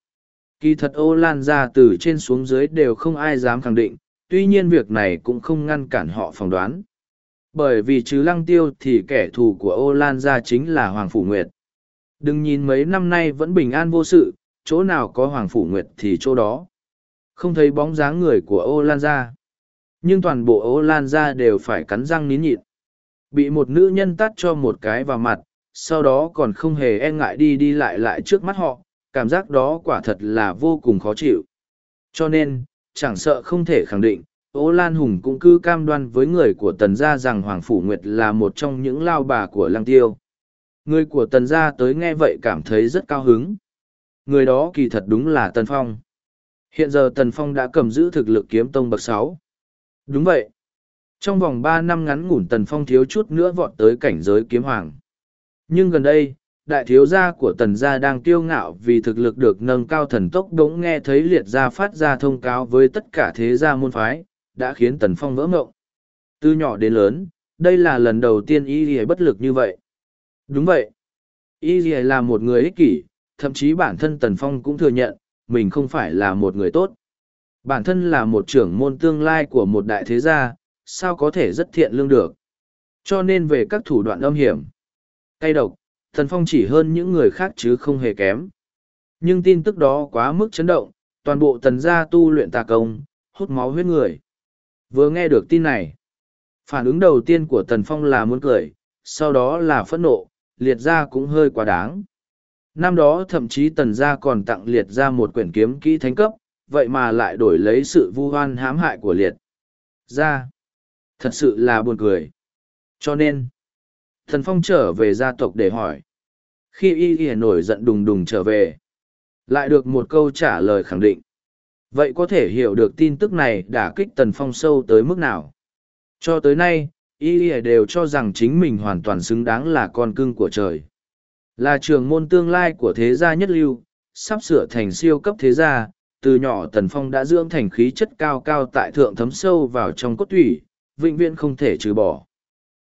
Kỳ thật ô lan gia từ trên xuống dưới đều không ai dám khẳng định, tuy nhiên việc này cũng không ngăn cản họ phỏng đoán bởi vì chứ lăng tiêu thì kẻ thù của ô lan gia chính là hoàng phủ nguyệt. Đừng nhìn mấy năm nay vẫn bình an vô sự, chỗ nào có hoàng phủ nguyệt thì chỗ đó. Không thấy bóng dáng người của ô lan gia. Nhưng toàn bộ ô lan gia đều phải cắn răng nín nhịn. Bị một nữ nhân tắt cho một cái vào mặt, sau đó còn không hề e ngại đi đi lại lại trước mắt họ, cảm giác đó quả thật là vô cùng khó chịu. Cho nên, chẳng sợ không thể khẳng định Ô Lan Hùng cũng cứ cam đoan với người của Tần Gia rằng Hoàng Phủ Nguyệt là một trong những lao bà của Lăng Tiêu. Người của Tần Gia tới nghe vậy cảm thấy rất cao hứng. Người đó kỳ thật đúng là Tần Phong. Hiện giờ Tần Phong đã cầm giữ thực lực kiếm tông bậc sáu. Đúng vậy. Trong vòng ba năm ngắn ngủn Tần Phong thiếu chút nữa vọt tới cảnh giới kiếm hoàng. Nhưng gần đây, đại thiếu gia của Tần Gia đang kiêu ngạo vì thực lực được nâng cao thần tốc đống nghe thấy liệt gia phát ra thông cáo với tất cả thế gia môn phái, đã khiến Tần Phong vỡ ngộng. Từ nhỏ đến lớn, đây là lần đầu tiên Y Ghi bất lực như vậy. Đúng vậy. Y Ghi là một người ích kỷ, thậm chí bản thân Tần Phong cũng thừa nhận, mình không phải là một người tốt. Bản thân là một trưởng môn tương lai của một đại thế gia, sao có thể rất thiện lương được. Cho nên về các thủ đoạn âm hiểm, cay độc, Tần Phong chỉ hơn những người khác chứ không hề kém. Nhưng tin tức đó quá mức chấn động, toàn bộ tần gia tu luyện tà công, hút máu huyết người. Vừa nghe được tin này, phản ứng đầu tiên của Tần Phong là muốn cười, sau đó là phẫn nộ, liệt ra cũng hơi quá đáng. Năm đó thậm chí tần gia còn tặng liệt ra một quyển kiếm kỹ thánh cấp, vậy mà lại đổi lấy sự vu hoan hãm hại của liệt. Ra. Thật sự là buồn cười. Cho nên, thần phong trở về gia tộc để hỏi. Khi y y nổi giận đùng đùng trở về, lại được một câu trả lời khẳng định. Vậy có thể hiểu được tin tức này đã kích tần phong sâu tới mức nào? Cho tới nay, y y đều cho rằng chính mình hoàn toàn xứng đáng là con cưng của trời. Là trường môn tương lai của thế gia nhất lưu, sắp sửa thành siêu cấp thế gia, từ nhỏ tần phong đã dưỡng thành khí chất cao cao tại thượng thấm sâu vào trong cốt thủy, vĩnh viễn không thể trừ bỏ.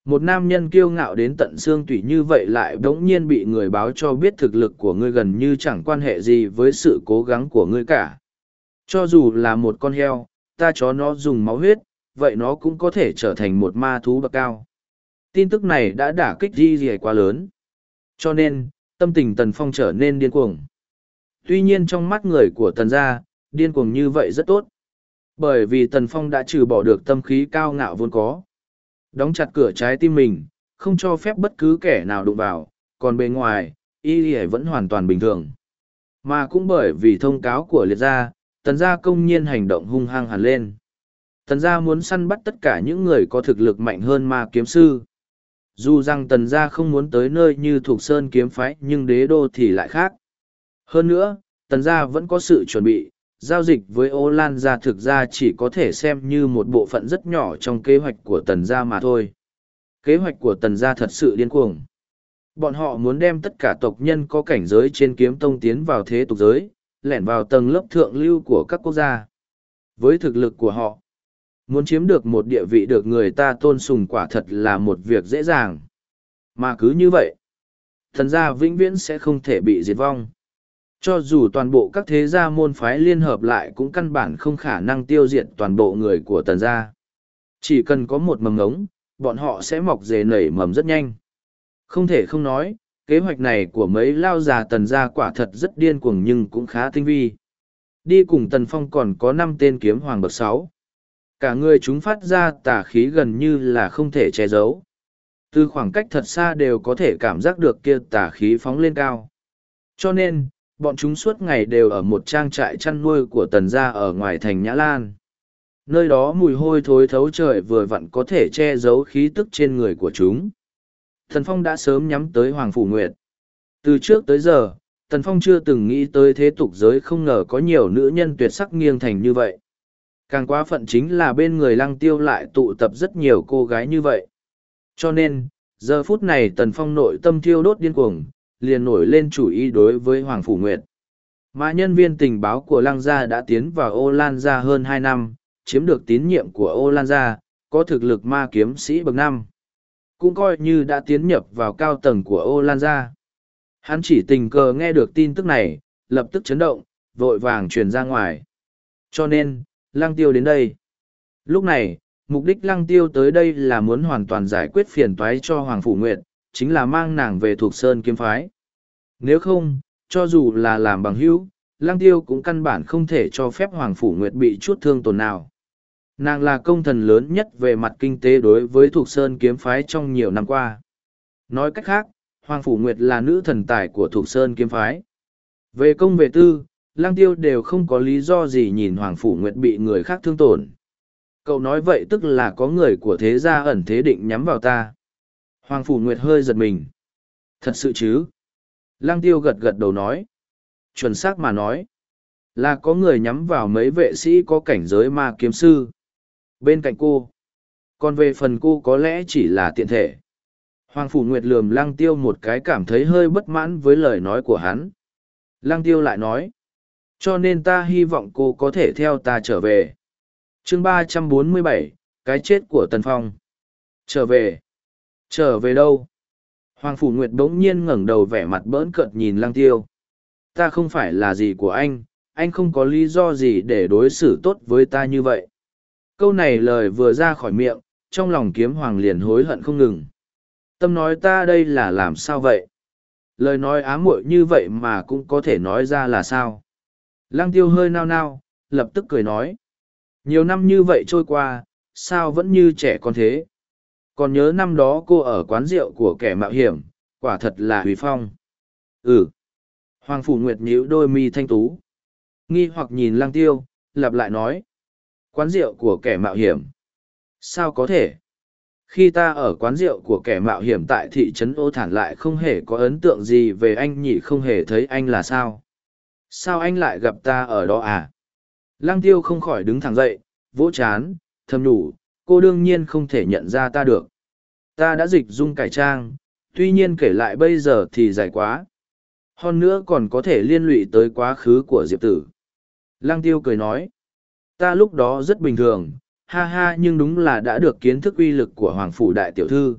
Một nam nhân kiêu ngạo đến tận xương tủy như vậy lại đống nhiên bị người báo cho biết thực lực của ngươi gần như chẳng quan hệ gì với sự cố gắng của ngươi cả. Cho dù là một con heo, ta cho nó dùng máu huyết, vậy nó cũng có thể trở thành một ma thú bậc cao. Tin tức này đã đả kích di dì quá lớn. Cho nên, tâm tình Tần Phong trở nên điên cuồng. Tuy nhiên trong mắt người của Tần gia, điên cuồng như vậy rất tốt. Bởi vì Tần Phong đã trừ bỏ được tâm khí cao ngạo vốn có. Đóng chặt cửa trái tim mình, không cho phép bất cứ kẻ nào đụng vào, còn bề ngoài, y y vẫn hoàn toàn bình thường. Mà cũng bởi vì thông cáo của liệt gia, tần gia công nhiên hành động hung hăng hẳn lên. Tần gia muốn săn bắt tất cả những người có thực lực mạnh hơn ma kiếm sư. Dù rằng tần gia không muốn tới nơi như thuộc sơn kiếm phái nhưng đế đô thì lại khác. Hơn nữa, tần gia vẫn có sự chuẩn bị, giao dịch với ô lan gia thực ra chỉ có thể xem như một bộ phận rất nhỏ trong kế hoạch của tần gia mà thôi kế hoạch của tần gia thật sự điên cuồng bọn họ muốn đem tất cả tộc nhân có cảnh giới trên kiếm tông tiến vào thế tục giới lẻn vào tầng lớp thượng lưu của các quốc gia với thực lực của họ muốn chiếm được một địa vị được người ta tôn sùng quả thật là một việc dễ dàng mà cứ như vậy thần gia vĩnh viễn sẽ không thể bị diệt vong cho dù toàn bộ các thế gia môn phái liên hợp lại cũng căn bản không khả năng tiêu diệt toàn bộ người của tần gia. Chỉ cần có một mầm ngống, bọn họ sẽ mọc dề nảy mầm rất nhanh. Không thể không nói, kế hoạch này của mấy lao già tần gia quả thật rất điên cuồng nhưng cũng khá tinh vi. Đi cùng tần phong còn có năm tên kiếm hoàng bậc sáu. Cả người chúng phát ra tà khí gần như là không thể che giấu. Từ khoảng cách thật xa đều có thể cảm giác được kia tà khí phóng lên cao. Cho nên, bọn chúng suốt ngày đều ở một trang trại chăn nuôi của tần gia ở ngoài thành Nhã Lan. Nơi đó mùi hôi thối thấu trời vừa vặn có thể che giấu khí tức trên người của chúng. Thần Phong đã sớm nhắm tới Hoàng Phủ Nguyệt. Từ trước tới giờ, Thần Phong chưa từng nghĩ tới thế tục giới không ngờ có nhiều nữ nhân tuyệt sắc nghiêng thành như vậy. Càng quá phận chính là bên người lăng tiêu lại tụ tập rất nhiều cô gái như vậy. Cho nên, giờ phút này Tần Phong nội tâm thiêu đốt điên cuồng, liền nổi lên chủ ý đối với Hoàng Phủ Nguyệt. Mà nhân viên tình báo của Lăng Gia đã tiến vào ô Lan Gia hơn hai năm, chiếm được tín nhiệm của ô Lan Gia, có thực lực ma kiếm sĩ bậc năm. Cũng coi như đã tiến nhập vào cao tầng của ô Lan Gia. Hắn chỉ tình cờ nghe được tin tức này, lập tức chấn động, vội vàng truyền ra ngoài. Cho nên, Lăng Tiêu đến đây. Lúc này, mục đích Lăng Tiêu tới đây là muốn hoàn toàn giải quyết phiền toái cho Hoàng Phủ Nguyệt, chính là mang nàng về thuộc sơn kiếm phái. Nếu không, cho dù là làm bằng hữu, lang tiêu cũng căn bản không thể cho phép Hoàng Phủ Nguyệt bị chút thương tổn nào. Nàng là công thần lớn nhất về mặt kinh tế đối với thuộc sơn kiếm phái trong nhiều năm qua. Nói cách khác, Hoàng Phủ Nguyệt là nữ thần tài của thuộc sơn kiếm phái. Về công về tư, lang tiêu đều không có lý do gì nhìn Hoàng Phủ Nguyệt bị người khác thương tổn. Cậu nói vậy tức là có người của thế gia ẩn thế định nhắm vào ta. Hoàng Phủ Nguyệt hơi giật mình. Thật sự chứ? Lang tiêu gật gật đầu nói. Chuẩn xác mà nói. Là có người nhắm vào mấy vệ sĩ có cảnh giới ma kiếm sư. Bên cạnh cô. Còn về phần cô có lẽ chỉ là tiện thể. Hoàng Phủ Nguyệt lườm Lăng Tiêu một cái cảm thấy hơi bất mãn với lời nói của hắn. Lăng Tiêu lại nói. Cho nên ta hy vọng cô có thể theo ta trở về. chương ba trăm bốn mươi bảy, cái chết của Tần Phong. Trở về. Trở về đâu? Hoàng Phủ Nguyệt bỗng nhiên ngẩng đầu vẻ mặt bỡn cợt nhìn Lăng Tiêu. Ta không phải là gì của anh, anh không có lý do gì để đối xử tốt với ta như vậy. Câu này lời vừa ra khỏi miệng, trong lòng kiếm hoàng liền hối hận không ngừng. Tâm nói ta đây là làm sao vậy? Lời nói ám muội như vậy mà cũng có thể nói ra là sao? Lăng tiêu hơi nao nao, lập tức cười nói. Nhiều năm như vậy trôi qua, sao vẫn như trẻ con thế? còn nhớ năm đó cô ở quán rượu của kẻ mạo hiểm quả thật là hủy phong ừ hoàng phủ nguyệt nhíu đôi mi thanh tú nghi hoặc nhìn lang tiêu lặp lại nói quán rượu của kẻ mạo hiểm. Sao có thể? Khi ta ở quán rượu của kẻ mạo hiểm tại thị trấn ô thản lại không hề có ấn tượng gì về anh nhỉ, không hề thấy anh là sao? Sao anh lại gặp ta ở đó à? Lăng tiêu không khỏi đứng thẳng dậy, vỗ chán, thầm nhủ, cô đương nhiên không thể nhận ra ta được. Ta đã dịch dung cải trang, tuy nhiên kể lại bây giờ thì dài quá. Hơn nữa còn có thể liên lụy tới quá khứ của diệp tử. Lăng tiêu cười nói ta lúc đó rất bình thường, ha ha, nhưng đúng là đã được kiến thức uy lực của hoàng phủ đại tiểu thư.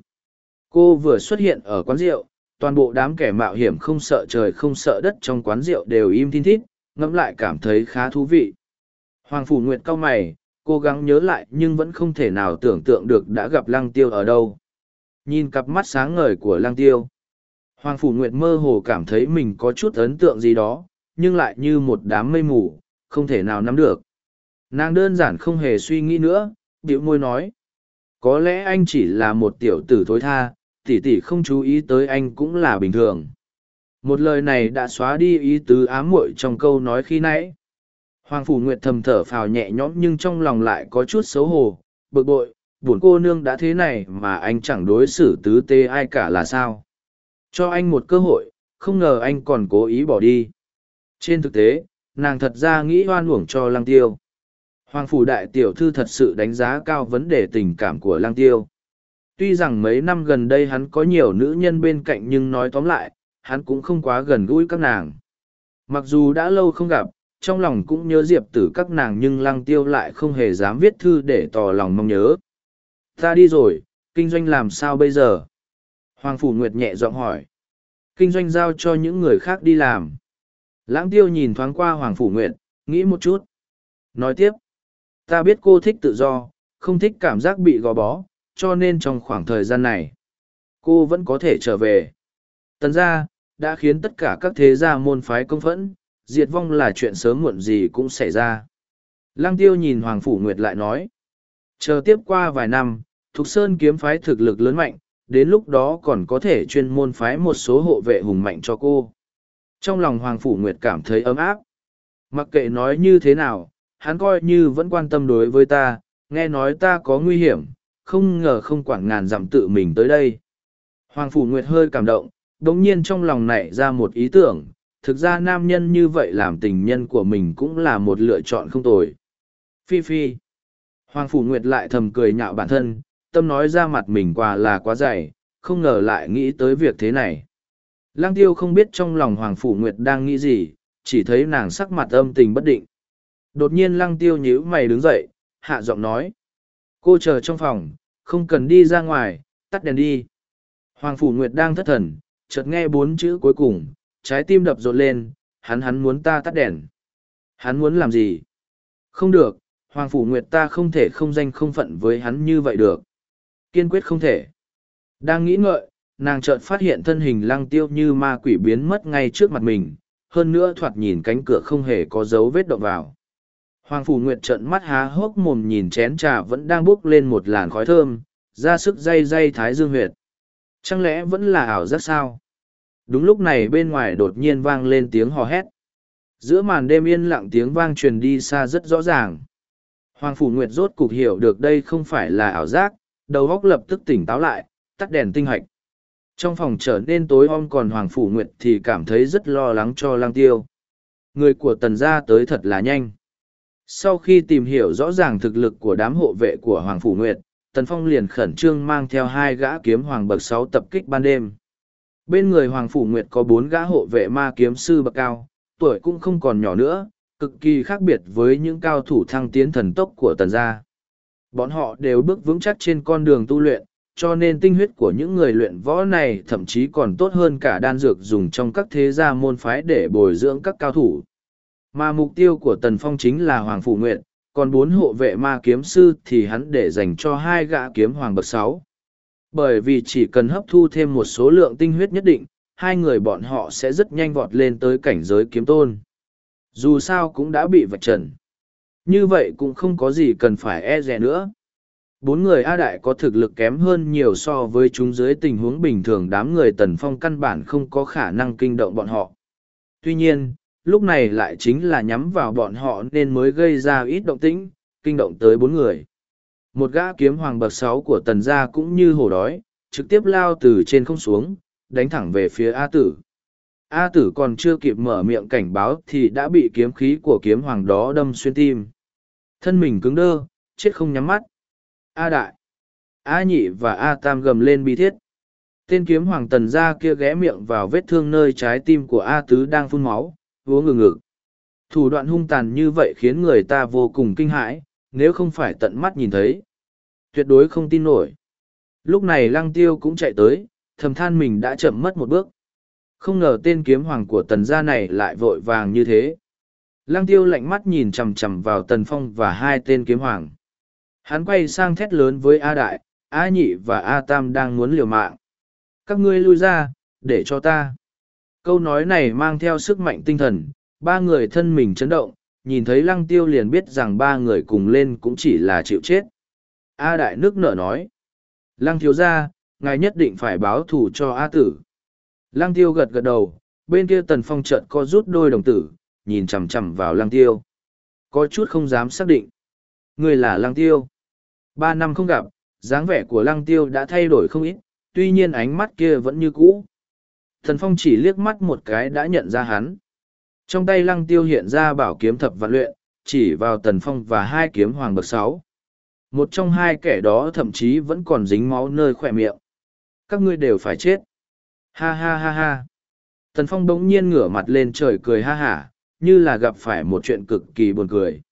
Cô vừa xuất hiện ở quán rượu, toàn bộ đám kẻ mạo hiểm không sợ trời không sợ đất trong quán rượu đều im tin thít, ngẫm lại cảm thấy khá thú vị. Hoàng phủ nguyệt cau mày, cố gắng nhớ lại nhưng vẫn không thể nào tưởng tượng được đã gặp lăng tiêu ở đâu. Nhìn cặp mắt sáng ngời của lăng tiêu, hoàng phủ nguyệt mơ hồ cảm thấy mình có chút ấn tượng gì đó, nhưng lại như một đám mây mù, không thể nào nắm được nàng đơn giản không hề suy nghĩ nữa điệu môi nói. Có lẽ anh chỉ là một tiểu tử thối tha tỉ tỉ không chú ý tới anh cũng là bình thường. Một lời này đã xóa đi ý tứ ám muội trong câu nói khi nãy. Hoàng phủ nguyệt thầm thở phào nhẹ nhõm nhưng trong lòng lại có chút xấu hổ. Bực bội, buồn cô nương đã thế này mà anh chẳng đối xử tứ tê ai cả là sao? Cho anh một cơ hội, không ngờ anh còn cố ý bỏ đi. Trên thực tế, nàng thật ra nghĩ oan uổng cho lăng tiêu. Hoàng phủ đại tiểu thư thật sự đánh giá cao vấn đề tình cảm của lang tiêu. Tuy rằng mấy năm gần đây hắn có nhiều nữ nhân bên cạnh nhưng nói tóm lại, hắn cũng không quá gần gũi các nàng. Mặc dù đã lâu không gặp, trong lòng cũng nhớ diệp tử các nàng nhưng lăng tiêu lại không hề dám viết thư để tỏ lòng mong nhớ. Ta đi rồi, kinh doanh làm sao bây giờ? Hoàng Phủ Nguyệt nhẹ giọng hỏi. Kinh doanh giao cho những người khác đi làm. Lãng tiêu nhìn thoáng qua Hoàng Phủ Nguyệt, nghĩ một chút. Nói tiếp ta biết cô thích tự do, không thích cảm giác bị gò bó, cho nên trong khoảng thời gian này, cô vẫn có thể trở về. Tần gia đã khiến tất cả các thế gia môn phái công phẫn, diệt vong là chuyện sớm muộn gì cũng xảy ra. Lăng tiêu nhìn hoàng phủ nguyệt lại nói, chờ tiếp qua vài năm, thục sơn kiếm phái thực lực lớn mạnh, đến lúc đó còn có thể chuyên môn phái một số hộ vệ hùng mạnh cho cô. Trong lòng hoàng phủ nguyệt cảm thấy ấm áp. Mặc kệ nói như thế nào hắn coi như vẫn quan tâm đối với ta, nghe nói ta có nguy hiểm, không ngờ không quản ngàn dặm tự mình tới đây. Hoàng Phủ Nguyệt hơi cảm động, đồng nhiên trong lòng nảy ra một ý tưởng, thực ra nam nhân như vậy làm tình nhân của mình cũng là một lựa chọn không tồi. Phi Phi. Hoàng Phủ Nguyệt lại thầm cười nhạo bản thân, tâm nói ra mặt mình quà là quá dày, không ngờ lại nghĩ tới việc thế này. Lăng tiêu không biết trong lòng Hoàng Phủ Nguyệt đang nghĩ gì, chỉ thấy nàng sắc mặt âm tình bất định. Đột nhiên lăng tiêu nhíu mày đứng dậy, hạ giọng nói. Cô chờ trong phòng, không cần đi ra ngoài, tắt đèn đi. Hoàng Phủ Nguyệt đang thất thần, chợt nghe bốn chữ cuối cùng, trái tim đập rộn lên, hắn hắn muốn ta tắt đèn. Hắn muốn làm gì? Không được, Hoàng Phủ Nguyệt ta không thể không danh không phận với hắn như vậy được. Kiên quyết không thể. Đang nghĩ ngợi, nàng chợt phát hiện thân hình lăng tiêu như ma quỷ biến mất ngay trước mặt mình, hơn nữa thoạt nhìn cánh cửa không hề có dấu vết động vào. Hoàng Phủ Nguyệt trợn mắt há hốc mồm nhìn chén trà vẫn đang bốc lên một làn khói thơm, ra sức dây dây thái dương huyệt. Chẳng lẽ vẫn là ảo giác sao? Đúng lúc này bên ngoài đột nhiên vang lên tiếng hò hét. Giữa màn đêm yên lặng tiếng vang truyền đi xa rất rõ ràng. Hoàng Phủ Nguyệt rốt cục hiểu được đây không phải là ảo giác, đầu óc lập tức tỉnh táo lại, tắt đèn tinh hạch. Trong phòng trở nên tối om còn Hoàng Phủ Nguyệt thì cảm thấy rất lo lắng cho lang tiêu. Người của tần gia tới thật là nhanh. Sau khi tìm hiểu rõ ràng thực lực của đám hộ vệ của Hoàng Phủ Nguyệt, Tần Phong liền khẩn trương mang theo hai gã kiếm hoàng bậc sáu tập kích ban đêm. Bên người Hoàng Phủ Nguyệt có bốn gã hộ vệ ma kiếm sư bậc cao, tuổi cũng không còn nhỏ nữa, cực kỳ khác biệt với những cao thủ thăng tiến thần tốc của Tần gia. Bọn họ đều bước vững chắc trên con đường tu luyện, cho nên tinh huyết của những người luyện võ này thậm chí còn tốt hơn cả đan dược dùng trong các thế gia môn phái để bồi dưỡng các cao thủ. Mà mục tiêu của Tần Phong chính là Hoàng Phủ Nguyệt, còn bốn hộ vệ ma kiếm sư thì hắn để dành cho hai gã kiếm hoàng bậc sáu. Bởi vì chỉ cần hấp thu thêm một số lượng tinh huyết nhất định, hai người bọn họ sẽ rất nhanh vọt lên tới cảnh giới kiếm tôn. Dù sao cũng đã bị vạch trần. Như vậy cũng không có gì cần phải e rè nữa. bốn người A Đại có thực lực kém hơn nhiều so với chúng dưới tình huống bình thường đám người Tần Phong căn bản không có khả năng kinh động bọn họ. Tuy nhiên, lúc này lại chính là nhắm vào bọn họ nên mới gây ra ít động tĩnh, kinh động tới bốn người. Một gã kiếm hoàng bậc sáu của tần gia cũng như hổ đói, trực tiếp lao từ trên không xuống, đánh thẳng về phía A tử. A tử còn chưa kịp mở miệng cảnh báo thì đã bị kiếm khí của kiếm hoàng đó đâm xuyên tim. Thân mình cứng đơ, chết không nhắm mắt. A đại, A nhị và A tam gầm lên bi thiết. Tên kiếm hoàng tần gia kia ghé miệng vào vết thương nơi trái tim của A tứ đang phun máu, vô ngừng ngực. Thủ đoạn hung tàn như vậy khiến người ta vô cùng kinh hãi, nếu không phải tận mắt nhìn thấy. Tuyệt đối không tin nổi. Lúc này lăng tiêu cũng chạy tới, thầm than mình đã chậm mất một bước. Không ngờ tên kiếm hoàng của tần gia này lại vội vàng như thế. Lăng tiêu lạnh mắt nhìn chằm chằm vào tần phong và hai tên kiếm hoàng. Hắn quay sang thét lớn với A Đại, A Nhị và A Tam đang muốn liều mạng. Các ngươi lui ra, để cho ta. Câu nói này mang theo sức mạnh tinh thần, ba người thân mình chấn động, nhìn thấy lăng tiêu liền biết rằng ba người cùng lên cũng chỉ là chịu chết. A Đại nước nở nói. Lăng thiếu ra, ngài nhất định phải báo thù cho A tử. Lăng tiêu gật gật đầu, bên kia tần phong trận co rút đôi đồng tử, nhìn chằm chằm vào lăng tiêu. Có chút không dám xác định. Người là lăng tiêu. Ba năm không gặp, dáng vẻ của lăng tiêu đã thay đổi không ít, tuy nhiên ánh mắt kia vẫn như cũ. Thần phong chỉ liếc mắt một cái đã nhận ra hắn. Trong tay lăng tiêu hiện ra bảo kiếm thập vạn luyện, chỉ vào tần phong và hai kiếm hoàng bậc sáu. Một trong hai kẻ đó thậm chí vẫn còn dính máu nơi khỏe miệng. Các ngươi đều phải chết. Ha ha ha ha. Tần phong bỗng nhiên ngửa mặt lên trời cười ha hả, như là gặp phải một chuyện cực kỳ buồn cười.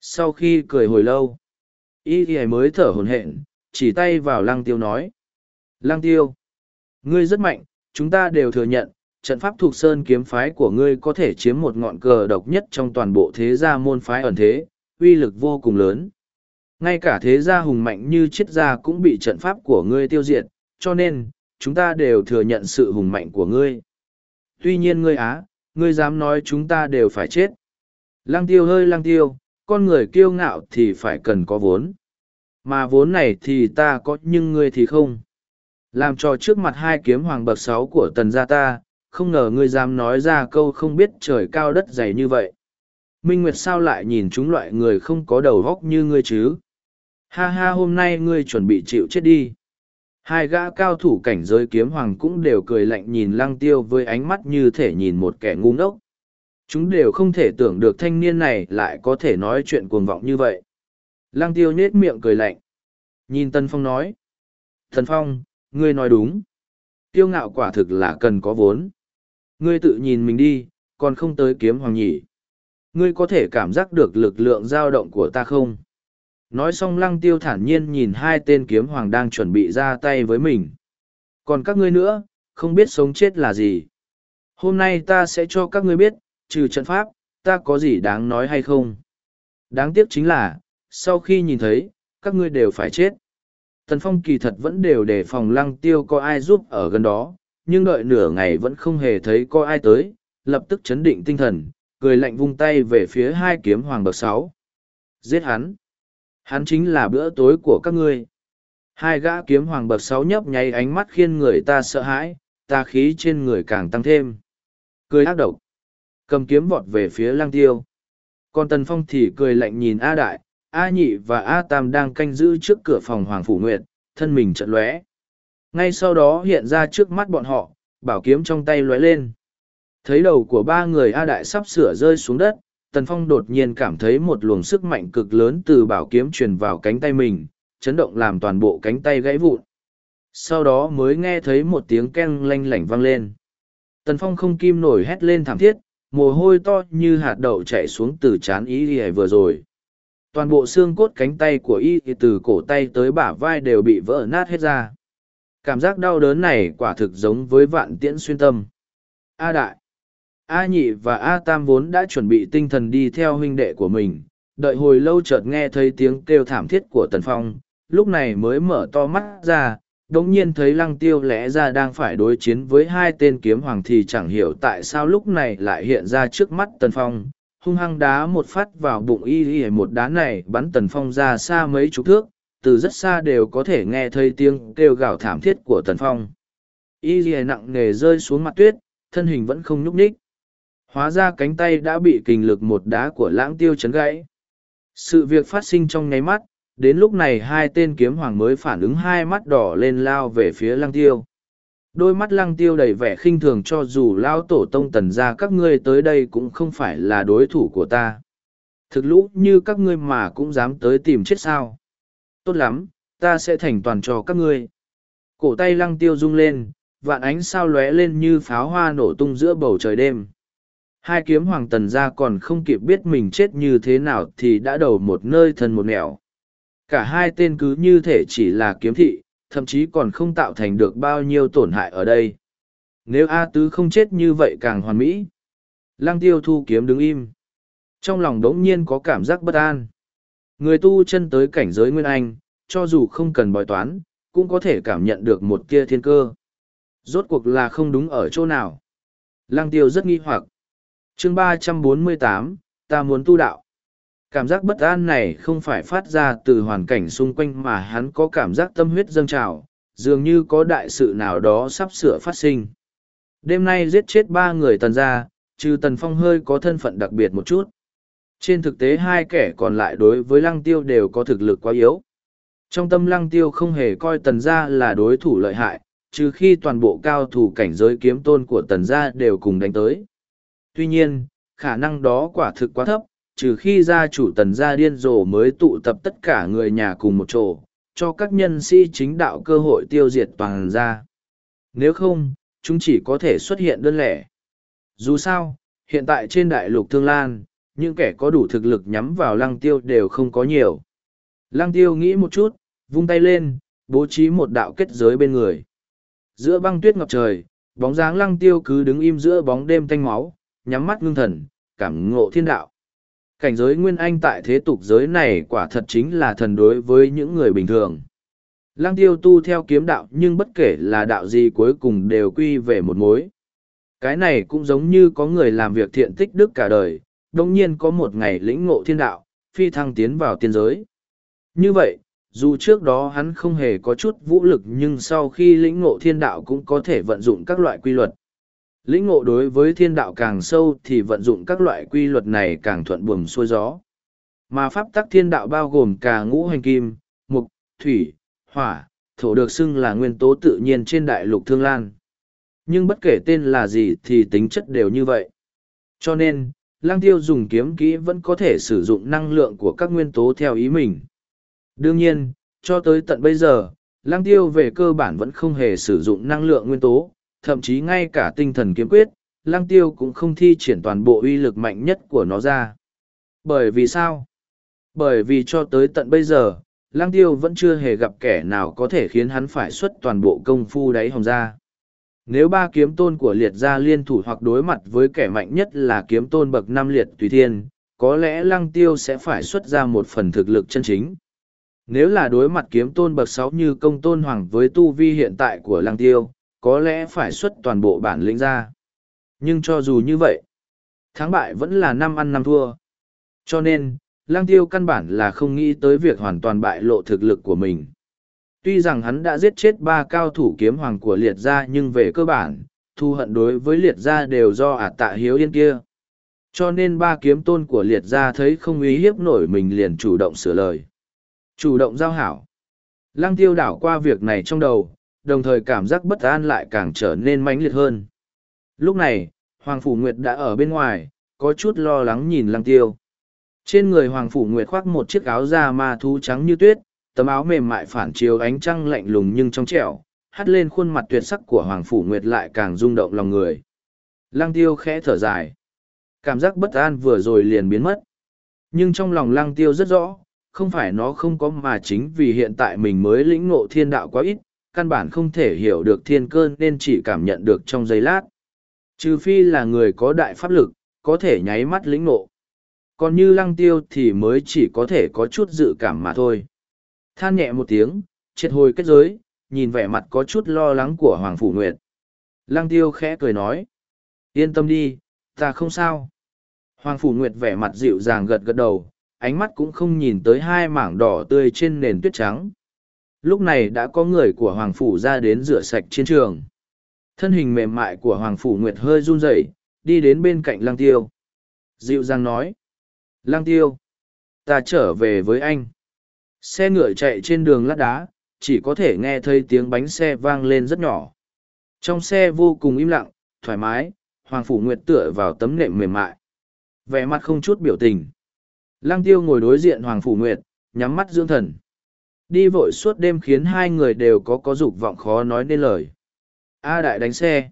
Sau khi cười hồi lâu, y thì mới thở hồn hện, chỉ tay vào lăng tiêu nói. Lăng tiêu, ngươi rất mạnh, chúng ta đều thừa nhận, trận pháp thuộc sơn kiếm phái của ngươi có thể chiếm một ngọn cờ độc nhất trong toàn bộ thế gia môn phái ẩn thế, uy lực vô cùng lớn. Ngay cả thế gia hùng mạnh như triết gia cũng bị trận pháp của ngươi tiêu diệt, cho nên, chúng ta đều thừa nhận sự hùng mạnh của ngươi. Tuy nhiên ngươi á, ngươi dám nói chúng ta đều phải chết. Lăng tiêu hơi lăng tiêu, con người kiêu ngạo thì phải cần có vốn. Mà vốn này thì ta có nhưng ngươi thì không. Làm cho trước mặt hai kiếm hoàng bậc sáu của tần gia ta, không ngờ ngươi dám nói ra câu không biết trời cao đất dày như vậy. Minh Nguyệt sao lại nhìn chúng loại người không có đầu góc như ngươi chứ? Ha ha hôm nay ngươi chuẩn bị chịu chết đi. Hai gã cao thủ cảnh giới kiếm hoàng cũng đều cười lạnh nhìn lăng tiêu với ánh mắt như thể nhìn một kẻ ngu ngốc. Chúng đều không thể tưởng được thanh niên này lại có thể nói chuyện cuồng vọng như vậy. Lăng tiêu nhết miệng cười lạnh. Nhìn Tân Phong nói. Thần Phong, ngươi nói đúng. Tiêu ngạo quả thực là cần có vốn. Ngươi tự nhìn mình đi, còn không tới kiếm hoàng nhỉ. Ngươi có thể cảm giác được lực lượng dao động của ta không? Nói xong lăng tiêu thản nhiên nhìn hai tên kiếm hoàng đang chuẩn bị ra tay với mình. Còn các ngươi nữa, không biết sống chết là gì. Hôm nay ta sẽ cho các ngươi biết, trừ trận pháp, ta có gì đáng nói hay không. Đáng tiếc chính là, sau khi nhìn thấy, các ngươi đều phải chết. Tần Phong kỳ thật vẫn đều để phòng lăng tiêu có ai giúp ở gần đó, nhưng đợi nửa ngày vẫn không hề thấy có ai tới, lập tức chấn định tinh thần, cười lạnh vung tay về phía hai kiếm hoàng bậc sáu. Giết hắn! Hắn chính là bữa tối của các ngươi. Hai gã kiếm hoàng bậc sáu nhấp nháy ánh mắt khiến người ta sợ hãi, ta khí trên người càng tăng thêm. Cười ác độc. Cầm kiếm vọt về phía lang tiêu. Còn Tần Phong thì cười lạnh nhìn A Đại, A Nhị và A Tam đang canh giữ trước cửa phòng Hoàng Phủ Nguyệt, thân mình trận lóe. Ngay sau đó hiện ra trước mắt bọn họ, bảo kiếm trong tay lóe lên. Thấy đầu của ba người A Đại sắp sửa rơi xuống đất, Tần Phong đột nhiên cảm thấy một luồng sức mạnh cực lớn từ bảo kiếm truyền vào cánh tay mình, chấn động làm toàn bộ cánh tay gãy vụn. Sau đó mới nghe thấy một tiếng keng lanh lảnh vang lên. Tần Phong không kim nổi hét lên thảm thiết, mồ hôi to như hạt đậu chảy xuống từ chán ý y vừa rồi. Toàn bộ xương cốt cánh tay của y từ cổ tay tới bả vai đều bị vỡ nát hết ra. Cảm giác đau đớn này quả thực giống với vạn tiễn xuyên tâm. A đại! A nhị và A tam vốn đã chuẩn bị tinh thần đi theo huynh đệ của mình, đợi hồi lâu chợt nghe thấy tiếng kêu thảm thiết của Tần Phong, lúc này mới mở to mắt ra, đống nhiên thấy lăng tiêu lẽ ra đang phải đối chiến với hai tên kiếm hoàng thì chẳng hiểu tại sao lúc này lại hiện ra trước mắt Tần Phong, hung hăng đá một phát vào bụng y y một đá này bắn Tần Phong ra xa mấy chục thước, từ rất xa đều có thể nghe thấy tiếng kêu gào thảm thiết của tần phong. Y y nặng nề rơi xuống mặt tuyết thân hình vẫn không nhúc nhích. Hóa ra cánh tay đã bị kình lực một đá của lãng tiêu chấn gãy. Sự việc phát sinh trong nháy mắt đến lúc này hai tên kiếm hoàng mới phản ứng hai mắt đỏ lên lao về phía lăng tiêu đôi mắt lăng tiêu đầy vẻ khinh thường cho dù lao tổ tông tần ra các ngươi tới đây cũng không phải là đối thủ của ta. Thực lũ như các ngươi mà cũng dám tới tìm chết sao. Tốt lắm, ta sẽ thành toàn cho các ngươi. Cổ tay lăng tiêu rung lên, vạn ánh sao lóe lên như pháo hoa nổ tung giữa bầu trời đêm. Hai kiếm hoàng tần ra còn không kịp biết mình chết như thế nào thì đã đầu một nơi thân một nẻo. Cả hai tên cứ như thể chỉ là kiếm thị thậm chí còn không tạo thành được bao nhiêu tổn hại ở đây. Nếu a tứ không chết như vậy càng hoàn mỹ. Lăng tiêu thu kiếm đứng im. Trong lòng đống nhiên có cảm giác bất an. Người tu chân tới cảnh giới nguyên anh, cho dù không cần bói toán, cũng có thể cảm nhận được một tia thiên cơ. Rốt cuộc là không đúng ở chỗ nào. Lăng tiêu rất nghi hoặc. Chương ba trăm bốn mươi tám, ta muốn tu đạo cảm giác bất an này không phải phát ra từ hoàn cảnh xung quanh mà hắn có cảm giác tâm huyết dâng trào, dường như có đại sự nào đó sắp sửa phát sinh. Đêm nay giết chết ba người tần ra trừ tần phong hơi có thân phận đặc biệt một chút. Trên thực tế hai kẻ còn lại đối với lăng tiêu đều có thực lực quá yếu. Trong tâm lăng tiêu không hề coi tần gia là đối thủ lợi hại, trừ khi toàn bộ cao thủ cảnh giới kiếm tôn của tần gia đều cùng đánh tới. Tuy nhiên, khả năng đó quả thực quá thấp trừ khi gia chủ tần gia điên rồ mới tụ tập tất cả người nhà cùng một chỗ, cho các nhân sĩ chính đạo cơ hội tiêu diệt toàn gia. Nếu không, chúng chỉ có thể xuất hiện đơn lẻ. Dù sao, hiện tại trên đại lục Thương Lan, những kẻ có đủ thực lực nhắm vào lăng tiêu đều không có nhiều. Lăng tiêu nghĩ một chút, vung tay lên, bố trí một đạo kết giới bên người. Giữa băng tuyết ngập trời, bóng dáng lăng tiêu cứ đứng im giữa bóng đêm thanh máu, nhắm mắt ngưng thần, cảm ngộ thiên đạo. Cảnh giới nguyên anh tại thế tục giới này quả thật chính là thần đối với những người bình thường. Lăng tiêu tu theo kiếm đạo nhưng bất kể là đạo gì cuối cùng đều quy về một mối. Cái này cũng giống như có người làm việc thiện tích đức cả đời, đồng nhiên có một ngày lĩnh ngộ thiên đạo, phi thăng tiến vào tiên giới. Như vậy, dù trước đó hắn không hề có chút vũ lực nhưng sau khi lĩnh ngộ thiên đạo cũng có thể vận dụng các loại quy luật lĩnh ngộ đối với thiên đạo càng sâu thì vận dụng các loại quy luật này càng thuận buồm xuôi gió. Mà pháp tắc thiên đạo bao gồm cả ngũ hành kim, mục, thủy, hỏa, thổ được xưng là nguyên tố tự nhiên trên đại lục thương lan. Nhưng bất kể tên là gì thì tính chất đều như vậy. Cho nên, lang tiêu dùng kiếm kỹ vẫn có thể sử dụng năng lượng của các nguyên tố theo ý mình. Đương nhiên, cho tới tận bây giờ, lang tiêu về cơ bản vẫn không hề sử dụng năng lượng nguyên tố, thậm chí ngay cả tinh thần kiếm quyết, lăng tiêu cũng không thi triển toàn bộ uy lực mạnh nhất của nó ra. Bởi vì sao? Bởi vì cho tới tận bây giờ, lăng tiêu vẫn chưa hề gặp kẻ nào có thể khiến hắn phải xuất toàn bộ công phu đáy hồng ra. Nếu ba kiếm tôn của liệt gia liên thủ hoặc đối mặt với kẻ mạnh nhất là kiếm tôn bậc năm liệt tùy thiên, có lẽ lăng tiêu sẽ phải xuất ra một phần thực lực chân chính. Nếu là đối mặt kiếm tôn bậc sáu như công tôn hoàng với tu vi hiện tại của lăng tiêu, có lẽ phải xuất toàn bộ bản lĩnh ra. Nhưng cho dù như vậy, thắng bại vẫn là năm ăn năm thua. Cho nên, lang tiêu căn bản là không nghĩ tới việc hoàn toàn bại lộ thực lực của mình. Tuy rằng hắn đã giết chết ba cao thủ kiếm hoàng của liệt gia nhưng về cơ bản, thu hận đối với liệt gia đều do ả tạ hiếu yên kia. Cho nên ba kiếm tôn của liệt gia thấy không ý hiếp nổi mình liền chủ động sửa lời. Chủ động giao hảo. Lăng tiêu đảo qua việc này trong đầu, đồng thời cảm giác bất an lại càng trở nên mãnh liệt hơn. Lúc này, Hoàng Phủ Nguyệt đã ở bên ngoài, có chút lo lắng nhìn lăng tiêu. Trên người Hoàng Phủ Nguyệt khoác một chiếc áo da ma thú trắng như tuyết, tấm áo mềm mại phản chiếu ánh trăng lạnh lùng nhưng trong trẻo, hắt lên khuôn mặt tuyệt sắc của Hoàng Phủ Nguyệt lại càng rung động lòng người. Lăng tiêu khẽ thở dài. Cảm giác bất an vừa rồi liền biến mất. Nhưng trong lòng lăng tiêu rất rõ, không phải nó không có mà chính vì hiện tại mình mới lĩnh ngộ thiên đạo quá ít, căn bản không thể hiểu được thiên cơ nên chỉ cảm nhận được trong giây lát. Trừ phi là người có đại pháp lực, có thể nháy mắt lĩnh ngộ. Còn như lăng tiêu thì mới chỉ có thể có chút dự cảm mà thôi. Than nhẹ một tiếng, triệt hồi kết giới, nhìn vẻ mặt có chút lo lắng của Hoàng Phủ Nguyệt. Lăng tiêu khẽ cười nói. Yên tâm đi, ta không sao. Hoàng Phủ Nguyệt vẻ mặt dịu dàng gật gật đầu, ánh mắt cũng không nhìn tới hai mảng đỏ tươi trên nền tuyết trắng. Lúc này đã có người của Hoàng Phủ ra đến rửa sạch chiến trường. Thân hình mềm mại của Hoàng Phủ Nguyệt hơi run rẩy, đi đến bên cạnh lang Tiêu. Dịu dàng nói. lang Tiêu. Ta trở về với anh. Xe ngựa chạy trên đường lát đá, chỉ có thể nghe thấy tiếng bánh xe vang lên rất nhỏ. Trong xe vô cùng im lặng, thoải mái, Hoàng Phủ Nguyệt tựa vào tấm nệm mềm mại. Vẻ mặt không chút biểu tình. lang tiêu ngồi đối diện Hoàng Phủ Nguyệt, nhắm mắt dưỡng thần. Đi vội suốt đêm khiến hai người đều có có dục vọng khó nói nên lời. A đại đánh xe.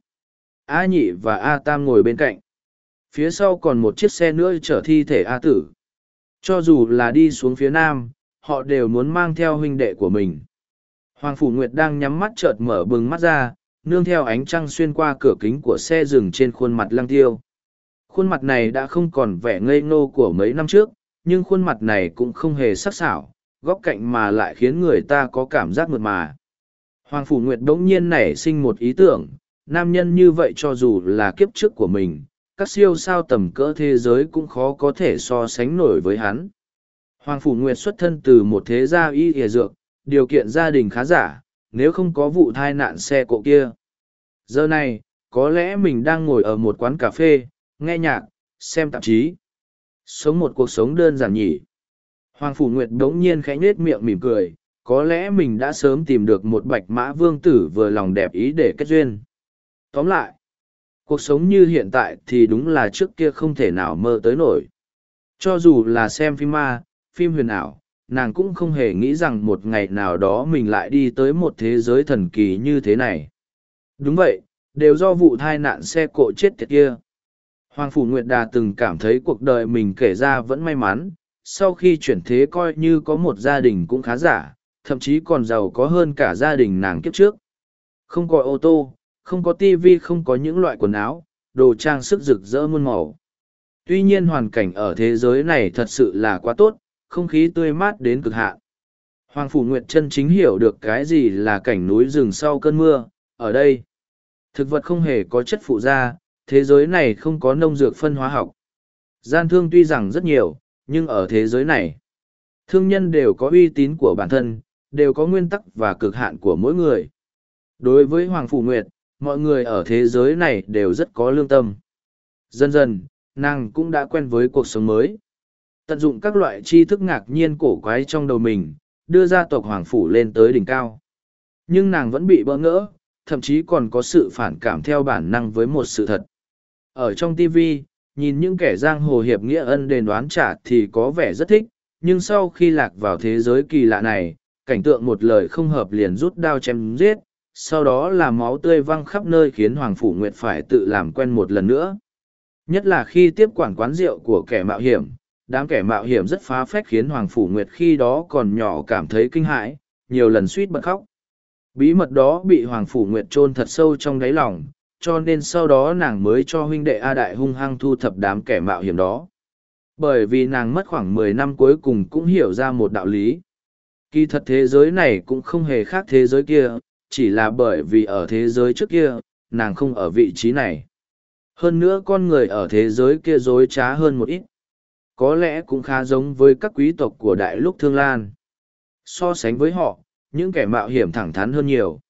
A nhị và A tam ngồi bên cạnh. Phía sau còn một chiếc xe nữa chở thi thể A tử. Cho dù là đi xuống phía nam, họ đều muốn mang theo huynh đệ của mình. Hoàng Phủ Nguyệt đang nhắm mắt chợt mở bừng mắt ra, nương theo ánh trăng xuyên qua cửa kính của xe dừng trên khuôn mặt lăng tiêu. Khuôn mặt này đã không còn vẻ ngây ngô của mấy năm trước, nhưng khuôn mặt này cũng không hề sắc sảo, góc cạnh mà lại khiến người ta có cảm giác mượt mà. Hoàng Phủ Nguyệt đống nhiên nảy sinh một ý tưởng, nam nhân như vậy cho dù là kiếp trước của mình, các siêu sao tầm cỡ thế giới cũng khó có thể so sánh nổi với hắn. Hoàng Phủ Nguyệt xuất thân từ một thế gia y hề dược, điều kiện gia đình khá giả, nếu không có vụ thai nạn xe cộ kia. Giờ này, có lẽ mình đang ngồi ở một quán cà phê, nghe nhạc, xem tạp chí. Sống một cuộc sống đơn giản nhỉ. Hoàng Phủ Nguyệt đống nhiên khẽ nhết miệng mỉm cười, có lẽ mình đã sớm tìm được một bạch mã vương tử vừa lòng đẹp ý để kết duyên. Tóm lại, cuộc sống như hiện tại thì đúng là trước kia không thể nào mơ tới nổi. Cho dù là xem phim ma, phim huyền ảo, nàng cũng không hề nghĩ rằng một ngày nào đó mình lại đi tới một thế giới thần kỳ như thế này. Đúng vậy, đều do vụ thai nạn xe cộ chết tiệt kia. Hoàng Phủ Nguyệt Đà từng cảm thấy cuộc đời mình kể ra vẫn may mắn, sau khi chuyển thế coi như có một gia đình cũng khá giả, thậm chí còn giàu có hơn cả gia đình nàng kiếp trước. Không có ô tô, không có tivi không có những loại quần áo, đồ trang sức rực rỡ muôn màu. Tuy nhiên hoàn cảnh ở thế giới này thật sự là quá tốt, không khí tươi mát đến cực hạn. Hoàng Phủ Nguyệt chân chính hiểu được cái gì là cảnh núi rừng sau cơn mưa, ở đây. Thực vật không hề có chất phụ da, thế giới này không có nông dược phân hóa học. Gian thương tuy rằng rất nhiều, nhưng ở thế giới này, thương nhân đều có uy tín của bản thân, đều có nguyên tắc và cực hạn của mỗi người. Đối với Hoàng Phủ Nguyệt, mọi người ở thế giới này đều rất có lương tâm. Dần dần, nàng cũng đã quen với cuộc sống mới. Tận dụng các loại tri thức ngạc nhiên cổ quái trong đầu mình, đưa gia tộc Hoàng Phủ lên tới đỉnh cao. Nhưng nàng vẫn bị bỡ ngỡ, thậm chí còn có sự phản cảm theo bản năng với một sự thật. Ở trong TV, nhìn những kẻ giang hồ hiệp nghĩa ân đền đoán trả thì có vẻ rất thích, nhưng sau khi lạc vào thế giới kỳ lạ này, cảnh tượng một lời không hợp liền rút đao chém giết, sau đó là máu tươi văng khắp nơi khiến Hoàng Phủ Nguyệt phải tự làm quen một lần nữa. Nhất là khi tiếp quản quán rượu của kẻ mạo hiểm, đám kẻ mạo hiểm rất phá phách khiến Hoàng Phủ Nguyệt khi đó còn nhỏ cảm thấy kinh hãi, nhiều lần suýt bật khóc. Bí mật đó bị Hoàng Phủ Nguyệt chôn thật sâu trong đáy lòng, cho nên sau đó nàng mới cho huynh đệ A Đại hung hăng thu thập đám kẻ mạo hiểm đó. Bởi vì nàng mất khoảng mười năm cuối cùng cũng hiểu ra một đạo lý. Kỳ thật thế giới này cũng không hề khác thế giới kia, chỉ là bởi vì ở thế giới trước kia, nàng không ở vị trí này. Hơn nữa con người ở thế giới kia dối trá hơn một ít. Có lẽ cũng khá giống với các quý tộc của đại lúc Thương Lan. So sánh với họ, những kẻ mạo hiểm thẳng thắn hơn nhiều.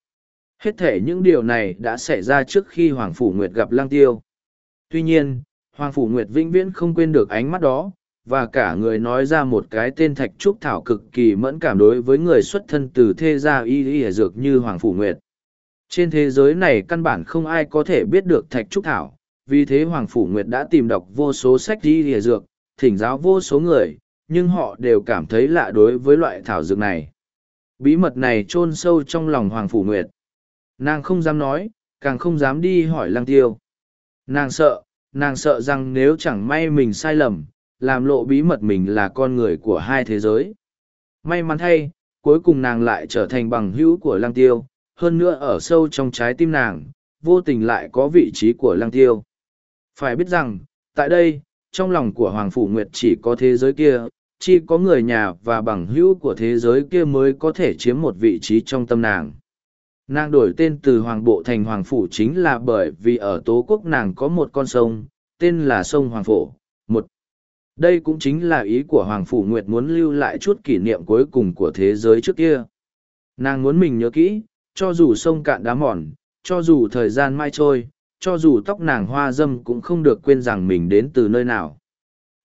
Hết thể những điều này đã xảy ra trước khi Hoàng Phủ Nguyệt gặp Lang Tiêu. Tuy nhiên, Hoàng Phủ Nguyệt vĩnh viễn không quên được ánh mắt đó, và cả người nói ra một cái tên Thạch Trúc Thảo cực kỳ mẫn cảm đối với người xuất thân từ thê gia y y dược như Hoàng Phủ Nguyệt. Trên thế giới này căn bản không ai có thể biết được Thạch Trúc Thảo, vì thế Hoàng Phủ Nguyệt đã tìm đọc vô số sách y y dược, thỉnh giáo vô số người, nhưng họ đều cảm thấy lạ đối với loại thảo dược này. Bí mật này chôn sâu trong lòng Hoàng Phủ Nguyệt. Nàng không dám nói, càng không dám đi hỏi lăng tiêu. Nàng sợ, nàng sợ rằng nếu chẳng may mình sai lầm, làm lộ bí mật mình là con người của hai thế giới. May mắn thay, cuối cùng nàng lại trở thành bằng hữu của lăng tiêu, hơn nữa ở sâu trong trái tim nàng, vô tình lại có vị trí của lăng tiêu. Phải biết rằng, tại đây, trong lòng của Hoàng Phủ Nguyệt chỉ có thế giới kia, chỉ có người nhà và bằng hữu của thế giới kia mới có thể chiếm một vị trí trong tâm nàng. Nàng đổi tên từ Hoàng Bộ thành Hoàng Phủ chính là bởi vì ở Tố Quốc nàng có một con sông, tên là sông Hoàng Phổ. Một. Đây cũng chính là ý của Hoàng Phủ Nguyệt muốn lưu lại chút kỷ niệm cuối cùng của thế giới trước kia. Nàng muốn mình nhớ kỹ, cho dù sông cạn đá mòn, cho dù thời gian mai trôi, cho dù tóc nàng hoa dâm cũng không được quên rằng mình đến từ nơi nào.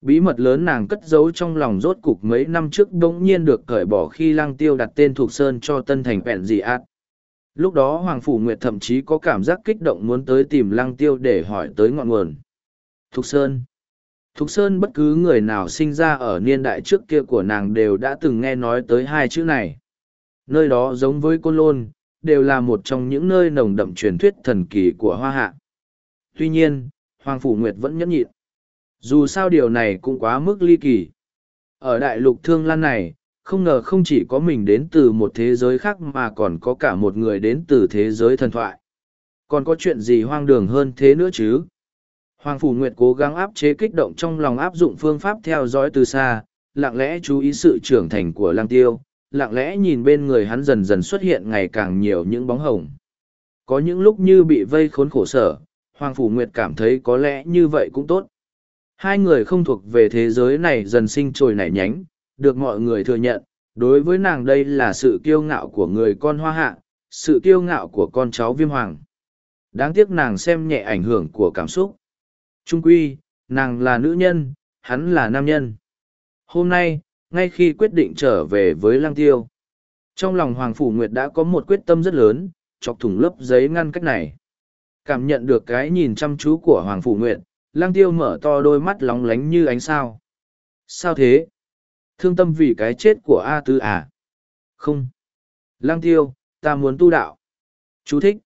Bí mật lớn nàng cất giấu trong lòng rốt cục mấy năm trước bỗng nhiên được cởi bỏ khi lăng tiêu đặt tên thuộc sơn cho tân thành vẹn dị ạt. Lúc đó Hoàng Phủ Nguyệt thậm chí có cảm giác kích động muốn tới tìm lăng tiêu để hỏi tới ngọn nguồn. Thục Sơn Thục Sơn bất cứ người nào sinh ra ở niên đại trước kia của nàng đều đã từng nghe nói tới hai chữ này. Nơi đó giống với Côn Lôn, đều là một trong những nơi nồng đậm truyền thuyết thần kỳ của Hoa Hạ. Tuy nhiên, Hoàng Phủ Nguyệt vẫn nhẫn nhịn. Dù sao điều này cũng quá mức ly kỳ. Ở đại lục thương lan này, không ngờ không chỉ có mình đến từ một thế giới khác mà còn có cả một người đến từ thế giới thần thoại. Còn có chuyện gì hoang đường hơn thế nữa chứ? Hoàng Phủ Nguyệt cố gắng áp chế kích động trong lòng áp dụng phương pháp theo dõi từ xa, lặng lẽ chú ý sự trưởng thành của Lang Tiêu, lặng lẽ nhìn bên người hắn dần dần xuất hiện ngày càng nhiều những bóng hồng. Có những lúc như bị vây khốn khổ sở, Hoàng Phủ Nguyệt cảm thấy có lẽ như vậy cũng tốt. Hai người không thuộc về thế giới này dần sinh trồi nảy nhánh, được mọi người thừa nhận, đối với nàng đây là sự kiêu ngạo của người con hoa hạ, sự kiêu ngạo của con cháu viêm hoàng. Đáng tiếc nàng xem nhẹ ảnh hưởng của cảm xúc. Trung quy, nàng là nữ nhân, hắn là nam nhân. Hôm nay, ngay khi quyết định trở về với Lang Tiêu, trong lòng Hoàng Phủ Nguyệt đã có một quyết tâm rất lớn, chọc thủng lớp giấy ngăn cách này. Cảm nhận được cái nhìn chăm chú của Hoàng Phủ Nguyệt, Lang Tiêu mở to đôi mắt lóng lánh như ánh sao. Sao thế? Thương tâm vì cái chết của A Tư à? Không. Lăng Tiêu, ta muốn tu đạo. Chú thích.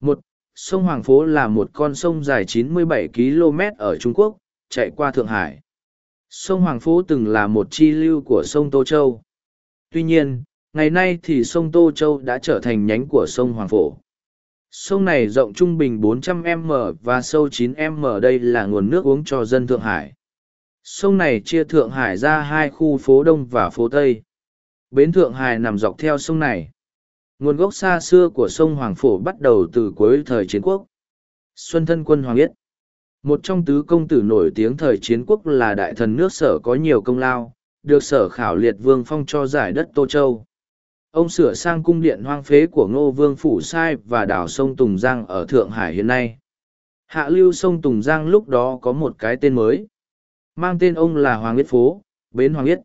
Một, sông Hoàng Phố là một con sông dài 97 km ở Trung Quốc, chạy qua Thượng Hải. Sông Hoàng Phố từng là một chi lưu của sông Tô Châu. Tuy nhiên, ngày nay thì sông Tô Châu đã trở thành nhánh của sông Hoàng Phổ. Sông này rộng trung bình 400m và sâu 9m đây là nguồn nước uống cho dân Thượng Hải. Sông này chia Thượng Hải ra hai khu phố Đông và phố Tây. Bến Thượng Hải nằm dọc theo sông này. Nguồn gốc xa xưa của sông Hoàng Phổ bắt đầu từ cuối thời chiến quốc. Xuân thân quân Hoàng Yết. Một trong tứ công tử nổi tiếng thời chiến quốc là đại thần nước sở có nhiều công lao, được sở khảo liệt vương phong cho giải đất Tô Châu. Ông sửa sang cung điện hoang phế của Ngô Vương Phủ Sai và đảo sông Tùng Giang ở Thượng Hải hiện nay. Hạ lưu sông Tùng Giang lúc đó có một cái tên mới. Mang tên ông là Hoàng Yết Phố, Bến Hoàng Yết.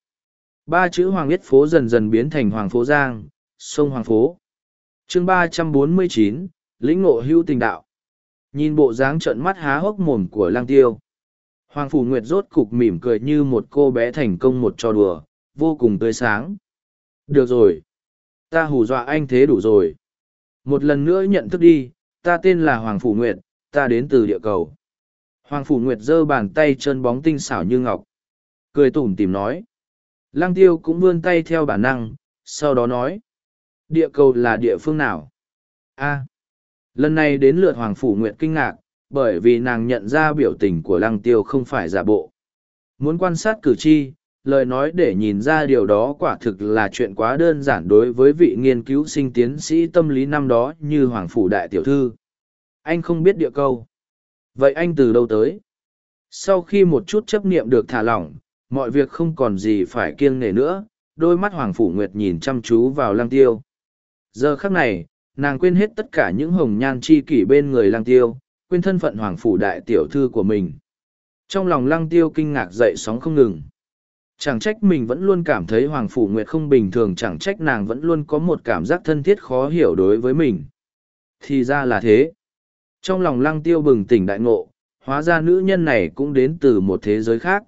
Ba chữ Hoàng Yết Phố dần dần biến thành Hoàng Phố Giang, sông Hoàng Phố. Chương ba trăm bốn mươi chín lĩnh ngộ hữu tình đạo. Nhìn bộ dáng trợn mắt há hốc mồm của lang tiêu. Hoàng phủ nguyệt rốt cục mỉm cười như một cô bé thành công một trò đùa vô cùng tươi sáng. Được rồi. Ta hù dọa anh thế đủ rồi. Một lần nữa nhận thức đi ta tên là hoàng phủ nguyệt ta đến từ địa cầu hoàng phủ nguyệt giơ bàn tay chân bóng tinh xảo như ngọc cười tủm tìm nói lăng tiêu cũng vươn tay theo bản năng sau đó nói Địa cầu là địa phương nào? A. lần này đến lượt Hoàng Phủ Nguyệt kinh ngạc, bởi vì nàng nhận ra biểu tình của lăng tiêu không phải giả bộ. Muốn quan sát cử tri, lời nói để nhìn ra điều đó quả thực là chuyện quá đơn giản đối với vị nghiên cứu sinh tiến sĩ tâm lý năm đó như Hoàng Phủ Đại Tiểu Thư. Anh không biết địa câu. Vậy anh từ đâu tới? Sau khi một chút chấp niệm được thả lỏng, mọi việc không còn gì phải kiêng nể nữa, đôi mắt Hoàng Phủ Nguyệt nhìn chăm chú vào Lang tiêu. Giờ khắc này, nàng quên hết tất cả những hồng nhan chi kỷ bên người Lang tiêu, quên thân phận hoàng phủ đại tiểu thư của mình. Trong lòng lăng tiêu kinh ngạc dậy sóng không ngừng. Chẳng trách mình vẫn luôn cảm thấy Hoàng Phủ Nguyệt không bình thường chẳng trách nàng vẫn luôn có một cảm giác thân thiết khó hiểu đối với mình. Thì ra là thế. Trong lòng lăng tiêu bừng tỉnh đại ngộ, hóa ra nữ nhân này cũng đến từ một thế giới khác.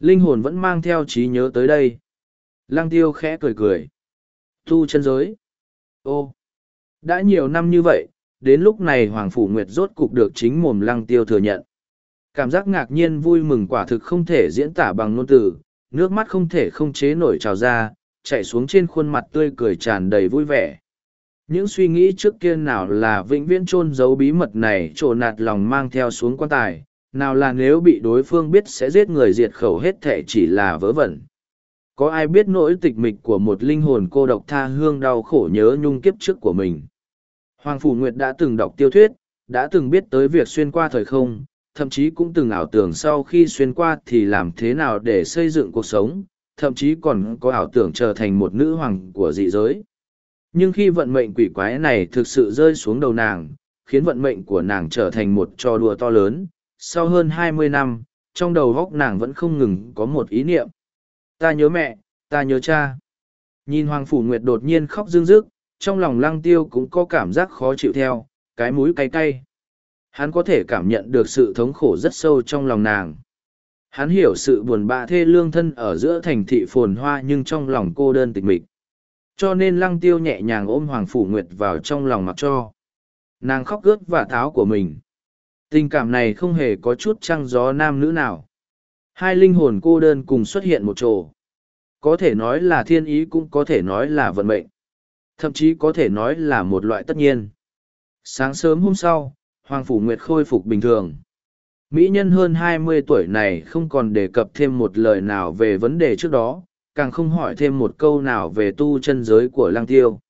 Linh hồn vẫn mang theo trí nhớ tới đây. Lăng tiêu khẽ cười cười. Tu chân giới. Ô, đã nhiều năm như vậy, đến lúc này Hoàng Phủ Nguyệt rốt cục được chính mồm lăng tiêu thừa nhận. Cảm giác ngạc nhiên vui mừng quả thực không thể diễn tả bằng ngôn từ, nước mắt không thể không chế nổi trào ra, chạy xuống trên khuôn mặt tươi cười tràn đầy vui vẻ. Những suy nghĩ trước kia nào là vĩnh viễn chôn giấu bí mật này trổ nạt lòng mang theo xuống quan tài, nào là nếu bị đối phương biết sẽ giết người diệt khẩu hết thể chỉ là vớ vẩn có ai biết nỗi tịch mịch của một linh hồn cô độc tha hương đau khổ nhớ nhung kiếp trước của mình hoàng phủ nguyệt đã từng đọc tiêu thuyết đã từng biết tới việc xuyên qua thời không thậm chí cũng từng ảo tưởng sau khi xuyên qua thì làm thế nào để xây dựng cuộc sống, thậm chí còn có ảo tưởng trở thành một nữ hoàng của dị giới. Nhưng khi vận mệnh quỷ quái này thực sự rơi xuống đầu nàng, khiến vận mệnh của nàng trở thành một trò đùa to lớn, sau hơn hai mươi năm, trong đầu góc nàng vẫn không ngừng có một ý niệm. Ta nhớ mẹ, ta nhớ cha. Nhìn Hoàng Phủ Nguyệt đột nhiên khóc rưng rức, trong lòng lăng tiêu cũng có cảm giác khó chịu theo, cái mũi cay cay. Hắn có thể cảm nhận được sự thống khổ rất sâu trong lòng nàng. Hắn hiểu sự buồn bã thê lương thân ở giữa thành thị phồn hoa nhưng trong lòng cô đơn tịch mịch. Cho nên lăng tiêu nhẹ nhàng ôm Hoàng Phủ Nguyệt vào trong lòng mặc cho. Nàng khóc ướt và tháo của mình. Tình cảm này không hề có chút trăng gió nam nữ nào. Hai linh hồn cô đơn cùng xuất hiện một chỗ. Có thể nói là thiên ý cũng có thể nói là vận mệnh. Thậm chí có thể nói là một loại tất nhiên. Sáng sớm hôm sau, Hoàng Phủ Nguyệt khôi phục bình thường. Mỹ nhân hơn hai mươi tuổi này không còn đề cập thêm một lời nào về vấn đề trước đó, càng không hỏi thêm một câu nào về tu chân giới của Lang Tiêu.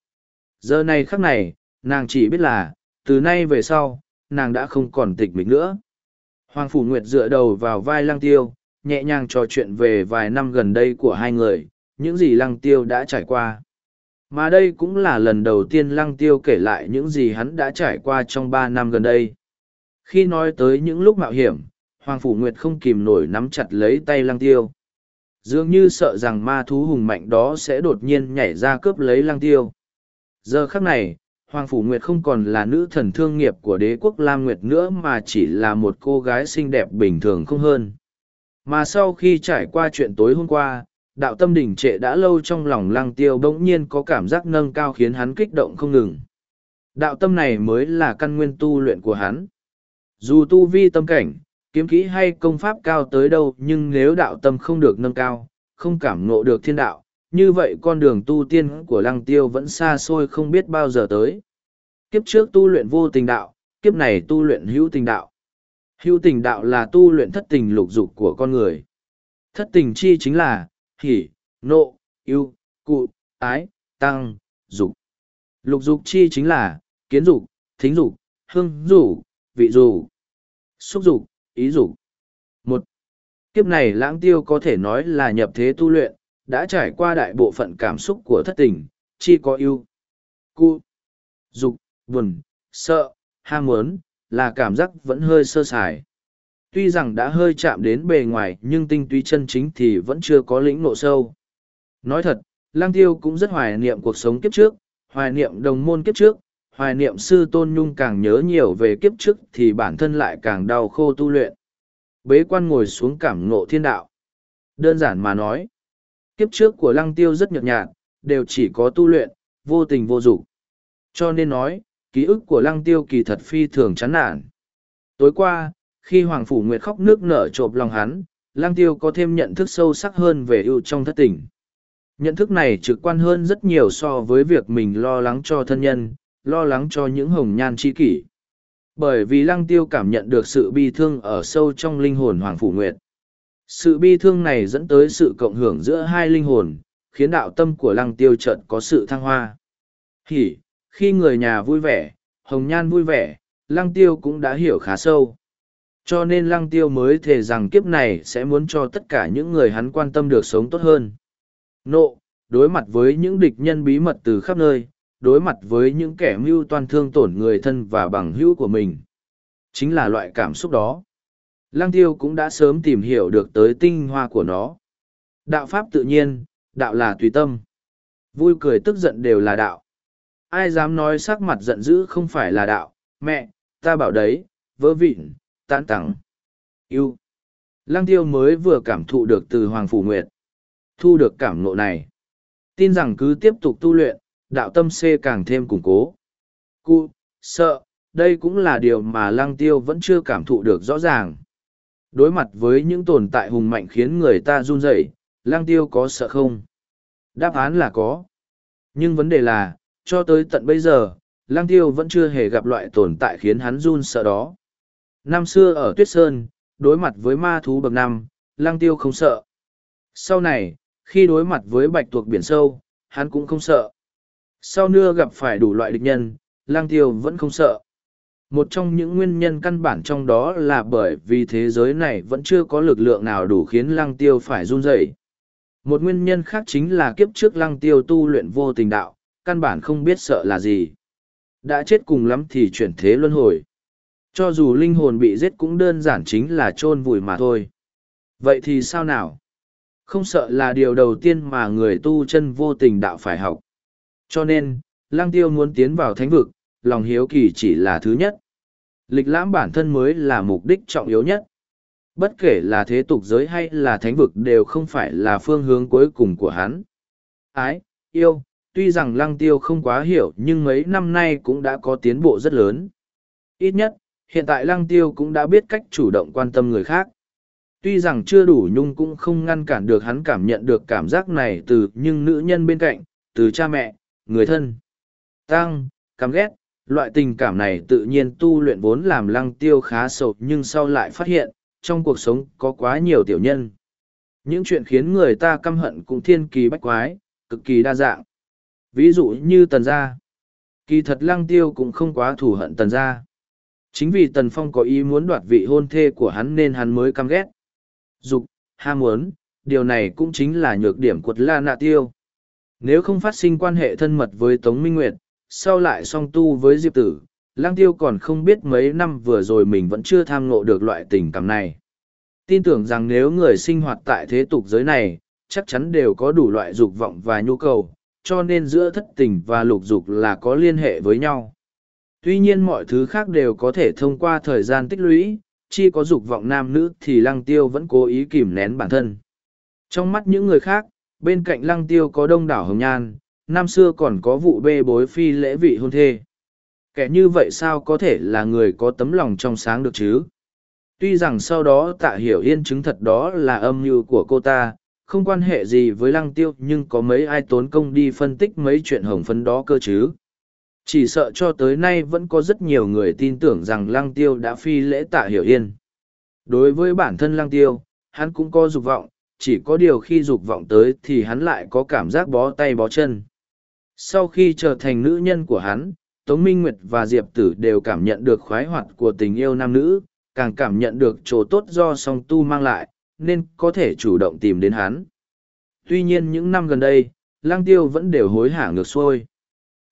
Giờ này khắc này, nàng chỉ biết là, từ nay về sau, nàng đã không còn tịch mịch nữa. Hoàng Phủ Nguyệt dựa đầu vào vai Lang Tiêu, nhẹ nhàng trò chuyện về vài năm gần đây của hai người, những gì Lăng Tiêu đã trải qua. Mà đây cũng là lần đầu tiên Lăng Tiêu kể lại những gì hắn đã trải qua trong ba năm gần đây. Khi nói tới những lúc mạo hiểm, Hoàng Phủ Nguyệt không kìm nổi nắm chặt lấy tay Lăng Tiêu. Dường như sợ rằng ma thú hùng mạnh đó sẽ đột nhiên nhảy ra cướp lấy Lăng Tiêu. Giờ khắc này, Hoàng Phủ Nguyệt không còn là nữ thần thương nghiệp của đế quốc Lam Nguyệt nữa mà chỉ là một cô gái xinh đẹp bình thường không hơn. Mà sau khi trải qua chuyện tối hôm qua, đạo tâm đỉnh trệ đã lâu trong lòng lăng tiêu bỗng nhiên có cảm giác nâng cao khiến hắn kích động không ngừng. Đạo tâm này mới là căn nguyên tu luyện của hắn. Dù tu vi tâm cảnh, kiếm kỹ hay công pháp cao tới đâu nhưng nếu đạo tâm không được nâng cao, không cảm ngộ được thiên đạo, như vậy con đường tu tiên của lăng tiêu vẫn xa xôi không biết bao giờ tới. Kiếp trước tu luyện vô tình đạo, kiếp này tu luyện hữu tình đạo. Hữu tình đạo là tu luyện thất tình lục dục của con người. Thất tình chi chính là, hỉ, nộ, yêu, cụ, ái, tăng, dục. Lục dục chi chính là, kiến dục, thính dục, hương dục, vị dục, xúc dục, ý dục. Một. Kiếp này lãng tiêu có thể nói là nhập thế tu luyện, đã trải qua đại bộ phận cảm xúc của thất tình, chi có yêu, cu dục, buồn, sợ, ham muốn, là cảm giác vẫn hơi sơ sài. Tuy rằng đã hơi chạm đến bề ngoài nhưng tinh túy chân chính thì vẫn chưa có lĩnh nộ sâu. Nói thật, Lang Tiêu cũng rất hoài niệm cuộc sống kiếp trước, hoài niệm đồng môn kiếp trước, hoài niệm sư tôn nhung càng nhớ nhiều về kiếp trước thì bản thân lại càng đau khô tu luyện. Bế quan ngồi xuống cảm ngộ thiên đạo. Đơn giản mà nói, kiếp trước của Lăng Tiêu rất nhợt nhạt, đều chỉ có tu luyện, vô tình vô dục. Cho nên nói, ký ức của lăng tiêu kỳ thật phi thường chán nản. Tối qua, khi Hoàng Phủ Nguyệt khóc nước nở trộm lòng hắn, lăng tiêu có thêm nhận thức sâu sắc hơn về ưu trong thất tình. Nhận thức này trực quan hơn rất nhiều so với việc mình lo lắng cho thân nhân, lo lắng cho những hồng nhan chi kỷ. Bởi vì lăng tiêu cảm nhận được sự bi thương ở sâu trong linh hồn Hoàng Phủ Nguyệt. Sự bi thương này dẫn tới sự cộng hưởng giữa hai linh hồn, khiến đạo tâm của lăng tiêu chợt có sự thăng hoa. Hỉ, khi người nhà vui vẻ, Hồng Nhan vui vẻ, Lăng Tiêu cũng đã hiểu khá sâu. Cho nên Lăng Tiêu mới thề rằng kiếp này sẽ muốn cho tất cả những người hắn quan tâm được sống tốt hơn. Nộ, đối mặt với những địch nhân bí mật từ khắp nơi, đối mặt với những kẻ mưu toan thương tổn người thân và bằng hữu của mình. Chính là loại cảm xúc đó. Lăng tiêu cũng đã sớm tìm hiểu được tới tinh hoa của nó. Đạo pháp tự nhiên, đạo là tùy tâm. Vui cười tức giận đều là đạo ai dám nói sắc mặt giận dữ không phải là đạo, mẹ, ta bảo đấy, Vớ vịn, tán tặng. Yêu. Lăng tiêu mới vừa cảm thụ được từ Hoàng Phủ Nguyệt. Thu được cảm ngộ này. Tin rằng cứ tiếp tục tu luyện, đạo tâm C càng thêm củng cố. Cụ, sợ, đây cũng là điều mà lăng tiêu vẫn chưa cảm thụ được rõ ràng. Đối mặt với những tồn tại hùng mạnh khiến người ta run rẩy, lăng tiêu có sợ không? Đáp án là có. Nhưng vấn đề là, cho tới tận bây giờ, lang tiêu vẫn chưa hề gặp loại tồn tại khiến hắn run sợ đó. Năm xưa ở Tuyết Sơn, đối mặt với ma thú bậc năm, lang tiêu không sợ. Sau này, khi đối mặt với bạch tuộc biển sâu, hắn cũng không sợ. Sau nưa gặp phải đủ loại địch nhân, lang tiêu vẫn không sợ. một trong những nguyên nhân căn bản trong đó là bởi vì thế giới này vẫn chưa có lực lượng nào đủ khiến lăng tiêu phải run rẩy. một nguyên nhân khác chính là kiếp trước lăng tiêu tu luyện vô tình đạo căn bản không biết sợ là gì. Đã chết cùng lắm thì chuyển thế luân hồi. Cho dù linh hồn bị giết cũng đơn giản chính là chôn vùi mà thôi. Vậy thì sao nào? Không sợ là điều đầu tiên mà người tu chân vô tình đạo phải học cho nên lăng tiêu muốn tiến vào thánh vực lòng hiếu kỳ chỉ là thứ nhất. Lịch lãm bản thân mới là mục đích trọng yếu nhất. Bất kể là thế tục giới hay là thánh vực đều không phải là phương hướng cuối cùng của hắn. Ái, yêu, tuy rằng lăng tiêu không quá hiểu nhưng mấy năm nay cũng đã có tiến bộ rất lớn. Ít nhất, hiện tại lăng tiêu cũng đã biết cách chủ động quan tâm người khác. Tuy rằng chưa đủ nhung cũng không ngăn cản được hắn cảm nhận được cảm giác này từ những nữ nhân bên cạnh, từ cha mẹ, người thân. Tăng, căm ghét, loại tình cảm này tự nhiên tu luyện vốn làm lăng tiêu khá sầu nhưng sau lại phát hiện, trong cuộc sống có quá nhiều tiểu nhân. Những chuyện khiến người ta căm hận cũng thiên kỳ bách quái, cực kỳ đa dạng. Ví dụ như tần gia. Kỳ thật lăng tiêu cũng không quá thù hận tần gia. Chính vì tần phong có ý muốn đoạt vị hôn thê của hắn nên hắn mới căm ghét. Dục, ham muốn, điều này cũng chính là nhược điểm của La Nạ Tiêu. Nếu không phát sinh quan hệ thân mật với Tống Minh Nguyệt, sau lại song tu với diệp tử lang tiêu còn không biết mấy năm vừa rồi mình vẫn chưa tham ngộ được loại tình cảm này. Tin tưởng rằng nếu người sinh hoạt tại thế tục giới này chắc chắn đều có đủ loại dục vọng và nhu cầu cho nên giữa thất tình và lục dục là có liên hệ với nhau. Tuy nhiên mọi thứ khác đều có thể thông qua thời gian tích lũy chi có dục vọng nam nữ thì lăng tiêu vẫn cố ý kìm nén bản thân. Trong mắt những người khác bên cạnh lăng tiêu có đông đảo hồng nhan năm xưa còn có vụ bê bối phi lễ vị hôn thê. Kẻ như vậy sao có thể là người có tấm lòng trong sáng được chứ? Tuy rằng sau đó tạ hiểu yên chứng thật đó là âm mưu của cô ta, không quan hệ gì với lăng tiêu nhưng có mấy ai tốn công đi phân tích mấy chuyện hồng phấn đó cơ chứ. Chỉ sợ cho tới nay vẫn có rất nhiều người tin tưởng rằng lăng tiêu đã phi lễ tạ hiểu yên. Đối với bản thân lăng tiêu, hắn cũng có dục vọng, chỉ có điều khi dục vọng tới thì hắn lại có cảm giác bó tay bó chân. Sau khi trở thành nữ nhân của hắn, Tống Minh Nguyệt và Diệp Tử đều cảm nhận được khoái hoạt của tình yêu nam nữ, càng cảm nhận được chỗ tốt do song tu mang lại, nên có thể chủ động tìm đến hắn. Tuy nhiên những năm gần đây, Lang Tiêu vẫn đều hối hả ngược xuôi.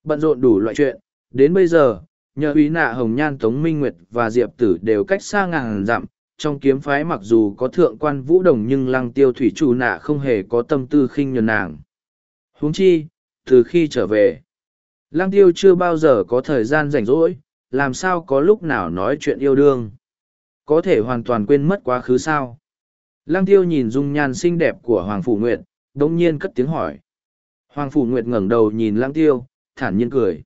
Bận rộn đủ loại chuyện, đến bây giờ, nhờ ý nạ Hồng Nhan Tống Minh Nguyệt và Diệp Tử đều cách xa ngàn dặm, trong kiếm phái mặc dù có thượng quan vũ đồng nhưng Lăng Tiêu Thủy chủ nạ không hề có tâm tư khinh nhường nàng. huống chi, từ khi trở về lăng tiêu chưa bao giờ có thời gian rảnh rỗi làm sao có lúc nào nói chuyện yêu đương. Có thể hoàn toàn quên mất quá khứ sao? Lăng tiêu nhìn dung nhan xinh đẹp của hoàng phủ nguyệt đồng nhiên cất tiếng hỏi. Hoàng phủ nguyệt ngẩng đầu nhìn lăng tiêu thản nhiên cười.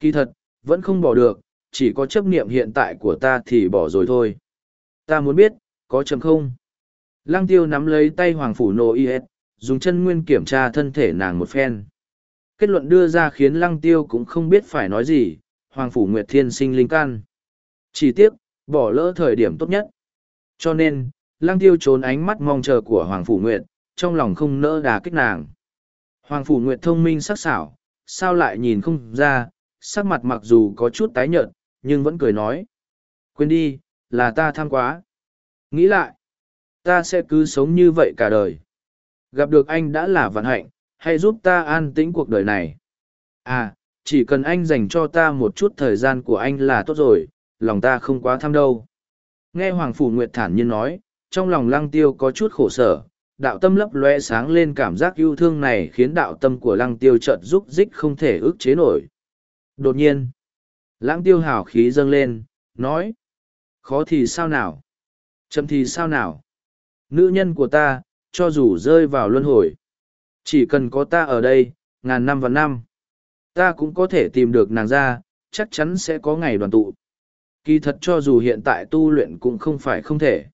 Kỳ thật vẫn không bỏ được chỉ có chấp niệm hiện tại của ta thì bỏ rồi thôi ta muốn biết có chấm không lăng tiêu nắm lấy tay hoàng phủ nô is dùng chân nguyên kiểm tra thân thể nàng một phen kết luận đưa ra khiến lăng tiêu cũng không biết phải nói gì, Hoàng Phủ Nguyệt Thiên sinh linh can. Chỉ tiếc, bỏ lỡ thời điểm tốt nhất. Cho nên, lăng tiêu trốn ánh mắt mong chờ của Hoàng Phủ Nguyệt, trong lòng không nỡ đà kích nàng. Hoàng Phủ Nguyệt thông minh sắc sảo, sao lại nhìn không ra, sắc mặt mặc dù có chút tái nhợt, nhưng vẫn cười nói. Quên đi, là ta tham quá. Nghĩ lại, ta sẽ cứ sống như vậy cả đời. Gặp được anh đã là vận hạnh, hãy giúp ta an tĩnh cuộc đời này à chỉ cần anh dành cho ta một chút thời gian của anh là tốt rồi lòng ta không quá tham đâu nghe hoàng phủ nguyệt thản nhiên nói trong lòng lăng tiêu có chút khổ sở đạo tâm lấp loe sáng lên cảm giác yêu thương này khiến đạo tâm của lăng tiêu chợt rúc rích không thể ức chế nổi đột nhiên lãng tiêu hào khí dâng lên nói khó thì sao nào chậm thì sao nào nữ nhân của ta cho dù rơi vào luân hồi chỉ cần có ta ở đây, ngàn năm và năm, ta cũng có thể tìm được nàng ra, chắc chắn sẽ có ngày đoàn tụ. Kỳ thật cho dù hiện tại tu luyện cũng không phải không thể.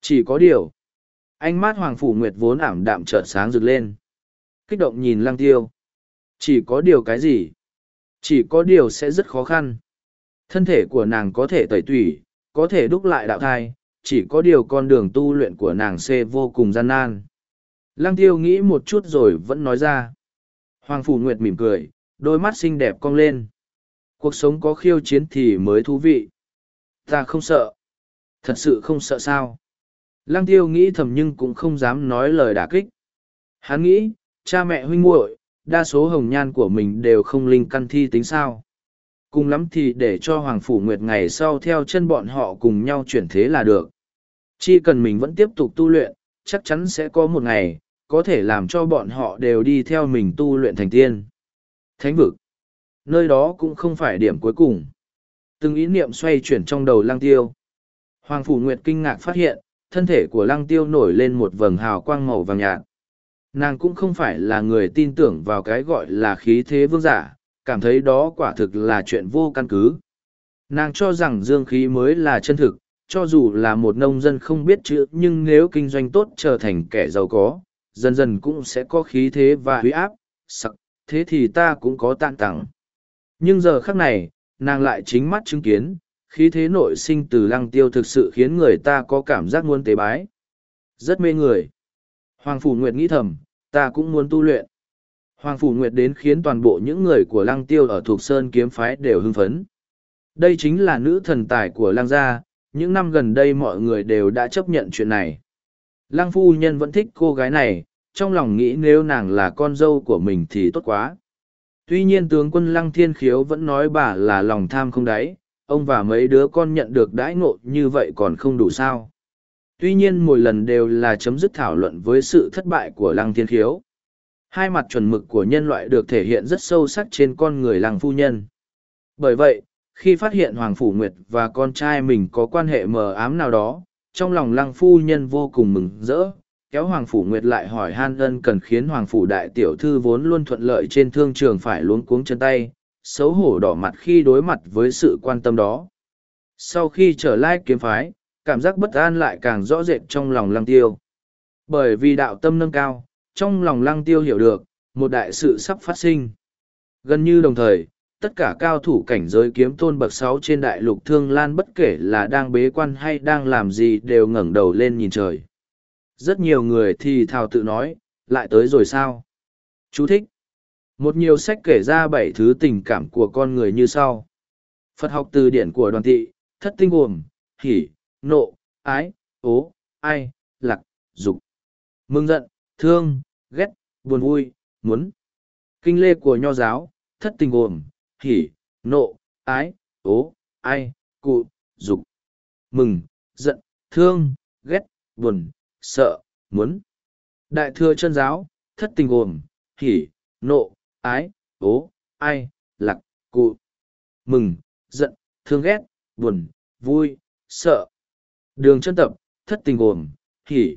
Chỉ có điều, ánh mắt Hoàng Phủ Nguyệt vốn ảm đạm chợt sáng rực lên. Kích động nhìn lăng tiêu. Chỉ có điều cái gì? Chỉ có điều sẽ rất khó khăn. Thân thể của nàng có thể tẩy tủy, có thể đúc lại đạo thai, chỉ có điều con đường tu luyện của nàng xê vô cùng gian nan. Lăng tiêu nghĩ một chút rồi vẫn nói ra. Hoàng Phủ Nguyệt mỉm cười, đôi mắt xinh đẹp cong lên. Cuộc sống có khiêu chiến thì mới thú vị. Ta không sợ. Thật sự không sợ sao. Lăng tiêu nghĩ thầm nhưng cũng không dám nói lời đả kích. Hắn nghĩ, cha mẹ huynh muội, đa số hồng nhan của mình đều không linh căn thi tính sao. Cùng lắm thì để cho Hoàng Phủ Nguyệt ngày sau theo chân bọn họ cùng nhau chuyển thế là được. Chỉ cần mình vẫn tiếp tục tu luyện, chắc chắn sẽ có một ngày, có thể làm cho bọn họ đều đi theo mình tu luyện thành tiên. Thánh vực. Nơi đó cũng không phải điểm cuối cùng. Từng ý niệm xoay chuyển trong đầu lăng tiêu. Hoàng Phủ Nguyệt kinh ngạc phát hiện, thân thể của lăng tiêu nổi lên một vầng hào quang màu vàng nhạt. Nàng cũng không phải là người tin tưởng vào cái gọi là khí thế vương giả, cảm thấy đó quả thực là chuyện vô căn cứ. Nàng cho rằng dương khí mới là chân thực, cho dù là một nông dân không biết chữ nhưng nếu kinh doanh tốt trở thành kẻ giàu có, dần dần cũng sẽ có khí thế và huy áp, sặc, thế thì ta cũng có tạng tặng. Nhưng giờ khắc này, nàng lại chính mắt chứng kiến, khí thế nội sinh từ lăng tiêu thực sự khiến người ta có cảm giác muốn tế bái. Rất mê người. Hoàng Phủ Nguyệt nghĩ thầm, ta cũng muốn tu luyện. Hoàng Phủ Nguyệt đến khiến toàn bộ những người của lăng tiêu ở thuộc Sơn kiếm phái đều hưng phấn. Đây chính là nữ thần tài của lăng gia, những năm gần đây mọi người đều đã chấp nhận chuyện này. Lăng phu nhân vẫn thích cô gái này, trong lòng nghĩ nếu nàng là con dâu của mình thì tốt quá. Tuy nhiên tướng quân Lăng Thiên Khiếu vẫn nói bà là lòng tham không đáy, ông và mấy đứa con nhận được đãi ngộ như vậy còn không đủ sao. Tuy nhiên mỗi lần đều là chấm dứt thảo luận với sự thất bại của Lăng Thiên Khiếu. Hai mặt chuẩn mực của nhân loại được thể hiện rất sâu sắc trên con người làng Phu Nhân. Bởi vậy, khi phát hiện Hoàng Phủ Nguyệt và con trai mình có quan hệ mờ ám nào đó, trong lòng Lăng Phu Nhân vô cùng mừng rỡ, kéo Hoàng Phủ Nguyệt lại hỏi han ân cần khiến Hoàng Phủ Đại Tiểu Thư vốn luôn thuận lợi trên thương trường phải luống cuống chân tay, xấu hổ đỏ mặt khi đối mặt với sự quan tâm đó. Sau khi trở lại kiếm phái, cảm giác bất an lại càng rõ rệt trong lòng lăng tiêu. Bởi vì đạo tâm nâng cao, trong lòng lăng tiêu hiểu được, một đại sự sắp phát sinh. Gần như đồng thời, tất cả cao thủ cảnh giới kiếm tôn bậc sáu trên đại lục thương lan bất kể là đang bế quan hay đang làm gì đều ngẩng đầu lên nhìn trời. Rất nhiều người thì thào tự nói, lại tới rồi sao? Chú thích. Một nhiều sách kể ra bảy thứ tình cảm của con người như sau. Phật học từ điển của đoàn thị, thất tinh gồm, hỉ, nộ, ái, ố, ai, lạc, dục. Mừng giận, thương, ghét, buồn vui, muốn. Kinh lê của nho giáo, thất tình gồm, hỉ, nộ, ái, ố, ai, cụ, dục. Mừng, giận, thương, ghét, buồn, sợ, muốn. Đại thừa chân giáo, thất tình gồm, hỉ, nộ, ái, ố, ai, lạc, cụ. Mừng, giận, thương ghét, buồn, vui, sợ. Đường chân tập, thất tình gồm, hỉ,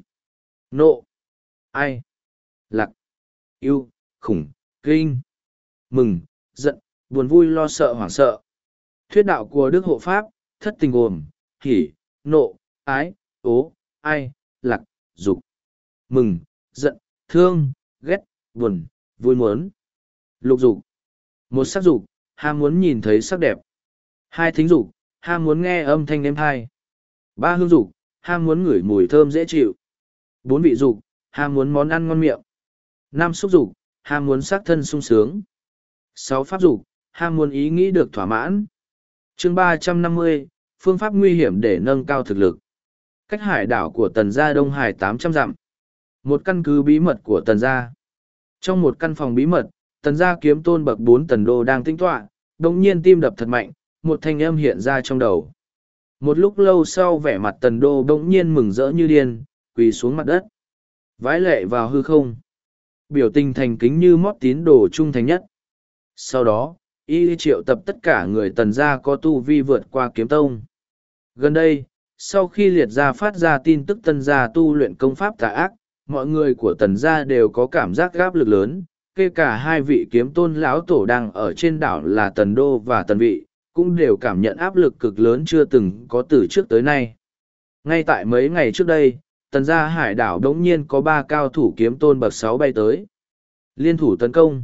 nộ, ai, lạc, yêu, khủng, kinh. Mừng, giận, buồn vui lo sợ hoảng sợ. Thuyết đạo của Đức Hộ Pháp, thất tình gồm, hỉ, nộ, ái, ố, ai, lạc, dục. Mừng. Giận. Thương. Ghét. Buồn. Vui muốn. Lục dục. Một sắc dục. Ham muốn nhìn thấy sắc đẹp. Hai thính dục. Ham muốn nghe âm thanh êm hai ba hương dục. Ham muốn ngửi mùi thơm dễ chịu. Bốn vị dục ham muốn món ăn ngon miệng. Năm xúc dục ham muốn xác thân sung sướng. Sáu pháp dục ham muốn ý nghĩ được thỏa mãn. Chương ba trăm năm mươi, phương pháp nguy hiểm để nâng cao thực lực. Cách hải đảo của tần gia đông hải tám trăm dặm. Một căn cứ bí mật của tần gia. Trong một căn phòng bí mật, tần gia kiếm tôn bậc bốn tần đô đang tinh tọa đ ỗ n g nhiên tim đập thật mạnh, một thanh âm hiện ra trong đầu. Một lúc lâu sau vẻ mặt tần đô đ ỗ n g nhiên mừng rỡ như điên, quỳ xuống mặt đất vái lệ vào hư không. Biểu tình thành kính như mót tín đồ trung thành nhất. Sau đó, y triệu tập tất cả người tần gia có tu vi vượt qua kiếm tông. Gần đây, sau khi liệt gia phát ra tin tức tân gia tu luyện công pháp tà ác, mọi người của tần gia đều có cảm giác gáp lực lớn, kể cả hai vị kiếm tôn lão tổ đang ở trên đảo là tần đô và tần vị, cũng đều cảm nhận áp lực cực lớn chưa từng có từ trước tới nay. Ngay tại mấy ngày trước đây tần gia hải đảo đống nhiên có ba cao thủ kiếm tôn bậc sáu bay tới liên thủ tấn công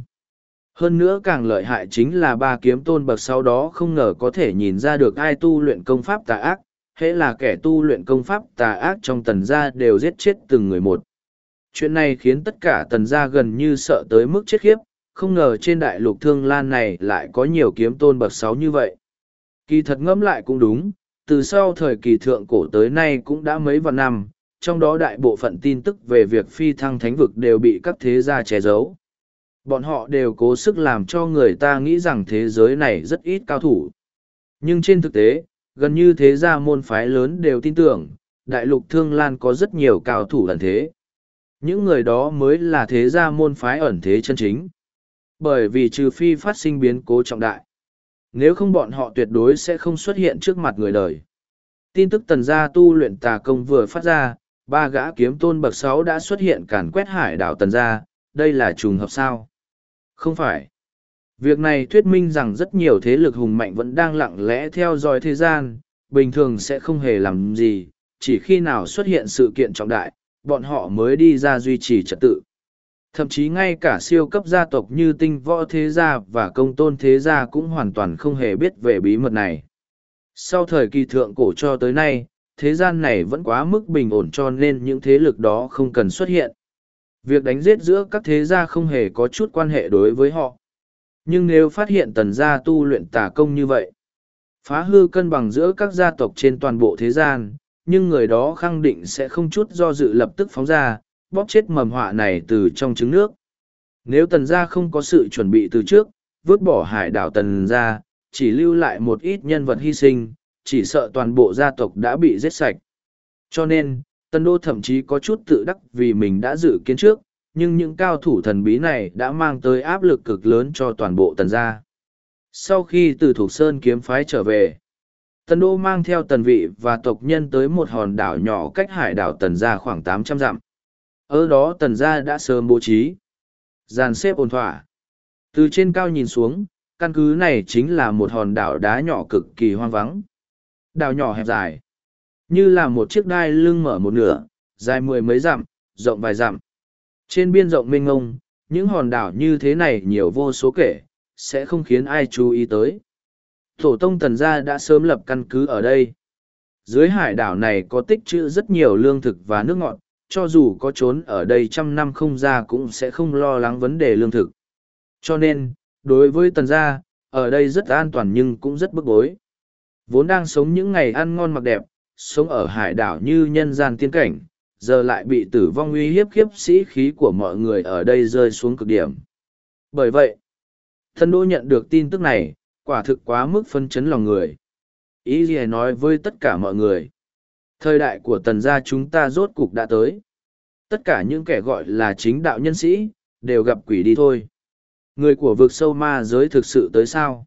hơn nữa càng lợi hại chính là ba kiếm tôn bậc sáu đó không ngờ có thể nhìn ra được ai tu luyện công pháp tà ác hễ là kẻ tu luyện công pháp tà ác trong tần gia đều giết chết từng người một. Chuyện này khiến tất cả tần gia gần như sợ tới mức chết khiếp, không ngờ trên đại lục thương lan này lại có nhiều kiếm tôn bậc sáu như vậy. Kỳ thật ngẫm lại cũng đúng, từ sau thời kỳ thượng cổ tới nay cũng đã mấy vạn năm, trong đó đại bộ phận tin tức về việc phi thăng thánh vực đều bị các thế gia che giấu. Bọn họ đều cố sức làm cho người ta nghĩ rằng thế giới này rất ít cao thủ. Nhưng trên thực tế, gần như thế gia môn phái lớn đều tin tưởng, đại lục thương lan có rất nhiều cao thủ ẩn thế. Những người đó mới là thế gia môn phái ẩn thế chân chính. Bởi vì trừ phi phát sinh biến cố trọng đại. Nếu không bọn họ tuyệt đối sẽ không xuất hiện trước mặt người đời. Tin tức tần gia tu luyện tà công vừa phát ra, ba gã kiếm tôn bậc sáu đã xuất hiện càn quét hải đảo tần gia, đây là trùng hợp sao? Không phải. Việc này thuyết minh rằng rất nhiều thế lực hùng mạnh vẫn đang lặng lẽ theo dõi thế gian, bình thường sẽ không hề làm gì, chỉ khi nào xuất hiện sự kiện trọng đại, bọn họ mới đi ra duy trì trật tự. Thậm chí ngay cả siêu cấp gia tộc như tinh võ thế gia và công tôn thế gia cũng hoàn toàn không hề biết về bí mật này. Sau thời kỳ thượng cổ cho tới nay, thế gian này vẫn quá mức bình ổn cho nên những thế lực đó không cần xuất hiện. Việc đánh giết giữa các thế gia không hề có chút quan hệ đối với họ. Nhưng nếu phát hiện tần gia tu luyện tà công như vậy, phá hư cân bằng giữa các gia tộc trên toàn bộ thế gian, nhưng người đó khẳng định sẽ không chút do dự lập tức phóng ra, bóp chết mầm họa này từ trong trứng nước. Nếu tần gia không có sự chuẩn bị từ trước, vứt bỏ hải đảo tần gia, chỉ lưu lại một ít nhân vật hy sinh, chỉ sợ toàn bộ gia tộc đã bị giết sạch. Cho nên, Tân Đô thậm chí có chút tự đắc vì mình đã dự kiến trước, nhưng những cao thủ thần bí này đã mang tới áp lực cực lớn cho toàn bộ tần gia. Sau khi từ Thục Sơn kiếm phái trở về, Tần Đô mang theo tần vị và tộc nhân tới một hòn đảo nhỏ cách hải đảo tần gia khoảng tám trăm dặm. Ở đó tần gia đã sớm bố trí. Dàn xếp ổn thỏa. Từ trên cao nhìn xuống, căn cứ này chính là một hòn đảo đá nhỏ cực kỳ hoang vắng. Đảo nhỏ hẹp dài. Như là một chiếc đai lưng mở một nửa, dài mười mấy dặm, rộng vài dặm. Trên biên rộng mênh ngông, những hòn đảo như thế này nhiều vô số kể, sẽ không khiến ai chú ý tới. Tổ tông tần gia đã sớm lập căn cứ ở đây. Dưới hải đảo này có tích trữ rất nhiều lương thực và nước ngọt, cho dù có trốn ở đây trăm năm không ra cũng sẽ không lo lắng vấn đề lương thực. Cho nên, đối với tần gia, ở đây rất an toàn nhưng cũng rất bức bối. Vốn đang sống những ngày ăn ngon mặc đẹp, sống ở hải đảo như nhân gian tiên cảnh, giờ lại bị tử vong uy hiếp khiếp sĩ khí của mọi người ở đây rơi xuống cực điểm. Bởi vậy, thân đô nhận được tin tức này, quả thực quá mức phân chấn lòng người. Ý gì nói với tất cả mọi người. Thời đại của tần gia chúng ta rốt cục đã tới. Tất cả những kẻ gọi là chính đạo nhân sĩ, đều gặp quỷ đi thôi. Người của vực sâu ma giới thực sự tới sao?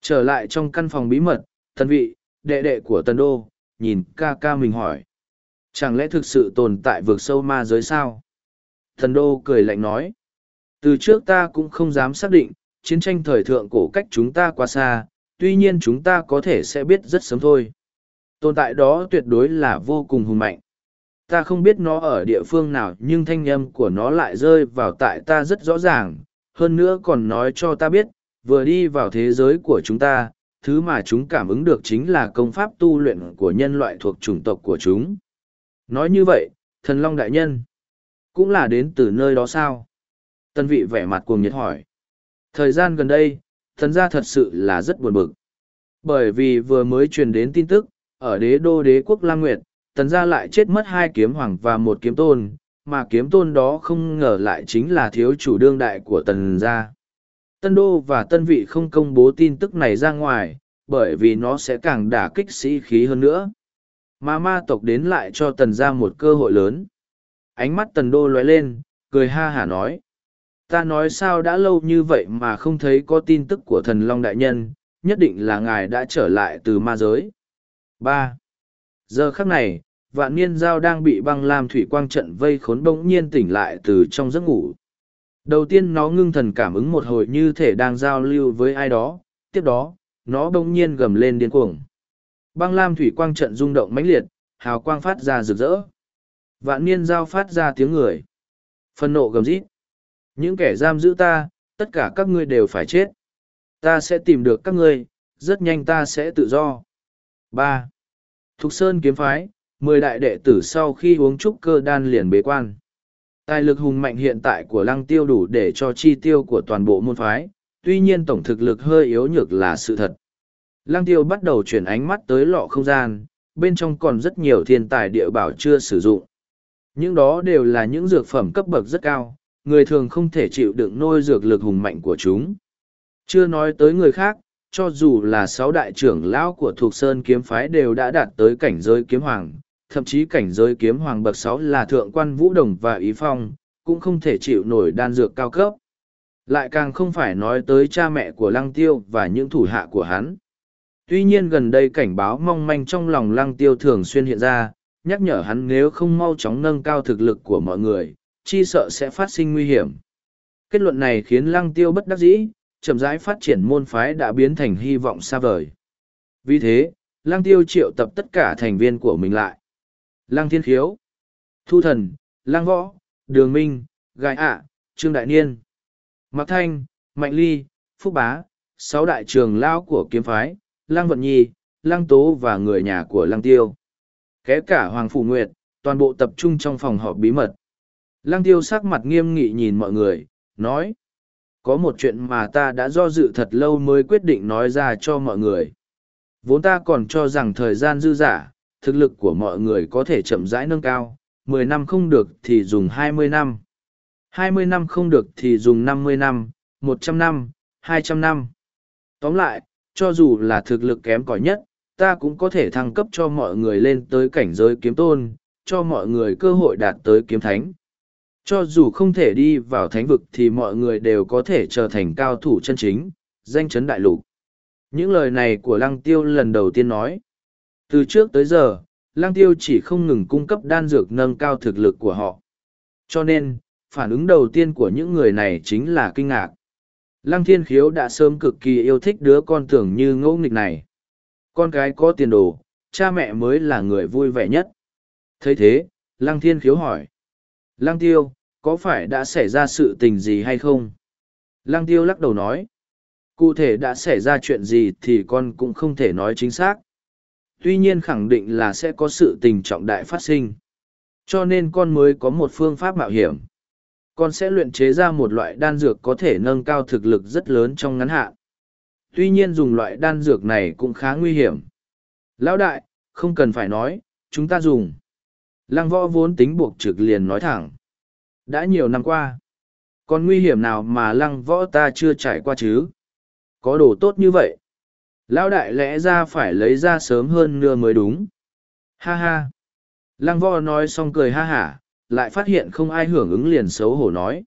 Trở lại trong căn phòng bí mật, tần vị, đệ đệ của tần đô, nhìn ca ca mình hỏi. Chẳng lẽ thực sự tồn tại vượt sâu ma giới sao? Thần đô cười lạnh nói. Từ trước ta cũng không dám xác định, chiến tranh thời thượng cổ cách chúng ta quá xa, tuy nhiên chúng ta có thể sẽ biết rất sớm thôi. Tồn tại đó tuyệt đối là vô cùng hùng mạnh. Ta không biết nó ở địa phương nào nhưng thanh âm của nó lại rơi vào tại ta rất rõ ràng, hơn nữa còn nói cho ta biết, vừa đi vào thế giới của chúng ta, thứ mà chúng cảm ứng được chính là công pháp tu luyện của nhân loại thuộc chủng tộc của chúng. Nói như vậy, thần long đại nhân, cũng là đến từ nơi đó sao? Tân vị vẻ mặt cuồng nhiệt hỏi. Thời gian gần đây, thần gia thật sự là rất buồn bực. Bởi vì vừa mới truyền đến tin tức, ở đế đô đế quốc Lam Nguyệt, tần gia lại chết mất hai kiếm hoàng và một kiếm tôn, mà kiếm tôn đó không ngờ lại chính là thiếu chủ đương đại của tần gia. Tân đô và tân vị không công bố tin tức này ra ngoài, bởi vì nó sẽ càng đả kích sĩ khí hơn nữa. Mà ma tộc đến lại cho tần ra một cơ hội lớn. Ánh mắt tần đô lóe lên, cười ha hả nói. Ta nói sao đã lâu như vậy mà không thấy có tin tức của thần Long Đại Nhân, nhất định là ngài đã trở lại từ ma giới. ba Giờ khắc này, vạn niên giao đang bị băng lam thủy quang trận vây khốn bỗng nhiên tỉnh lại từ trong giấc ngủ. Đầu tiên nó ngưng thần cảm ứng một hồi như thể đang giao lưu với ai đó, tiếp đó, nó bỗng nhiên gầm lên điên cuồng. Băng lam thủy quang trận rung động mãnh liệt, hào quang phát ra rực rỡ. Vạn niên giao phát ra tiếng người. Phân nộ gầm rít. Những kẻ giam giữ ta, tất cả các ngươi đều phải chết. Ta sẽ tìm được các ngươi, rất nhanh ta sẽ tự do. ba Thục Sơn kiếm phái, mười đại đệ tử sau khi uống trúc cơ đan liền bế quan. Tài lực hùng mạnh hiện tại của lăng tiêu đủ để cho chi tiêu của toàn bộ môn phái, tuy nhiên tổng thực lực hơi yếu nhược là sự thật. Lăng tiêu bắt đầu chuyển ánh mắt tới lọ không gian, bên trong còn rất nhiều thiên tài địa bảo chưa sử dụng. Những đó đều là những dược phẩm cấp bậc rất cao, người thường không thể chịu đựng nôi dược lực hùng mạnh của chúng. Chưa nói tới người khác, cho dù là sáu đại trưởng lão của thuộc sơn kiếm phái đều đã đạt tới cảnh giới kiếm hoàng, thậm chí cảnh giới kiếm hoàng bậc sáu là thượng quan vũ đồng và ý phong, cũng không thể chịu nổi đan dược cao cấp. Lại càng không phải nói tới cha mẹ của lăng tiêu và những thủ hạ của hắn. Tuy nhiên gần đây cảnh báo mong manh trong lòng lăng tiêu thường xuyên hiện ra, nhắc nhở hắn nếu không mau chóng nâng cao thực lực của mọi người, chi sợ sẽ phát sinh nguy hiểm. Kết luận này khiến lăng tiêu bất đắc dĩ, chậm rãi phát triển môn phái đã biến thành hy vọng xa vời. Vì thế, lăng tiêu triệu tập tất cả thành viên của mình lại. Lăng thiên khiếu, thu thần, lăng võ, đường minh, gai ạ, trương đại niên, mạc thanh, mạnh ly, phúc bá, sáu đại trường lao của kiếm phái, lăng vận nhi, lăng tố và người nhà của lăng tiêu. Kể cả Hoàng Phủ Nguyệt, toàn bộ tập trung trong phòng họp bí mật. Lăng tiêu sắc mặt nghiêm nghị nhìn mọi người, nói. Có một chuyện mà ta đã do dự thật lâu mới quyết định nói ra cho mọi người. Vốn ta còn cho rằng thời gian dư giả, thực lực của mọi người có thể chậm rãi nâng cao, mười năm không được thì dùng hai mươi năm. hai mươi năm không được thì dùng năm mươi năm, một trăm năm, hai trăm năm. Tóm lại, cho dù là thực lực kém cỏi nhất, ta cũng có thể thăng cấp cho mọi người lên tới cảnh giới kiếm tôn, cho mọi người cơ hội đạt tới kiếm thánh. Cho dù không thể đi vào thánh vực thì mọi người đều có thể trở thành cao thủ chân chính, danh chấn đại lục. Những lời này của Lăng Tiêu lần đầu tiên nói. Từ trước tới giờ, Lăng Tiêu chỉ không ngừng cung cấp đan dược nâng cao thực lực của họ. Cho nên, phản ứng đầu tiên của những người này chính là kinh ngạc. Lăng Thiên Khiếu đã sớm cực kỳ yêu thích đứa con tưởng như ngẫu nghịch này. Con cái có tiền đồ, cha mẹ mới là người vui vẻ nhất. thấy thế, Lăng Thiên Khiếu hỏi. Lăng Tiêu, có phải đã xảy ra sự tình gì hay không? Lăng Tiêu lắc đầu nói. Cụ thể đã xảy ra chuyện gì thì con cũng không thể nói chính xác. Tuy nhiên khẳng định là sẽ có sự tình trọng đại phát sinh. Cho nên con mới có một phương pháp mạo hiểm. Con sẽ luyện chế ra một loại đan dược có thể nâng cao thực lực rất lớn trong ngắn hạn. Tuy nhiên dùng loại đan dược này cũng khá nguy hiểm. Lão đại, không cần phải nói, chúng ta dùng. Lăng võ vốn tính buộc trực liền nói thẳng. Đã nhiều năm qua. Còn nguy hiểm nào mà lăng võ ta chưa trải qua chứ? Có đồ tốt như vậy. Lão đại lẽ ra phải lấy ra sớm hơn nưa mới đúng. Ha ha. Lăng vo nói xong cười ha hả, lại phát hiện không ai hưởng ứng liền xấu hổ nói.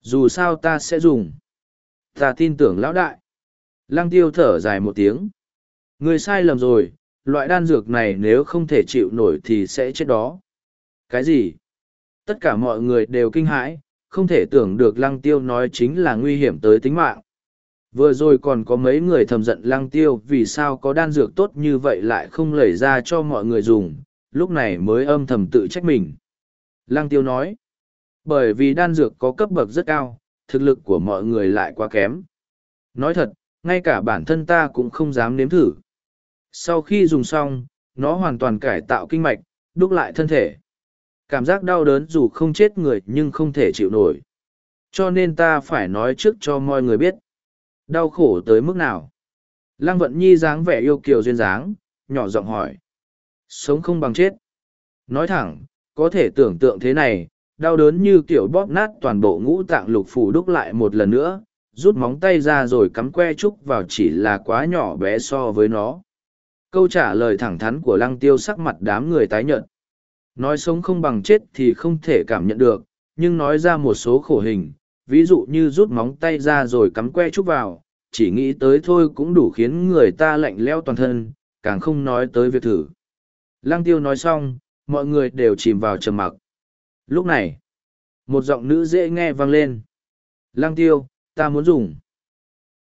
Dù sao ta sẽ dùng. Ta tin tưởng lão đại. Lăng tiêu thở dài một tiếng. Người sai lầm rồi, loại đan dược này nếu không thể chịu nổi thì sẽ chết đó. Cái gì? Tất cả mọi người đều kinh hãi, không thể tưởng được lăng tiêu nói chính là nguy hiểm tới tính mạng. Vừa rồi còn có mấy người thầm giận lăng tiêu vì sao có đan dược tốt như vậy lại không lẩy ra cho mọi người dùng, lúc này mới âm thầm tự trách mình. Lăng tiêu nói, bởi vì đan dược có cấp bậc rất cao, thực lực của mọi người lại quá kém. Nói thật, ngay cả bản thân ta cũng không dám nếm thử. Sau khi dùng xong, nó hoàn toàn cải tạo kinh mạch, đúc lại thân thể. Cảm giác đau đớn dù không chết người nhưng không thể chịu nổi. Cho nên ta phải nói trước cho mọi người biết. Đau khổ tới mức nào? Lăng vận nhi dáng vẻ yêu kiều duyên dáng, nhỏ giọng hỏi. Sống không bằng chết. Nói thẳng, có thể tưởng tượng thế này, đau đớn như kiểu bóp nát toàn bộ ngũ tạng lục phủ đúc lại một lần nữa, rút móng tay ra rồi cắm que trúc vào chỉ là quá nhỏ bé so với nó. Câu trả lời thẳng thắn của lăng tiêu sắc mặt đám người tái nhợt. Nói sống không bằng chết thì không thể cảm nhận được, nhưng nói ra một số khổ hình, ví dụ như rút móng tay ra rồi cắm que trúc vào, chỉ nghĩ tới thôi cũng đủ khiến người ta lạnh leo toàn thân, càng không nói tới việc thử. Lăng tiêu nói xong, mọi người đều chìm vào trầm mặc. Lúc này, một giọng nữ dễ nghe vang lên. Lăng tiêu, ta muốn dùng.